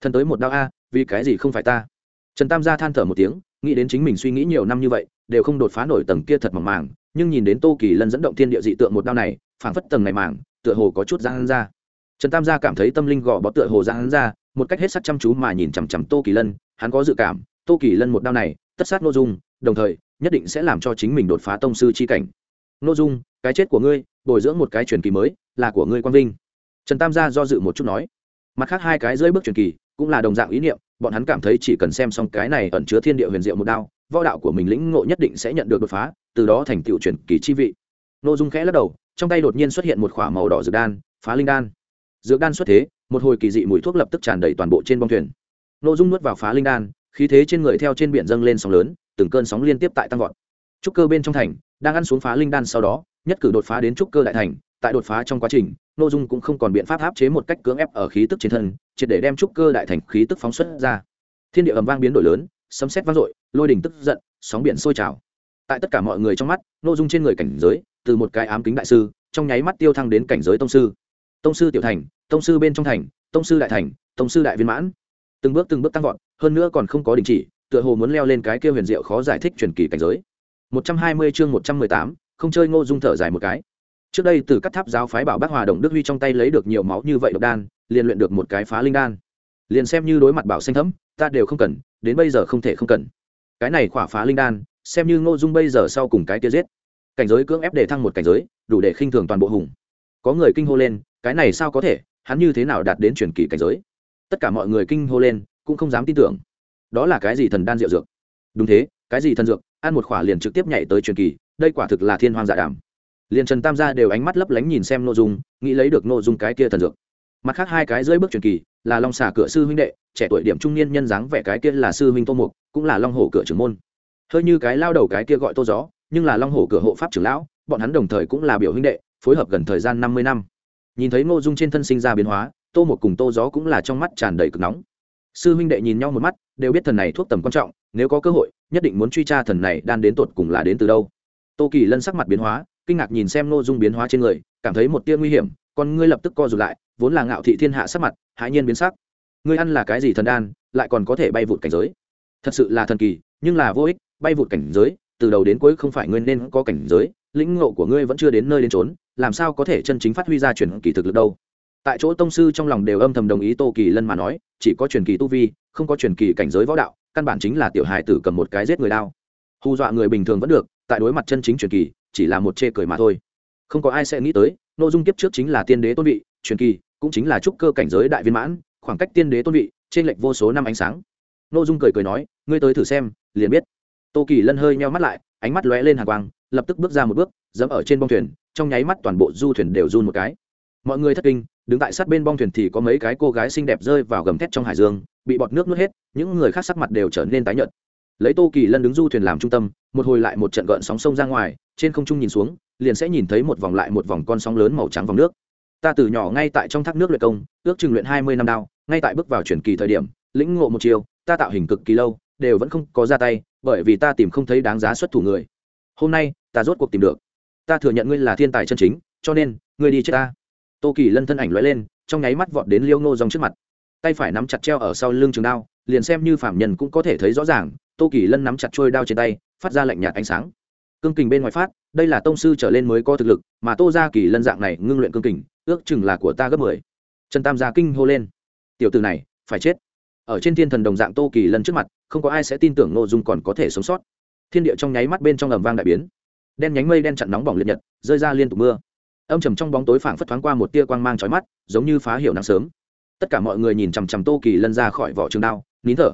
Thần tới một đao a, vì cái gì không phải ta? Trần tam gia than thở một tiếng nghĩ đến chính mình suy nghĩ nhiều năm như vậy, đều không đột phá nổi tầng kia thật mỏng màng, nhưng nhìn đến tô kỳ lân dẫn động thiên địa dị tượng một đao này, phảng phất tầng này màng, tựa hồ có chút giãn ra. Trần tam gia cảm thấy tâm linh gò bó tựa hồ giãn ra, một cách hết sắc chăm chú mà nhìn chằm chằm tô kỳ lân, hắn có dự cảm, tô kỳ lân một đao này, tất sát n ô dung, đồng thời, nhất định sẽ làm cho chính mình đột phá tông sư c h i cảnh. N ô dung, cái chết của ngươi, bồi dưỡng một cái truyền kỳ mới, là của ngươi quang vinh. Trần tam gia do dự một chút nói. Mặt khác hai cái dưới bước truyền kỳ, cũng là đồng dạng ý niệm bọn hắn cảm thấy chỉ cần xem xong cái này ẩn chứa thiên địa huyền diệu một đao, võ đạo của mình lĩnh ngộ nhất định sẽ nhận được đột phá, từ đó thành tựu truyền kỳ chi vị. Nội dung khẽ lắc đầu, trong tay đột nhiên xuất hiện một k h ỏ a màu đỏ dược đan, phá linh đan. Dược đan xuất thế, một hồi kỳ dị mùi thuốc lập tức tràn đầy toàn bộ trên bông thuyền. Nội dung nuốt vào phá linh đan, khí thế trên người theo trên biển dâng lên sóng lớn, từng cơn sóng liên tiếp tại tăng vọt. Trúc cơ bên trong thành, đang ăn xuống phá linh đan sau đó, nhất cử đột phá đến trúc cơ đại thành tại đột phá trong quá trình nội dung cũng không còn biện pháp áp chế một cách cưỡng ép ở khí tức trên thân triệt để đem trúc cơ đại thành khí tức phóng xuất ra. Thiên địa ầm vang biến đổi lớn sấm sét vang dội lôi đình tức giận sóng biển sôi trào. Tại tất cả mọi người trong mắt nội dung trên người cảnh giới từ một cái ám kính đại sư trong nháy mắt tiêu thăng đến cảnh giới tông sư. Tông sư tiểu thành tông sư bên trong thành tông sư đại thành tông sư đại viên mãn. Từng bước từng bước tăng vọt hơn nữa còn không có đình chỉ tựa hồ muốn leo lên cái kia huyền diệu khó giải thích truyền kỳ cảnh giới. 120 chương 118, không chơi ngô dung thở dài một cái trước đây từ các tháp giáo phái bảo bác hòa đồng đức huy trong tay lấy được nhiều máu như vậy độc đan, liền luyện được một cái phá linh đan. Liền xem như đối mặt bảo xanh thấm, ta đều không cần, đến bây giờ không thể không cần. Cái này khỏa phá linh đan, xem như ngô dung bây giờ sau cùng cái kia giết. Cảnh giới cưỡng ép để thăng một cảnh giới, đủ để khinh thường toàn bộ hùng. Có người kinh hô lên, cái này sao có thể, hắn như thế nào đạt đến truyền kỳ cảnh giới? Tất cả mọi người kinh hô lên, cũng không dám tin tưởng. Đó là cái gì thần đan diệu dược? Đúng thế, cái gì thần dược? Ăn một khỏa liền trực tiếp nhảy tới truyền kỳ, đây quả thực là thiên hoàng dạ đàm liền trần tam gia đều ánh mắt lấp lánh nhìn xem nội dung, nghĩ lấy được nội dung cái kia thần dược. Mặt khác hai cái dưới bước truyền kỳ, là long xà cửa sư huynh đệ, trẻ tuổi điểm trung niên nhân dáng vẻ cái kia là sư huynh tô mục, cũng là long hổ cửa trưởng môn. Hơi như cái lao đầu cái kia gọi tô gió, nhưng là long hổ cửa hộ pháp trưởng lão, bọn hắn đồng thời cũng là biểu huynh đệ, phối hợp gần thời gian năm mươi năm. Nhìn thấy nội dung trên thân sinh ra biến hóa, tô một cùng tô gió cũng là trong mắt tràn đầy cực nóng. Sư huynh đệ nhìn nhau một mắt, đều biết thần này thuốc tầm quan trọng, nếu có cơ hội, nhất định muốn truy tra thần này đan đến tột cùng là đến từ đâu. Tô kỳ lân sắc mặt biến hóa kinh ngạc nhìn xem nô dung biến hóa trên người, cảm thấy một tia nguy hiểm còn ngươi lập tức co rụt lại, vốn là ngạo thị thiên hạ sắc mặt, hãi nhiên biến sắc. Ngươi ăn là cái gì thần đan, lại còn có thể bay vụt cảnh giới? Thật sự là thần kỳ, nhưng là vô ích, bay vụt cảnh giới, từ đầu đến cuối không phải ngươi nên có cảnh giới, lĩnh ngộ của ngươi vẫn chưa đến nơi đến trốn làm sao có thể chân chính phát huy ra truyền kỳ thực lực đâu? Tại chỗ tông sư trong lòng đều âm thầm đồng ý tô kỳ lân mà nói, chỉ có truyền kỳ tu vi, không có truyền kỳ cảnh giới võ đạo, căn bản chính là tiểu hài tử cầm một cái giết người đao. Hù dọa người bình thường vẫn được, tại đối mặt chân chính truyền kỳ chỉ là một chê cười mà thôi. Không có ai sẽ nghĩ tới nội dung kiếp trước chính là tiên đế tôn vị, truyền kỳ, cũng chính là trúc cơ cảnh giới đại viên mãn, khoảng cách tiên đế tôn vị trên lệch vô số năm ánh sáng. Nội dung cười cười nói, ngươi tới thử xem, liền biết. Tô kỳ lân hơi nheo mắt lại, ánh mắt lóe lên hàng quang, lập tức bước ra một bước, dẫm ở trên bong thuyền, trong nháy mắt toàn bộ du thuyền đều run một cái. Mọi người thất kinh, đứng tại sát bên bong thuyền thì có mấy cái cô gái xinh đẹp rơi vào gầm thét trong hải dương, bị bọt nước nuốt hết, những người khác sắc mặt đều trở nên tái nhợt. Lấy tô kỳ lân đứng du thuyền làm trung tâm, một hồi lại một trận gợn sóng sông ra ngoài trên không trung nhìn xuống, liền sẽ nhìn thấy một vòng lại một vòng con sóng lớn màu trắng vòng nước. Ta từ nhỏ ngay tại trong thác nước luyện công, ước chừng luyện hai mươi năm đao, ngay tại bước vào chuyển kỳ thời điểm, lĩnh ngộ một chiều ta tạo hình cực kỳ lâu, đều vẫn không có ra tay, bởi vì ta tìm không thấy đáng giá xuất thủ người. Hôm nay, ta rốt cuộc tìm được. Ta thừa nhận ngươi là thiên tài chân chính, cho nên, ngươi đi chết ta. Tô kỳ lân thân ảnh lóe lên, trong nháy mắt vọt đến liêu ngô dòng trước mặt. Tay phải nắm chặt treo ở sau lưng trường đao, liền xem như phạm nhân cũng có thể thấy rõ ràng, tô kỳ lân nắm chặt trôi đao trên tay, phát ra lạnh nhạt ánh sáng cương kình bên ngoài phát, đây là tông sư trở lên mới có thực lực, mà tô gia kỳ lân dạng này ngưng luyện cương kình, ước chừng là của ta gấp mười. Trần tam gia kinh hô lên. Tiểu từ này, phải chết. Ở trên thiên thần đồng dạng tô kỳ lân trước mặt, không có ai sẽ tin tưởng nội dung còn có thể sống sót. Thiên địa trong nháy mắt bên trong ầm vang đại biến. Đen nhánh mây đen chặn nóng bỏng liệt nhật, rơi ra liên tục mưa. Âm trầm trong bóng tối phảng phất thoáng qua một tia quang mang trói mắt, giống như phá hiểu nắng sớm. Tất cả mọi người nhìn chằm chằm tô kỳ lân ra khỏi vỏ trường đao, nín thở.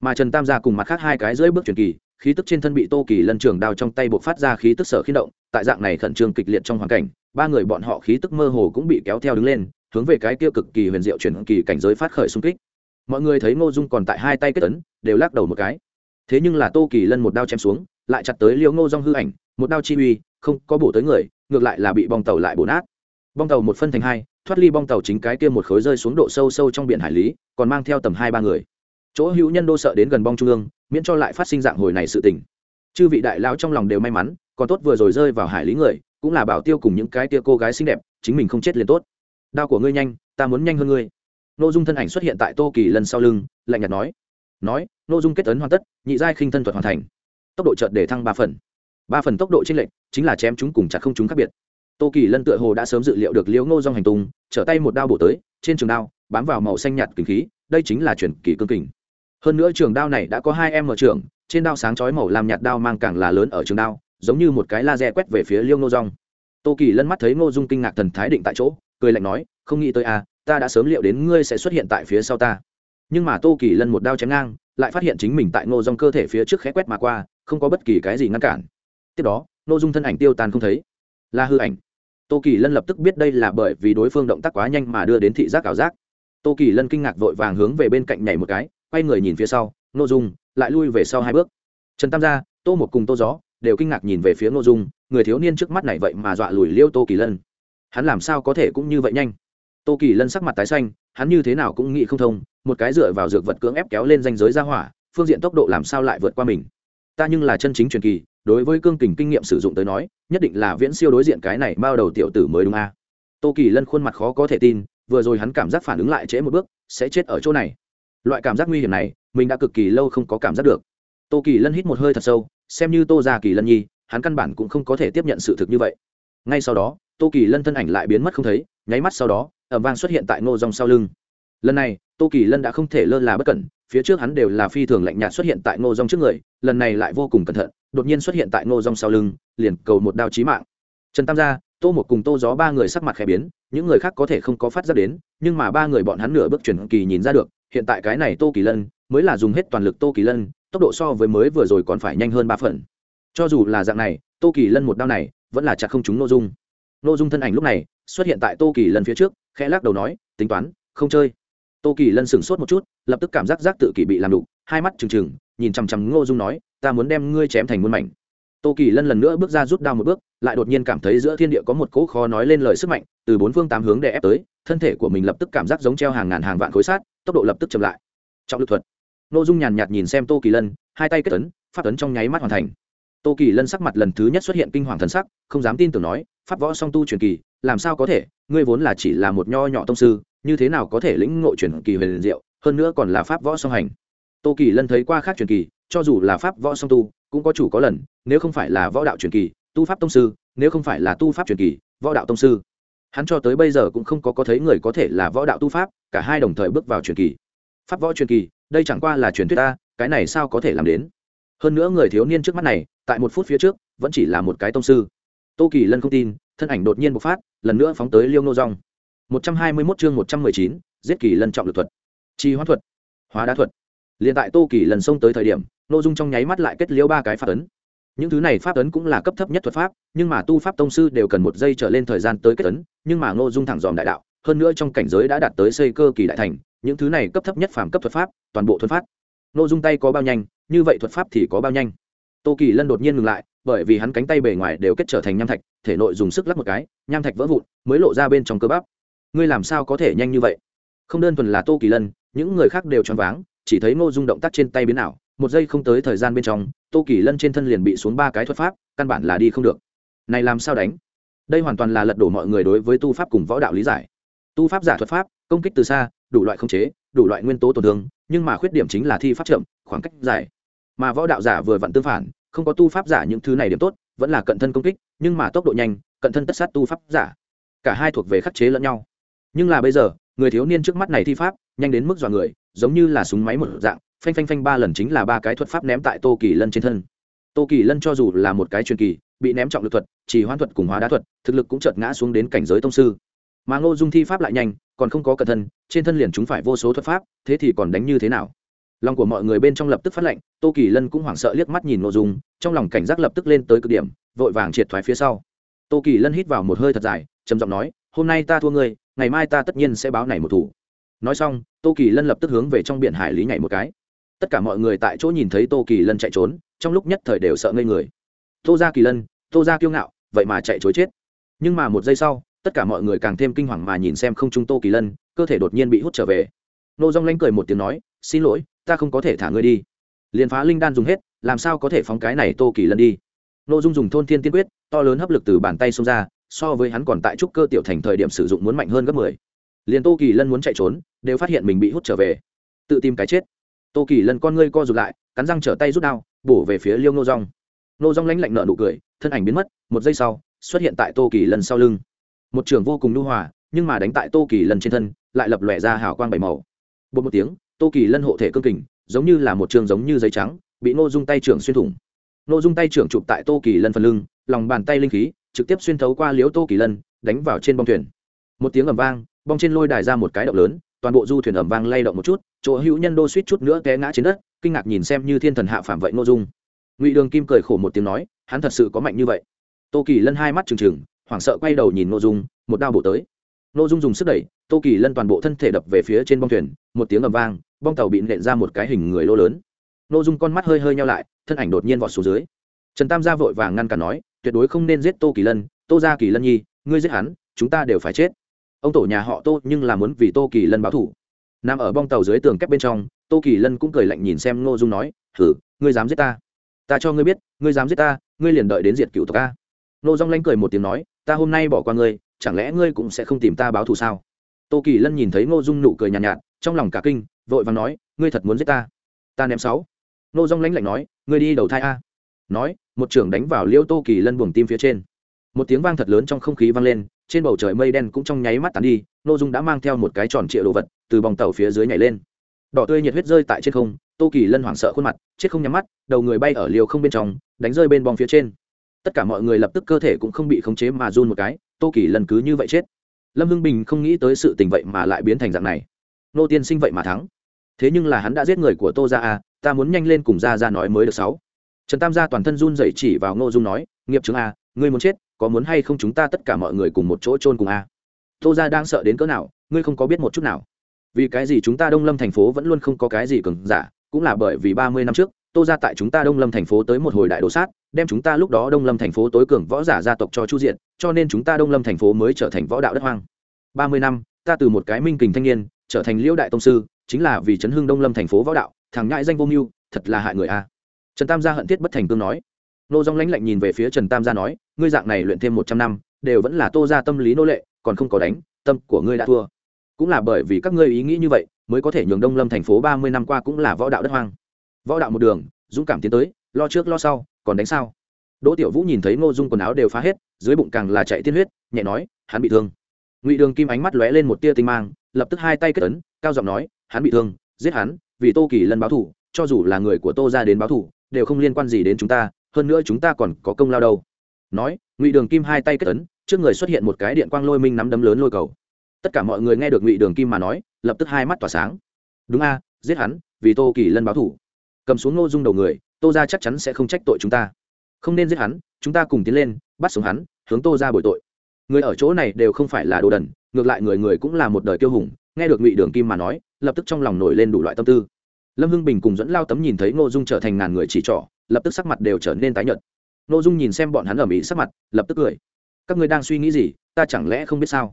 Mà trần tam gia cùng mặt khác hai cái dưới bước truyền kỳ khí tức trên thân bị tô kỳ lân trường đao trong tay buộc phát ra khí tức sở khiến động, tại dạng này khẩn trương kịch liệt trong hoàn cảnh, ba người bọn họ khí tức mơ hồ cũng bị kéo theo đứng lên, hướng về cái kia cực kỳ huyền diệu chuyển kỳ cảnh giới phát khởi xung kích. Mọi người thấy ngô dung còn tại hai tay kết ấn, đều lắc đầu một cái. Thế nhưng là tô kỳ lân một đao chém xuống, lại chặt tới liêu ngô dong hư ảnh, một đao chi uy, không có bổ tới người, ngược lại là bị bong tàu lại bổ nát. Bong tàu một phân thành hai, thoát ly bong tàu chính cái kia một khối rơi xuống độ sâu sâu trong biển hải lý, còn mang theo tầm hai ba người chỗ hữu nhân đô sợ đến gần bong trung ương, miễn cho lại phát sinh dạng hồi này sự tình. Chư vị đại lao trong lòng đều may mắn, còn tốt vừa rồi rơi vào hải lý người, cũng là bảo tiêu cùng những cái tia cô gái xinh đẹp, chính mình không chết liền tốt. Đao của ngươi nhanh, ta muốn nhanh hơn ngươi. N ô dung thân ảnh xuất hiện tại tô kỳ lần sau lưng, lạnh nhạt nói. Nói n ô dung kết tấn hoàn tất, nhị giai khinh thân thuật hoàn thành. Tốc độ chợt để thăng ba phần. Ba phần tốc độ t r ê n lệch, chính là chém chúng cùng chặt không chúng khác biệt. Tô kỳ lân tựa hồ đã sớm dự liệu được liễu ngô dong hành tung, trở tay một đao bổ tới, trên trường đao, bám vào màu xanh nhạt kính khí, đây chính là chuyển kỳ cương kình hơn nữa trường đao này đã có hai em mở trường, trên đao sáng chói màu làm nhạt đao mang càng là lớn ở trường đao, giống như một cái laser quét về phía liêu ngô rong tô kỳ lân mắt thấy ngô dung kinh ngạc thần thái định tại chỗ, cười lạnh nói, không nghĩ tới à ta đã sớm liệu đến ngươi sẽ xuất hiện tại phía sau ta. Nhưng mà tô kỳ lân một đao chém ngang, lại phát hiện chính mình tại ngô rong cơ thể phía trước khẽ quét mà qua, không có bất kỳ cái gì ngăn cản. Tiếp đó, ngô dung thân ảnh tiêu tan không thấy. Là hư ảnh. Tô kỳ lân lập tức biết đây là bởi vì đối phương động tác quá nhanh mà đưa đến thị giác ảo giác. Tô kỳ lân kinh ngạc vội vàng hướng về bên cạnh nhảy một cái quay người nhìn phía sau nội dung, lại lui về sau hai bước. Trần tam gia, tô một cùng tô gió đều kinh ngạc nhìn về phía nội dung, người thiếu niên trước mắt này vậy mà dọa lùi liêu tô kỳ lân. Hắn làm sao có thể cũng như vậy nhanh? Tô kỳ lân sắc mặt tái xanh, hắn như thế nào cũng nghĩ không thông, một cái dựa vào dược vật cưỡng ép kéo lên danh giới ra hỏa, phương diện tốc độ làm sao lại vượt qua mình? Ta nhưng là chân chính truyền kỳ, đối với cương kình kinh nghiệm sử dụng tới nói, nhất định là viễn siêu đối diện cái này bao đầu tiểu tử mới đúng a. À? tô kỳ lân khuôn mặt khó có thể tin, vừa rồi hắn cảm giác phản ứng lại trễ một bước, sẽ chết ở chỗ này loại cảm giác nguy hiểm này, mình đã cực kỳ lâu không có cảm giác được. Tô kỳ lân hít một hơi thật sâu, xem như tô già kỳ lân nhi, hắn căn bản cũng không có thể tiếp nhận sự thực như vậy. Ngay sau đó, tô kỳ lân thân ảnh lại biến mất không thấy, nháy mắt sau đó, ẩm vang xuất hiện tại ngô dòng sau lưng. Lần này, tô kỳ lân đã không thể lơ là bất cẩn, phía trước hắn đều là phi thường lạnh nhạt xuất hiện tại ngô dòng trước người, lần này lại vô cùng cẩn thận, đột nhiên xuất hiện tại ngô dòng sau lưng, liền cầu một đao chí mạng. Trần tam gia, tô một cùng tô gió ba người sắc mặt khẽ biến, những người khác có thể không có phát ra đến, nhưng mà ba người bọn hắn nửa bước chuyển kỳ nhìn ra được hiện tại cái này tô kỳ lân mới là dùng hết toàn lực tô kỳ lân, tốc độ so với mới vừa rồi còn phải nhanh hơn ba phần. Cho dù là dạng này, tô kỳ lân một đao này vẫn là chặt không trúng n dung. N dung thân ảnh lúc này xuất hiện tại tô kỳ lân phía trước, khẽ lắc đầu nói, tính toán, không chơi. Tô kỳ lân sửng sốt một chút, lập tức cảm giác giác tự kỷ bị làm đục, hai mắt trừng trừng, nhìn chằm chằm ngô dung nói, ta muốn đem ngươi chém thành muôn mảnh. Tô kỳ lân lần nữa bước ra rút đao một bước, lại đột nhiên cảm thấy giữa thiên địa có một cỗ khó nói lên lời sức mạnh, từ bốn phương tám hướng đè ép tới, thân thể của mình lập tức cảm giác giống treo hàng ngàn hàng vạn khối sát tốc độ lập tức chậm lại. Trọng lực thuật. Nội dung nhàn nhạt nhìn xem tô kỳ lân, hai tay kết ấn phát ấn trong nháy mắt hoàn thành. Tô kỳ lân sắc mặt lần thứ nhất xuất hiện kinh hoàng thần sắc, không dám tin tưởng nói, pháp võ song tu truyền kỳ, làm sao có thể, ngươi vốn là chỉ là một nho nhỏ tông sư, như thế nào có thể lĩnh ngộ truyền kỳ huyền diệu, hơn nữa còn là pháp võ song hành. Tô kỳ lân thấy qua khác truyền kỳ, cho dù là pháp võ song tu, cũng có chủ có lần, nếu không phải là võ đạo truyền kỳ, tu pháp tông sư, nếu không phải là tu pháp truyền kỳ, võ đạo tông sư hắn cho tới bây giờ cũng không có có thấy người có thể là võ đạo tu pháp, cả hai đồng thời bước vào truyền kỳ. Pháp võ truyền kỳ, đây chẳng qua là truyền thuyết ta, cái này sao có thể làm đến? Hơn nữa người thiếu niên trước mắt này, tại một phút phía trước, vẫn chỉ là một cái tông sư. Tô kỳ lân không tin, thân ảnh đột nhiên bộc phát, lần nữa phóng tới liêu nô rong một trăm hai mươi mốt chương một trăm mười chín, giết kỳ lân trọng lực thuật. Chi hóa thuật. Hóa đá thuật. Liền tại tô kỳ lần xông tới thời điểm nội dung trong nháy mắt lại kết liễu ba cái pháp ấn những thứ này pháp ấn cũng là cấp thấp nhất thuật pháp, nhưng mà tu pháp tông sư đều cần một giây trở lên thời gian tới kết ấn, nhưng mà ngô dung thẳng dòm đại đạo, hơn nữa trong cảnh giới đã đạt tới xây cơ kỳ đại thành, những thứ này cấp thấp nhất phàm cấp thuật pháp, toàn bộ thuật pháp. Ngô dung tay có bao nhanh, như vậy thuật pháp thì có bao nhanh. Tô kỳ lân đột nhiên ngừng lại, bởi vì hắn cánh tay bề ngoài đều kết trở thành nham thạch, thể nội dùng sức lắc một cái, nham thạch vỡ vụn, mới lộ ra bên trong cơ bắp. Ngươi làm sao có thể nhanh như vậy? Không đơn thuần là tô kỳ lân, những người khác đều choáng váng, chỉ thấy ngô dung động tác trên tay biến ảo một giây không tới thời gian bên trong, tô kỳ lân trên thân liền bị xuống ba cái thuật pháp, căn bản là đi không được. Này làm sao đánh? Đây hoàn toàn là lật đổ mọi người đối với tu pháp cùng võ đạo lý giải. Tu pháp giả thuật pháp, công kích từ xa, đủ loại khống chế, đủ loại nguyên tố tổn thương, nhưng mà khuyết điểm chính là thi pháp chậm, khoảng cách dài. Mà võ đạo giả vừa vặn tương phản, không có tu pháp giả những thứ này điểm tốt, vẫn là cận thân công kích, nhưng mà tốc độ nhanh, cận thân tất sát tu pháp giả. Cả hai thuộc về khắc chế lẫn nhau. Nhưng là bây giờ, người thiếu niên trước mắt này thi pháp, nhanh đến mức dọa người, giống như là súng máy một dạng phanh phanh phanh ba lần chính là ba cái thuật pháp ném tại tô kỳ lân trên thân. Tô kỳ lân cho dù là một cái truyền kỳ, bị ném trọng lực thuật, chỉ hoãn thuật cùng hóa đá thuật, thực lực cũng chợt ngã xuống đến cảnh giới tông sư. Mà ngô dung thi pháp lại nhanh, còn không có cẩn thân trên thân liền chúng phải vô số thuật pháp, thế thì còn đánh như thế nào? Lòng của mọi người bên trong lập tức phát lệnh tô kỳ lân cũng hoảng sợ liếc mắt nhìn ngô dung, trong lòng cảnh giác lập tức lên tới cực điểm, vội vàng triệt thoái phía sau. Tô kỳ lân hít vào một hơi thật dài, trầm giọng nói, hôm nay ta thua ngươi, ngày mai ta tất nhiên sẽ báo này một thủ. Nói xong, tô kỳ lân lập tức hướng về trong biển hải lý nhảy một cái tất cả mọi người tại chỗ nhìn thấy tô kỳ lân chạy trốn, trong lúc nhất thời đều sợ ngây người. Tô ra kỳ lân, tô ra kiêu ngạo, vậy mà chạy chối chết. Nhưng mà một giây sau, tất cả mọi người càng thêm kinh hoàng mà nhìn xem không trung tô kỳ lân, cơ thể đột nhiên bị hút trở về. Nô dong lanh cười một tiếng nói, xin lỗi, ta không có thể thả ngươi đi. Liền phá linh đan dùng hết, làm sao có thể phóng cái này tô kỳ lân đi? Nô dung dùng thôn thiên tiên quyết, to lớn hấp lực từ bàn tay xông ra, so với hắn còn tại trúc cơ tiểu thành thời điểm sử dụng muốn mạnh hơn gấp mười. Liền tô kỳ lân muốn chạy trốn, đều phát hiện mình bị hút trở về. Tự tìm cái chết tô kỳ lân con ngươi co rụt lại, cắn răng trở tay rút đao, bổ về phía liêu nô rong nô rong lãnh lạnh nợ nụ cười, thân ảnh biến mất, một giây sau, xuất hiện tại tô kỳ lân sau lưng. Một trường vô cùng nhu hòa, nhưng mà đánh tại tô kỳ lân trên thân, lại lập lòe ra hào quang bảy màu. Bột một tiếng, tô kỳ lân hộ thể cương kình, giống như là một trường giống như giấy trắng, bị nô dung tay trưởng xuyên thủng. Nô dung tay trưởng chụp tại tô kỳ lân phần lưng, lòng bàn tay linh khí, trực tiếp xuyên thấu qua liếu tô kỳ lân, đánh vào trên bong thuyền. Một tiếng ầm vang, bong trên lôi đài ra một cái động lớn toàn bộ du thuyền ầm vang lay động một chút, chỗ hữu nhân đô suýt chút nữa té ngã trên đất, kinh ngạc nhìn xem như thiên thần hạ phạm vậy nội dung. Ngụy đường kim cười khổ một tiếng nói, hắn thật sự có mạnh như vậy. Tô kỳ lân hai mắt trừng trừng, hoảng sợ quay đầu nhìn nội dung, một đao bổ tới. Nội dung dùng sức đẩy, tô kỳ lân toàn bộ thân thể đập về phía trên bong thuyền, một tiếng ầm vang, bong tàu bị nện ra một cái hình người lô lớn. Nội dung con mắt hơi hơi nhau lại, thân ảnh đột nhiên vọt xuống dưới. Trần tam gia vội vàng ngăn cản nói, tuyệt đối không nên giết tô kỳ lân, tô gia kỳ lân nhi, ngươi giết hắn, chúng ta đều phải chết ông tổ nhà họ tô nhưng là muốn vì tô kỳ lân báo thủ nằm ở bong tàu dưới tường kép bên trong tô kỳ lân cũng cười lạnh nhìn xem ngô dung nói thử ngươi dám giết ta? Ta cho ngươi biết ngươi dám giết ta ngươi liền đợi đến diệt cựu tộc ta. ngô dung lanh cười một tiếng nói ta hôm nay bỏ qua ngươi chẳng lẽ ngươi cũng sẽ không tìm ta báo thù sao? Tô kỳ lân nhìn thấy ngô dung nụ cười nhàn nhạt, nhạt trong lòng cả kinh vội vàng nói ngươi thật muốn giết ta? Ta ném sáu. Ngô dung lãnh lạnh nói ngươi đi đầu thai a. Nói một trưởng đánh vào liêu tô kỳ lân buồng tim phía trên một tiếng vang thật lớn trong không khí vang lên, trên bầu trời mây đen cũng trong nháy mắt tàn đi n ô dung đã mang theo một cái tròn trịa đồ vật, từ bòng tàu phía dưới nhảy lên. Đỏ tươi nhiệt huyết rơi tại trên không, tô kỳ lân hoảng sợ khuôn mặt, chết không nhắm mắt, đầu người bay ở liều không bên trong, đánh rơi bên bong phía trên. Tất cả mọi người lập tức cơ thể cũng không bị khống chế mà run một cái, tô kỳ lân cứ như vậy chết. Lâm hưng bình không nghĩ tới sự tình vậy mà lại biến thành dạng này. Nô tiên sinh vậy mà thắng. Thế nhưng là hắn đã giết người của tô ra à ta muốn nhanh lên cùng ra ra nói mới được sáu. Trần tam gia toàn thân run dậy chỉ vào ngô dung nói, nghiệp chứng a à, ngươi muốn chết có muốn hay không chúng ta tất cả mọi người cùng một chỗ chôn cùng a? Tô gia đang sợ đến cỡ nào, ngươi không có biết một chút nào. Vì cái gì chúng ta đông lâm thành phố vẫn luôn không có cái gì cường giả, cũng là bởi vì ba mươi năm trước, tô gia tại chúng ta đông lâm thành phố tới một hồi đại đồ sát, đem chúng ta lúc đó đông lâm thành phố tối cường võ giả gia tộc cho chu diện cho nên chúng ta đông lâm thành phố mới trở thành võ đạo đất hoang. Ba mươi năm, ta từ một cái minh kình thanh niên, trở thành liễu đại tông sư, chính là vì chấn hưng đông lâm thành phố võ đạo, thằng ngại danh vô mưu, thật là hại người a. Trần tam gia hận thiết bất thành cương nói. Nô dong lãnh lạnh nhìn về phía trần tam gia nói ngươi dạng này luyện thêm một trăm năm, đều vẫn là tô ra tâm lý nô lệ, còn không có đánh, tâm của ngươi đã thua. Cũng là bởi vì các ngươi ý nghĩ như vậy, mới có thể nhường đông lâm thành phố ba mươi năm qua cũng là võ đạo đất hoang. Võ đạo một đường, dũng cảm tiến tới, lo trước lo sau, còn đánh sao? Đỗ tiểu vũ nhìn thấy ngô dung quần áo đều phá hết, dưới bụng càng là chạy tiên huyết, nhẹ nói, hắn bị thương. Ngụy đường kim ánh mắt lóe lên một tia tinh mang, lập tức hai tay kết ấn, cao giọng nói, hắn bị thương, giết hắn, vì tô kỳ lân báo thủ cho dù là người của tô ra đến báo thủ đều không liên quan gì đến chúng ta, hơn nữa chúng ta còn có công lao đâu nói, ngụy đường kim hai tay kết ấn, trước người xuất hiện một cái điện quang lôi minh nắm đấm lớn lôi cầu. Tất cả mọi người nghe được ngụy đường kim mà nói, lập tức hai mắt tỏa sáng. Đúng a à, giết hắn, vì tô kỳ lân báo thủ. Cầm xuống ngô dung đầu người, tô ra chắc chắn sẽ không trách tội chúng ta. Không nên giết hắn, chúng ta cùng tiến lên, bắt sống hắn, hướng tô ra bồi tội. Người ở chỗ này đều không phải là đồ đần, ngược lại người người cũng là một đời kiêu hùng, nghe được ngụy đường kim mà nói, lập tức trong lòng nổi lên đủ loại tâm tư. Lâm hưng bình cùng dẫn lao tấm nhìn thấy ngô dung trở thành ngàn người chỉ trỏ, lập tức sắc mặt đều trở nên tái nhợt ngô dung nhìn xem bọn hắn ở mỹ sắc mặt, lập tức cười. Các ngươi đang suy nghĩ gì? Ta chẳng lẽ không biết sao?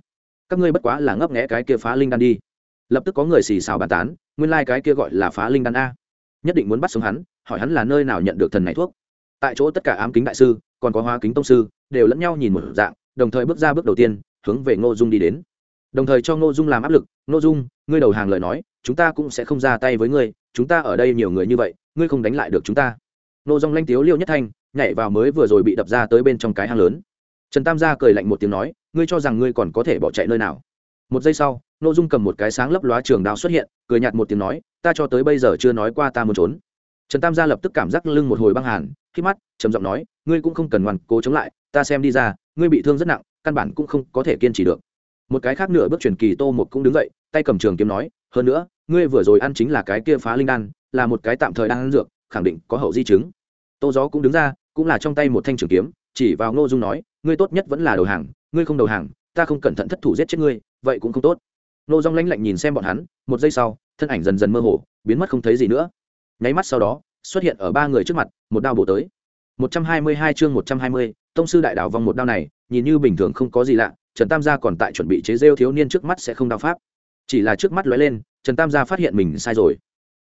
Các ngươi bất quá là ngấp nghẽ cái kia phá linh đan đi. Lập tức có người xì xào bàn tán, nguyên lai、like、cái kia gọi là phá linh đan a. Nhất định muốn bắt sống hắn, hỏi hắn là nơi nào nhận được thần này thuốc. Tại chỗ tất cả ám kính đại sư, còn có hóa kính tông sư, đều lẫn nhau nhìn một dạng, đồng thời bước ra bước đầu tiên, hướng về ngô dung đi đến. Đồng thời cho ngô dung làm áp lực, ngô dung, ngươi đầu hàng lời nói, chúng ta cũng sẽ không ra tay với ngươi, chúng ta ở đây nhiều người như vậy, ngươi không đánh lại được chúng ta. Nô dong lanh tiếu liêu nhất thanh nhảy vào mới vừa rồi bị đập ra tới bên trong cái hang lớn. Trần tam gia cười lạnh một tiếng nói, ngươi cho rằng ngươi còn có thể bỏ chạy nơi nào? Một giây sau nội dung cầm một cái sáng lấp lóa trường đao xuất hiện, cười nhạt một tiếng nói, ta cho tới bây giờ chưa nói qua ta muốn trốn. Trần tam gia lập tức cảm giác lưng một hồi băng hàn khi mắt, trầm giọng nói, ngươi cũng không cần ngoan cố chống lại, ta xem đi ra, ngươi bị thương rất nặng, căn bản cũng không có thể kiên trì được. Một cái khác nửa bước truyền kỳ tô một cũng đứng dậy, tay cầm trường kiếm nói, hơn nữa, ngươi vừa rồi ăn chính là cái kia phá linh đan, là một cái tạm thời đang ăn dược, khẳng định có hậu di chứng. Tô gió cũng đứng ra cũng là trong tay một thanh trường kiếm chỉ vào ngô dung nói ngươi tốt nhất vẫn là đầu hàng ngươi không đầu hàng ta không cẩn thận thất thủ giết chết ngươi vậy cũng không tốt. Ngô dung lãnh lạnh nhìn xem bọn hắn một giây sau thân ảnh dần dần mơ hồ biến mất không thấy gì nữa. Nháy mắt sau đó xuất hiện ở ba người trước mặt một đao bổ tới. 122 chương 120, tông sư đại đảo vòng một đao này nhìn như bình thường không có gì lạ trần tam gia còn tại chuẩn bị chế rêu thiếu niên trước mắt sẽ không đao pháp. Chỉ là trước mắt lóe lên trần tam gia phát hiện mình sai rồi.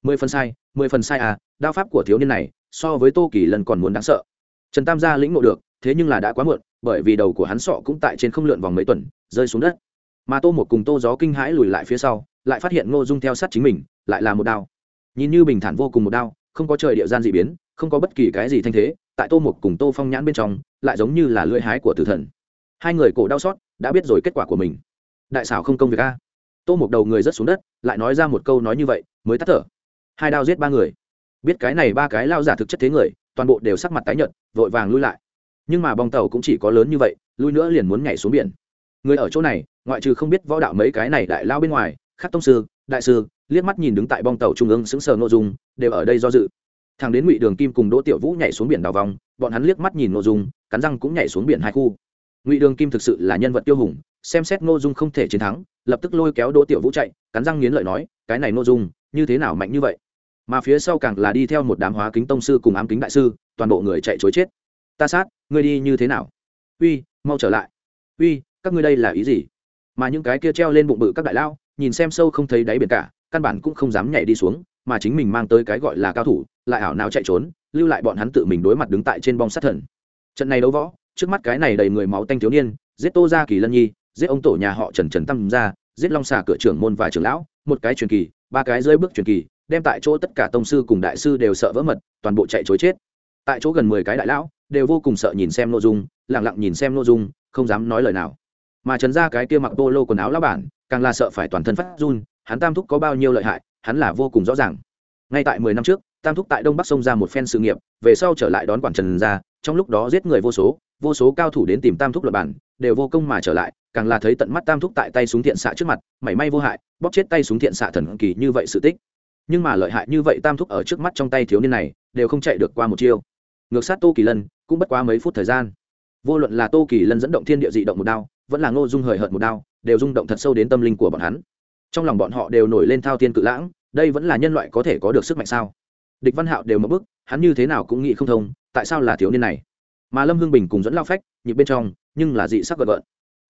Mười phần sai mười phần sai à đao pháp của thiếu niên này so với tô kỳ lần còn muốn đáng sợ trần tam gia lĩnh ngộ được, thế nhưng là đã quá muộn, bởi vì đầu của hắn sọ cũng tại trên không lượn vòng mấy tuần, rơi xuống đất. Mà tô một cùng tô gió kinh hãi lùi lại phía sau, lại phát hiện ngô dung theo sát chính mình, lại là một đao. Nhìn như bình thản vô cùng một đao, không có trời địa gian dị biến, không có bất kỳ cái gì thanh thế, tại tô một cùng tô phong nhãn bên trong, lại giống như là lưỡi hái của tử thần. Hai người cổ đau xót, đã biết rồi kết quả của mình. Đại xảo không công việc a. Tô một đầu người rất xuống đất, lại nói ra một câu nói như vậy, mới tắt thở. Hai đao giết ba người. Biết cái này ba cái lao giả thực chất thế người toàn bộ đều sắc mặt tái nhợt, vội vàng lui lại. Nhưng mà bong tàu cũng chỉ có lớn như vậy, lui nữa liền muốn nhảy xuống biển. Người ở chỗ này, ngoại trừ không biết võ đạo mấy cái này đại lao bên ngoài khắc tông sư, đại sư, liếc mắt nhìn đứng tại bong tàu trung ương sững sờ nội dung, đều ở đây do dự. Thằng đến ngụy đường kim cùng đỗ tiểu vũ nhảy xuống biển đào vòng, bọn hắn liếc mắt nhìn nội dung, cắn răng cũng nhảy xuống biển hai khu. Ngụy đường kim thực sự là nhân vật tiêu hùng, xem xét nội dung không thể chiến thắng, lập tức lôi kéo đỗ tiểu vũ chạy, cắn răng nghiến lợi nói, cái này nội dung, như thế nào mạnh như vậy? Mà phía sau càng là đi theo một đám hóa kính tông sư cùng ám kính đại sư, toàn bộ người chạy chối chết. Ta sát, ngươi đi như thế nào? Uy, mau trở lại. Uy, các ngươi đây là ý gì? Mà những cái kia treo lên bụng bự các đại lao, nhìn xem sâu không thấy đáy biển cả, căn bản cũng không dám nhảy đi xuống, mà chính mình mang tới cái gọi là cao thủ, lại ảo nào chạy trốn, lưu lại bọn hắn tự mình đối mặt đứng tại trên bong sát thần. Trận này đấu võ, trước mắt cái này đầy người máu tanh thiếu niên, giết tô ra kỳ lân nhi, giết ông tổ nhà họ trần trần tâm ra giết long xà cửa trưởng môn và trưởng lão, một cái truyền kỳ, ba cái rơi bước truyền kỳ đem tại chỗ tất cả tông sư cùng đại sư đều sợ vỡ mật, toàn bộ chạy chối chết. Tại chỗ gần mười cái đại lão đều vô cùng sợ nhìn xem nội dung lẳng lặng nhìn xem nội dung, không dám nói lời nào. Mà trần ra cái kia mặc polo quần áo lá bản, càng là sợ phải toàn thân phát run, hắn tam thúc có bao nhiêu lợi hại, hắn là vô cùng rõ ràng. Ngay tại mười năm trước, tam thúc tại đông bắc sông ra một phen sự nghiệp, về sau trở lại đón quản trần ra trong lúc đó giết người vô số vô số cao thủ đến tìm tam thúc lập bản đều vô công mà trở lại, càng là thấy tận mắt tam thúc tại tay súng thiện xạ trước mặt, mảy may vô hại, bóp chết tay súng thiện xạ thần kỳ như vậy sự tích nhưng mà lợi hại như vậy tam thúc ở trước mắt trong tay thiếu niên này, đều không chạy được qua một chiêu. Ngược sát tô kỳ lân, cũng bất quá mấy phút thời gian. Vô luận là tô kỳ lân dẫn động thiên địa dị động một đao, vẫn là ngô dung hời hợt một đao, đều rung động thật sâu đến tâm linh của bọn hắn. Trong lòng bọn họ đều nổi lên thao thiên cự lãng, đây vẫn là nhân loại có thể có được sức mạnh sao? Địch văn hạo đều mất bức hắn như thế nào cũng nghĩ không thông, tại sao là thiếu niên này? Mà lâm hương bình cùng dẫn lao phách, nhịp bên trong, nhưng là dị sắc gợn gợn.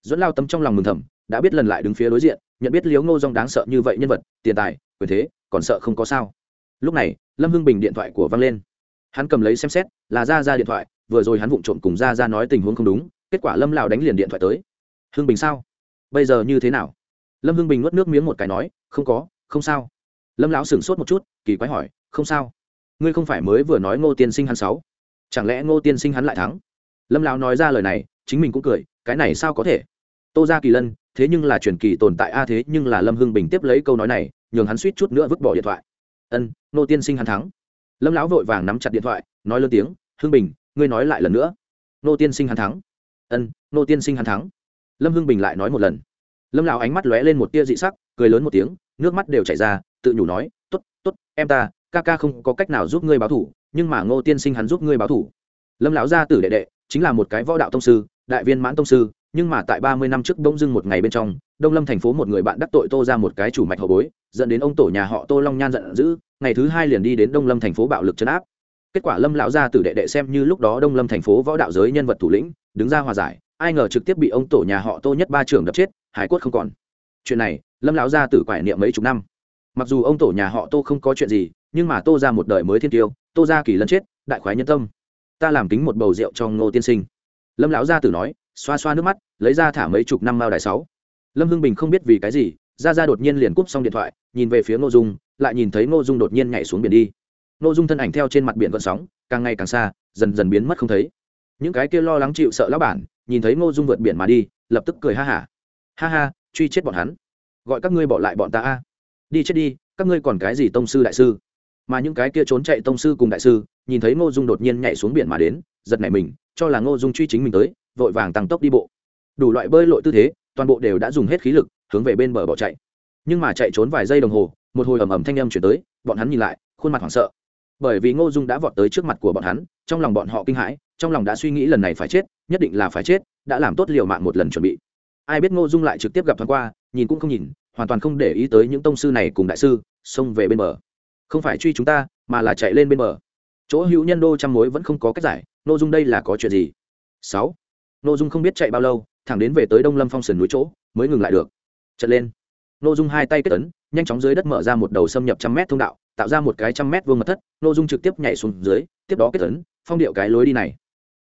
Dẫn lao tâm trong lòng mừng thầm, đã biết lần lại đứng phía đối diện, nhận biết liếu ngô dong đáng sợ như vậy nhân vật, tiền tài quyền thế, còn sợ không có sao. Lúc này, lâm hưng bình điện thoại của văng lên. Hắn cầm lấy xem xét, là ra ra điện thoại, vừa rồi hắn vụng trộm cùng ra ra nói tình huống không đúng, kết quả lâm lào đánh liền điện thoại tới. Hưng bình sao? Bây giờ như thế nào? Lâm hưng bình nuốt nước miếng một cái nói, không có, không sao. Lâm lão sửng sốt một chút, kỳ quái hỏi, không sao. Ngươi không phải mới vừa nói ngô tiên sinh hắn sáu? Chẳng lẽ ngô tiên sinh hắn lại thắng? Lâm lão nói ra lời này, chính mình cũng cười, cái này sao có thể? Tô ra kỳ lân, thế nhưng là truyền kỳ tồn tại a, thế nhưng là lâm hưng bình tiếp lấy câu nói này, nhường hắn suýt chút nữa vứt bỏ điện thoại. Ân, nô tiên sinh hắn thắng. Lâm lão vội vàng nắm chặt điện thoại, nói lớn tiếng, hưng bình, ngươi nói lại lần nữa. Nô tiên sinh hắn thắng. Ân, nô tiên sinh hắn thắng. Lâm hưng bình lại nói một lần. Lâm lão ánh mắt lóe lên một tia dị sắc, cười lớn một tiếng, nước mắt đều chảy ra, tự nhủ nói t ố t t ố t em ta, ca ca không có cách nào giúp ngươi báo thủ, nhưng mà ngô tiên sinh hắn giúp ngươi báo thủ. Lâm lão gia tử đệ đệ, chính là một cái võ đạo tông sư, đại viên mãn tông sư nhưng mà tại ba mươi năm trước bỗng dưng một ngày bên trong, đông lâm thành phố một người bạn đắc tội tô ra một cái chủ mạch hậu bối, dẫn đến ông tổ nhà họ tô long nhan giận dữ, ngày thứ hai liền đi đến đông lâm thành phố bạo lực chấn áp. Kết quả lâm lão gia tử đệ đệ xem như lúc đó đông lâm thành phố võ đạo giới nhân vật thủ lĩnh, đứng ra hòa giải, ai ngờ trực tiếp bị ông tổ nhà họ tô nhất ba trưởng đập chết, hải quất không còn. Chuyện này, lâm lão gia tử quải niệm mấy chục năm. Mặc dù ông tổ nhà họ tô không có chuyện gì, nhưng mà tô ra một đời mới thiên tiêu, tô ra kỳ lân chết, đại khoái nhân tâm. Ta làm kính một bầu rượu cho ngô tiên sinh. Lâm lão gia tử nói xoa xoa nước mắt, lấy ra thả mấy chục năm mao đài sáu. Lâm hưng bình không biết vì cái gì ra ra đột nhiên liền cúp xong điện thoại, nhìn về phía ngô dung, lại nhìn thấy ngô dung đột nhiên nhảy xuống biển đi. Ngô dung thân ảnh theo trên mặt biển gợn sóng, càng ngày càng xa, dần dần biến mất không thấy. Những cái kia lo lắng chịu sợ lão bản, nhìn thấy ngô dung vượt biển mà đi, lập tức cười ha hả. Ha. ha ha, truy chết bọn hắn. Gọi các ngươi bỏ lại bọn ta a. Đi chết đi, các ngươi còn cái gì tông sư đại sư? Mà những cái kia trốn chạy tông sư cùng đại sư, nhìn thấy ngô dung đột nhiên nhảy xuống biển mà đến, giật nảy mình, cho là ngô dung truy chính mình tới vội vàng tăng tốc đi bộ. Đủ loại bơi lội tư thế, toàn bộ đều đã dùng hết khí lực, hướng về bên bờ bỏ chạy. Nhưng mà chạy trốn vài giây đồng hồ, một hồi ầm ầm thanh âm chuyển tới, bọn hắn nhìn lại, khuôn mặt hoảng sợ. Bởi vì ngô dung đã vọt tới trước mặt của bọn hắn, trong lòng bọn họ kinh hãi, trong lòng đã suy nghĩ lần này phải chết, nhất định là phải chết, đã làm tốt liều mạng một lần chuẩn bị. Ai biết ngô dung lại trực tiếp gặp thoáng qua, nhìn cũng không nhìn, hoàn toàn không để ý tới những tông sư này cùng đại sư, xông về bên bờ. Không phải truy chúng ta, mà là chạy lên bên bờ. Chỗ hữu nhân đô trăm mối vẫn không có cách giải nội dung đây là có chuyện gì? Sáu nội dung không biết chạy bao lâu thẳng đến về tới đông lâm phong sườn núi chỗ mới ngừng lại được. Trận lên. Nội dung hai tay kết ấn, nhanh chóng dưới đất mở ra một đầu xâm nhập trăm mét thông đạo tạo ra một cái trăm mét vuông mật thất. Nội dung trực tiếp nhảy xuống dưới tiếp đó kết ấn, phong điệu cái lối đi này.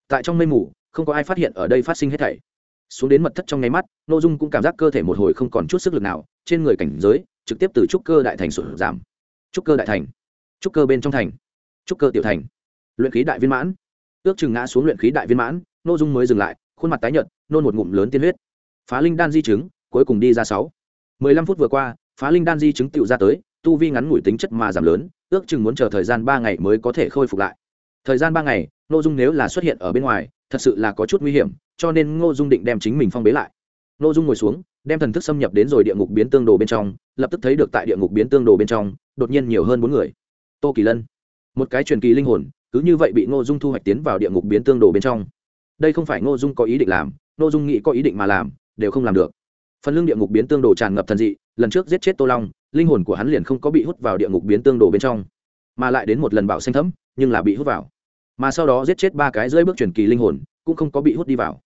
Tại trong mây mù không có ai phát hiện ở đây phát sinh hết thảy. Xuống đến mật thất trong nháy mắt nội dung cũng cảm giác cơ thể một hồi không còn chút sức lực nào trên người cảnh giới trực tiếp từ trúc cơ đại thành sụt giảm. Trúc cơ đại thành. Trúc cơ bên trong thành. Trúc cơ tiểu thành. Luyện khí đại viên mãn. Ước chừng ngã xuống luyện khí đại viên mãn nội dung mới dừng lại khuôn mặt tái nhợt, nôn một ngụm lớn tiên huyết. Phá linh đan di chứng, cuối cùng đi ra sáu. Mười lăm phút vừa qua, phá linh đan di chứng tựu ra tới, tu vi ngắn ngủi tính chất mà giảm lớn, ước chừng muốn chờ thời gian ba ngày mới có thể khôi phục lại. Thời gian ba ngày, Ngô dung nếu là xuất hiện ở bên ngoài, thật sự là có chút nguy hiểm, cho nên ngô dung định đem chính mình phong bế lại. Ngô dung ngồi xuống, đem thần thức xâm nhập đến rồi địa ngục biến tương đồ bên trong, lập tức thấy được tại địa ngục biến tương đồ bên trong, đột nhiên nhiều hơn bốn người. Tô kỳ lân, một cái truyền kỳ linh hồn, cứ như vậy bị ngô dung thu hoạch tiến vào địa ngục biến tương đồ bên trong đây không phải ngô dung có ý định làm, ngô dung nghĩ có ý định mà làm, đều không làm được. Phần lương địa ngục biến tương đồ tràn ngập thần dị, lần trước giết chết tô long, linh hồn của hắn liền không có bị hút vào địa ngục biến tương đồ bên trong, mà lại đến một lần bảo xanh thấm, nhưng là bị hút vào. Mà sau đó giết chết ba cái dưới bước truyền kỳ linh hồn, cũng không có bị hút đi vào.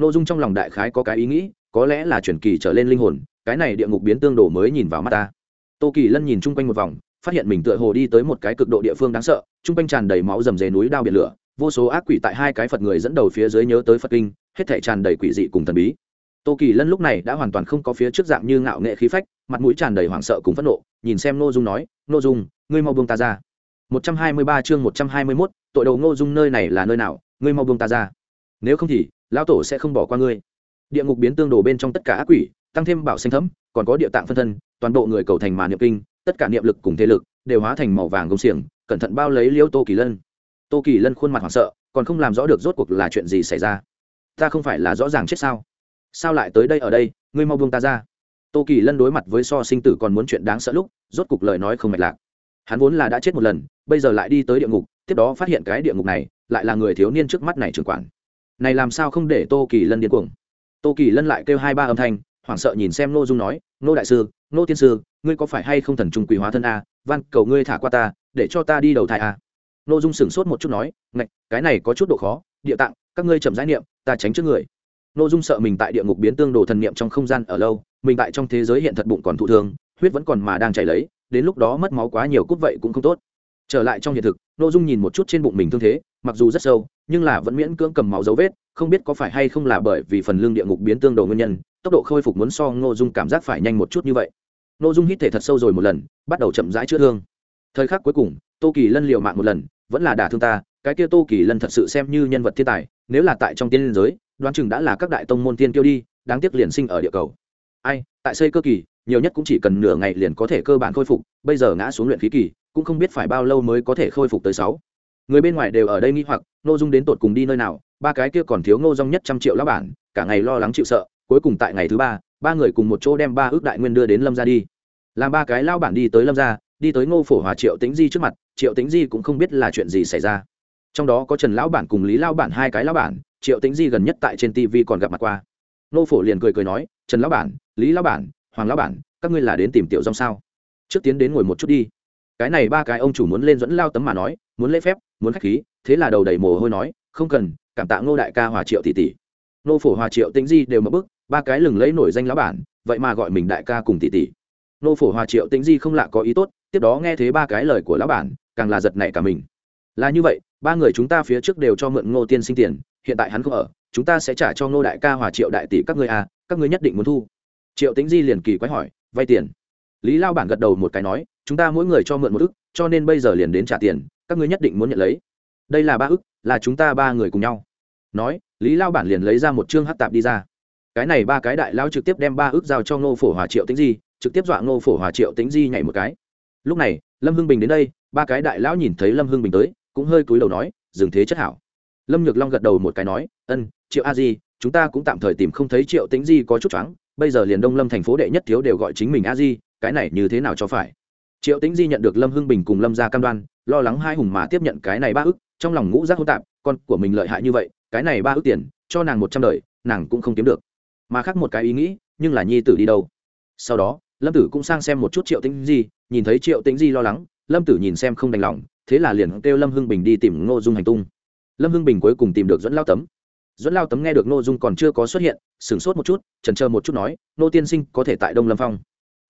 N ô dung trong lòng đại khái có cái ý nghĩ, có lẽ là truyền kỳ trở lên linh hồn, cái này địa ngục biến tương đồ mới nhìn vào mắt ta. Tô kỳ lân nhìn chung quanh một vòng, phát hiện mình tựa hồ đi tới một cái cực độ địa phương đáng sợ, chung quanh tràn đầy máu rầm rề núi đao biển lửa vô số ác quỷ tại hai cái phật người dẫn đầu phía dưới nhớ tới phật kinh hết thể tràn đầy quỷ dị cùng thần bí. Tô kỳ lân lúc này đã hoàn toàn không có phía trước dạng như ngạo nghệ khí phách mặt mũi tràn đầy hoảng sợ cùng phẫn nộ nhìn xem n ô dung nói n ô dung ngươi mau buông ta ra. Một trăm hai mươi ba chương một trăm hai mươi 121, tội đầu ngô dung nơi này là nơi nào? Ngươi mau buông ta ra. Nếu không thì lão tổ sẽ không bỏ qua ngươi. Địa ngục biến tương đồ bên trong tất cả ác quỷ tăng thêm bảo xanh thấm còn có địa tạng phân thân toàn bộ người cầu thành mà niệm kinh tất cả niệm lực cùng thế lực đều hóa thành màu vàng gông xiềng cẩn thận bao lấy liêu tô kỳ lân tô kỳ lân khuôn mặt hoảng sợ, còn không làm rõ được rốt cuộc là chuyện gì xảy ra. Ta không phải là rõ ràng chết sao? Sao lại tới đây ở đây? Ngươi mau buông ta ra. Tô kỳ lân đối mặt với so sinh tử còn muốn chuyện đáng sợ lúc, rốt cuộc lời nói không mạch lạc. Hắn vốn là đã chết một lần, bây giờ lại đi tới địa ngục, tiếp đó phát hiện cái địa ngục này, lại là người thiếu niên trước mắt này trưởng quản. Này làm sao không để tô kỳ lân điên cuồng? Tô kỳ lân lại kêu hai ba âm thanh, hoảng sợ nhìn xem nô dung nói nô đại sư nô tiên sư, ngươi có phải hay không thần trung quỷ hóa thân a? Van, cầu ngươi thả qua ta, để cho ta đi đầu thai a nô dung sửng sốt một chút nói, ngạch, cái này có chút độ khó, địa tạng, các ngươi chậm giải niệm, ta tránh trước người. Nô dung sợ mình tại địa ngục biến tương đồ thần niệm trong không gian ở lâu, mình tại trong thế giới hiện thật bụng còn thụ thương, huyết vẫn còn mà đang chảy lấy, đến lúc đó mất máu quá nhiều cút vậy cũng không tốt. Trở lại trong hiện thực, nô dung nhìn một chút trên bụng mình thương thế, mặc dù rất sâu, nhưng là vẫn miễn cưỡng cầm máu dấu vết, không biết có phải hay không là bởi vì phần lương địa ngục biến tương đồ nguyên nhân, tốc độ khôi phục muốn so ngô dung cảm giác phải nhanh một chút như vậy. Ngô dung hít thể thật sâu rồi một lần, bắt đầu chậm rãi chữa thương. Thời khắc cuối cùng, tô kỳ lân liều mạng một lần vẫn là đả thương ta, cái kia tô kỳ lân thật sự xem như nhân vật thiên tài, nếu là tại trong tiên liên giới, đoán chừng đã là các đại tông môn tiên tiêu đi, đáng tiếc liền sinh ở địa cầu. Ai, tại xây cơ kỳ, nhiều nhất cũng chỉ cần nửa ngày liền có thể cơ bản khôi phục, bây giờ ngã xuống luyện khí kỳ, cũng không biết phải bao lâu mới có thể khôi phục tới sáu. Người bên ngoài đều ở đây nghi hoặc nô dung đến tột cùng đi nơi nào, ba cái kia còn thiếu ngô dung nhất trăm triệu lá bản, cả ngày lo lắng chịu sợ, cuối cùng tại ngày thứ ba ba người cùng một chỗ đem ba ước đại nguyên đưa đến lâm gia đi. Làm ba cái lao bản đi tới lâm gia đi tới ngô phổ hòa triệu tĩnh di trước mặt, triệu tĩnh di cũng không biết là chuyện gì xảy ra. Trong đó có trần lão bản cùng lý lão bản, hai cái lão bản, triệu tĩnh di gần nhất tại trên tv còn gặp mặt qua. Ngô phổ liền cười cười nói, trần lão bản, lý lão bản, hoàng lão bản, các ngươi là đến tìm tiểu rong sao? Trước tiến đến ngồi một chút đi. Cái này ba cái ông chủ muốn lên dẫn lao tấm mà nói, muốn lễ phép, muốn khách khí, thế là đầu đầy mồ hôi nói, không cần, cảm tạ ngô đại ca hòa triệu tỷ tỷ. Nô phổ hòa triệu tĩnh di đều mất bức ba cái lừng lấy nổi danh lão bản, vậy mà gọi mình đại ca cùng tỷ tỷ. Nô phổ hòa triệu tĩnh di không lạ có ý tốt tiếp đó nghe thấy ba cái lời của lão bản, càng là giật nảy cả mình. Là như vậy, ba người chúng ta phía trước đều cho mượn ngô tiên sinh tiền, hiện tại hắn không ở, chúng ta sẽ trả cho ngô đại ca hòa triệu đại tỷ các ngươi à các ngươi nhất định muốn thu. Triệu tĩnh di liền kỳ quái hỏi, vay tiền. Lý lao bản gật đầu một cái nói, chúng ta mỗi người cho mượn một ức, cho nên bây giờ liền đến trả tiền, các ngươi nhất định muốn nhận lấy. Đây là ba ức, là chúng ta ba người cùng nhau. Nói, lý lao bản liền lấy ra một chương hát tạp đi ra. Cái này ba cái đại lao trực tiếp đem ba ức giao cho ngô phổ hòa triệu tĩnh di, trực tiếp dọa ngô phổ hòa triệu tính di nhảy một cái lúc này, lâm hưng bình đến đây, ba cái đại lão nhìn thấy lâm hưng bình tới, cũng hơi cúi đầu nói, dừng thế chất hảo. Lâm nhược long gật đầu một cái nói, ân, triệu a di, chúng ta cũng tạm thời tìm không thấy triệu tính di có chút choáng, bây giờ liền đông lâm thành phố đệ nhất thiếu đều gọi chính mình a di, cái này như thế nào cho phải? Triệu tính di nhận được lâm hưng bình cùng lâm ra cam đoan, lo lắng hai hùng mà tiếp nhận cái này ba ức, trong lòng ngũ giác hỗn tạp, con của mình lợi hại như vậy, cái này ba ức tiền, cho nàng một trăm đời, nàng cũng không kiếm được. Mà khác một cái ý nghĩ, nhưng là nhi tử đi đâu? Sau đó lâm tử cũng sang xem một chút triệu tĩnh di, nhìn thấy triệu tĩnh di lo lắng, lâm tử nhìn xem không đành lòng, thế là liền kêu lâm hưng bình đi tìm ngô dung hành tung. Lâm hưng bình cuối cùng tìm được dẫn lao tấm. Dẫn lao tấm nghe được ngô dung còn chưa có xuất hiện, sửng sốt một chút trần chờ một chút nói nô tiên sinh có thể tại đông lâm phong.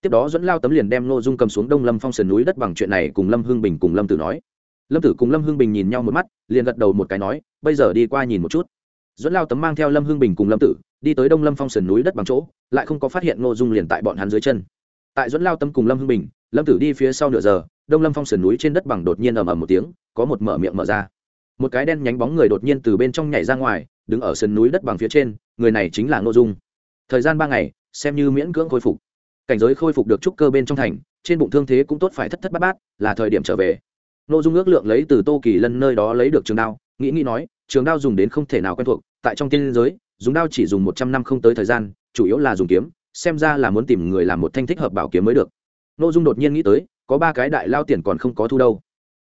Tiếp đó dẫn lao tấm liền đem ngô dung cầm xuống đông lâm phong sườn núi đất bằng chuyện này cùng lâm hưng bình cùng lâm tử nói. Lâm tử cùng lâm hưng bình nhìn nhau một mắt, liền gật đầu một cái nói, bây giờ đi qua nhìn một chút. Dẫn lao tấm mang theo lâm hưng bình cùng lâm tử, đi tới đông lâm phong sườn núi đất bằng chỗ, lại không có phát hiện ngô dung liền tại bọn hắn dưới chân tại dẫn lao tâm cùng lâm hưng bình, lâm tử đi phía sau nửa giờ, đông lâm phong sườn núi trên đất bằng đột nhiên ầm ầm một tiếng, có một mở miệng mở ra. Một cái đen nhánh bóng người đột nhiên từ bên trong nhảy ra ngoài, đứng ở sườn núi đất bằng phía trên, người này chính là ngô dung. Thời gian ba ngày, xem như miễn cưỡng khôi phục. Cảnh giới khôi phục được trúc cơ bên trong thành, trên bụng thương thế cũng tốt phải thất thất bát bát, là thời điểm trở về. Ngô dung ước lượng lấy từ tô kỳ lân nơi đó lấy được trường đao, nghĩ nghĩ nói, trường đao dùng đến không thể nào quen thuộc, tại trong tiên giới, dùng đao chỉ dùng một trăm năm không tới thời gian, chủ yếu là dùng kiếm xem ra là muốn tìm người làm một thanh thích hợp bảo kiếm mới được. Nô dung đột nhiên nghĩ tới, có ba cái đại lao tiền còn không có thu đâu.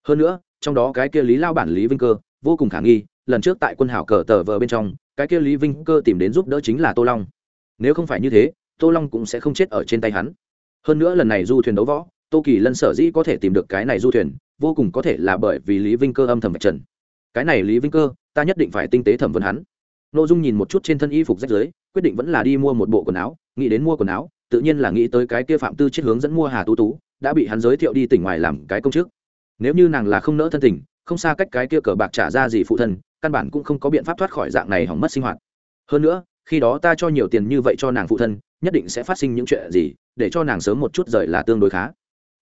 Hơn nữa, trong đó cái kia lý lao bản lý vinh cơ, vô cùng khả nghi, lần trước tại quân hảo cờ tờ vờ bên trong, cái kia lý vinh cơ tìm đến giúp đỡ chính là tô long. Nếu không phải như thế, tô long cũng sẽ không chết ở trên tay hắn. Hơn nữa lần này du thuyền đấu võ, tô kỳ lân sở dĩ có thể tìm được cái này du thuyền, vô cùng có thể là bởi vì lý vinh cơ âm thầm vạch trần. Cái này lý vinh cơ, ta nhất định phải tinh tế thẩm vấn hắn. N ô dung nhìn một chút trên thân y phục rách giới quyết định vẫn là đi mua một bộ quần áo nghĩ đến mua quần áo, tự nhiên là nghĩ tới cái kia phạm tư chết hướng dẫn mua hà tú tú, đã bị hắn giới thiệu đi tỉnh ngoài làm cái công chức. Nếu như nàng là không nỡ thân tình, không xa cách cái kia cờ bạc trả ra gì phụ thân, căn bản cũng không có biện pháp thoát khỏi dạng này hỏng mất sinh hoạt. Hơn nữa, khi đó ta cho nhiều tiền như vậy cho nàng phụ thân, nhất định sẽ phát sinh những chuyện gì, để cho nàng sớm một chút rời là tương đối khá.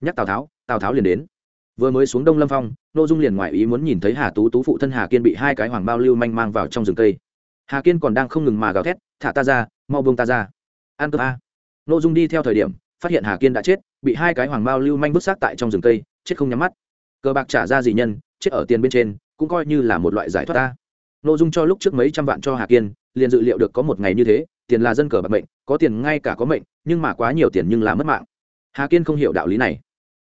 Nhắc tào tháo tào tháo liền đến. Vừa mới xuống đông lâm phong n ô dung liền ngoại ý muốn nhìn thấy hà tú tú phụ thân hà kiên bị hai cái hoàng bao lưu manh mang vào trong rừng cây. Hà kiên còn đang không ngừng mà gào thét, thả ta ra, mau buông ta ra an cơ a. N ô dung đi theo thời điểm, phát hiện hà kiên đã chết, bị hai cái hoàng bao lưu manh vứt xác tại trong rừng cây, chết không nhắm mắt. Cờ bạc trả ra dị nhân, chết ở tiền bên trên, cũng coi như là một loại giải thoát ta. N ô dung cho lúc trước mấy trăm vạn cho hà kiên, liền dự liệu được có một ngày như thế, tiền là dân cờ bạc mệnh, có tiền ngay cả có mệnh, nhưng mà quá nhiều tiền nhưng là mất mạng. Hà kiên không hiểu đạo lý này.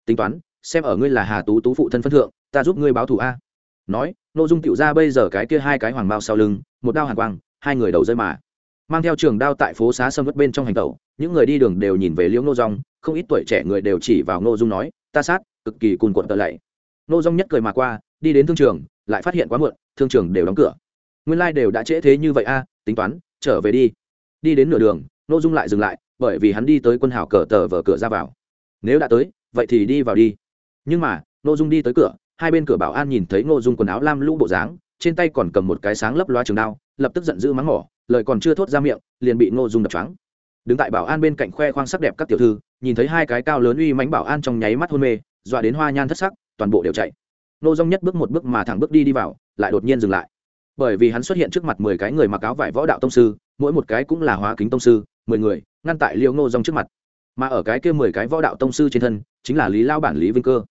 Tính toán, xem ở ngươi là hà tú tú phụ thân phân thượng, ta giúp ngươi báo thù a. Nói nội dung tiểu ra bây giờ cái kia hai cái hoàng bao sau lưng, một đao hàn quang, hai người đầu rơi mà mang theo trường đao tại phố xá sâm vất bên trong hành tẩu, những người đi đường đều nhìn về liễu nô rong không ít tuổi trẻ người đều chỉ vào nô dung nói, ta sát, cực kỳ cùn cuộn tợ lạy. Nô rong nhất cười mà qua, đi đến thương trường, lại phát hiện quá muộn, thương trường đều đóng cửa. Nguyên lai、like、đều đã trễ thế như vậy a, tính toán, trở về đi. Đi đến nửa đường nô dung lại dừng lại, bởi vì hắn đi tới quân hảo cờ tờ vở cửa ra vào. Nếu đã tới, vậy thì đi vào đi. Nhưng mà nô dung đi tới cửa, hai bên cửa bảo an nhìn thấy nô dung quần áo lam lũ bộ dáng trên tay còn cầm một cái sáng lấp loa trường đao, lập tức giận dữ mắng mỏ, lời còn chưa thốt ra miệng, liền bị Ngô dung đập trắng đứng tại bảo an bên cạnh khoe khoang sắc đẹp các tiểu thư, nhìn thấy hai cái cao lớn uy mánh bảo an trong nháy mắt hôn mê, dọa đến hoa nhan thất sắc, toàn bộ đều chạy. Nô dung nhất bước một bước mà thẳng bước đi đi vào, lại đột nhiên dừng lại. Bởi vì hắn xuất hiện trước mặt mười cái người mặc áo vải võ đạo tông sư, mỗi một cái cũng là hóa kính tông sư, mười người, ngăn tại liêu ngô dung trước mặt. Mà ở cái kia mười cái võ đạo tông sư trên thân, chính là lý lao bản lý vinh cơ.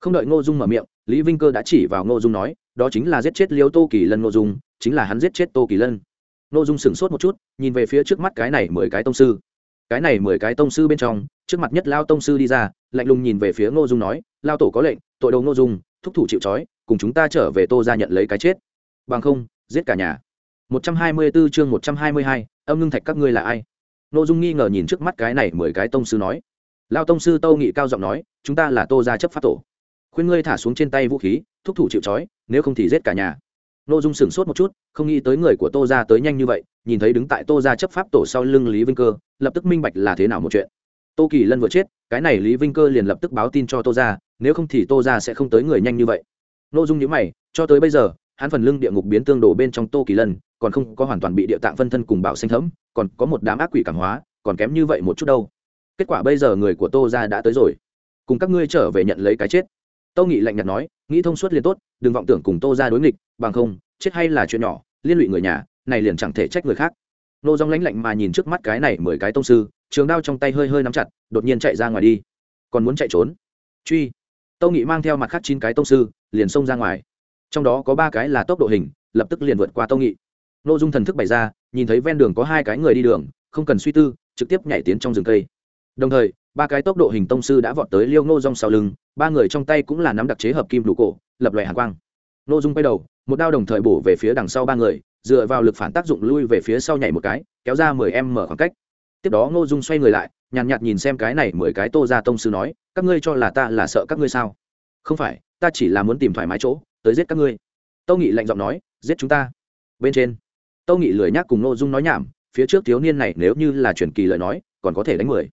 Không đợi ngô dung mở miệng lý vinh cơ đã chỉ vào ngô dung nói đó chính là giết chết liêu tô kỳ lân ngô dung chính là hắn giết chết tô kỳ lân. Ngô dung sửng sốt một chút nhìn về phía trước mắt cái này mười cái tông sư. Cái này mười cái tông sư bên trong trước mặt nhất lao tông sư đi ra lạnh lùng nhìn về phía ngô dung nói lao tổ có lệnh tội đầu ngô dung thúc thủ chịu trói cùng chúng ta trở về tô ra nhận lấy cái chết. Bằng không giết cả nhà. 124 chương 122, âm ngưng thạch các ngươi là ai? Ngô Dung nghi ngờ nhìn trước mắt cái này mười cái tông sư nói. lao tông sư Tô Nghị cao giọng nói, chúng ta là Tô gia chấp pháp tổ. Khuyên ngươi thả xuống trên tay vũ khí, thúc thủ chịu trói, nếu không thì giết cả nhà. Nô Dung sửng sốt một chút, không nghĩ tới người của Tô gia tới nhanh như vậy, nhìn thấy đứng tại Tô gia chấp pháp tổ sau lưng Lý Vinh Cơ, lập tức minh bạch là thế nào một chuyện. Tô Kỳ Lân vừa chết, cái này Lý Vinh Cơ liền lập tức báo tin cho Tô gia, nếu không thì Tô gia sẽ không tới người nhanh như vậy. Nô Dung nhữ mày, cho tới bây giờ, hắn phần lưng địa ngục biến tương đổ bên trong Tô Kỳ Lân, còn không có hoàn toàn bị địa tạng phân thân cùng bảo sinh thấm, còn có một đám ác quỷ cảm hóa còn kém như vậy một chút đâu kết quả bây giờ người của tô ra đã tới rồi cùng các ngươi trở về nhận lấy cái chết tâu nghị lạnh nhạt nói, nghĩ thông suốt liền tốt, đừng vọng tưởng cùng tô ra đối nghịch, bằng không, chết hay là chuyện nhỏ, liên lụy người nhà, này liền chẳng thể trách người khác. Nô dong lánh lạnh mà nhìn trước mắt cái này mười cái tông sư, trường đao trong tay hơi hơi nắm chặt, đột nhiên chạy ra ngoài đi. Còn muốn chạy trốn? Truy. Tâu nghị mang theo mặt khác chín cái tông sư, liền xông ra ngoài. Trong đó có ba cái là tốc độ hình, lập tức liền vượt qua tâu nghị. N ô dung thần thức bày ra, nhìn thấy ven đường có hai cái người đi đường, không cần suy tư, trực tiếp nhảy tiến trong rừng cây. Đồng thời ba cái tốc độ hình tông sư đã vọt tới liêu ngô rong sau lưng ba người trong tay cũng là nắm đặc chế hợp kim đủ cổ lập loại hàng quang. N ô dung quay đầu một đao đồng thời bổ về phía đằng sau ba người dựa vào lực phản tác dụng lui về phía sau nhảy một cái kéo ra mười em mở khoảng cách. Tiếp đó ngô dung xoay người lại nhàn nhạt, nhạt nhìn xem cái này mười cái tô ra tông sư nói các ngươi cho là ta là sợ các ngươi sao? Không phải ta chỉ là muốn tìm thoải mái chỗ tới giết các ngươi. Tâu nghị lạnh giọng nói giết chúng ta. Bên trên tâu nghị lười nhác cùng ngô dung nói nhảm phía trước thiếu niên này nếu như là truyền kỳ lời nói còn có thể đánh mười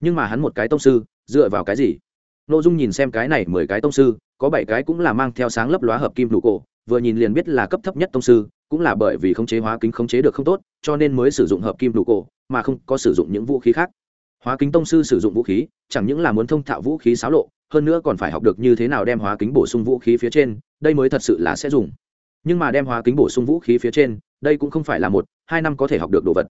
nhưng mà hắn một cái tông sư, dựa vào cái gì? Ngô dung nhìn xem cái này mười cái tông sư, có bảy cái cũng là mang theo sáng lấp lóa hợp kim đủ cổ, vừa nhìn liền biết là cấp thấp nhất tông sư, cũng là bởi vì khống chế hóa kính khống chế được không tốt, cho nên mới sử dụng hợp kim đủ cổ, mà không có sử dụng những vũ khí khác. Hóa kính tông sư sử dụng vũ khí, chẳng những là muốn thông thạo vũ khí xáo lộ, hơn nữa còn phải học được như thế nào đem hóa kính bổ sung vũ khí phía trên, đây mới thật sự là sẽ dùng. Nhưng mà đem hóa kính bổ sung vũ khí phía trên, đây cũng không phải là một, hai năm có thể học được đồ vật.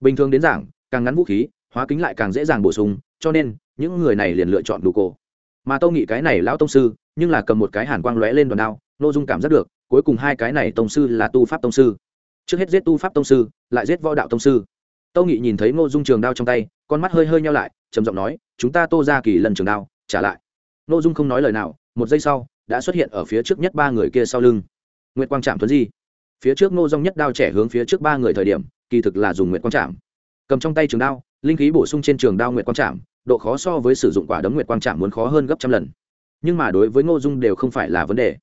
Bình thường đến giảng, càng ngắn vũ khí hóa kính lại càng dễ dàng bổ sung, cho nên, những người này liền lựa chọn đủ cổ. Mà tâu nghị cái này lão tông sư, nhưng là cầm một cái hàn quang lóe lên đòn đao n ô dung cảm giác được, cuối cùng hai cái này tông sư là tu pháp tông sư. Trước hết giết tu pháp tông sư, lại giết võ đạo tông sư. Tâu nghị nhìn thấy ngô dung trường đao trong tay, con mắt hơi hơi nhau lại, trầm giọng nói, chúng ta tô ra kỳ lần trường đao, trả lại. Ngô dung không nói lời nào, một giây sau, đã xuất hiện ở phía trước nhất ba người kia sau lưng. Nguyễn quang trạm thuấn di. Phía trước ngô dung nhất đao trẻ hướng phía trước ba người thời điểm, kỳ thực là dùng nguyễn quang trạm. Cầm trong tay trường đao linh khí bổ sung trên trường đao nguyệt quang trạm, độ khó so với sử dụng quả đấm nguyệt quang trạm muốn khó hơn gấp trăm lần. Nhưng mà đối với ngô dung đều không phải là vấn đề.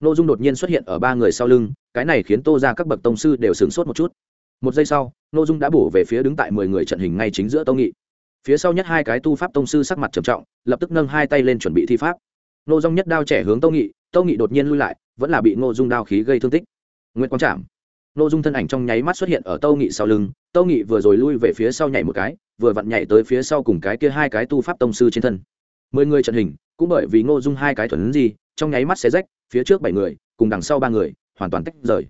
Ngô dung đột nhiên xuất hiện ở ba người sau lưng, cái này khiến tô ra các bậc tông sư đều sửng sốt một chút. Một giây sau, ngô dung đã bổ về phía đứng tại mười người trận hình ngay chính giữa tông nghị. Phía sau nhất hai cái tu pháp tông sư sắc mặt trầm trọng, lập tức nâng hai tay lên chuẩn bị thi pháp. Ngô dung nhất đao trẻ hướng tông nghị tông nghị đột nhiên lui lại, vẫn là bị ngô dung đao khí gây thương tích. Nguyễn quang trảm ngô dung thân ảnh trong nháy mắt xuất hiện ở tâu nghị sau lưng tâu nghị vừa rồi lui về phía sau nhảy một cái vừa vặn nhảy tới phía sau cùng cái kia hai cái tu pháp tông sư trên thân. Mười người trận hình, cũng bởi vì ngô dung hai cái thuần gì trong nháy mắt xé rách, phía trước bảy người, cùng đằng sau ba người, hoàn toàn tách rời.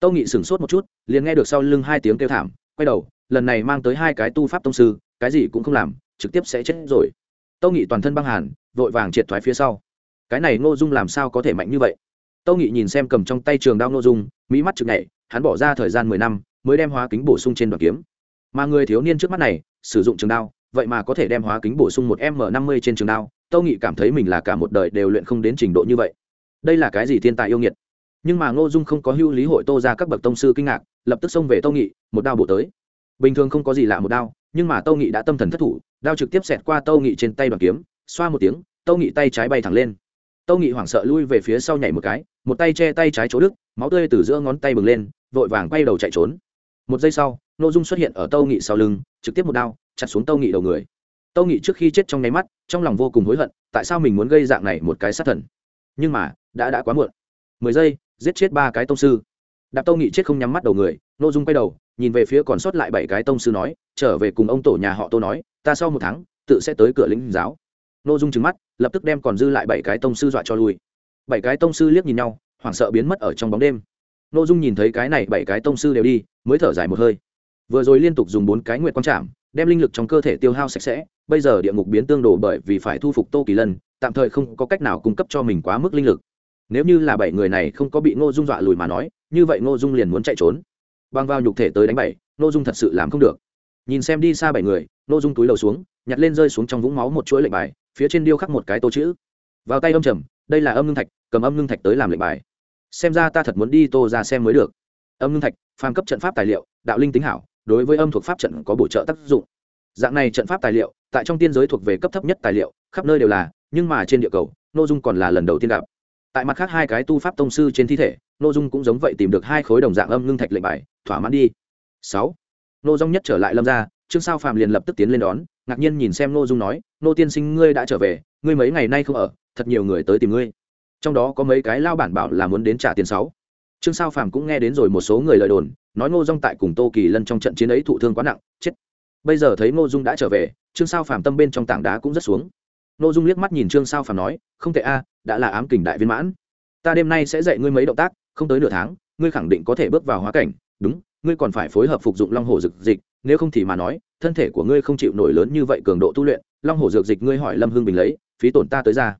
Tâu nghị sửng sốt một chút, liền nghe được sau lưng hai tiếng kêu thảm, quay đầu, lần này mang tới hai cái tu pháp tông sư, cái gì cũng không làm, trực tiếp sẽ chết rồi. Tâu nghị toàn thân băng hàn, vội vàng triệt thoái phía sau. Cái này ngô dung làm sao có thể mạnh như vậy? Tâu nghị nhìn xem cầm trong tay trường đao ngô dung, mỹ mắt chực nhảy, hắn bỏ ra thời gian mười năm, mới đem hóa kính bổ sung trên đoạn kiếm mà người thiếu niên trước mắt này, sử dụng trường đao, vậy mà có thể đem hóa kính bổ sung một m năm mươi trên trường đao, tâu nghị cảm thấy mình là cả một đời đều luyện không đến trình độ như vậy. Đây là cái gì thiên tài yêu nghiệt? Nhưng mà ngô dung không có hưu lý hội tô ra các bậc tông sư kinh ngạc, lập tức xông về tâu nghị, một đao bổ tới. Bình thường không có gì lạ một đao, nhưng mà tâu nghị đã tâm thần thất thủ, đao trực tiếp xẹt qua tâu nghị trên tay bằng kiếm, xoa một tiếng, tâu nghị tay trái bay thẳng lên. Tâu nghị hoảng sợ lui về phía sau nhảy một cái, một tay che tay trái chỗ đức, máu tươi từ giữa ngón tay bừng lên, vội vàng quay đầu chạy trốn một giây sau n ô dung xuất hiện ở tâu nghị sau lưng, trực tiếp một đao, chặt xuống tâu nghị đầu người. Tâu nghị trước khi chết trong nháy mắt, trong lòng vô cùng hối hận, tại sao mình muốn gây dạng này một cái sát thần? Nhưng mà, đã đã quá muộn. Mười giây, giết chết ba cái tông sư. Đạp tâu nghị chết không nhắm mắt đầu người n ô dung quay đầu, nhìn về phía còn sót lại bảy cái tông sư nói, trở về cùng ông tổ nhà họ tô nói, ta sau một tháng, tự sẽ tới cửa lĩnh giáo. N ô dung trừng mắt, lập tức đem còn dư lại bảy cái tông sư dọa cho lui. Bảy cái tông sư liếc nhìn nhau, hoảng sợ biến mất ở trong bóng đêm. Nô dung nhìn thấy cái này bảy cái tông sư đều đi, mới thở dài một hơi. Vừa rồi liên tục dùng bốn cái nguyệt quang trạm đem linh lực trong cơ thể tiêu hao sạch sẽ, bây giờ địa ngục biến tương đồ bởi vì phải thu phục tô kỳ lân, tạm thời không có cách nào cung cấp cho mình quá mức linh lực. Nếu như là bảy người này không có bị ngô dung dọa lùi mà nói, như vậy ngô dung liền muốn chạy trốn. Băng vào nhục thể tới đánh bảy, ngô dung thật sự làm không được. Nhìn xem đi xa bảy người, ngô dung túi đầu xuống, nhặt lên rơi xuống trong vũng máu một chuỗi lệnh bài, phía trên điêu khắc một cái tô chữ. Vào tay âm trầm, đây là âm ngưng thạch, cầm âm ngưng thạch tới làm lệnh bài xem ra ta thật muốn đi tô ra xem mới được. Âm ngưng thạch, phàm cấp trận pháp tài liệu, đạo linh tính hảo, đối với âm thuộc pháp trận có bổ trợ tác dụng. Dạng này trận pháp tài liệu, tại trong tiên giới thuộc về cấp thấp nhất tài liệu, khắp nơi đều là, nhưng mà trên địa cầu n ô dung còn là lần đầu tiên gặp. Tại mặt khác hai cái tu pháp tông sư trên thi thể, nô dung cũng giống vậy tìm được hai khối đồng dạng âm ngưng thạch lệnh bài, thỏa mãn đi. Sáu. Nô dung nhất trở lại lâm ra trương sao phạm liền lập tức tiến lên đón, ngạc nhiên nhìn xem nô dung nói, nô tiên sinh, ngươi đã trở về, ngươi mấy ngày nay không ở, thật nhiều người tới tìm ngươi trong đó có mấy cái lao bản bảo là muốn đến trả tiền sáu. Trương sao phàm cũng nghe đến rồi một số người lời đồn, nói ngô dung tại cùng tô kỳ lân trong trận chiến ấy thụ thương quá nặng, chết. Bây giờ thấy ngô dung đã trở về, trương sao phàm tâm bên trong tảng đá cũng rất xuống. Ngô dung liếc mắt nhìn trương sao phàm nói, không thể a, đã là ám kình đại viên mãn. Ta đêm nay sẽ dạy ngươi mấy động tác, không tới nửa tháng, ngươi khẳng định có thể bước vào hóa cảnh. Đúng, ngươi còn phải phối hợp phục dụng long hồ dược dịch, nếu không thì mà nói, thân thể của ngươi không chịu nổi lớn như vậy cường độ tu luyện. Long hồ dược dịch ngươi hỏi lâm hương bình lấy, phí tổn ta tới ra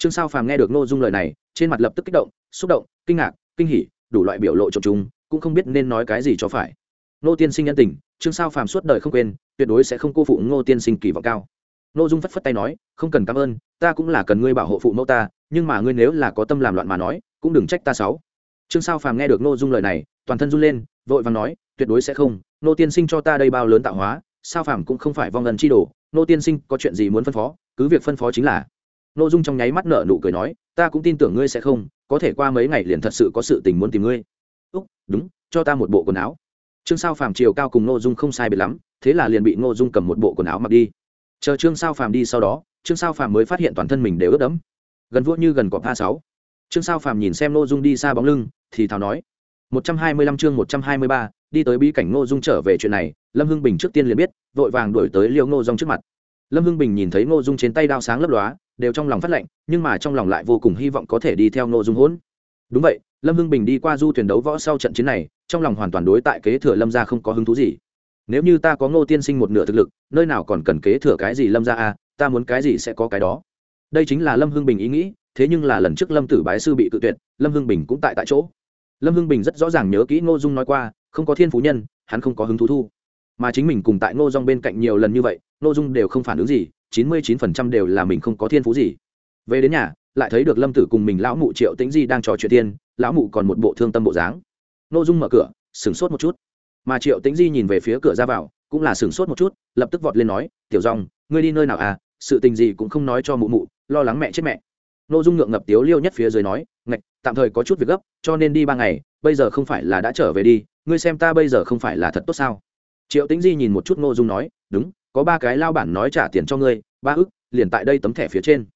trương sao phàm nghe được nội dung lời này, trên mặt lập tức kích động, xúc động, kinh ngạc, kinh hỉ, đủ loại biểu lộ trộm chúng, cũng không biết nên nói cái gì cho phải. Nô tiên sinh nhân tình, trương sao phàm suốt đời không quên, tuyệt đối sẽ không cô phụ ngô tiên sinh kỳ vọng cao. Nô dung phất phất tay nói, không cần cảm ơn, ta cũng là cần ngươi bảo hộ phụ mẫu ta, nhưng mà ngươi nếu là có tâm làm loạn mà nói, cũng đừng trách ta sáu trương sao phàm nghe được nô dung lời này, toàn thân run lên, vội vàng nói, tuyệt đối sẽ không nô tiên sinh cho ta đây bao lớn tạo hóa, sao phàm cũng không phải vong ân chi đồ nô tiên sinh có chuyện gì muốn phân phó, cứ việc phân phó chính là nô dung trong nháy mắt nở nụ cười nói, ta cũng tin tưởng ngươi sẽ không, có thể qua mấy ngày liền thật sự có sự tình muốn tìm ngươi. Úc, đúng, cho ta một bộ quần áo. Trương sao phàm chiều cao cùng nô dung không sai biệt lắm, thế là liền bị nô dung cầm một bộ quần áo mặc đi. Chờ trương sao phàm đi sau đó, trương sao phàm mới phát hiện toàn thân mình đều ướt đẫm. Gần vua như gần cọp a sáu. Trương sao phàm nhìn xem nô dung đi xa bóng lưng, thì thào nói, một trăm hai mươi lăm chương một trăm hai mươi ba, đi tới bí cảnh nô dung trở về chuyện này, lâm hưng bình trước tiên liền biết, vội vàng đuổi tới liêu nô dung trước mặt lâm hưng bình nhìn thấy Ngô dung trên tay đao sáng lấp lóa, đều trong lòng phát lệnh, nhưng mà trong lòng lại vô cùng hy vọng có thể đi theo Ngô dung hỗn. Đúng vậy, lâm hưng bình đi qua du thuyền đấu võ sau trận chiến này, trong lòng hoàn toàn đối tại kế thừa lâm gia không có hứng thú gì. Nếu như ta có ngô tiên sinh một nửa thực lực, nơi nào còn cần kế thừa cái gì lâm gia a ta muốn cái gì sẽ có cái đó. Đây chính là lâm hưng bình ý nghĩ, thế nhưng là lần trước lâm tử bái sư bị cự tuyệt, lâm hưng bình cũng tại tại chỗ. Lâm hưng bình rất rõ ràng nhớ kỹ ngô dung nói qua, không có thiên phú nhân, hắn không có hứng thú thu. Mà chính mình cùng tại ngô dung bên cạnh nhiều lần như vậy nội dung đều không phản ứng gì, chín mươi chín phần trăm đều là mình không có thiên phú gì. Về đến nhà, lại thấy được lâm tử cùng mình lão mụ triệu tĩnh di đang trò chuyện tiên, lão mụ còn một bộ thương tâm bộ dáng. Nội dung mở cửa, sửng sốt một chút. Mà triệu tĩnh di nhìn về phía cửa ra vào, cũng là sửng sốt một chút, lập tức vọt lên nói, tiểu dòng ngươi đi nơi nào à? Sự tình gì cũng không nói cho mụ mụ, lo lắng mẹ chết mẹ. N ô dung ngượng ngập tiếu liêu nhất phía dưới nói, ngạch, tạm thời có chút việc gấp, cho nên đi ba ngày, bây giờ không phải là đã trở về đi, ngươi xem ta bây giờ không phải là thật tốt sao? Triệu tĩnh di nhìn một chút n ô dung nói, đúng có ba cái lao bản nói trả tiền cho ngươi, ba ức, liền tại đây tấm thẻ phía trên.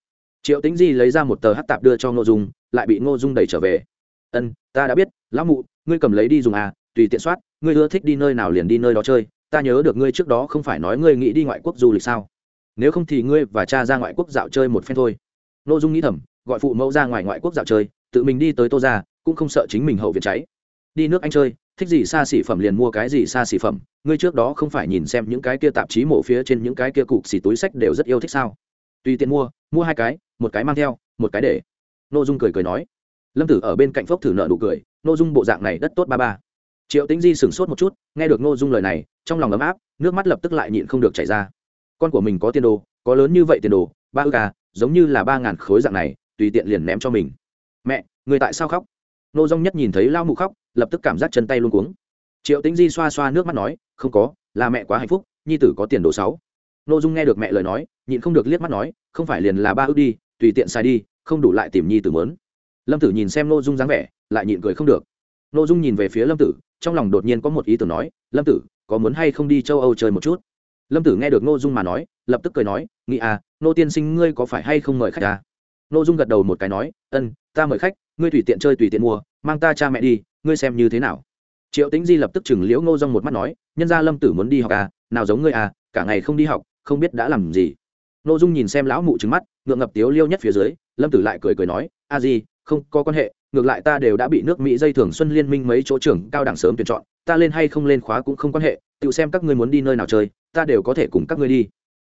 Triệu tĩnh di lấy ra một tờ hát tạp đưa cho Ngô dung, lại bị Ngô dung đẩy trở về. Ân, ta đã biết, lão mụ, ngươi cầm lấy đi dùng à tùy tiện soát, ngươi ưa thích đi nơi nào liền đi nơi đó chơi, ta nhớ được ngươi trước đó không phải nói ngươi nghĩ đi ngoại quốc du lịch sao? Nếu không thì ngươi và cha ra ngoại quốc dạo chơi một phen thôi. Ngô dung nghĩ thầm, gọi phụ mẫu ra ngoài ngoại quốc dạo chơi, tự mình đi tới tô ra cũng không sợ chính mình hậu viện cháy. Đi nước anh chơi thích gì xa xỉ phẩm liền mua cái gì xa xỉ phẩm, ngươi trước đó không phải nhìn xem những cái kia tạp chí mổ phía trên những cái kia cục xỉ túi sách đều rất yêu thích sao? Tùy tiện mua mua hai cái, một cái mang theo, một cái để. N ô dung cười cười nói. Lâm tử ở bên cạnh phốc thử nợ nụ cười n ô dung bộ dạng này đất tốt ba ba. Triệu tính di sửng sốt một chút, nghe được n ô dung lời này, trong lòng ấm áp, nước mắt lập tức lại nhịn không được chảy ra. Con của mình có tiền đồ, có lớn như vậy tiền đồ, ba ư ca à, giống như là ba ngàn khối dạng này, tùy tiện liền ném cho mình. Mẹ, người tại sao khóc? Nô dông nhất nhìn thấy lao mụ khóc lập tức cảm giác chân tay luôn cuống. Triệu tính di xoa xoa nước mắt nói, không có, là mẹ quá hạnh phúc, nhi tử có tiền đồ sáu. Nô dung nghe được mẹ lời nói, nhịn không được liếc mắt nói, không phải liền là ba ước đi, tùy tiện sai đi, không đủ lại tìm nhi tử mớn. Lâm tử nhìn xem nô dung dáng vẻ, lại nhịn cười không được. Nô dung nhìn về phía lâm tử, trong lòng đột nhiên có một ý tưởng nói, lâm tử, có muốn hay không đi châu âu chơi một chút? Lâm tử nghe được nô dung mà nói, lập tức cười nói, nghĩ à nô tiên sinh ngươi có phải hay không mời khách à? Nô dung gật đầu một cái nói, ân, ta mời khách ngươi tùy tiện chơi tùy tiện mua, mang ta cha mẹ đi, ngươi xem như thế nào? Triệu tĩnh di lập tức chừng liễu ngô dung một mắt nói, nhân gia lâm tử muốn đi học à nào giống ngươi à cả ngày không đi học, không biết đã làm gì. Nô dung nhìn xem lão mụ trứng mắt, ngượng ngập tiếu liêu nhất phía dưới, lâm tử lại cười cười nói, a di, không có quan hệ, ngược lại ta đều đã bị nước mỹ dây thường xuân liên minh mấy chỗ trưởng cao đẳng sớm tuyển chọn, ta lên hay không lên khóa cũng không quan hệ, tự xem các ngươi muốn đi nơi nào chơi, ta đều có thể cùng các ngươi đi.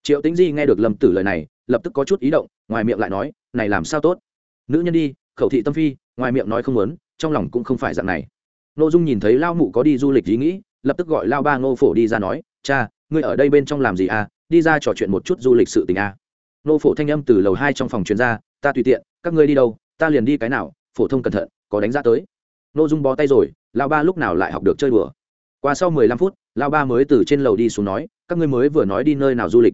Triệu tĩnh di nghe được lâm tử lời này, lập tức có chút ý động, ngoài miệng lại nói, này làm sao tốt? Nữ nhân đi khẩu thị tâm phi, ngoài miệng nói không muốn, trong lòng cũng không phải dạng này. N ô dung nhìn thấy lao mụ có đi du lịch ý nghĩ, lập tức gọi lao ba ngô phổ đi ra nói, cha, ngươi ở đây bên trong làm gì à? Đi ra trò chuyện một chút du lịch sự tình à? Nô phổ thanh âm từ lầu hai trong phòng chuyên gia ta tùy tiện, các ngươi đi đâu, ta liền đi cái nào, phổ thông cẩn thận, có đánh giá tới. N ô dung bó tay rồi lao ba lúc nào lại học được chơi đùa. Qua sau mười lăm phút lao ba mới từ trên lầu đi xuống nói, các ngươi mới vừa nói đi nơi nào du lịch.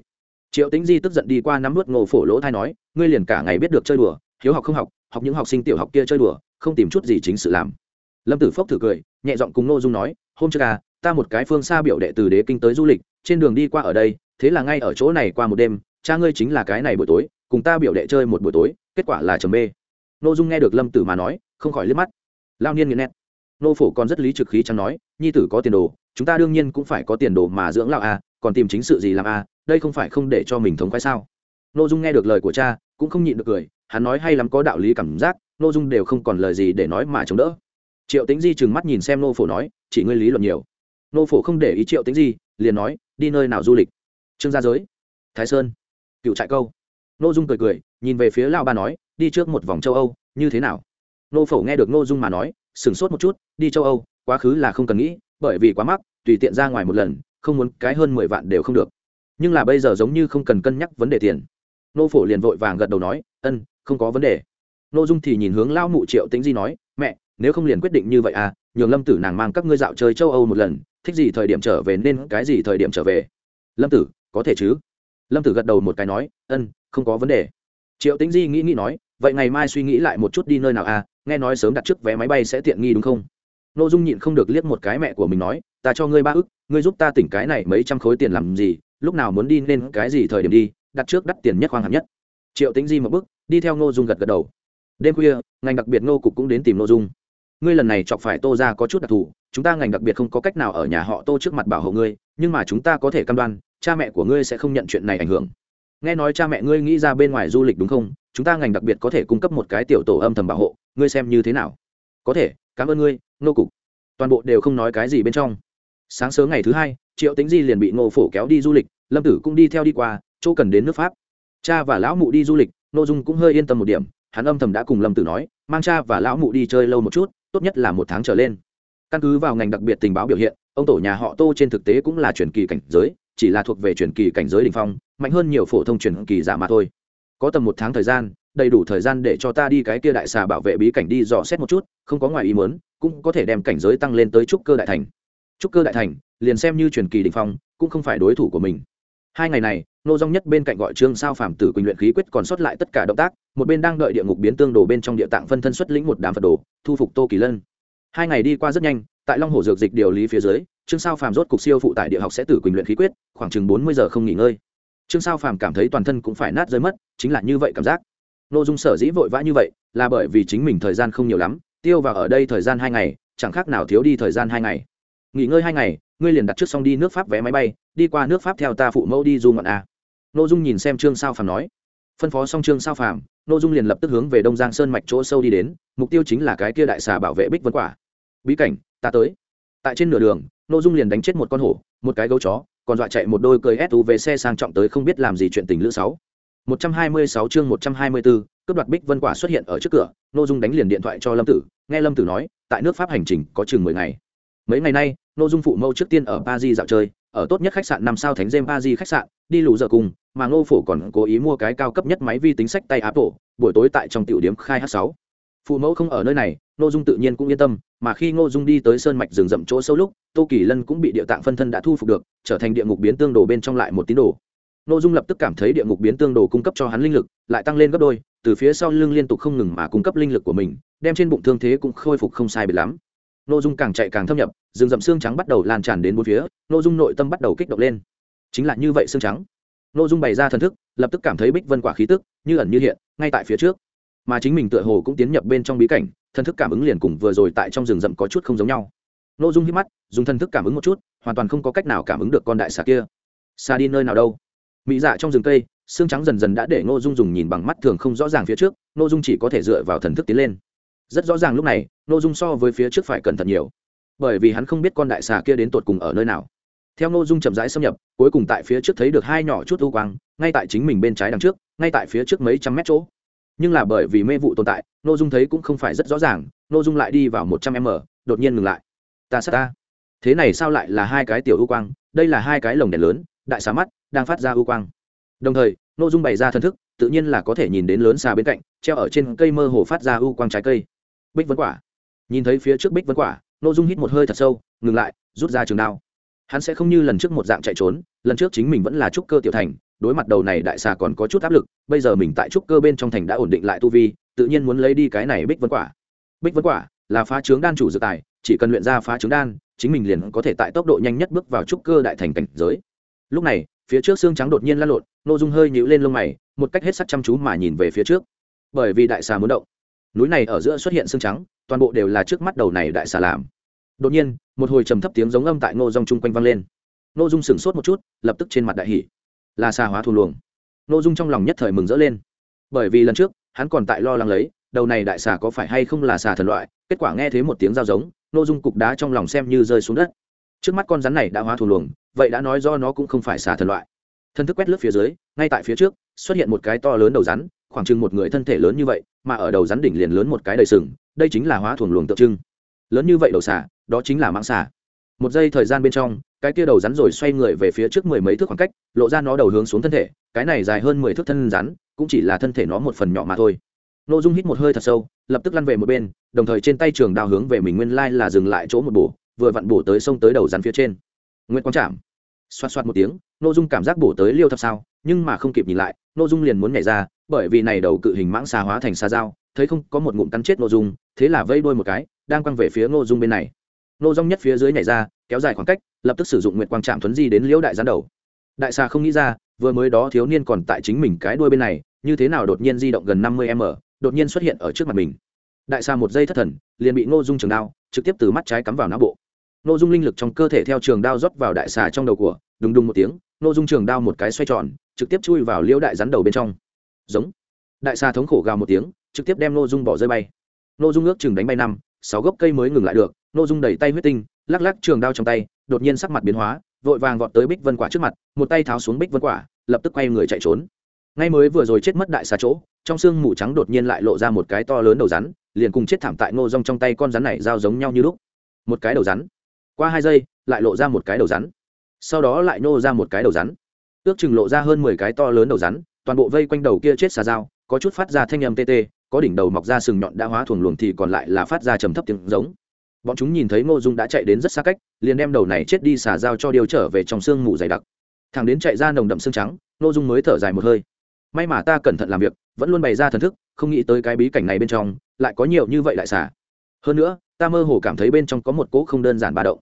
Triệu tính di tức giận đi qua nắm vớt ngô phổ lỗ thai nói, ngươi liền cả ngày biết được chơi đùa, hiếu học không học học những học sinh tiểu học kia chơi đùa, không tìm chút gì chính sự làm. Lâm tử phốc thử cười, nhẹ giọng cùng n ô dung nói, hôm trước à ta một cái phương xa biểu đệ từ đế kinh tới du lịch, trên đường đi qua ở đây, thế là ngay ở chỗ này qua một đêm, cha ngươi chính là cái này buổi tối, cùng ta biểu đệ chơi một buổi tối, kết quả là trầm mê. N ô dung nghe được lâm tử mà nói, không khỏi liếc mắt. Lao niên nghiện nét nô phổ còn rất lý trực khí chẳng nói, nhi tử có tiền đồ, chúng ta đương nhiên cũng phải có tiền đồ mà dưỡng lão à còn tìm chính sự gì làm à đây không phải không để cho mình thống khoái sao? N ô dung nghe được lời của cha, cũng không nhịn được cười hắn nói hay lắm có đạo lý cảm giác nội dung đều không còn lời gì để nói mà chống đỡ. Triệu tính di chừng mắt nhìn xem nô phổ nói, chỉ ngươi lý luận nhiều. Nô phổ không để ý triệu tính di, liền nói, đi nơi nào du lịch? Trương gia giới. Thái sơn. Cựu trại câu. Nô dung cười cười, nhìn về phía lao ba nói, đi trước một vòng châu âu, như thế nào? Nô phổ nghe được nô dung mà nói, sửng sốt một chút, đi châu âu, quá khứ là không cần nghĩ, bởi vì quá mắc, tùy tiện ra ngoài một lần, không muốn cái hơn mười vạn đều không được. Nhưng là bây giờ giống như không cần cân nhắc vấn đề tiền. Nô phổ liền vội vàng gật đầu nói, ân không có vấn đề. Nô dung thì nhìn hướng lao mụ triệu tĩnh di nói, mẹ, nếu không liền quyết định như vậy à nhường lâm tử nàng mang các ngươi dạo chơi châu âu một lần, thích gì thời điểm trở về nên cái gì thời điểm trở về. Lâm tử, có thể chứ? Lâm tử gật đầu một cái nói, ân, không có vấn đề. Triệu tĩnh di nghĩ nghĩ nói, vậy ngày mai suy nghĩ lại một chút đi nơi nào à nghe nói sớm đặt trước vé máy bay sẽ tiện nghi đúng không? N ô dung nhịn không được liếc một cái mẹ của mình nói, ta cho ngươi ba ức, ngươi giúp ta tỉnh cái này mấy trăm khối tiền làm gì, lúc nào muốn đi nên cái gì thời điểm đi, đặt trước đắt tiền nhất khoang hạng nhất. Triệu tĩnh di một bước đi theo ngô dung gật gật đầu. Đêm khuya, ngành đặc biệt ngô cục cũng đến tìm ngô dung. Ngươi lần này chọc phải tô ra có chút đặc thù, chúng ta ngành đặc biệt không có cách nào ở nhà họ tô trước mặt bảo hộ ngươi, nhưng mà chúng ta có thể cam đoan, cha mẹ của ngươi sẽ không nhận chuyện này ảnh hưởng. Nghe nói cha mẹ ngươi nghĩ ra bên ngoài du lịch đúng không? Chúng ta ngành đặc biệt có thể cung cấp một cái tiểu tổ âm thầm bảo hộ, ngươi xem như thế nào? Có thể, cảm ơn ngươi nô cục. Toàn bộ đều không nói cái gì bên trong. Sáng sớm ngày thứ hai, triệu tính di liền bị ngô phổ kéo đi du lịch, lâm tử cũng đi theo đi qua, chỗ cần đến nước pháp. Cha và lão mụ đi du lịch n ô dung cũng hơi yên tâm một điểm, hắn âm thầm đã cùng lâm tử nói, mang cha và lão mụ đi chơi lâu một chút, tốt nhất là một tháng trở lên. Căn cứ vào ngành đặc biệt tình báo biểu hiện, ông tổ nhà họ tô trên thực tế cũng là truyền kỳ cảnh giới, chỉ là thuộc về truyền kỳ cảnh giới đ ỉ n h phong, mạnh hơn nhiều phổ thông truyền kỳ giả mà thôi. Có tầm một tháng thời gian, đầy đủ thời gian để cho ta đi cái kia đại xà bảo vệ bí cảnh đi dò xét một chút, không có ngoài ý muốn, cũng có thể đem cảnh giới tăng lên tới trúc cơ đại thành. Trúc cơ đại thành, liền xem như truyền kỳ đình phong, cũng không phải đối thủ của mình hai ngày này nô dong nhất bên cạnh gọi trương sao phàm tử quỳnh luyện khí quyết còn sót lại tất cả động tác, một bên đang đợi địa ngục biến tương đồ bên trong địa tạng phân thân xuất lĩnh một đám phật đồ, thu phục tô kỳ lân. Hai ngày đi qua rất nhanh, tại long hồ dược dịch điều lý phía dưới, trương sao phàm rốt cục siêu phụ tại địa học sẽ tử quỳnh luyện khí quyết, khoảng chừng bốn mươi giờ không nghỉ ngơi. Trương sao phàm cảm thấy toàn thân cũng phải nát rơi mất, chính là như vậy cảm giác. N ô dung sở dĩ vội vã như vậy, là bởi vì chính mình thời gian không nhiều lắm, tiêu vào ở đây thời gian hai ngày, chẳng khác nào thiếu đi thời gian hai ngày nghỉ ngơi hai ngày ngươi liền đặt trước xong đi nước pháp vé máy bay đi qua nước pháp theo ta phụ mẫu đi du ngoạn a. N ô dung nhìn xem trương sao phàm nói. Phân phó xong trương sao phàm n ô dung liền lập tức hướng về đông giang sơn mạch chỗ sâu đi đến mục tiêu chính là cái kia đại xà bảo vệ bích vân quả. Bí cảnh ta tới. Tại trên nửa đường n ô dung liền đánh chết một con hổ một cái gấu chó còn dọa chạy một đôi cười suv xe sang trọng tới không biết làm gì chuyện tình lữ sáu. 126 chương 124, cướp đoạt Bích Vân Quả xuất hiện ở trước cửa, Nô Dung đánh liền điện thoại cho Lâm Tử, nghe Lâm Tử nói, tại nước Pháp hành trình có chừng 10 ngày. Mấy ngày nay, Nô Dung phụ mẫu trước tiên ở Paris dạo chơi, ở tốt nhất khách sạn năm sao Thánh Gem Paris khách sạn, đi lù giờ cùng, mà Ngô Phổ còn cố ý mua cái cao cấp nhất máy vi tính sách tay Apple, buổi tối tại trong tiểu điểm khai H6. Phụ mẫu không ở nơi này, Nô Dung tự nhiên cũng yên tâm, mà khi Ngô Dung đi tới sơn mạch rừng rậm chỗ sâu lúc, Tô Kỳ Lân cũng bị địa tạng phân thân đã thu phục được, trở thành địa ngục biến tương đồ bên trong lại một tín đồ nội dung lập tức cảm thấy địa ngục biến tương đồ cung cấp cho hắn linh lực lại tăng lên gấp đôi từ phía sau lưng liên tục không ngừng mà cung cấp linh lực của mình đem trên bụng thương thế cũng khôi phục không sai biệt lắm nội dung càng chạy càng thâm nhập, rừng rậm xương trắng bắt đầu lan tràn đến bốn phía nội dung nội tâm bắt đầu kích động lên. Chính là như vậy xương trắng. Nội dung bày ra thần thức, lập tức cảm thấy bích vân quả khí tức, như ẩn như hiện, ngay tại phía trước. Mà chính mình tựa hồ cũng tiến nhập bên trong bí cảnh, thần thức cảm ứng liền cùng vừa rồi tại trong rừng rậm có chút không giống nhau. Nội dung hít mắt, dùng thần thức cảm ứng một chút, hoàn toàn không có cách nào cảm ứng được con đại xà kia. Xa đi nơi nào đâu? Mỹ dạ trong rừng cây, xương trắng dần dần đã để ngô dung dùng nhìn bằng mắt thường không rõ ràng phía trước ngô dung chỉ có thể dựa vào thần thức tiến lên rất rõ ràng lúc này nội dung so với phía trước phải cẩn thận nhiều. Bởi vì hắn không biết con đại xà kia đến tột cùng ở nơi nào. Theo nội dung chậm rãi xâm nhập, cuối cùng tại phía trước thấy được hai nhỏ chút u quang, ngay tại chính mình bên trái đằng trước, ngay tại phía trước mấy trăm mét chỗ. Nhưng là bởi vì mê vụ tồn tại nội dung thấy cũng không phải rất rõ ràng nội dung lại đi vào một trăm m, đột nhiên ngừng lại. Ta sát ta. Thế này sao lại là hai cái tiểu u quang? Đây là hai cái lồng đèn lớn, đại xà mắt, đang phát ra ưu quang. Đồng thời nội dung bày ra thân thức, tự nhiên là có thể nhìn đến lớn xà bên cạnh, treo ở trên cây mơ hồ phát ra ưu quang trái cây bích vấn quả. Nhìn thấy phía trước bích vấn quả nội dung hít một hơi thật sâu, ngừng lại, rút ra trường đao. Hắn sẽ không như lần trước một dạng chạy trốn, lần trước chính mình vẫn là trúc cơ tiểu thành, đối mặt đầu này đại xà còn có chút áp lực, bây giờ mình tại trúc cơ bên trong thành đã ổn định lại tu vi, tự nhiên muốn lấy đi cái này bích vấn quả. Bích vấn quả là phá trướng đan chủ dự tài, chỉ cần luyện ra phá trướng đan, chính mình liền có thể tại tốc độ nhanh nhất bước vào trúc cơ đại thành cảnh giới. Lúc này, phía trước xương trắng đột nhiên lăn lộn n ô dung hơi nhíu lên lông mày, một cách hết sắc chăm chú mà nhìn về phía trước. Bởi vì đại xà muốn động núi này ở giữa xuất hiện xương trắng, toàn bộ đều là trước mắt đầu này đại xà làm. Đột nhiên, một hồi trầm thấp tiếng giống âm tại ngô dung chung quanh vang lên. Ngô dung sửng sốt một chút, lập tức trên mặt đại hỷ là xà hóa thù luồng. Ngô dung trong lòng nhất thời mừng rỡ lên. Bởi vì lần trước, hắn còn tại lo lắng lấy, đầu này đại xà có phải hay không là xà thần loại, kết quả nghe thấy một tiếng dao giống, Ngô dung cục đá trong lòng xem như rơi xuống đất. Trước mắt con rắn này đã hóa thù luồng, vậy đã nói do nó cũng không phải xà thần loại. Thân thức quét lướt phía dưới, ngay tại phía trước, xuất hiện một cái to lớn đầu rắn khoảng chừng một người thân thể lớn như vậy mà ở đầu rắn đỉnh liền lớn một cái đầy sừng đây chính là hóa thuồng luồng tượng trưng. Lớn như vậy đầu xà đó chính là mãng xà. Một giây thời gian bên trong cái kia đầu rắn rồi xoay người về phía trước mười mấy thước khoảng cách lộ ra nó đầu hướng xuống thân thể cái này dài hơn mười thước thân rắn cũng chỉ là thân thể nó một phần nhỏ mà thôi. Nội dung hít một hơi thật sâu lập tức lăn về một bên đồng thời trên tay trường đao hướng về mình nguyên lai là dừng lại chỗ một bổ vừa vặn bổ tới sông tới đầu rắn phía trên. Nguyễn quang chạm, xoát xoát một tiếng nội dung cảm giác bổ tới liêu thập sao nhưng mà không kịp nhìn lại nội dung liền muốn nhảy ra bởi vì này đầu cự hình mãng xà hóa thành xà dao, thấy không, có một ngụm cắn chết nội dung, thế là vây đôi một cái, đang quăng về phía nội dung bên này. Nô dung nhất phía dưới nhảy ra, kéo dài khoảng cách, lập tức sử dụng nguyệt quang trạm thuấn di đến liễu đại gián đầu. Đại xà không nghĩ ra, vừa mới đó thiếu niên còn tại chính mình cái đuôi bên này, như thế nào đột nhiên di động gần năm mươi m, đột nhiên xuất hiện ở trước mặt mình. Đại xà một giây thất thần, liền bị ngô dung trường đao, trực tiếp từ mắt trái cắm vào não bộ. Ngô dung linh lực trong cơ thể theo trường đao rót vào đại xà trong đầu của, đùng đùng một tiếng, ngô dung trường đao một cái xoay tròn, trực tiếp chui vào liễu đại rắn đầu bên trong giống. Đại xà thống khổ gào một tiếng, trực tiếp đem ngô dung bỏ rơi bay. Ngô dung ước chừng đánh bay năm, sáu gốc cây mới ngừng lại được, ngô dung đẩy tay huyết tinh, lắc lắc trường đao trong tay, đột nhiên sắc mặt biến hóa, vội vàng vọt tới bích vân quả trước mặt, một tay tháo xuống bích vân quả, lập tức quay người chạy trốn. Ngay mới vừa rồi chết mất đại xà chỗ, trong xương mù trắng đột nhiên lại lộ ra một cái to lớn đầu rắn, liền cùng chết thảm tại ngô rong trong tay con rắn này giao giống nhau như lúc. Một cái đầu rắn. Qua hai giây, lại lộ ra một cái đầu rắn. Sau đó lại nô ra một cái đầu rắn. Ước chừng lộ ra hơn mười cái to lớn đầu rắn toàn bộ vây quanh đầu kia chết xà dao, có chút phát ra thanh âm tê tê, có đỉnh đầu mọc ra sừng nhọn đã hóa thuồng luồng thì còn lại là phát ra trầm thấp tiếng giống. Bọn chúng nhìn thấy ngô dung đã chạy đến rất xa cách, liền đem đầu này chết đi xà dao cho điều trở về trong sương mù dày đặc. Thằng đến chạy ra nồng đậm xương trắng, ngô dung mới thở dài một hơi. May mà ta cẩn thận làm việc, vẫn luôn bày ra thần thức, không nghĩ tới cái bí cảnh này bên trong, lại có nhiều như vậy lại xà. Hơn nữa, ta mơ hồ cảm thấy bên trong có một cỗ không đơn giản ba động.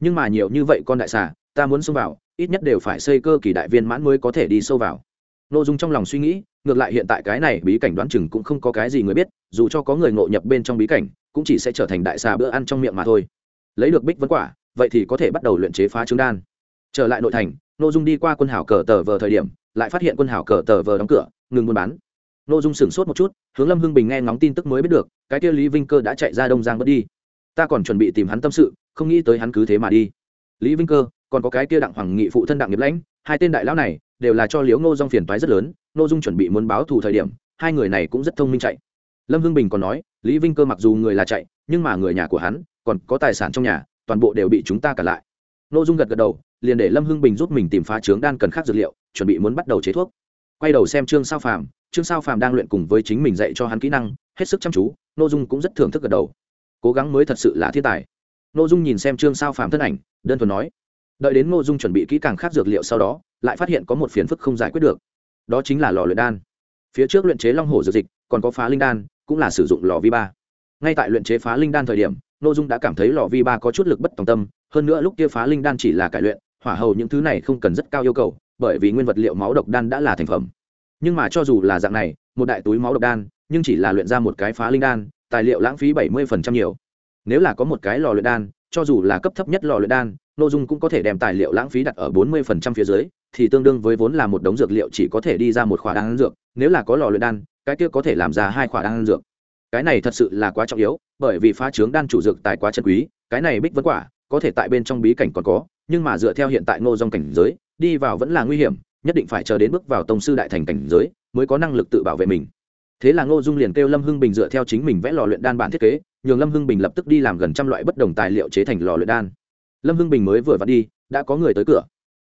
Nhưng mà nhiều như vậy con đại xà, ta muốn xông vào, ít nhất đều phải xây cơ kỳ đại viên mãn mới có thể đi sâu vào nội dung trong lòng suy nghĩ, ngược lại hiện tại cái này bí cảnh đoán chừng cũng không có cái gì người biết, dù cho có người ngộ nhập bên trong bí cảnh, cũng chỉ sẽ trở thành đại xà bữa ăn trong miệng mà thôi. Lấy được bích vấn quả, vậy thì có thể bắt đầu luyện chế phá trứng đan. Trở lại nội thành nội dung đi qua quân hảo cờ tờ vờ thời điểm, lại phát hiện quân hảo cờ tờ vờ đóng cửa, ngừng buôn bán. Nội dung sửng sốt một chút, hướng lâm hưng bình nghe ngóng tin tức mới biết được, cái kia lý vinh cơ đã chạy ra đông giang bớt đi. Ta còn chuẩn bị tìm hắn tâm sự, không nghĩ tới hắn cứ thế mà đi. Lý vinh cơ, còn có cái kia đặng hoàng nghị phụ thân đặng nghiệp lãnh, hai tên đại lão này đều là cho liếu ngô dong phiền toái rất lớn, ngô dung chuẩn bị muốn báo thù thời điểm, hai người này cũng rất thông minh chạy. Lâm hưng bình còn nói, lý vinh cơ mặc dù người là chạy, nhưng mà người nhà của hắn, còn có tài sản trong nhà, toàn bộ đều bị chúng ta cả lại. Ngô dung gật gật đầu, liền để lâm hưng bình giúp mình tìm phá trướng đan cần khác dược liệu, chuẩn bị muốn bắt đầu chế thuốc. Quay đầu xem trương sao phàm, trương sao phàm đang luyện cùng với chính mình dạy cho hắn kỹ năng, hết sức chăm chú, ngô dung cũng rất thưởng thức gật đầu. Cố gắng mới thật sự là thiên tài. Ngô dung nhìn xem trương sao phàm thân ảnh, đơn thuần nói, đợi đến ngô dung chuẩn bị kỹ càng khác dược liệu sau đó lại phát hiện có một phiền phức không giải quyết được. Đó chính là lò luyện đan. Phía trước luyện chế long hổ dược dịch, còn có phá linh đan, cũng là sử dụng lò vi ba. Ngay tại luyện chế phá linh đan thời điểm nội dung đã cảm thấy lò vi ba có chút lực bất tòng tâm, hơn nữa lúc kia phá linh đan chỉ là cải luyện, hỏa hầu những thứ này không cần rất cao yêu cầu, bởi vì nguyên vật liệu máu độc đan đã là thành phẩm. Nhưng mà cho dù là dạng này, một đại túi máu độc đan, nhưng chỉ là luyện ra một cái phá linh đan, tài liệu lãng phí bảy mươi nhiều. Nếu là có một cái lò luyện đan, cho dù là cấp thấp nhất lò luyện đan nội dung cũng có thể đem tài liệu lãng phí đặt ở bốn mươi phía dưới, thì tương đương với vốn là một đống dược liệu chỉ có thể đi ra một khỏa đan dược, nếu là có lò luyện đan, cái kia có thể làm ra hai khỏa đan dược. Cái này thật sự là quá trọng yếu, bởi vì phá trướng đan chủ dược tài quá chân quý, cái này bích vấn quả, có thể tại bên trong bí cảnh còn có, nhưng mà dựa theo hiện tại ngô dung cảnh giới, đi vào vẫn là nguy hiểm, nhất định phải chờ đến bước vào tông sư đại thành cảnh giới, mới có năng lực tự bảo vệ mình. Thế là ngô dung liền kêu lâm hưng bình dựa theo chính mình vẽ lò luyện đan bản thiết kế, nhường lâm hưng bình lập tức đi làm gần trăm loại bất đồng tài liệu chế thành lò luyện đan lâm hưng bình mới vừa vặn đi đã có người tới cửa.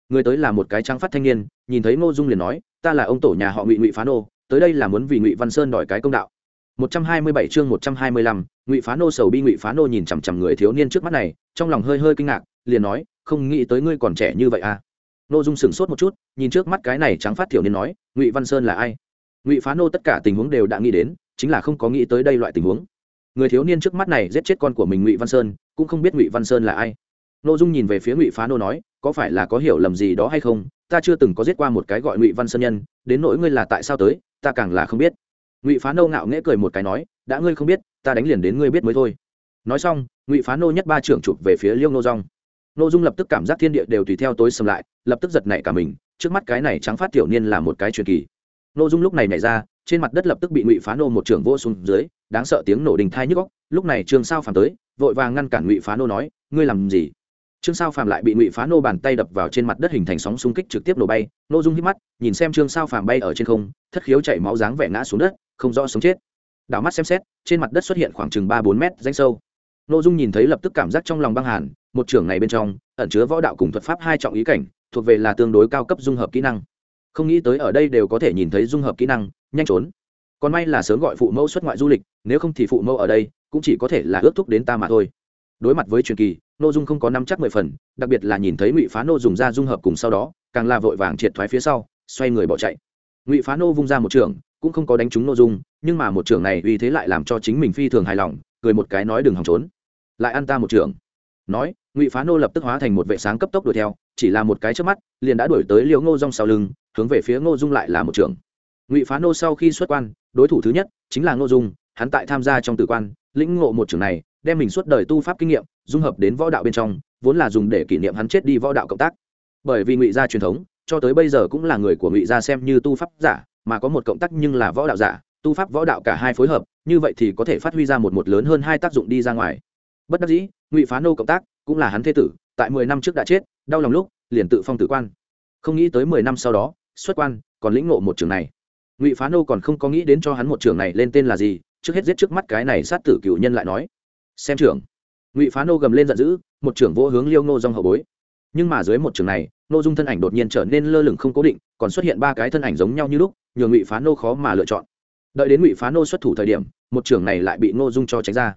Người tới là một cái trắng phát thanh niên nhìn thấy ngô dung liền nói ta là ông tổ nhà họ ngụy ngụy phá nô tới đây là muốn vì ngụy văn sơn đòi cái công đạo. Một trăm hai mươi bảy chương một trăm hai mươi lăm, ngụy phá nô sầu bi ngụy phá nô nhìn chằm chằm người thiếu niên trước mắt này trong lòng hơi hơi kinh ngạc liền nói không nghĩ tới ngươi còn trẻ như vậy à? Ngô dung sửng sốt một chút nhìn trước mắt cái này trắng phát thiểu niên nói ngụy văn sơn là ai? Ngụy phá nô tất cả tình huống đều đã nghĩ đến chính là không có nghĩ tới đây loại tình huống. Người thiếu niên trước mắt này giết chết con của mình ngụy văn sơn cũng không biết ngụy văn sơn là ai nội dung nhìn về phía ngụy phá nô nói, có phải là có hiểu lầm gì đó hay không? Ta chưa từng có giết qua một cái gọi ngụy văn sơn nhân, đến nỗi ngươi là tại sao tới, ta càng là không biết. Ngụy phá nô ngạo nghễ cười một cái nói, đã ngươi không biết, ta đánh liền đến ngươi biết mới thôi. Nói xong, ngụy phá nô nhất ba trưởng chụp về phía liêu nô rong nô dung lập tức cảm giác thiên địa đều tùy theo tối xâm lại, lập tức giật nảy cả mình, trước mắt cái này trắng phát tiểu niên là một cái truyền kỳ. Nô dung lúc này nhảy ra, trên mặt đất lập tức bị ngụy phá nô một trưởng vô xuống dưới, đáng sợ tiếng nổ đình thai nhức góc lúc này trường sao phản tới, vội vàng ngăn cản ngụy phá nô nói, ngươi làm gì? Trương sao phàm lại bị ngụy phá nô bàn tay đập vào trên mặt đất hình thành sóng xung kích trực tiếp nổ bay nô dung hít mắt, nhìn xem trương sao phàm bay ở trên không, thất khiếu chảy máu dáng vẻ ngã xuống đất, không rõ sống chết. Đảo mắt xem xét, trên mặt đất xuất hiện khoảng chừng ba bốn mét danh sâu. Nô dung nhìn thấy lập tức cảm giác trong lòng băng hàn, một trưởng này bên trong, ẩn chứa võ đạo cùng thuật pháp hai trọng ý cảnh, thuộc về là tương đối cao cấp dung hợp kỹ năng. Không nghĩ tới ở đây đều có thể nhìn thấy dung hợp kỹ năng, nhanh trốn. Còn may là sớm gọi phụ mẫu xuất ngoại du lịch, nếu không thì phụ mẫu ở đây cũng chỉ có thể là ước thúc đến ta mà thôi. Đối mặt với truyền kỳ nội dung không có năm chắc mười phần, đặc biệt là nhìn thấy ngụy phá nô dùng ra dung hợp cùng sau đó, càng là vội vàng triệt thoái phía sau, xoay người bỏ chạy. Ngụy phá nô vung ra một trường, cũng không có đánh trúng nội dung, nhưng mà một trường này uy thế lại làm cho chính mình phi thường hài lòng, cười một cái nói đừng hòng trốn. Lại ăn ta một trường. Nói, ngụy phá nô lập tức hóa thành một vệ sáng cấp tốc đuổi theo, chỉ là một cái trước mắt, liền đã đuổi tới liều ngô rong sau lưng, hướng về phía ngô dung lại là một trường. Ngụy phá nô sau khi xuất quan, đối thủ thứ nhất chính là ngô dung, hắn tại tham gia trong tử quan, lĩnh ngộ một trường này đem mình suốt đời tu pháp kinh nghiệm dung hợp đến võ đạo bên trong, vốn là dùng để kỷ niệm hắn chết đi võ đạo cộng tác. Bởi vì ngụy gia truyền thống, cho tới bây giờ cũng là người của ngụy gia xem như tu pháp giả, mà có một cộng tác nhưng là võ đạo giả, tu pháp võ đạo cả hai phối hợp, như vậy thì có thể phát huy ra một một lớn hơn hai tác dụng đi ra ngoài. Bất đắc dĩ, ngụy phá nô cộng tác cũng là hắn thế tử, tại mười năm trước đã chết, đau lòng lúc, liền tự phong tử quan. Không nghĩ tới mười năm sau đó, xuất quan, còn lĩnh ngộ một trường này. Ngụy phá nô còn không có nghĩ đến cho hắn một trường này lên tên là gì, trước hết giết trước mắt cái này sát tử cựu nhân lại nói xem trưởng. Ngụy phá nô gầm lên giận dữ, một trưởng vô hướng liêu nô dong hậu bối. Nhưng mà dưới một trường này nô dung thân ảnh đột nhiên trở nên lơ lửng không cố định, còn xuất hiện ba cái thân ảnh giống nhau như lúc, nhường ngụy phá nô khó mà lựa chọn. Đợi đến ngụy phá nô xuất thủ thời điểm, một trưởng này lại bị nô dung cho tránh ra.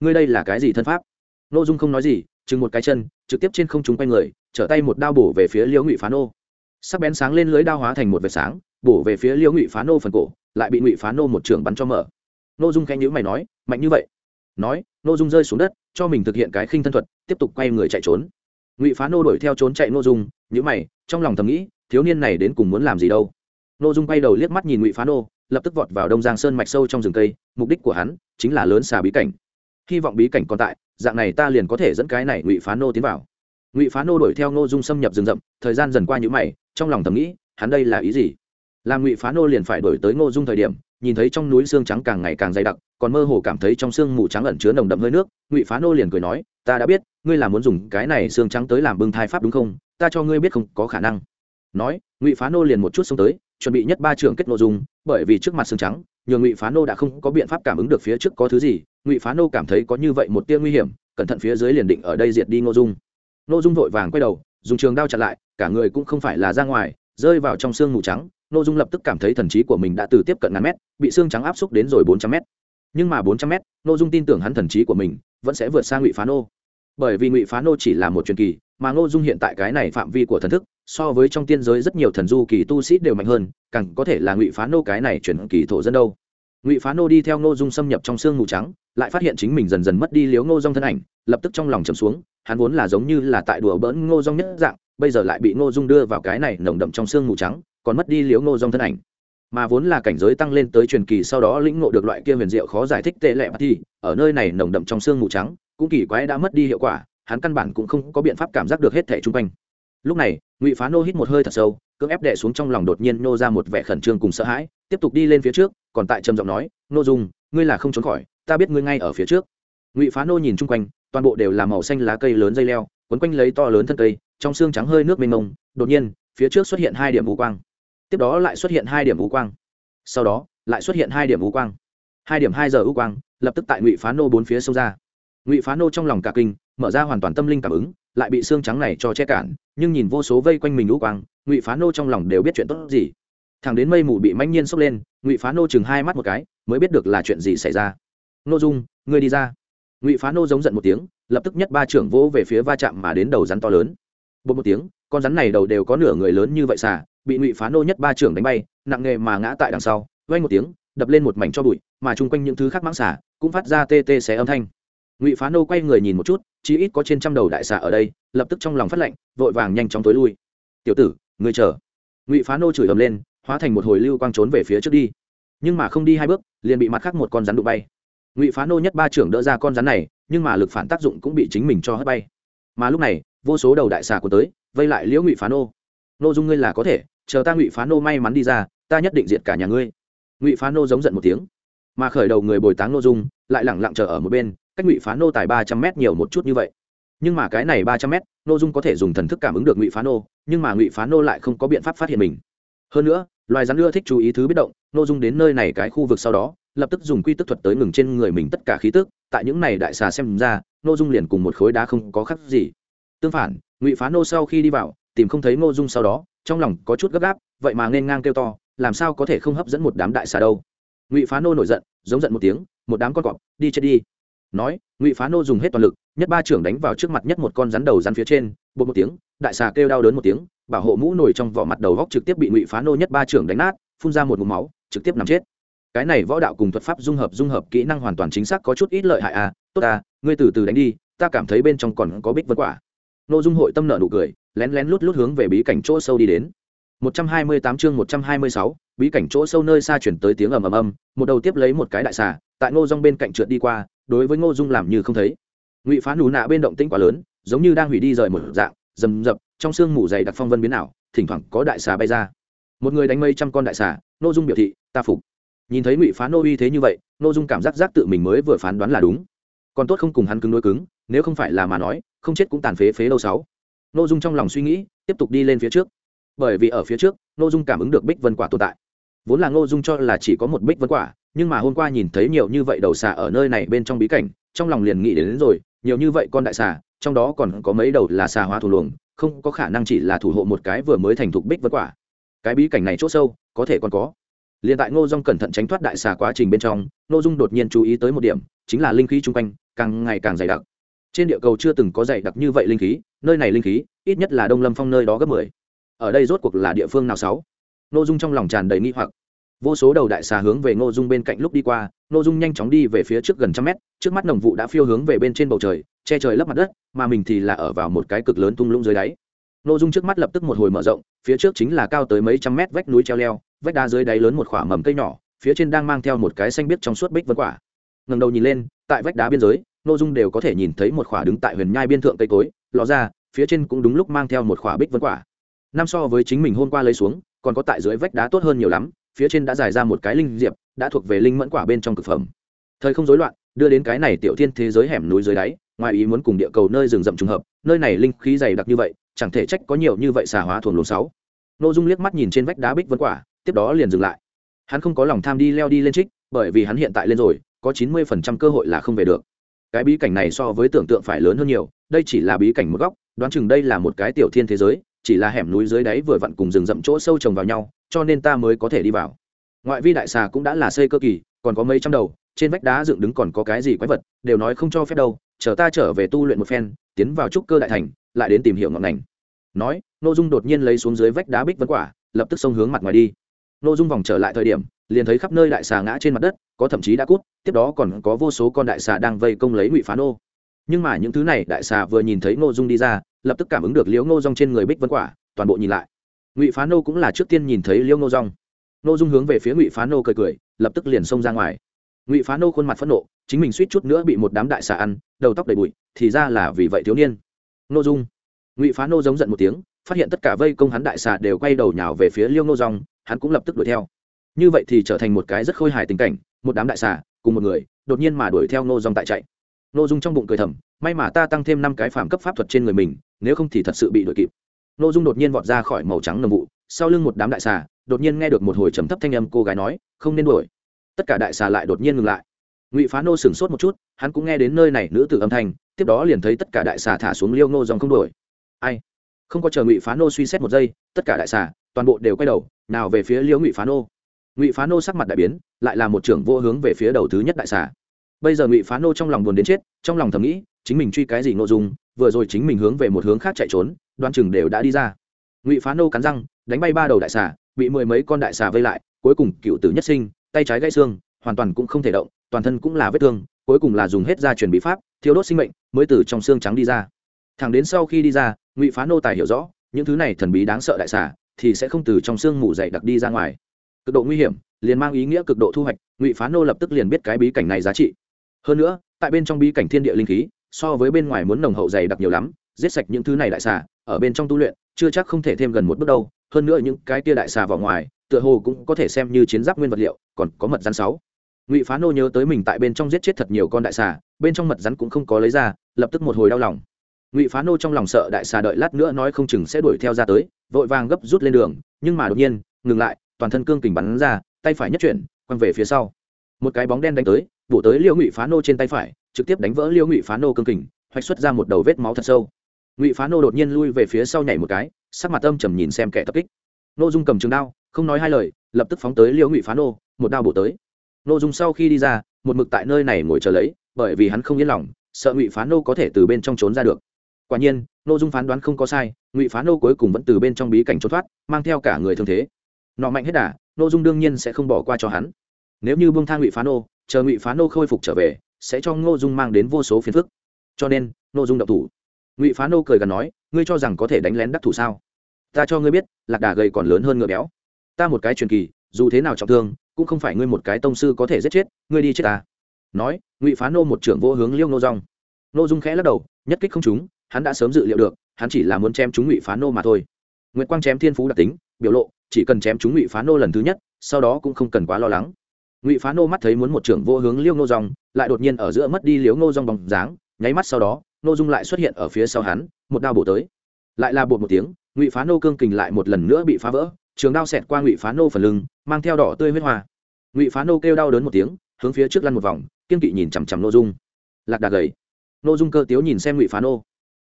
Ngươi đây là cái gì thân pháp? Nô dung không nói gì, chừng một cái chân, trực tiếp trên không trung quanh người, trở tay một đao bổ về phía liễu ngụy phá nô. Sắc bén sáng lên lưới đao hóa thành một vệt sáng, bổ về phía liễu ngụy phá nô phần cổ, lại bị ngụy phá nô một trưởng bắn cho mở. Nô dung khanh nhữ mày nói, mạnh như vậy nói nô dung rơi xuống đất, cho mình thực hiện cái khinh thân thuật, tiếp tục quay người chạy trốn. Ngụy phá nô đuổi theo trốn chạy nô dung nhữ mày, trong lòng thầm nghĩ, thiếu niên này đến cùng muốn làm gì đâu. Nô dung quay đầu liếc mắt nhìn ngụy phá nô, lập tức vọt vào đông giang sơn mạch sâu trong rừng cây, mục đích của hắn chính là lớn xà bí cảnh. Hy vọng bí cảnh còn tại, dạng này ta liền có thể dẫn cái này ngụy phá nô tiến vào. Ngụy phá nô đuổi theo nô dung xâm nhập rừng rậm, thời gian dần qua nhữ mày, trong lòng thầm nghĩ, hắn đây là ý gì? Làm ngụy phá nô liền phải đổi tới ngô dung thời điểm nhìn thấy trong núi xương trắng càng ngày càng dày đặc, còn mơ hồ cảm thấy trong xương mù trắng ẩn chứa nồng đậm hơi nước, ngụy phá nô liền cười nói, ta đã biết, ngươi là muốn dùng cái này xương trắng tới làm bưng thai pháp đúng không? Ta cho ngươi biết không có khả năng. Nói, ngụy phá nô liền một chút xông tới, chuẩn bị nhất ba trường kết nội dung, bởi vì trước mặt xương trắng nhường ngụy phá nô đã không có biện pháp cảm ứng được phía trước có thứ gì, ngụy phá nô cảm thấy có như vậy một tia nguy hiểm, cẩn thận phía dưới liền định ở đây diệt đi ngô dung. Ngô dung vội vàng quay đầu, dùng trường đao chặn lại, cả người cũng không phải là ra ngoài, rơi vào trong xương mù trắng ngô dung lập tức cảm thấy thần trí của mình đã từ tiếp cận ngàn mét, bị xương trắng áp xúc đến rồi bốn trăm mét. Nhưng mà bốn trăm mét ngô dung tin tưởng hắn thần trí của mình vẫn sẽ vượt sang ngụy phá nô. Bởi vì ngụy phá nô chỉ là một truyền kỳ, mà ngô dung hiện tại cái này phạm vi của thần thức, so với trong tiên giới rất nhiều thần du kỳ tu sĩ đều mạnh hơn, càng có thể là ngụy phá nô cái này chuyển kỳ thổ dân đâu. Ngụy phá nô đi theo ngô dung xâm nhập trong xương mù trắng, lại phát hiện chính mình dần dần mất đi liếu ngô dung thân ảnh, lập tức trong lòng trầm xuống, hắn vốn là giống như là tại đùa bỡn ngô dung nhất dạng, bây giờ lại bị ngô dung đưa vào cái này nồng đậm trong xương mù trắng còn mất đi liếu ngô dòng thân ảnh. Mà vốn là cảnh giới tăng lên tới truyền kỳ sau đó lĩnh ngộ được loại kia huyền diệu khó giải thích tệ lệ mà thì, ở nơi này nồng đậm trong xương mù trắng, cũng kỳ quái đã mất đi hiệu quả, hắn căn bản cũng không có biện pháp cảm giác được hết thẻ chung quanh. Lúc này, ngụy phá nô hít một hơi thật sâu, cưỡng ép đệ xuống trong lòng đột nhiên nô ra một vẻ khẩn trương cùng sợ hãi, tiếp tục đi lên phía trước, còn tại trầm giọng nói, nô dung, ngươi là không trốn khỏi, ta biết ngươi ngay ở phía trước. Ngụy phá nô nhìn chung quanh, toàn bộ đều là màu xanh lá cây lớn dây leo, quấn quanh lấy to lớn thân cây, trong xương trắng hơi nước mênh mông, đột nhiên, phía trước xuất hiện hai điểm u quang tiếp đó lại xuất hiện hai điểm u quang. Sau đó, lại xuất hiện hai điểm u quang. Hai điểm hai giờ u quang, lập tức tại ngụy phá nô bốn phía sâu ra. Ngụy phá nô trong lòng cả kinh, mở ra hoàn toàn tâm linh cảm ứng, lại bị xương trắng này cho che cản, nhưng nhìn vô số vây quanh mình u quang, ngụy phá nô trong lòng đều biết chuyện tốt gì. Thằng đến mây mù bị manh nhiên sốc lên, ngụy phá nô chừng hai mắt một cái, mới biết được là chuyện gì xảy ra. Nô dung, ngươi đi ra. Ngụy phá nô giống giận một tiếng, lập tức nhất ba trưởng vỗ về phía va chạm mà đến đầu rắn to lớn. Bột một tiếng, con rắn này đầu đều có nửa người lớn như vậy xả bị ngụy phá nô nhất ba trưởng đánh bay, nặng nghề mà ngã tại đằng sau vây một tiếng, đập lên một mảnh cho bụi, mà chung quanh những thứ khác mãng xả cũng phát ra tê tê xé âm thanh. Ngụy phá nô quay người nhìn một chút chỉ ít có trên trăm đầu đại xà ở đây, lập tức trong lòng phát lệnh vội vàng nhanh chóng tối lui. Tiểu tử người chờ. Ngụy phá nô chửi ầm lên, hóa thành một hồi lưu quang trốn về phía trước đi. Nhưng mà không đi hai bước, liền bị mặt khác một con rắn đụng bay. Ngụy phá nô nhất ba trưởng đỡ ra con rắn này, nhưng mà lực phản tác dụng cũng bị chính mình cho hất bay. Mà lúc này, vô số đầu đại xà của tới, vây lại liễu ngụy phá nô. Nô dung ngươi là có thể chờ ta ngụy phá nô may mắn đi ra, ta nhất định diệt cả nhà ngươi. Ngụy phá nô giống giận một tiếng, mà khởi đầu người bồi táng nô dung lại lẳng lặng chờ ở một bên, cách ngụy phá nô tài ba trăm mét nhiều một chút như vậy. Nhưng mà cái này ba trăm mét, nô dung có thể dùng thần thức cảm ứng được ngụy phá nô, nhưng mà ngụy phá nô lại không có biện pháp phát hiện mình. Hơn nữa, loài rắn ưa thích chú ý thứ biết động, nô dung đến nơi này cái khu vực sau đó, lập tức dùng quy tức thuật tới ngừng trên người mình tất cả khí tức, tại những này đại xà xem ra, nô dung liền cùng một khối đá không có khác gì. Tương phản, ngụy phá nô sau khi đi vào tìm không thấy Ngô dung sau đó, trong lòng có chút gấp gáp, vậy mà nên ngang kêu to, làm sao có thể không hấp dẫn một đám đại xà đâu? Ngụy phá nô nổi giận, giống giận một tiếng, một đám con cọp, đi chết đi. Nói, ngụy phá nô dùng hết toàn lực, nhất ba trưởng đánh vào trước mặt nhất một con rắn đầu rắn phía trên bột một tiếng, đại xà kêu đau đớn một tiếng, bảo hộ mũ nổi trong vỏ mặt đầu góc trực tiếp bị ngụy phá nô nhất ba trưởng đánh nát, phun ra một mũ máu, trực tiếp nằm chết. Cái này võ đạo cùng thuật pháp dung hợp dung hợp kỹ năng hoàn toàn chính xác có chút ít lợi hại à tốt à ngươi từ từ đánh đi, ta cảm thấy bên trong còn có bích vân quả. Nội dung hội tâm nợ nụ cười lén lén lút lút hướng về bí cảnh chỗ sâu đi đến 128 chương 126, bí cảnh chỗ sâu nơi xa chuyển tới tiếng ầm ầm ầm, một đầu tiếp lấy một cái đại xà, tại Ngô Dung bên cạnh trượt đi qua, đối với Ngô Dung làm như không thấy. Ngụy Phá nú nạ bên động tĩnh quá lớn, giống như đang hủy đi rời một dạng, rầm rập, trong xương mù dày đặc phong vân biến ảo, thỉnh thoảng có đại xà bay ra. Một người đánh mây trăm con đại xà, Ngô Dung biểu thị, ta phục. Nhìn thấy Ngụy Phá nô uy thế như vậy, Ngô Dung cảm giác giác tự mình mới vừa phán đoán là đúng. Còn tốt không cùng hắn cứng đối cứng, nếu không phải là mà nói, không chết cũng tàn phế phế đâu sáu. Ngô Dung trong lòng suy nghĩ, tiếp tục đi lên phía trước. Bởi vì ở phía trước ngô dung cảm ứng được bích vân quả tồn tại. Vốn là ngô dung cho là chỉ có một bích vân quả nhưng mà hôm qua nhìn thấy nhiều như vậy đầu xà ở nơi này bên trong bí cảnh trong lòng liền nghĩ đến, đến rồi nhiều như vậy con đại xà trong đó còn có mấy đầu là xà hóa thủ luồng không có khả năng chỉ là thủ hộ một cái vừa mới thành thục bích vân quả. Cái bí cảnh này c h ỗ sâu có thể còn có. Liền tại ngô dung cẩn thận tránh thoát đại xà quá trình bên trong ngô dung đột nhiên chú ý tới một điểm chính là linh khí chung quanh càng ngày càng dày đặc trên địa cầu chưa từng có dày đặc như vậy linh khí, nơi này linh khí, ít nhất là đông lâm phong nơi đó gấp mười. Ở đây rốt cuộc là địa phương nào sáu? Ngô dung trong lòng tràn đầy nghi hoặc. Vô số đầu đại xà hướng về ngô dung bên cạnh lúc đi qua, ngô dung nhanh chóng đi về phía trước gần trăm mét, trước mắt nồng vụ đã phiêu hướng về bên trên bầu trời, che trời lấp mặt đất, mà mình thì là ở vào một cái cực lớn tung lũng dưới đáy. Ngô dung trước mắt lập tức một hồi mở rộng, phía trước chính là cao tới mấy trăm mét vách núi treo leo, vách đá dưới đáy lớn một khoả mầm cây nhỏ, phía trên đang mang theo một cái xanh biếc trong suốt bích vân quả. Ngầm đầu nhìn lên, tại vách đá biên giới ngô dung đều có thể nhìn thấy một khỏa đứng tại huyền nhai biên thượng cây cối, ló ra, phía trên cũng đúng lúc mang theo một khỏa bích vân quả. Năm so với chính mình hôm qua lấy xuống, còn có tại dưới vách đá tốt hơn nhiều lắm, phía trên đã dài ra một cái linh diệp, đã thuộc về linh mẫn quả bên trong thực phẩm. Thời không rối loạn, đưa đến cái này tiểu thiên thế giới hẻm núi dưới đáy, ngoài ý muốn cùng địa cầu nơi rừng rậm trùng hợp, nơi này linh khí dày đặc như vậy, chẳng thể trách có nhiều như vậy xà hóa thuần luồng sáu. N ô dung liếc mắt nhìn trên vách đá bích vân quả, tiếp đó liền dừng lại. Hắn không có lòng tham đi leo đi lên trích, bởi vì hắn hiện tại lên rồi, có chín mươi phần trăm cơ hội là không về được cái bí cảnh này so với tưởng tượng phải lớn hơn nhiều, đây chỉ là bí cảnh một góc, đoán chừng đây là một cái tiểu thiên thế giới, chỉ là hẻm núi dưới đáy vừa vặn cùng rừng rậm chỗ sâu trồng vào nhau, cho nên ta mới có thể đi vào. Ngoại vi đại xà cũng đã là xây cơ kỳ, còn có mấy trăm đầu, trên vách đá dựng đứng còn có cái gì quái vật, đều nói không cho phép đâu, chờ ta trở về tu luyện một phen, tiến vào trúc cơ đại thành, lại đến tìm hiểu ngọn ngành nói n ô dung đột nhiên lấy xuống dưới vách đá bích vân quả, lập tức xông hướng mặt ngoài đi n ô dung vòng trở lại thời điểm, liền thấy khắp nơi đại xà ngã trên mặt đất, có thậm chí đã cút, tiếp đó còn có vô số con đại xà đang vây công lấy ngụy phá nô. Nhưng mà những thứ này đại xà vừa nhìn thấy n ô dung đi ra, lập tức cảm ứng được liễu ngô rong trên người bích vân quả, toàn bộ nhìn lại. Ngụy phá nô cũng là trước tiên nhìn thấy liễu ngô rong nô dung hướng về phía ngụy phá nô cười cười, lập tức liền xông ra ngoài. Ngụy phá nô khuôn mặt phẫn nộ, chính mình suýt chút nữa bị một đám đại xà ăn, đầu tóc đầy bụi, thì ra là vì vậy thiếu niên. Nô dung. Ngụy phá nô giống giận một tiếng, phát hiện tất cả vây công hắn đại xà đều quay đầu nhào về phía liêu ngô rong hắn cũng lập tức đuổi theo. Như vậy thì trở thành một cái rất khôi hài tình cảnh, một đám đại xà cùng một người, đột nhiên mà đuổi theo ngô dung tại chạy. Ngô dung trong bụng cười thầm, may mà ta tăng thêm năm cái phạm cấp pháp thuật trên người mình, nếu không thì thật sự bị đuổi kịp. Nô dung đột nhiên vọt ra khỏi màu trắng nồng vụ, sau lưng một đám đại xà, đột nhiên nghe được một hồi trầm thấp thanh âm cô gái nói, không nên đuổi. Tất cả đại xà lại đột nhiên ngừng lại. Ngụy phá nô sửng sốt một chút, hắn cũng nghe đến nơi này nữ tử âm thanh, tiếp đó liền thấy tất cả đại xà thả xuống liêu nô dòng không đuổi. Ai? Không có chờ ngụy phá nô suy xét một giây, tất cả đại xà toàn bộ đều quay đầu, nào về phía liễu ngụy phá nô. Ngụy phá nô sắc mặt đại biến, lại là một trưởng vô hướng về phía đầu thứ nhất đại xà. Bây giờ ngụy phá nô trong lòng buồn đến chết, trong lòng thầm nghĩ, chính mình truy cái gì nội dung, vừa rồi chính mình hướng về một hướng khác chạy trốn đoan chừng đều đã đi ra. Ngụy phá nô cắn răng, đánh bay ba đầu đại xà, bị mười mấy con đại xà vây lại, cuối cùng cựu tử nhất sinh, tay trái gãy xương, hoàn toàn cũng không thể động, toàn thân cũng là vết thương, cuối cùng là dùng hết gia truyền bí pháp thiếu đốt sinh mệnh, mới từ trong xương trắng đi ra. Thẳng đến sau khi đi ra, ngụy phá nô tài hiểu rõ, những thứ này thần bí đáng sợ đại xà thì sẽ không từ trong xương mù dày đặc đi ra ngoài. Cực độ nguy hiểm, liền mang ý nghĩa cực độ thu hoạch, ngụy phá nô lập tức liền biết cái bí cảnh này giá trị. Hơn nữa, tại bên trong bí cảnh thiên địa linh khí, so với bên ngoài muốn nồng hậu dày đặc nhiều lắm, giết sạch những thứ này đại xà, ở bên trong tu luyện, chưa chắc không thể thêm gần một bước đâu. Hơn nữa những cái tia đại xà vào ngoài, tựa hồ cũng có thể xem như chiến giáp nguyên vật liệu, còn có mật rắn sáu. Ngụy phá nô nhớ tới mình tại bên trong giết chết thật nhiều con đại xà, bên trong mật rắn cũng không có lấy ra, lập tức một hồi đau lòng ngụy phá nô trong lòng sợ đại xà đợi lát nữa nói không chừng sẽ đuổi theo ra tới, vội vàng gấp rút lên đường, nhưng mà đột nhiên, ngừng lại, toàn thân cương kình bắn ra, tay phải nhất chuyển, quăng về phía sau. Một cái bóng đen đánh tới, bổ tới liêu ngụy phá nô trên tay phải, trực tiếp đánh vỡ liêu ngụy phá nô cương kình, hoạch xuất ra một đầu vết máu thật sâu. Ngụy phá nô đột nhiên lui về phía sau nhảy một cái, sắc mặt âm trầm nhìn xem kẻ tập kích. Nô dung cầm trường đao, không nói hai lời, lập tức phóng tới liêu ngụy phá nô, một đao bổ tới. Nô dung sau khi đi ra, một mực tại nơi này ngồi chờ lấy, bởi vì hắn không yên lòng, sợ ngụy phá nô có thể từ bên trong trốn ra được quả nhiên, nô dung phán đoán không có sai, ngụy phá nô cuối cùng vẫn từ bên trong bí cảnh trốn thoát, mang theo cả người thương thế. Nọ mạnh hết đà, nô dung đương nhiên sẽ không bỏ qua cho hắn. Nếu như buông thang ngụy phá nô, chờ ngụy phá nô khôi phục trở về, sẽ cho ngô dung mang đến vô số phiền phức. Cho nên, nô dung độc thủ. Ngụy phá nô cười gần nói, ngươi cho rằng có thể đánh lén đắc thủ sao? Ta cho ngươi biết, lạc đà gầy còn lớn hơn ngựa béo. Ta một cái truyền kỳ, dù thế nào trọng thương, cũng không phải ngươi một cái tông sư có thể giết chết, ngươi đi chết ta. Nói, ngụy phá nô một trưởng vô hướng liêu nô rong nô dung khẽ lắc đầu, nhất kích không chúng hắn đã sớm dự liệu được, hắn chỉ là muốn chém chúng ngụy phá nô mà thôi. Nguyễn quang chém thiên phú đặc tính, biểu lộ, chỉ cần chém chúng ngụy phá nô lần thứ nhất, sau đó cũng không cần quá lo lắng. Ngụy phá nô mắt thấy muốn một trưởng vô hướng liêu nô dòng, lại đột nhiên ở giữa mất đi liếu nô dòng bóng dáng, nháy mắt sau đó nô dung lại xuất hiện ở phía sau hắn, một đao bổ tới. Lại là bột một tiếng, ngụy phá nô cương kình lại một lần nữa bị phá vỡ, trường đao xẹt qua ngụy phá nô phần lưng, mang theo đỏ tươi huyết hoa. Ngụy phá nô kêu đau đớn một tiếng, hướng phía trước lăn một vòng, kiên kỵ nhìn chằm chằm nô dung. Lạc đà gầy. Nô dung cơ tiếu nhìn xem ngụy phá nô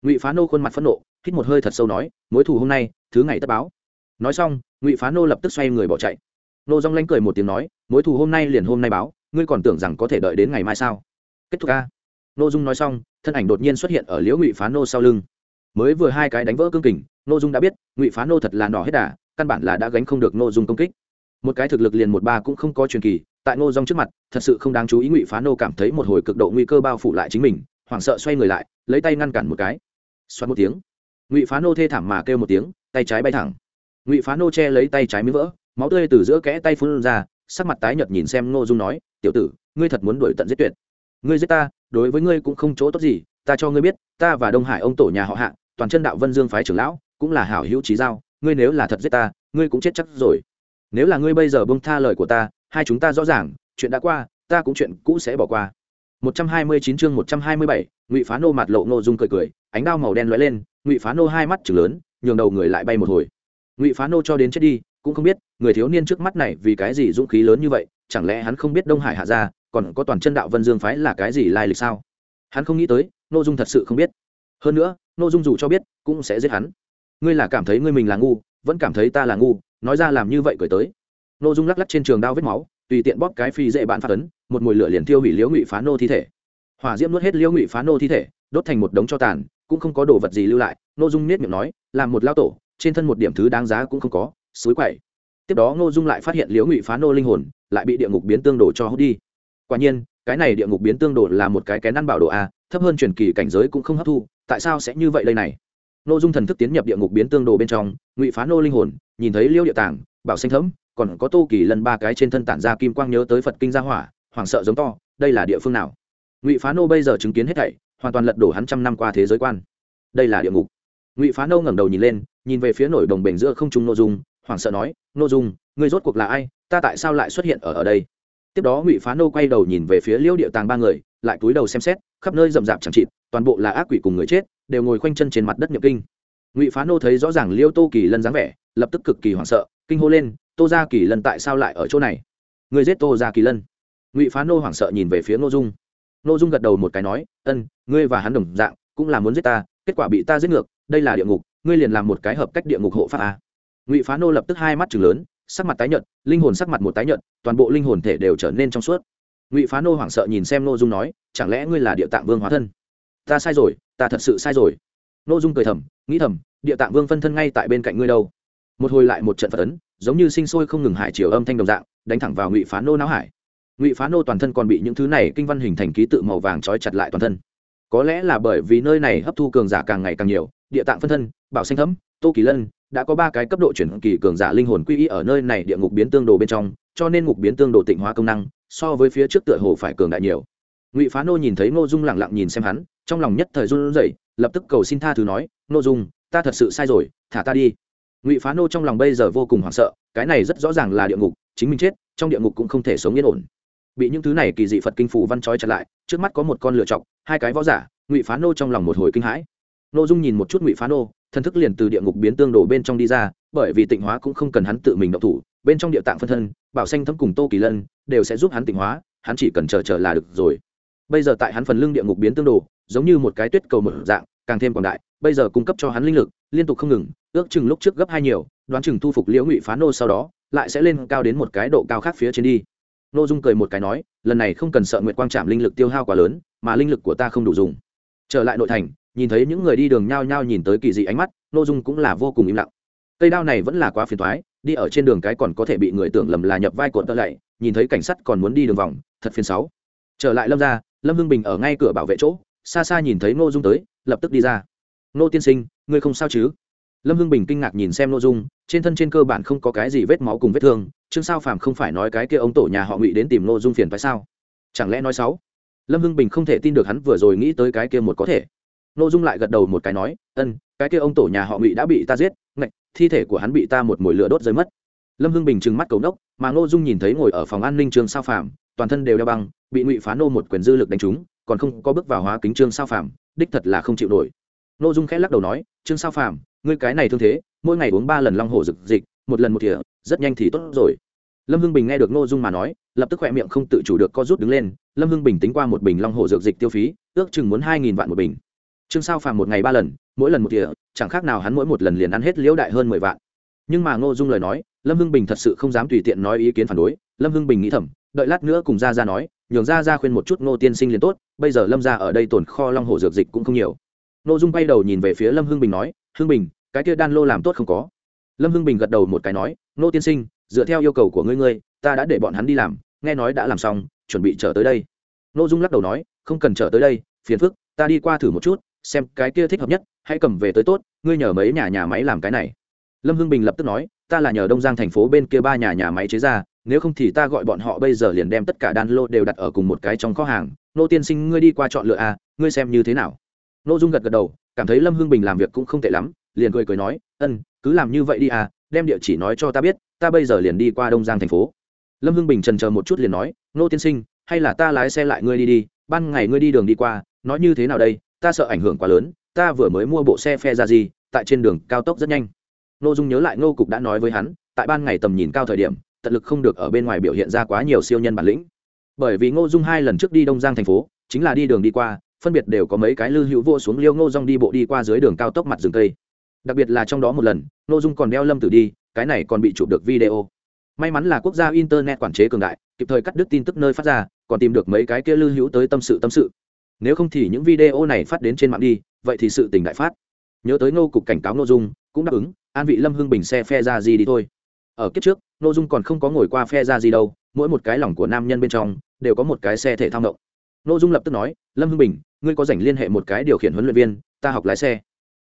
ngụy phá nô khuôn mặt phẫn nộ, hít một hơi thật sâu nói, mối thù hôm nay, thứ ngày tất báo. Nói xong, ngụy phá nô lập tức xoay người bỏ chạy. Nô dong lanh cười một tiếng nói, mối thù hôm nay liền hôm nay báo, ngươi còn tưởng rằng có thể đợi đến ngày mai sao? Kết thúc ca nô dung nói xong, thân ảnh đột nhiên xuất hiện ở liễu ngụy phá nô sau lưng. Mới vừa hai cái đánh vỡ cương kình, nô dung đã biết, ngụy phá nô thật là nỏ hết đà, căn bản là đã gánh không được nô dung công kích. Một cái thực lực liền một ba cũng không có truyền kỳ, tại nô dung trước mặt, thật sự không đáng chú ý ngụy phá nô cảm thấy một hồi cực độ nguy cơ bao phủ lại chính mình, hoảng sợ xoay người lại, lấy tay ngăn cản một cái xoắn một tiếng. Ngụy phá nô thê thảm mà kêu một tiếng, tay trái bay thẳng. Ngụy phá nô che lấy tay trái mới vỡ, máu tươi từ giữa kẽ tay phun ra, sắc mặt tái nhợt nhìn xem ngô dung nói, tiểu tử, ngươi thật muốn đuổi tận giết tuyệt. Ngươi giết ta, đối với ngươi cũng không chỗ tốt gì, ta cho ngươi biết, ta và đông hải ông tổ nhà họ hạ, toàn chân đạo vân dương phái trưởng lão, cũng là hảo hữu trí giao, ngươi nếu là thật giết ta, ngươi cũng chết chắc rồi. Nếu là ngươi bây giờ bông tha lời của ta, hai chúng ta rõ ràng, chuyện đã qua, ta cũng chuyện cũ sẽ bỏ qua. 129 chương 127, Ngụy Phá Nô mặt lộ nô dung cười cười, ánh đao màu đen lóe lên, Ngụy Phá Nô hai mắt trừng lớn, nhường đầu người lại bay một hồi. Ngụy Phá Nô cho đến chết đi, cũng không biết, người thiếu niên trước mắt này vì cái gì dũng khí lớn như vậy, chẳng lẽ hắn không biết Đông Hải hạ gia, còn có toàn chân đạo Vân Dương phái là cái gì lai lịch sao? Hắn không nghĩ tới, Nô Dung thật sự không biết. Hơn nữa, Nô Dung dù cho biết, cũng sẽ giết hắn. Ngươi là cảm thấy ngươi mình là ngu, vẫn cảm thấy ta là ngu, nói ra làm như vậy cười tới. Nô Dung lắc lắc trên trường đao vết máu, tùy tiện bóp cái phi dễ bạn phát ấn, một mùi lửa liền tiêu hủy liễu ngụy phá nô thi thể. Hỏa diễm nuốt hết liễu ngụy phá nô thi thể đốt thành một đống cho tàn cũng không có đồ vật gì lưu lại nô dung nết miệng nói làm một lao tổ trên thân một điểm thứ đáng giá cũng không có suối quậy. Tiếp đó nô dung lại phát hiện liễu ngụy phá nô linh hồn lại bị địa ngục biến tương đồ cho hút đi. Quả nhiên cái này địa ngục biến tương đồ là một cái kén ăn bảo đồ a thấp hơn truyền kỳ cảnh giới cũng không hấp thu tại sao sẽ như vậy đây này? Nô dung thần thức tiến nhập địa ngục biến tương đồ bên trong ngụy phá nô linh hồn nhìn thấy liêu địa tàng bảo xanh thấm còn có tô kỳ lần ba cái trên thân tản ra kim quang nhớ tới phật kinh gia hỏa, hoảng sợ giống to, đây là địa phương nào? Ngụy phá nô bây giờ chứng kiến hết thảy, hoàn toàn lật đổ hắn trăm năm qua thế giới quan. Đây là địa ngục. Ngụy phá nô ngẩng đầu nhìn lên, nhìn về phía nổi đồng bể giữa không trung n ô dung, hoảng sợ nói n ô dung, ngươi rốt cuộc là ai? Ta tại sao lại xuất hiện ở ở đây? Tiếp đó ngụy phá nô quay đầu nhìn về phía liêu địa tàng ba người, lại cúi đầu xem xét, khắp nơi rậm rạp chẳng chịt, toàn bộ là ác quỷ cùng người chết, đều ngồi khoanh chân trên mặt đất nhập kinh. Ngụy phá nô thấy rõ ràng liêu tô kỳ lân dáng vẻ, lập tức cực kỳ hoảng sợ, kinh hô lên tô ra kỳ lân tại sao lại ở chỗ này? Người giết tô ra kỳ lân. Ngụy phá nô hoảng sợ nhìn về phía n ô dung. N ô dung gật đầu một cái nói, ân, ngươi và hắn đồng dạng, cũng là muốn giết ta, kết quả bị ta giết ngược, đây là địa ngục, ngươi liền làm một cái hợp cách địa ngục hộ pháp a ngụy phá nô lập tức hai mắt chừng lớn, sắc mặt tái nhợt, linh hồn sắc mặt một tái nhợt, toàn bộ linh hồn thể đều trở nên trong suốt. Ngụy phá nô hoảng sợ nhìn xem n ô dung nói, chẳng lẽ ngươi là địa tạng vương hóa thân? Ta sai rồi, ta thật sự sai rồi. N ô dung cười thầm, nghĩ thầm, địa tạng vương phân thân ngay tại bên cạnh ngươi đâu? Một hồi lại một trận phật ấn giống như sinh sôi không ngừng hải chiều âm thanh đồng dạng, đánh thẳng vào ngụy phá nô não hải. Ngụy phá nô toàn thân còn bị những thứ này kinh văn hình thành ký tự màu vàng trói chặt lại toàn thân. Có lẽ là bởi vì nơi này hấp thu cường giả càng ngày càng nhiều, địa tạng phân thân, bảo xanh thấm, tô kỳ lân đã có ba cái cấp độ chuyển kỳ cường giả linh hồn quy y ở nơi này địa ngục biến tương đồ bên trong, cho nên ngục biến tương đồ tịnh hóa công năng, so với phía trước tựa hồ phải cường đại nhiều. Ngụy phá nô nhìn thấy ngô dung lẳng lặng nhìn xem hắn, trong lòng nhất thời run rẩy, lập tức cầu xin tha thứ nói, ngô dung, ta thật sự sai rồi, thả ta đi ngụy phá nô trong lòng bây giờ vô cùng hoảng sợ, cái này rất rõ ràng là địa ngục, chính mình chết, trong địa ngục cũng không thể sống yên ổn. Bị những thứ này kỳ dị phật kinh phủ văn trói chặt lại, trước mắt có một con lựa chọc, hai cái võ giả, ngụy phá nô trong lòng một hồi kinh hãi. Nội dung nhìn một chút ngụy phá nô thân thức liền từ địa ngục biến tương đổ bên trong đi ra, bởi vì tịnh hóa cũng không cần hắn tự mình động thủ, bên trong địa tạng phân thân, bảo xanh thấm cùng tô kỳ lân, đều sẽ giúp hắn tịnh hóa, hắn chỉ cần chờ chờ là được rồi. Bây giờ tại hắn phần lưng địa ngục biến tương đồ, giống như một cái tuyết cầu mở dạng, càng thêm quảng đại bây giờ cung cấp cho hắn linh lực, liên tục không ngừng, ước chừng lúc trước gấp hai nhiều, đoán chừng thu phục liễu ngụy phá nô sau đó, lại sẽ lên cao đến một cái độ cao khác phía trên đi. Nô dung cười một cái nói, lần này không cần sợ nguyệt quang trạm linh lực tiêu hao quá lớn, mà linh lực của ta không đủ dùng. Trở lại nội thành, nhìn thấy những người đi đường nhao nhao nhìn tới kỳ dị ánh mắt, nô dung cũng là vô cùng im lặng. Cây đao này vẫn là quá phiền thoái đi ở trên đường cái còn có thể bị người tưởng lầm là nhập vai cột tơ lạy, nhìn thấy cảnh sát còn muốn đi đường vòng, thật phiền sáu. Trở lại lâm ra lâm hưng bình ở ngay cửa bảo vệ chỗ, xa xa nhìn thấy nô dung tới, lập tức đi ra nô tiên sinh, ngươi không sao chứ? Lâm hưng bình kinh ngạc nhìn xem nô dung, trên thân trên cơ bản không có cái gì vết máu cùng vết thương chương sao phàm không phải nói cái kia ông tổ nhà họ ngụy đến tìm nô dung phiền phải sao? Chẳng lẽ nói sáu lâm hưng bình không thể tin được hắn vừa rồi nghĩ tới cái kia một có thể. Nô dung lại gật đầu một cái nói, ân, cái kia ông tổ nhà họ ngụy đã bị ta giết, ngạch, thi thể của hắn bị ta một mồi lửa đốt rơi mất. Lâm hưng bình trừng mắt cầu nốc, mà nô dung nhìn thấy ngồi ở phòng an ninh trường sao phàm, toàn thân đều đeo băng, bị ngụy phá nô một quyền dư lực đánh trúng, còn không có bước vào hóa kính trương sao phàm, đích thật là không chịu nổi nô dung khẽ lắc đầu nói, trương sao phàm, ngươi cái này thương thế, mỗi ngày uống ba lần long hồ rực dịch một lần một thìa, rất nhanh thì tốt rồi. Lâm hưng bình nghe được nô dung mà nói, lập tức khỏe miệng không tự chủ được co rút đứng lên. Lâm hưng bình tính qua một bình long hồ dược dịch tiêu phí, ước chừng muốn hai nghìn vạn một bình. Trương sao phàm một ngày ba lần, mỗi lần một thìa, chẳng khác nào hắn mỗi một lần liền ăn hết liễu đại hơn mười vạn. Nhưng mà ngô dung lời nói, lâm hưng bình thật sự không dám tùy tiện nói ý kiến phản đối. Lâm hưng bình nghĩ thầm, đợi lát nữa cùng ra ra nói, nhường ra ra khuyên một chút ngô tiên sinh liền tốt, bây giờ lâm ra ở đây tồn kho long hồ dược dịch cũng không nhiều ngô dung bay đầu nhìn về phía lâm hưng bình nói, hưng bình, cái kia đan lô làm tốt không có? Lâm hưng bình gật đầu một cái nói, "Nô tiên sinh, dựa theo yêu cầu của ngươi ngươi, ta đã để bọn hắn đi làm, nghe nói đã làm xong, chuẩn bị trở tới đây. Ngô dung lắc đầu nói, không cần trở tới đây, phiền phức, ta đi qua thử một chút, xem cái kia thích hợp nhất, hãy cầm về tới tốt, ngươi nhờ mấy nhà nhà máy làm cái này. Lâm hưng bình lập tức nói, ta là nhờ đông giang thành phố bên kia ba nhà nhà máy chế ra, nếu không thì ta gọi bọn họ bây giờ liền đem tất cả đan lô đều đặt ở cùng một cái trong kho hàng. Nô tiên sinh, ngươi đi qua chọn lựa à ngươi xem như thế nào? Nô dung gật gật đầu, cảm thấy lâm Hương bình làm việc cũng không tệ lắm, liền cười cười nói, ân, cứ làm như vậy đi à đem địa chỉ nói cho ta biết, ta bây giờ liền đi qua đông giang thành phố. Lâm Hương bình trần chờ một chút liền nói nô tiên sinh, hay là ta lái xe lại ngươi đi đi, ban ngày ngươi đi đường đi qua, nói như thế nào đây, ta sợ ảnh hưởng quá lớn, ta vừa mới mua bộ xe phe ra gì, tại trên đường cao tốc rất nhanh. Nô dung nhớ lại ngô cục đã nói với hắn, tại ban ngày tầm nhìn cao thời điểm, tận lực không được ở bên ngoài biểu hiện ra quá nhiều siêu nhân bản lĩnh. Bởi vì ngô dung hai lần trước đi đông giang thành phố, chính là đi đường đi qua phân biệt đều có mấy cái lư hữu vô xuống liêu ngô dung đi bộ đi qua dưới đường cao tốc mặt rừng cây. Đặc biệt là trong đó một lần, ngô dung còn đeo lâm tử đi, cái này còn bị chụp được video. May mắn là quốc gia internet quản chế cường đại, kịp thời cắt đứt tin tức nơi phát ra, còn tìm được mấy cái kia lư hữu tới tâm sự tâm sự. Nếu không thì những video này phát đến trên mạng đi, vậy thì sự tình đại phát. Nhớ tới ngô cục cảnh cáo ngô dung, cũng đáp ứng, an vị lâm hưng bình xe phe ra gì đi thôi. Ở kiếp trước, ngô dung còn không có ngồi qua phe ra gì đâu, mỗi một cái lòng của nam nhân bên trong, đều có một cái xe thể thao động ngô dung lập tức nói, lâm hưng bình, ngươi có dành liên hệ một cái điều khiển huấn luyện viên, ta học lái xe.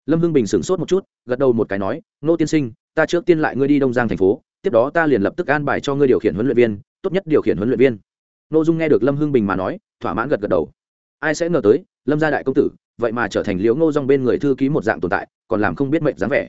Lâm hưng bình sửng sốt một chút, gật đầu một cái nói Nô tiên sinh, ta trước tiên lại ngươi đi đông giang thành phố, tiếp đó ta liền lập tức an bài cho ngươi điều khiển huấn luyện viên, tốt nhất điều khiển huấn luyện viên. Ngô dung nghe được lâm hưng bình mà nói, thỏa mãn gật gật đầu. Ai sẽ ngờ tới, lâm gia đại công tử, vậy mà trở thành liễu ngô dong bên người thư ký một dạng tồn tại, còn làm không biết mệnh dáng vẻ.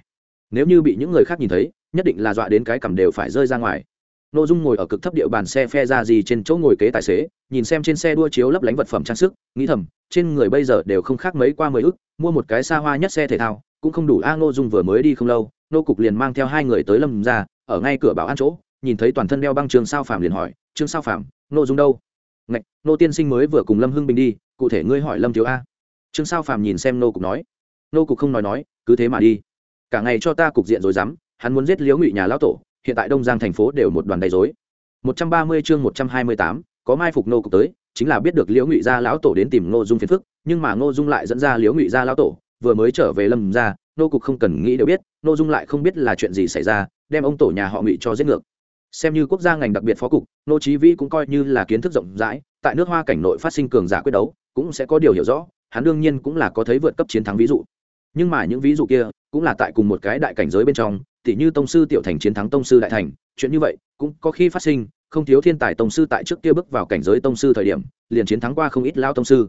Nếu như bị những người khác nhìn thấy, nhất định là dọa đến cái cầm đều phải rơi ra ngoài. Nội dung ngồi ở cực thấp địa bàn xe phe ra gì trên chỗ ngồi kế tài xế nhìn xem trên xe đua chiếu lấp lánh vật phẩm trang sức nghĩ thầm trên người bây giờ đều không khác mấy qua mười ức mua một cái xa hoa nhất xe thể thao cũng không đủ a ngô dung vừa mới đi không lâu nô cục liền mang theo hai người tới lâm ra ở ngay cửa bảo an chỗ nhìn thấy toàn thân đeo băng trường sao phạm liền hỏi trương sao phạm nô dung đâu? Ngạch nô tiên sinh mới vừa cùng lâm hưng bình đi cụ thể ngươi hỏi lâm thiếu a. Trương sao phạm nhìn xem nô cục nói. Nô cục không nói nói cứ thế mà đi. Cả ngày cho ta cục diện rồi dám hắn muốn giết liễu ngụy nhà lão tổ hiện tại đông giang thành phố đều một đoàn đầy dối 130 chương 128, có mai phục nô cục tới, chính là biết được liễu ngụy gia lão tổ đến tìm ngô dung phiền phức, nhưng mà ngô dung lại dẫn ra liễu ngụy gia lão tổ, vừa mới trở về lâm ra nô cục không cần nghĩ đều biết nô dung lại không biết là chuyện gì xảy ra, đem ông tổ nhà họ ngụy cho giết ngược. Xem như quốc gia ngành đặc biệt phó cục, nô trí vĩ cũng coi như là kiến thức rộng rãi, tại nước hoa cảnh nội phát sinh cường giả quyết đấu, cũng sẽ có điều hiểu rõ, hắn đương nhiên cũng là có thấy vượt cấp chiến thắng ví dụ. Nhưng mà những ví dụ kia, cũng là tại cùng một cái đại cảnh giới bên trong, tỉ như tông sư tiểu thành chiến thắng tông sư đại thành, chuyện như vậy cũng có khi phát sinh không thiếu thiên tài tông sư tại trước kia bước vào cảnh giới tông sư thời điểm, liền chiến thắng qua không ít lao tông sư.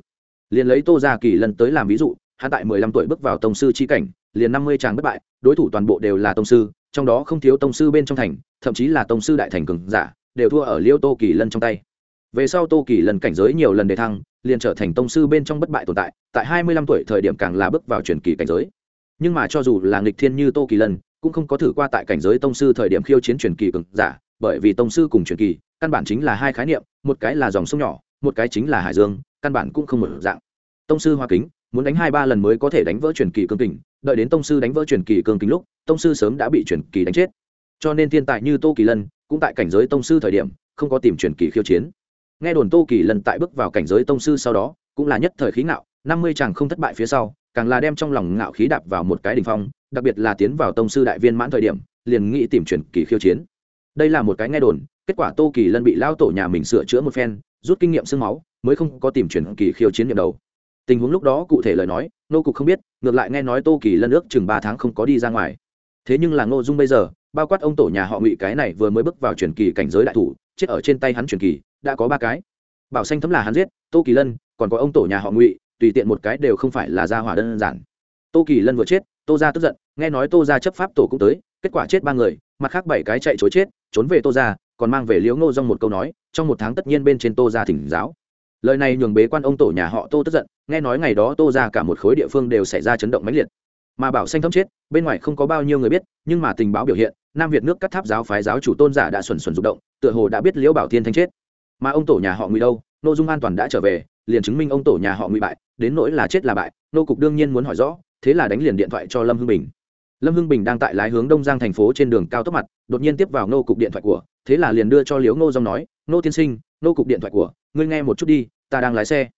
Liền lấy tô gia kỳ lần tới làm ví dụ, hắn tại mười lăm tuổi bước vào tông sư chi cảnh, liền năm mươi tràng bất bại, đối thủ toàn bộ đều là tông sư, trong đó không thiếu tông sư bên trong thành, thậm chí là tông sư đại thành cường giả, đều thua ở liêu tô kỳ lân trong tay. Về sau tô kỳ lần cảnh giới nhiều lần đề thăng, liền trở thành tông sư bên trong bất bại tồn tại tại hai mươi lăm tuổi thời điểm càng là bước vào truyền kỳ cảnh giới. Nhưng mà cho dù là nghịch thiên như tô kỳ lân cũng không có thử qua tại cảnh giới tông sư thời điểm khiêu chiến truyền kỳ cường giả bởi vì tông sư cùng truyền kỳ, căn bản chính là hai khái niệm, một cái là dòng sông nhỏ, một cái chính là hải dương, căn bản cũng không một dạng. Tông sư hoa kính, muốn đánh hai ba lần mới có thể đánh vỡ truyền kỳ cương kình, đợi đến tông sư đánh vỡ truyền kỳ cương kình lúc, tông sư sớm đã bị truyền kỳ đánh chết. Cho nên thiên tài như tô kỳ lân, cũng tại cảnh giới tông sư thời điểm, không có tìm truyền kỳ khiêu chiến. Nghe đồn tô kỳ lân tại bước vào cảnh giới tông sư sau đó, cũng là nhất thời khí ngạo, năm mươi chàng không thất bại phía sau, càng là đem trong lòng ngạo khí đạp vào một cái đ ỉ n h phong, đặc biệt là tiến vào tông sư đại viên mãn thời điểm, liền nghĩ tìm truyền kỳ khiêu chiến đây là một cái nghe đồn, kết quả tô kỳ lân bị lao tổ nhà mình sửa chữa một phen, rút kinh nghiệm sương máu, mới không có tìm chuyển kỳ khiêu chiến nhậm đầu. Tình huống lúc đó cụ thể lời nói, nô cục không biết, ngược lại nghe nói tô kỳ lân ước chừng ba tháng không có đi ra ngoài. Thế nhưng là ngô dung bây giờ, bao quát ông tổ nhà họ ngụy cái này vừa mới bước vào truyền kỳ cảnh giới đại thủ, chết ở trên tay hắn truyền kỳ, đã có ba cái. Bảo xanh thấm là hắn giết, tô kỳ lân, còn có ông tổ nhà họ ngụy, tùy tiện một cái đều không phải là gia hỏa đơn giản. Tô kỳ lân vừa chết, tô ra tức giận, nghe nói tô ra chấp pháp tổ cũng tới, kết quả chết ba người mặt khác bảy cái chạy chối chết, trốn về tô ra còn mang về liễu ngô dong một câu nói, trong một tháng tất nhiên bên trên tô ra thỉnh giáo. Lời này nhường bế quan ông tổ nhà họ tô tức giận, nghe nói ngày đó tô ra cả một khối địa phương đều xảy ra chấn động mãnh liệt. Mà bảo xanh thấm chết, bên ngoài không có bao nhiêu người biết, nhưng mà tình báo biểu hiện, nam việt nước cắt tháp giáo phái giáo chủ tôn giả đã xuẩn xuẩn rụng động, tựa hồ đã biết liễu bảo thiên thanh chết. Mà ông tổ nhà họ ngụy đâu? Nội dung an toàn đã trở về, liền chứng minh ông tổ nhà họ ngụy bại, đến nỗi là chết là bại nô cục đương nhiên muốn hỏi rõ, thế là đánh liền điện thoại cho lâm hưng bình lâm hưng bình đang tại lái hướng đông giang thành phố trên đường cao tốc mặt, đột nhiên tiếp vào nô cục điện thoại của, thế là liền đưa cho liễu ngô dòng nói nô tiên sinh nô cục điện thoại của, ngươi nghe một chút đi, ta đang lái xe.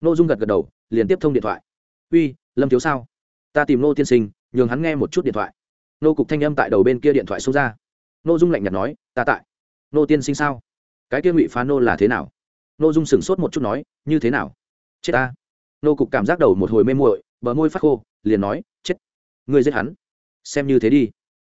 Nô dung gật gật đầu, liền tiếp thông điện thoại. Uy, lâm thiếu sao? Ta tìm nô tiên sinh, nhường hắn nghe một chút điện thoại. Nô cục thanh âm tại đầu bên kia điện thoại xông ra. Nô dung lạnh nhạt nói, ta tại. Nô tiên sinh sao? Cái kia ngụy phá nô là thế nào? Nô dung sửng sốt một chút nói, như thế nào? Chết ta. Nô cục cảm giác đầu một hồi mê muội, bờ môi phát khô, liền nói, chết. Người giết hắn xem như thế đi.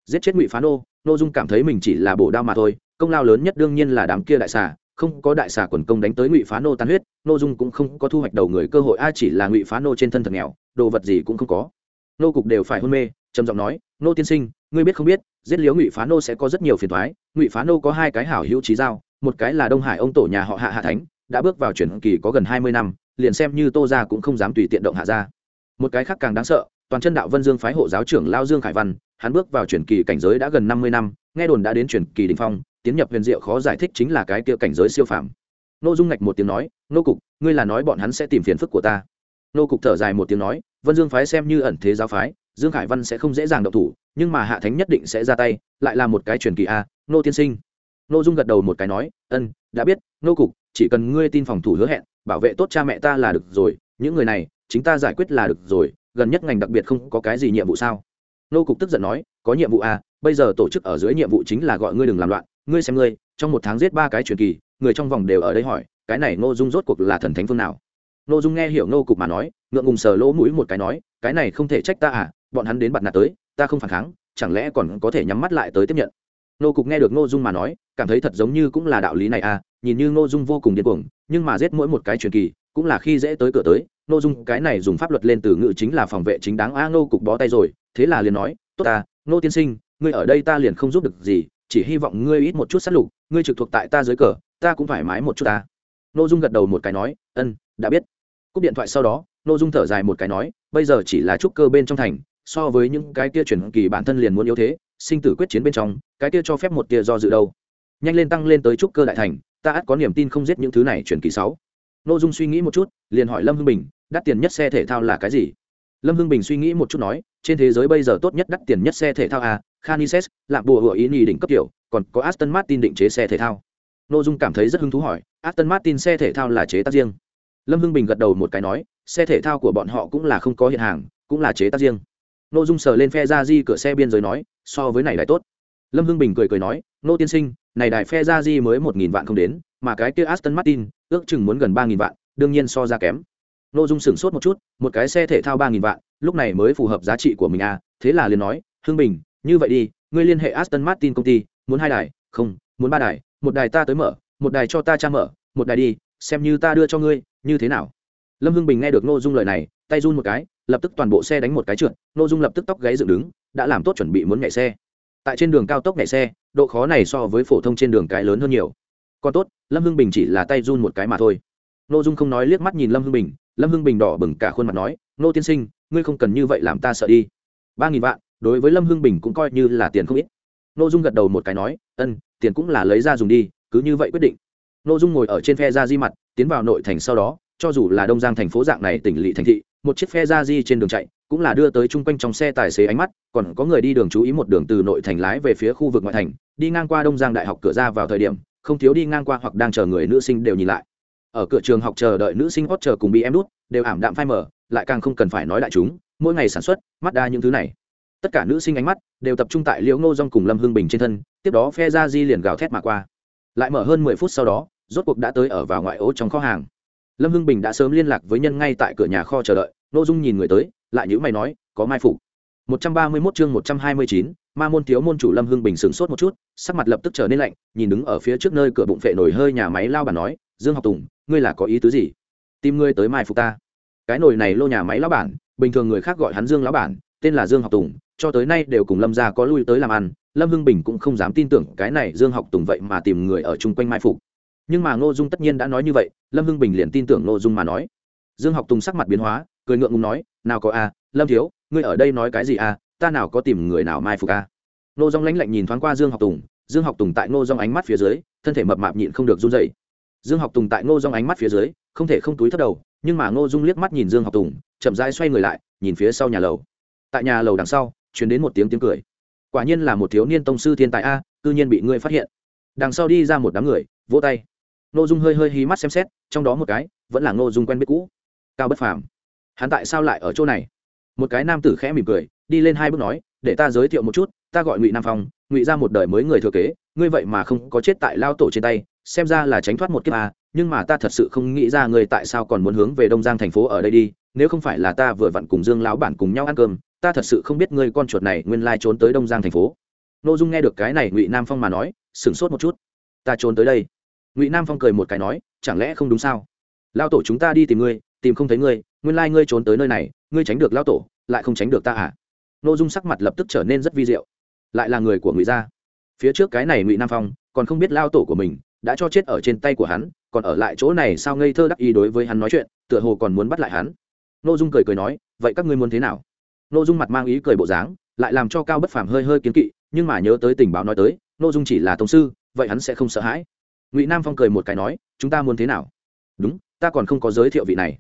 Giết chết ngụy phá nô nô dung cảm thấy mình chỉ là bổ đao mà thôi, công lao lớn nhất đương nhiên là đám kia đại xà, không có đại xà quần công đánh tới ngụy phá nô tan huyết, nô dung cũng không có thu hoạch đầu người cơ hội, a chỉ là ngụy phá nô trên thân thật nghèo, đồ vật gì cũng không có. Nô cục đều phải hôn mê, trầm giọng nói, nô tiên sinh, ngươi biết không biết, giết liếu ngụy phá nô sẽ có rất nhiều phiền thoái ngụy phá nô có hai cái hảo hữu trí giao, một cái là đông hải ông tổ nhà họ hạ hạ thánh, đã bước vào chuyển kỳ có gần hai mươi năm, liền xem như tô ra cũng không dám tùy tiện động hạ ra một cái khác càng đáng sợ toàn chân đạo vân dương phái hộ giáo trưởng lao dương khải văn, hắn bước vào truyền kỳ cảnh giới đã gần năm mươi năm, nghe đồn đã đến truyền kỳ đình phong, tiến nhập huyền diệu khó giải thích chính là cái kia cảnh giới siêu phàm. Nô dung ngạch một tiếng nói, nô cục, ngươi là nói bọn hắn sẽ tìm phiền phức của ta. Nô cục thở dài một tiếng nói, vân dương phái xem như ẩn thế giáo phái, dương khải văn sẽ không dễ dàng độc thủ, nhưng mà hạ thánh nhất định sẽ ra tay, lại là một cái truyền kỳ a, nô tiên sinh. Nô dung gật đầu một cái nói, ân, đã biết, nô cục, chỉ cần ngươi tin phòng thủ hứa hẹn, bảo vệ tốt cha mẹ ta là được rồi, những người này, chính ta giải quyết là được rồi gần nhất ngành đặc biệt không có cái gì nhiệm vụ sao? Nô cục tức giận nói, có nhiệm vụ à bây giờ tổ chức ở dưới nhiệm vụ chính là gọi ngươi đừng làm loạn, ngươi xem ngươi, trong một tháng giết ba cái truyền kỳ, người trong vòng đều ở đây hỏi, cái này ngô dung rốt cuộc là thần thánh phương nào? Ngô dung nghe hiểu ngô cục mà nói, ngượng ngùng sờ lỗ mũi một cái nói, cái này không thể trách ta à bọn hắn đến bặt nạt tới, ta không phản kháng, chẳng lẽ còn có thể nhắm mắt lại tới tiếp nhận? Ngô cục nghe được ngô dung mà nói, cảm thấy thật giống như cũng là đạo lý này à nhìn như ngô dung vô cùng điên cuồng, nhưng mà giết mỗi một cái truyền kỳ, cũng là khi dễ tới cửa tới Nô dung, cái này dùng pháp luật lên từ ngữ chính là phòng vệ chính đáng a ngô cục bó tay rồi, thế là liền nói, tốt ta, ngô tiên sinh, ngươi ở đây ta liền không giúp được gì, chỉ hy vọng ngươi ít một chút sát lục, ngươi trực thuộc tại ta dưới cờ, ta cũng thoải mái một chút ta. N ô dung gật đầu một cái nói, ân, đã biết. Cúp điện thoại sau đó n ô dung thở dài một cái nói, bây giờ chỉ là trúc cơ bên trong thành, so với những cái kia chuyển kỳ bản thân liền muốn yếu thế, sinh tử quyết chiến bên trong, cái kia cho phép một kia do dự đâu. Nhanh lên tăng lên tới trúc cơ đại thành, ta ắt có niềm tin không giết những thứ này chuyển kỳ sáu. N ô dung suy nghĩ một chút, liền hỏi lâm hưng bình đắt tiền nhất xe thể thao là cái gì lâm hưng bình suy nghĩ một chút nói trên thế giới bây giờ tốt nhất đắt tiền nhất xe thể thao à? Khanises, lạc bùa hựa ý nhì đỉnh cấp kiểu, còn có Aston Martin định chế xe thể thao. Nô Dung cảm thấy rất hứng thú hỏi, Aston Martin xe thể thao là chế tác riêng. Lâm Hưng Bình gật đầu một cái nói, xe thể thao của bọn họ cũng là không có hiện hàng, cũng là chế tác riêng. Nô Dung sờ lên phe ra di cửa xe biên giới nói, so với này lại tốt. Lâm Hưng Bình cười cười nói, nô tiên sinh, này đài phe ra di mới một nghìn vạn không đến, mà cái kia Aston Martin, ước chừng muốn gần ba nghìn vạn, đương nhiên so ra kém. Nô Dung sửng sốt một chút, một cái xe thể thao ba nghìn vạn, lúc này mới phù hợp giá trị của mình à, thế là liền nói, Hưng Bình, như vậy đi ngươi liên hệ aston martin công ty muốn hai đài không muốn ba đài một đài ta tới mở một đài cho ta cha mở một đài đi xem như ta đưa cho ngươi như thế nào? Lâm hưng bình nghe được Nô dung lời này tay run một cái lập tức toàn bộ xe đánh một cái trượt Nô dung lập tức tóc gáy dựng đứng đã làm tốt chuẩn bị muốn nhảy xe. Tại trên đường cao tốc nhảy xe độ khó này so với phổ thông trên đường cái lớn hơn nhiều. Còn tốt lâm hưng bình chỉ là tay run một cái mà thôi. Nô dung không nói liếc mắt nhìn lâm hưng bình, lâm hưng bình đỏ bừng cả khuôn mặt nói nô tiên sinh, ngươi không cần như vậy làm ta sợ đi. Ba nghìn vạn, đối với lâm hưng bình cũng coi như là tiền không ít. Nô dung gật đầu một cái nói, ân, tiền cũng là lấy ra dùng đi, cứ như vậy quyết định. Nô dung ngồi ở trên phe ra di mặt, tiến vào nội thành sau đó, cho dù là đông giang thành phố dạng này tỉnh lỵ thành thị, một chiếc phe ra di trên đường chạy, cũng là đưa tới chung quanh trong xe tài xế ánh mắt, còn có người đi đường chú ý một đường từ nội thành lái về phía khu vực ngoại thành, đi ngang qua đông giang đại học cửa ra vào thời điểm, không thiếu đi ngang qua hoặc đang chờ người nữ sinh đều nhìn lại ở cửa trường học chờ đợi nữ sinh hot chờ cùng bị em đút đều ảm đạm phai mờ lại càng không cần phải nói lại chúng mỗi ngày sản xuất mắt đa những thứ này. Tất cả nữ sinh ánh mắt đều tập trung tại liễu ngô dong cùng lâm hương bình trên thân tiếp đó phe ra di liền gào thét mà qua. Lại mở hơn mười phút sau đó rốt cuộc đã tới ở vào ngoại ô trong kho hàng. Lâm hưng bình đã sớm liên lạc với nhân ngay tại cửa nhà kho chờ đợi nội dung nhìn người tới lại nhữ mày nói có mai phục. Một trăm ba mươi 131 chương một trăm hai mươi chín, ma môn thiếu môn chủ lâm hưng bình sửng sốt một chút sắc mặt lập tức trở nên lạnh nhìn đứng ở phía trước nơi cửa bụng phệ nổi hơi nhà máy lao bà nói dương học tùng ngươi là có ý tứ gì? Tìm ngươi tới mai phục ta. Cái nồi này lô nhà máy lão bản, bình thường người khác gọi hắn dương lão bản, tên là dương học tùng, cho tới nay đều cùng lâm gia có lui tới làm ăn, lâm hưng bình cũng không dám tin tưởng cái này dương học tùng vậy mà tìm người ở chung quanh mai phục. Nhưng mà ngô dung tất nhiên đã nói như vậy, lâm hưng bình liền tin tưởng ngô dung mà nói. Dương học tùng sắc mặt biến hóa, cười ngượng ngùng nói, nào có a, lâm thiếu, ngươi ở đây nói cái gì a, ta nào có tìm người nào mai phục a? Ngô dung lãnh lạnh nhìn thoáng qua dương học tùng, dương học tùng tại ngô dung ánh mắt phía dưới, thân thể mập mạp nhịn không được run dậy dương học tùng tại ngô dung ánh mắt phía dưới, không thể không túi thất đầu, nhưng mà ngô dung liếc mắt nhìn dương học tùng, chậm rãi xoay người lại, nhìn phía sau nhà lầu. Tại nhà lầu đằng sau chuyển đến một tiếng tiếng cười. Quả nhiên là một thiếu niên tông sư thiên tài a, cư nhiên bị ngươi phát hiện. Đằng sau đi ra một đám người, vỗ tay. Ngô dung hơi hơi hí mắt xem xét, trong đó một cái, vẫn là Ngô dung quen biết cũ. Cao bất phàm. Hắn tại sao lại ở chỗ này? Một cái nam tử khẽ mỉm cười, đi lên hai bước nói, để ta giới thiệu một chút, ta gọi ngụy nam phong, ngụy ra một đời mới người thừa kế ngươi vậy mà không có chết tại lao tổ trên tay xem ra là tránh thoát một kiếp à, nhưng mà ta thật sự không nghĩ ra ngươi tại sao còn muốn hướng về đông giang thành phố ở đây đi nếu không phải là ta vừa vặn cùng dương lão bản cùng nhau ăn cơm ta thật sự không biết ngươi con chuột này nguyên lai trốn tới đông giang thành phố. N ô dung nghe được cái này ngụy nam phong mà nói sửng sốt một chút. Ta trốn tới đây. Ngụy nam phong cười một cái nói chẳng lẽ không đúng sao? Lao tổ chúng ta đi tìm ngươi tìm không thấy ngươi nguyên lai ngươi trốn tới nơi này ngươi tránh được lao tổ lại không tránh được ta à? N ô dung sắc mặt lập tức trở nên rất vi diệu. Lại là người của ngụy gia phía trước cái này ngụy nam phong còn không biết lao tổ của mình đã cho chết ở trên tay của hắn, còn ở lại chỗ này sao ngây thơ đắc ý đối với hắn nói chuyện, tựa hồ còn muốn bắt lại hắn. N ô dung cười cười nói, vậy các ngươi muốn thế nào? N ô dung mặt mang ý cười bộ dáng, lại làm cho cao bất phàm hơi hơi kiến kỵ, nhưng mà nhớ tới tình báo nói tới n ô dung chỉ là tổng sư, vậy hắn sẽ không sợ hãi. Ngụy nam phong cười một cái nói, chúng ta muốn thế nào? Đúng, ta còn không có giới thiệu vị này.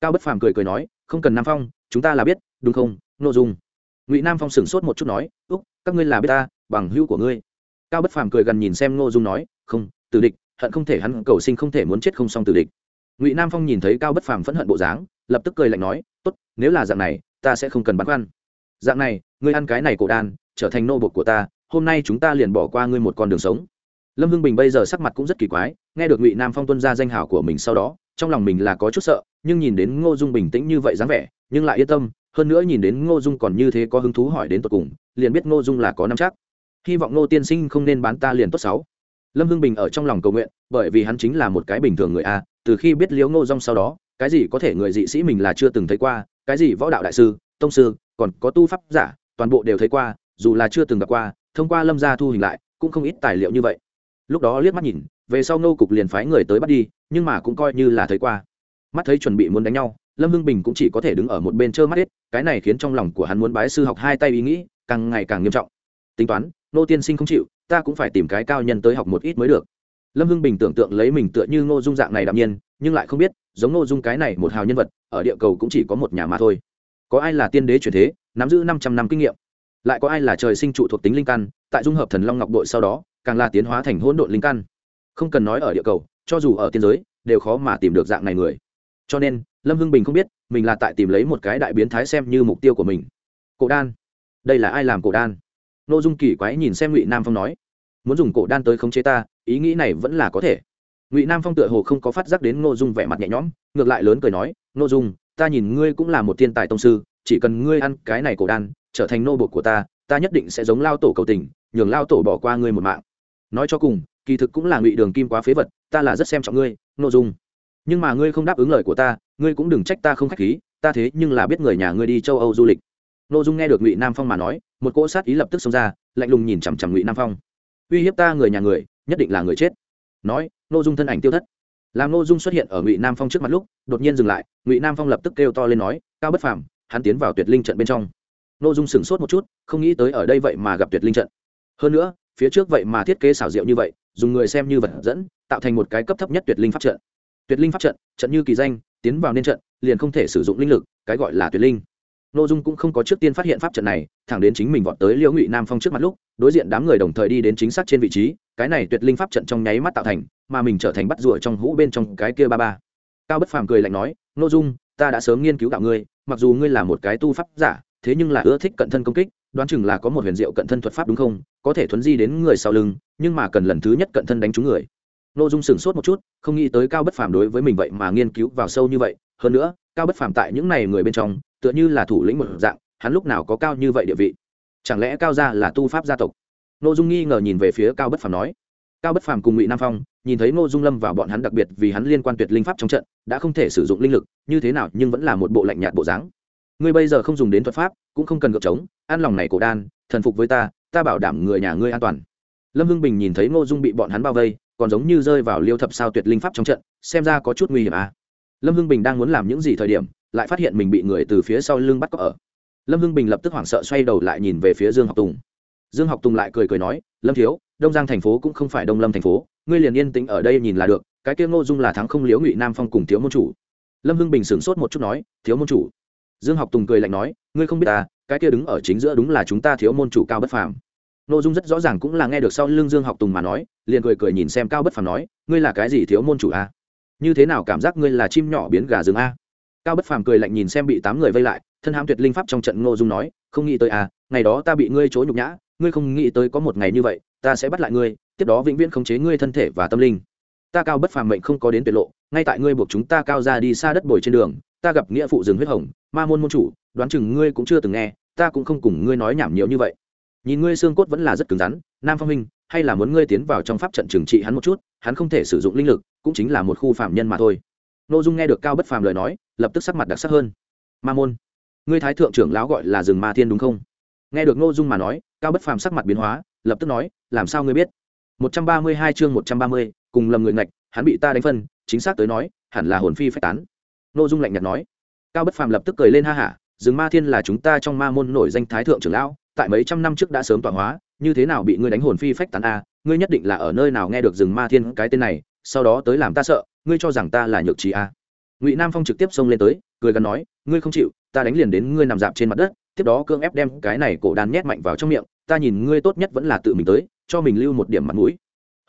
Cao bất phàm cười cười nói, không cần nam phong, chúng ta là biết, đúng không n ô dung? Ngụy nam phong sửng sốt một chút nói, úc, các ngươi là biết ta, bằng hữu của ngươi cao bất phàm cười gần nhìn xem Ngô dung nói, không, tử địch, hận không thể hắn cầu sinh không thể muốn chết không xong tử địch. Ngụy nam phong nhìn thấy cao bất phàm phẫn hận bộ dáng, lập tức cười lạnh nói, tốt, nếu là dạng này, ta sẽ không cần băn khoăn. Dạng này, ngươi ăn cái này cổ đan, trở thành nô bột của ta, hôm nay chúng ta liền bỏ qua ngươi một con đường sống. Lâm hưng bình bây giờ sắc mặt cũng rất kỳ quái, nghe được ngụy nam phong tuân ra danh hảo của mình sau đó, trong lòng mình là có chút sợ, nhưng nhìn đến ngô dung bình tĩnh như vậy dáng vẻ, nhưng lại yên tâm, hơn nữa nhìn đến ngô dung còn như thế có hứng thú hỏi đến tột cùng, liền biết ngô dung là có năm chắc hy vọng ngô tiên sinh không nên bán ta liền tốt sáu. Lâm hưng bình ở trong lòng cầu nguyện, bởi vì hắn chính là một cái bình thường người a, từ khi biết liếu ngô dung sau đó, cái gì có thể người dị sĩ mình là chưa từng thấy qua, cái gì võ đạo đại sư, tông sư, còn có tu pháp giả, toàn bộ đều thấy qua, dù là chưa từng gặp qua, thông qua lâm gia thu hình lại, cũng không ít tài liệu như vậy. Lúc đó liếc mắt nhìn, về sau Ngô cục liền phái người tới bắt đi, nhưng mà cũng coi như là thấy qua. Mắt thấy chuẩn bị muốn đánh nhau, lâm hưng bình cũng chỉ có thể đứng ở một bên trơ mắt hết, cái này khiến trong lòng của hắn muốn bái sư học hai tay ý nghĩ, càng ngày càng nghiêm trọng. Tính toán nô tiên sinh không chịu, ta cũng phải tìm cái cao nhân tới học một ít mới được. Lâm hưng bình tưởng tượng lấy mình tựa như ngô dung dạng này đạm nhiên, nhưng lại không biết, giống ngô dung cái này một hào nhân vật, ở địa cầu cũng chỉ có một nhà mà thôi. Có ai là tiên đế truyền thế, nắm giữ năm trăm năm kinh nghiệm? Lại có ai là trời sinh trụ thuộc tính linh căn, tại dung hợp thần long ngọc đội sau đó, càng là tiến hóa thành hỗn độn linh căn. Không cần nói ở địa cầu, cho dù ở tiên giới, đều khó mà tìm được dạng này người. Cho nên, lâm hưng bình không biết, mình là tại tìm lấy một cái đại biến thái xem như mục tiêu của mình. Cổ đan. Đây là ai làm cổ đan? N ô dung kỳ quái nhìn xem ngụy nam phong nói, muốn dùng cổ đan tới khống chế ta, ý nghĩ này vẫn là có thể. Ngụy nam phong tựa hồ không có phát giác đến n ô dung vẻ mặt nhẹ nhõm, ngược lại lớn cười nói n ô dung, ta nhìn ngươi cũng là một thiên tài tông sư, chỉ cần ngươi ăn cái này cổ đan, trở thành nô bột của ta ta nhất định sẽ giống lao tổ cầu tình, nhường lao tổ bỏ qua ngươi một mạng. Nói cho cùng, kỳ thực cũng là ngụy đường kim quá phế vật, ta là rất xem trọng ngươi nội dung. Nhưng mà ngươi không đáp ứng lời của ta, ngươi cũng đừng trách ta không k h á c h khí, ta thế nhưng là biết người nhà ngươi đi châu âu du lịch. N ô dung nghe được ngụy nam phong mà nói một cỗ sát ý lập tức xông ra, lạnh lùng nhìn chằm chằm ngụy nam phong. Uy hiếp ta người nhà người, nhất định là người chết. Nói n ô dung thân ảnh tiêu thất. Làm ngô dung xuất hiện ở ngụy nam phong trước mặt lúc, đột nhiên dừng lại, ngụy nam phong lập tức kêu to lên nói, cao bất phàm, hắn tiến vào tuyệt linh trận bên trong. Ngô dung sửng sốt một chút, không nghĩ tới ở đây vậy mà gặp tuyệt linh trận. Hơn nữa, phía trước vậy mà thiết kế xảo diệu như vậy, dùng người xem như vật dẫn, tạo thành một cái cấp thấp nhất tuyệt linh pháp trận. Tuyệt linh pháp trận trận như kỳ danh, tiến vào nên trận, liền không thể sử dụng linh lực, cái gọi là tuyệt linh nội dung cũng không có trước tiên phát hiện pháp trận này, thẳng đến chính mình vọt tới liễu ngụy nam phong trước mặt lúc, đối diện đám người đồng thời đi đến chính xác trên vị trí, cái này tuyệt linh pháp trận trong nháy mắt tạo thành, mà mình trở thành bắt rủa trong hũ bên trong cái kia ba ba. Cao bất phàm cười lạnh nói nội dung, ta đã sớm nghiên cứu đạo ngươi, mặc dù ngươi là một cái tu pháp giả, thế nhưng là ưa thích cận thân công kích, đoán chừng là có một huyền diệu cận thân thuật pháp đúng không? Có thể thuấn di đến người sau lưng, nhưng mà cần lần thứ nhất cận thân đánh trúng người. Nội dung sửng sốt một chút, không nghĩ tới cao bất phàm đối với mình vậy mà nghiên cứu vào sâu như vậy hơn nữa, cao bất phàm tại những này người bên trong, tựa như là thủ lĩnh một dạng, hắn lúc nào có cao như vậy địa vị? Chẳng lẽ cao gia là tu pháp gia tộc? Nội dung nghi ngờ nhìn về phía cao bất phàm nói. Cao bất phàm cùng ngụy nam phong, nhìn thấy ngô dung lâm vào bọn hắn đặc biệt vì hắn liên quan tuyệt linh pháp trong trận, đã không thể sử dụng linh lực, như thế nào nhưng vẫn là một bộ lạnh nhạt bộ dáng. Ngươi bây giờ không dùng đến thuật pháp, cũng không cần gợp trống, ăn lòng này cổ đan, thần phục với ta ta bảo đảm người nhà ngươi an toàn. Lâm hưng bình nhìn thấy ngô dung bị bọn hắn bao vây, còn giống như rơi vào liêu thập sao tuyệt linh pháp trong trận, xem ra có chút nguy hiểm à lâm hưng bình đang muốn làm những gì thời điểm, lại phát hiện mình bị người từ phía sau lưng bắt cóc ở. Lâm hưng bình lập tức hoảng sợ xoay đầu lại nhìn về phía dương học tùng. Dương học tùng lại cười cười nói, lâm thiếu, đông giang thành phố cũng không phải đông lâm thành phố, ngươi liền yên tĩnh ở đây nhìn là được, cái kia ngô dung là thắng không liếu ngụy nam phong cùng thiếu môn chủ. Lâm hưng bình sửng sốt một chút nói, thiếu môn chủ? Dương học tùng cười lạnh nói, ngươi không biết ta cái kia đứng ở chính giữa đúng là chúng ta thiếu môn chủ cao bất phàm. Nội dung rất rõ ràng cũng là nghe được sau lưng dương học tùng mà nói, liền cười cười nhìn xem cao bất phàm nói, ngươi là cái gì thiếu môn chủ à? Như thế nào cảm giác ngươi là chim nhỏ biến gà rừng a? Cao bất phàm cười lạnh nhìn xem bị tám người vây lại, thân hãm tuyệt linh pháp trong trận ngô dung nói, không nghĩ tới a, ngày đó ta bị ngươi chối nhục nhã, ngươi không nghĩ tới có một ngày như vậy, ta sẽ bắt lại ngươi, tiếp đó vĩnh viễn khống chế ngươi thân thể và tâm linh. Ta cao bất phàm mệnh không có đến tuyệt lộ, ngay tại ngươi buộc chúng ta cao ra đi xa đất bồi trên đường, ta gặp nghĩa phụ rừng huyết hồng, ma môn môn chủ, đoán chừng ngươi cũng chưa từng nghe, ta cũng không cùng ngươi nói nhảm nhiều như vậy. Nhìn ngươi xương cốt vẫn là rất cứng rắn, nam phong minh hay là muốn ngươi tiến vào trong pháp trận trừng trị hắn một chút, hắn không thể sử dụng linh lực cũng chính là một khu phạm nhân mà thôi. N ô dung nghe được cao bất phàm lời nói, lập tức sắc mặt đặc sắc hơn. Ma môn, ngươi thái thượng trưởng lão gọi là rừng ma thiên đúng không? Nghe được n ô dung mà nói, cao bất phàm sắc mặt biến hóa, lập tức nói, làm sao ngươi biết? Một trăm ba mươi hai chương một trăm ba mươi, cùng lầm người ngạch, hắn bị ta đánh phân, chính xác tới nói, hẳn là hồn phi phách tán. N ô dung lạnh nhạt nói. Cao bất phàm lập tức cười lên ha hả, rừng ma thiên là chúng ta trong ma môn nổi danh thái thượng trưởng lão, tại mấy trăm năm trước đã sớm tọa hóa, như thế nào bị ngươi đánh hồn phi phách tán a? Ngươi nhất định là ở nơi nào nghe được rừng ma thiên cái tên này sau đó tới làm ta sợ, ngươi cho rằng ta là nhược trí a ngụy nam phong trực tiếp xông lên tới, cười gắn nói, ngươi không chịu, ta đánh liền đến ngươi nằm dạp trên mặt đất, tiếp đó cương ép đem cái này cổ đàn nhét mạnh vào trong miệng, ta nhìn ngươi tốt nhất vẫn là tự mình tới, cho mình lưu một điểm mặt mũi.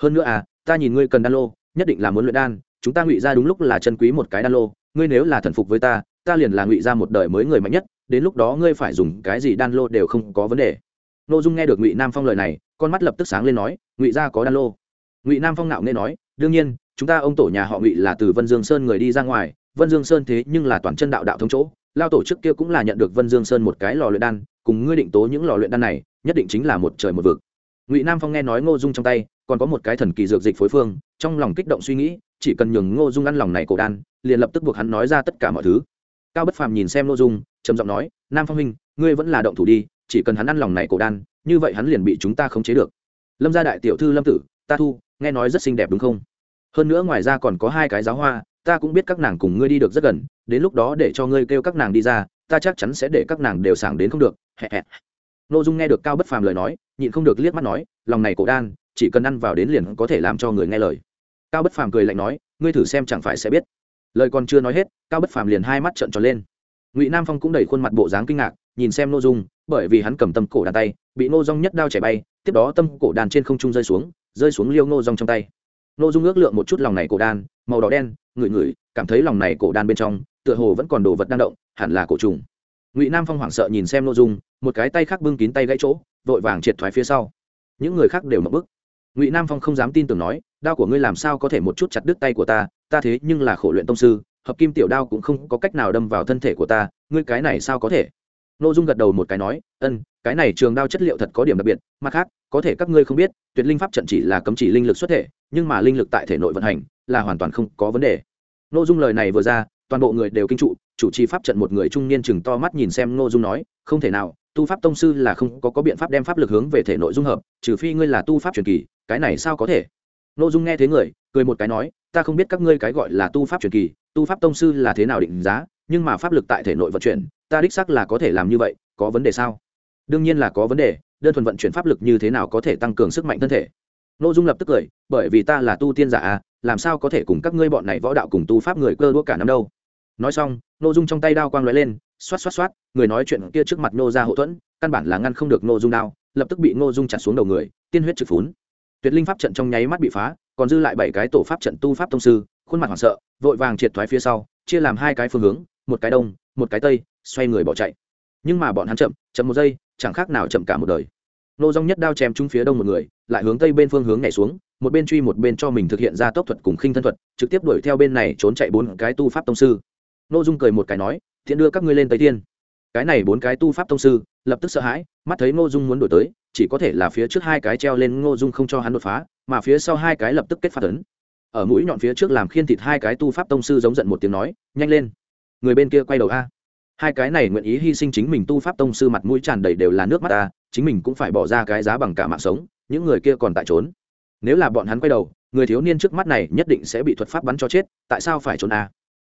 Hơn nữa à ta nhìn ngươi cần đan lô, nhất định là muốn luyện đan, chúng ta ngụy ra đúng lúc là chân quý một cái đan lô, ngươi nếu là thần phục với ta ta liền là ngụy ra một đời mới người mạnh nhất, đến lúc đó ngươi phải dùng cái gì đan lô đều không có vấn đề. N ô dung nghe được ngụy nam phong lời này, con mắt lập tức sáng lên nói, ngụy ra có đan lô ngụy nam phong nạo nghe nói đương nhiên chúng ta ông tổ nhà họ ngụy là từ vân dương sơn người đi ra ngoài vân dương sơn thế nhưng là toàn chân đạo đạo thống chỗ lao tổ trước kia cũng là nhận được vân dương sơn một cái lò luyện đan cùng ngươi định tố những lò luyện đan này nhất định chính là một trời một vực ngụy nam phong nghe nói ngô dung trong tay còn có một cái thần kỳ dược dịch phối phương trong lòng kích động suy nghĩ chỉ cần nhường ngô dung ăn lòng này cổ đan liền lập tức buộc hắn nói ra tất cả mọi thứ cao bất phàm nhìn xem ngô dung trầm giọng nói nam phong huynh ngươi vẫn là động thủ đi chỉ cần hắn ăn lòng này cổ đan như vậy hắn liền bị chúng ta khống chế được lâm gia đại tiểu thư lâm tử ta thu nghe nói rất xinh đẹp đúng không? Hơn nữa ngoài ra còn có hai cái giáo hoa, ta cũng biết các nàng cùng ngươi đi được rất gần, đến lúc đó để cho ngươi kêu các nàng đi ra, ta chắc chắn sẽ để các nàng đều sảng đến không được n ô dung nghe được cao bất phàm lời nói, nhịn không được liếc mắt nói, lòng này cổ đan, chỉ cần ăn vào đến liền có thể làm cho người nghe lời. Cao bất phàm cười lạnh nói, ngươi thử xem chẳng phải sẽ biết. Lời còn chưa nói hết, cao bất phàm liền hai mắt trợn tròn lên. Ngụy nam phong cũng đẩy khuôn mặt bộ dáng kinh ngạc, nhìn xem n ô dung, bởi vì hắn cầm tâm cổ đàn tay, bị nô dung nhất đao chảy bay, tiếp đó tâm cổ đàn trên không trung rơi xuống rơi xuống liêu ngô rong dung trong tay. Nô dung ước lượng một chút lòng này cổ đan, màu đỏ đen, ngửi ngửi, cảm thấy lòng này cổ đan bên trong, tựa hồ vẫn còn đồ vật đang động, hẳn là cổ trùng. Ngụy nam phong hoảng sợ nhìn xem nô dung, một cái tay khác bưng kín tay gãy chỗ, vội vàng triệt thoái phía sau. Những người khác đều mập bức ngụy nam phong không dám tin tưởng nói, đao của ngươi làm sao có thể một chút chặt đứt tay của ta? Ta thế nhưng là khổ luyện tông sư, hợp kim tiểu đao cũng không có cách nào đâm vào thân thể của ta, ngươi cái này sao có thể? N ô dung gật đầu một cái nói ân cái này trường đao chất liệu thật có điểm đặc biệt mặt khác có thể các ngươi không biết tuyệt linh pháp trận chỉ là cấm chỉ linh lực xuất thể nhưng mà linh lực tại thể nội vận hành là hoàn toàn không có vấn đề. N ô dung lời này vừa ra toàn bộ người đều kinh trụ chủ trì pháp trận một người trung niên chừng to mắt nhìn xem n ô dung nói không thể nào tu pháp tông sư là không có, có biện pháp đem pháp lực hướng về thể nội dung hợp trừ phi ngươi là tu pháp truyền kỳ cái này sao có thể? N ô dung nghe thế người cười một cái nói ta không biết các ngươi cái gọi là tu pháp truyền kỳ tu pháp tông sư là thế nào định giá nhưng mà pháp lực tại thể nội vận chuyển ta đích xác là có thể làm như vậy, có vấn đề sao? Đương nhiên là có vấn đề, đơn thuần vận chuyển pháp lực như thế nào có thể tăng cường sức mạnh thân thể? N ô dung lập tức cười, bởi vì ta là tu tiên giả à làm sao có thể cùng các ngươi bọn này võ đạo cùng tu pháp người cơ đua cả năm đâu? Nói xong n ô dung trong tay đao quang lóe lên, xoát xoát xoát, người nói chuyện kia trước mặt nô ra hậu thuẫn, căn bản là ngăn không được n ô dung đao, lập tức bị n ô dung chặt xuống đầu người, tiên huyết trực phún. Tuyệt linh pháp trận trong nháy mắt bị phá, còn dư lại bảy cái tổ pháp trận tu pháp thông sư, khuôn mặt hoảng sợ, vội vàng triệt thoái phía sau, chia làm hai cái phương hướng, một cái đông một cái tây, xoay người bỏ chạy. Nhưng mà bọn hắn chậm chậm một giây, chẳng khác nào chậm cả một đời. Nô dong nhất đao chém chung phía đông một người, lại hướng tây bên phương hướng nhảy xuống, một bên truy một bên cho mình thực hiện ra tốc thuật cùng khinh thân thuật, trực tiếp đuổi theo bên này trốn chạy bốn cái tu pháp tông sư. Nô dung cười một cái nói, thiện đưa các ngươi lên tây thiên. Cái này bốn cái tu pháp tông sư, lập tức sợ hãi, mắt thấy ngô dung muốn đổi tới, chỉ có thể là phía trước hai cái treo lên ngô dung không cho hắn đột phá, mà phía sau hai cái lập tức kết phát ấn. Ở mũi nhọn phía trước làm khiên thịt hai cái tu pháp tông sư giống giận một tiếng nói, nhanh lên người bên kia quay đầu a. Hai cái này nguyện ý hy sinh chính mình tu pháp tông sư mặt mũi tràn đầy đều là nước mắt ta chính mình cũng phải bỏ ra cái giá bằng cả mạng sống, những người kia còn tại trốn. Nếu là bọn hắn quay đầu, người thiếu niên trước mắt này nhất định sẽ bị thuật pháp bắn cho chết, tại sao phải trốn a?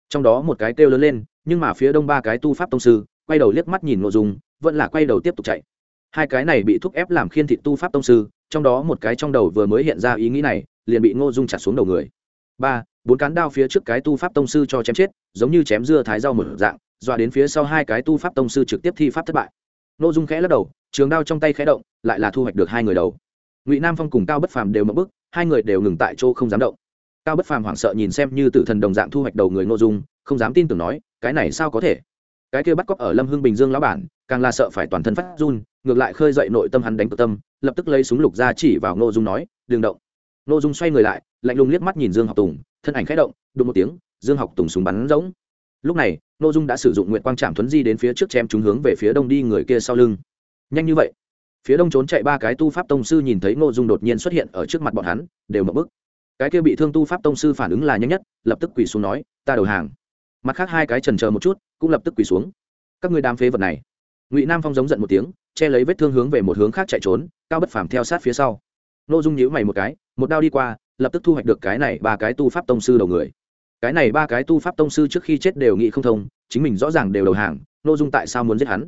Trong đó một cái kêu lớn lên, nhưng mà phía đông ba cái tu pháp tông sư, quay đầu liếc mắt nhìn nội dung, vẫn là quay đầu tiếp tục chạy. Hai cái này bị thúc ép làm khiên thị tu pháp tông sư, trong đó một cái trong đầu vừa mới hiện ra ý nghĩ này, liền bị ngô dung chặt xuống đầu người. Ba, bốn cán đao phía trước cái tu pháp tông sư cho chém chết giống như chém dưa thái rau một dạng, dọa đến phía sau hai cái tu pháp tông sư trực tiếp thi pháp thất bại. Ngô dung khẽ lắc đầu, trường đao trong tay khẽ động, lại là thu hoạch được hai người đầu. Ngụy nam phong cùng cao bất phàm đều mất bức, hai người đều ngừng tại chỗ không dám động. Cao bất phàm hoảng sợ nhìn xem như tử thần đồng dạng thu hoạch đầu người ngô dung, không dám tin tưởng nói, cái này sao có thể? Cái kia bắt cóc ở lâm hưng bình dương lão bản, càng là sợ phải toàn thân phát run, ngược lại khơi dậy nội tâm hắn đánh tự tâm, lập tức lấy súng lục ra chỉ vào ngô dung nói, đừng động. Ngô dung xoay người lại, lạnh lùng liếc mắt nhìn dương học tùng, thân ảnh khẽ động, đụng một tiếng dương học tùng súng bắn rỗng. Lúc này, ngô dung đã sử dụng nguyện quang trạm thuấn di đến phía trước chém chúng hướng về phía đông đi người kia sau lưng. Nhanh như vậy, phía đông trốn chạy ba cái tu pháp tông sư nhìn thấy ngô dung đột nhiên xuất hiện ở trước mặt bọn hắn, đều mập bức cái kia bị thương tu pháp tông sư phản ứng là nhanh nhất, lập tức quỳ xuống nói, ta đầu hàng. Mặt khác hai cái trần chờ một chút, cũng lập tức quỳ xuống. Các người đám phế vật này. Ngụy nam phong giống giận một tiếng, che lấy vết thương hướng về một hướng khác chạy trốn, cao bất phàm theo sát phía sau. N ô dung nhíu mày một cái, một đao đi qua, lập tức thu hoạch được cái này ba cái tu pháp tông sư đầu người cái này ba cái tu pháp tông sư trước khi chết đều nghĩ không thông, chính mình rõ ràng đều đầu hàng n ô dung tại sao muốn giết hắn?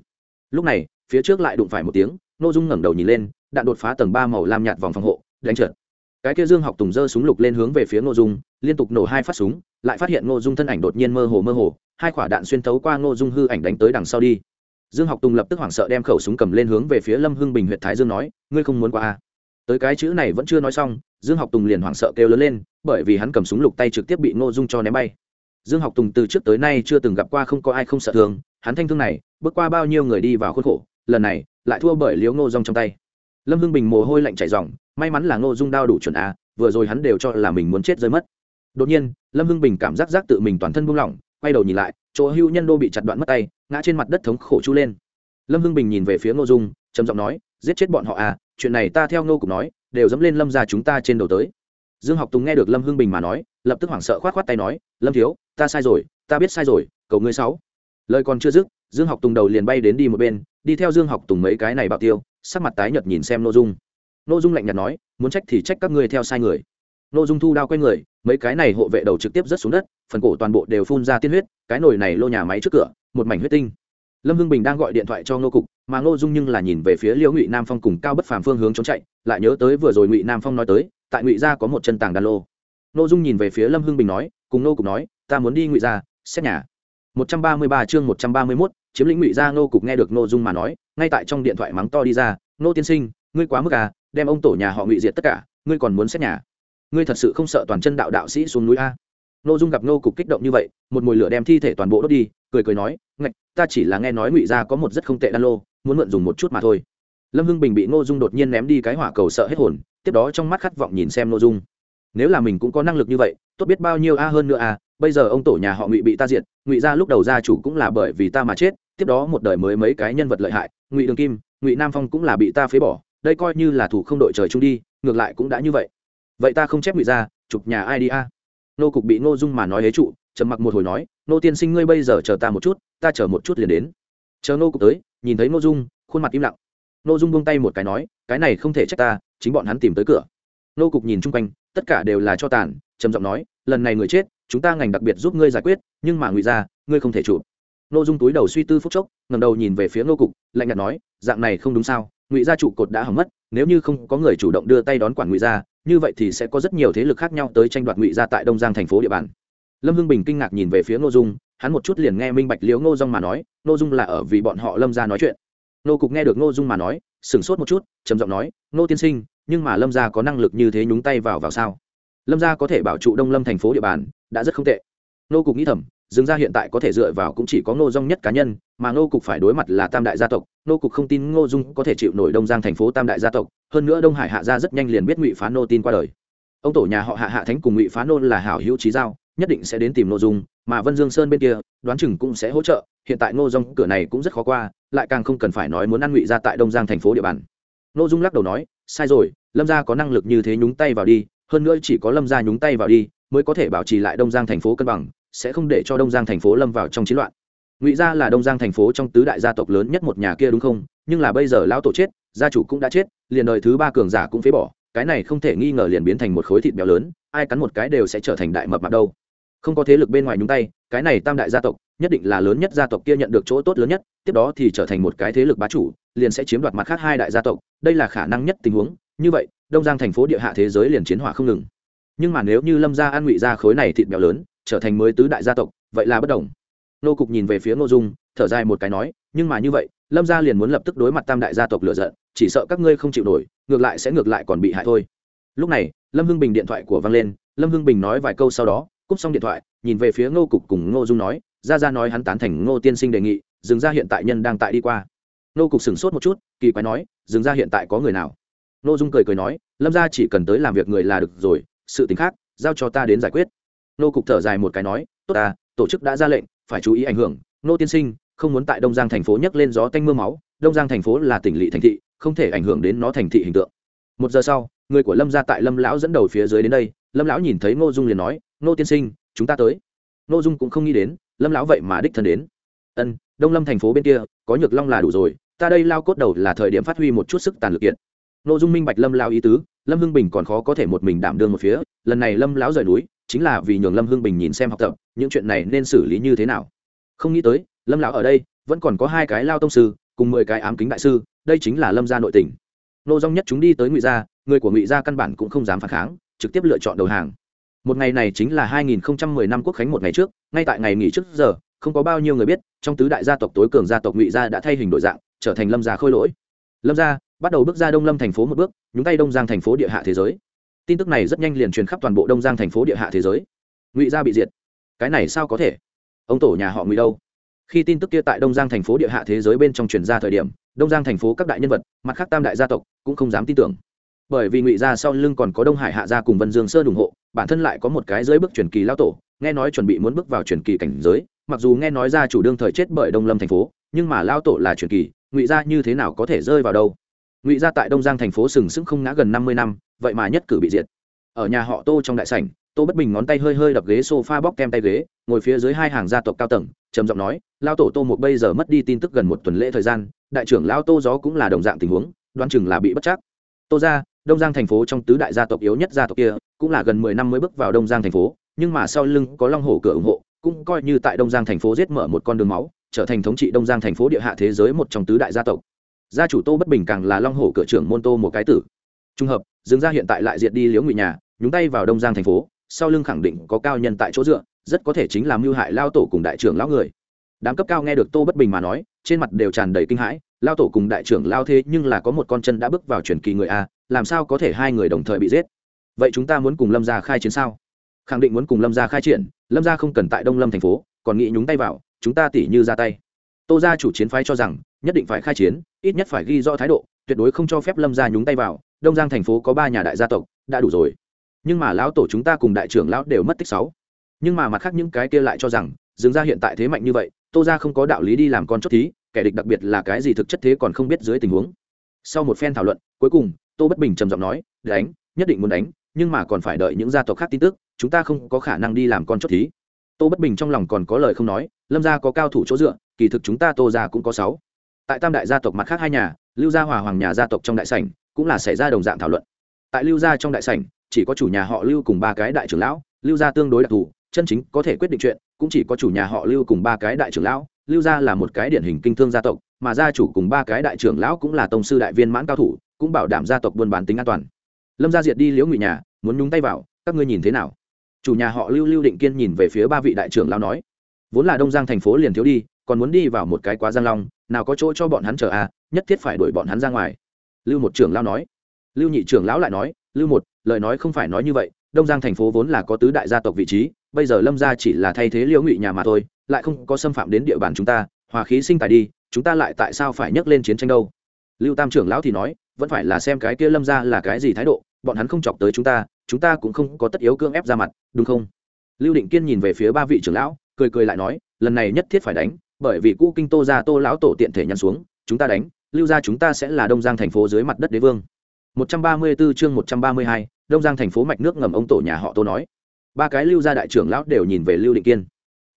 Lúc này, phía trước lại đụng phải một tiếng n ô dung ngẩng đầu nhìn lên, đạn đột phá tầng ba màu lam nhạt vòng phòng hộ, đánh trượt. Cái kia dương học tùng giơ súng lục lên hướng về phía n ô dung, liên tục nổ hai phát súng, lại phát hiện n ô dung thân ảnh đột nhiên mơ hồ mơ hồ, hai quả đạn xuyên thấu qua n ô dung hư ảnh đánh tới đằng sau đi. Dương học tùng lập tức hoảng sợ đem khẩu súng cầm lên hướng về phía lâm hưng bình huyện thái dương nói, ngươi không muốn qua à? tới cái chữ này vẫn chưa nói xong dương học tùng liền hoảng sợ kêu lớn lên, bởi vì hắn cầm súng lục tay trực tiếp bị ngô dung cho ném bay. Dương học tùng từ trước tới nay chưa từng gặp qua không có ai không sợ Thường hắn thanh thương này, bước qua bao nhiêu người đi vào khuôn khổ, lần này, lại thua bởi liếu ngô dung trong tay. Lâm hưng bình mồ hôi lạnh chảy dòng may mắn là ngô dung đao đủ chuẩn a, vừa rồi hắn đều cho là mình muốn chết rơi mất. Đột nhiên, lâm hưng bình cảm giác giác tự mình toàn thân buông lỏng, quay đầu nhìn lại, chỗ hưu nhân đô bị chặt đoạn mất tay, ngã trên mặt đất thống khổ chu lên. Lâm hưng bình nhìn về phía ngô dung, trầm giọng nói, giết chết bọn họ à chuyện này ta theo ngô cục nói đều dẫm lên lâm ra chúng ta trên đầu tới. Dương học tùng nghe được lâm hưng bình mà nói, lập tức hoảng sợ k h o á t k h o á t tay nói, lâm thiếu, ta sai rồi, ta biết sai rồi, cầu ngươi sáu. Lời còn chưa dứt, dương học tùng đầu liền bay đến đi một bên, đi theo dương học tùng mấy cái này bạo tiêu, sắc mặt tái nhợt nhìn xem n ô dung. N ô dung lạnh nhạt nói, muốn trách thì trách các ngươi theo sai người. N ô dung thu đao q u a y người, mấy cái này hộ vệ đầu trực tiếp rớt xuống đất, phần cổ toàn bộ đều phun ra tiên huyết, cái nồi này lô nhà máy trước cửa, một mảnh huyết tinh. Lâm hưng bình đang gọi điện thoại cho ngô cục mà ngô dung nhưng là nhìn về phía liễu ngụy nam phong cùng cao bất phàm phương hướng trốn chạy lại nhớ tới vừa rồi ngụy nam phong nói tới tại ngụy gia có một chân tàng đan lô. Ngô dung nhìn về phía lâm hưng bình nói cùng ngô cục nói ta muốn đi ngụy gia xét nhà. Một trăm ba mươi ba chương một trăm ba mươi 131, chiếm lĩnh ngụy gia ngô cục nghe được ngô dung mà nói ngay tại trong điện thoại mắng to đi ra ngô tiên sinh ngươi quá mức à đem ông tổ nhà họ ngụy diệt tất cả ngươi còn muốn xét nhà? Ngươi thật sự không sợ toàn chân đạo đạo sĩ xuống núi a? Ngô dung gặp ngô cục kích động như vậy một mùi lửa đem thi thể toàn bộ đốt đi cười cười nói ngạch ta chỉ là nghe nói ngụy gia có một rất không tệ đan lô muốn mượn dùng một chút mà thôi. Lâm hưng bình bị ngô dung đột nhiên ném đi cái hỏa cầu sợ hết hồn, tiếp đó trong mắt khát vọng nhìn xem ngô dung. Nếu là mình cũng có năng lực như vậy, tốt biết bao nhiêu a hơn nữa a, bây giờ ông tổ nhà họ ngụy bị ta diệt, ngụy gia lúc đầu gia chủ cũng là bởi vì ta mà chết, tiếp đó một đời mới mấy cái nhân vật lợi hại, ngụy đường kim, ngụy nam phong cũng là bị ta phế bỏ, đây coi như là thủ không đội trời chung đi, ngược lại cũng đã như vậy. Vậy ta không chép ngụy gia, chụp nhà ai đi a? Nô cục bị ngô dung mà nói hế trụ, trầm mặc một hồi nói, nô tiên sinh ngươi bây giờ chờ ta một chút, ta chờ một chút liền đến. Chờ nô cục tới nhìn thấy nô dung, khuôn mặt im lặng. Nô dung buông tay một cái nói, cái này không thể trách ta, chính bọn hắn tìm tới cửa. Nô cục nhìn chung quanh, tất cả đều là cho tàn, trầm giọng nói, lần này người chết, chúng ta ngành đặc biệt giúp ngươi giải quyết, nhưng mà ngụy ra, ngươi không thể chụp. Nô dung túi đầu suy tư phúc chốc ngầm đầu nhìn về phía ngô cục, lạnh nhạt nói, dạng này không đúng sao, ngụy gia trụ cột đã hỏng mất, nếu như không có người chủ động đưa tay đón quản ngụy gia như vậy thì sẽ có rất nhiều thế lực khác nhau tới tranh đoạt ngụy gia tại đông giang thành phố địa bàn lâm hưng bình kinh ngạc nhìn về phía ngô dung, hắn một chút liền nghe minh bạch liễu ngô dung mà nói, ngô dung là ở vì bọn họ lâm gia nói chuyện. Ngô cục nghe được ngô dung mà nói, sửng sốt một chút, trầm giọng nói, ngô tiên sinh, nhưng mà lâm gia có năng lực như thế nhúng tay vào vào sao? Lâm gia có thể bảo trụ đông lâm thành phố địa bàn, đã rất không tệ. Ngô cục nghĩ thầm, dương gia hiện tại có thể dựa vào cũng chỉ có ngô dung nhất cá nhân, mà ngô cục phải đối mặt là tam đại gia tộc, ngô cục không tin ngô dung có thể chịu nổi đông giang thành phố tam đại gia tộc, hơn nữa đông hải hạ gia rất nhanh liền biết ngụy phá nô tin qua đời. Ông tổ nhà họ hạ hạ thánh cùng ngụy phá nô là hảo hữu trí giao nhất định sẽ đến tìm nội dung, mà vân dương sơn bên kia, đoán chừng cũng sẽ hỗ trợ, hiện tại ngô dung cửa này cũng rất khó qua, lại càng không cần phải nói muốn ăn ngụy ra tại đông giang thành phố địa bàn. Ngô dung lắc đầu nói, sai rồi, lâm gia có năng lực như thế nhúng tay vào đi, hơn nữa chỉ có lâm gia nhúng tay vào đi, mới có thể bảo trì lại đông giang thành phố cân bằng, sẽ không để cho đông giang thành phố lâm vào trong chiến loạn. Ngụy gia là đông giang thành phố trong tứ đại gia tộc lớn nhất một nhà kia đúng không? Nhưng là bây giờ lão tổ chết, gia chủ cũng đã chết, liền đời thứ ba cường giả cũng phế bỏ, cái này không thể nghi ngờ liền biến thành một khối thịt béo lớn, ai cắn một cái đều sẽ trở thành đại mập mạp đâu không có thế lực bên ngoài nhúng tay, cái này tam đại gia tộc, nhất định là lớn nhất gia tộc kia nhận được chỗ tốt lớn nhất, tiếp đó thì trở thành một cái thế lực bá chủ, liền sẽ chiếm đoạt mặt khác hai đại gia tộc, đây là khả năng nhất tình huống. Như vậy, đông giang thành phố địa hạ thế giới liền chiến hỏa không ngừng. Nhưng mà nếu như lâm gia an ngụy ra khối này thịt béo lớn, trở thành mới tứ đại gia tộc, vậy là bất đồng. Nô cục nhìn về phía ngô dung, thở dài một cái nói, nhưng mà như vậy, lâm gia liền muốn lập tức đối mặt tam đại gia tộc lựa giận, chỉ sợ các ngươi không chịu nổi, ngược lại sẽ ngược lại còn bị hại thôi. Lúc này, lâm hưng bình điện thoại của văng lên, lâm hưng bình nói vài câu sau đó cúp xong điện thoại, nhìn về phía ngô cục cùng ngô dung nói, ra ra nói hắn tán thành ngô tiên sinh đề nghị dừng ra hiện tại nhân đang tại đi qua. Ngô cục sửng sốt một chút, kỳ quái nói dừng ra hiện tại có người nào? Ngô dung cười cười nói, lâm ra chỉ cần tới làm việc người là được rồi, sự t khác, giao cho ta đến giải quyết. Ngô cục thở dài một cái nói, tốt ta, tổ chức đã ra lệnh, phải chú ý ảnh hưởng, ngô tiên sinh, không muốn tại đông giang thành phố nhấc lên gió tanh m ư a máu, đông giang thành phố là tỉnh lỵ thành thị, không thể ảnh hưởng đến nó thành thị hình tượng. Một giờ sau, người của lâm ra tại lâm lão dẫn đầu phía dưới đến đây, lâm lão nhìn thấy ngô dung liền nói Nô tiên sinh, chúng ta tới. Nô dung cũng không nghĩ đến, lâm lão vậy mà đích thân đến. Ân, đông lâm thành phố bên kia, có nhược long là đủ rồi, ta đây lao cốt đầu là thời điểm phát huy một chút sức tàn lực kiện. Nô dung minh bạch lâm lao ý tứ, lâm hưng bình còn khó có thể một mình đảm đương một phía, lần này lâm lão rời núi, chính là vì nhường lâm hưng bình nhìn xem học tập, những chuyện này nên xử lý như thế nào. Không nghĩ tới, lâm lão ở đây, vẫn còn có hai cái lao tông sư, cùng mười cái ám kính đại sư, đây chính là lâm gia nội tỉnh nô dong nhất chúng đi tới ngụy gia, người của ngụy gia căn bản cũng không dám phản kháng, trực tiếp lựa chọn đầu hàng một ngày này chính là 2010 năm quốc khánh một ngày trước, ngay tại ngày nghỉ trước giờ, không có bao nhiêu người biết, trong tứ đại gia tộc tối cường gia tộc ngụy gia đã thay hình đổi dạng, trở thành lâm gia khôi lỗi. Lâm gia bắt đầu bước ra đông lâm thành phố một bước, nhúng tay đông giang thành phố địa hạ thế giới. Tin tức này rất nhanh liền truyền khắp toàn bộ đông giang thành phố địa hạ thế giới. Ngụy gia bị diệt. Cái này sao có thể? Ông tổ nhà họ ngụy đâu? Khi tin tức kia tại đông giang thành phố địa hạ thế giới bên trong truyền ra thời điểm, đông giang thành phố các đại nhân vật, mặt khác tam đại gia tộc cũng không dám tin tưởng. Bởi vì ngụy gia sau lưng còn có đông hải hạ gia cùng vân dương sơn ủng hộ bản thân lại có một cái dưới bước truyền kỳ lao tổ, nghe nói chuẩn bị muốn bước vào truyền kỳ cảnh giới, mặc dù nghe nói ra chủ đương thời chết bởi đông lâm thành phố, nhưng mà lao tổ là truyền kỳ, ngụy gia như thế nào có thể rơi vào đâu? Ngụy gia tại đông giang thành phố sừng sững không ngã gần năm mươi năm, vậy mà nhất cử bị diệt. Ở nhà họ tô trong đại sảnh, tô bất bình ngón tay hơi hơi đập ghế s o f a bóc kem tay ghế, ngồi phía dưới hai hàng gia tộc cao tầng, trầm giọng nói, lao tổ tô một bây giờ mất đi tin tức gần một tuần lễ thời gian, đại trưởng lao tô gió cũng là đồng dạng tình huống, đoán chừng là bị bất chắc. Tô ra, đông giang thành phố trong tứ đại gia tộc yếu nhất gia tộc kia cũng là gần mười năm mới bước vào đông giang thành phố, nhưng mà sau lưng có long hổ cửa ủng hộ, cũng coi như tại đông giang thành phố giết mở một con đường máu, trở thành thống trị đông giang thành phố địa hạ thế giới một trong tứ đại gia tộc. Gia chủ tô bất bình càng là long hổ cửa trưởng môn tô một cái tử. Trung hợp, dương gia hiện tại lại diệt đi liễu ngụy nhà, nhúng tay vào đông giang thành phố, sau lưng khẳng định có cao nhân tại chỗ dựa, rất có thể chính là mưu hại lao tổ cùng đại trưởng lão người. Đám cấp cao nghe được tô bất bình mà nói, trên mặt đều tràn đầy kinh hãi, lao tổ cùng đại trưởng lao thế nhưng là có một con chân đã bước vào truyền kỳ người a, làm sao có thể hai người đồng thời bị giết? Vậy chúng ta muốn cùng lâm gia khai chiến sao? Khẳng định muốn cùng lâm gia khai triển, lâm gia không cần tại đông lâm thành phố, còn nghĩ nhúng tay vào, chúng ta tỉ như ra tay. Tô gia chủ chiến phái cho rằng, nhất định phải khai chiến, ít nhất phải ghi rõ thái độ, tuyệt đối không cho phép lâm gia nhúng tay vào, đông giang thành phố có ba nhà đại gia tộc, đã đủ rồi. Nhưng mà lão tổ chúng ta cùng đại trưởng lão đều mất tích sáu. Nhưng mà mặt khác những cái kia lại cho rằng, Dương ra hiện tại thế mạnh như vậy, tô gia không có đạo lý đi làm con chốt thí, kẻ địch đặc biệt là cái gì thực chất thế còn không biết dưới tình huống. Sau một phen thảo luận, cuối cùng, tô bất bình trầm giọng nói, đánh, nhất định muốn đánh nhưng mà còn phải đợi những gia tộc khác tin tức, chúng ta không có khả năng đi làm con chốt thí. Tô bất bình trong lòng còn có lời không nói, lâm gia có cao thủ chỗ dựa, kỳ thực chúng ta tô gia cũng có sáu. Tại tam đại gia tộc mặt khác hai nhà, lưu gia hòa hoàng nhà gia tộc trong đại sảnh, cũng là xảy ra đồng dạng thảo luận. Tại lưu gia trong đại sảnh, chỉ có chủ nhà họ lưu cùng ba cái đại trưởng lão, lưu gia tương đối đặc thù, chân chính có thể quyết định chuyện, cũng chỉ có chủ nhà họ lưu cùng ba cái đại trưởng lão, lưu gia là một cái điển hình kinh thương gia tộc, mà gia chủ cùng ba cái đại trưởng lão cũng là tông sư đại viên mãn cao thủ, cũng bảo đảm gia tộc buôn bán tính an toàn lâm gia diệt đi liễu ngụy nhà, muốn nhúng tay vào, các ngươi nhìn thế nào? Chủ nhà họ lưu lưu định kiên nhìn về phía ba vị đại trưởng lão nói, vốn là đông giang thành phố liền thiếu đi, còn muốn đi vào một cái quá giang long, nào có chỗ cho bọn hắn chờ à nhất thiết phải đuổi bọn hắn ra ngoài. Lưu một trưởng lão nói. Lưu nhị trưởng lão lại nói, lưu một, lời nói không phải nói như vậy, đông giang thành phố vốn là có tứ đại gia tộc vị trí, bây giờ lâm gia chỉ là thay thế liễu ngụy nhà mà thôi, lại không có xâm phạm đến địa bàn chúng ta, hòa khí sinh tài đi, chúng ta lại tại sao phải nhắc lên chiến tranh đâu? Lưu tam trưởng lão thì nói, vẫn phải là xem cái kia lâm gia là cái gì thái độ bọn hắn không chọc tới chúng ta chúng ta cũng không có tất yếu cưỡng ép ra mặt đúng không? Lưu định kiên nhìn về phía ba vị trưởng lão cười cười lại nói lần này nhất thiết phải đánh bởi vì cũ kinh tô gia tô lão tổ tiện thể nhăn xuống chúng ta đánh lưu gia chúng ta sẽ là đông giang thành phố dưới mặt đất đế vương. 134 chương 132, đông giang thành phố mạch nước ngầm ông tổ nhà họ tô nói. Ba cái lưu gia đại trưởng lão đều nhìn về lưu định kiên.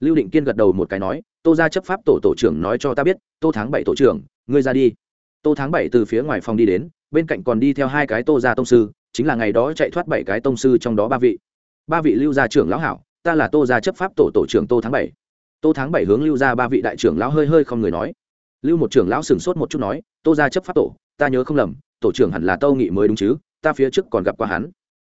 Lưu định kiên gật đầu một cái nói tô gia chấp pháp tổ tổ trưởng nói cho ta biết tô tháng bảy tổ trưởng ngươi ra đi. Tô tháng bảy từ phía ngoài phòng đi đến bên cạnh còn đi theo hai cái tô gia tông sư chính là ngày đó chạy thoát bảy cái tông sư trong đó ba vị. Ba vị lưu gia trưởng lão hảo, ta là tô gia chấp pháp tổ tổ trưởng tô tháng bảy. Tô tháng bảy hướng lưu gia ba vị đại trưởng lão hơi hơi không người nói. Lưu một trưởng lão sửng sốt một chút nói, tô gia chấp pháp tổ, ta nhớ không lầm, tổ trưởng hẳn là tâu nghị mới đúng chứ, ta phía trước còn gặp qua hắn.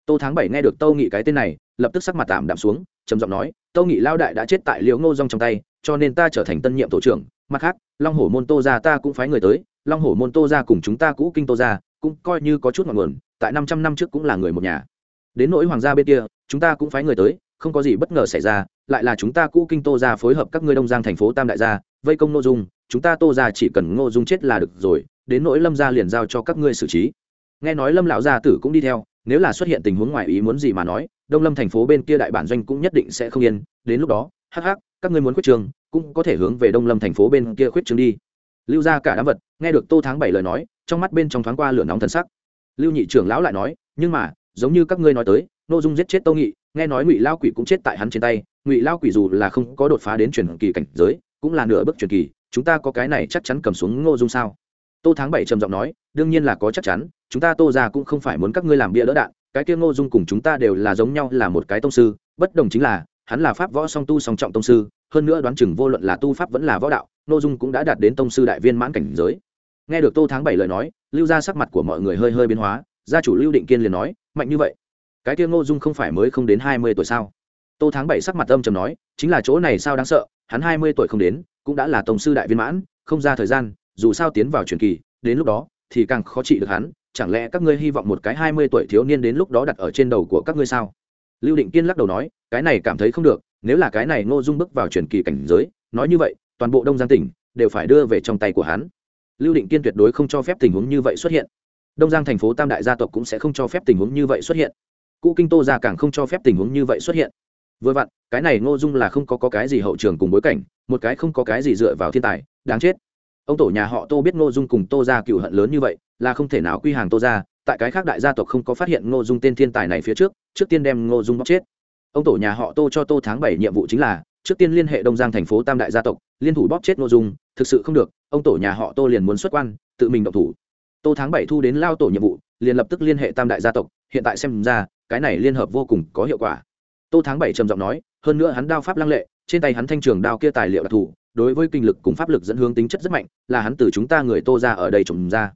Tô tháng bảy nghe được tâu nghị cái tên này, lập tức sắc mặt tạm đạm xuống, trầm giọng nói, tâu nghị lao đại đã chết tại liễu ngô rong trong tay, cho nên ta trở thành tân nhiệm tổ trưởng, mặt khác, long hổ môn tô gia ta cũng phái người tới, long hổ môn tô gia cùng chúng ta cũ kinh tô gia, cũng coi như có chút ngọn nguồn tại năm trăm năm trước cũng là người một nhà. Đến nỗi hoàng gia bên kia, chúng ta cũng phái người tới, không có gì bất ngờ xảy ra, lại là chúng ta cũ kinh tô gia phối hợp các ngươi đông giang thành phố tam đại gia, vây công nội dung, chúng ta tô gia chỉ cần ngô dung chết là được rồi, đến nỗi lâm gia liền giao cho các ngươi xử trí. Nghe nói lâm lão gia tử cũng đi theo, nếu là xuất hiện tình huống ngoài ý muốn gì mà nói, đông lâm thành phố bên kia đại bản doanh cũng nhất định sẽ không yên, đến lúc đó, hắc hắc, các ngươi muốn khuyết trường, cũng có thể hướng về đông lâm thành phố bên kia khuyết trường đi. Lưu ra cả đám vật, nghe được tô tháng bảy lời nói, trong mắt bên trong thoáng qua lửa nóng thần sắc lưu nhị trưởng lão lại nói, nhưng mà, giống như các ngươi nói tới nội dung giết chết tô nghị, nghe nói ngụy lao quỷ cũng chết tại hắn trên tay, ngụy lao quỷ dù là không có đột phá đến truyền kỳ cảnh giới, cũng là nửa bước truyền kỳ, chúng ta có cái này chắc chắn cầm xuống ngô dung sao? Tô tháng bảy trầm giọng nói, đương nhiên là có chắc chắn, chúng ta tô ra cũng không phải muốn các ngươi làm bia đỡ đạn, cái kia ngô dung cùng chúng ta đều là giống nhau là một cái tông sư, bất đồng chính là, hắn là pháp võ song tu song trọng tông sư, hơn nữa đoán chừng vô luận là tu pháp vẫn là võ đạo, ngô dung cũng đã đạt đến tông sư đại viên mãn cảnh giới. Nghe được tô tháng bảy lời nói lưu ra sắc mặt của mọi người hơi hơi biến hóa, gia chủ lưu định kiên liền nói, mạnh như vậy, cái kia ngô dung không phải mới không đến hai mươi tuổi sao? Tô tháng bảy sắc mặt âm trầm nói, chính là chỗ này sao đáng sợ, hắn hai mươi tuổi không đến, cũng đã là tổng sư đại viên mãn, không ra thời gian, dù sao tiến vào truyền kỳ, đến lúc đó thì càng khó trị được hắn, chẳng lẽ các ngươi hy vọng một cái hai mươi tuổi thiếu niên đến lúc đó đặt ở trên đầu của các ngươi sao? Lưu định kiên lắc đầu nói, cái này cảm thấy không được, nếu là cái này ngô dung bước vào truyền kỳ cảnh giới, nói như vậy, toàn bộ đông giang tỉnh đều phải đưa về trong tay của hắn lưu định kiên tuyệt đối không cho phép tình huống như vậy xuất hiện. Đông giang thành phố tam đại gia tộc cũng sẽ không cho phép tình huống như vậy xuất hiện. Cũ kinh tô gia càng không cho phép tình huống như vậy xuất hiện. Vừa vặn cái này ngô dung là không có, có cái gì hậu trường cùng bối cảnh một cái không có cái gì dựa vào thiên tài đáng chết. Ông tổ nhà họ tô biết ngô dung cùng tô gia cựu hận lớn như vậy là không thể nào quy hàng tô gia tại cái khác đại gia tộc không có phát hiện ngô dung tên thiên tài này phía trước trước tiên đem ngô dung bóc chết. Ông tổ nhà họ tô cho tô tháng bảy nhiệm vụ chính là trước tiên liên hệ đông giang thành phố tam đại gia tộc liên thủ bóp chết ngô dung thực sự không được ông tổ nhà họ tô liền muốn xuất quan, tự mình động thủ. Tô tháng bảy thu đến lao tổ nhiệm vụ, liền lập tức liên hệ tam đại gia tộc, hiện tại xem ra, cái này liên hợp vô cùng có hiệu quả. Tô tháng bảy trầm giọng nói, hơn nữa hắn đao pháp lăng lệ, trên tay hắn thanh trường đao kia tài liệu đặc thù, đối với kinh lực cùng pháp lực dẫn hướng tính chất rất mạnh, là hắn từ chúng ta người tô ra ở đây trồng ra.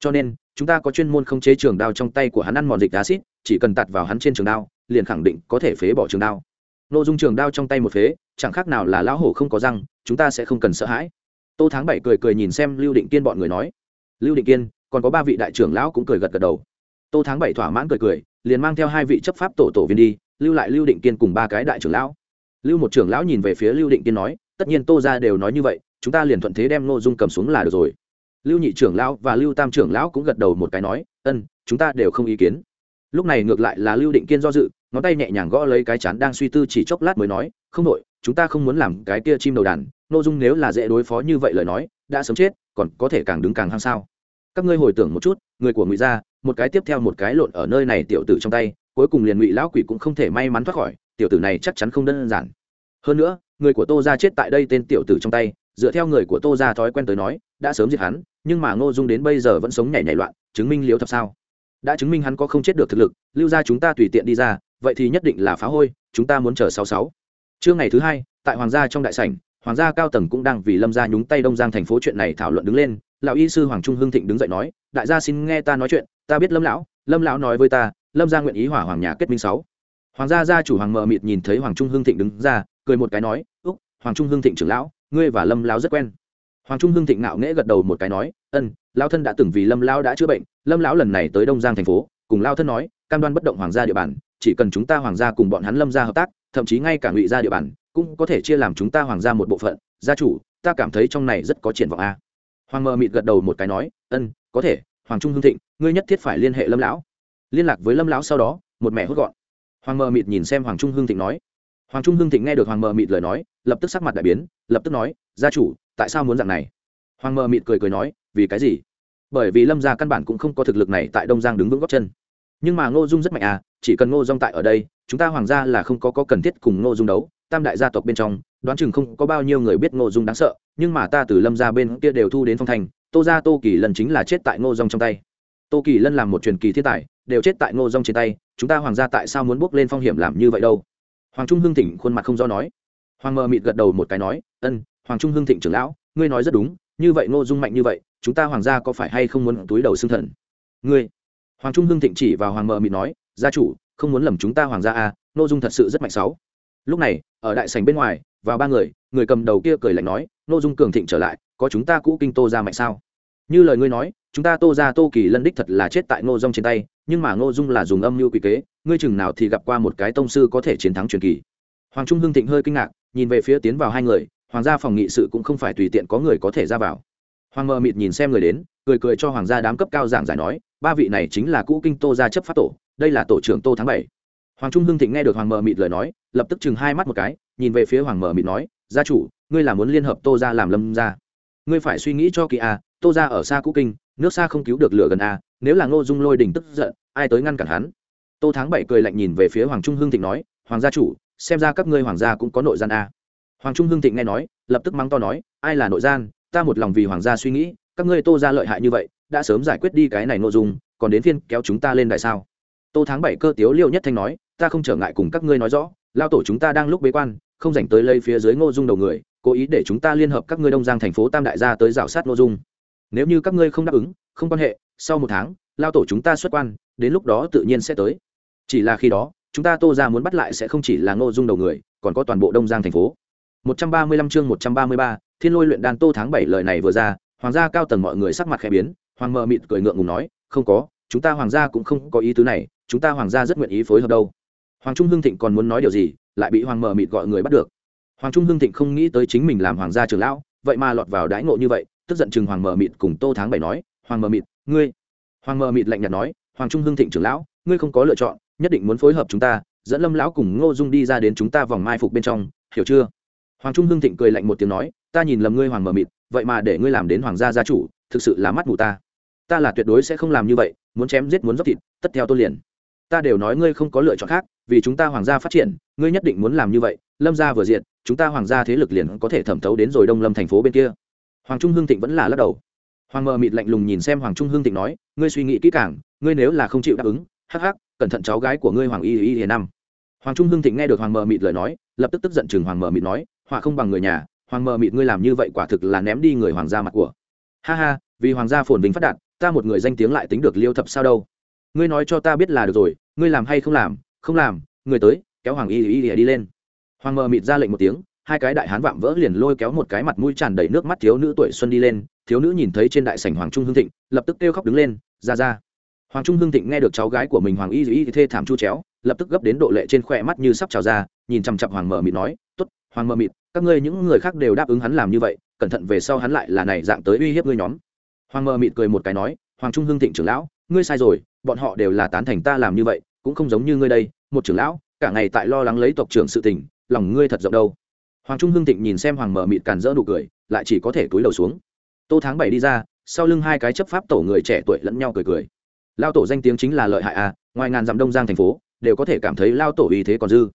Cho nên, chúng ta có chuyên môn không chế trường đao trong tay của hắn ăn mòn dịch acid chỉ cần tạt vào hắn trên trường đao, liền khẳng định có thể phế bỏ trường đao. Nội dung trường đao trong tay một phế, chẳng khác nào là lão hổ không có răng, chúng ta sẽ không cần sợ hãi tô tháng bảy cười cười nhìn xem lưu định kiên bọn người nói. Lưu định kiên, còn có ba vị đại trưởng lão cũng cười gật gật đầu. Tô tháng bảy thỏa mãn cười cười, liền mang theo hai vị chấp pháp tổ tổ viên đi, lưu lại lưu định kiên cùng ba cái đại trưởng lão. Lưu một trưởng lão nhìn về phía lưu định kiên nói, tất nhiên tô ra đều nói như vậy, chúng ta liền thuận thế đem nội dung cầm xuống là được rồi. Lưu nhị trưởng lão và lưu tam trưởng lão cũng gật đầu một cái nói, ân, chúng ta đều không ý kiến. Lúc này ngược lại là lưu định kiên do dự, ngón tay nhẹ nhàng gõ lấy cái chán đang suy tư chỉ chốc lát mới nói, không đội chúng ta không muốn làm cái kia chim đầu đàn nội dung nếu là dễ đối phó như vậy lời nói, đã sớm chết, còn có thể càng đứng càng hăng sao? Các ngươi hồi tưởng một chút, người của ngụy gia, một cái tiếp theo một cái lộn ở nơi này tiểu tử trong tay, cuối cùng liền ngụy lão quỷ cũng không thể may mắn thoát khỏi, tiểu tử này chắc chắn không đơn giản. Hơn nữa, người của tô gia chết tại đây tên tiểu tử trong tay, dựa theo người của tô gia thói quen tới nói, đã sớm giết hắn, nhưng mà ngô dung đến bây giờ vẫn sống nhảy nhảy loạn, chứng minh liếu thật sao? Đã chứng minh hắn có không chết được thực lực, lưu ra chúng ta tùy tiện đi ra, vậy thì nhất định là phá hôi, chúng ta muốn chờ sáu sáu. Trưa ngày thứ hai, tại hoàng gia trong đại sảnh hoàng gia cao tầng cũng đang vì lâm gia nhúng tay đông giang thành phố chuyện này thảo luận đứng lên, lão y sư hoàng trung hưng thịnh đứng dậy nói, đại gia xin nghe ta nói chuyện, ta biết lâm lão lâm lão nói với ta, lâm gia nguyện ý hỏa hoàng nhà kết minh sáu. Hoàng gia gia chủ hoàng mờ mịt nhìn thấy hoàng trung hưng thịnh đứng ra, cười một cái nói, úc, hoàng trung hưng thịnh trưởng lão, ngươi và lâm lão rất quen. Hoàng trung hưng thịnh ngạo nghễ gật đầu một cái nói, ân lao thân đã từng vì lâm lão đã chữa bệnh, lâm lão lần này tới đông giang thành phố, cùng lao thân nói, cam đoan bất động hoàng gia địa bàn, chỉ cần chúng ta hoàng gia cùng bọn hắn lâm gia hợp tác thậm chí ngay cả ngụy gia địa bàn cũng có thể chia làm chúng ta hoàng gia một bộ phận, gia chủ, ta cảm thấy trong này rất có triển vọng a. Hoàng mờ mịt gật đầu một cái nói, ân, có thể, hoàng trung hưng thịnh, ngươi nhất thiết phải liên hệ lâm lão. Liên lạc với lâm lão sau đó, một mẹ hốt gọn. Hoàng mờ mịt nhìn xem hoàng trung hưng thịnh nói. Hoàng trung hưng thịnh nghe được hoàng mờ mịt lời nói, lập tức sắc mặt đại biến, lập tức nói, gia chủ, tại sao muốn dạng này? Hoàng mờ mịt cười cười nói, vì cái gì? Bởi vì lâm gia căn bản cũng không có thực lực này tại đông giang đứng vững góc chân. Nhưng mà ngô dung rất mạnh à chỉ cần ngô dung tại ở đây chúng ta hoàng gia là không có, có cần thiết cùng ngô dung đấu. Tam đại gia tộc bên trong đoán chừng không có bao nhiêu người biết ngô dung đáng sợ nhưng mà ta từ lâm gia bên kia đều thu đến phong thành tô gia tô kỳ lần chính là chết tại ngô dung trong tay. Tô kỳ lân làm một truyền kỳ thiên tài đều chết tại ngô dung trên tay chúng ta hoàng gia tại sao muốn bước lên phong hiểm làm như vậy đâu? Hoàng trung hưng thịnh khuôn mặt không do nói. Hoàng mờ mịt gật đầu một cái nói ân hoàng trung hưng thịnh trưởng lão ngươi nói rất đúng như vậy ngô dung mạnh như vậy chúng ta hoàng gia có phải hay không muốn túi đầu xương thần? Ngươi? Hoàng trung hưng thịnh chỉ vào hoàng mờ mịt nói gia chủ, không muốn lầm chúng ta hoàng gia à nội dung thật sự rất mạnh sáu. Lúc này, ở đại sành bên ngoài, vào ba người người cầm đầu kia cười lạnh nói nội dung cường thịnh trở lại, có chúng ta cũ kinh tô ra mạnh sao? Như lời ngươi nói, chúng ta tô ra tô kỳ lân đích thật là chết tại ngô dung trên tay, nhưng mà ngô dung là dùng âm mưu quỷ kế, ngươi chừng nào thì gặp qua một cái tông sư có thể chiến thắng truyền kỳ. Hoàng trung hưng thịnh hơi kinh ngạc, nhìn về phía tiến vào hai người, hoàng gia phòng nghị sự cũng không phải tùy tiện có người có thể ra vào. Hoàng mờ mịt nhìn xem người đến, cười cười cho hoàng gia đám cấp cao giảng giải nói ba vị này chính là cũ kinh tô gia chấp pháp tổ, đây là tổ trưởng tô tháng bảy. Hoàng trung hưng thịnh nghe được hoàng mờ mịt lời nói, lập tức chừng hai mắt một cái, nhìn về phía hoàng mờ mịt nói, gia chủ, ngươi là muốn liên hợp tô gia làm lâm gia? Ngươi phải suy nghĩ cho kỳ a, tô gia ở xa cũ kinh, nước xa không cứu được lửa gần a, nếu là ngô dung lôi đình tức giận, ai tới ngăn cản hắn? Tô tháng bảy cười lạnh nhìn về phía hoàng trung hưng thịnh nói, hoàng gia chủ, xem ra các ngươi hoàng gia cũng có nội gian a. Hoàng trung hưng thịnh nghe nói, lập tức mắng to nói, ai là nội gian? Ta một lòng vì hoàng gia suy nghĩ, các ngươi tô ra lợi hại như vậy đã sớm giải quyết đi cái này nội dung còn đến phiên kéo chúng ta lên đại sao? Tô tháng bảy cơ tiếu liêu nhất thanh nói ta không trở ngại cùng các ngươi nói rõ lao tổ chúng ta đang lúc bế quan không dành tới lây phía dưới ngô dung đầu người cố ý để chúng ta liên hợp các ngươi đông giang thành phố tam đại gia tới rào sát ngô dung. Nếu như các ngươi không đáp ứng không quan hệ sau một tháng lao tổ chúng ta xuất quan đến lúc đó tự nhiên sẽ tới. Chỉ là khi đó chúng ta tô ra muốn bắt lại sẽ không chỉ là ngô dung đầu người còn có toàn bộ đông giang thành phố. 135 chương 133, Thiên Lôi luyện đan Tô tháng 7 lời này vừa ra, hoàng gia cao tầng mọi người sắc mặt khẽ biến, hoàng mờ mịt cười ngượng ngùng nói, "Không có, chúng ta hoàng gia cũng không có ý tứ này, chúng ta hoàng gia rất nguyện ý phối hợp đâu." Hoàng Trung Hưng Thịnh còn muốn nói điều gì, lại bị hoàng mờ mịt gọi người bắt được. Hoàng Trung Hưng Thịnh không nghĩ tới chính mình làm hoàng gia trưởng lão, vậy mà lọt vào đãi ngộ như vậy, tức giận chừng hoàng mờ mịt cùng Tô tháng bảy nói, "Hoàng mờ mịt, ngươi." Hoàng mờ mịt lạnh nhạt nói, "Hoàng Trung Hưng Thịnh trưởng lão, ngươi không có lựa chọn, nhất định muốn phối hợp chúng ta, dẫn Lâm lão cùng Ngô Dung đi ra đến chúng ta vòng mai phục bên trong, hiểu chưa?" hoàng trung hưng thịnh cười lạnh một tiếng nói ta nhìn lầm ngươi hoàng mờ mịt vậy mà để ngươi làm đến hoàng gia gia chủ thực sự là mắt mù ta ta là tuyệt đối sẽ không làm như vậy, muốn chém giết muốn dốc thịt, tất theo tôn liền. Ta đều nói ngươi không có lựa chọn khác, vì chúng ta hoàng gia phát triển, ngươi nhất định muốn làm như vậy, lâm gia vừa diện chúng ta hoàng gia thế lực liền có thể thẩm thấu đến rồi đông lâm thành phố bên kia. Hoàng trung hưng thịnh vẫn là lắc đầu. Hoàng mờ mịt lạnh lùng nhìn xem hoàng trung hưng thịnh nói, ngươi suy nghĩ kỹ càng, ngươi nếu là không chịu đáp ứng, hắc hắc, cẩn thận cháu gái của ngươi hoàng y y hiền năm. Hoàng trung hưng thịnh nghe được hoàng mờ mịt lời nói, lập tức tức giận chừng hoàng mờ mịt nói, họa không bằng người nhà, hoàng mờ mịt ngươi làm như vậy quả thực là ném đi người hoàng gia mặt của. Ha ha, vì hoàng gia phồn vinh phát đạt ta một người danh tiếng lại tính được liêu thập sao đâu? Ngươi nói cho ta biết là được rồi, ngươi làm hay không làm? Không làm, người tới, kéo hoàng y y y đi lên. Hoàng mờ mịt ra lệnh một tiếng, hai cái đại hán vạm vỡ liền lôi kéo một cái mặt mũi tràn đầy nước mắt thiếu nữ tuổi xuân đi lên. Thiếu nữ nhìn thấy trên đại sảnh hoàng trung hương thịnh, lập tức kêu khóc đứng lên, ra ra. Hoàng trung hương thịnh nghe được cháu gái của mình hoàng y y thê thảm chu chéo, lập tức gấp đến độ lệ trên khoe mắt như sắp trào ra, nhìn chằm chặp hoàng mờ mịt nói t ố t hoàng mờ mịt, các ngươi những người khác đều đáp ứng hắn làm như vậy, cẩn thận về sau hắn lại là này dạng tới uy hiếp ngươi nhóm hoàng mờ mịt cười một cái nói, hoàng trung hưng thịnh trưởng lão, ngươi sai rồi, bọn họ đều là tán thành ta làm như vậy, cũng không giống như ngươi đây, một trưởng lão, cả ngày tại lo lắng lấy tộc trưởng sự tình, lòng ngươi thật rộng đâu. Hoàng trung hưng thịnh nhìn xem hoàng mờ mịt càn rỡ nụ cười, lại chỉ có thể túi đầu xuống. Tô tháng bảy đi ra, sau lưng hai cái chấp pháp tổ người trẻ tuổi lẫn nhau cười cười. Lao tổ danh tiếng chính là lợi hại à ngoài ngàn dặm đông giang thành phố, đều có thể cảm thấy lao tổ uy thế còn dư.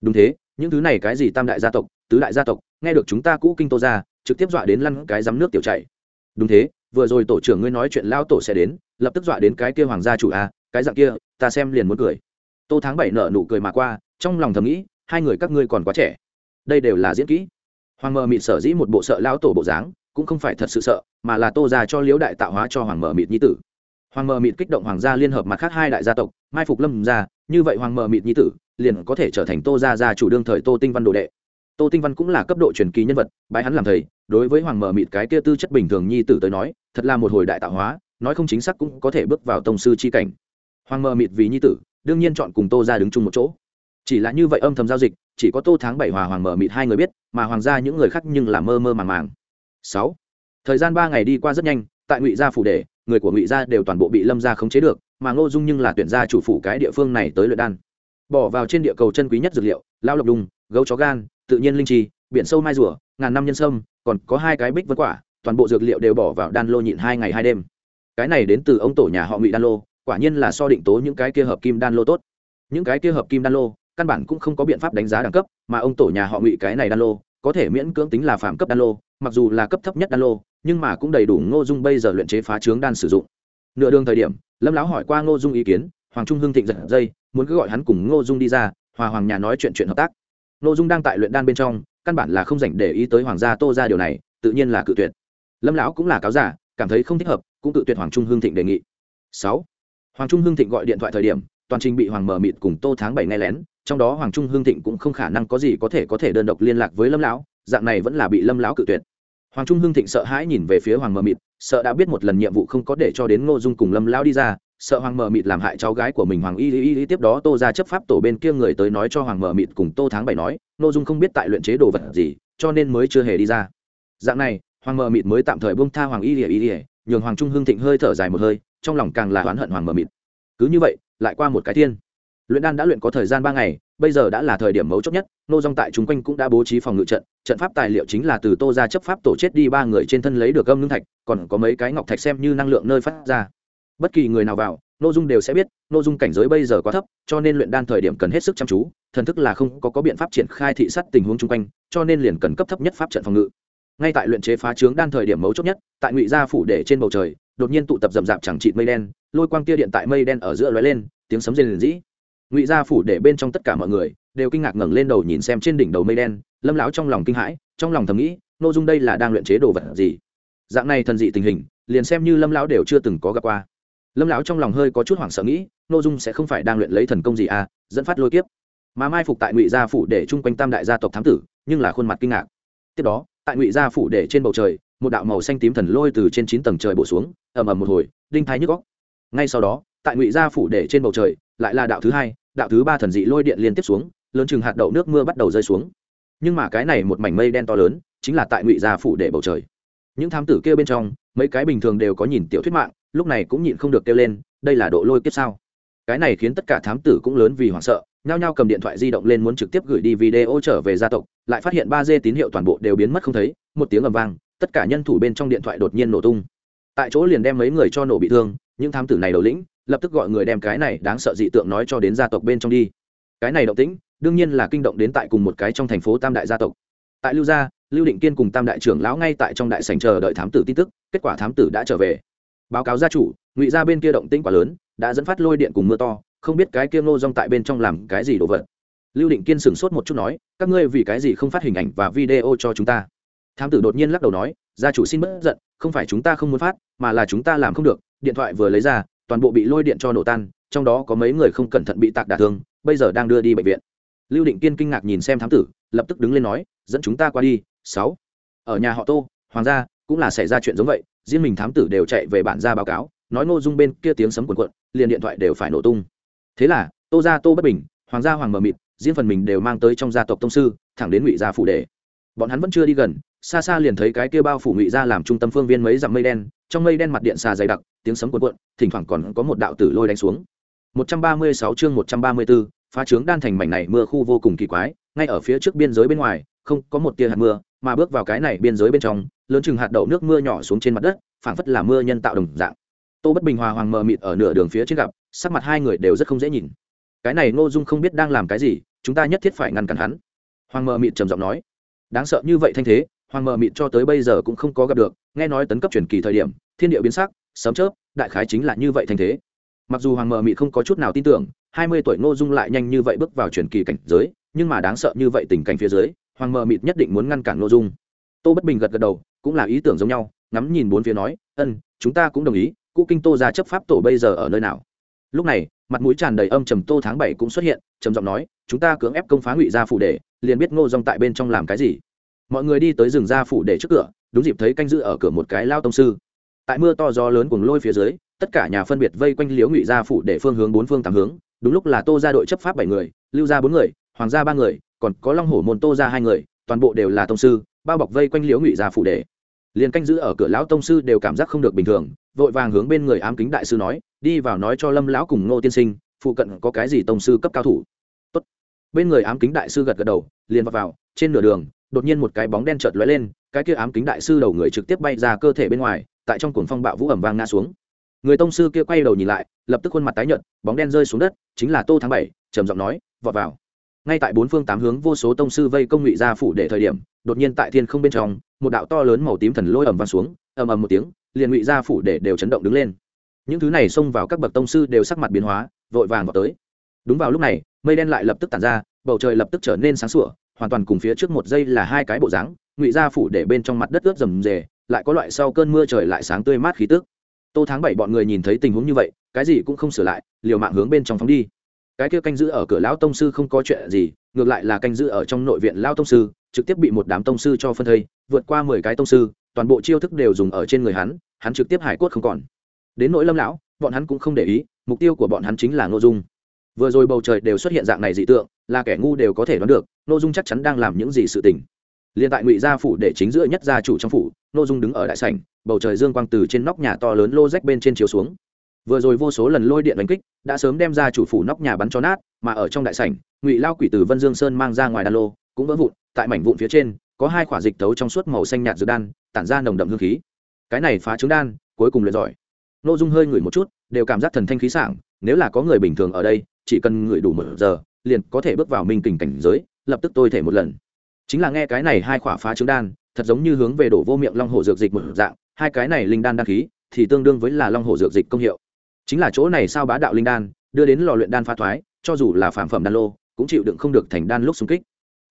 Đúng thế, những thứ này cái gì tam đại gia tộc, tứ đại gia tộc, nghe được chúng ta cũ kinh tô ra, trực tiếp dọa đến lăn cái dám nước tiểu chảy đúng thế vừa rồi tổ trưởng ngươi nói chuyện lao tổ sẽ đến, lập tức dọa đến cái kia hoàng gia chủ a, cái dạng kia, ta xem liền muốn cười. Tô tháng bảy nợ nụ cười mà qua, trong lòng thầm nghĩ, hai người các ngươi còn quá trẻ. Đây đều là diễn kỹ. Hoàng mờ mịt sở dĩ một bộ sợ lão tổ bộ dáng, cũng không phải thật sự sợ, mà là tô ra cho liễu đại tạo hóa cho hoàng mờ mịt nhi tử. Hoàng mờ mịt kích động hoàng gia liên hợp mặt khác hai đại gia tộc, mai phục lâm gia, như vậy hoàng mờ mịt nhi tử, liền có thể trở thành tô gia gia chủ đương thời tô tinh văn đồ đệ. Tô tinh văn cũng là cấp độ truyền kỳ nhân vật, bái hắn làm thầy, đối với hoàng mờ mịt cái kia tư chất bình thường nhi tử tới nói thật là một hồi đại tạo hóa, nói không chính xác cũng có thể bước vào tông sư c h i cảnh. Hoàng mờ mịt vì nhi tử, đương nhiên chọn cùng tô ra đứng chung một chỗ. Chỉ là như vậy âm thầm giao dịch, chỉ có tô tháng bảy hòa hoàng mờ mịt hai người biết, mà hoàng gia những người khác nhưng là mơ mơ màng màng. Sáu. Thời gian ba ngày đi qua rất nhanh, tại ngụy gia phủ đề người của ngụy gia đều toàn bộ bị lâm gia khống chế được, mà ngô dung nhưng là tuyển gia chủ phủ cái địa phương này tới luyện đan. Bỏ vào trên địa cầu chân quý nhất dược liệu lao lộc đùng, gấu chó gan, tự nhiên linh trì biển sâu mai rùa, ngàn năm nhân sâm, còn có hai cái bích vân quả toàn bộ dược liệu đều bỏ vào đan lô nhịn hai ngày hai đêm. Cái này đến từ ông tổ nhà họ ngụy đan lô, quả nhiên là so định tố những cái kia hợp kim đan lô tốt. Những cái kia hợp kim đan lô, căn bản cũng không có biện pháp đánh giá đẳng cấp, mà ông tổ nhà họ ngụy cái này đan lô, có thể miễn cưỡng tính là phạm cấp đan lô, mặc dù là cấp thấp nhất đan lô, nhưng mà cũng đầy đủ ngô dung bây giờ luyện chế phá trướng đan sử dụng. Nửa đường thời điểm, lâm lão hỏi qua ngô dung ý kiến, hoàng trung hưng thịnh giật dây, muốn cứ gọi hắn cùng ngô dung đi ra, hòa hoàng nhà nói chuyện chuyện hợp tác. Ngô dung đang tại luyện đan bên trong, căn bản là không dành để ý tới hoàng gia tô ra điều này, tự nhiên là cự tuyệt lâm lão cũng là cáo giả, cảm thấy không thích hợp, cũng tự tuyệt hoàng trung hương thịnh đề nghị. Sáu, hoàng trung hương thịnh gọi điện thoại thời điểm, toàn trình bị hoàng mờ mịt cùng tô tháng bảy nghe lén, trong đó hoàng trung hương thịnh cũng không khả năng có gì có thể có thể đơn độc liên lạc với lâm lão, dạng này vẫn là bị lâm lão cự tuyệt. Hoàng trung hương thịnh sợ hãi nhìn về phía hoàng mờ mịt, sợ đã biết một lần nhiệm vụ không có để cho đến ngô dung cùng lâm lão đi ra, sợ hoàng mờ mịt làm hại cháu gái của mình hoàng y y y tiếp đó tô ra chấp pháp tổ bên kia người tới nói cho hoàng mờ mịt cùng tô tháng bảy nói, ngô dung không biết tại luyện chế đồ vật gì, cho nên mới chưa hề đi ra. Dạng này hoàng mờ mịt mới tạm thời bông tha hoàng y y lìa, nhường hoàng trung hưng thịnh hơi thở dài một hơi trong lòng càng là oán hận hoàng mờ mịt. Cứ như vậy lại qua một cái thiên. Luyện đan đã luyện có thời gian ba ngày bây giờ đã là thời điểm mấu chốt nhất nô dong tại chung quanh cũng đã bố trí phòng ngự trận trận pháp tài liệu chính là từ tô ra chấp pháp tổ chết đi ba người trên thân lấy được âm lương thạch còn có mấy cái ngọc thạch xem như năng lượng nơi phát ra. Bất kỳ người nào vào nô dung đều sẽ biết nô dung cảnh giới bây giờ quá thấp cho nên luyện đan thời điểm cần hết sức chăm chú thần thức là không có, có biện pháp triển khai thị sát tình huống chung quanh cho nên liền cần cấp thấp nhất pháp trận phòng ngự ngay tại luyện chế phá trướng đan thời điểm mấu chốt nhất, tại ngụy gia phủ để trên bầu trời, đột nhiên tụ tập rậm rạp chẳng trị mây đen, lôi quang tia điện tại mây đen ở giữa lóe lên, tiếng sấm rền rĩ. Ngụy gia phủ để bên trong tất cả mọi người đều kinh ngạc ngẩng lên đầu nhìn xem trên đỉnh đầu mây đen, lâm lão trong lòng kinh hãi, trong lòng thầm nghĩ n ô dung đây là đang luyện chế đồ vật gì? Dạng này thần dị tình hình, liền xem như lâm lão đều chưa từng có gặp qua. Lâm lão trong lòng hơi có chút hoảng sợ nghĩ n ô dung sẽ không phải đang luyện lấy thần công gì à dẫn phát lôi kiếp. Mà mai phục tại ngụy gia phủ để chung quanh tam đại gia tộc thám tử, nhưng là khuôn mặt kinh ngạc. Tiếp đó tại ngụy gia phủ để trên bầu trời, một đạo màu xanh tím thần lôi từ trên chín tầng trời bổ xuống, ầm ầm một hồi, đinh thái nhức góc ngay sau đó, tại ngụy gia phủ để trên bầu trời, lại là đạo thứ hai, đạo thứ ba thần dị lôi điện liên tiếp xuống, lớn chừng hạt đậu nước mưa bắt đầu rơi xuống. Nhưng mà cái này một mảnh mây đen to lớn, chính là tại ngụy gia phủ để bầu trời. Những thám tử kêu bên trong, mấy cái bình thường đều có nhìn tiểu thuyết mạng, lúc này cũng nhịn không được kêu lên, đây là độ lôi kiếp sao? Cái này khiến tất cả thám tử cũng lớn vì hoảng sợ nhao nhao cầm điện thoại di động lên muốn trực tiếp gửi đi video trở về gia tộc, lại phát hiện ba d tín hiệu toàn bộ đều biến mất không thấy, một tiếng ầm vang, tất cả nhân thủ bên trong điện thoại đột nhiên nổ tung. Tại chỗ liền đem mấy người cho nổ bị thương, những thám tử này đầu lĩnh, lập tức gọi người đem cái này đáng sợ dị tượng nói cho đến gia tộc bên trong đi. Cái này động tĩnh, đương nhiên là kinh động đến tại cùng một cái trong thành phố tam đại gia tộc. Tại lưu gia, lưu định kiên cùng tam đại trưởng lão ngay tại trong đại sành chờ đợi thám tử tin tức, kết quả thám tử đã trở về. Báo cáo gia chủ, ngụy gia bên kia động tĩnh quá lớn, đã dẫn phát lôi điện cùng mưa to không biết cái kia ngô rong tại bên trong làm cái gì đồ vật. Lưu định kiên sửng sốt một chút nói, các ngươi vì cái gì không phát hình ảnh và video cho chúng ta? Thám tử đột nhiên lắc đầu nói, gia chủ xin bất giận, không phải chúng ta không muốn phát, mà là chúng ta làm không được, điện thoại vừa lấy ra, toàn bộ bị lôi điện cho nổ tan, trong đó có mấy người không cẩn thận bị tạc đả thương, bây giờ đang đưa đi bệnh viện. Lưu định kiên kinh ngạc nhìn xem thám tử, lập tức đứng lên nói, dẫn chúng ta qua đi, sáu. Ở nhà họ tô, hoàng gia, cũng là xảy ra chuyện giống vậy, riêng mình thám tử đều chạy về bản ra báo cáo, nói ngô dung bên kia tiếng sấm quần quận liền điện thoại đều phải nổ tung thế là tô gia tô bất bình hoàng gia hoàng mờ mịt riêng phần mình đều mang tới trong gia tộc tông sư thẳng đến ngụy gia phủ đề bọn hắn vẫn chưa đi gần xa xa liền thấy cái kia bao phủ ngụy gia làm trung tâm phương viên mấy dặm mây đen trong mây đen mặt điện xà dày đặc tiếng sấm cuộn cuộn thỉnh thoảng còn có một đạo tử lôi đánh xuống. 136 chương 134, phá trướng đan thành mảnh này mưa khu vô cùng kỳ quái ngay ở phía trước biên giới bên ngoài không có một tia hạt mưa mà bước vào cái này biên giới bên trong lớn chừng hạt đậu nước mưa nhỏ xuống trên mặt đất phảng phất là mưa nhân tạo đồng dạng tô bất bình hòa hoàng mờ mịt ở nửa đường phía trên gặp, sắc mặt hai người đều rất không dễ nhìn. Cái này ngô dung không biết đang làm cái gì, chúng ta nhất thiết phải ngăn cản hắn. Hoàng mờ mịt trầm giọng nói. Đáng sợ như vậy thanh thế, hoàng mờ mịt cho tới bây giờ cũng không có gặp được, nghe nói tấn cấp truyền kỳ thời điểm, thiên địa biến sắc sớm chớp, đại khái chính là như vậy thanh thế. Mặc dù hoàng mờ mịt không có chút nào tin tưởng, hai mươi tuổi ngô dung lại nhanh như vậy bước vào truyền kỳ cảnh giới, nhưng mà đáng sợ như vậy tình cảnh phía dưới, hoàng mờ mịt nhất định muốn ngăn cản ngô dung. Tô bất bình gật gật đầu, cũng là ý tưởng giống nhau, ngắm nhìn bốn phía nói, ân, chúng ta cũng đồng ý cũ kinh tô ra chấp pháp tổ bây giờ ở nơi nào? Lúc này, mặt mũi tràn đầy âm trầm tô tháng bảy cũng xuất hiện, trầm giọng nói, chúng ta cưỡng ép công phá ngụy gia phủ để, liền biết ngô dòng tại bên trong làm cái gì. Mọi người đi tới rừng gia phủ để trước cửa, đúng dịp thấy canh giữ ở cửa một cái lao tông sư. Tại mưa to gió lớn cuồng lôi phía dưới, tất cả nhà phân biệt vây quanh liễu ngụy gia phủ để phương hướng bốn phương tám hướng, đúng lúc là tô ra đội chấp pháp bảy người, lưu gia bốn người, hoàng gia ba người, còn có long hổ môn tô ra hai người, toàn bộ đều là tông sư, bao bọc vây quanh liễu ngụy gia phủ để liền canh giữ ở cửa lão tông sư đều cảm giác không được bình thường vội vàng hướng bên người ám kính đại sư nói đi vào nói cho lâm lão cùng ngô tiên sinh phụ cận có cái gì tông sư cấp cao thủ. Tốt. bên người ám kính đại sư gật gật đầu liền vào, vào trên nửa đường đột nhiên một cái bóng đen chợt lóe lên cái kia ám kính đại sư đầu người trực tiếp bay ra cơ thể bên ngoài tại trong cuồng phong bạo vũ ẩm vang ngã xuống. Người tông sư kia quay đầu nhìn lại lập tức khuôn mặt tái nhợt bóng đen rơi xuống đất chính là tô tháng bảy trầm giọng nói vọt vào. Ngay tại bốn phương tám hướng vô số tông sư vây công ngụy gia phủ để thời điểm đột nhiên tại thiên không bên trong một đạo to lớn màu tím thần lôi ầm vang xuống, ầm ầm một tiếng, liền ngụy gia phủ để đều chấn động đứng lên. Những thứ này xông vào các bậc tông sư đều sắc mặt biến hóa, vội vàng vào tới. Đúng vào lúc này, mây đen lại lập tức tản ra, bầu trời lập tức trở nên sáng sủa, hoàn toàn cùng phía trước một giây là hai cái bộ dáng, ngụy gia phủ để bên trong mặt đất ướt rầm rề, lại có loại sau cơn mưa trời lại sáng tươi mát khí tức. Tô tháng bảy bọn người nhìn thấy tình huống như vậy, cái gì cũng không sửa lại, liều mạng hướng bên trong phóng đi. Cái kia canh giữ ở cửa lão tông sư không có chuyện gì, ngược lại là canh giữ ở trong nội viện lão tông sư, trực tiếp bị một đám tông sư cho phân thây vượt qua mười cái tông sư, toàn bộ chiêu thức đều dùng ở trên người hắn hắn trực tiếp hải cốt không còn. Đến nỗi lâm lão, bọn hắn cũng không để ý, mục tiêu của bọn hắn chính là nội dung. Vừa rồi bầu trời đều xuất hiện dạng này dị tượng, là kẻ ngu đều có thể đoán được nội dung chắc chắn đang làm những gì sự tình. Liên tại ngụy gia phủ để chính giữa nhất gia chủ trong phủ nội dung đứng ở đại sảnh, bầu trời dương quang từ trên nóc nhà to lớn lô rách bên trên chiếu xuống. Vừa rồi vô số lần lôi điện đánh kích, đã sớm đem ra chủ phủ nóc nhà bắn cho nát, mà ở trong đại sảnh, ngụy lao quỷ từ vân dương sơn mang ra ngoài đan lô, cũng vỡ vụn, tại mảnh vụn phía trên có hai quả dịch tấu trong suốt màu xanh nhạt dược đan, tản ra nồng đậm hương khí. Cái này phá trứng đan, cuối cùng luyện giỏi. Nội dung hơi ngửi một chút, đều cảm giác thần thanh khí sảng, nếu là có người bình thường ở đây, chỉ cần ngửi đủ một giờ, liền có thể bước vào minh kình cảnh giới, lập tức tôi thể một lần. Chính là nghe cái này hai quả phá trứng đan, thật giống như hướng về đổ vô miệng long hồ dược dịch một dạng, hai cái này linh đan đan khí, thì tương đương với là long hồ dược dịch công hiệu. Chính là chỗ này sao bá đạo linh đan, đưa đến lò luyện đan phá thoái, cho dù là phản phẩm đan lô, cũng chịu đựng không được thành đan lúc xung kích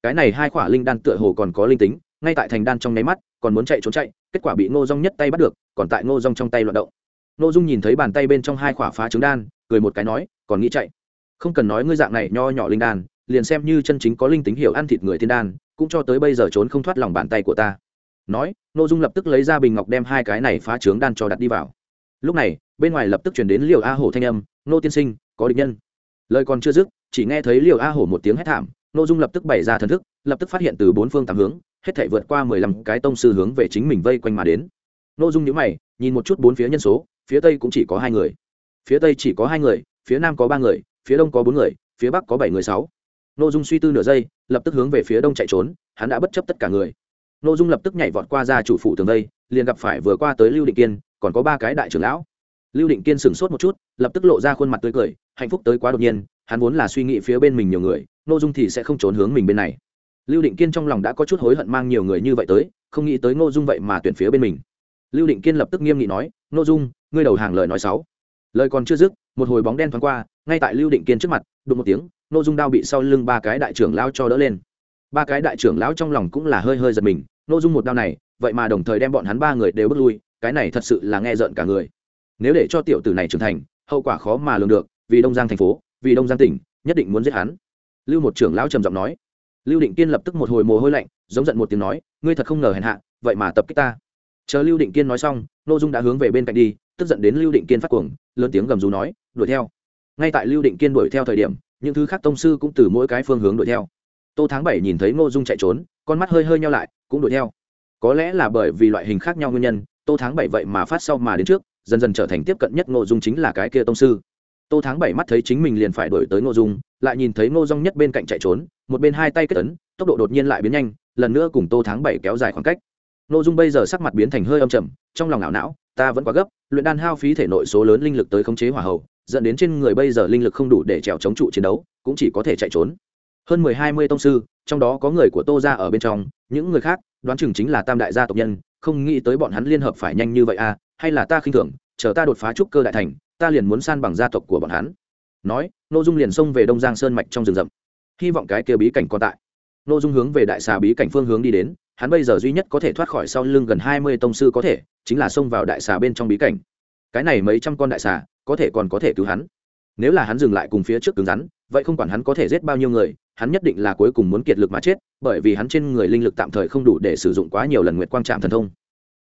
cái này hai quả linh đan tựa hồ còn có linh tính, ngay tại thành đan trong nháy mắt, còn muốn chạy trốn chạy, kết quả bị ngô Dung nhất tay bắt được, còn tại ngô Dung trong tay loạn động. Ngô dung nhìn thấy bàn tay bên trong hai quả phá trứng đan, cười một cái nói, còn nghĩ chạy? Không cần nói ngươi dạng này nho nhỏ linh đan, liền xem như chân chính có linh tính hiểu ăn thịt người thiên đan, cũng cho tới bây giờ trốn không thoát lòng bàn tay của ta. Nói nội dung lập tức lấy ra bình ngọc đem hai cái này phá trướng đan cho đặt đi vào. Lúc này, bên ngoài lập tức chuyển đến liều a hổ thanh âm nô tiên sinh, có địch nhân. Lời còn chưa dứt, chỉ nghe thấy liều a hổ một tiếng hét thảm nội dung lập tức bày ra thần thức, lập tức phát hiện từ bốn phương tám hướng, hết thể vượt qua mười lăm cái tông sư hướng về chính mình vây quanh mà đến. Nội dung nhữ mày, nhìn một chút bốn phía nhân số, phía tây cũng chỉ có hai người. Phía tây chỉ có hai người, phía nam có ba người, phía đông có bốn người, phía bắc có bảy người sáu. Nội dung suy tư nửa giây, lập tức hướng về phía đông chạy trốn, hắn đã bất chấp tất cả người. Nội dung lập tức nhảy vọt qua ra chủ phủ tường đây liền gặp phải vừa qua tới lưu định kiên, còn có ba cái đại trưởng lão. Lưu định kiên sửng sốt một chút, lập tức lộ ra khuôn mặt tươi cười, hạnh phúc tới quá đột nhiên, hắn vốn là suy nghĩ phía bên mình nhiều người nội dung thì sẽ không trốn hướng mình bên này. Lưu định kiên trong lòng đã có chút hối hận mang nhiều người như vậy tới, không nghĩ tới ngô dung vậy mà tuyển phía bên mình. Lưu định kiên lập tức nghiêm nghị nói ngô dung, ngươi đầu hàng lời nói sáu lời còn chưa dứt, một hồi bóng đen thoáng qua, ngay tại lưu định kiên trước mặt, đụng một tiếng ngô dung đao bị sau lưng ba cái đại trưởng lao cho đỡ lên. Ba cái đại trưởng lão trong lòng cũng là hơi hơi giật mình ngô dung một đao này, vậy mà đồng thời đem bọn hắn ba người đều bước lui, cái này thật sự là nghe rợn cả người. Nếu để cho tiểu tử này trưởng thành, hậu quả khó mà lường được, vì đông giang thành phố, vì đông giang tỉnh, nhất định muốn giết hắn lưu một trưởng lão trầm giọng nói. Lưu định kiên lập tức một hồi mồ hôi lạnh, giống giận một tiếng nói, ngươi thật không ngờ hèn hạ, vậy mà tập kích ta. Chờ lưu định kiên nói xong n ô dung đã hướng về bên cạnh đi, tức giận đến lưu định kiên phát cuồng, lớn tiếng gầm rú nói, đuổi theo. Ngay tại lưu định kiên đuổi theo thời điểm, những thứ khác tông sư cũng từ mỗi cái phương hướng đuổi theo. Tô tháng bảy nhìn thấy n ô dung chạy trốn, con mắt hơi hơi nhau lại, cũng đuổi theo. Có lẽ là bởi vì loại hình khác nhau nguyên nhân, tô tháng bảy vậy mà phát sau mà đến trước, dần dần trở thành tiếp cận nhất n ô dung chính là cái kia tông sư. Tô tháng bảy mắt thấy chính mình liền phải đuổi tới ngô dung lại nhìn thấy ngô dung nhất bên cạnh chạy trốn, một bên hai tay kết tấn tốc độ đột nhiên lại biến nhanh, lần nữa cùng tô tháng bảy kéo dài khoảng cách. Ngô dung bây giờ sắc mặt biến thành hơi âm trầm, trong lòng não não, ta vẫn quá gấp, luyện đan hao phí thể nội số lớn linh lực tới khống chế hỏa hậu dẫn đến trên người bây giờ linh lực không đủ để trèo chống trụ chiến đấu, cũng chỉ có thể chạy trốn. Hơn mười hai mươi tông sư, trong đó có người của tô ra ở bên trong, những người khác, đoán chừng chính là tam đại gia tộc nhân, không nghĩ tới bọn hắn liên hợp phải nhanh như vậy à hay là ta khinh thường, chờ ta đột phá trúc cơ đại thành, ta liền muốn san bằng gia tộc của bọn hắn. Nói nô dung liền xông về đông giang sơn mạch trong rừng rậm. Hy vọng cái kia bí cảnh còn tại. Nô dung hướng về đại xà bí cảnh phương hướng đi đến, hắn bây giờ duy nhất có thể thoát khỏi sau lưng gần hai mươi tông sư có thể, chính là xông vào đại xà bên trong bí cảnh. Cái này mấy trăm con đại xà, có thể còn có thể cứu hắn. Nếu là hắn dừng lại cùng phía trước cứng rắn, vậy không quản hắn có thể giết bao nhiêu người, hắn nhất định là cuối cùng muốn kiệt lực mà chết, bởi vì hắn trên người linh lực tạm thời không đủ để sử dụng quá nhiều lần nguyệt quang trạm thần thông.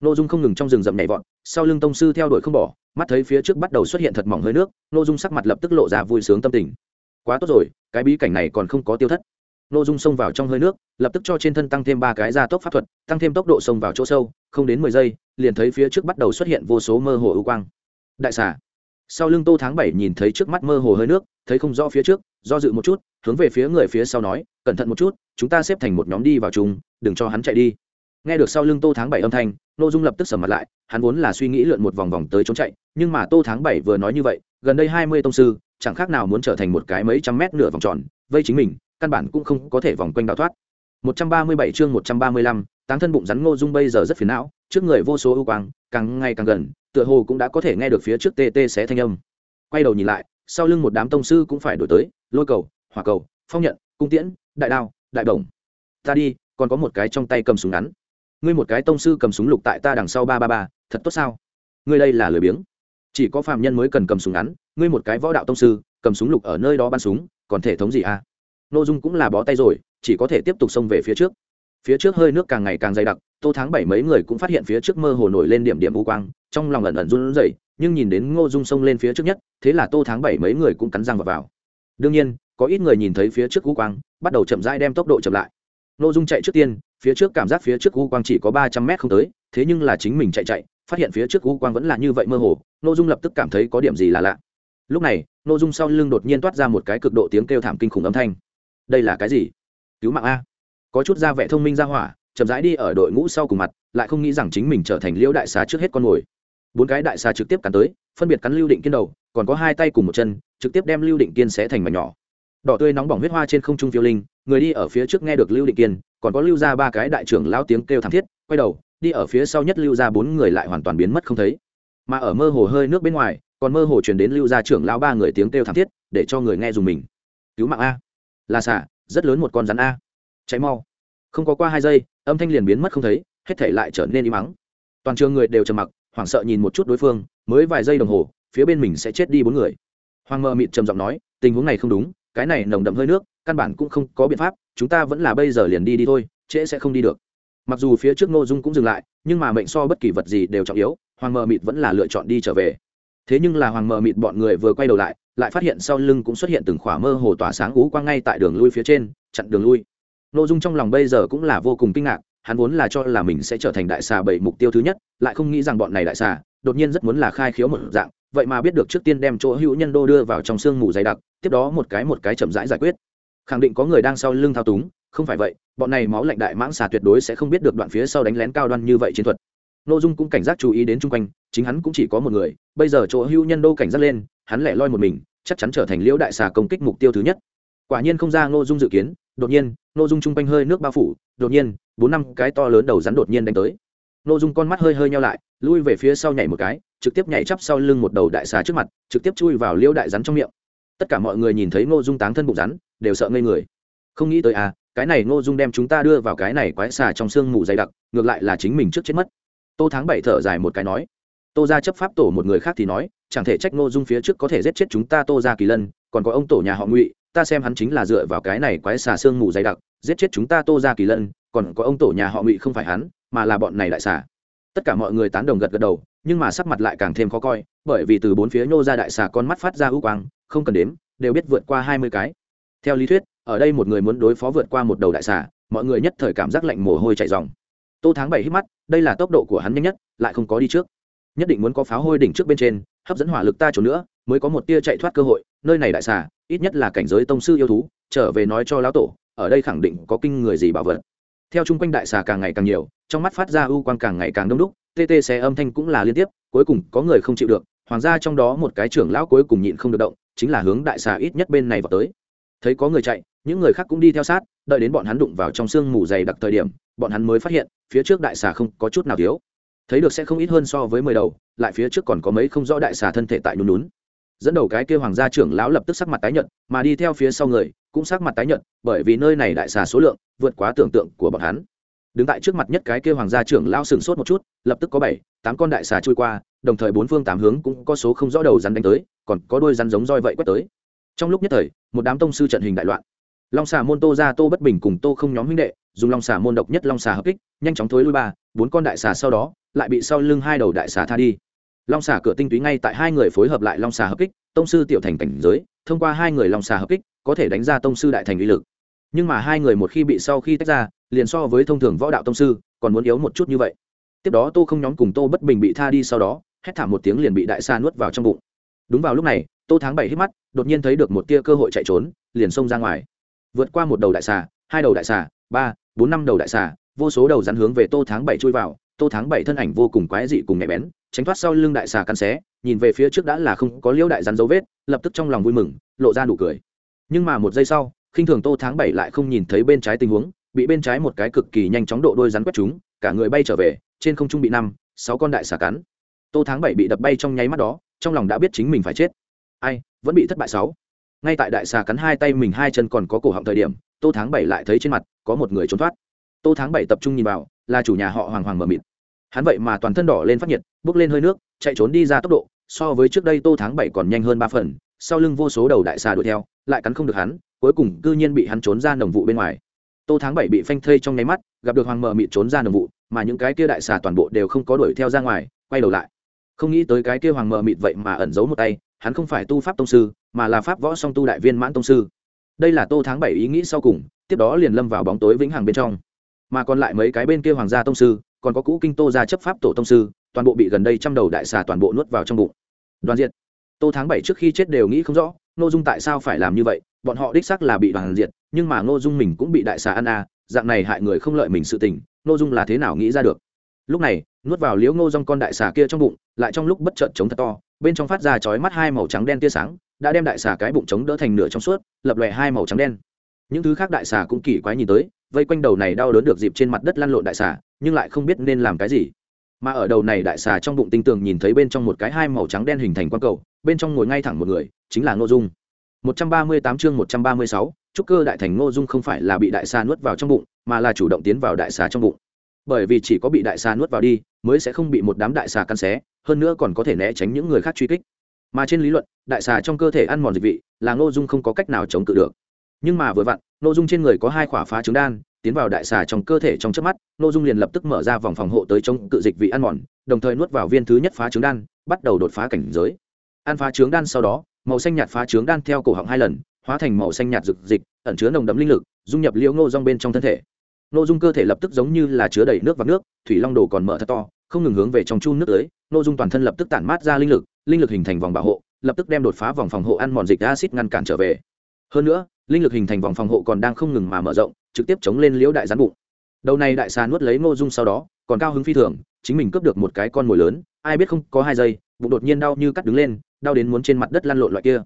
Nội dung không ngừng trong rừng rậm nhảy vọt, sau lưng tông sư theo đuổi không bỏ mắt thấy phía trước bắt đầu xuất hiện thật mỏng hơi nước nội dung sắc mặt lập tức lộ ra vui sướng tâm tình. Quá tốt rồi, cái bí cảnh này còn không có tiêu thất. Nội dung xông vào trong hơi nước, lập tức cho trên thân tăng thêm ba cái gia tốc pháp thuật, tăng thêm tốc độ xông vào chỗ sâu, không đến mười giây, liền thấy phía trước bắt đầu xuất hiện vô số mơ hồ ưu quang. Đại xà. Sau lưng tô tháng bảy nhìn thấy trước mắt mơ hồ hơi nước, thấy không rõ phía trước, do dự một chút, hướng về phía người phía sau nói, cẩn thận một chút, chúng ta xếp thành một nhóm đi vào chung, đừng cho hắn chạy đi nghe được sau lưng tô tháng bảy âm thanh n ô dung lập tức sầm mặt lại, hắn vốn là suy nghĩ lượn một vòng vòng tới trốn chạy, nhưng mà tô tháng bảy vừa nói như vậy, gần đây hai mươi tông sư, chẳng khác nào muốn trở thành một cái mấy trăm mét nửa vòng tròn, vây chính mình, căn bản cũng không có thể vòng quanh đào thoát. Một trăm ba mươi bảy chương một trăm ba mươi lăm, táng thân bụng rắn ngô dung bây giờ rất phiền não, trước người vô số ưu quang, càng ngày càng gần, tựa hồ cũng đã có thể nghe được phía trước tê tê xé thanh âm. Quay đầu nhìn lại, sau lưng một đám tông sư cũng phải đổi tới, lôi cầu, hỏa cầu, phong nhận, cung tiễn, đại đao, đại đồng. Ta đi, còn có một cái trong tay cầm súng ngắn ngươi một cái tông sư cầm súng lục tại ta đằng sau ba ba ba thật tốt sao? Ngươi đây là lười biếng. Chỉ có phạm nhân mới cần cầm súng ngắn ngươi một cái võ đạo tông sư cầm súng lục ở nơi đó bắn súng còn thể thống gì à? Nội dung cũng là bó tay rồi chỉ có thể tiếp tục xông về phía trước. Phía trước hơi nước càng ngày càng dày đặc tô tháng bảy mấy người cũng phát hiện phía trước mơ hồ nổi lên điểm điểm u quang trong lòng ẩn ẩn run rẩy nhưng nhìn đến ngô dung xông lên phía trước nhất thế là tô tháng bảy mấy người cũng cắn răng vào, vào. đương nhiên có ít người nhìn thấy phía trước u quang bắt đầu chậm rãi đem tốc độ chậm lại. Ngô dung chạy trước tiên phía trước cảm giác phía trước u quang chỉ có ba trăm mét không tới, thế nhưng là chính mình chạy chạy, phát hiện phía trước u quang vẫn là như vậy mơ hồ ngô dung lập tức cảm thấy có điểm gì là lạ. Lúc này ngô dung sau lưng đột nhiên toát ra một cái cực độ tiếng kêu thảm kinh khủng âm thanh. Đây là cái gì? Cứu mạng a. Có chút ra vẻ thông minh ra hỏa, chậm rãi đi ở đội ngũ sau cùng mặt, lại không nghĩ rằng chính mình trở thành liễu đại xà trước hết con mồi. Bốn cái đại xà trực tiếp cắn tới, phân biệt cắn lưu định kiên đầu, còn có hai tay cùng một chân, trực tiếp đem lưu định kiên xé thành mảnh nhỏ. Đỏ tươi nóng bỏng huyết hoa trên không trung phiêu linh, người đi ở phía trước nghe được lưu định kiên còn có lưu ra ba cái đại trưởng lao tiếng kêu thảm thiết, quay đầu, đi ở phía sau nhất lưu ra bốn người lại hoàn toàn biến mất không thấy. Mà ở mơ hồ hơi nước bên ngoài, còn mơ hồ truyền đến lưu ra trưởng lao ba người tiếng kêu thảm thiết, để cho người nghe dùng mình. Cứu mạng a. Là xả, rất lớn một con rắn a. Cháy mau. Không có qua hai giây, âm thanh liền biến mất không thấy, hết thể lại trở nên im mắng toàn trường người đều trầm mặc, hoảng sợ nhìn một chút đối phương, mới vài giây đồng hồ, phía bên mình sẽ chết đi bốn người. Hoàng mơ mịt trầm giọng nói, tình huống này không đúng, cái này nồng đậm hơi nước, căn bản cũng không có biện pháp chúng ta vẫn là bây giờ liền đi đi thôi, trễ sẽ không đi được. Mặc dù phía trước ngô dung cũng dừng lại, nhưng mà mệnh so bất kỳ vật gì đều trọng yếu, hoàng mờ mịt vẫn là lựa chọn đi trở về. Thế nhưng là hoàng mờ mịt bọn người vừa quay đầu lại lại phát hiện sau lưng cũng xuất hiện từng khỏa mơ hồ tỏa sáng ú quang ngay tại đường lui phía trên, chặn đường lui. Nội dung trong lòng bây giờ cũng là vô cùng kinh ngạc, hắn vốn là cho là mình sẽ trở thành đại xà bảy mục tiêu thứ nhất, lại không nghĩ rằng bọn này đại xà, đột nhiên rất muốn là khai khiếu một dạng, vậy mà biết được trước tiên đem chỗ hữu nhân đô đưa vào trong sương mù dày đặc, tiếp đó một cái một cái chậm rãi giải quyết khẳng định có người đang sau lưng thao túng, không phải vậy, bọn này máu lạnh đại mãng xà tuyệt đối sẽ không biết được đoạn phía sau đánh lén cao đoan như vậy chiến thuật. Nội dung cũng cảnh giác chú ý đến chung quanh, chính hắn cũng chỉ có một người, bây giờ chỗ hưu nhân đô cảnh giác lên, hắn lẻ loi một mình, chắc chắn trở thành liễu đại xà công kích mục tiêu thứ nhất. Quả nhiên không ra ngô dung dự kiến, đột nhiên ngô dung chung quanh hơi nước bao phủ, đột nhiên, bốn năm cái to lớn đầu rắn đột nhiên đánh tới. Ngô dung con mắt hơi hơi nhau lại, lui về phía sau nhảy một cái, trực tiếp nhảy chắp sau lưng một đầu đại xà trước mặt, trực tiếp chui vào liễu đại rắn trong miệng. Tất cả mọi người nhìn thấy ngô dung táng thân bụng rắn đều sợ ngây người. Không nghĩ tới à cái này ngô dung đem chúng ta đưa vào cái này quái xà trong sương mù dày đặc, ngược lại là chính mình trước chết mất. Tô tháng bảy thở dài một cái nói. Tô ra chấp pháp tổ một người khác thì nói, chẳng thể trách ngô dung phía trước có thể giết chết chúng ta tô ra kỳ lân, còn có ông tổ nhà họ ngụy, ta xem hắn chính là dựa vào cái này quái xà sương mù dày đặc, giết chết chúng ta tô ra kỳ lân, còn có ông tổ nhà họ ngụy không phải hắn, mà là bọn này đại xà. Tất cả mọi người tán đồng gật gật đầu, nhưng mà sắc mặt lại càng thêm khó coi, bởi vì từ bốn phía nhô ra đại xà con mắt phát ra ưu quang, không cần đếm, đều biết vượt qua hai mươi cái theo lý thuyết, ở đây một người muốn đối phó vượt qua một đầu đại xà, mọi người nhất thời cảm giác lạnh mồ hôi chạy dòng tô tháng bảy hít mắt, đây là tốc độ của hắn nhanh nhất, lại không có đi trước. Nhất định muốn có pháo hôi đỉnh trước bên trên, hấp dẫn hỏa lực ta chỗ nữa, mới có một tia chạy thoát cơ hội, nơi này đại xà, ít nhất là cảnh giới tông sư yêu thú, trở về nói cho lão tổ, ở đây khẳng định có kinh người gì bảo vật. Theo chung quanh đại xà càng ngày càng nhiều, trong mắt phát ra ưu quang càng ngày càng đông đúc, tê tê xe âm thanh cũng là liên tiếp, cuối cùng có người không chịu được, hoàng gia trong đó một cái trưởng lão cuối cùng nhịn không được động, chính là hướng đại xà ít nhất bên này vào tới thấy có người chạy, những người khác cũng đi theo sát, đợi đến bọn hắn đụng vào trong sương mù dày đặc thời điểm, bọn hắn mới phát hiện, phía trước đại xà không có chút nào thiếu. Thấy được sẽ không ít hơn so với mười đầu, lại phía trước còn có mấy không rõ đại xà thân thể tại nhún nhún. Dẫn đầu cái kia hoàng gia trưởng lão lập tức sắc mặt tái nhợt, mà đi theo phía sau người, cũng sắc mặt tái nhợt, bởi vì nơi này đại xà số lượng, vượt quá tưởng tượng của bọn hắn. Đứng tại trước mặt nhất cái kia hoàng gia trưởng lão sừng sốt một chút, lập tức có bảy, tám con đại xà trôi qua, đồng thời bốn phương tám hướng cũng có số không rõ đầu rắn đánh tới, còn có đôi rắn giống roi vậy quét tới trong lúc nhất thời, một đám tông sư trận hình đại loạn. Long xà môn tô ra tô bất bình cùng tô không nhóm huynh đệ, dùng long xà môn độc nhất long xà hợp kích, nhanh chóng thối lui ba, bốn con đại xà sau đó, lại bị sau lưng hai đầu đại xà tha đi. Long xà cửa tinh túy ngay tại hai người phối hợp lại long xà hợp kích, tông sư tiểu thành cảnh giới, thông qua hai người long xà hợp kích, có thể đánh ra tông sư đại thành uy lực. Nhưng mà hai người một khi bị sau khi tách ra, liền so với thông thường võ đạo tông sư, còn muốn yếu một chút như vậy. Tiếp đó tô không nhóm cùng tô bất bình bị tha đi sau đó, hét thảm một tiếng liền bị đại xà nuốt vào trong bụng. Đúng vào lúc này tô tháng bảy hít mắt, đột nhiên thấy được một tia cơ hội chạy trốn, liền xông ra ngoài. Vượt qua một đầu đại xà, hai đầu đại xà, ba, bốn năm đầu đại xà, vô số đầu rắn hướng về tô tháng bảy chui vào. Tô tháng bảy thân ảnh vô cùng quái dị cùng nhạy bén, tránh thoát sau lưng đại xà căn xé, nhìn về phía trước đã là không có liễu đại rắn dấu vết, lập tức trong lòng vui mừng, lộ ra nụ cười. Nhưng mà một giây sau, khinh thường tô tháng bảy lại không nhìn thấy bên trái tình huống, bị bên trái một cái cực kỳ nhanh chóng độ đôi rắn quét chúng, cả người bay trở về, trên không trung bị năm, sáu con đại xà cắn. Tô tháng bảy bị đập bay trong nháy mắt đó, trong lòng đã biết chính mình phải chết ai, vẫn bị thất bại sáu. Ngay tại đại xà cắn hai tay mình hai chân còn có cổ họng thời điểm, tô tháng bảy lại thấy trên mặt có một người trốn thoát. Tô tháng bảy tập trung nhìn vào, là chủ nhà họ hoàng hoàng mờ mịt. Hắn vậy mà toàn thân đỏ lên phát nhiệt, bước lên hơi nước, chạy trốn đi ra tốc độ, so với trước đây tô tháng bảy còn nhanh hơn ba phần, sau lưng vô số đầu đại xà đuổi theo, lại cắn không được hắn, cuối cùng cư nhiên bị hắn trốn ra nồng vụ bên ngoài. Tô tháng bảy bị phanh thây trong nháy mắt, gặp được hoàng mờ mịt trốn ra nồng vụ, mà những cái kia đại xà toàn bộ đều không có đuổi theo ra ngoài, quay đầu lại. Không nghĩ tới cái kia hoàng mờ mịt vậy mà ẩn giấu một tay hắn không phải tu pháp tông sư, mà là pháp võ song tu đại viên mãn tông sư. Đây là tô tháng bảy ý nghĩ sau cùng, tiếp đó liền lâm vào bóng tối vĩnh hằng bên trong. Mà còn lại mấy cái bên kia hoàng gia tông sư, còn có cũ kinh tô gia chấp pháp tổ tông sư, toàn bộ bị gần đây trăm đầu đại xà toàn bộ nuốt vào trong bụng. Đoàn diện tô tháng bảy trước khi chết đều nghĩ không rõ, ngô dung tại sao phải làm như vậy, bọn họ đích xác là bị đoàn diệt, nhưng mà ngô dung mình cũng bị đại xà ăn à dạng này hại người không lợi mình sự tình, ngô dung là thế nào nghĩ ra được? Lúc này, nuốt vào liếu ngô dung con đại xà kia trong bụng, lại trong lúc bất chợt chống thật to bên trong phát ra chói mắt hai màu trắng đen tia sáng đã đem đại xà cái bụng chống đỡ thành nửa trong suốt lập lòe hai màu trắng đen. Những thứ khác đại xà cũng kỳ quái nhìn tới vây quanh đầu này đau đớn được dịp trên mặt đất lăn lộn đại xà nhưng lại không biết nên làm cái gì. Mà ở đầu này đại xà trong bụng tinh tường nhìn thấy bên trong một cái hai màu trắng đen hình thành quang cầu bên trong ngồi ngay thẳng một người chính là ngô dung. 138 chương 136, trúc cơ đại thành ngô dung không phải là bị đại xà nuốt vào trong bụng mà là chủ động tiến vào đại xà trong bụng. Bởi vì chỉ có bị đại xà nuốt vào đi mới sẽ không bị một đám đại xà căn xé, hơn nữa còn có thể né tránh những người khác truy kích. Mà trên lý luận, đại xà trong cơ thể ăn mòn dịch vị là ngô dung không có cách nào chống cự được. Nhưng mà vừa vặn, ngô dung trên người có hai khỏa phá trứng đan, tiến vào đại xà trong cơ thể trong chớp mắt, ngô dung liền lập tức mở ra vòng phòng hộ tới chống cự dịch vị ăn mòn, đồng thời nuốt vào viên thứ nhất phá trứng đan, bắt đầu đột phá cảnh giới. Ăn phá trứng đan sau đó, màu xanh nhạt phá trứng đan theo cổ họng hai lần, hóa thành màu xanh nhạt rực dịch, ẩn chứa nồng đậm linh lực, dung nhập liễu ngô dung bên trong thân thể nội dung cơ thể lập tức giống như là chứa đầy nước và nước, thủy long đồ còn mở thật to, không ngừng hướng về trong chu nước tới. Nội dung toàn thân lập tức tản mát ra linh lực linh lực hình thành vòng bảo hộ, lập tức đem đột phá vòng phòng hộ ăn mòn dịch acid ngăn cản trở về. Hơn nữa, linh lực hình thành vòng phòng hộ còn đang không ngừng mà mở rộng, trực tiếp chống lên liễu đại gián bụng. Đầu này đại xà nuốt lấy nội dung sau đó, còn cao hứng phi thường, chính mình cướp được một cái con mồi lớn, ai biết không, có hai giây, bụng đột nhiên đau như cắt đứng lên, đau đến muốn trên mặt đất lăn lộn loại kia.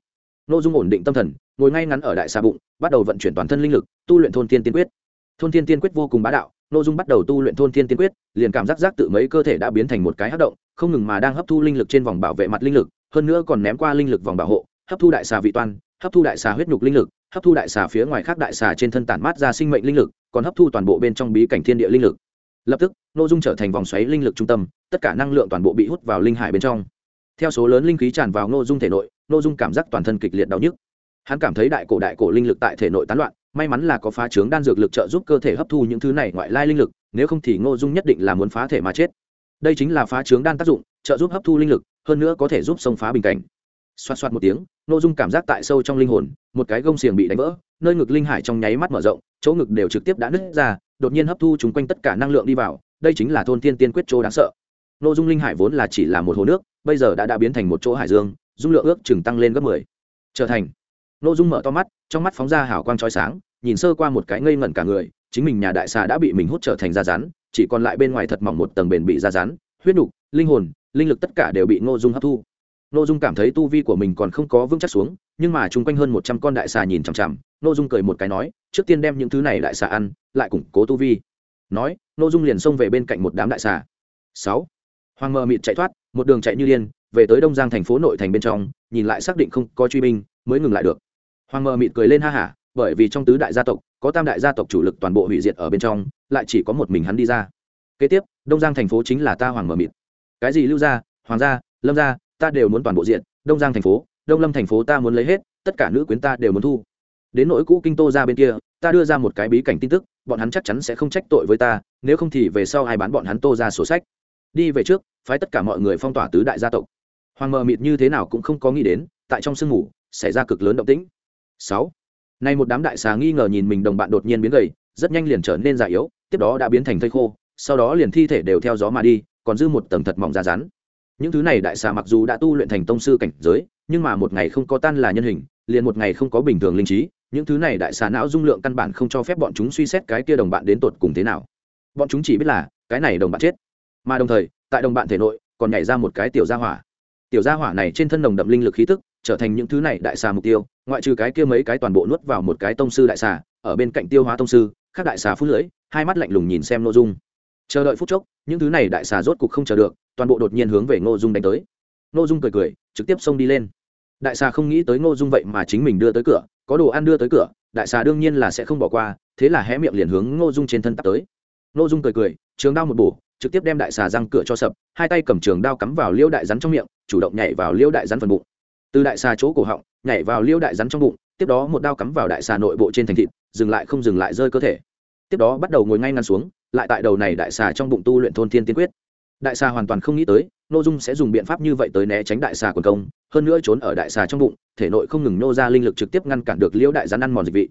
Nội dung ổn định tâm thần, ngồi ngay ngắn ở đại xà bụng, bắt đầu vận chuyển toàn thân linh lực, tu luyện thôn tiên tiên quyết thôn Thiên tiên quyết vô cùng bá đạo ngô dung bắt đầu tu luyện thôn Thiên tiên quyết, liền cảm giác giác tự mấy cơ thể đã biến thành một cái hát động, không ngừng mà đang hấp thu linh lực trên vòng bảo vệ mặt linh lực, hơn nữa còn ném qua linh lực vòng bảo hộ, hấp thu đại xà vị toan, hấp thu đại xà huyết nhục linh lực, hấp thu đại xà phía ngoài khác đại xà trên thân tản mát ra sinh mệnh linh lực, còn hấp thu toàn bộ bên trong bí cảnh thiên địa linh lực. Lập tức nội dung trở thành vòng xoáy linh lực trung tâm, tất cả năng lượng toàn bộ bị hút vào linh hải bên trong. Theo số lớn linh khí tràn vào nội dung thể nội nội dung cảm giác toàn thân kịch liệt đau nhức. Hắn cảm thấy đại cổ đại cổ linh lực tại thể nội tán loạn may mắn là có phá trướng đan dược lực trợ giúp cơ thể hấp thu những thứ này ngoại lai linh lực, nếu không thì ngô dung nhất định là muốn phá thể mà chết. Đây chính là phá trướng đan tác dụng, trợ giúp hấp thu linh lực, hơn nữa có thể giúp xông phá bình cảnh. Xoát xoát một tiếng, Ngô dung cảm giác tại sâu trong linh hồn, một cái gông xiềng bị đánh vỡ, nơi ngực linh hải trong nháy mắt mở rộng, chỗ ngực đều trực tiếp đã nứt ra, đột nhiên hấp thu chúng quanh tất cả năng lượng đi vào, đây chính là thôn tiên tiên quyết chỗ đáng sợ. Ngô dung linh hải vốn là chỉ là một hồ nước, bây giờ đã đã biến thành một chỗ hải dương, dung lượng ước chừng tăng lên gấp mười. Trở thành nội dung mở to mắt, trong mắt phóng ra hào quang trói sáng, nhìn sơ qua một cái ngây ngẩn cả người, chính mình nhà đại xà đã bị mình hút trở thành da rắn, chỉ còn lại bên ngoài thật mỏng một tầng bền bị da rắn, huyết nục, linh hồn, linh lực tất cả đều bị ngô dung hấp thu. Ngô dung cảm thấy tu vi của mình còn không có vững chắc xuống, nhưng mà chung quanh hơn một trăm con đại xà nhìn chằm chằm, ngô dung cười một cái nói, trước tiên đem những thứ này đại xà ăn, lại củng cố tu vi. Nói, ngô dung liền xông về bên cạnh một đám đại xà. Sáu, hoàng mờ mịt chạy thoát, một đường chạy như điên, về tới đông giang thành phố nội thành bên trong, nhìn lại xác định không có truy binh, mới ngừng lại được hoàng mờ mịt cười lên ha hả, bởi vì trong tứ đại gia tộc, có tam đại gia tộc chủ lực toàn bộ hủy diệt ở bên trong, lại chỉ có một mình hắn đi ra. Kế tiếp, đông giang thành phố chính là ta hoàng mờ mịt. Cái gì lưu gia, hoàng gia, lâm gia, ta đều muốn toàn bộ diện đông giang thành phố, đông lâm thành phố ta muốn lấy hết, tất cả nữ quyến ta đều muốn thu. Đến nỗi cũ kinh tô ra bên kia, ta đưa ra một cái bí cảnh tin tức, bọn hắn chắc chắn sẽ không trách tội với ta, nếu không thì về sau ai bán bọn hắn tô ra sổ sách. Đi về trước, phái tất cả mọi người phong tỏa tứ đại gia tộc. Hoàng mờ mịt như thế nào cũng không có nghĩ đến, tại trong sương ngủ xảy ra cực lớn động tĩnh sáu. Nay một đám đại xà nghi ngờ nhìn mình đồng bạn đột nhiên biến gầy, rất nhanh liền trở nên già yếu, tiếp đó đã biến thành thây khô, sau đó liền thi thể đều theo gió mà đi, còn dư một tầng thật mỏng da rắn. Những thứ này đại xà mặc dù đã tu luyện thành tông sư cảnh giới, nhưng mà một ngày không có tan là nhân hình, liền một ngày không có bình thường linh trí, những thứ này đại xà não dung lượng căn bản không cho phép bọn chúng suy xét cái kia đồng bạn đến tột cùng thế nào. Bọn chúng chỉ biết là, cái này đồng bạn chết. Mà đồng thời, tại đồng bạn thể nội, còn nhảy ra một cái tiểu gia hỏa. Tiểu gia hỏa này trên thân nồng đậm linh lực khí tức trở thành những thứ này đại xà mục tiêu, ngoại trừ cái kia mấy cái toàn bộ nuốt vào một cái tông sư đại xà, ở bên cạnh tiêu hóa tông sư các đại xà phút lưỡi, hai mắt lạnh lùng nhìn xem nội dung. Chờ đợi phút chốc, những thứ này đại xà rốt cục không chờ được, toàn bộ đột nhiên hướng về ngô dung đánh tới. Ngô dung cười cười, trực tiếp xông đi lên. Đại xà không nghĩ tới ngô dung vậy mà chính mình đưa tới cửa, có đồ ăn đưa tới cửa, đại xà đương nhiên là sẽ không bỏ qua, thế là hé miệng liền hướng ngô dung trên thân tắt tới. Ngô dung cười cười, trường đao một bổ, trực tiếp đem đại xà răng cửa cho sập, hai tay cầm trường đao cắm vào liêu đại rắn trong miệng, chủ động nhảy vào liêu đại rắn phần bụng từ đại xà chỗ cổ họng, nhảy vào liêu đại rắn trong bụng, tiếp đó một đao cắm vào đại xà nội bộ trên thành thịt, dừng lại không dừng lại rơi cơ thể. Tiếp đó bắt đầu ngồi ngay ngăn xuống, lại tại đầu này đại xà trong bụng tu luyện thôn thiên tiên quyết. Đại xà hoàn toàn không nghĩ tới n ô dung sẽ dùng biện pháp như vậy tới né tránh đại xà quần công, hơn nữa trốn ở đại xà trong bụng, thể nội không ngừng nô ra linh lực trực tiếp ngăn cản được liễu đại rắn ăn mòn dịch vị.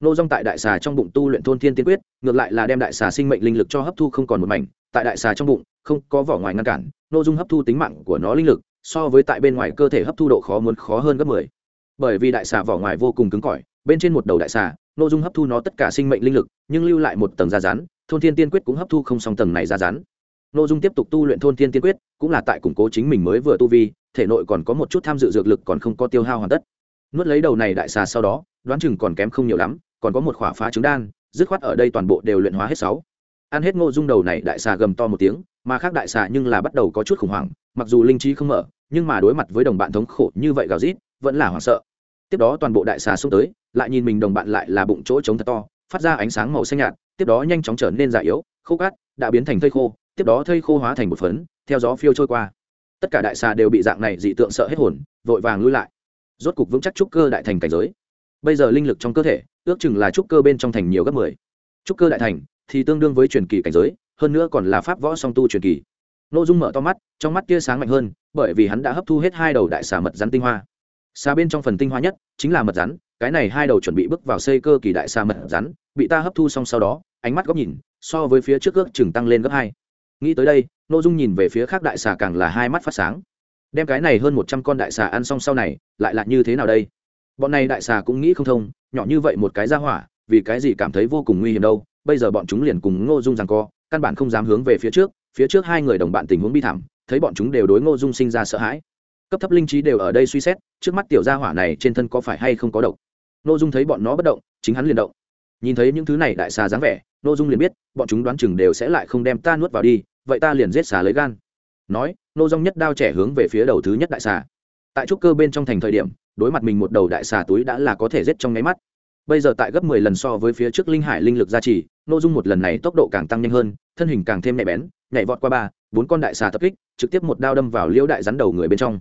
Nô dung tại đại xà trong bụng tu luyện thôn thiên tiên quyết, ngược lại là đem đại xà sinh mệnh linh lực cho hấp thu không còn một mảnh, tại đại xà trong bụng, không có vỏ ngoài ngăn cản, nô dung hấp thu tính mạng của nó linh lực so với tại bên ngoài cơ thể hấp thu độ khó muốn khó hơn gấp mười bởi vì đại xà vỏ ngoài vô cùng cứng cỏi bên trên một đầu đại xà Ngô dung hấp thu nó tất cả sinh mệnh linh lực nhưng lưu lại một tầng da rắn thôn thiên tiên quyết cũng hấp thu không xong tầng này da rắn Ngô Dung tiếp tục tu luyện thôn thiên tiên quyết, cũng là tại củng cố chính mình mới vừa tu vi, thể nội còn có một chút tham dự dược lực còn không có tiêu hao hoàn tất. Nuốt lấy đầu này đại xà sau đó, đoán chừng còn kém không nhiều lắm, còn có một khỏa phá trứng đan, dứt khoát ở đây toàn bộ đều luyện hóa hết sáu. Ăn hết Ngô Dung đầu này đại xà gầm to một tiếng, mà khác đại xà nhưng là bắt đầu có chút khủng hoảng, mặc dù linh trí không mở, nhưng mà đối mặt với đồng bạn thống khổ như vậy gào rít, vẫn là hoảng sợ. Tiếp đó toàn bộ đại xà xông tới, lại nhìn mình đồng bạn lại là bụng chỗ trống thật to, phát ra ánh sáng màu xanh nhạt, tiếp đó nhanh chóng trở nên già yếu, khô cát, đã biến thành thây khô, tiếp đó thây khô hóa thành một phấn theo gió phiêu trôi qua. Tất cả đại xà đều bị dạng này dị tượng sợ hết hồn vội vàng lui lại. Rốt cục vững chắc trúc cơ đại thành cảnh giới. Bây giờ linh lực trong cơ thể ước chừng là trúc cơ bên trong thành nhiều gấp mười. Trúc cơ đại thành thì tương đương với truyền kỳ cảnh giới hơn nữa còn là pháp võ song tu truyền kỳ n ô dung mở to mắt, trong mắt tia sáng mạnh hơn, bởi vì hắn đã hấp thu hết hai đầu đại xà mật rắn tinh hoa. Xà bên trong phần tinh hoa nhất chính là mật rắn, cái này hai đầu chuẩn bị bước vào xây cơ kỳ đại xà mật rắn, bị ta hấp thu xong sau đó, ánh mắt góc nhìn, so với phía trước ước chừng tăng lên gấp hai. Nghĩ tới đây nội dung nhìn về phía khác đại xà càng là hai mắt phát sáng. Đem cái này hơn một trăm con đại xà ăn xong sau này, lại là như thế nào đây? Bọn này đại xà cũng nghĩ không thông, nhỏ như vậy một cái ra hỏa, vì cái gì cảm thấy vô cùng nguy hiểm đâu? Bây giờ bọn chúng liền cùng ngô dung rằng co, căn bản không dám hướng về phía trước phía trước hai người đồng bạn tình huống bi thảm, thấy bọn chúng đều đối ngô dung sinh ra sợ hãi. Cấp thấp linh trí đều ở đây suy xét, trước mắt tiểu gia hỏa này trên thân có phải hay không có độc. Ngô dung thấy bọn nó bất động, chính hắn liền động. Nhìn thấy những thứ này đại xà dáng vẻ n ô dung liền biết, bọn chúng đoán chừng đều sẽ lại không đem ta nuốt vào đi, vậy ta liền giết xà lấy gan. Nói nô dung nhất đao trẻ hướng về phía đầu thứ nhất đại xà. Tại trúc cơ bên trong thành thời điểm, đối mặt mình một đầu đại xà túi đã là có thể giết trong nháy mắt bây giờ tại gấp mười lần so với phía trước linh hải linh lực gia trì, nội dung một lần này tốc độ càng tăng nhanh hơn, thân hình càng thêm nhạy bén, nhảy vọt qua ba, bốn con đại xà tập kích, trực tiếp một đao đâm vào liễu đại rắn đầu người bên trong.